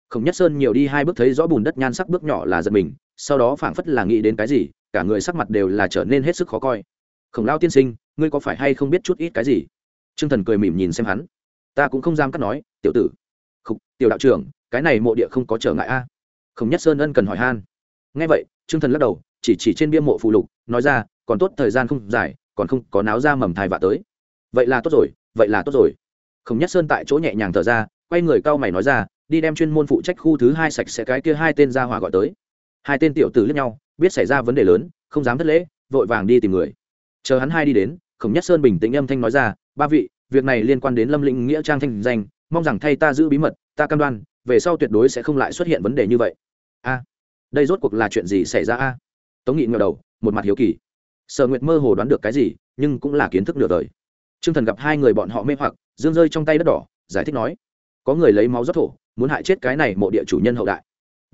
Khổng nhất sơn nhiều đi hai bước thấy rõ bùn đất nhan sắc bước nhỏ là giật mình, sau đó phảng phất là nghĩ đến cái gì, cả người sắc mặt đều là trở nên hết sức khó coi. Khổng lao tiên sinh ngươi có phải hay không biết chút ít cái gì? T r ư ơ n g thần cười mỉm nhìn xem hắn. Ta cũng không dám cắt nói tiểu tử. Khục, tiểu đạo trưởng cái này mộ địa không có trở ngại a. Khổng nhất sơn ân cần hỏi han. Nghe vậy t r ư ơ n g thần lắc đầu chỉ chỉ trên bia mộ phụ lục nói ra còn tốt thời gian không dài còn không có náo ra mầm thai vạ tới. Vậy là tốt rồi vậy là tốt rồi. Khổng nhất sơn tại chỗ nhẹ nhàng thở ra quay người cao mày nói ra đi đem chuyên môn phụ trách khu thứ hai sạch sẽ cái kia hai tên ra hỏa gọi tới. Hai tên tiểu tử lẫn nhau biết xảy ra vấn đề lớn không dám thất lễ vội vàng đi tìm người. Chờ hắn hai đi đến khổng nhất sơn bình tĩnh âm thanh nói ra, ba vị, việc này liên quan đến lâm lĩnh nghĩa trang thanh danh, mong rằng thay ta giữ bí mật, ta cam đoan, về sau tuyệt đối sẽ không lại xuất hiện vấn đề như vậy. A, đây rốt cuộc là chuyện gì xảy ra a? Tống nghị ngờ đầu, một mặt hiếu kỳ. Sở nguyệt mơ hồ đoán được cái gì, nhưng cũng là kiến thức nửa đời. T r ư ơ n g thần gặp hai người bọn họ mê hoặc, dương rơi trong tay đất đỏ, giải thích nói, có người lấy máu rót thổ, muốn hại chết cái này mộ địa chủ nhân hậu đại.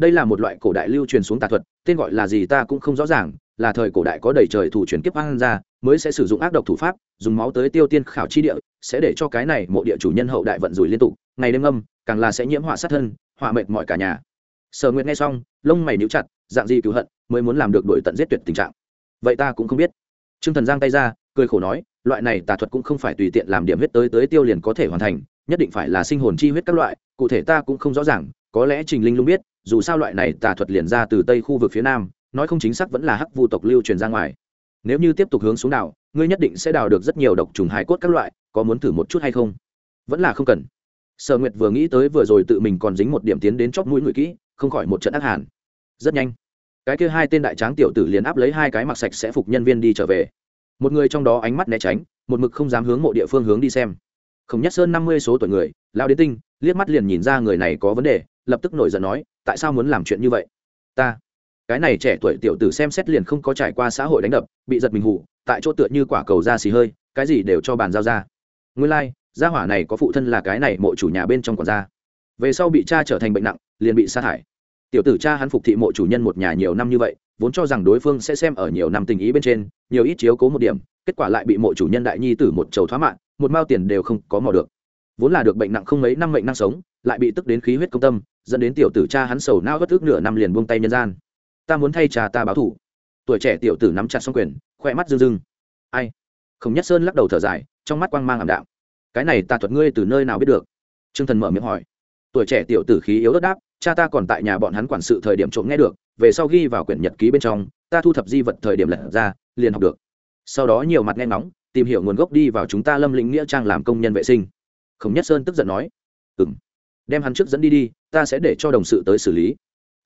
Đây là một loại cổ đại lưu truyền xuống tà thuật, tên gọi là gì ta cũng không rõ ràng là thời cổ đại có đầy trời thủ truyền kiếp an ra, mới sẽ sử dụng ác độc thủ pháp, dùng máu tới tiêu tiên khảo chi địa, sẽ để cho cái này mộ địa chủ nhân hậu đại vận rủi liên tục, ngày đêm âm càng là sẽ nhiễm họa sát thân, họa mệt mọi cả nhà. Sở nguyệt nghe xong, lông mày níu chặt, dạng gì cứu hận, mới muốn làm được đổi tận giết tuyệt tình trạng. Vậy ta cũng không biết. Trương thần giang tay ra, cười khổ nói, loại này tà thuật cũng không phải tùy tiện làm điểm huyết tới tới tiêu liền có thể hoàn thành, nhất định phải là sinh hồn chi huyết các loại, cụ thể ta cũng không rõ ràng, có lẽ trình linh luôn biết, dù sao loại này tà thuật liền ra từ tây khu vực phía nam nói không chính xác vẫn là hắc vu tộc lưu truyền ra ngoài. Nếu như tiếp tục hướng xuống đảo, ngươi nhất định sẽ đào được rất nhiều độc trùng hải cốt các loại, có muốn thử một chút hay không? Vẫn là không cần. Sở nguyệt vừa nghĩ tới vừa rồi tự mình còn dính một điểm tiến đến chóp mũi người kỹ, không khỏi một trận ác hàn. Rất nhanh, cái kia hai tên đại tráng tiểu tử liền áp lấy hai cái mặc sạch sẽ phục nhân viên đi trở về. Một người trong đó ánh mắt né tránh, một mực không dám hướng mộ địa phương hướng đi xem. Khổng nhất sơn năm mươi số tuổi người, lao đến tinh, liếc mắt liền nhìn ra người này có vấn đề, lập tức nổi giận nói, tại sao muốn làm chuyện như vậy? Ta cái này trẻ tuổi tiểu tử xem xét liền không có trải qua xã hội đánh đập bị giật mình hụ tại chỗ tựa như quả cầu ra xì hơi cái gì đều cho bàn giao ra. Nguyên lai、like, gia hỏa này có phụ thân là cái này mộ chủ nhà bên trong quản gia. Về sau bị cha trở thành bệnh nặng liền bị sa thải. Tiểu tử cha hắn phục thị mộ chủ nhân một nhà nhiều năm như vậy vốn cho rằng đối phương sẽ xem ở nhiều năm tình ý bên trên nhiều ít chiếu cố một điểm kết quả lại bị mộ chủ nhân đại nhi tử một chầu thoá mạng một mao tiền đều không có mò được. Vốn là được bệnh nặng không mấy năm mệnh năng sống lại bị tức đến khí huyết công tâm dẫn đến tiểu tử cha hắn sầu nao bất ước nửa năm liền buông tay nhân gian ta muốn thay cha ta báo thủ. Tuổi trẻ tiểu tử nắm chặt xong quyền khoe mắt rưng rưng. Ai? Không nhất sơn lắc đầu thở dài, trong mắt quang mang ảm đạm. Cái này ta thuật ngươi từ nơi nào biết được? T r ư ơ n g thần mở miệng hỏi. Tuổi trẻ tiểu tử khí yếu đất đáp, cha ta còn tại nhà bọn hắn quản sự thời điểm trộm nghe được, về sau ghi vào quyển nhật ký bên trong, ta thu thập di vật thời điểm lật ra, liền học được. Sau đó nhiều mặt nghe ngóng, tìm hiểu nguồn gốc đi vào chúng ta lâm lĩnh nghĩa trang làm công nhân vệ sinh. Khổng nhất sơn tức giận nói. Ừ m đem hắn trước dẫn đi đi, ta sẽ để cho đồng sự tới xử lý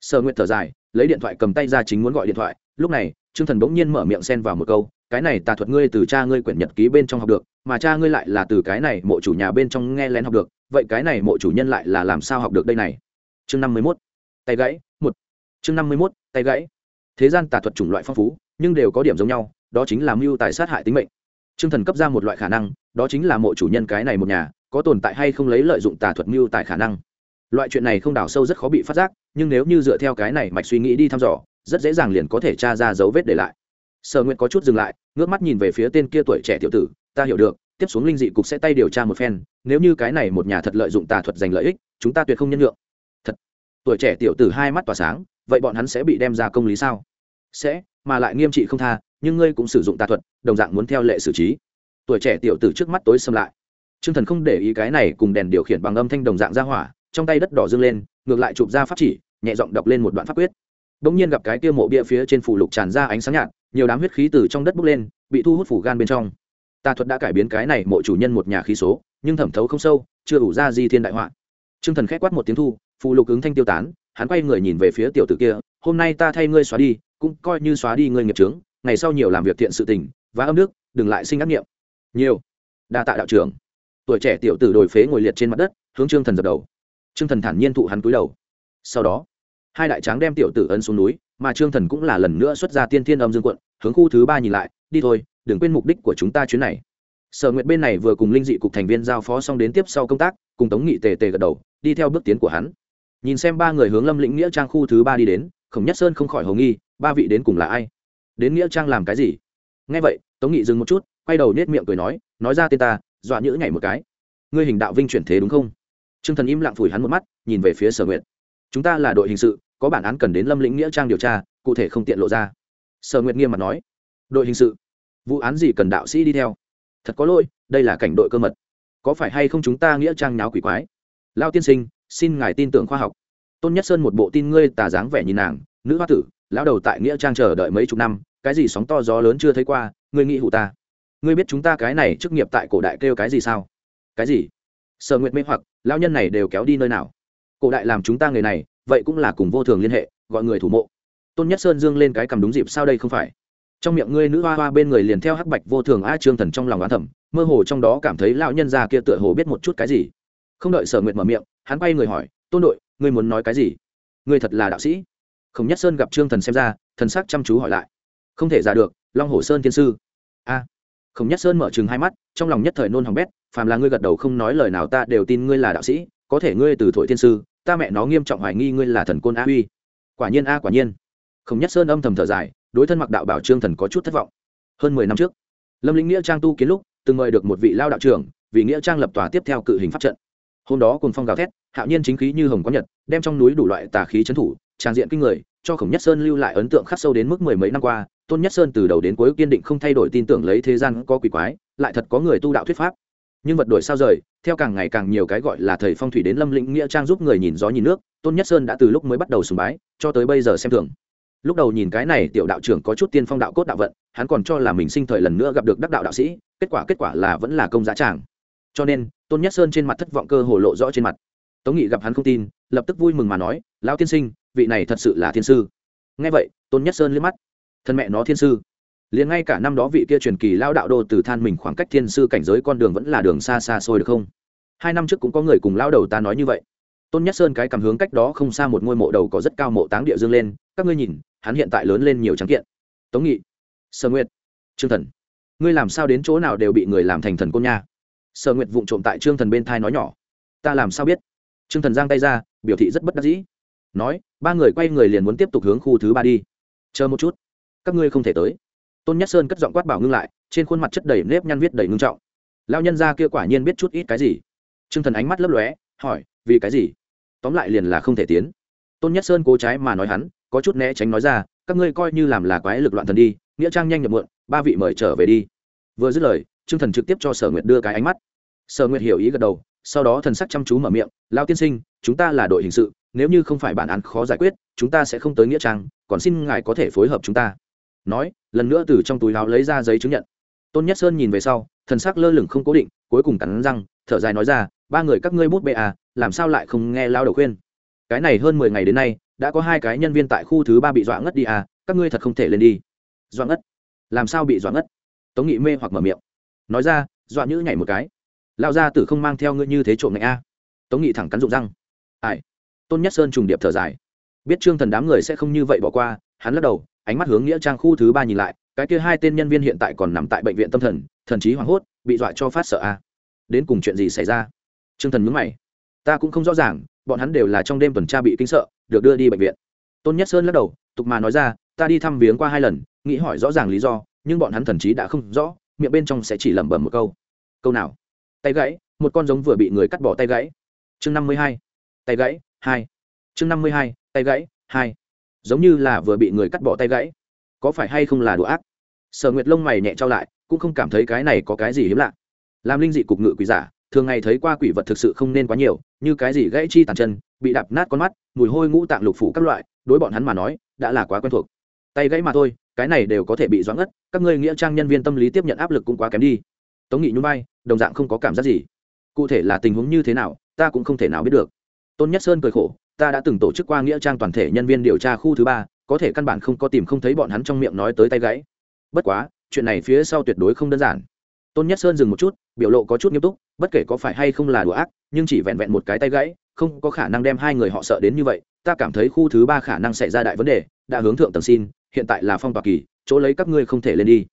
sở nguyện thở dài, lấy điện thoại cầm tay ra chính muốn gọi điện thoại. Lúc này, trương thần bỗng nhiên mở miệng xen vào một câu, cái này tà thuật ngươi từ cha ngươi quyển nhật ký bên trong học được, mà cha ngươi lại là từ cái này mộ chủ nhà bên trong nghe lén học được. Vậy cái này mộ chủ nhân lại là làm sao học được đây này? Chương năm mươi mốt. Tay gãy, một. Chương năm mươi mốt, tay gãy. Thế gian tà thuật chủng loại phong phú, nhưng đều có điểm giống nhau, đó chính là mưu tài sát hại tính mệnh. Trương thần cấp ra một loại khả năng, đó chính là mộ chủ nhân cái này một nhà, có tồn tại hay không lấy lợi dụng tà thuật mưu tài khả năng loại chuyện này không đào sâu rất khó bị phát giác nhưng nếu như dựa theo cái này mạch suy nghĩ đi thăm dò rất dễ dàng liền có thể tra ra dấu vết để lại. Sở nguyện có chút dừng lại ngước mắt nhìn về phía tên kia tuổi trẻ tiểu tử ta hiểu được tiếp xuống linh dị cục sẽ tay điều tra một phen nếu như cái này một nhà thật lợi dụng tà thuật giành lợi ích chúng ta tuyệt không nhân lượng tuổi trẻ tiểu tử hai mắt tỏa sáng vậy bọn hắn sẽ bị đem ra công lý sao? Sẽ mà lại nghiêm trị không tha nhưng ngươi cũng sử dụng tà thuật đồng dạng muốn theo lệ xử trí. Tuổi trẻ tiểu tử trước mắt tối xâm lại. Trương Thần không để ý cái này cùng đèn điều khiển bằng âm thanh đồng dạng ra hỏa, trong tay đất đỏ dâng lên, ngược lại chụp ra pháp chỉ, nhẹ giọng đọc lên một đoạn pháp quyết. Đống nhiên gặp cái kia mộ bia phía trên phủ lục tràn ra ánh sáng nhạt, nhiều đám huyết khí từ trong đất bốc lên, bị thu hút phủ gan bên trong. Tà thuật đã cải biến cái này mộ chủ nhân một nhà khí số, nhưng thẩm thấu không sâu, chưa đủ ra di thiên đại họa. Trương Thần khẽ quát một tiếng thu, phù lục ứng thanh tiêu tán, hắn quay người nhìn về phía tiểu tử kia, "Hôm nay ta thay ngươi xóa đi, cũng coi như xóa đi ngươi nghiệp chướng, ngày sau nhiều làm việc thiện sự tình, và âm nước, đừng lại sinh ác niệm." Nhiều. Đa tạ đạo trưởng tuổi trẻ tiểu tử đổi phế ngồi liệt trên mặt đất hướng trương thần dập đầu trương thần thản nhiên thụ hắn cúi đầu. Sau đó, hai đại tráng đem tiểu tử ấn xuống núi, mà trương thần cũng là lần nữa xuất ra tiên thiên âm dương quận, hướng khu thứ ba nhìn lại, đi thôi, đừng quên mục đích của chúng ta chuyến này. Sở nguyệt bên này vừa cùng linh dị cục thành viên giao phó xong đến tiếp sau công tác, cùng tống nghị tề tề gật đầu, đi theo bước tiến của hắn. Nhìn xem ba người hướng lâm lĩnh nghĩa trang khu thứ ba đi đến, khổng nhất sơn không khỏi hầu nghi, ba vị đến cùng là ai? Đến nghĩa trang làm cái gì? Ngay vậy, tống nghị dừng một chút, quay đầu nết miệng cười nói nói ra tên ta, dọa nhữ nhảy một cái. Ngươi hình đạo vinh chuyển thế đúng không? Trương thần im lặng phủi hắn một mắt, nhìn về phía sở Nguyệt. chúng ta là đội hình sự, có bản án cần đến lâm lĩnh nghĩa trang điều tra, cụ thể không tiện lộ ra. Sở Nguyệt nghiêm mặt nói. Đội hình sự. Vụ án gì cần đạo sĩ đi theo? Thật có lỗi, đây là cảnh đội cơ mật. Có phải hay không chúng ta nghĩa trang nháo quỷ quái? Lão tiên sinh, xin ngài tin tưởng khoa học. Tôn nhất sơn một bộ tin ngươi tà dáng vẻ nhìn nàng, nữ hoa tử, lão đầu tại nghĩa trang chờ đợi mấy chục năm, cái gì sóng to gió lớn chưa thấy qua, ngươi nghĩ hủ ta. Ngươi biết chúng ta cái này chức nghiệp tại cổ đại kêu cái gì sao? Cái gì? Sở nguyệt mê hoặc lao nhân này đều kéo đi nơi nào? Cổ đại làm chúng ta người này, vậy cũng là cùng vô thường liên hệ, gọi người thủ mộ. Tôn nhất sơn dương lên cái cầm đúng dịp sao đây không phải? Trong miệng ngươi nữ hoa hoa bên người liền theo hắc bạch vô thường a trương thần trong lòng oán thẩm mơ hồ trong đó cảm thấy lão nhân già kia tựa hồ biết một chút cái gì. Không đợi sở nguyệt mở miệng, hắn quay người hỏi, tôn đội, ngươi muốn nói cái gì? Ngươi thật là đạo sĩ. Khổng nhất sơn gặp trương thần xem ra, thần sắc chăm chú hỏi lại, không thể giả được, long hồ sơn thiên sư. A. Khổng nhất sơn mở chừng hai mắt, trong lòng nhất thời nôn hỏng bét phàm là ngươi gật đầu không nói lời nào ta đều tin ngươi là đạo sĩ, có thể ngươi từ thổi thiên sư, ta mẹ nó nghiêm trọng hoài nghi ngươi là thần côn a uy. Quả nhiên a, quả nhiên. Khổng nhất sơn âm thầm thở dài, đối thân mặc đạo bảo trương thần có chút thất vọng. Hơn mười năm trước, lâm lĩnh nghĩa trang tu kiến lúc, từng mời được một vị lao đạo trưởng, vì nghĩa trang lập tòa tiếp theo cự hình pháp trận. Hôm đó cùng phong gào thét, hạo nhiên chính khí như hồng có nhật, đem trong núi đủ loại tà khí trấn thủ, trang diện kinh người, cho khổng nhất sơn lưu lại ấn tượng khắc sâu đến mức mười mấy năm qua. Tôn nhất sơn từ đầu đến cuối kiên định không thay đổi tin tưởng lấy thế gian có quỷ quái, lại thật có người tu đạo thuyết pháp nhưng vật đổi sao rời, theo càng ngày càng nhiều cái gọi là thầy phong thủy đến lâm lĩnh nghĩa trang giúp người nhìn gió nhìn nước, tôn nhất sơn đã từ lúc mới bắt đầu sùng bái, cho tới bây giờ xem thường. Lúc đầu nhìn cái này tiểu đạo trưởng có chút tiên phong đạo cốt đạo vận, hắn còn cho là mình sinh thời lần nữa gặp được đắc đạo đạo sĩ, kết quả kết quả là vẫn là công giá tràng. Cho nên, tôn nhất sơn trên mặt thất vọng cơ hồ lộ rõ trên mặt. Tống nghị gặp hắn không tin, lập tức vui mừng mà nói, lão tiên sinh, vị này thật sự là thiên sư. Nghe vậy, tôn nhất sơn liếc mắt. Thân mẹ nó thiên sư liền ngay cả năm đó vị kia truyền kỳ lao đạo đô từ than mình khoảng cách thiên sư cảnh giới con đường vẫn là đường xa xa xôi được không? Hai năm trước cũng có người cùng lao đầu ta nói như vậy. Tôn nhất sơn cái cảm hướng cách đó không xa một ngôi mộ đầu có rất cao mộ táng địa dương lên, các ngươi nhìn, hắn hiện tại lớn lên nhiều trắng kiện. Tống nghị, sở nguyệt, trương thần, ngươi làm sao đến chỗ nào đều bị người làm thành thần côn nha? Sở nguyệt vụng trộm tại trương thần bên thai nói nhỏ. Ta làm sao biết? Trương thần giang tay ra, biểu thị rất bất đắc dĩ. Nói, ba người quay người liền muốn tiếp tục hướng khu thứ ba đi. Chờ một chút, các ngươi không thể tới tôn nhất sơn cất giọng quát bảo ngưng lại, trên khuôn mặt chất đầy nếp nhăn viết đầy ngưng trọng. Lao nhân ra kia quả nhiên biết chút ít cái gì. T r ư ơ n g thần ánh mắt lấp lóe, hỏi, vì cái gì? Tóm lại liền là không thể tiến. Tôn nhất sơn cố trái mà nói hắn, có chút né tránh nói ra, các ngươi coi như làm là quái lực loạn thần đi, nghĩa trang nhanh nhập muộn, ba vị mời trở về đi. Vừa dứt lời t r ư ơ n g thần trực tiếp cho sở nguyệt đưa cái ánh mắt. Sở nguyệt hiểu ý gật đầu, sau đó thần sắc chăm chú mở miệng lao tiên sinh, chúng ta là đội hình sự, nếu như không phải bản án khó giải quyết, chúng ta sẽ không tới nghĩa trang, còn xin ngài có thể phối hợp chúng ta nói, lần nữa từ trong túi láo lấy ra giấy chứng nhận. Tôn nhất sơn nhìn về sau, thần sắc lơ lửng không cố định, cuối cùng cắn răng, thở dài nói ra, ba người các ngươi bút bê à làm sao lại không nghe lao đầu khuyên? Cái này hơn mười ngày đến nay, đã có hai cái nhân viên tại khu thứ ba bị dọa ngất đi à các ngươi thật không thể lên đi. Dọa ngất? Làm sao bị dọa ngất? Tống nghị mê hoặc mở miệng. Nói ra, dọa nhữ nhảy một cái. Lao ra tử không mang theo ngươi như thế trộm này a à. tống nghị thẳng cắn rụng răng. Ai? Tôn nhất sơn trùng điệp thở dài. Biết trương thần đám người sẽ không như vậy bỏ qua, hắn lắc đầu ánh mắt hướng nghĩa trang khu thứ ba nhìn lại, cái kia hai tên nhân viên hiện tại còn nằm tại bệnh viện tâm thần thần trí hoảng hốt, bị dọa cho phát sợ a. À. đến cùng chuyện gì xảy ra? T r ư ơ n g thần mướn mày. Ta cũng không rõ ràng, bọn hắn đều là trong đêm tuần tra bị kinh sợ, được đưa đi bệnh viện. Tôn nhất sơn lắc đầu, tục mà nói ra, ta đi thăm viếng qua hai lần, nghĩ hỏi rõ ràng lý do, nhưng bọn hắn thần trí đã không rõ, miệng bên trong sẽ chỉ lẩm bẩm một câu. Câu nào? Tay gãy, một con giống vừa bị người cắt bỏ tay gãy. Chương năm mươi hai. Tay gãy, hai. Chương năm mươi hai, tay gãy, hai giống như là vừa bị người cắt bỏ tay gãy. Có phải hay không là đùa ác? Sở nguyệt lông mày nhẹ trao lại, cũng không cảm thấy cái này có cái gì hiếm lạ. Làm linh dị cục ngự quỷ giả, thường ngày thấy qua quỷ vật thực sự không nên quá nhiều, như cái gì gãy chi tàn chân, bị đạp nát con mắt, mùi hôi ngũ tạng lục phủ các loại, đối bọn hắn mà nói, đã là quá quen thuộc. Tay gãy mà thôi, cái này đều có thể bị doãn ngất, các ngươi nghĩa trang nhân viên tâm lý tiếp nhận áp lực cũng quá kém đi. Tống nghị nhún vai, đồng dạng không có cảm giác gì. Cụ thể là tình huống như thế nào, ta cũng không thể nào biết được. Tôn nhất sơn cười khổ ta đã từng tổ chức qua nghĩa trang toàn thể nhân viên điều tra khu thứ ba, có thể căn bản không có tìm không thấy bọn hắn trong miệng nói tới tay gãy. Bất quá, chuyện này phía sau tuyệt đối không đơn giản. Tôn nhất sơn dừng một chút, biểu lộ có chút nghiêm túc, bất kể có phải hay không là đùa ác, nhưng chỉ vẹn vẹn một cái tay gãy, không có khả năng đem hai người họ sợ đến như vậy, ta cảm thấy khu thứ ba khả năng xảy ra đại vấn đề, đã hướng thượng tầng xin, hiện tại là phong tỏa kỳ, chỗ lấy các ngươi không thể lên đi.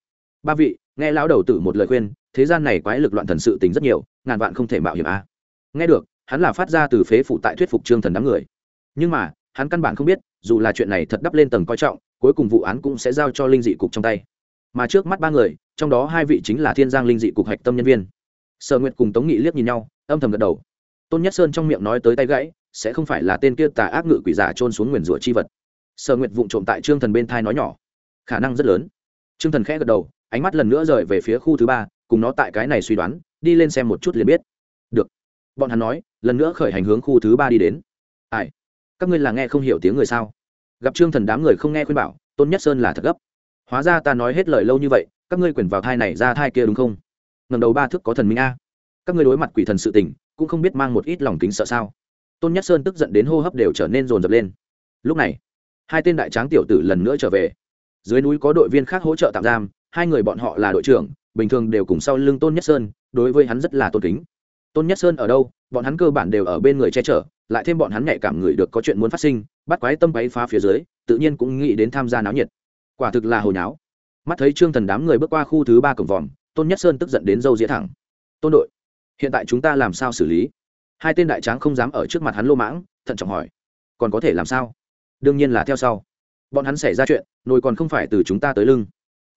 Ba vị, nghe lão đầu tử một lời khuyên, thế gian này quái lực loạn thần sự tình rất nhiều, ngàn vạn không thể mạo hiểm a. Nghe được, hắn là phát ra từ phế phụ tại thuyết phục trương thần đám người nhưng mà, hắn căn bản không biết, dù là chuyện này thật đắp lên tầng coi trọng, cuối cùng vụ án cũng sẽ giao cho linh dị cục trong tay. Mà trước mắt ba người, trong đó hai vị chính là thiên giang linh dị cục hạch tâm nhân viên. Sở nguyệt cùng tống nghị liếc nhìn nhau, âm thầm gật đầu. Tôn nhất sơn trong miệng nói tới tay gãy, sẽ không phải là tên kia tà ác ngự quỷ giả trôn xuống nguyền rủa chi vật. Sở nguyệt vụng trộm tại trương thần bên thai nói nhỏ. Khả năng rất lớn. Trương thần khẽ gật đầu, ánh mắt lần nữa rời về phía khu thứ ba, cùng nó tại cái này suy đoán, đi lên xem một chút liền biết. Được. Bọn hắn nói, lần nữa khởi hành hướng khu thứ ba đi đến. Ai? Các ngươi là nghe không hiểu tiếng người sao? Gặp trương thần đám người không nghe khuyên bảo, tôn nhất sơn là thật gấp. Hóa ra ta nói hết lời lâu như vậy, các ngươi quyền vào thai này ra thai kia đúng không? Ngầm đầu ba thước có thần minh a. Các ngươi đối mặt quỷ thần sự tình, cũng không biết mang một ít lòng kính sợ sao? Tôn nhất sơn tức giận đến hô hấp đều trở nên rồn rập lên. Lúc này, hai tên đại tráng tiểu tử lần nữa trở về. Dưới núi có đội viên khác hỗ trợ tạm giam, hai người bọn họ là đội trưởng, bình thường đều cùng sau lưng tôn nhất sơn, đối với hắn rất là tôn kính. Tôn nhất sơn ở đâu? Bọn hắn cơ bản đều ở bên người che chở lại thêm bọn hắn nhạy cảm người được có chuyện muốn phát sinh, bắt quái tâm quái phá phía dưới, tự nhiên cũng nghĩ đến tham gia náo nhiệt. Quả thực là hồi nháo mắt thấy trương thần đám người bước qua khu thứ ba cổng vòm, tôn nhất sơn tức giận đến dâu dĩa thẳng. Tôn đội, hiện tại chúng ta làm sao xử lý? Hai tên đại tráng không dám ở trước mặt hắn lô mãng, thận trọng hỏi. Còn có thể làm sao? Đương nhiên là theo sau. Bọn hắn xảy ra chuyện, nồi còn không phải từ chúng ta tới lưng.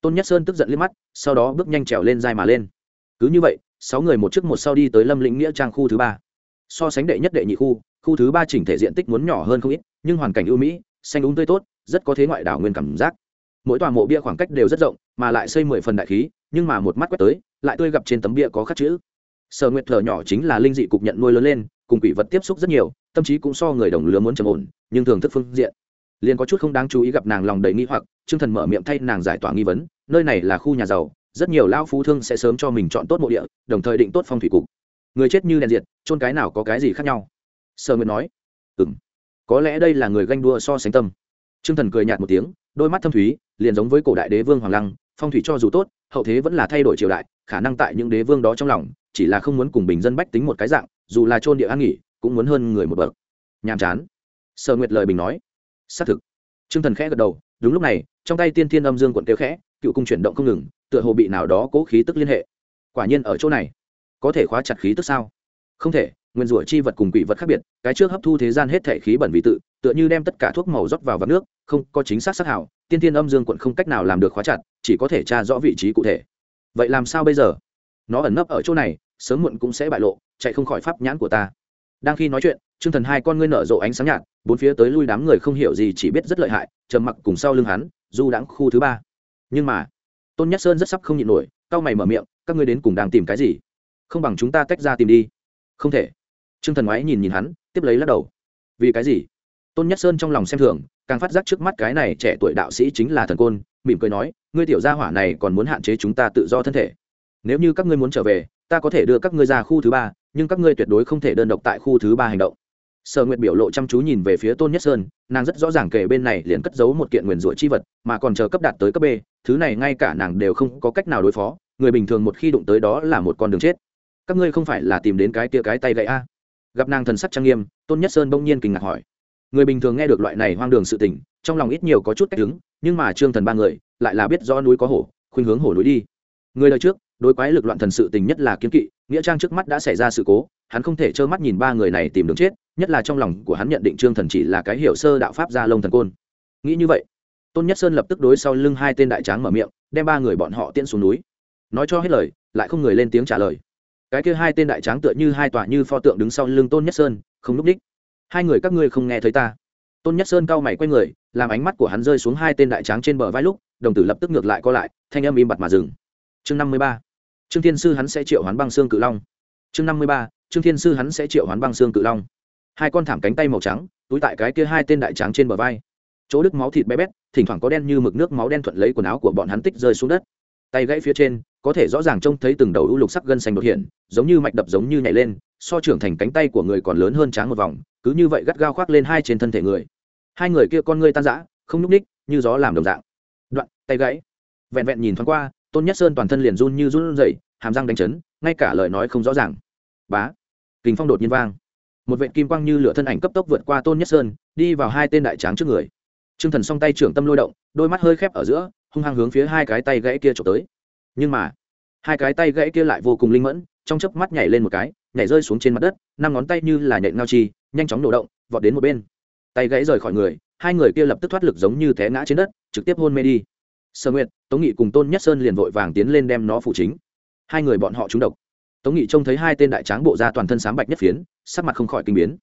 Tôn nhất sơn tức giận liếc mắt, sau đó bước nhanh trèo lên dai mà lên. Cứ như vậy, sáu người một trước một sau đi tới lâm lĩnh nghĩa trang khu thứ ba. So sánh đệ nhất đệ nhị khu khu thứ ba chỉnh thể diện tích muốn nhỏ hơn không ít, nhưng hoàn cảnh ưu mỹ, xanh úng tươi tốt, rất có thế ngoại đảo nguyên cảm giác. Mỗi tòa mộ bia khoảng cách đều rất rộng, mà lại xây mười phần đại khí, nhưng mà một mắt quét tới, lại tươi gặp trên tấm bia có khắc chữ. Sở nguyệt thở nhỏ chính là linh dị cục nhận nuôi lớn lên, cùng quỷ vật tiếp xúc rất nhiều, tâm trí cũng so người đồng lứa muốn trầm ổn, nhưng thường thức phương diện. Liền có chút không đáng chú ý gặp nàng lòng đầy nghi hoặc chương thần mở miệng thay nàng giải tỏa nghi vấn, nơi này là khu nhà giàu, rất nhiều lão phú thương sẽ sớm cho mình chọn tốt mộ địa, đồng thời định tốt phong thủy cục. Người chết như đèn diệt, chôn cái nào có cái gì khác nhau? Sở nguyệt nói ừ m có lẽ đây là người ganh đua so sánh tâm. Chương thần cười nhạt một tiếng, đôi mắt thâm thúy, liền giống với cổ đại đế vương hoàng lăng, phong thủy cho dù tốt, hậu thế vẫn là thay đổi triều đại, khả năng tại những đế vương đó trong lòng, chỉ là không muốn cùng bình dân bách tính một cái dạng, dù là chôn địa an nghỉ, cũng muốn hơn người một bậc. Nhàm chán. Sở nguyệt lời bình nói, xác thực. T r ư ơ n g thần khẽ gật đầu, đúng lúc này, trong tay tiên thiên âm dương quận kêu khẽ, cựu cung chuyển động không ngừng, tựa hồ bị nào đó cố khí tức liên hệ. Quả nhiên ở chỗ này, có thể khóa chặt khí tức sao? Không thể nguyên rủa chi vật cùng quỷ vật khác biệt, cái trước hấp thu thế gian hết thể khí bẩn vị tự, tựa như đem tất cả thuốc màu rót vào vắt nước, không có chính xác sắc hảo, tiên thiên âm dương quận không cách nào làm được khóa chặt, chỉ có thể tra rõ vị trí cụ thể. Vậy làm sao bây giờ? Nó ẩn nấp ở chỗ này, sớm muộn cũng sẽ bại lộ, chạy không khỏi pháp nhãn của ta. Đang khi nói chuyện chương thần hai con ngươi nở rộ ánh sáng nhạt, bốn phía tới lui đám người không hiểu gì chỉ biết rất lợi hại, trầm mặc cùng sau lưng hắn, du đãng khu thứ ba. Nhưng mà, tôn nhất sơn rất sắp không nhịn nổi, cau mày mở miệng, các ngươi đến cùng đang tìm cái gì? Không bằng chúng ta tách ra tìm đi. Không thể. Trương thần ngoái nhìn nhìn hắn, tiếp lấy lắc đầu. Vì cái gì? Tôn nhất sơn trong lòng xem thường, càng phát giác trước mắt cái này trẻ tuổi đạo sĩ chính là thần côn, mỉm cười nói, ngươi tiểu gia hỏa này còn muốn hạn chế chúng ta tự do thân thể. Nếu như các ngươi muốn trở về, ta có thể đưa các ngươi ra khu thứ ba, nhưng các ngươi tuyệt đối không thể đơn độc tại khu thứ ba hành động. Sở nguyệt biểu lộ chăm chú nhìn về phía tôn nhất sơn, nàng rất rõ ràng kể bên này liền cất giấu một kiện nguyền rủa chi vật, mà còn chờ cấp đạt tới cấp b, thứ này ngay cả nàng đều không có cách nào đối phó, người bình thường một khi đụng tới đó là một con đường chết. Các ngươi không phải là tìm đến cái tia cái tay gậy a? Gặp nàng thần sắc trang nghiêm, tôn nhất sơn bỗng nhiên kinh ngạc hỏi. Người bình thường nghe được loại này hoang đường sự tình, trong lòng ít nhiều có chút cách đứng nhưng mà trương thần ba người, lại là biết rõ núi có hổ, khuynh hướng hổ núi đi. Người lời trước, đối quái lực loạn thần sự tình nhất là kiếm kỵ, nghĩa trang trước mắt đã xảy ra sự cố, hắn không thể trơ mắt nhìn ba người này tìm đường chết, nhất là trong lòng của hắn nhận định trương thần chỉ là cái hiểu sơ đạo pháp gia lông thần côn. Nghĩ như vậy, tôn nhất sơn lập tức đối sau lưng hai tên đại tráng mở miệng, đem ba người bọn họ tiễn xuống núi. Nói cho hết lời, lại không người lên tiếng trả lời cái kia hai tên đại tráng tựa như hai tòa như pho tượng đứng sau lưng tôn nhất sơn, không núp ních. Hai người các ngươi không nghe thấy ta. Tôn nhất sơn cau mày quay người, làm ánh mắt của hắn rơi xuống hai tên đại tráng trên bờ vai lúc, đồng tử lập tức ngược lại co lại, thanh âm im bặt mà dừng. Chương năm mươi ba. Trương thiên sư hắn sẽ triệu hoán băng xương cự long. Chương năm mươi ba. Trương thiên sư hắn sẽ triệu hoán băng xương cự long. Hai con thảm cánh tay màu trắng, túi tại cái kia hai tên đại tráng trên bờ vai. Chỗ đứt máu thịt bé bét, thỉnh thoảng có đen như mực nước máu đen thuận lấy quần áo của bọn hắn tích rơi xuống đất tay gãy phía trên, có thể rõ ràng trông thấy từng đầu u lục sắc gân xanh đột hiện, giống như mạch đập giống như nhảy lên, so trưởng thành cánh tay của người còn lớn hơn tráng một vòng, cứ như vậy gắt gao khoác lên hai trên thân thể người. Hai người kia con ngươi tan rã, không nhúc ních như gió làm đồng dạng. Đoạn, tay gãy. Vẹn vẹn nhìn thoáng qua, tôn nhất sơn toàn thân liền run như run rẩy, hàm răng đánh chấn, ngay cả lời nói không rõ ràng. Bá. Kình phong đột nhiên vang. Một vệ kim quang như lửa thân ảnh cấp tốc vượt qua tôn nhất sơn, đi vào hai tên đại tráng trước người. T r ư ơ n g thần song tay trưởng tâm lôi động, đôi mắt hơi khép ở giữa hung hăng hướng phía hai cái tay gãy kia trộm tới. Nhưng mà, hai cái tay gãy kia lại vô cùng linh mẫn, trong chớp mắt nhảy lên một cái, nhảy rơi xuống trên mặt đất, năm ngón tay như là nhện ngao chi, nhanh chóng nổ động, vọt đến một bên. Tay gãy rời khỏi người, hai người kia lập tức thoát lực giống như té ngã trên đất, trực tiếp hôn mê đi. Sơ nguyệt, tống nghị cùng tôn nhất sơn liền vội vàng tiến lên đem nó phụ chính. Hai người bọn họ trúng độc. Tống nghị trông thấy hai tên đại tráng bộ ra toàn thân sáng bạch nhất phiến, sắc mặt không khỏi kinh biến.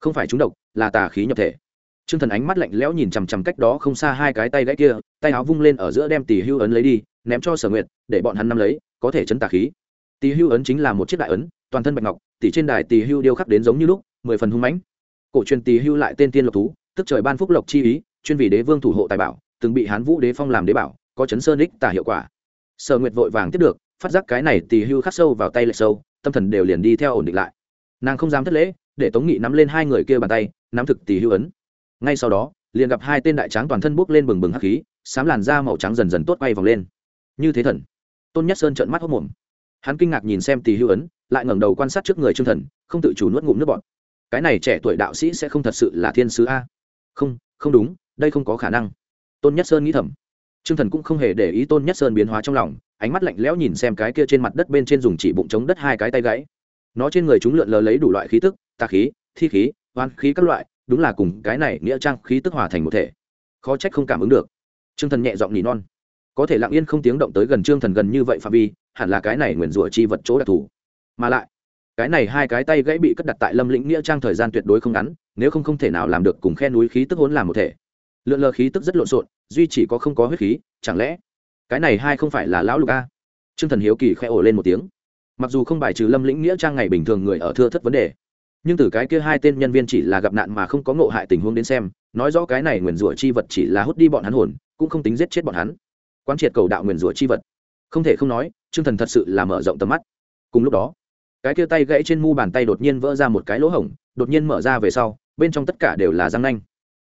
Không phải trúng độc, là tà khí nhập thể. Trương thần ánh mắt lạnh lẽo nhìn chằm chằm cách đó không xa hai cái tay gãy kia, tay áo vung lên ở giữa đem tỷ hưu ấn lấy đi, ném cho sở nguyệt, để bọn hắn nắm lấy, có thể chấn tà khí. Tỷ hưu ấn chính là một chiếc đại ấn, toàn thân bạch ngọc tỷ trên đài tỷ hưu điêu khắc đến giống như lúc, mười phần hung mãnh. Cổ truyền tỷ hưu lại tên tiên lộc thú, tức trời ban phúc lộc chi ý, chuyên vì đế vương thủ hộ tài bảo, từng bị hán vũ đế phong làm đế bảo, có chấn sơn ích tả hiệu quả. Sở nguyệt vội vàng tiếp được, phát giác cái này tỳ hưu khắc sâu vào tay lại sâu, tâm thần đều liền đi theo ổn định lại. Nàng không dám thất lễ, để tống nghị nắm lên hai người kia bàn tay, nắm thực tỳ hưu ấn ngay sau đó liền gặp hai tên đại tráng toàn thân bốc lên bừng bừng hắc khí sám làn da màu trắng dần dần tốt quay vòng lên. Như thế thần. Tôn nhất sơn trợn mắt hốc mồm hắn kinh ngạc nhìn xem tỳ hưu ấn lại ngẩng đầu quan sát trước người trương thần không tự chủ nuốt ngụm nước bọt. Cái này trẻ tuổi đạo sĩ sẽ không thật sự là thiên sứ a? Không không đúng đây không có khả năng. Tôn nhất sơn nghĩ thầm. Trương Thần cũng không hề để ý Tôn Nhất Sơn biến hóa trong lòng, ánh mắt lạnh lẽo nhìn xem cái kia trên mặt đất bên trên dùng chỉ bụng chống đất hai cái tay gãy. Nó trên người chúng lượn lờ lấy đủ loại khí tức, tà khí, thi khí, oan khí các loại, đúng là cùng cái này nghĩa trang khí tức hòa thành một thể. Khó trách không cảm ứng được. Trương Thần nhẹ giọng nỉ non. Có thể lặng yên không tiếng động tới gần Trương Thần gần như vậy phạm vi, hẳn là cái này nguyền rủa chi vật chỗ đặc thù. Mà lại, cái này hai cái tay gãy bị cất đặt tại Lâm Lĩnh nghĩa trang thời gian tuyệt đối không ngắn, nếu không không thể nào làm được cùng khe núi khí tức hỗn làm một thể lượn lờ khí tức rất lộn xộn duy chỉ có không có huyết khí chẳng lẽ cái này hai không phải là lão lục a t r ư ơ n g thần hiếu kỳ khẽ ổ lên một tiếng mặc dù không bài trừ lâm lĩnh nghĩa trang ngày bình thường người ở thưa thất vấn đề nhưng từ cái kia hai tên nhân viên chỉ là gặp nạn mà không có ngộ hại tình huống đến xem, nói rõ cái này nguyền rủa chi vật chỉ là hút đi bọn hắn hồn, cũng không tính giết chết bọn hắn. Quan triệt cầu đạo nguyền rủa chi vật. Không thể không nói chương thần thật sự là mở rộng tầm mắt. Cùng lúc đó, cái kia tay gãy trên mu bàn tay đột nhiên vỡ ra một cái lỗ hổng, đột nhiên mở ra về sau, bên trong tất cả đều là răng nanh.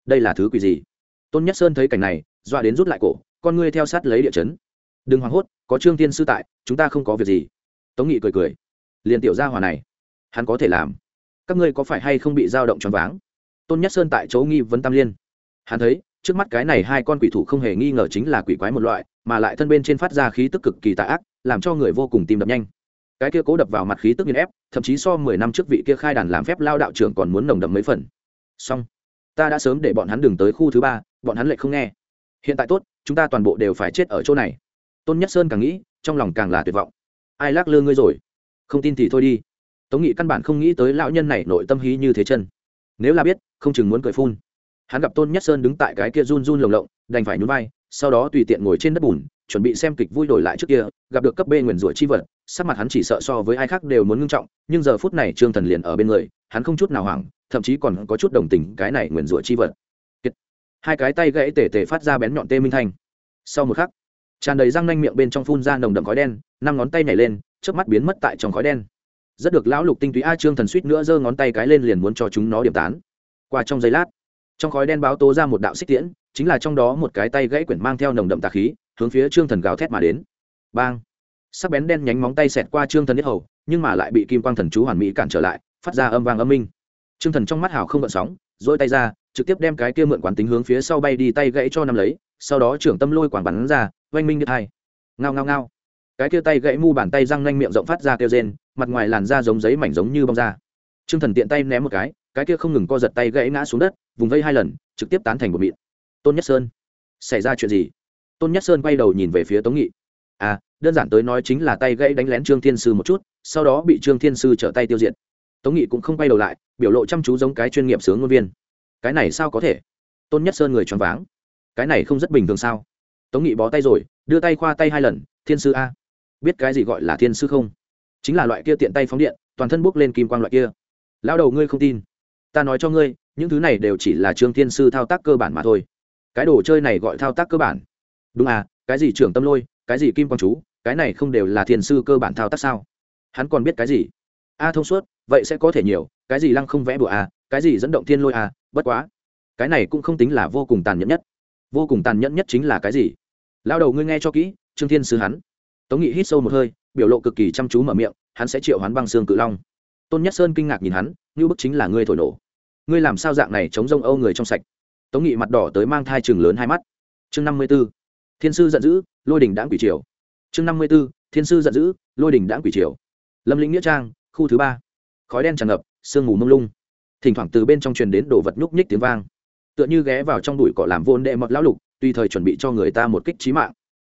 Đây là thứ quỷ gì? Tôn nhất sơn thấy cảnh này, dọa đến rút lại cổ, con ngươi theo sát lấy địa chấn. Đừng hoảng hốt, có trương tiên sư tại, chúng ta không có việc gì. Tống nghị cười cười. Liền tiểu gia hòa này, hắn có thể làm các ngươi có phải hay không bị dao động choáng váng? Tôn nhất sơn tại chỗ nghi vấn tam liên. Hắn thấy, trước mắt cái này hai con quỷ thủ không hề nghi ngờ chính là quỷ quái một loại, mà lại thân bên trên phát ra khí tức cực kỳ tạ ác, làm cho người vô cùng tim đập nhanh. Cái kia cố đập vào mặt khí tức nghiền ép, thậm chí so mười năm trước vị kia khai đàn làm phép lao đạo trưởng còn muốn nồng đậm mấy phần. Song ta đã sớm để bọn hắn đừng tới khu thứ ba, bọn hắn lại không nghe. Hiện tại tốt, chúng ta toàn bộ đều phải chết ở chỗ này. Tôn nhất sơn càng nghĩ, trong lòng càng là tuyệt vọng. Ai lác lơ ngươi rồi? Không tin thì thôi đi tống nghị căn bản không nghĩ tới lão nhân này nội tâm hí như thế chân. Nếu là biết, không chừng muốn cười phun. Hắn gặp tôn nhất sơn đứng tại cái kia run run lồng lộng, đành phải nhún vai, sau đó tùy tiện ngồi trên đất bùn, chuẩn bị xem kịch vui đổi lại trước kia, gặp được cấp b nguyền rủa chi vật, sắc mặt hắn chỉ sợ so với ai khác đều muốn ngưng trọng, nhưng giờ phút này trương thần liền ở bên người, hắn không chút nào hoảng, thậm chí còn có chút đồng tình cái này nguyền rủa chi vật. Hai cái tay gãy tể tể phát ra bén nhọn tê minh thanh. Sau một khắc, tràn đầy răng nanh miệng bên trong phun ra nồng đậm khói đen, năm ngón tay nhảy lên trước mắt biến mất tại trong khói đen rất được lão lục tinh túy a trương thần suýt nữa giơ ngón tay cái lên liền muốn cho chúng nó điểm tán. Qua trong giây lát, trong khói đen báo tố ra một đạo xích tiễn, chính là trong đó một cái tay gãy quyển mang theo nồng đậm tà khí, hướng phía trương thần gào thét mà đến. Bang! Sắc bén đen nhánh móng tay xẹt qua trương thần nhất hầu, nhưng mà lại bị kim quang thần chú hoàn mỹ cản trở lại, phát ra âm vang âm minh. Trương thần trong mắt hào không gợn sóng dỗi tay ra, trực tiếp đem cái kia mượn quán tính hướng phía sau bay đi tay gãy cho năm lấy, sau đó trưởng tâm lôi quảng bắn ra, oanh minh đứt hai. Ngao ngao ngao. Cái kia tay gãy mu bàn tay răng nanh miệng rộng phát ra kêu rên mặt ngoài làn da giống giấy mảnh giống như bong da. T thần tiện tay ném một cái cái kia không ngừng co giật tay gãy ngã xuống đất, vùng vây hai lần, trực tiếp tán thành một mịn. Tôn nhất sơn, xảy ra chuyện gì? Tôn nhất sơn quay đầu nhìn về phía tống nghị. À đơn giản tới nói chính là tay gãy đánh lén trương thiên sư một chút, sau đó bị trương thiên sư trở tay tiêu diệt. Tống nghị cũng không quay đầu lại, biểu lộ chăm chú giống cái chuyên nghiệp sướng ngôn viên. Cái này sao có thể? Tôn nhất sơn người choáng váng. Cái này không rất bình thường sao? Tống nghị bó tay rồi, đưa tay khoa tay hai lần, thiên sư a, biết cái gì gọi là thiên sư không? Chính là loại kia tiện tay phóng điện, toàn thân bốc lên kim quang loại kia. Lao đầu ngươi không tin. Ta nói cho ngươi, những thứ này đều chỉ là trương thiên sư thao tác cơ bản mà thôi. Cái đồ chơi này gọi thao tác cơ bản. Đúng à cái gì trưởng tâm lôi, cái gì kim quang chú, cái này không đều là thiên sư cơ bản thao tác sao? Hắn còn biết cái gì? A thông suốt, vậy sẽ có thể nhiều, cái gì lăng không vẽ bùa à cái gì dẫn động thiên lôi à bất quá. Cái này cũng không tính là vô cùng tàn nhẫn nhất. Vô cùng tàn nhẫn nhất chính là cái gì? Lao đầu ngươi nghe cho kỹ, trương thiên sư hắn. Tống nghị hít sâu một hơi biểu lộ cực kỳ chăm chú mở miệng, hắn sẽ triệu hoán băng xương cự long. Tôn nhất sơn kinh ngạc nhìn hắn, như bức chính là ngươi thổi nổ. Ngươi làm sao dạng này chống rông âu người trong sạch? Tống nghị mặt đỏ tới mang thai chừng lớn hai mắt. Chương năm mươi b ố thiên sư giận dữ, lôi đình đãng quỷ triều. Chương năm mươi b ố thiên sư giận dữ, lôi đình đãng quỷ triều. Lâm lĩnh nghĩa trang, khu thứ ba. Khói đen tràn ngập, sương mù mông lung. Thỉnh thoảng từ bên trong truyền đến đồ vật nhúc nhích tiếng vang. Tựa như ghé vào trong đùi cỏ làm vô đệ mọt lão lục, tùy thời chuẩn bị cho người ta một kích trí mạng.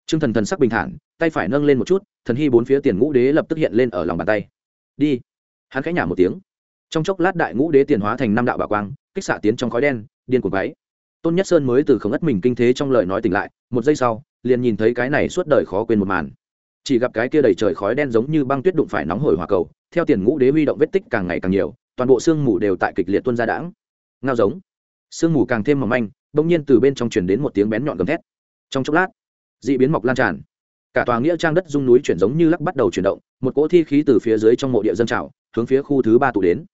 T r ư ơ n g thần thần sắc bình thản tay phải nâng lên một chút, thần hy bốn phía tiền ngũ đế lập tức hiện lên ở lòng bàn tay. Đi. Hắn khẽ nhả một tiếng. Trong chốc lát đại ngũ đế tiền hóa thành năm đạo bảo quang, kích xạ tiến trong khói đen, điên cuồng váy. Tôn nhất sơn mới từ không ất mình kinh thế trong lời nói tỉnh lại, một giây sau, liền nhìn thấy cái này suốt đời khó quên một màn. Chỉ gặp cái kia đầy trời khói đen giống như băng tuyết đụng phải nóng hổi hỏa cầu, theo tiền ngũ đế huy động vết tích càng ngày càng nhiều, toàn bộ sương mù đều tại kịch liệt tuân ra đãng. Ngao giống. Sương mù càng thêm mỏng manh, bỗng nhiên từ bên trong truyền đến một tiếng bén nhọn gầm thét. Trong chốc lát d ị biến mọc lan tràn cả tòa nghĩa trang đất dung núi chuyển giống như lắc bắt đầu chuyển động, một cỗ thi khí từ phía dưới trong mộ địa dân trào, hướng phía khu thứ ba tụ đến.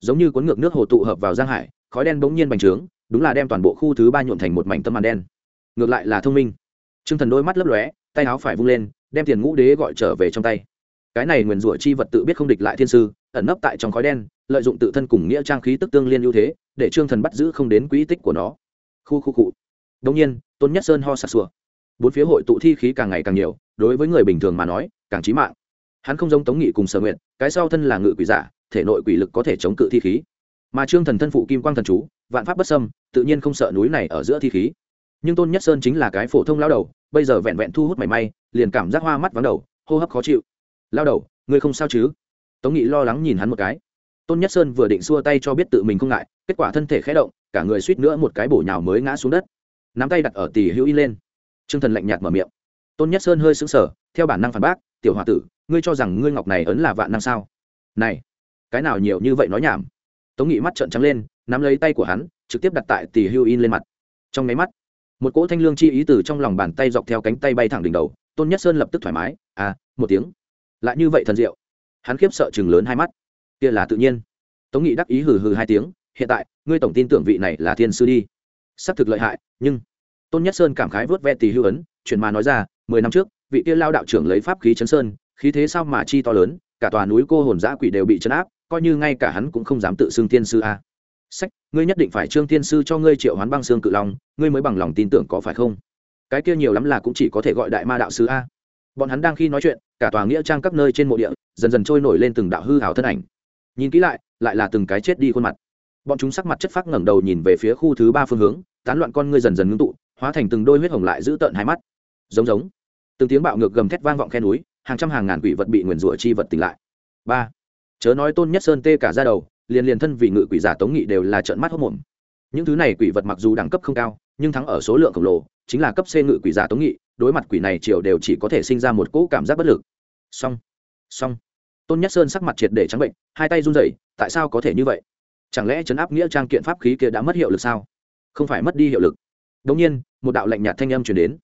Giống như cuốn ngược nước hồ tụ hợp vào giang hải, khói đen bỗng nhiên bành trướng, đúng là đem toàn bộ khu thứ ba nhuộn thành một mảnh tâm màn đen. Ngược lại là thông minh. T r ư ơ n g thần đôi mắt lấp lóe, tay áo phải vung lên, đem tiền ngũ đế gọi trở về trong tay. Cái này nguyền rủa chi vật tự biết không địch lại thiên sư, ẩn nấp tại trong khói đen, lợi dụng tự thân cùng nghĩa trang khí tức tương liên ưu thế, để trương thần bắt giữ không đến quỹ tích của nó. Khu khu cụ đông nhiên, tôn nhất sơn ho sặc sùa bốn phía hội tụ thi khí càng ngày càng nhiều, đối với người bình thường mà nói, càng trí mạng. Hắn không giống tống nghị cùng sở nguyện cái sau thân là ngự quỷ giả, thể nội quỷ lực có thể chống cự thi khí. Mà trương thần thân phụ kim quang thần chú, vạn pháp bất sâm tự nhiên không sợ núi này ở giữa thi khí. Nhưng tôn nhất sơn chính là cái phổ thông lao đầu, bây giờ vẹn vẹn thu hút mảy may, liền cảm giác hoa mắt vắng đầu, hô hấp khó chịu. Lao đầu, ngươi không sao chứ? Tống nghị lo lắng nhìn hắn một cái. Tôn nhất sơn vừa định xua tay cho biết tự mình không ngại, kết quả thân thể khé động, cả người suýt nữa một cái bổ nhào mới ngã xuống đất. Nắm tay đặt ở tỉ hữu y lên t r ư ơ n g thần lạnh nhạt mở miệng. Tôn nhất sơn hơi sững sở theo bản năng phản bác, tiểu h o a tử, ngươi cho rằng ngươi ngọc này ấn là vạn năng sao? Này, cái nào nhiều như vậy nói nhảm? Tống nghị mắt trợn trắng lên, nắm lấy tay của hắn, trực tiếp đặt tại Tỷ Hưu in lên mặt. Trong máy mắt, một cỗ thanh lương chi ý từ trong lòng bàn tay dọc theo cánh tay bay thẳng đỉnh đầu, tôn nhất sơn lập tức thoải mái à một tiếng. Lại như vậy thần diệu. Hắn khiếp sợ chừng lớn hai mắt. Kia là tự nhiên. Tống nghị đắc ý hừ hừ hai tiếng, hiện tại, ngươi tổng tin tưởng vị này là thiên sư đi. Sắp thực lợi hại, nhưng tôn nhất sơn cảm khái vớt ve tỳ hưu ấn chuyển mà nói ra, mười năm trước, vị kia lao đạo trưởng lấy pháp khí chấn sơn, khí thế sao mà chi to lớn, cả tòa núi cô hồn giã quỷ đều bị chấn áp, coi như ngay cả hắn cũng không dám tự xưng tiên sư a. Sách, ngươi nhất định phải trương tiên sư cho ngươi triệu hoán băng xương cự long, ngươi mới bằng lòng tin tưởng có phải không? Cái kia nhiều lắm là cũng chỉ có thể gọi đại ma đạo sư a. Bọn hắn đang khi nói chuyện, cả tòa nghĩa trang các nơi trên mộ địa, dần dần trôi nổi lên từng đạo hư hào thân ảnh. Nhìn kỹ lại lại là từng cái chết đi khuôn mặt. Bọn chúng sắc mặt chất phác ngẩng đầu nhìn về phía khu thứ ba phương hướng, tán loạn con ngươi dần dần ngưng tụ hóa thành từng đôi huyết hồng lại giữ tợn hai mắt. Giống giống. Từng tiếng bạo ngược gầm thét vang vọng khe núi, hàng trăm hàng ngàn quỷ vật bị nguyền rủa chi vật tỉnh lại. Ba. Chớ nói tôn nhất sơn tê cả ra đầu, liền liền thân vì ngự quỷ giả tống nghị đều là trợn mắt hốc mồm những thứ này quỷ vật mặc dù đẳng cấp không cao, nhưng thắng ở số lượng khổng lồ, chính là cấp c ngự quỷ giả tống nghị, đối mặt quỷ này triều đều chỉ có thể sinh ra một cỗ cảm giác bất lực. Song song tôn nhất sơn sắc mặt triệt để trắng bệnh, hai tay run rẩy, tại sao có thể như vậy? Chẳng lẽ chấn áp nghĩa trang kiện pháp khí kia đã mất hiệu lực sao? Không phải mất đi hiệu lực đống nhiên, một đạo lạnh nhạt thanh âm truyền đến.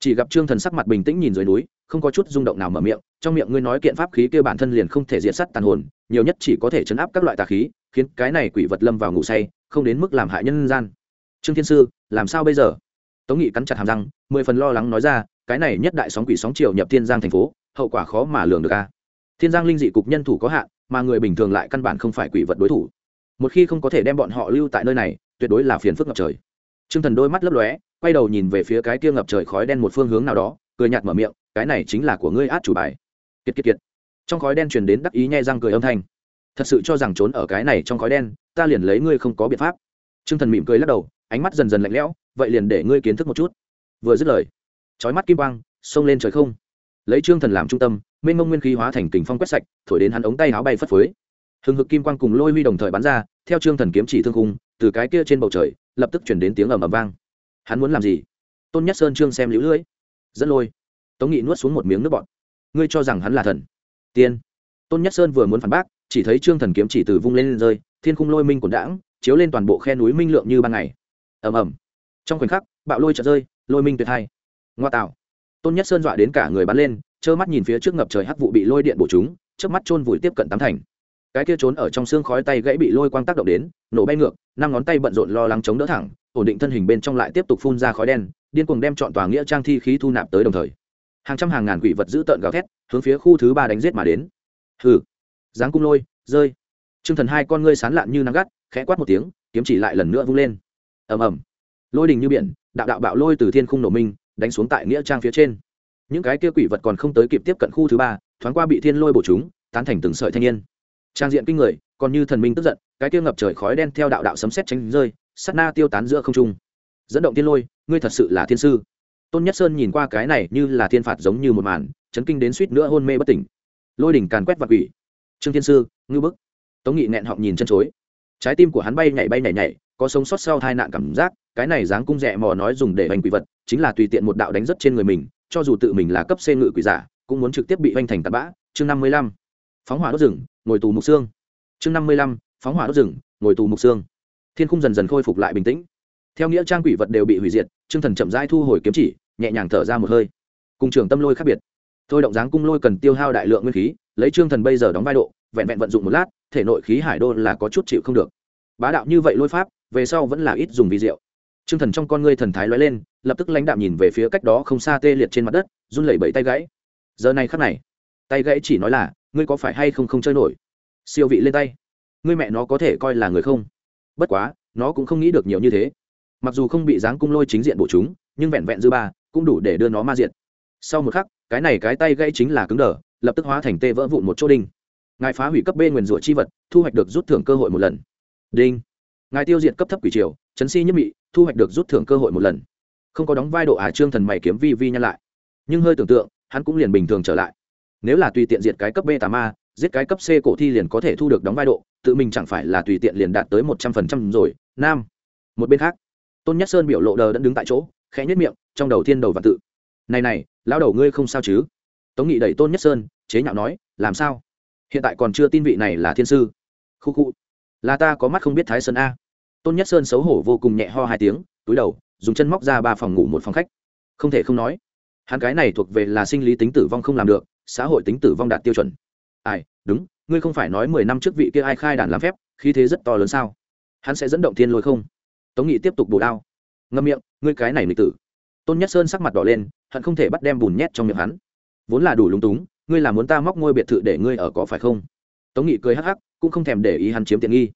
Chỉ gặp trương thần sắc mặt bình tĩnh nhìn dưới núi, không có chút rung động nào mở miệng, trong miệng ngươi nói kiện pháp khí kia bản thân liền không thể diệt sát tàn hồn, nhiều nhất chỉ có thể chấn áp các loại tà khí, khiến cái này quỷ vật lâm vào ngủ say, không đến mức làm hại nhân gian. Trương thiên sư, làm sao bây giờ? Tống nghị cắn chặt hàm răng, mười phần lo lắng nói ra, cái này nhất đại sóng quỷ sóng triều nhập thiên giang thành phố, hậu quả khó mà lường được a. Thiên giang linh dị cục nhân thủ có hạn, mà người bình thường lại căn bản không phải quỷ vật đối thủ. Một khi không có thể đem bọn họ lưu tại nơi này, tuyệt đối là phiền phức ngập trời. Trương thần đôi mắt lấp lóe, quay đầu nhìn về phía cái kia ngập trời khói đen một phương hướng nào đó, cười nhạt mở miệng, cái này chính là của ngươi át chủ bài. Kiệt kiệt kiệt. Trong khói đen truyền đến đắc ý nhe răng cười âm thanh. Thật sự cho rằng trốn ở cái này trong khói đen, ta liền lấy ngươi không có biện pháp. Trương thần mỉm cười lắc đầu, ánh mắt dần dần lạnh lẽo, vậy liền để ngươi kiến thức một chút. Vừa dứt lời trói mắt kim quang xông lên trời không. Lấy trương thần làm trung tâm, mênh mông nguyên khí hóa thành kình phong quét sạch, thổi đến hắn ống tay áo bay phất phới. Hừng hực kim quang cùng lôi huy đồng thời bắn ra, theo trương thần kiếm chỉ thương khung, từ cái kia trên bầu trời lập tức chuyển đến tiếng ầm ầm vang. Hắn muốn làm gì? Tôn nhất sơn trương xem lũ lưỡi. Dẫn lôi. Tống nghị nuốt xuống một miếng nước bọt. Ngươi cho rằng hắn là thần? Tiên. Tôn nhất sơn vừa muốn phản bác chỉ thấy trương thần kiếm chỉ từ vung lên, lên rơi thiên khung lôi minh cuồn đãng chiếu lên toàn bộ khe núi minh lượng như ban ngày. Ầm ầm. Trong khoảnh khắc bạo lôi chợt rơi lôi minh tuyệt hai. Ngoa tạo. Tôn nhất sơn dọa đến cả người bắn lên trơ mắt nhìn phía trước ngập trời hắc vụ bị lôi điện bổ chúng trước mắt chôn vùi tiếp cận tám thành cái kia trốn ở trong xương khói tay gãy bị lôi quang tác động đến, nổ bay ngược, năm ngón tay bận rộn lo lắng chống đỡ thẳng, ổn định thân hình bên trong lại tiếp tục phun ra khói đen, điên cuồng đem chọn tòa nghĩa trang thi khí thu nạp tới đồng thời. Hàng trăm hàng ngàn quỷ vật giữ tợn gào thét, hướng phía khu thứ ba đánh giết mà đến. Hừ. Dáng cung lôi, rơi. T r ư ơ n g thần hai con ngươi sán lạn như nắng gắt, khẽ quát một tiếng, kiếm chỉ lại lần nữa vung lên. Ầm ầm. Lôi đình như biển, đạo đạo bạo lôi từ thiên khung nổ minh, đánh xuống tại nghĩa trang phía trên. Những cái kia quỷ vật còn không tới kịp tiếp cận khu thứ ba, thoáng qua bị thiên lôi bổ chúng, tán thành từng sợi thanh niên trang diện kinh người, còn như thần minh tức giận, cái kia ngập trời khói đen theo đạo đạo sấm xét tránh rơi sắt na tiêu tán giữa không trung. Dẫn động thiên lôi, ngươi thật sự là thiên sư. Tôn nhất sơn nhìn qua cái này như là thiên phạt giống như một màn, chấn kinh đến suýt nữa hôn mê bất tỉnh. Lôi đỉnh càn quét vật quỷ. Trương thiên sư ngư bức. Tống nghị nẹn họng nhìn chân chối. Trái tim của hắn bay nhảy bay nhảy nhảy, có sống sót sau tai nạn cảm giác, cái này dáng cung rẻ mò nói dùng để hành quỷ vật, chính là tùy tiện một đạo đánh rất trên người mình, cho dù tự mình là cấp c ngự quỷ giả, cũng muốn trực tiếp bị hoành thành tạt bã. Chương năm mươi lăm phóng hỏa đốt rừng, ngồi tù mục xương. Chương năm mươi lăm, phóng hỏa đốt rừng, ngồi tù mục xương. Thiên khung dần dần khôi phục lại bình tĩnh. Theo nghĩa trang quỷ vật đều bị hủy diệt chương thần chậm rãi thu hồi kiếm chỉ, nhẹ nhàng thở ra một hơi. Cùng trường tâm lôi khác biệt. Thôi động dáng cung lôi cần tiêu hao đại lượng nguyên khí, lấy trương thần bây giờ đóng vai độ, vẹn vẹn vận dụng một lát, thể nội khí hải đô là có chút chịu không được. Bá đạo như vậy lôi pháp, về sau vẫn là ít dùng vi diệu. Trương thần trong con ngươi thần thái lóe lên, lập tức lãnh đạm nhìn về phía cách đó không xa tê liệt trên mặt đất, run lẩy bẩy tay gãy. Giờ này khắc này, tay gãy chỉ nói là ngươi có phải hay không không chơi nổi? Siêu vị lên tay. Ngươi mẹ nó có thể coi là người không? Bất quá, nó cũng không nghĩ được nhiều như thế. Mặc dù không bị dáng cung lôi chính diện bổ chúng, nhưng vẹn vẹn dư ba, cũng đủ để đưa nó ma diện sau một khắc, cái này cái tay gãy chính là cứng đờ, lập tức hóa thành tê vỡ vụn một chỗ đinh. Ngài phá hủy cấp b nguyền rủa chi vật, thu hoạch được rút thưởng cơ hội một lần. Đinh. Ngài tiêu diệt cấp thấp quỷ triều, chấn si nhất mị, thu hoạch được rút thưởng cơ hội một lần. Không có đóng vai độ ả trương thần mày kiếm vi vi nhăn lại. Nhưng hơi tưởng tượng, hắn cũng liền bình thường trở lại nếu là tùy tiện diệt cái cấp b tà ma, giết cái cấp c cổ thi liền có thể thu được đóng vai độ, tự mình chẳng phải là tùy tiện liền đạt tới một trăm phần trăm rồi. Nam. Một bên khác, tôn nhất sơn biểu lộ đờ đẫn đứng tại chỗ, khẽ nhất miệng, trong đầu thiên đầu và tự. Này này lao đầu ngươi không sao chứ? Tống nghị đẩy tôn nhất sơn, chế nhạo nói, làm sao? Hiện tại còn chưa tin vị này là thiên sư. Khu khu. Là ta có mắt không biết thái sơn a. Tôn nhất sơn xấu hổ vô cùng nhẹ ho hai tiếng, túi đầu, dùng chân móc ra ba phòng ngủ một phòng khách. Không thể không nói, hắn cái này thuộc về là sinh lý tính tử vong không làm được xã hội tính tử vong đạt tiêu chuẩn. Ai, đúng, ngươi không phải nói mười năm trước vị kia ai khai đàn làm phép khi thế rất to lớn sao? Hắn sẽ dẫn động thiên lôi không? Tống nghị tiếp tục bổ đao. Ngâm miệng, ngươi cái này lịch tử. Tôn nhất sơn sắc mặt đỏ lên, hận không thể bắt đem bùn nhét trong miệng hắn. Vốn là đủ lúng túng, ngươi là muốn ta móc ngôi biệt thự để ngươi ở có phải không? Tống nghị cười hắc hắc, cũng không thèm để ý hắn chiếm tiện nghi.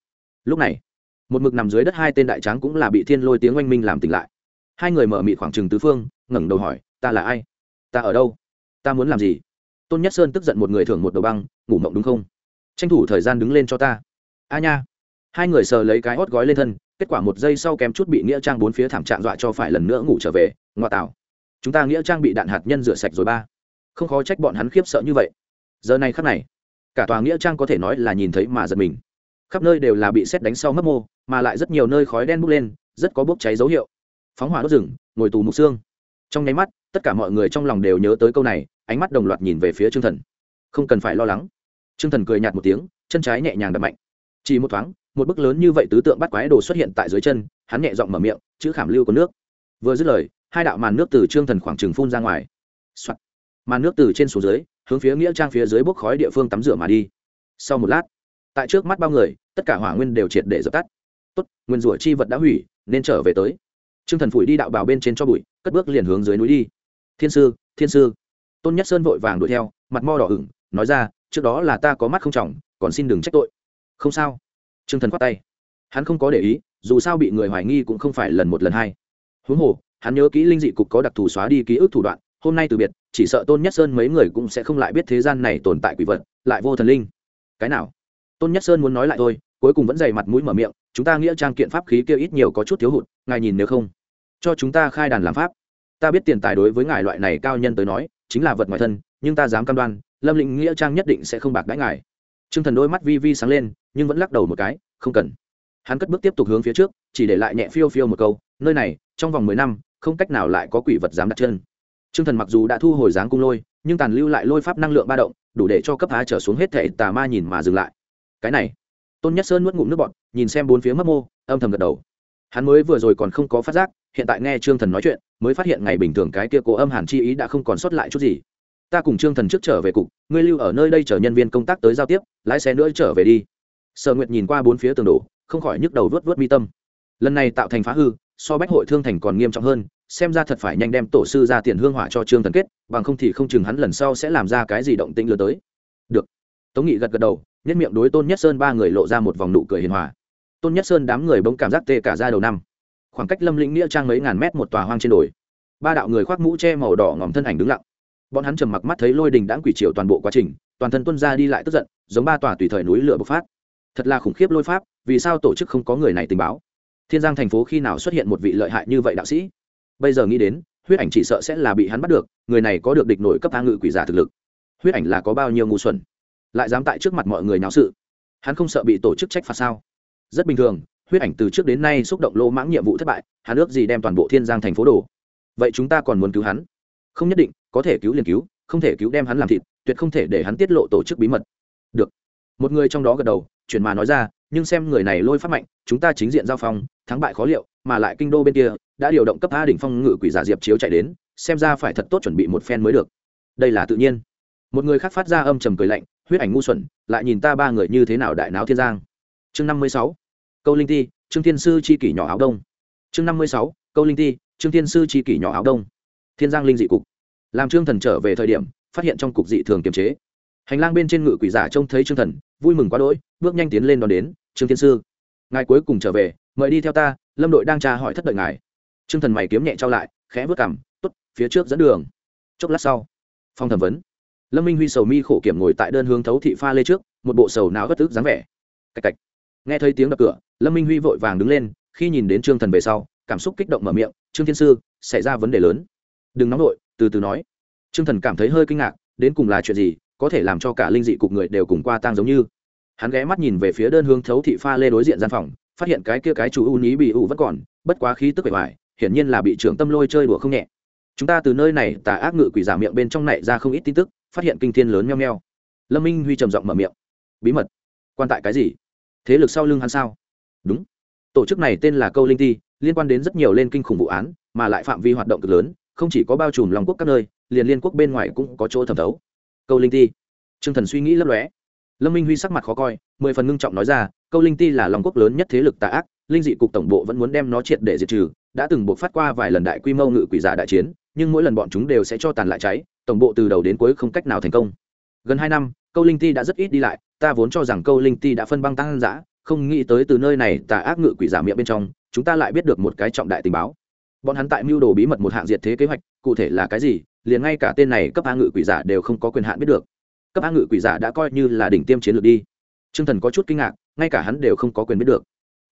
Lúc này, một mực nằm dưới đất hai tên đại tráng cũng là bị thiên lôi tiếng oanh minh làm tỉnh lại. Hai người mở mịt khoảng trừng tứ phương, ngẩng đầu hỏi, ta là ai? Ta ở đâu? Ta muốn làm gì? Tôn nhất sơn tức giận một người thưởng một đầu băng, ngủ mộng đúng không? Tranh thủ thời gian đứng lên cho ta. A nha. Hai người sờ lấy cái hót gói lên thân, kết quả một giây sau kém chút bị nghĩa trang bốn phía thảm trạng dọa cho phải lần nữa ngủ trở về, ngoa tạo. Chúng ta nghĩa trang bị đạn hạt nhân rửa sạch rồi ba. Không khó trách bọn hắn khiếp sợ như vậy. Giờ này khắc này, cả tòa nghĩa trang có thể nói là nhìn thấy mà giật mình. Khắp nơi đều là bị xét đánh sau mấp mô, mà lại rất nhiều nơi khói đen bốc lên, rất có bốc cháy dấu hiệu. Phóng hỏa đốt rừng, ngồi tù mục xương. Trong nháy mắt tất cả mọi người trong lòng đều nhớ tới câu này, ánh mắt đồng loạt nhìn về phía trương thần. Không cần phải lo lắng. Trương thần cười nhạt một tiếng, chân trái nhẹ nhàng đập mạnh. Chỉ một thoáng, một bức lớn như vậy tứ tượng bắt quái đồ xuất hiện tại dưới chân, hắn nhẹ giọng mở miệng, chữ khảm lưu có nước. Vừa dứt lời, hai đạo màn nước từ trương thần khoảng trừng phun ra ngoài、Soạn. màn nước từ trên xuống dưới, hướng phía nghĩa trang phía dưới bốc khói địa phương tắm rửa mà đi. Sau một lát, tại trước mắt bao người, tất cả hỏa nguyên đều triệt để dập tắt. Tốt, nguyên rủa chi vật đã hủy, nên trở về tới. Trương thần phủi đi đạo bào bên trên cho bụi, cất bước liền hướng dưới núi đi thiên sư thiên sư. Tôn nhất sơn vội vàng đuổi theo, mặt mo đỏ ửng, nói ra, trước đó là ta có mắt không trọng, còn xin đừng trách tội. Không sao. T r ư ơ n g thần khoát tay. Hắn không có để ý, dù sao bị người hoài nghi cũng không phải lần một lần hai. Huống hồ, hắn nhớ kỹ linh dị cục có đặc thù xóa đi ký ức thủ đoạn, hôm nay từ biệt, chỉ sợ tôn nhất sơn mấy người cũng sẽ không lại biết thế gian này tồn tại quỷ vật, lại vô thần linh. Cái nào? Tôn nhất sơn muốn nói lại thôi, cuối cùng vẫn dày mặt mũi mở miệng, chúng ta nghĩa trang kiện pháp khí kia ít nhiều có chút thiếu hụt, ngài nhìn nếu không, cho chúng ta khai đàn làm pháp ta biết tiền tài đối với ngài loại này cao nhân tới nói, chính là vật ngoài thân, nhưng ta dám cam đoan, lâm lĩnh nghĩa trang nhất định sẽ không bạc đãi ngài. T r ư ơ n g thần đôi mắt vi vi sáng lên, nhưng vẫn lắc đầu một cái, không cần. Hắn cất bước tiếp tục hướng phía trước, chỉ để lại nhẹ phiêu phiêu một câu, nơi này, trong vòng mười năm, không cách nào lại có quỷ vật dám đặt chân. T r ư ơ n g thần mặc dù đã thu hồi dáng cung lôi, nhưng tàn lưu lại lôi pháp năng lượng ba động, đủ để cho cấp há trở xuống hết thể tà ma nhìn mà dừng lại. Cái này, tôn nhất sơn nuốt ngụm nước bọt, nhìn xem bốn phía mất mô, âm thầm gật đầu hắn mới vừa rồi còn không có phát giác, hiện tại nghe trương thần nói chuyện, mới phát hiện ngày bình thường cái kia cố âm hàn chi ý đã không còn sót lại chút gì. Ta cùng trương thần trước trở về cục, ngươi lưu ở nơi đây chở nhân viên công tác tới giao tiếp, lái xe nữa trở về đi. Sở nguyệt nhìn qua bốn phía tường đổ, không khỏi nhức đầu vớt vớt mi tâm. Lần này tạo thành phá hư, so bách hội thương thành còn nghiêm trọng hơn, xem ra thật phải nhanh đem tổ sư ra tiền hương hỏa cho trương thần kết, bằng không thì không chừng hắn lần sau sẽ làm ra cái gì động tĩnh lừa tới. Được. Tống nghị gật gật đầu, nhất miệng đối tôn nhất sơn ba người lộ ra một vòng nụ cười hiền hòa tôn nhất sơn đám người bỗng cảm giác tê cả ra đầu năm. Khoảng cách lâm lĩnh nghĩa trang mấy ngàn mét một tòa hoang trên đồi. Ba đạo người khoác mũ che màu đỏ ngòm thân ảnh đứng lặng. Bọn hắn trầm mặc mắt thấy lôi đình đãng quỷ triều toàn bộ quá trình, toàn thân tuân ra đi lại tức giận, giống ba tòa tùy thời núi lửa bộc phát. Thật là khủng khiếp lôi pháp, vì sao tổ chức không có người này tình báo? Thiên giang thành phố khi nào xuất hiện một vị lợi hại như vậy đạo sĩ? Bây giờ nghĩ đến, huyết ảnh chỉ sợ sẽ là bị hắn bắt được, người này có được địch nổi cấp tha ngự quỷ giả thực lực. Huyết ảnh là có bao nhiêu ngu xuẩn? Lại dám tại trước mặt mọi người náo sự? Hắn không sợ bị tổ chức trách phạt sao? Rất bình thường, huyết ảnh từ trước đến nay xúc động lô mãng nhiệm vụ thất bại hắn ước gì đem toàn bộ thiên giang thành phố đổ. Vậy chúng ta còn muốn cứu hắn? Không nhất định, có thể cứu liền cứu, không thể cứu đem hắn làm thịt, tuyệt không thể để hắn tiết lộ tổ chức bí mật. Được. Một người trong đó gật đầu, chuyển mà nói ra, nhưng xem người này lôi phát mạnh, chúng ta chính diện giao phong, thắng bại khó liệu, mà lại kinh đô bên kia, đã điều động cấp a đỉnh phong ngự quỷ giả diệp chiếu chạy đến, xem ra phải thật tốt chuẩn bị một phen mới được. Đây là tự nhiên. Một người khác phát ra âm trầm cười lạnh, huyết ảnh ngu xuẩn, lại nhìn ta ba người như thế nào đại náo thiên giang. Chương năm mươi sáu câu linh ti, trương thiên sư chi kỷ nhỏ áo đông. Chương năm mươi sáu, câu linh ti, trương thiên sư chi kỷ nhỏ áo đông. Thiên giang linh dị cục. Làm trương thần trở về thời điểm, phát hiện trong cục dị thường kiềm chế. Hành lang bên trên ngự quỷ giả trông thấy trương thần, vui mừng quá đỗi, bước nhanh tiến lên đón đến, trương thiên sư, ngài cuối cùng trở về, mời đi theo ta, lâm đội đang tra hỏi thất đợi ngài. Trương thần mày kiếm nhẹ trao lại, khẽ vớt cảm t ố t phía trước dẫn đường. Chốc lát sau, phong thẩm vấn. Lâm minh huy sầu mi khổ kiểm ngồi tại đơn hướng thấu thị pha lê trước, một bộ sầu não bất tức dáng vẻ. Cạch cạch nghe thấy tiếng đập cửa, lâm minh huy vội vàng đứng lên, khi nhìn đến trương thần về sau, cảm xúc kích động mở miệng, trương thiên sư, xảy ra vấn đề lớn. Đừng nóng nổi từ từ nói. Trương thần cảm thấy hơi kinh ngạc, đến cùng là chuyện gì, có thể làm cho cả linh dị cục người đều cùng qua tang giống như. Hắn ghé mắt nhìn về phía đơn hướng thấu thị pha lê đối diện gian phòng, phát hiện cái kia cái chủ u ní bị u vẫn còn, bất quá khí tức bề ngoài, hiển nhiên là bị trưởng tâm lôi chơi đùa không nhẹ. Chúng ta từ nơi này tà ác ngự quỷ giả miệng bên trong này ra không ít tin tức, phát hiện kinh thiên lớn meo meo. Lâm minh huy trầm giọng mở miệng. Bí mật? Quan tại cái gì? Thế lực sau lưng hắn sao? Đúng. Tổ chức này tên là câu linh ti, liên quan đến rất nhiều lên kinh khủng vụ án, mà lại phạm vi hoạt động cực lớn, không chỉ có bao trùm lòng quốc các nơi, liền liên quốc bên ngoài cũng có chỗ thẩm thấu. Câu linh ti. T r ư ơ n g thần suy nghĩ lấp lóe. Lâm minh huy sắc mặt khó coi, mười phần ngưng trọng nói ra, câu linh ti là lòng quốc lớn nhất thế lực tà ác, linh dị cục tổng bộ vẫn muốn đem nó triệt để diệt trừ, đã từng buộc phát qua vài lần đại quy mô ngự quỷ giả đại chiến, nhưng mỗi lần bọn chúng đều sẽ cho tàn lại cháy, tổng bộ từ đầu đến cuối không cách nào thành công. Gần hai năm, câu linh ti đã rất ít đi lại ta vốn cho rằng câu linh ti đã phân băng tăng giã không nghĩ tới từ nơi này tà ác ngự quỷ giả miệng bên trong, chúng ta lại biết được một cái trọng đại tình báo. Bọn hắn tại mưu đồ bí mật một hạng diệt thế kế hoạch, cụ thể là cái gì, liền ngay cả tên này cấp a ngự quỷ giả đều không có quyền hạn biết được. Cấp a ngự quỷ giả đã coi như là đỉnh tiêm chiến lược đi. T r ư ơ n g thần có chút kinh ngạc, ngay cả hắn đều không có quyền biết được.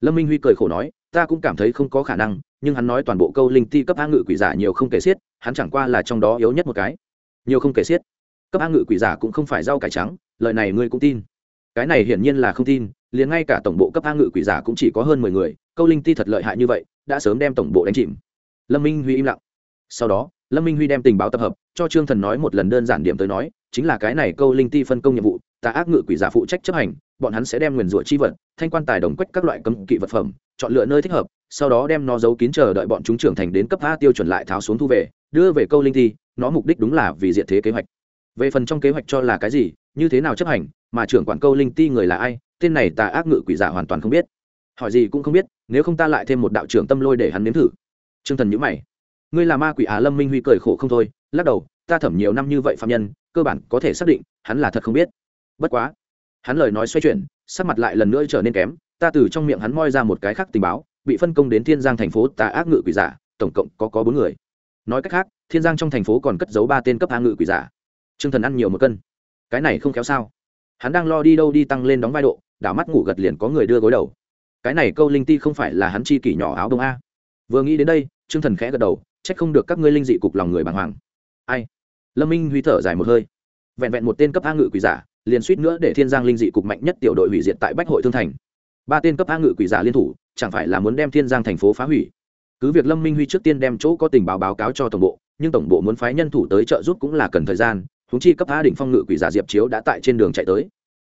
Lâm minh huy cười khổ nói, ta cũng cảm thấy không có khả năng, nhưng hắn nói toàn bộ câu linh ti cấp a ngự quỷ giả nhiều không kể xiết, hắn chẳng qua là trong đó yếu nhất một cái. Nhiều không kể xiết. Cấp a ngự quỷ giả cũng không phải rau cải trắng, lời này ngươi cũng tin cái này hiển nhiên là không tin, liền ngay cả tổng bộ cấp a ngự quỷ giả cũng chỉ có hơn mười người, câu linh ti thật lợi hại như vậy, đã sớm đem tổng bộ đánh chìm. Lâm minh huy im lặng. Sau đó, lâm minh huy đem tình báo tập hợp, cho trương thần nói một lần đơn giản điểm tới nói, chính là cái này câu linh ti phân công nhiệm vụ, tà ác ngự quỷ giả phụ trách chấp hành, bọn hắn sẽ đem nguyền rủa chi vật, thanh quan tài đồng quách các loại cấm kỵ vật phẩm, chọn lựa nơi thích hợp, sau đó đem nó giấu kín chờ đợi bọn chúng trưởng thành đến cấp a tiêu chuẩn lại tháo xuống thu về, đưa về câu linh ti, nó mục đích đúng là vì diện thế kế hoạch về phần trong kế hoạch cho là cái gì, như thế nào chấp hành, mà trưởng quản câu linh ti người là ai, tên này tà ác ngự quỷ giả hoàn toàn không biết. Hỏi gì cũng không biết, nếu không ta lại thêm một đạo trưởng tâm lôi để hắn nếm thử. T r ư ơ n g thần nhữ mày. Ngươi là ma quỷ á lâm minh huy cười khổ không thôi, lắc đầu, ta thẩm nhiều năm như vậy phạm nhân, cơ bản có thể xác định, hắn là thật không biết. Bất quá, hắn lời nói xoay chuyển, sắc mặt lại lần nữa trở nên kém, ta từ trong miệng hắn moi ra một cái khác tình báo, bị phân công đến thiên giang thành phố tà ác ngự quỷ giả, tổng cộng có có bốn người. Nói cách khác, thiên giang trong thành phố còn cất giấu ba tên cấp hạ ngự quỷ giả. Trương thần ăn nhiều một cân. Cái này không kéo sao? Hắn đang lo đi đâu đi tăng lên đóng vai độ, đảo mắt ngủ gật liền có người đưa gối đầu. Cái này câu linh ti không phải là hắn chi kỷ nhỏ áo đông a. Vừa nghĩ đến đây, Trương thần khẽ gật đầu, trách không được các ngươi linh dị cục lòng người bàng hoàng. Ai? Lâm minh huy thở dài một hơi. Vẹn vẹn một tên cấp a ngự quỷ giả, liền suýt nữa để thiên giang linh dị cục mạnh nhất tiểu đội hủy diệt tại bách hội thương thành. Ba tên cấp a ngự quỷ giả liên thủ, chẳng phải là muốn đem thiên giang thành phố phá hủy? Cứ việc lâm minh huy trước tiên đem chỗ có tình báo báo cáo cho tổng bộ, nhưng tổng bộ muốn phái nhân thủ tới trợ giúp cũng là cần thời gian húng chi cấp a đỉnh phong ngự quỷ giả diệp chiếu đã tại trên đường chạy tới.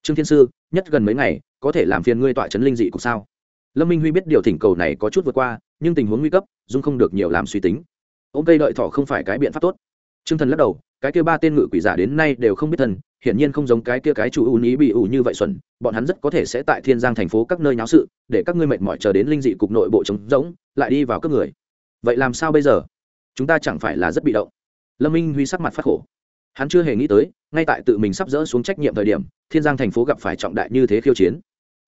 Trương thiên sư, nhất gần mấy ngày, có thể làm phiền ngươi tọa chấn linh dị cục sao? Lâm minh huy biết điều thỉnh cầu này có chút vượt qua, nhưng tình huống nguy cấp, dung không được nhiều làm suy tính. Ô cây đợi thọ không phải cái biện pháp tốt. T r ư ơ n g thần lắc đầu, cái kia ba tên ngự quỷ giả đến nay đều không biết thần, hiển nhiên không giống cái kia cái chủ ưu ý bị ủ như vậy xuẩn, bọn hắn rất có thể sẽ tại thiên giang thành phố các nơi nháo sự, để các ngươi mệt mỏi chờ đến linh dị cục nội bộ trống rỗng, lại đi vào các người. Vậy làm sao bây giờ? Chúng ta chẳng phải là rất bị động. Lâm minh huy sắc mặt phát khổ hắn chưa hề nghĩ tới, ngay tại tự mình sắp dỡ xuống trách nhiệm thời điểm, thiên giang thành phố gặp phải trọng đại như thế khiêu chiến.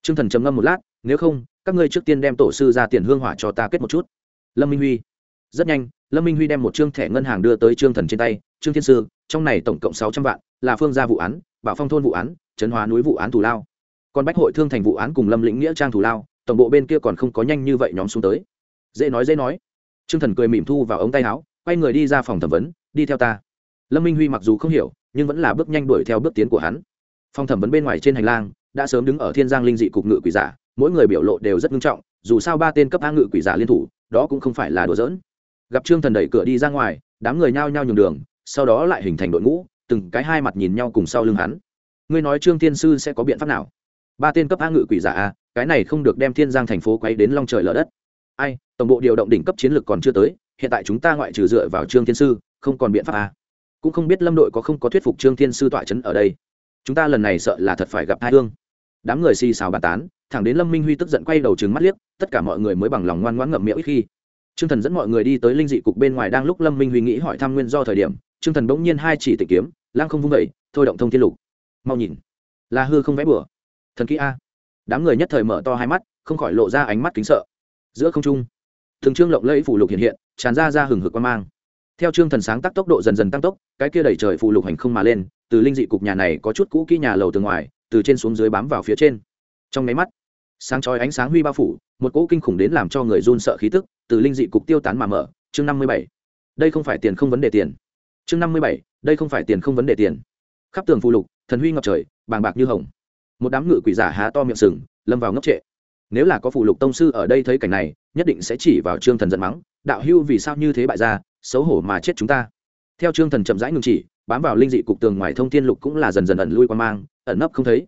T r ư ơ n g thần trầm ngâm một lát, nếu không, các ngươi trước tiên đem tổ sư ra tiền hương hỏa cho ta kết một chút. Lâm minh huy. Rất nhanh, lâm minh huy đem một chương thẻ ngân hàng đưa tới trương thần trên tay. Trương thiên sư, trong này tổng cộng sáu trăm vạn, là phương gia vụ án, bảo phong thôn vụ án, trấn hóa núi vụ án thủ lao. Còn bách hội thương thành vụ án cùng lâm lĩnh nghĩa trang thủ lao, tổng bộ bên kia còn không có nhanh như vậy nhóm xuống tới. Dễ nói dễ nói. Trương thần cười mỉm thu vào ống tay áo, quay người đi ra phòng thẩm vấn, đi theo ta lâm minh huy mặc dù không hiểu, nhưng vẫn là bước nhanh đuổi theo bước tiến của hắn. Phòng thẩm vấn bên ngoài trên hành lang, đã sớm đứng ở thiên giang linh dị cục ngự quỷ giả, mỗi người biểu lộ đều rất nghiêm trọng, dù sao ba tên cấp a ngự quỷ giả liên thủ, đó cũng không phải là đùa giỡn. Gặp trương thần đẩy cửa đi ra ngoài, đám người nhao nhao nhường đường, sau đó lại hình thành đội ngũ, từng cái hai mặt nhìn nhau cùng sau lưng hắn. Ngươi nói trương thiên sư sẽ có biện pháp nào? Ba tên cấp a ngự quỷ giả a cái này không được đem thiên giang thành phố quay đến long trời lở đất. Ai, tổng bộ điều động đỉnh cấp chiến lược còn chưa tới, hiện tại chúng ta ngoại trừ dựa vào trương thiên sư, không còn biện pháp a cũng không biết lâm đội có không có thuyết phục trương thiên sư tọa trấn ở đây. Chúng ta lần này sợ là thật phải gặp hai thương đám người xì xào bàn tán, thẳng đến lâm minh huy tức giận quay đầu trừng mắt liếc, tất cả mọi người mới bằng lòng ngoan ngoãn ngậm miệng ít khi. Trương thần dẫn mọi người đi tới linh dị cục bên ngoài đang lúc lâm minh huy nghĩ hỏi thăm nguyên do thời điểm, Trương thần bỗng nhiên hai chỉ tịch kiếm lang không vung vẩy thôi động thông thiên lục. Mau nhìn. Là hư không vẽ bừa. Thần kỹ a. Đám người nhất thời mở to hai mắt, không khỏi lộ ra ánh mắt kính sợ. Giữa không trung, thường trương lộng lẫy phủ lục hiện hiện, tràn ra ra hừng hực quan mang theo trương thần sáng tác tốc độ dần dần tăng tốc, cái kia đẩy trời phụ lục hành không mà lên, từ linh dị cục nhà này có chút cũ kỹ nhà lầu từ ngoài, từ trên xuống dưới bám vào phía trên. Trong máy mắt, sáng chói ánh sáng huy bao phủ, một cỗ kinh khủng đến làm cho người run sợ khí tức, từ linh dị cục tiêu tán mà mở. Chương năm mươi bảy. Đây không phải tiền không vấn đề tiền. Chương năm mươi bảy. Đây không phải tiền không vấn đề tiền. Khắp tường phù lục, thần huy ngập trời, bàng bạc như hồng. Một đám ngự quỷ giả há to miệng sừng, lâm vào ngốc trệ nếu là có phụ lục tông sư ở đây thấy cảnh này, nhất định sẽ chỉ vào trương thần giận mắng, đạo hưu vì sao như thế bại ra xấu hổ mà chết chúng ta. Theo trương thần chậm rãi ngừng chỉ, bám vào linh dị cục tường ngoài thông thiên lục cũng là dần dần ẩn lui qua mang, ẩn nấp không thấy.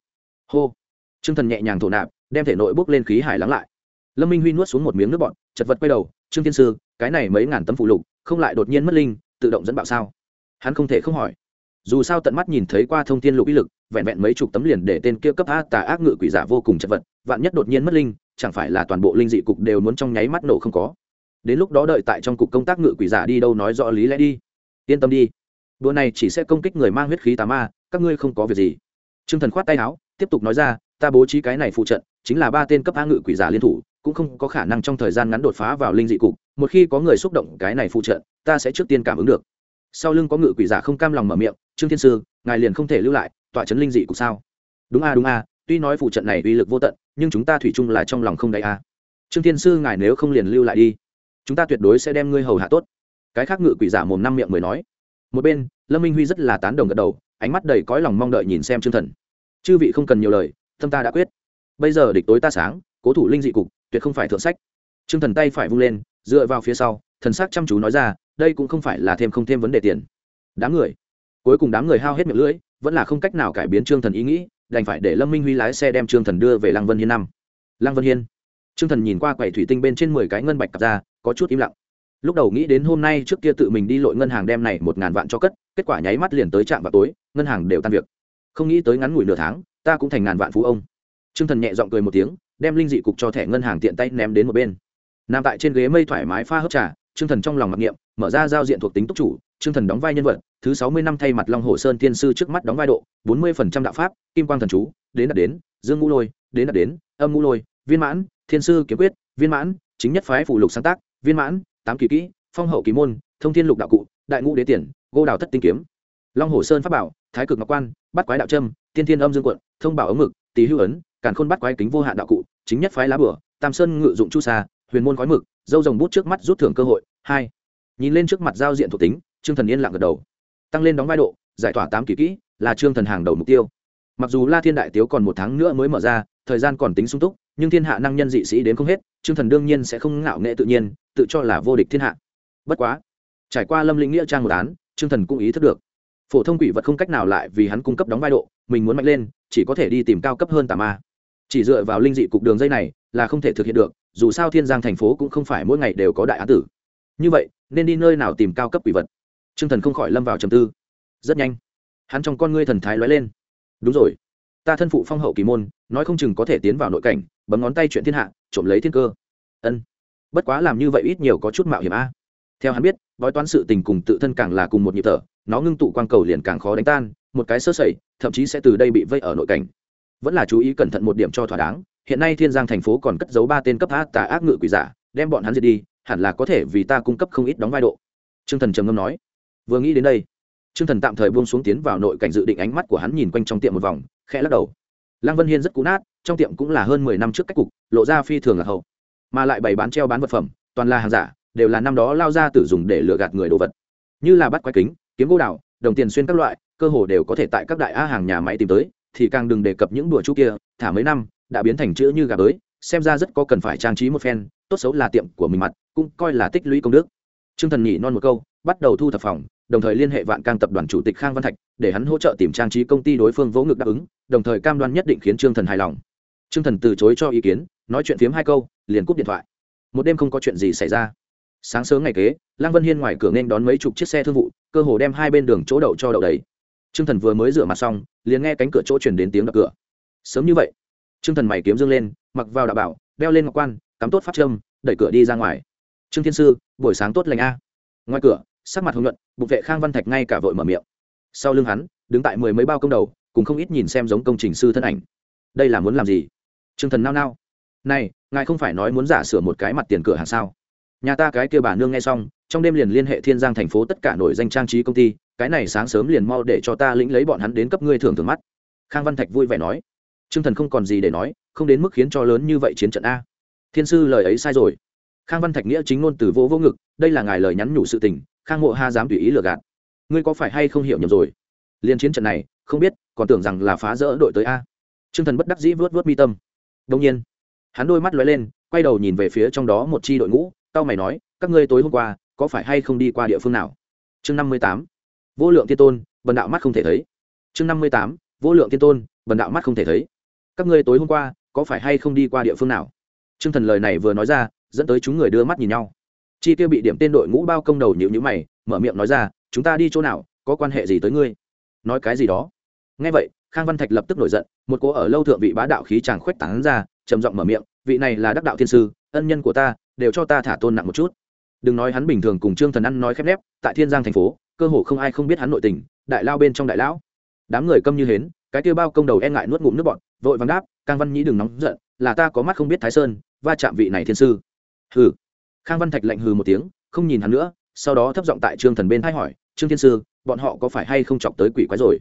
Hô! Trương thần nhẹ nhàng thổ nạp, đem thể nội bốc lên khí hải lắng lại. Lâm minh huy nuốt xuống một miếng nước bọt, chật vật quay đầu, trương thiên sư, cái này mấy ngàn tấm phụ lục, không lại đột nhiên mất linh, tự động dẫn bạo sao? Hắn không thể không hỏi. Dù sao tận mắt nhìn thấy qua thông tin lục uy lực, vẹn vẹn mấy chục tấm liền để tên kia cấp a tà ác ngự quỷ giả vô cùng chật vật vạn nhất đột nhiên mất linh, chẳng phải là toàn bộ linh dị cục đều muốn trong nháy mắt nổ không có? Đến lúc đó đợi tại trong cục công tác ngự quỷ giả đi đâu nói rõ lý lẽ đi. Yên tâm đi. Đùa này chỉ sẽ công kích người mang huyết khí tà ma, các ngươi không có việc gì. T r ư ơ n g thần khoát tay áo, tiếp tục nói ra, ta bố trí cái này phụ trận, chính là ba tên cấp a ngự quỷ giả liên thủ, cũng không có khả năng trong thời gian ngắn đột phá vào linh dị cục, một khi có người xúc động cái này phụ trận, ta sẽ trước tiên cảm ứng được. Sau lưng có ngự quỷ giả không cam lòng mở miệng, trương thiên sư, ngài liền không thể lưu lại, tọa trấn linh dị cục sao? Đúng a đúng a tuy nói phụ trận này uy lực vô tận, nhưng chúng ta thủy chung là trong lòng không đầy a. Trương thiên sư, ngài nếu không liền lưu lại đi. Chúng ta tuyệt đối sẽ đem ngươi hầu hạ tốt. Cái khác ngự quỷ giả mồm năm miệng mới nói. Một bên, lâm minh huy rất là tán đồng gật đầu, ánh mắt đầy cõi lòng mong đợi nhìn xem trương thần. Chư vị không cần nhiều lời, tâm ta đã quyết. Bây giờ địch tối ta sáng, cố thủ linh dị cục, tuyệt không phải thượng sách. Trương thần tay phải vung lên, dựa vào phía sau, thần sắc chăm chú nói ra, đây cũng không phải là thêm không thêm vấn đề tiền. Đám người. Cuối cùng đám người hao hết miệng lưỡi, vẫn là không cách nào cải biến trương thần ý nghĩ đành phải để lâm minh huy lái xe đem trương thần đưa về lăng vân hiên năm. Lăng vân hiên. Trương thần nhìn qua quầy thủy tinh bên trên mười cái ngân bạch cặp ra, có chút im lặng. Lúc đầu nghĩ đến hôm nay trước kia tự mình đi lội ngân hàng đem này một ngàn vạn cho cất, kết quả nháy mắt liền tới trạm vào tối, ngân hàng đều tan việc. Không nghĩ tới ngắn ngủi nửa tháng, ta cũng thành ngàn vạn phú ông. Trương thần nhẹ g i ọ n g cười một tiếng, đem linh dị cục cho thẻ ngân hàng tiện tay ném đến một bên. Nằm tại trên ghế mây thoải mái pha hớp trà Trương thần trong lòng mặc niệm, mở ra giao diện thuộc tính túc chủ, Trương thần đóng vai nhân vật, thứ sáu mươi năm thay mặt long hồ sơn tiên sư trước mắt đóng vai độ, bốn mươi phần trăm đạo pháp, kim quang thần chú, đến đạt đến, dương ngũ lôi, đến đạt đến, âm ngũ lôi, viên mãn, thiên sư kiếm quyết, viên mãn, chính nhất phái phủ lục sáng tác, viên mãn, tám kỳ kỹ, phong hậu kỳ môn, thông thiên lục đạo cụ, đại ngũ đế tiền, gô đào thất tinh kiếm. Long hồ sơn pháp bảo, thái cực ngọc quan bắt quái đạo trâm tiên thiên âm dương quận, thông bảo ống mực Tỷ hữu ấn, càn khôn bắt quái kính vô hạn đạo cụ, chính nhất phái lá bửa, tam sơn ngự dụng chu sa, huyền môn khói mực, dâu rồng bút trước mắt rút thưởng cơ hội hai. Nhìn lên trước mặt giao diện thuộc tính, trương thần yên lặng gật đầu. Tăng lên đóng vai độ, giải tỏa tám kỳ kỹ, là trương thần hàng đầu mục tiêu. Mặc dù la thiên đại tiếu còn một tháng nữa mới mở ra, thời gian còn tính sung túc, nhưng thiên hạ năng nhân dị sĩ đến không hết, trương thần đương nhiên sẽ không ngạo nghệ tự nhiên, tự cho là vô địch thiên hạ. Bất quá, trải qua lâm lĩnh nghĩa trang một án, trương thần cũng ý thức được, phổ thông quỷ vật không cách nào lại vì hắn cung cấp đóng vai độ, mình muốn mạnh lên, chỉ có thể đi tìm cao cấp hơn tà ma. Chỉ dựa vào linh dị cục đường dây này là không thể thực hiện được, dù sao thiên giang thành phố cũng không phải mỗi ngày đều có đại án tử như vậy, nên đi nơi nào tìm cao cấp quỷ vật? T r ư ơ n g thần không khỏi lâm vào trầm tư. Rất nhanh, hắn trong con ngươi thần thái lóe lên. Đúng rồi, ta thân phụ phong hậu kỳ môn, nói không chừng có thể tiến vào nội cảnh, bấm ngón tay chuyện thiên hạ, trộm lấy thiên cơ. Ân, bất quá làm như vậy ít nhiều có chút mạo hiểm a. Theo hắn biết, bói toán sự tình cùng tự thân càng là cùng một nhịp thở, nó ngưng tụ quang cầu liền càng khó đánh tan, một cái sơ sẩy, thậm chí sẽ từ đây bị vây ở nội cảnh. Vẫn là chú ý cẩn thận một điểm cho thỏa đáng, hiện nay thiên giang thành phố còn cất giấu ba tên cấp a tà ác ngự quỷ giả, đem bọn hắn diệt đi hẳn là có thể vì ta cung cấp không ít đóng vai độ. T r ư ơ n g thần trầm ngâm nói, vừa nghĩ đến đây t r ư ơ n g thần tạm thời buông xuống tiến vào nội cảnh dự định ánh mắt của hắn nhìn quanh trong tiệm một vòng, khẽ lắc đầu. Lăng vân hiên rất cũ nát, trong tiệm cũng là hơn mười năm trước cách cục, lộ ra phi thường là hậu. Mà lại bày bán treo bán vật phẩm, toàn là hàng giả, đều là năm đó lao ra tử dùng để lừa gạt người đồ vật. Như là bắt quái kính, kiếm gỗ đào, đồng tiền xuyên các loại, cơ hồ đều có thể tại các đại a hàng nhà máy tìm tới, thì càng đừng đề cập những đùa chú kia, thả mấy năm, đã biến thành chữ như gà tới xem ra rất có cần phải trang trí một phen, tốt xấu là tiệm của mình mặt, cũng coi là tích lũy công đức. T r ư ơ n g thần nhỉ non một câu, bắt đầu thu thập phòng, đồng thời liên hệ vạn cang tập đoàn chủ tịch khang văn thạch, để hắn hỗ trợ tìm trang trí công ty đối phương vỗ ngực đáp ứng, đồng thời cam đoan nhất định khiến trương thần hài lòng. Trương thần từ chối cho ý kiến, nói chuyện phiếm hai câu, liền cúp điện thoại. Một đêm không có chuyện gì xảy ra. Sáng sớm ngày kế, lăng vân hiên ngoài cửa nên đón mấy chục chiếc xe thương vụ, cơ hồ đem hai bên đường chỗ đậu cho đậu đầy. Trương thần vừa mới rửa mặt xong, liền nghe cánh cửa chỗ chuyển đến tiếng đập cửa. Sớm như vậy, trương thần mày kiếm dương lên mặc vào đạo bảo đeo lên ngọc quan cắm tốt pháp trâm đẩy cửa đi ra ngoài. Trương thiên sư buổi sáng tốt lành a. Ngoài cửa sắc mặt hồng nhuận bục vệ khang văn thạch ngay cả vội mở miệng. Sau lưng hắn đứng tại mười mấy bao công đầu cùng không ít nhìn xem giống công trình sư thân ảnh. Đây là muốn làm gì? Trương thần nao nao. Này ngài không phải nói muốn giả sửa một cái mặt tiền cửa hàng sao? Nhà ta cái kia bà nương nghe xong trong đêm liền liên hệ thiên giang thành phố tất cả nổi danh trang trí công ty cái này sáng sớm liền mau để cho ta lĩnh lấy bọn hắn đến cấp ngươi thưởng thưởng mắt. Khang văn thạch vui vẻ nói. Trương Thần không còn gì để nói, không đến mức khiến cho lớn như vậy chiến trận a. Thiên sư lời ấy sai rồi. Khang Văn Thạch nghĩa chính ngôn từ vô vô ngực, đây là ngài lời nhắn nhủ sự tình, Khang Mộ Ha dám tùy ý lừa gạt. Ngươi có phải hay không hiểu nhầm rồi? Liên chiến trận này, không biết, còn tưởng rằng là phá rỡ đội tới a. Trương Thần bất đắc dĩ vớt vớt mi tâm. đông nhiên, hắn đôi mắt lóe lên, quay đầu nhìn về phía trong đó một chi đội ngũ, tao mày nói, các ngươi tối hôm qua có phải hay không đi qua địa phương nào? Chương năm mươi tám, Vô lượng tiên tôn, bần đạo mắt không thể thấy. Chương năm mươi tám, Vô lượng tiên tôn, bần đạo mắt không thể thấy các ngươi tối hôm qua có phải hay không đi qua địa phương nào? T r ư ơ n g thần lời này vừa nói ra, dẫn tới chúng người đưa mắt nhìn nhau. Chi tiêu bị điểm tên đội ngũ bao công đầu nhịu nhữ mày, mở miệng nói ra, chúng ta đi chỗ nào, có quan hệ gì tới ngươi? Nói cái gì đó. Ngay vậy, khang văn thạch lập tức nổi giận, một cô ở lâu thượng vị bá đạo khí chàng khuếch tán ra, trầm giọng mở miệng, vị này là đắc đạo thiên sư, ân nhân của ta, đều cho ta thả tôn nặng một chút. Đừng nói hắn bình thường cùng trương thần ăn nói khép nép, tại thiên giang thành phố, cơ hồ không ai không biết hắn nội tình, đại lao bên trong đại lão. Đám người câm như hến, cái tiêu bao công đầu e ngại nuốt ngụm nước bọn vội vàng đáp cang văn nhĩ đừng nóng giận, là ta có mắt không biết thái sơn, va chạm vị này thiên sư. Hừ. Khang văn thạch lạnh hừ một tiếng, không nhìn hắn nữa, sau đó thấp giọng tại trương thần bên thay hỏi, trương thiên sư, bọn họ có phải hay không chọc tới quỷ quái rồi?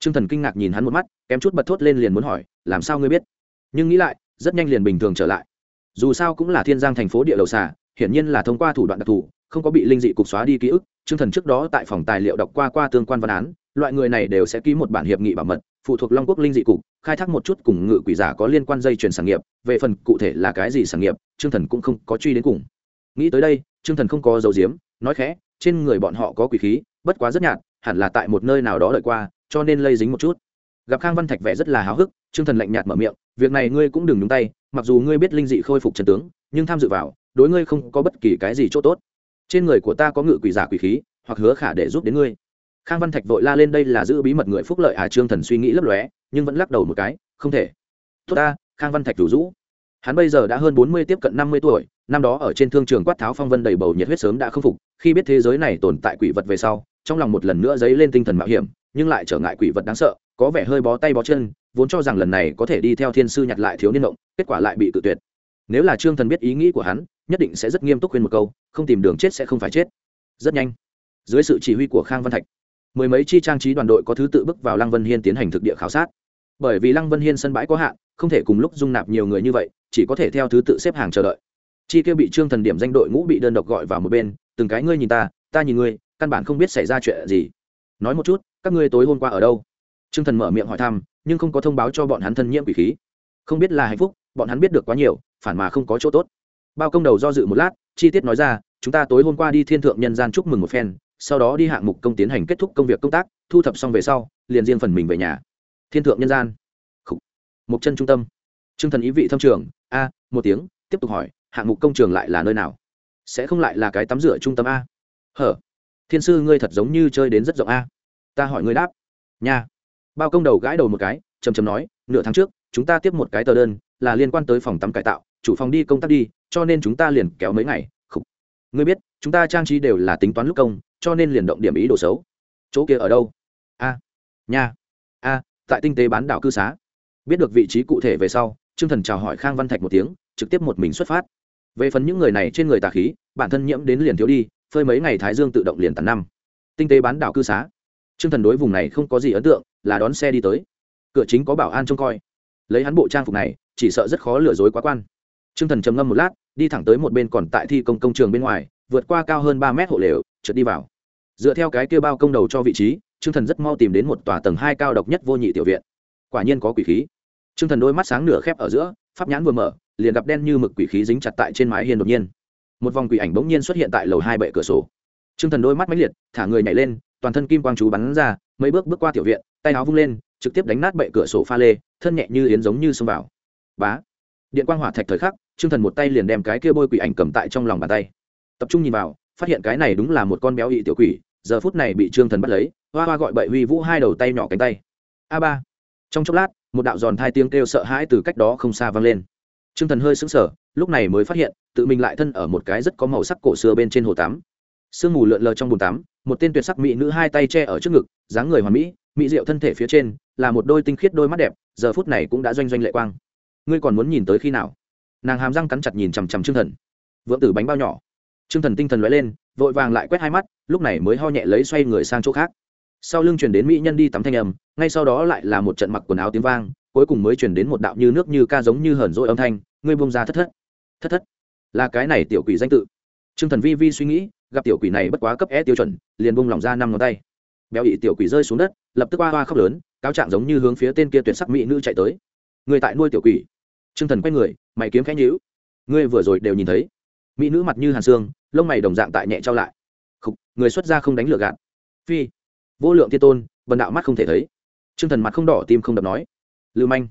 Trương thần kinh ngạc nhìn hắn một mắt, kém chút bật thốt lên liền muốn hỏi, làm sao ngươi biết? Nhưng nghĩ lại, rất nhanh liền bình thường trở lại. Dù sao cũng là thiên giang thành phố địa đầu xà, hiển nhiên là thông qua thủ đoạn đặc thù, không có bị linh dị cục xóa đi ký ức, trương thần trước đó tại phòng tài liệu đọc qua qua tương quan văn án loại người này đều sẽ ký một bản hiệp nghị bảo mật, phụ thuộc long quốc linh dị cục, khai thác một chút cùng ngự quỷ giả có liên quan dây chuyển sản nghiệp, về phần cụ thể là cái gì sản nghiệp, trương thần cũng không có truy đến cùng. Nghĩ tới đây, trương thần không có dấu diếm nói khẽ, trên người bọn họ có quỷ khí, bất quá rất nhạt, hẳn là tại một nơi nào đó đợi qua, cho nên lây dính một chút. Gặp khang văn thạch vẻ rất là háo hức, trương thần lạnh nhạt mở miệng, việc này ngươi cũng đừng nhúng tay, mặc dù ngươi biết linh dị khôi phục trần tướng, nhưng tham dự vào, đối ngươi không có bất kỳ cái gì chỗ tốt. Trên người của ta có ngự quỷ giả quỷ khí, hoặc hứa khả để giúp đến ngươi khang văn thạch vội la lên đây là giữ bí mật người phúc lợi à trương thần suy nghĩ lấp lóe, nhưng vẫn lắc đầu một cái, không thể. Tốt ta, khang văn thạch rủ rũ. Hắn bây giờ đã hơn bốn mươi, tiếp cận năm mươi tuổi, năm đó ở trên thương trường quát tháo phong vân đầy bầu nhiệt huyết sớm đã khâm phục, khi biết thế giới này tồn tại quỷ vật về sau, trong lòng một lần nữa dấy lên tinh thần mạo hiểm, nhưng lại trở ngại quỷ vật đáng sợ, có vẻ hơi bó tay bó chân, vốn cho rằng lần này có thể đi theo thiên sư nhặt lại thiếu niên động kết quả lại bị tự tuyệt. Nếu là trương thần biết ý nghĩ của hắn, nhất định sẽ rất nghiêm túc khuyên một câu, không tìm đường chết sẽ không phải chết. Rất nhanh. Dưới sự chỉ huy của khang văn thạch mười mấy chi trang trí đoàn đội có thứ tự bước vào lăng vân hiên tiến hành thực địa khảo sát. Bởi vì lăng vân hiên sân bãi có hạn, không thể cùng lúc dung nạp nhiều người như vậy, chỉ có thể theo thứ tự xếp hàng chờ đợi. Chi kia bị trương thần điểm danh đội ngũ bị đơn độc gọi vào một bên, từng cái ngươi nhìn ta ta nhìn ngươi, căn bản không biết xảy ra chuyện gì. Nói một chút, các ngươi tối hôm qua ở đâu? Trương thần mở miệng hỏi thăm, nhưng không có thông báo cho bọn hắn thân nhiễm quỷ khí. Không biết là hạnh phúc, bọn hắn biết được quá nhiều, phản mà không có chỗ tốt. Bao công đầu do dự một lát, chi tiết nói ra, chúng ta tối hôm qua đi thiên thượng nhân gian chúc mừng một phen sau đó đi hạng mục công tiến hành kết thúc công việc công tác, thu thập xong về sau, liền riêng phần mình về nhà. Thiên thượng nhân gian. Khủ. một chân trung tâm. Trương thần ý vị thâm trường, a, một tiếng, tiếp tục hỏi, hạng mục công trường lại là nơi nào? Sẽ không lại là cái tắm rửa trung tâm a. Hở, thiên sư ngươi thật giống như chơi đến rất rộng a. Ta hỏi ngươi đáp. Nha. Bao công đầu gãi đầu một cái chầm chầm nói, nửa tháng trước, chúng ta tiếp một cái tờ đơn, là liên quan tới phòng tắm cải tạo, chủ phòng đi công tác đi, cho nên chúng ta liền kéo mấy ngày ngươi biết, chúng ta trang trí đều là tính toán lúc công, cho nên liền động điểm ý đồ xấu. Chỗ kia ở đâu? A. Nhà. a, tại tinh tế bán đảo cư xá. Biết được vị trí cụ thể về sau, trương thần chào hỏi khang văn thạch một tiếng, trực tiếp một mình xuất phát. Về phần những người này trên người tà khí, bản thân nhiễm đến liền thiếu đi, phơi mấy ngày thái dương tự động liền tàn năm. Tinh tế bán đảo cư xá. Trương thần đối vùng này không có gì ấn tượng, là đón xe đi tới. Cửa chính có bảo an trông coi. Lấy hắn bộ trang phục này, chỉ sợ rất khó lừa dối quá quan trương thần trầm ngâm một lát, đi thẳng tới một bên còn tại thi công công trường bên ngoài, vượt qua cao hơn ba mét hộ lều, trượt đi vào. Dựa theo cái kia bao công đầu cho vị trí, trương thần rất mau tìm đến một tòa tầng hai cao độc nhất vô nhị tiểu viện. Quả nhiên có quỷ khí. Trương thần đôi mắt sáng nửa khép ở giữa, pháp nhãn vừa mở, liền gặp đen như mực quỷ khí dính chặt tại trên mái hiên đột nhiên. Một vòng quỷ ảnh bỗng nhiên xuất hiện tại lầu hai bệ cửa sổ. Trương thần đôi mắt mãnh liệt, thả người nhảy lên, toàn thân kim quang chú bắn ra, mấy bước bước qua tiểu viện, tay áo vung lên, trực tiếp đánh nát bệ cửa sổ pha lê, thân nhẹ như yến giống như xông vào. Bá! Điện quang hỏa thạch thời khắc, trương thần một tay liền đem cái kia bôi quỷ ảnh cầm tại trong lòng bàn tay. Tập trung nhìn vào, phát hiện cái này đúng là một con béo ị tiểu quỷ, giờ phút này bị trương thần bắt lấy, hoa hoa gọi bậy huy vũ hai đầu tay nhỏ cánh tay. A ba. Trong chốc lát, một đạo giòn thai tiếng kêu sợ hãi từ cách đó không xa vang lên. Trương thần hơi sững sờ, lúc này mới phát hiện, tự mình lại thân ở một cái rất có màu sắc cổ xưa bên trên hồ tắm. Sương mù lượn lờ trong bồn tắm, một tên tuyệt sắc mỹ nữ hai tay che ở trước ngực, dáng người hoàn mỹ mỹ diệu thân thể phía trên, là một đôi tinh khiết đôi mắt đẹp, giờ phút này cũng đã doanh doanh lệ quang ngươi còn muốn nhìn tới khi nào? Nàng hàm răng cắn chặt nhìn chằm chằm trương thần. Vượng tử bánh bao nhỏ. Trương thần tinh thần lóe lên, vội vàng lại quét hai mắt, lúc này mới ho nhẹ lấy xoay người sang chỗ khác. Sau lưng chuyển đến mỹ nhân đi tắm thanh âm, ngay sau đó lại là một trận mặc quần áo tiếng vang, cuối cùng mới chuyển đến một đạo như nước như ca giống như hờn rỗi âm thanh, ngươi bông ra thất thất. Thất thất. Là cái này tiểu quỷ danh tự. Trương thần vi vi suy nghĩ, gặp tiểu quỷ này bất quá cấp é tiêu chuẩn, liền bông lỏng ra năm ngón tay. Béo ị tiểu quỷ rơi xuống đất, lập tức hoa hoa khóc lớn, cáo trạng giống như hướng phía tên kia tuyệt sắc mỹ nữ chạy tới. Người tại nuôi tiểu quỷ trương thần quay người mày kiếm khẽ nhíu. Ngươi vừa rồi đều nhìn thấy. Mỹ nữ mặt như hàn xương lông mày đồng dạng tại nhẹ trao lại. Khục, người xuất gia không đánh lừa gạt. Phi vô lượng thiên tôn bần đạo mắt không thể thấy. Trương thần mặt không đỏ tim không đập nói. Lưu manh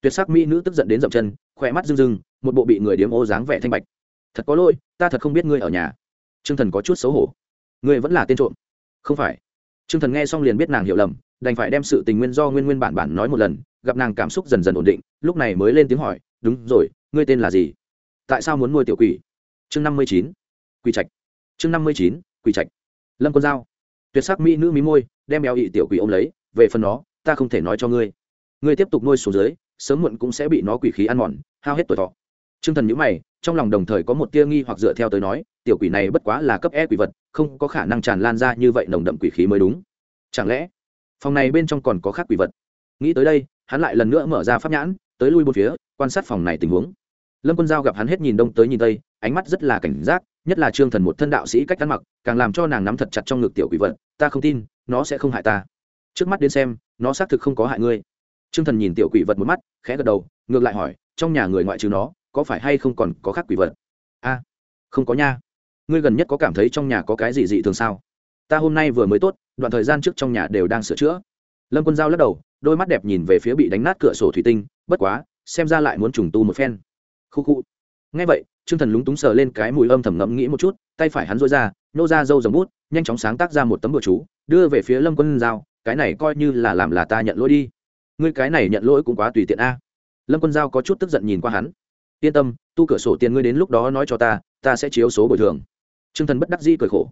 tuyệt sắc mỹ nữ tức giận đến dậm chân khỏe mắt rưng rưng một bộ bị người điếm ô dáng vẻ thanh bạch. Thật có lỗi ta thật không biết ngươi ở nhà. Trương thần có chút xấu hổ. Ngươi vẫn là tên trộm. Không phải. Trương thần nghe xong liền biết nàng hiểu lầm đành phải đem sự tình nguyên do nguyên nguyên bản bản nói một lần gặp nàng cảm xúc dần dần ổn định lúc này mới lên tiếng hỏi đúng rồi, ngươi tên là gì? Tại sao muốn nuôi tiểu quỷ? Chương năm mươi chín, quỷ trạch. Chương năm mươi chín, quỷ trạch. Lâm quân giao. Tuyệt sắc mỹ nữ mí môi, đem béo ị tiểu quỷ ô m lấy, về phần nó, ta không thể nói cho ngươi. Ngươi tiếp tục nuôi xuống dưới, sớm muộn cũng sẽ bị nó quỷ khí ăn mòn, hao hết tuổi thọ. T r ư ơ n g thần nhữ mày, trong lòng đồng thời có một tia nghi hoặc dựa theo tới nói, tiểu quỷ này bất quá là cấp e quỷ vật, không có khả năng tràn lan ra như vậy nồng đậm quỷ khí mới đúng. Chẳng lẽ, phòng này bên trong còn có khác quỷ vật? Nghĩ tới đây, hắn lại lần nữa mở ra pháp nhãn tới lui bốn phía, quan sát phòng này tình huống. Lâm quân giao gặp hắn hết nhìn đông tới nhìn tây, ánh mắt rất là cảnh giác, nhất là trương thần một thân đạo sĩ cách ăn mặc, càng làm cho nàng nắm thật chặt trong ngực tiểu quỷ vật, ta không tin, nó sẽ không hại ta. Trước mắt đến xem, nó xác thực không có hại ngươi. Trương thần nhìn tiểu quỷ vật một mắt, khẽ gật đầu, ngược lại hỏi, trong nhà người ngoại trừ nó, có phải hay không còn có khác quỷ vật? A, không có nha. Ngươi gần nhất có cảm thấy trong nhà có cái gì dị thường sao? Ta hôm nay vừa mới tốt, đoạn thời gian trước trong nhà đều đang sửa chữa. Lâm quân giao lắc đầu đôi mắt đẹp nhìn về phía bị đánh nát cửa sổ thủy tinh, bất quá, xem ra lại muốn trùng tu một phen. Khu khu ngay vậy, trương thần lúng túng sờ lên cái mùi âm thầm ngẫm nghĩ một chút, tay phải hắn dối ra, nô ra dâu dòng bút, nhanh chóng sáng tác ra một tấm bừa chú, đưa về phía lâm quân giao, cái này coi như là làm là ta nhận lỗi đi. Ngươi cái này nhận lỗi cũng quá tùy tiện a. Lâm quân giao có chút tức giận nhìn qua hắn. Yên tâm, tu cửa sổ tiền ngươi đến lúc đó nói cho ta ta sẽ chiếu số bồi thường. T r ư ơ n g thần bất đắc di cười khổ.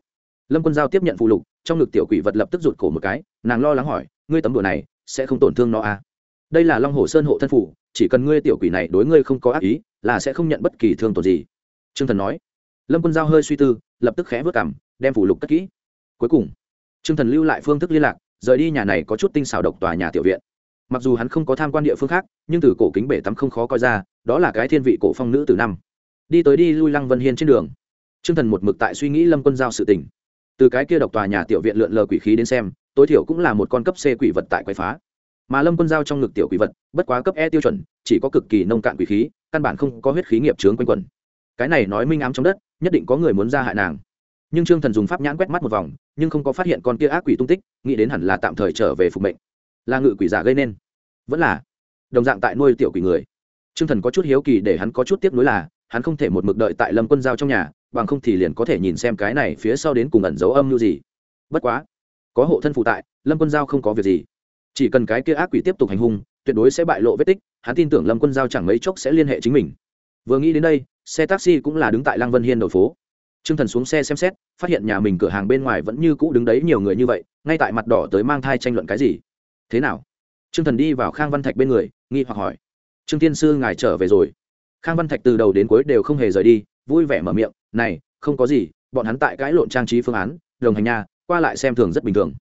Lâm quân giao tiếp nhận phụ lục, trong ngực tiểu quỷ vật lập tức rụt cổ một cái, nàng lo lắng hỏi, ngươi tấm đùa này sẽ không tổn thương nó à. đây là long hồ sơn hộ thân phủ, chỉ cần ngươi tiểu quỷ này đối ngươi không có ác ý, là sẽ không nhận bất kỳ thương tổn gì. Trương thần nói. Lâm quân giao hơi suy tư, lập tức khẽ vớt cảm đem phủ lục cất kỹ. Cuối cùng, Trương thần lưu lại phương thức liên lạc, rời đi nhà này có chút tinh xào độc tòa nhà tiểu viện. Mặc dù hắn không có tham quan địa phương khác, nhưng từ cổ kính bể tắm không khó coi ra, đó là cái thiên vị cổ phong nữ từ năm. Đi tới đi lui lăng vân hiên trên đường. Trương thần một mực tại suy nghĩ lâm quân giao sự tình. Từ cái kia độc tòa nhà tiểu viện lượn lờ quỷ khí đến xem tối thiểu cũng là một con cấp c quỷ vật tại quái phá. Mà lâm quân giao trong ngực tiểu quỷ vật, bất quá cấp e tiêu chuẩn, chỉ có cực kỳ nông cạn quỷ khí, căn bản không có huyết khí nghiệp chướng quanh quẩn. Cái này nói minh ám trong đất, nhất định có người muốn ra hại nàng. Nhưng trương thần dùng pháp nhãn quét mắt một vòng, nhưng không có phát hiện con kia ác quỷ tung tích, nghĩ đến hẳn là tạm thời trở về phục mệnh. Là ngự quỷ giả gây nên. Vẫn là, đồng dạng tại nuôi tiểu quỷ người. Trương thần có chút hiếu kỳ để hắn có chút tiếp nối là, hắn không thể một mực đợi tại lâm quân giao trong nhà, bằng không thì liền có thể nhìn xem cái này phía sau đến cùng ẩn dấu âm như gì. Bất quá có hộ thân phụ tại lâm quân giao không có việc gì. Chỉ cần cái kia ác quỷ tiếp tục hành hung tuyệt đối sẽ bại lộ vết tích hắn tin tưởng lâm quân giao chẳng mấy chốc sẽ liên hệ chính mình. Vừa nghĩ đến đây xe taxi cũng là đứng tại lăng vân hiên đầu phố. T r ư ơ n g thần xuống xe xem xét phát hiện nhà mình cửa hàng bên ngoài vẫn như cũ đứng đấy nhiều người như vậy ngay tại mặt đỏ tới mang thai tranh luận cái gì? Thế nào? Trương Thần đi vào Khang Văn Thạch bên người, nghi hoặc hỏi: "Trương Tiên sư ngài trở về rồi?" Khang Văn Thạch từ đầu đến cuối đều không hề rời đi, vui vẻ mở miệng: "Này, không có gì, bọn hắn tại cãi lộn trang trí phương án, đồng hành nha, qua lại xem thường rất bình thường."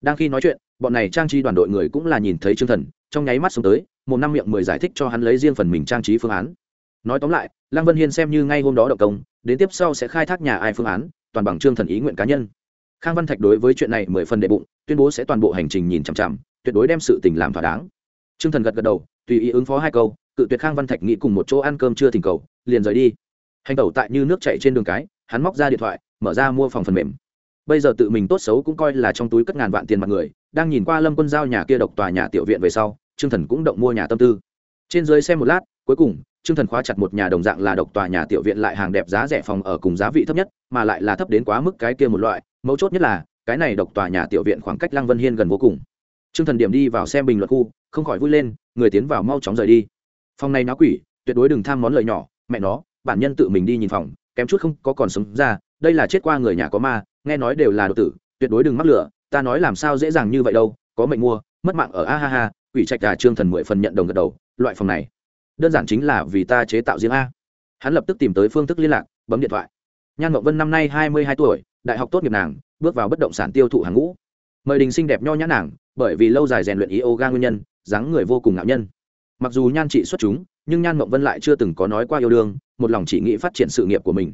Đang khi nói chuyện, bọn này trang trí đoàn đội người cũng là nhìn thấy Trương Thần, trong nháy mắt xuống tới, một năm miệng mười giải thích cho hắn lấy riêng phần mình trang trí phương án. Nói tóm lại, Lăng Vân Hiên xem như ngay hôm đó động công, đến tiếp sau sẽ khai thác nhà ai phương án, toàn bằng Trương Thần ý nguyện cá nhân. Khang Văn Thạch đối với chuyện này mười phần đệ bụng, tuyên bố sẽ toàn bộ hành trình nhìn chằm chằm, tuyệt đối đem sự tình làm thỏa đáng t r ư ơ n g thần gật gật đầu tùy ý ứng phó hai câu cự tuyệt khang văn thạch nghĩ cùng một chỗ ăn cơm chưa thỉnh cầu liền rời đi hành tẩu tại như nước chạy trên đường cái hắn móc ra điện thoại mở ra mua phòng phần mềm bây giờ tự mình tốt xấu cũng coi là trong túi cất ngàn vạn tiền mặt người đang nhìn qua lâm quân giao nhà kia độc tòa nhà tiểu viện về sau trương thần cũng động mua nhà tâm tư trên dưới xem một lát cuối cùng trương thần khóa chặt một nhà đồng dạng là độc tòa nhà tiểu viện lại hàng đẹp giá rẻ phòng ở cùng giá vị thấp nhất mà lại là thấp đến quá mức cái kia một loại mấu chốt nhất là cái này độc tòa nhà tiểu viện khoảng cách lăng vân hiên gần vô cùng Trương Thần Điểm đi vào xem bình luận khu, không khỏi vui lên, người tiến vào mau chóng rời đi. Phòng này náo quỷ, tuyệt đối đừng tham món lợi nhỏ, mẹ nó, bản nhân tự mình đi nhìn phòng, kém chút không có còn sống ra, đây là chết qua người nhà có ma, nghe nói đều là đồ tử, tuyệt đối đừng mắc lửa, ta nói làm sao dễ dàng như vậy đâu, có mệnh mua, mất mạng ở a ha ha, quỷ trạch đà Trương Thần mười phần nhận đồng gật đầu, loại phòng này, đơn giản chính là vì ta chế tạo riêng a. Hắn lập tức tìm tới phương thức liên lạc, bấm điện thoại. Nhan ngọc Vân năm nay hai mươi hai tuổi, đại học tốt nghiệp nàng, bước vào bất động sản tiêu thụ hàng ngũ. Mời đình xinh đẹp nho nhã nàng, bởi vì lâu dài rèn luyện yoga nguyên nhân dáng người vô cùng ngạo nhân mặc dù nhan trị xuất chúng nhưng nhan mộng vân lại chưa từng có nói qua yêu đương, một lòng chỉ nghĩ phát triển sự nghiệp của mình.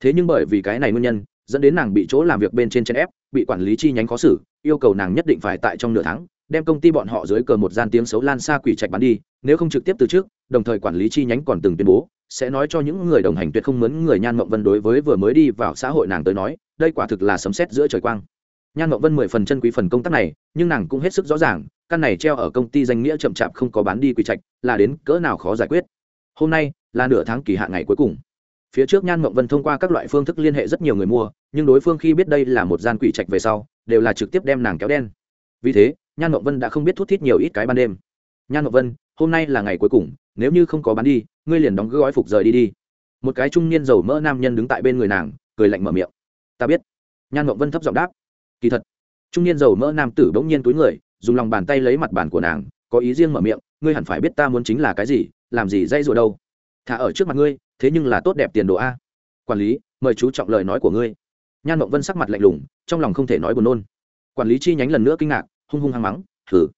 Thế nhưng bởi vì cái này nguyên nhân, dẫn đến nàng bị chỗ làm việc bên trên chân ép, bị quản lý chi nhánh khó xử, yêu cầu nàng nhất định phải tại trong nửa tháng, đem công ty bọn họ dưới cờ một gian tiếng xấu lan xa quỷ trạch bán đi, nếu không trực tiếp từ trước, đồng thời quản lý chi nhánh còn từng tuyên bố, sẽ nói cho những người đồng hành tuyệt không mướn người nhan mộng vân đối với vừa mới đi vào xã hội nàng tới nói, đây quả thực là sấm sét giữa trời quang nhan Ngọc vân mười phần chân quý phần công tác này, nhưng nàng cũng hết sức rõ ràng, căn này treo ở công ty danh nghĩa chậm chạp không có bán đi quy trạch, là đến cỡ nào khó giải quyết. Hôm nay là nửa tháng kỳ hạn ngày cuối cùng. Phía trước nhan Ngọc vân thông qua các loại phương thức liên hệ rất nhiều người mua, nhưng đối phương khi biết đây là một gian quỷ trạch về sau, đều là trực tiếp đem nàng kéo đen. Vì thế, nhan Ngọc vân đã không biết thút thít nhiều ít cái ban đêm. Nhan Ngọc vân, hôm nay là ngày cuối cùng, nếu như không có bán đi, ngươi liền đóng gói phục rời đi đi. Một cái trung niên giàu mỡ nam nhân đứng tại bên người nàng, cười lạnh mở miệng. Ta biết. Nhan Ngọc vân thấp giọng đáp kỳ thật, trung niên giàu mỡ nam tử bỗng nhiên túi người, dùng lòng bàn tay lấy mặt bàn của nàng, có ý riêng mở miệng, ngươi hẳn phải biết ta muốn chính là cái gì, làm gì dây dùa đâu. Thả ở trước mặt ngươi, thế nhưng là tốt đẹp tiền đồ a. Quản lý, mời chú trọng lời nói của ngươi. Nhan mộng vân sắc mặt lạnh lùng, trong lòng không thể nói buồn nôn. Quản lý chi nhánh lần nữa kinh ngạc, hung hung hăng mắng thử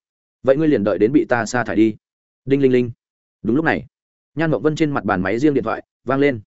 vậy ngươi liền đợi đến bị ta sa thải đi. Đinh linh linh. Đúng lúc này, nhan mộng vân trên mặt bàn máy riêng điện thoại vang lên.